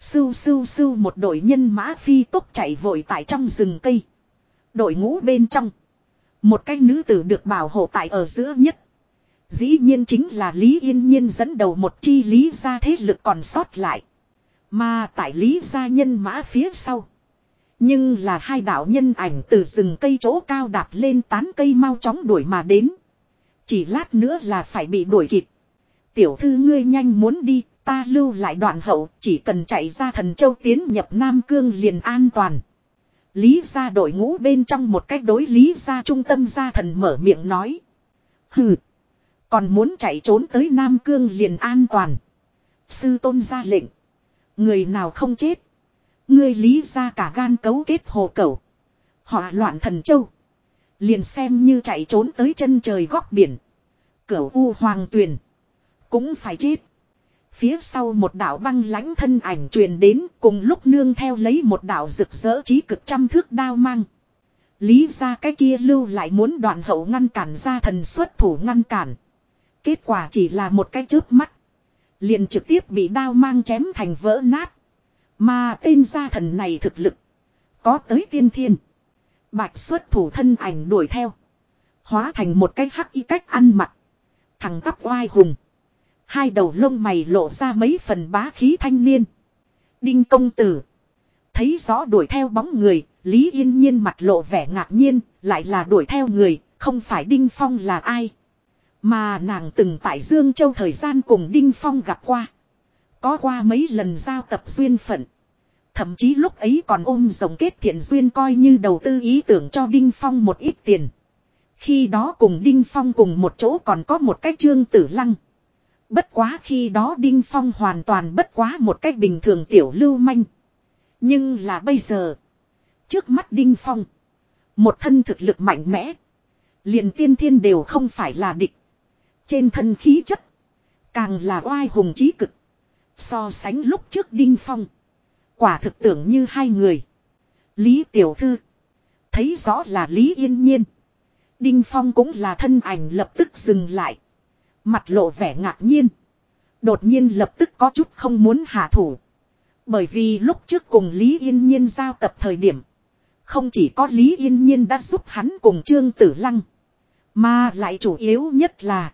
Sưu sưu sưu một đội nhân mã phi tốc chạy vội tại trong rừng cây. Đội ngũ bên trong. Một cái nữ tử được bảo hộ tại ở giữa nhất. Dĩ nhiên chính là Lý Yên Nhiên dẫn đầu một chi lý gia thế lực còn sót lại. Mà tại lý gia nhân mã phía sau. Nhưng là hai đạo nhân ảnh từ rừng cây chỗ cao đạp lên tán cây mau chóng đuổi mà đến. Chỉ lát nữa là phải bị đuổi kịp. Tiểu thư ngươi nhanh muốn đi, ta lưu lại đoạn hậu, chỉ cần chạy ra thần châu tiến nhập Nam Cương liền an toàn. Lý gia đội ngũ bên trong một cách đối lý gia trung tâm gia thần mở miệng nói. Hừ. Còn muốn chạy trốn tới Nam Cương liền an toàn. Sư tôn ra lệnh. Người nào không chết. Ngươi lý ra cả gan cấu kết hồ cẩu. Họ loạn thần châu. Liền xem như chạy trốn tới chân trời góc biển. Cửu U Hoàng Tuyền. Cũng phải chết. Phía sau một đạo băng lãnh thân ảnh truyền đến cùng lúc nương theo lấy một đạo rực rỡ trí cực trăm thước đao mang. Lý ra cái kia lưu lại muốn đoạn hậu ngăn cản ra thần xuất thủ ngăn cản. Kết quả chỉ là một cái chớp mắt. Liền trực tiếp bị đao mang chém thành vỡ nát. Mà tên gia thần này thực lực. Có tới tiên thiên. Bạch xuất thủ thân ảnh đuổi theo. Hóa thành một cái hắc y cách ăn mặc. Thằng tắp oai hùng. Hai đầu lông mày lộ ra mấy phần bá khí thanh niên. Đinh công tử. Thấy rõ đuổi theo bóng người, Lý Yên Nhiên mặt lộ vẻ ngạc nhiên, lại là đuổi theo người, không phải Đinh Phong là ai. Mà nàng từng tại Dương Châu thời gian cùng Đinh Phong gặp qua. Có qua mấy lần giao tập duyên phận. Thậm chí lúc ấy còn ôm rồng kết thiện duyên coi như đầu tư ý tưởng cho Đinh Phong một ít tiền. Khi đó cùng Đinh Phong cùng một chỗ còn có một cái trương tử lăng. Bất quá khi đó Đinh Phong hoàn toàn bất quá một cách bình thường tiểu lưu manh. Nhưng là bây giờ. Trước mắt Đinh Phong. Một thân thực lực mạnh mẽ. liền tiên thiên đều không phải là địch. Trên thân khí chất. Càng là oai hùng trí cực. So sánh lúc trước Đinh Phong. Quả thực tưởng như hai người. Lý Tiểu Thư. Thấy rõ là Lý Yên Nhiên. Đinh Phong cũng là thân ảnh lập tức dừng lại. Mặt lộ vẻ ngạc nhiên. Đột nhiên lập tức có chút không muốn hạ thủ. Bởi vì lúc trước cùng Lý Yên Nhiên giao tập thời điểm. Không chỉ có Lý Yên Nhiên đã giúp hắn cùng Trương Tử Lăng. Mà lại chủ yếu nhất là.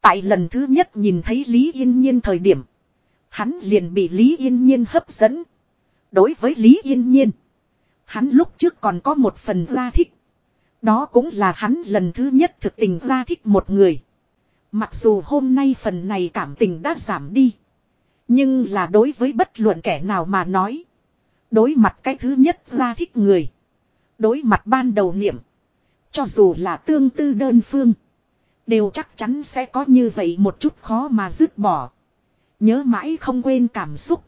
Tại lần thứ nhất nhìn thấy Lý Yên Nhiên thời điểm. Hắn liền bị Lý Yên Nhiên hấp dẫn. Đối với Lý Yên Nhiên. Hắn lúc trước còn có một phần ra thích. Đó cũng là hắn lần thứ nhất thực tình ra thích một người. Mặc dù hôm nay phần này cảm tình đã giảm đi. Nhưng là đối với bất luận kẻ nào mà nói. Đối mặt cái thứ nhất ra thích người. Đối mặt ban đầu niệm. Cho dù là tương tư đơn phương. Đều chắc chắn sẽ có như vậy một chút khó mà dứt bỏ. Nhớ mãi không quên cảm xúc.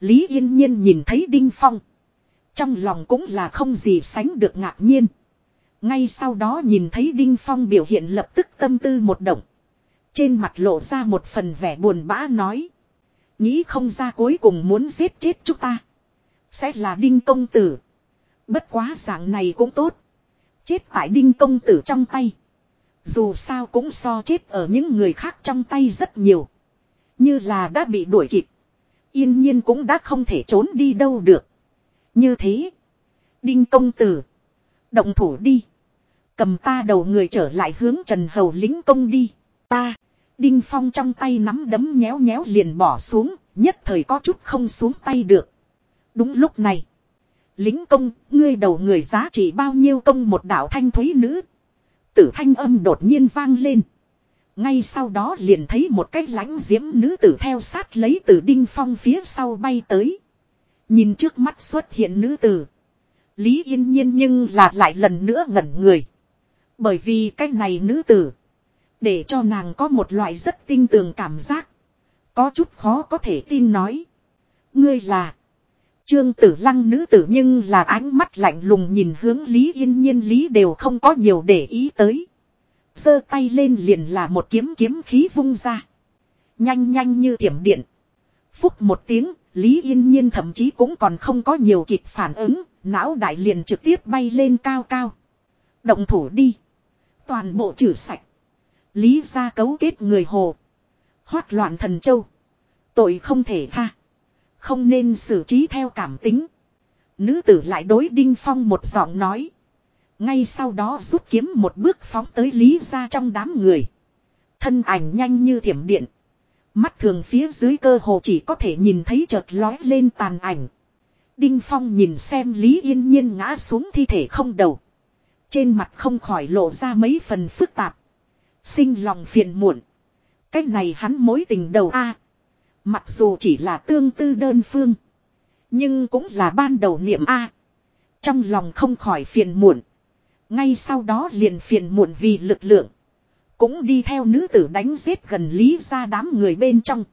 Lý Yên Nhiên nhìn thấy Đinh Phong. Trong lòng cũng là không gì sánh được ngạc nhiên. Ngay sau đó nhìn thấy Đinh Phong biểu hiện lập tức tâm tư một động. Trên mặt lộ ra một phần vẻ buồn bã nói. Nghĩ không ra cuối cùng muốn giết chết chúng ta. Sẽ là Đinh Công Tử. Bất quá dạng này cũng tốt. Chết tại Đinh Công Tử trong tay. Dù sao cũng so chết ở những người khác trong tay rất nhiều. Như là đã bị đuổi kịp. Yên nhiên cũng đã không thể trốn đi đâu được. Như thế. Đinh công tử. Động thủ đi. Cầm ta đầu người trở lại hướng Trần Hầu lính công đi. Ta. Đinh Phong trong tay nắm đấm nhéo nhéo liền bỏ xuống. Nhất thời có chút không xuống tay được. Đúng lúc này. Lính công, ngươi đầu người giá trị bao nhiêu công một đạo thanh thúy nữ. Tử thanh âm đột nhiên vang lên. Ngay sau đó liền thấy một cái lãnh diễm nữ tử theo sát lấy từ đinh phong phía sau bay tới. Nhìn trước mắt xuất hiện nữ tử. Lý yên nhiên nhưng là lại lần nữa ngẩn người. Bởi vì cái này nữ tử. Để cho nàng có một loại rất tinh tường cảm giác. Có chút khó có thể tin nói. Ngươi là. Trương tử lăng nữ tử nhưng là ánh mắt lạnh lùng nhìn hướng Lý Yên Nhiên, Lý đều không có nhiều để ý tới giơ tay lên liền là một kiếm kiếm khí vung ra. Nhanh nhanh như thiểm điện. Phúc một tiếng, Lý Yên Nhiên thậm chí cũng còn không có nhiều kịp phản ứng, não đại liền trực tiếp bay lên cao cao. Động thủ đi. Toàn bộ trừ sạch. Lý ra cấu kết người hồ. Hoát loạn thần châu. Tội không thể tha. Không nên xử trí theo cảm tính. Nữ tử lại đối Đinh Phong một giọng nói. Ngay sau đó rút kiếm một bước phóng tới Lý ra trong đám người. Thân ảnh nhanh như thiểm điện. Mắt thường phía dưới cơ hồ chỉ có thể nhìn thấy chợt lói lên tàn ảnh. Đinh Phong nhìn xem Lý Yên Nhiên ngã xuống thi thể không đầu. Trên mặt không khỏi lộ ra mấy phần phức tạp. Sinh lòng phiền muộn. Cách này hắn mối tình đầu a Mặc dù chỉ là tương tư đơn phương. Nhưng cũng là ban đầu niệm A. Trong lòng không khỏi phiền muộn. Ngay sau đó liền phiền muộn vì lực lượng. Cũng đi theo nữ tử đánh giết gần lý ra đám người bên trong.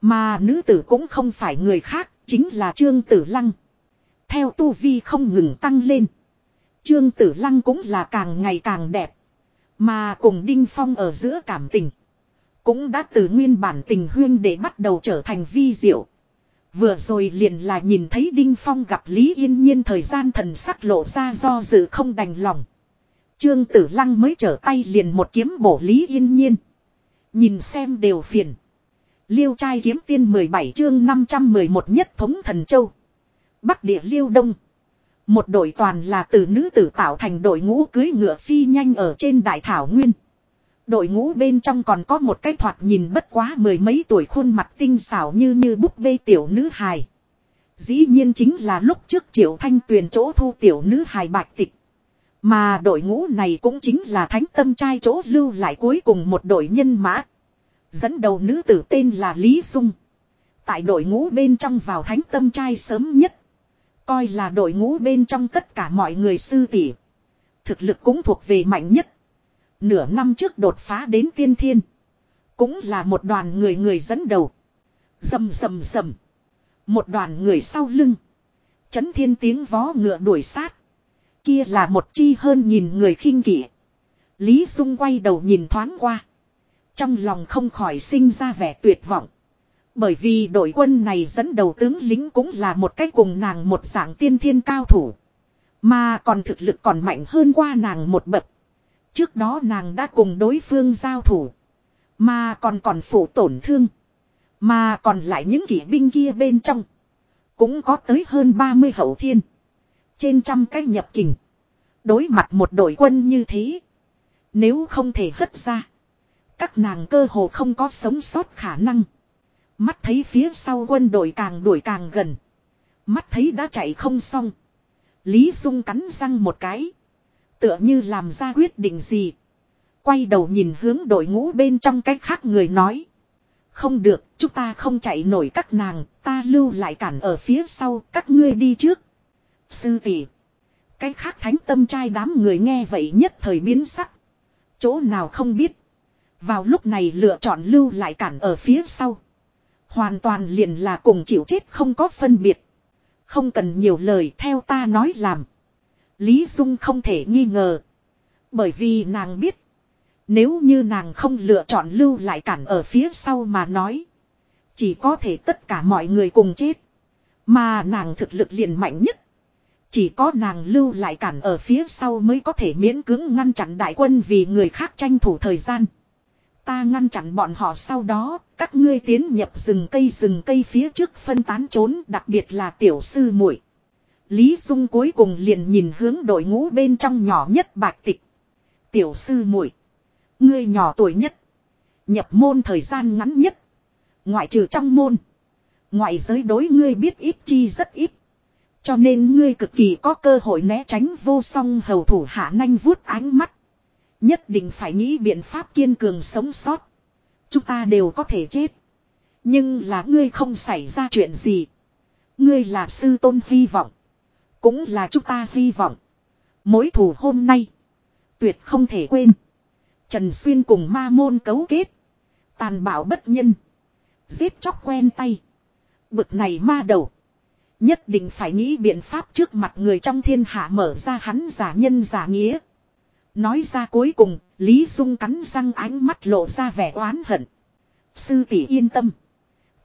Mà nữ tử cũng không phải người khác, chính là Trương Tử Lăng. Theo tu vi không ngừng tăng lên. Trương Tử Lăng cũng là càng ngày càng đẹp. Mà cùng Đinh Phong ở giữa cảm tình. Cũng đã từ nguyên bản tình huyên để bắt đầu trở thành vi diệu. Vừa rồi liền là nhìn thấy Đinh Phong gặp Lý Yên Nhiên thời gian thần sắc lộ ra do dự không đành lòng. Trương Tử Lăng mới trở tay liền một kiếm bổ Lý Yên Nhiên. Nhìn xem đều phiền. Liêu trai kiếm tiên 17 chương 511 nhất thống thần châu. Bắc địa Liêu Đông. Một đội toàn là từ nữ tử tạo thành đội ngũ cưới ngựa phi nhanh ở trên đại thảo nguyên. Đội ngũ bên trong còn có một cái thoạt nhìn bất quá mười mấy tuổi khuôn mặt tinh xảo như như búp bê tiểu nữ hài. Dĩ nhiên chính là lúc trước triệu thanh tuyền chỗ thu tiểu nữ hài bạch tịch. Mà đội ngũ này cũng chính là thánh tâm trai chỗ lưu lại cuối cùng một đội nhân mã. Dẫn đầu nữ tử tên là Lý Dung. Tại đội ngũ bên trong vào thánh tâm trai sớm nhất. Coi là đội ngũ bên trong tất cả mọi người sư tỷ. Thực lực cũng thuộc về mạnh nhất. Nửa năm trước đột phá đến tiên thiên. Cũng là một đoàn người người dẫn đầu. Dầm dầm dầm. Một đoàn người sau lưng. Chấn thiên tiếng vó ngựa đuổi sát. Kia là một chi hơn nhìn người khinh kỵ. Lý Dung quay đầu nhìn thoáng qua. Trong lòng không khỏi sinh ra vẻ tuyệt vọng. Bởi vì đội quân này dẫn đầu tướng lính cũng là một cách cùng nàng một dạng tiên thiên cao thủ. Mà còn thực lực còn mạnh hơn qua nàng một bậc. Trước đó nàng đã cùng đối phương giao thủ. Mà còn còn phụ tổn thương. Mà còn lại những kỵ binh kia bên trong. Cũng có tới hơn 30 hậu thiên. Trên trăm cái nhập kình. Đối mặt một đội quân như thế. Nếu không thể hất ra. Các nàng cơ hồ không có sống sót khả năng. Mắt thấy phía sau quân đội càng đuổi càng gần. Mắt thấy đã chạy không xong. Lý Dung cắn răng một cái. Tựa như làm ra quyết định gì. Quay đầu nhìn hướng đội ngũ bên trong cách khác người nói. Không được, chúng ta không chạy nổi các nàng, ta lưu lại cản ở phía sau, các ngươi đi trước. Sư tỷ. Cái khác thánh tâm trai đám người nghe vậy nhất thời biến sắc. Chỗ nào không biết. Vào lúc này lựa chọn lưu lại cản ở phía sau. Hoàn toàn liền là cùng chịu chết không có phân biệt. Không cần nhiều lời theo ta nói làm. Lý Dung không thể nghi ngờ. Bởi vì nàng biết. Nếu như nàng không lựa chọn lưu lại cản ở phía sau mà nói. Chỉ có thể tất cả mọi người cùng chết. Mà nàng thực lực liền mạnh nhất. Chỉ có nàng lưu lại cản ở phía sau mới có thể miễn cưỡng ngăn chặn đại quân vì người khác tranh thủ thời gian. Ta ngăn chặn bọn họ sau đó, các ngươi tiến nhập rừng cây rừng cây phía trước phân tán trốn đặc biệt là tiểu sư muội Lý Dung cuối cùng liền nhìn hướng đội ngũ bên trong nhỏ nhất bạch tịch. Tiểu sư muội, Ngươi nhỏ tuổi nhất. Nhập môn thời gian ngắn nhất. Ngoại trừ trong môn. Ngoại giới đối ngươi biết ít chi rất ít. Cho nên ngươi cực kỳ có cơ hội né tránh vô song hầu thủ hạ nanh vuốt ánh mắt. Nhất định phải nghĩ biện pháp kiên cường sống sót. Chúng ta đều có thể chết. Nhưng là ngươi không xảy ra chuyện gì. Ngươi là sư tôn hy vọng. Cũng là chúng ta hy vọng. Mối thù hôm nay. Tuyệt không thể quên. Trần Xuyên cùng ma môn cấu kết. Tàn bạo bất nhân. Giết chóc quen tay. Bực này ma đầu. Nhất định phải nghĩ biện pháp trước mặt người trong thiên hạ mở ra hắn giả nhân giả nghĩa. Nói ra cuối cùng, Lý Dung cắn răng ánh mắt lộ ra vẻ oán hận. Sư tỷ yên tâm.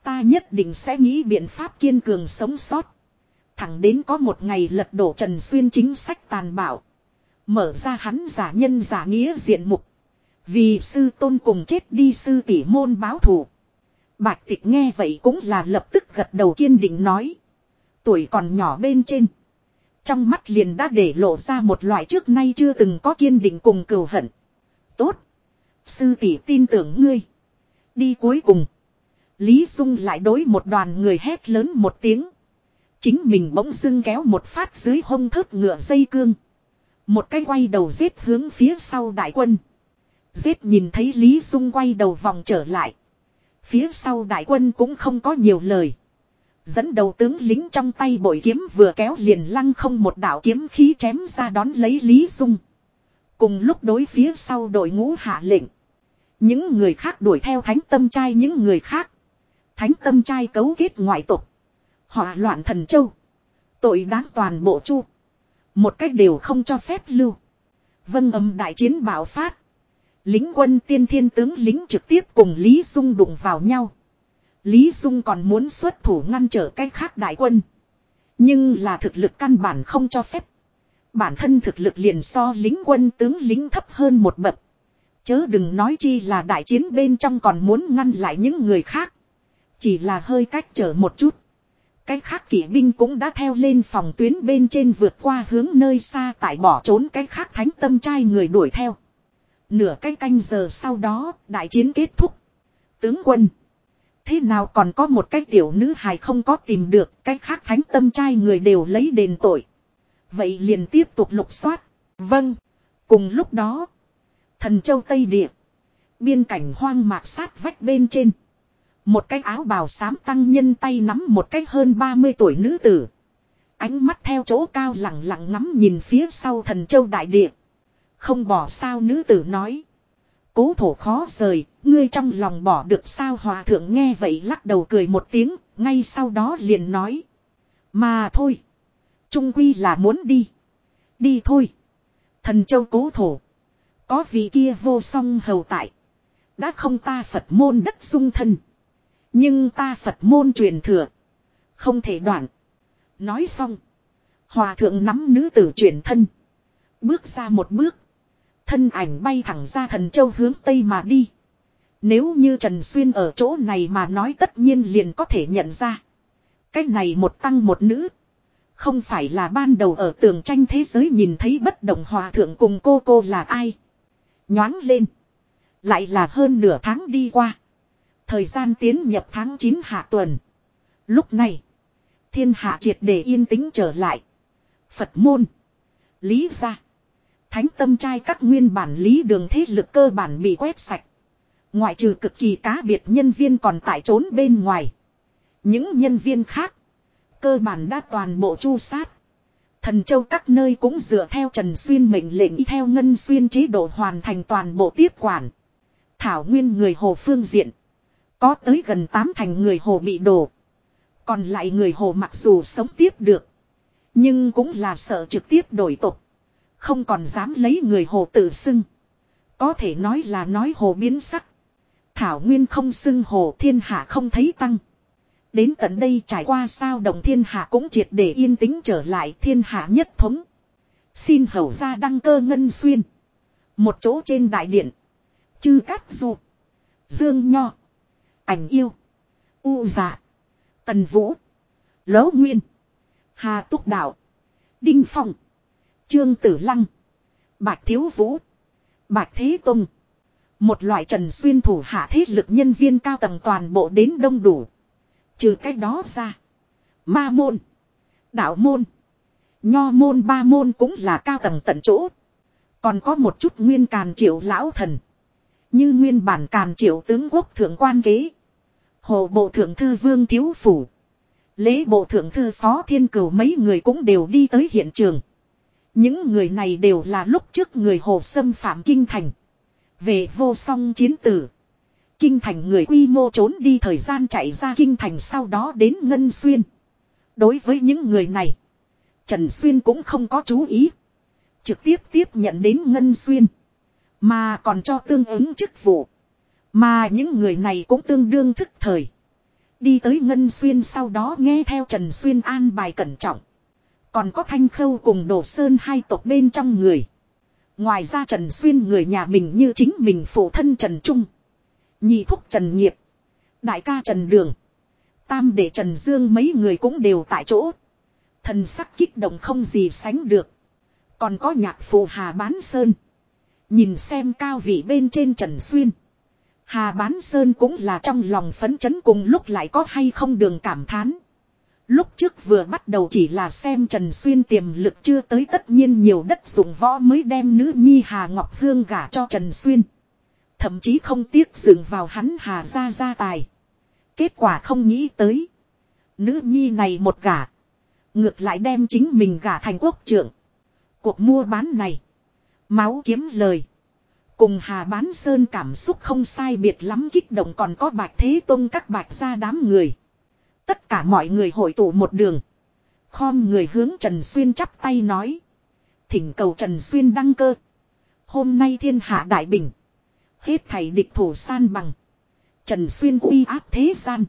Ta nhất định sẽ nghĩ biện pháp kiên cường sống sót. Thẳng đến có một ngày lật đổ Trần Xuyên chính sách tàn bạo. Mở ra hắn giả nhân giả nghĩa diện mục. Vì sư tôn cùng chết đi sư tỷ môn báo thù. Bạch tịch nghe vậy cũng là lập tức gật đầu kiên định nói. Tuổi còn nhỏ bên trên. Trong mắt liền đã để lộ ra một loại trước nay chưa từng có kiên định cùng cừu hận. Tốt. Sư tỷ tin tưởng ngươi. Đi cuối cùng. Lý Dung lại đối một đoàn người hét lớn một tiếng. Chính mình bỗng dưng kéo một phát dưới hông thớt ngựa dây cương. Một cái quay đầu giết hướng phía sau đại quân. Giết nhìn thấy Lý Dung quay đầu vòng trở lại. Phía sau đại quân cũng không có nhiều lời. Dẫn đầu tướng lính trong tay bội kiếm vừa kéo liền lăng không một đạo kiếm khí chém ra đón lấy Lý Dung. Cùng lúc đối phía sau đội ngũ hạ lệnh. Những người khác đuổi theo thánh tâm trai, những người khác. Thánh tâm trai cấu kết ngoại tục. Họa loạn thần châu. Tội đáng toàn bộ chu. Một cách đều không cho phép lưu. Vân âm đại chiến bạo phát. Lính quân tiên thiên tướng lính trực tiếp cùng Lý Dung đụng vào nhau. Lý Dung còn muốn xuất thủ ngăn trở cái khác đại quân. Nhưng là thực lực căn bản không cho phép. Bản thân thực lực liền so lính quân tướng lính thấp hơn một bậc. Chớ đừng nói chi là đại chiến bên trong còn muốn ngăn lại những người khác. Chỉ là hơi cách trở một chút. Cái khác kỵ binh cũng đã theo lên phòng tuyến bên trên vượt qua hướng nơi xa tại bỏ trốn cái khác thánh tâm trai người đuổi theo. Nửa cái canh giờ sau đó, đại chiến kết thúc. Tướng quân. Thế nào còn có một cái tiểu nữ hài không có tìm được, cái khác thánh tâm trai người đều lấy đền tội. Vậy liền tiếp tục lục soát. Vâng. Cùng lúc đó, thần châu Tây Địa, biên cảnh hoang mạc sát vách bên trên. Một cái áo bào xám tăng nhân tay nắm một cái hơn 30 tuổi nữ tử. Ánh mắt theo chỗ cao lặng lặng ngắm nhìn phía sau thần châu đại địa. Không bỏ sao nữ tử nói. Cố thổ khó rời, ngươi trong lòng bỏ được sao hòa thượng nghe vậy lắc đầu cười một tiếng, ngay sau đó liền nói. Mà thôi. Trung quy là muốn đi. Đi thôi. Thần châu cố thổ. Có vị kia vô song hầu tại. Đã không ta Phật môn đất dung thân. Nhưng ta Phật môn truyền thừa. Không thể đoạn. Nói xong. Hòa thượng nắm nữ tử chuyển thân. Bước ra một bước. Thân ảnh bay thẳng ra thần châu hướng Tây mà đi. Nếu như Trần Xuyên ở chỗ này mà nói tất nhiên liền có thể nhận ra. Cái này một tăng một nữ. Không phải là ban đầu ở tường tranh thế giới nhìn thấy bất động hòa thượng cùng cô cô là ai. Nhoáng lên. Lại là hơn nửa tháng đi qua. Thời gian tiến nhập tháng 9 hạ tuần. Lúc này. Thiên hạ triệt để yên tĩnh trở lại. Phật môn. Lý gia. Thánh tâm trai các nguyên bản lý đường thế lực cơ bản bị quét sạch. Ngoại trừ cực kỳ cá biệt nhân viên còn tại trốn bên ngoài. Những nhân viên khác. Cơ bản đã toàn bộ chu sát. Thần châu các nơi cũng dựa theo Trần Xuyên mệnh lệnh y theo Ngân Xuyên chế độ hoàn thành toàn bộ tiếp quản. Thảo nguyên người hồ phương diện. Có tới gần tám thành người hồ bị đổ. Còn lại người hồ mặc dù sống tiếp được. Nhưng cũng là sợ trực tiếp đổi tục. Không còn dám lấy người hồ tự xưng. Có thể nói là nói hồ biến sắc. Thảo nguyên không xưng hồ, thiên hạ không thấy tăng. Đến tận đây trải qua sao đồng thiên hạ cũng triệt để yên tĩnh trở lại, thiên hạ nhất thống. Xin hầu ra đăng cơ ngân xuyên. Một chỗ trên đại điện. Chư cát du. Dương nho. Ảnh yêu. U dạ. Tần vũ. Lỗ nguyên. Hà túc đạo. Đinh phong. Trương Tử Lăng. Bạch Thiếu Vũ. Bạch Thế Tông. Một loại trần xuyên thủ hạ thế lực nhân viên cao tầng toàn bộ đến đông đủ. Trừ cách đó ra. Ma môn. Đạo môn. Nho môn ba môn cũng là cao tầng tận chỗ. Còn có một chút nguyên càn triệu lão thần. Như nguyên bản càn triệu tướng quốc thượng quan kế. Hồ bộ thượng thư vương thiếu phủ. Lễ bộ thượng thư phó thiên cửu mấy người cũng đều đi tới hiện trường. Những người này đều là lúc trước người hồ xâm phạm kinh thành. Về vô song chiến tử. Kinh thành người quy mô trốn đi thời gian chạy ra kinh thành sau đó đến Ngân Xuyên. Đối với những người này. Trần Xuyên cũng không có chú ý. Trực tiếp tiếp nhận đến Ngân Xuyên. Mà còn cho tương ứng chức vụ. Mà những người này cũng tương đương thức thời. Đi tới Ngân Xuyên sau đó nghe theo Trần Xuyên an bài cẩn trọng. Còn có Thanh Khâu cùng Đồ Sơn hai tộc bên trong người. Ngoài ra Trần Xuyên người nhà mình như chính mình phụ thân Trần Trung. Nhị thúc Trần Nghiệp. Đại ca Trần Đường. Tam đệ Trần Dương mấy người cũng đều tại chỗ. Thần sắc kích động không gì sánh được. Còn có nhạc phụ Hà Bán Sơn. Nhìn xem cao vị bên trên Trần Xuyên. Hà Bán Sơn cũng là trong lòng phấn chấn cùng lúc lại có hay không đường cảm thán. Lúc trước vừa bắt đầu chỉ là xem Trần Xuyên tiềm lực chưa tới tất nhiên nhiều đất dụng võ mới đem nữ nhi Hà Ngọc Hương gả cho Trần Xuyên. Thậm chí không tiếc dừng vào hắn Hà gia gia tài. Kết quả không nghĩ tới. Nữ nhi này một gả. Ngược lại đem chính mình gả thành quốc trưởng. Cuộc mua bán này. Máu kiếm lời. Cùng Hà Bán Sơn cảm xúc không sai biệt lắm kích động còn có bạch thế tông các bạch ra đám người. Tất cả mọi người hội tụ một đường. Khom người hướng Trần Xuyên chắp tay nói. Thỉnh cầu Trần Xuyên đăng cơ. Hôm nay thiên hạ đại bình. Hết thảy địch thủ san bằng. Trần Xuyên uy áp thế gian.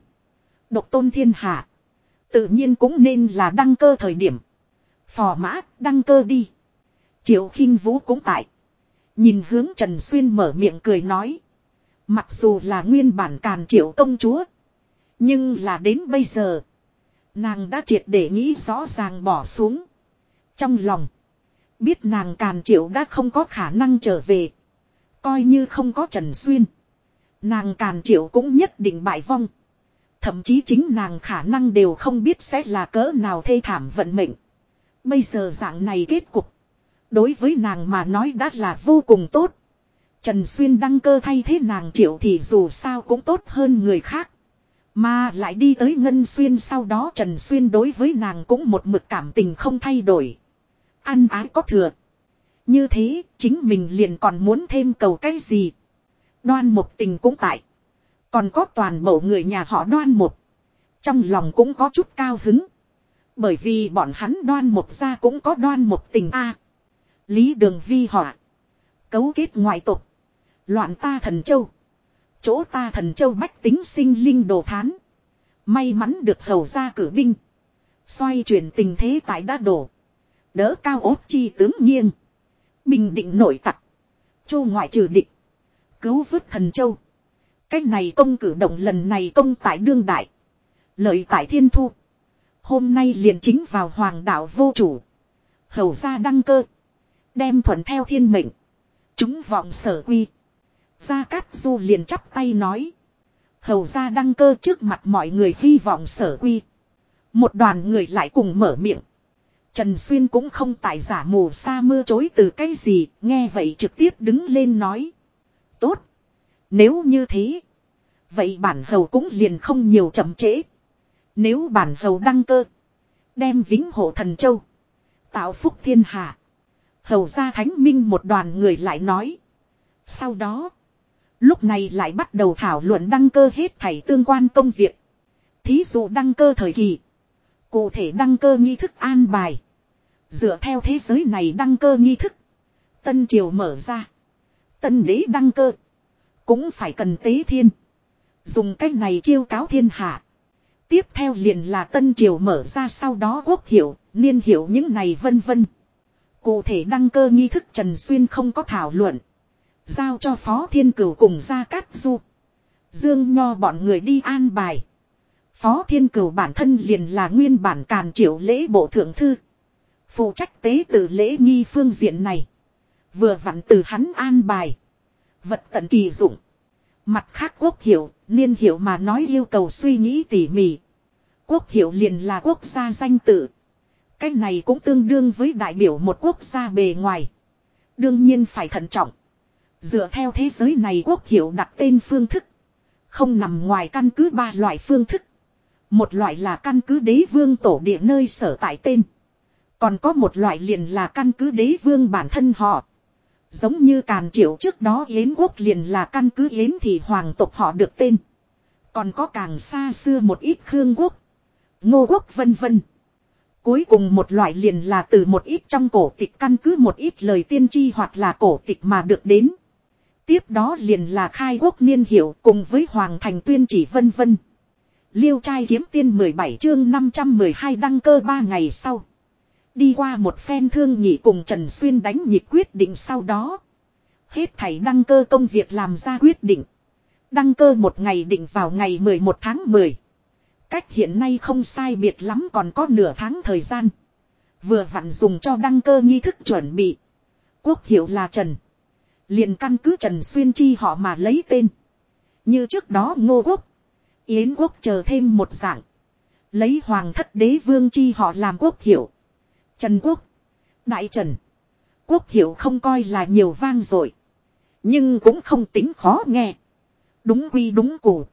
Độc tôn thiên hạ. Tự nhiên cũng nên là đăng cơ thời điểm. Phò mã, đăng cơ đi. Triệu khinh Vũ cũng tại. Nhìn hướng Trần Xuyên mở miệng cười nói. Mặc dù là nguyên bản càn triệu công chúa. Nhưng là đến bây giờ. Nàng đã triệt để nghĩ rõ ràng bỏ xuống. Trong lòng. Biết nàng càn triệu đã không có khả năng trở về. Coi như không có Trần Xuyên. Nàng càn triệu cũng nhất định bại vong. Thậm chí chính nàng khả năng đều không biết sẽ là cỡ nào thê thảm vận mệnh. Bây giờ dạng này kết cục. Đối với nàng mà nói đã là vô cùng tốt. Trần Xuyên đăng cơ thay thế nàng triệu thì dù sao cũng tốt hơn người khác. Mà lại đi tới Ngân Xuyên sau đó Trần Xuyên đối với nàng cũng một mực cảm tình không thay đổi. Ăn ái có thừa. Như thế, chính mình liền còn muốn thêm cầu cái gì. Đoan một tình cũng tại. Còn có toàn bộ người nhà họ đoan một. Trong lòng cũng có chút cao hứng. Bởi vì bọn hắn đoan một ra cũng có đoan một tình a Lý đường vi họa. Cấu kết ngoại tục. Loạn ta thần châu. Chỗ ta thần châu bách tính sinh linh đồ thán. May mắn được hầu ra cử binh. Xoay chuyển tình thế tại đã đổ. Đỡ cao ốt chi tướng nghiêng. Bình định nổi tặc. Chu ngoại trừ địch. Cứu vớt thần châu. Cái này công cử động lần này công tại đương đại. Lợi tại thiên thu. Hôm nay liền chính vào hoàng đạo vô chủ. Hầu ra đăng cơ. Đem thuận theo thiên mệnh. Chúng vọng sở quy. Gia Cát Du liền chắp tay nói. Hầu ra đăng cơ trước mặt mọi người hy vọng sở quy. Một đoàn người lại cùng mở miệng. Trần Xuyên cũng không tại giả mù sa mưa chối từ cái gì, nghe vậy trực tiếp đứng lên nói. Tốt. Nếu như thế. Vậy bản hầu cũng liền không nhiều chậm trễ. Nếu bản hầu đăng cơ. Đem vĩnh hộ thần châu. Tạo phúc thiên hạ. Hầu ra thánh minh một đoàn người lại nói. Sau đó. Lúc này lại bắt đầu thảo luận đăng cơ hết thảy tương quan công việc. Thí dụ đăng cơ thời kỳ. Cụ thể đăng cơ nghi thức an bài. Dựa theo thế giới này đăng cơ nghi thức. Tân triều mở ra. Tân đế đăng cơ. Cũng phải cần tế thiên. Dùng cách này chiêu cáo thiên hạ. Tiếp theo liền là tân triều mở ra sau đó quốc hiệu, niên hiệu những này vân vân. Cụ thể đăng cơ nghi thức Trần Xuyên không có thảo luận. Giao cho Phó Thiên Cửu cùng Gia Cát Du. Dương Nho bọn người đi an bài. Phó Thiên Cửu bản thân liền là nguyên bản càn triệu lễ bộ thượng thư. Phụ trách tế tự lễ nghi phương diện này. Vừa vặn từ hắn an bài. Vật tận kỳ dụng. Mặt khác quốc hiệu, niên hiệu mà nói yêu cầu suy nghĩ tỉ mỉ. Quốc hiệu liền là quốc gia danh tự. Cái này cũng tương đương với đại biểu một quốc gia bề ngoài. Đương nhiên phải thận trọng. Dựa theo thế giới này quốc hiệu đặt tên phương thức. Không nằm ngoài căn cứ ba loại phương thức. Một loại là căn cứ đế vương tổ địa nơi sở tại tên. Còn có một loại liền là căn cứ đế vương bản thân họ. Giống như càn triệu trước đó Yến quốc liền là căn cứ Yến thì hoàng tộc họ được tên. Còn có càng xa xưa một ít Khương quốc, Ngô quốc vân vân. Cuối cùng một loại liền là từ một ít trong cổ tịch căn cứ một ít lời tiên tri hoặc là cổ tịch mà được đến. Tiếp đó liền là khai quốc niên hiệu cùng với hoàng thành tuyên chỉ vân vân. Liêu trai kiếm tiên 17 chương 512 đăng cơ 3 ngày sau. Đi qua một phen thương nhị cùng Trần Xuyên đánh nhịp quyết định sau đó. Hết thảy đăng cơ công việc làm ra quyết định. Đăng cơ một ngày định vào ngày 11 tháng 10. Cách hiện nay không sai biệt lắm còn có nửa tháng thời gian. Vừa vặn dùng cho đăng cơ nghi thức chuẩn bị. Quốc hiệu là Trần. liền căn cứ Trần Xuyên chi họ mà lấy tên. Như trước đó Ngô Quốc. Yến Quốc chờ thêm một dạng. Lấy Hoàng thất đế vương chi họ làm quốc hiệu. Trần Quốc. Đại Trần. Quốc hiệu không coi là nhiều vang dội Nhưng cũng không tính khó nghe. Đúng quy đúng củ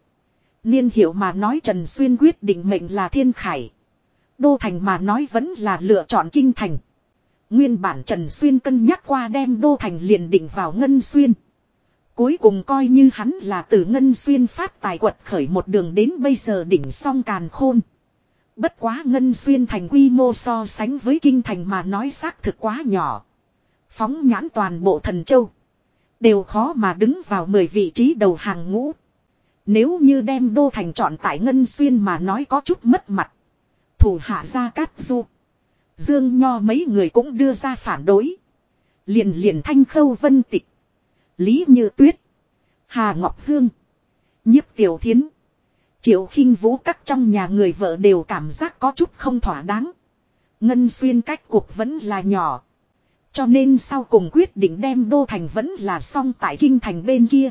Niên hiệu mà nói Trần Xuyên quyết định mệnh là Thiên Khải. Đô Thành mà nói vẫn là lựa chọn Kinh Thành. Nguyên bản Trần Xuyên cân nhắc qua đem Đô Thành liền định vào Ngân Xuyên. Cuối cùng coi như hắn là từ Ngân Xuyên phát tài quật khởi một đường đến bây giờ đỉnh song càn khôn. Bất quá Ngân Xuyên thành quy mô so sánh với Kinh Thành mà nói xác thực quá nhỏ. Phóng nhãn toàn bộ thần châu. Đều khó mà đứng vào 10 vị trí đầu hàng ngũ. Nếu như đem đô thành chọn tại Ngân Xuyên mà nói có chút mất mặt. Thủ hạ ra cát du. Dương Nho mấy người cũng đưa ra phản đối. Liền liền thanh khâu vân tịch. Lý Như Tuyết. Hà Ngọc Hương. Nhiếp Tiểu Thiến. Triệu khinh vũ các trong nhà người vợ đều cảm giác có chút không thỏa đáng. Ngân xuyên cách cuộc vẫn là nhỏ. Cho nên sau cùng quyết định đem đô thành vẫn là xong tại kinh thành bên kia.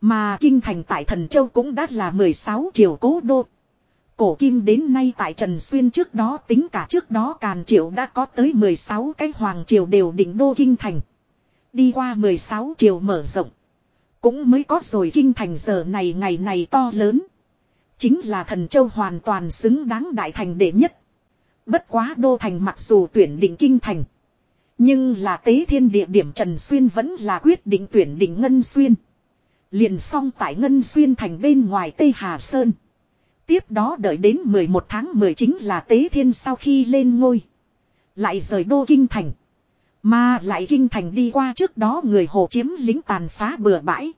Mà kinh thành tại thần châu cũng đã là 16 triều cố đô. Cổ kim đến nay tại Trần Xuyên trước đó, tính cả trước đó càn triệu đã có tới 16 cái hoàng triều đều định đô kinh thành. Đi qua 16 triều mở rộng. Cũng mới có rồi kinh thành giờ này ngày này to lớn. Chính là thần châu hoàn toàn xứng đáng đại thành đệ nhất. Bất quá đô thành mặc dù tuyển định kinh thành. Nhưng là tế thiên địa điểm Trần Xuyên vẫn là quyết định tuyển định Ngân Xuyên. Liền xong tại Ngân Xuyên thành bên ngoài Tây Hà Sơn. Tiếp đó đợi đến 11 tháng 10 chính là tế thiên sau khi lên ngôi. Lại rời đô kinh thành. Mà lại kinh thành đi qua trước đó người hồ chiếm lính tàn phá bừa bãi.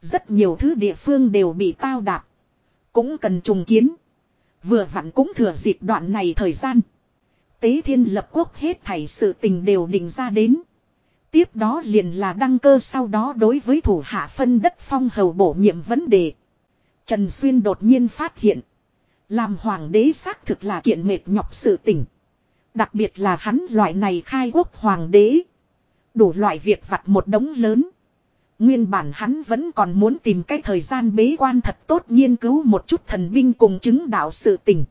Rất nhiều thứ địa phương đều bị tao đạp. Cũng cần trùng kiến. Vừa vặn cũng thừa dịp đoạn này thời gian. Tế thiên lập quốc hết thảy sự tình đều định ra đến. Tiếp đó liền là đăng cơ sau đó đối với thủ hạ phân đất phong hầu bổ nhiệm vấn đề. Trần Xuyên đột nhiên phát hiện. Làm hoàng đế xác thực là kiện mệt nhọc sự tình. Đặc biệt là hắn loại này khai quốc hoàng đế. Đủ loại việc vặt một đống lớn. Nguyên bản hắn vẫn còn muốn tìm cái thời gian bế quan thật tốt nghiên cứu một chút thần binh cùng chứng đạo sự tình.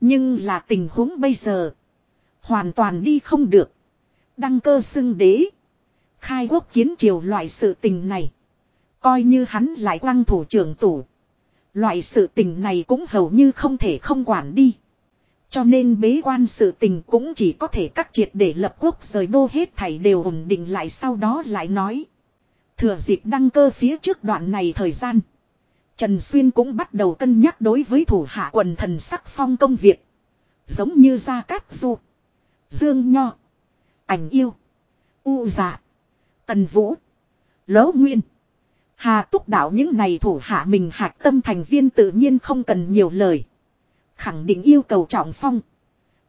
Nhưng là tình huống bây giờ. Hoàn toàn đi không được. Đăng cơ xưng đế. Khai quốc kiến triều loại sự tình này. Coi như hắn lại quăng thủ trưởng tủ. Loại sự tình này cũng hầu như không thể không quản đi. Cho nên bế quan sự tình cũng chỉ có thể cắt triệt để lập quốc rời đô hết thảy đều ổn định lại sau đó lại nói. Thừa dịp đăng cơ phía trước đoạn này thời gian. Trần Xuyên cũng bắt đầu cân nhắc đối với thủ hạ quần thần sắc phong công việc. Giống như Gia Cát Du. Dương Nho. Ảnh Yêu. U Dạ. Tần Vũ. Lỗ Nguyên. Hà túc đạo những này thủ hạ mình hạc tâm thành viên tự nhiên không cần nhiều lời. Khẳng định yêu cầu trọng phong.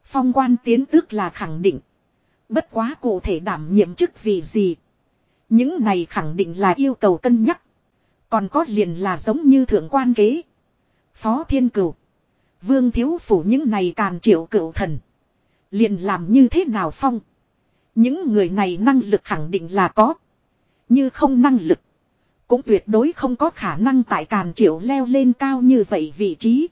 Phong quan tiến tước là khẳng định. Bất quá cụ thể đảm nhiệm chức vì gì. Những này khẳng định là yêu cầu cân nhắc. Còn có liền là giống như thượng quan kế. Phó thiên cửu. Vương thiếu phủ những này càn triệu cửu thần. Liền làm như thế nào phong. Những người này năng lực khẳng định là có. Như không năng lực. Cũng tuyệt đối không có khả năng tại càn triệu leo lên cao như vậy vị trí.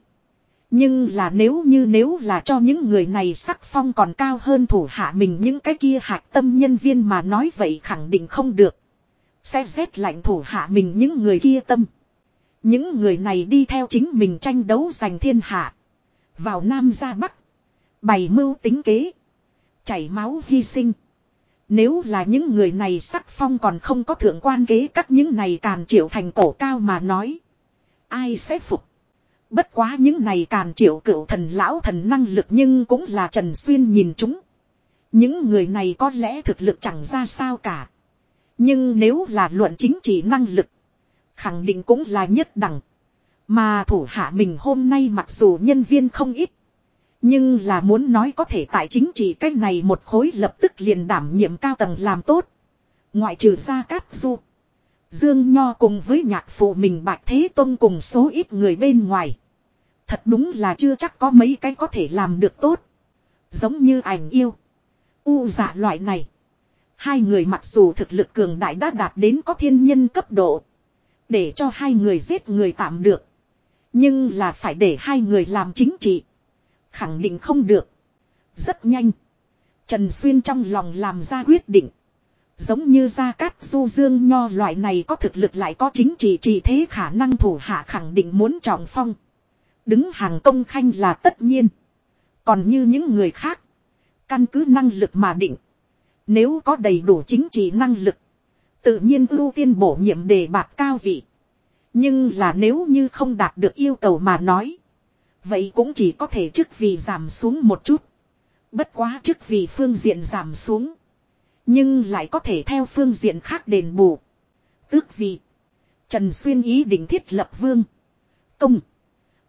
Nhưng là nếu như, nếu là cho những người này sắc phong còn cao hơn thủ hạ mình những cái kia hạt tâm nhân viên mà nói vậy khẳng định không được. Sẽ rét lạnh thủ hạ mình những người kia tâm. Những người này đi theo chính mình tranh đấu giành thiên hạ. Vào Nam ra Bắc. Bày mưu tính kế. Chảy máu hy sinh. Nếu là những người này sắc phong còn không có thượng quan kế các những này càn triệu thành cổ cao mà nói. Ai sẽ phục. Bất quá những này càn triệu cựu thần lão thần năng lực nhưng cũng là Trần Xuyên nhìn chúng. Những người này có lẽ thực lực chẳng ra sao cả. Nhưng nếu là luận chính trị năng lực. Khẳng định cũng là nhất đẳng. Mà thủ hạ mình hôm nay mặc dù nhân viên không ít. Nhưng là muốn nói có thể tại chính trị cách này một khối lập tức liền đảm nhiệm cao tầng làm tốt. Ngoại trừ ra cát du. Dương Nho cùng với nhạc phụ mình Bạch Thế Tông cùng số ít người bên ngoài. Thật đúng là chưa chắc có mấy cái có thể làm được tốt. Giống như ảnh yêu. U giả loại này. Hai người mặc dù thực lực cường đại đã đạt đến có thiên nhân cấp độ. Để cho hai người giết người tạm được. Nhưng là phải để hai người làm chính trị. Khẳng định không được. Rất nhanh. Trần Xuyên trong lòng làm ra quyết định. Giống như Gia Cát Du Dương Nho loại này có thực lực lại có chính trị trị thế khả năng thủ hạ khẳng định muốn trọng phong. Đứng hàng công khanh là tất nhiên. Còn như những người khác. Căn cứ năng lực mà định. Nếu có đầy đủ chính trị năng lực. Tự nhiên ưu tiên bổ nhiệm đề bạt cao vị. Nhưng là nếu như không đạt được yêu cầu mà nói. Vậy cũng chỉ có thể chức vị giảm xuống một chút. Bất quá chức vị phương diện giảm xuống. Nhưng lại có thể theo phương diện khác đền bù. Tước vị. Trần Xuyên ý định thiết lập vương. Công.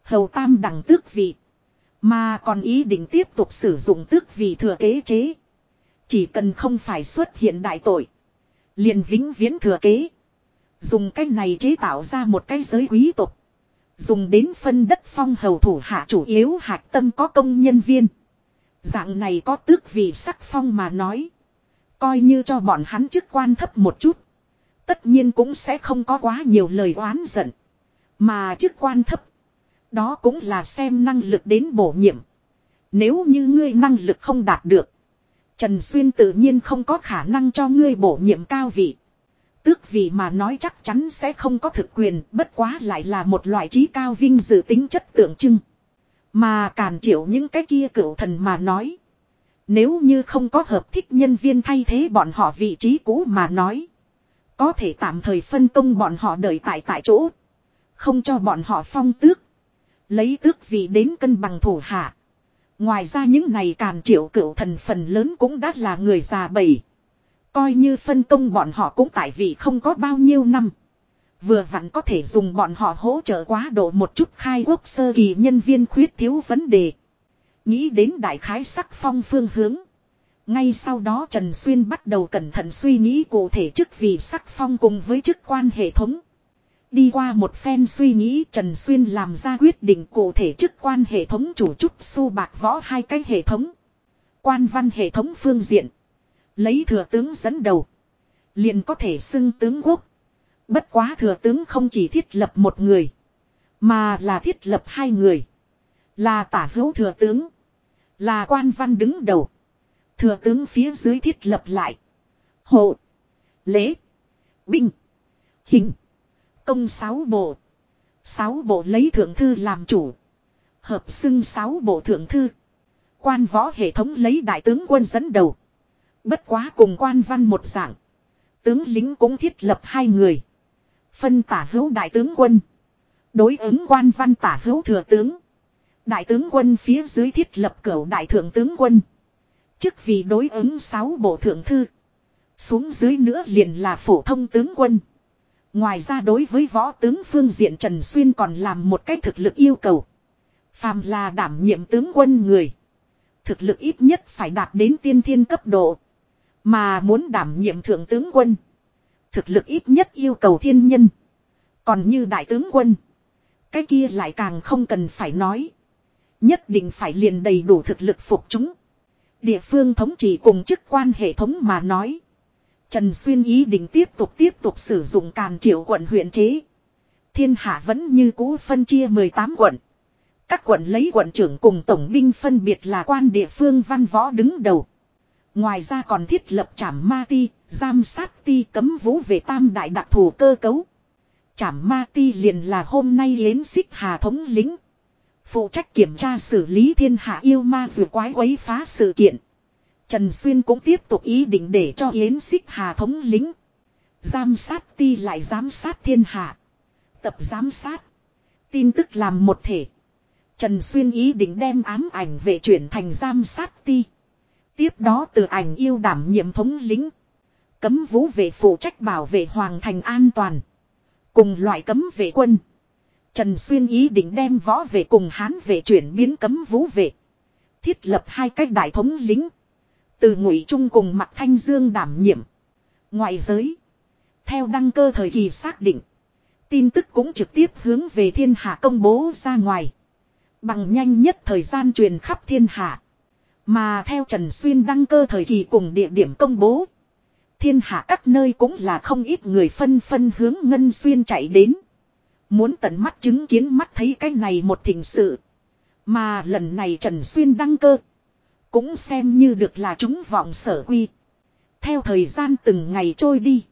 Hầu tam đẳng tước vị. Mà còn ý định tiếp tục sử dụng tước vị thừa kế chế. Chỉ cần không phải xuất hiện đại tội. liền vĩnh viễn thừa kế. Dùng cách này chế tạo ra một cái giới quý tộc. Dùng đến phân đất phong hầu thủ hạ chủ yếu hạt tâm có công nhân viên. Dạng này có tước vị sắc phong mà nói. Coi như cho bọn hắn chức quan thấp một chút. Tất nhiên cũng sẽ không có quá nhiều lời oán giận. Mà chức quan thấp. Đó cũng là xem năng lực đến bổ nhiệm. Nếu như ngươi năng lực không đạt được. Trần Xuyên tự nhiên không có khả năng cho ngươi bổ nhiệm cao vị. Tước vị mà nói chắc chắn sẽ không có thực quyền, bất quá lại là một loại trí cao vinh dự tính chất tượng trưng. Mà càn triệu những cái kia cựu thần mà nói. Nếu như không có hợp thích nhân viên thay thế bọn họ vị trí cũ mà nói. Có thể tạm thời phân công bọn họ đợi tại tại chỗ. Không cho bọn họ phong tước. Lấy tước vị đến cân bằng thủ hạ. Ngoài ra những này càn triệu cựu thần phần lớn cũng đã là người già bảy. Coi như phân công bọn họ cũng tại vì không có bao nhiêu năm. Vừa vặn có thể dùng bọn họ hỗ trợ quá độ một chút khai quốc sơ kỳ nhân viên khuyết thiếu vấn đề. Nghĩ đến đại khái sắc phong phương hướng. Ngay sau đó Trần Xuyên bắt đầu cẩn thận suy nghĩ cụ thể chức vì sắc phong cùng với chức quan hệ thống. Đi qua một phen suy nghĩ, Trần Xuyên làm ra quyết định cụ thể chức quan hệ thống chủ trúc su bạc võ hai cái hệ thống. Quan văn hệ thống phương diện. Lấy thừa tướng dẫn đầu. Liền có thể xưng tướng quốc. Bất quá thừa tướng không chỉ thiết lập một người. Mà là thiết lập hai người. Là tả hữu thừa tướng. Là quan văn đứng đầu. Thừa tướng phía dưới thiết lập lại. Hộ. Lễ. Binh. Hình. Công sáu bộ. Sáu bộ lấy thượng thư làm chủ. Hợp xưng sáu bộ thượng thư. Quan võ hệ thống lấy đại tướng quân dẫn đầu. Bất quá cùng quan văn một dạng. Tướng lính cũng thiết lập hai người. Phân tả hữu đại tướng quân. Đối ứng quan văn tả hữu thừa tướng. Đại tướng quân phía dưới thiết lập cửu đại thượng tướng quân. Chức vì đối ứng sáu bộ thượng thư. Xuống dưới nữa liền là phổ thông tướng quân. Ngoài ra đối với võ tướng phương diện Trần Xuyên còn làm một cái thực lực yêu cầu. Phàm là đảm nhiệm tướng quân người. Thực lực ít nhất phải đạt đến tiên thiên cấp độ. Mà muốn đảm nhiệm thượng tướng quân. Thực lực ít nhất yêu cầu thiên nhân. Còn như đại tướng quân. Cái kia lại càng không cần phải nói. Nhất định phải liền đầy đủ thực lực phục chúng. Địa phương thống trị cùng chức quan hệ thống mà nói. Trần Xuyên ý định tiếp tục tiếp tục sử dụng càn triệu quận huyện chế. Thiên hạ vẫn như cũ phân chia 18 quận. Các quận lấy quận trưởng cùng tổng binh phân biệt là quan địa phương văn võ đứng đầu. Ngoài ra còn thiết lập trảm ma ti, giam sát ti cấm vũ về tam đại đặc thù cơ cấu. Trảm ma ti liền là hôm nay yến xích hà thống lính. Phụ trách kiểm tra xử lý thiên hạ yêu ma dù quái quấy phá sự kiện. Trần Xuyên cũng tiếp tục ý định để cho Yến Xích Hà thống lính. Giám sát ti lại giám sát thiên hạ. Tập giám sát. Tin tức làm một thể. Trần Xuyên ý định đem ám ảnh về chuyển thành giám sát ti. Tiếp đó từ ảnh yêu đảm nhiệm thống lính. Cấm vũ vệ phụ trách bảo vệ hoàng thành an toàn. Cùng loại cấm vệ quân. Trần Xuyên ý định đem võ vệ cùng hán vệ chuyển biến cấm vũ vệ. Thiết lập hai cách đại thống lính. Từ ngụy trung cùng mặt thanh dương đảm nhiệm. Ngoại giới. Theo đăng cơ thời kỳ xác định. Tin tức cũng trực tiếp hướng về thiên hạ công bố ra ngoài. Bằng nhanh nhất thời gian truyền khắp thiên hạ. Mà theo Trần Xuyên đăng cơ thời kỳ cùng địa điểm công bố. Thiên hạ các nơi cũng là không ít người phân phân hướng Ngân Xuyên chạy đến. Muốn tận mắt chứng kiến mắt thấy cái này một thỉnh sự. Mà lần này Trần Xuyên đăng cơ. Cũng xem như được là chúng vọng sở quy. Theo thời gian từng ngày trôi đi.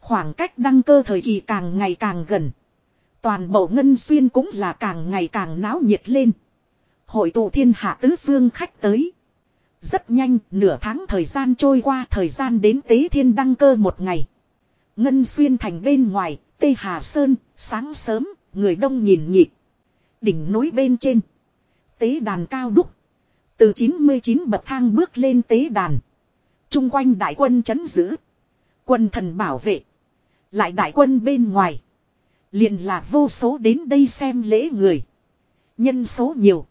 Khoảng cách đăng cơ thời kỳ càng ngày càng gần. Toàn bộ Ngân Xuyên cũng là càng ngày càng náo nhiệt lên. Hội tụ thiên hạ tứ phương khách tới. Rất nhanh, nửa tháng thời gian trôi qua thời gian đến tế thiên đăng cơ một ngày. Ngân Xuyên thành bên ngoài, Tây Hà Sơn, sáng sớm, người đông nhìn nhịp. Đỉnh núi bên trên. Tế đàn cao đúc. Từ 99 bậc thang bước lên tế đàn. Trung quanh đại quân chấn giữ. Quân thần bảo vệ. Lại đại quân bên ngoài. liền là vô số đến đây xem lễ người. Nhân số nhiều.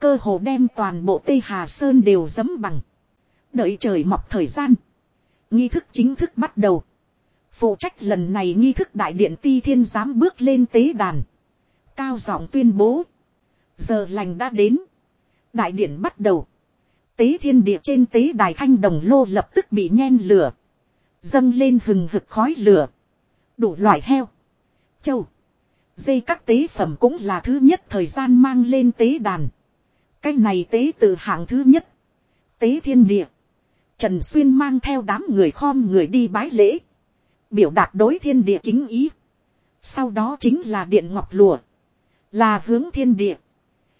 Cơ hồ đem toàn bộ Tây Hà Sơn đều dấm bằng. Đợi trời mọc thời gian. Nghi thức chính thức bắt đầu. Phụ trách lần này nghi thức đại điện ti thiên giám bước lên tế đàn. Cao giọng tuyên bố. Giờ lành đã đến. Đại điện bắt đầu. Tế thiên địa trên tế đài thanh đồng lô lập tức bị nhen lửa. Dâng lên hừng hực khói lửa. Đủ loại heo. Châu. Dây các tế phẩm cũng là thứ nhất thời gian mang lên tế đàn. Cái này tế từ hạng thứ nhất. Tế thiên địa. Trần Xuyên mang theo đám người khom người đi bái lễ. Biểu đạt đối thiên địa kính ý. Sau đó chính là điện ngọc lùa. Là hướng thiên địa.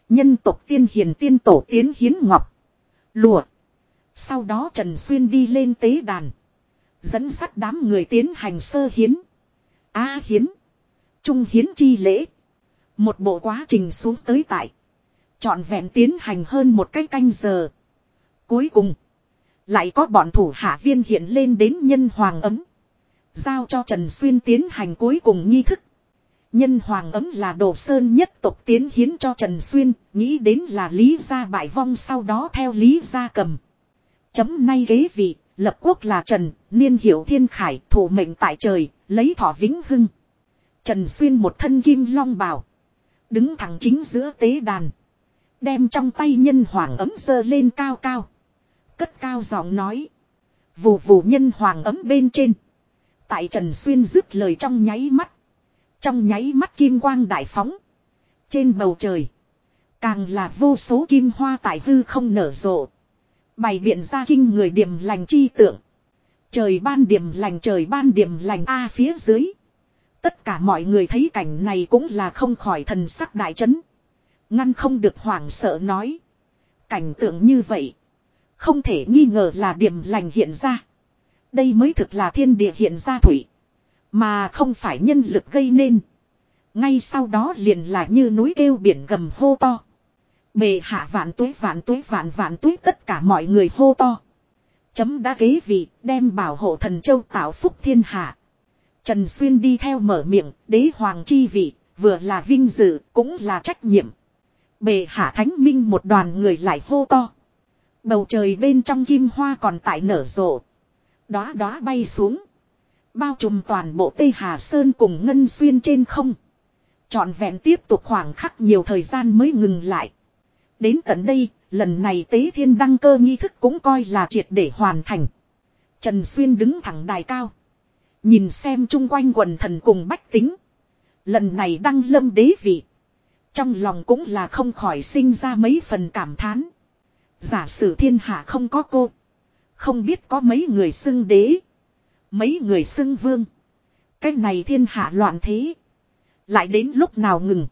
Nhân tộc tiên hiền tiên tổ tiến hiến ngọc. Lùa. Sau đó Trần Xuyên đi lên tế đàn. Dẫn sắt đám người tiến hành sơ hiến. A hiến. Trung hiến chi lễ. Một bộ quá trình xuống tới tại. Chọn vẹn tiến hành hơn một cái canh giờ. Cuối cùng. Lại có bọn thủ hạ viên hiện lên đến nhân hoàng ấm. Giao cho Trần Xuyên tiến hành cuối cùng nghi thức. Nhân hoàng ấm là đồ sơn nhất tộc tiến hiến cho Trần Xuyên, nghĩ đến là Lý Gia bại vong sau đó theo Lý Gia cầm. Chấm nay ghế vị, lập quốc là Trần, niên hiệu thiên khải, thủ mệnh tại trời, lấy thọ vĩnh hưng. Trần Xuyên một thân kim long bào. Đứng thẳng chính giữa tế đàn. Đem trong tay nhân hoàng ấm sơ lên cao cao. Cất cao giọng nói. Vù vù nhân hoàng ấm bên trên. Tại Trần Xuyên dứt lời trong nháy mắt. Trong nháy mắt kim quang đại phóng. Trên bầu trời. Càng là vô số kim hoa tại hư không nở rộ. Bày biện ra kinh người điểm lành chi tượng. Trời ban điểm lành, trời ban điểm lành A à, phía dưới. Tất cả mọi người thấy cảnh này cũng là không khỏi thần sắc đại chấn. Ngăn không được hoảng sợ nói. Cảnh tượng như vậy. Không thể nghi ngờ là điểm lành hiện ra. Đây mới thực là thiên địa hiện ra thủy. Mà không phải nhân lực gây nên. Ngay sau đó liền là như núi kêu biển gầm hô to. Bề hạ vạn tuế vạn tuế, vạn vạn tuế, tất cả mọi người hô to. Chấm đã kế vị, đem bảo hộ thần châu tạo phúc thiên hạ. Trần Xuyên đi theo mở miệng, đế hoàng chi vị, vừa là vinh dự, cũng là trách nhiệm. Bề hạ thánh minh một đoàn người lại hô to. Bầu trời bên trong kim hoa còn tại nở rộ. Đóa đóa bay xuống. Bao trùm toàn bộ Tây Hà Sơn cùng Ngân Xuyên trên không. Chọn vẹn tiếp tục khoảng khắc nhiều thời gian mới ngừng lại. Đến tận đây, lần này tế thiên đăng cơ nghi thức cũng coi là triệt để hoàn thành. Trần Xuyên đứng thẳng đài cao. Nhìn xem chung quanh quần thần cùng bách tính. Lần này đăng lâm đế vị. Trong lòng cũng là không khỏi sinh ra mấy phần cảm thán. Giả sử thiên hạ không có cô. Không biết có mấy người xưng đế. Mấy người xưng vương. Cái này thiên hạ loạn thế. Lại đến lúc nào ngừng.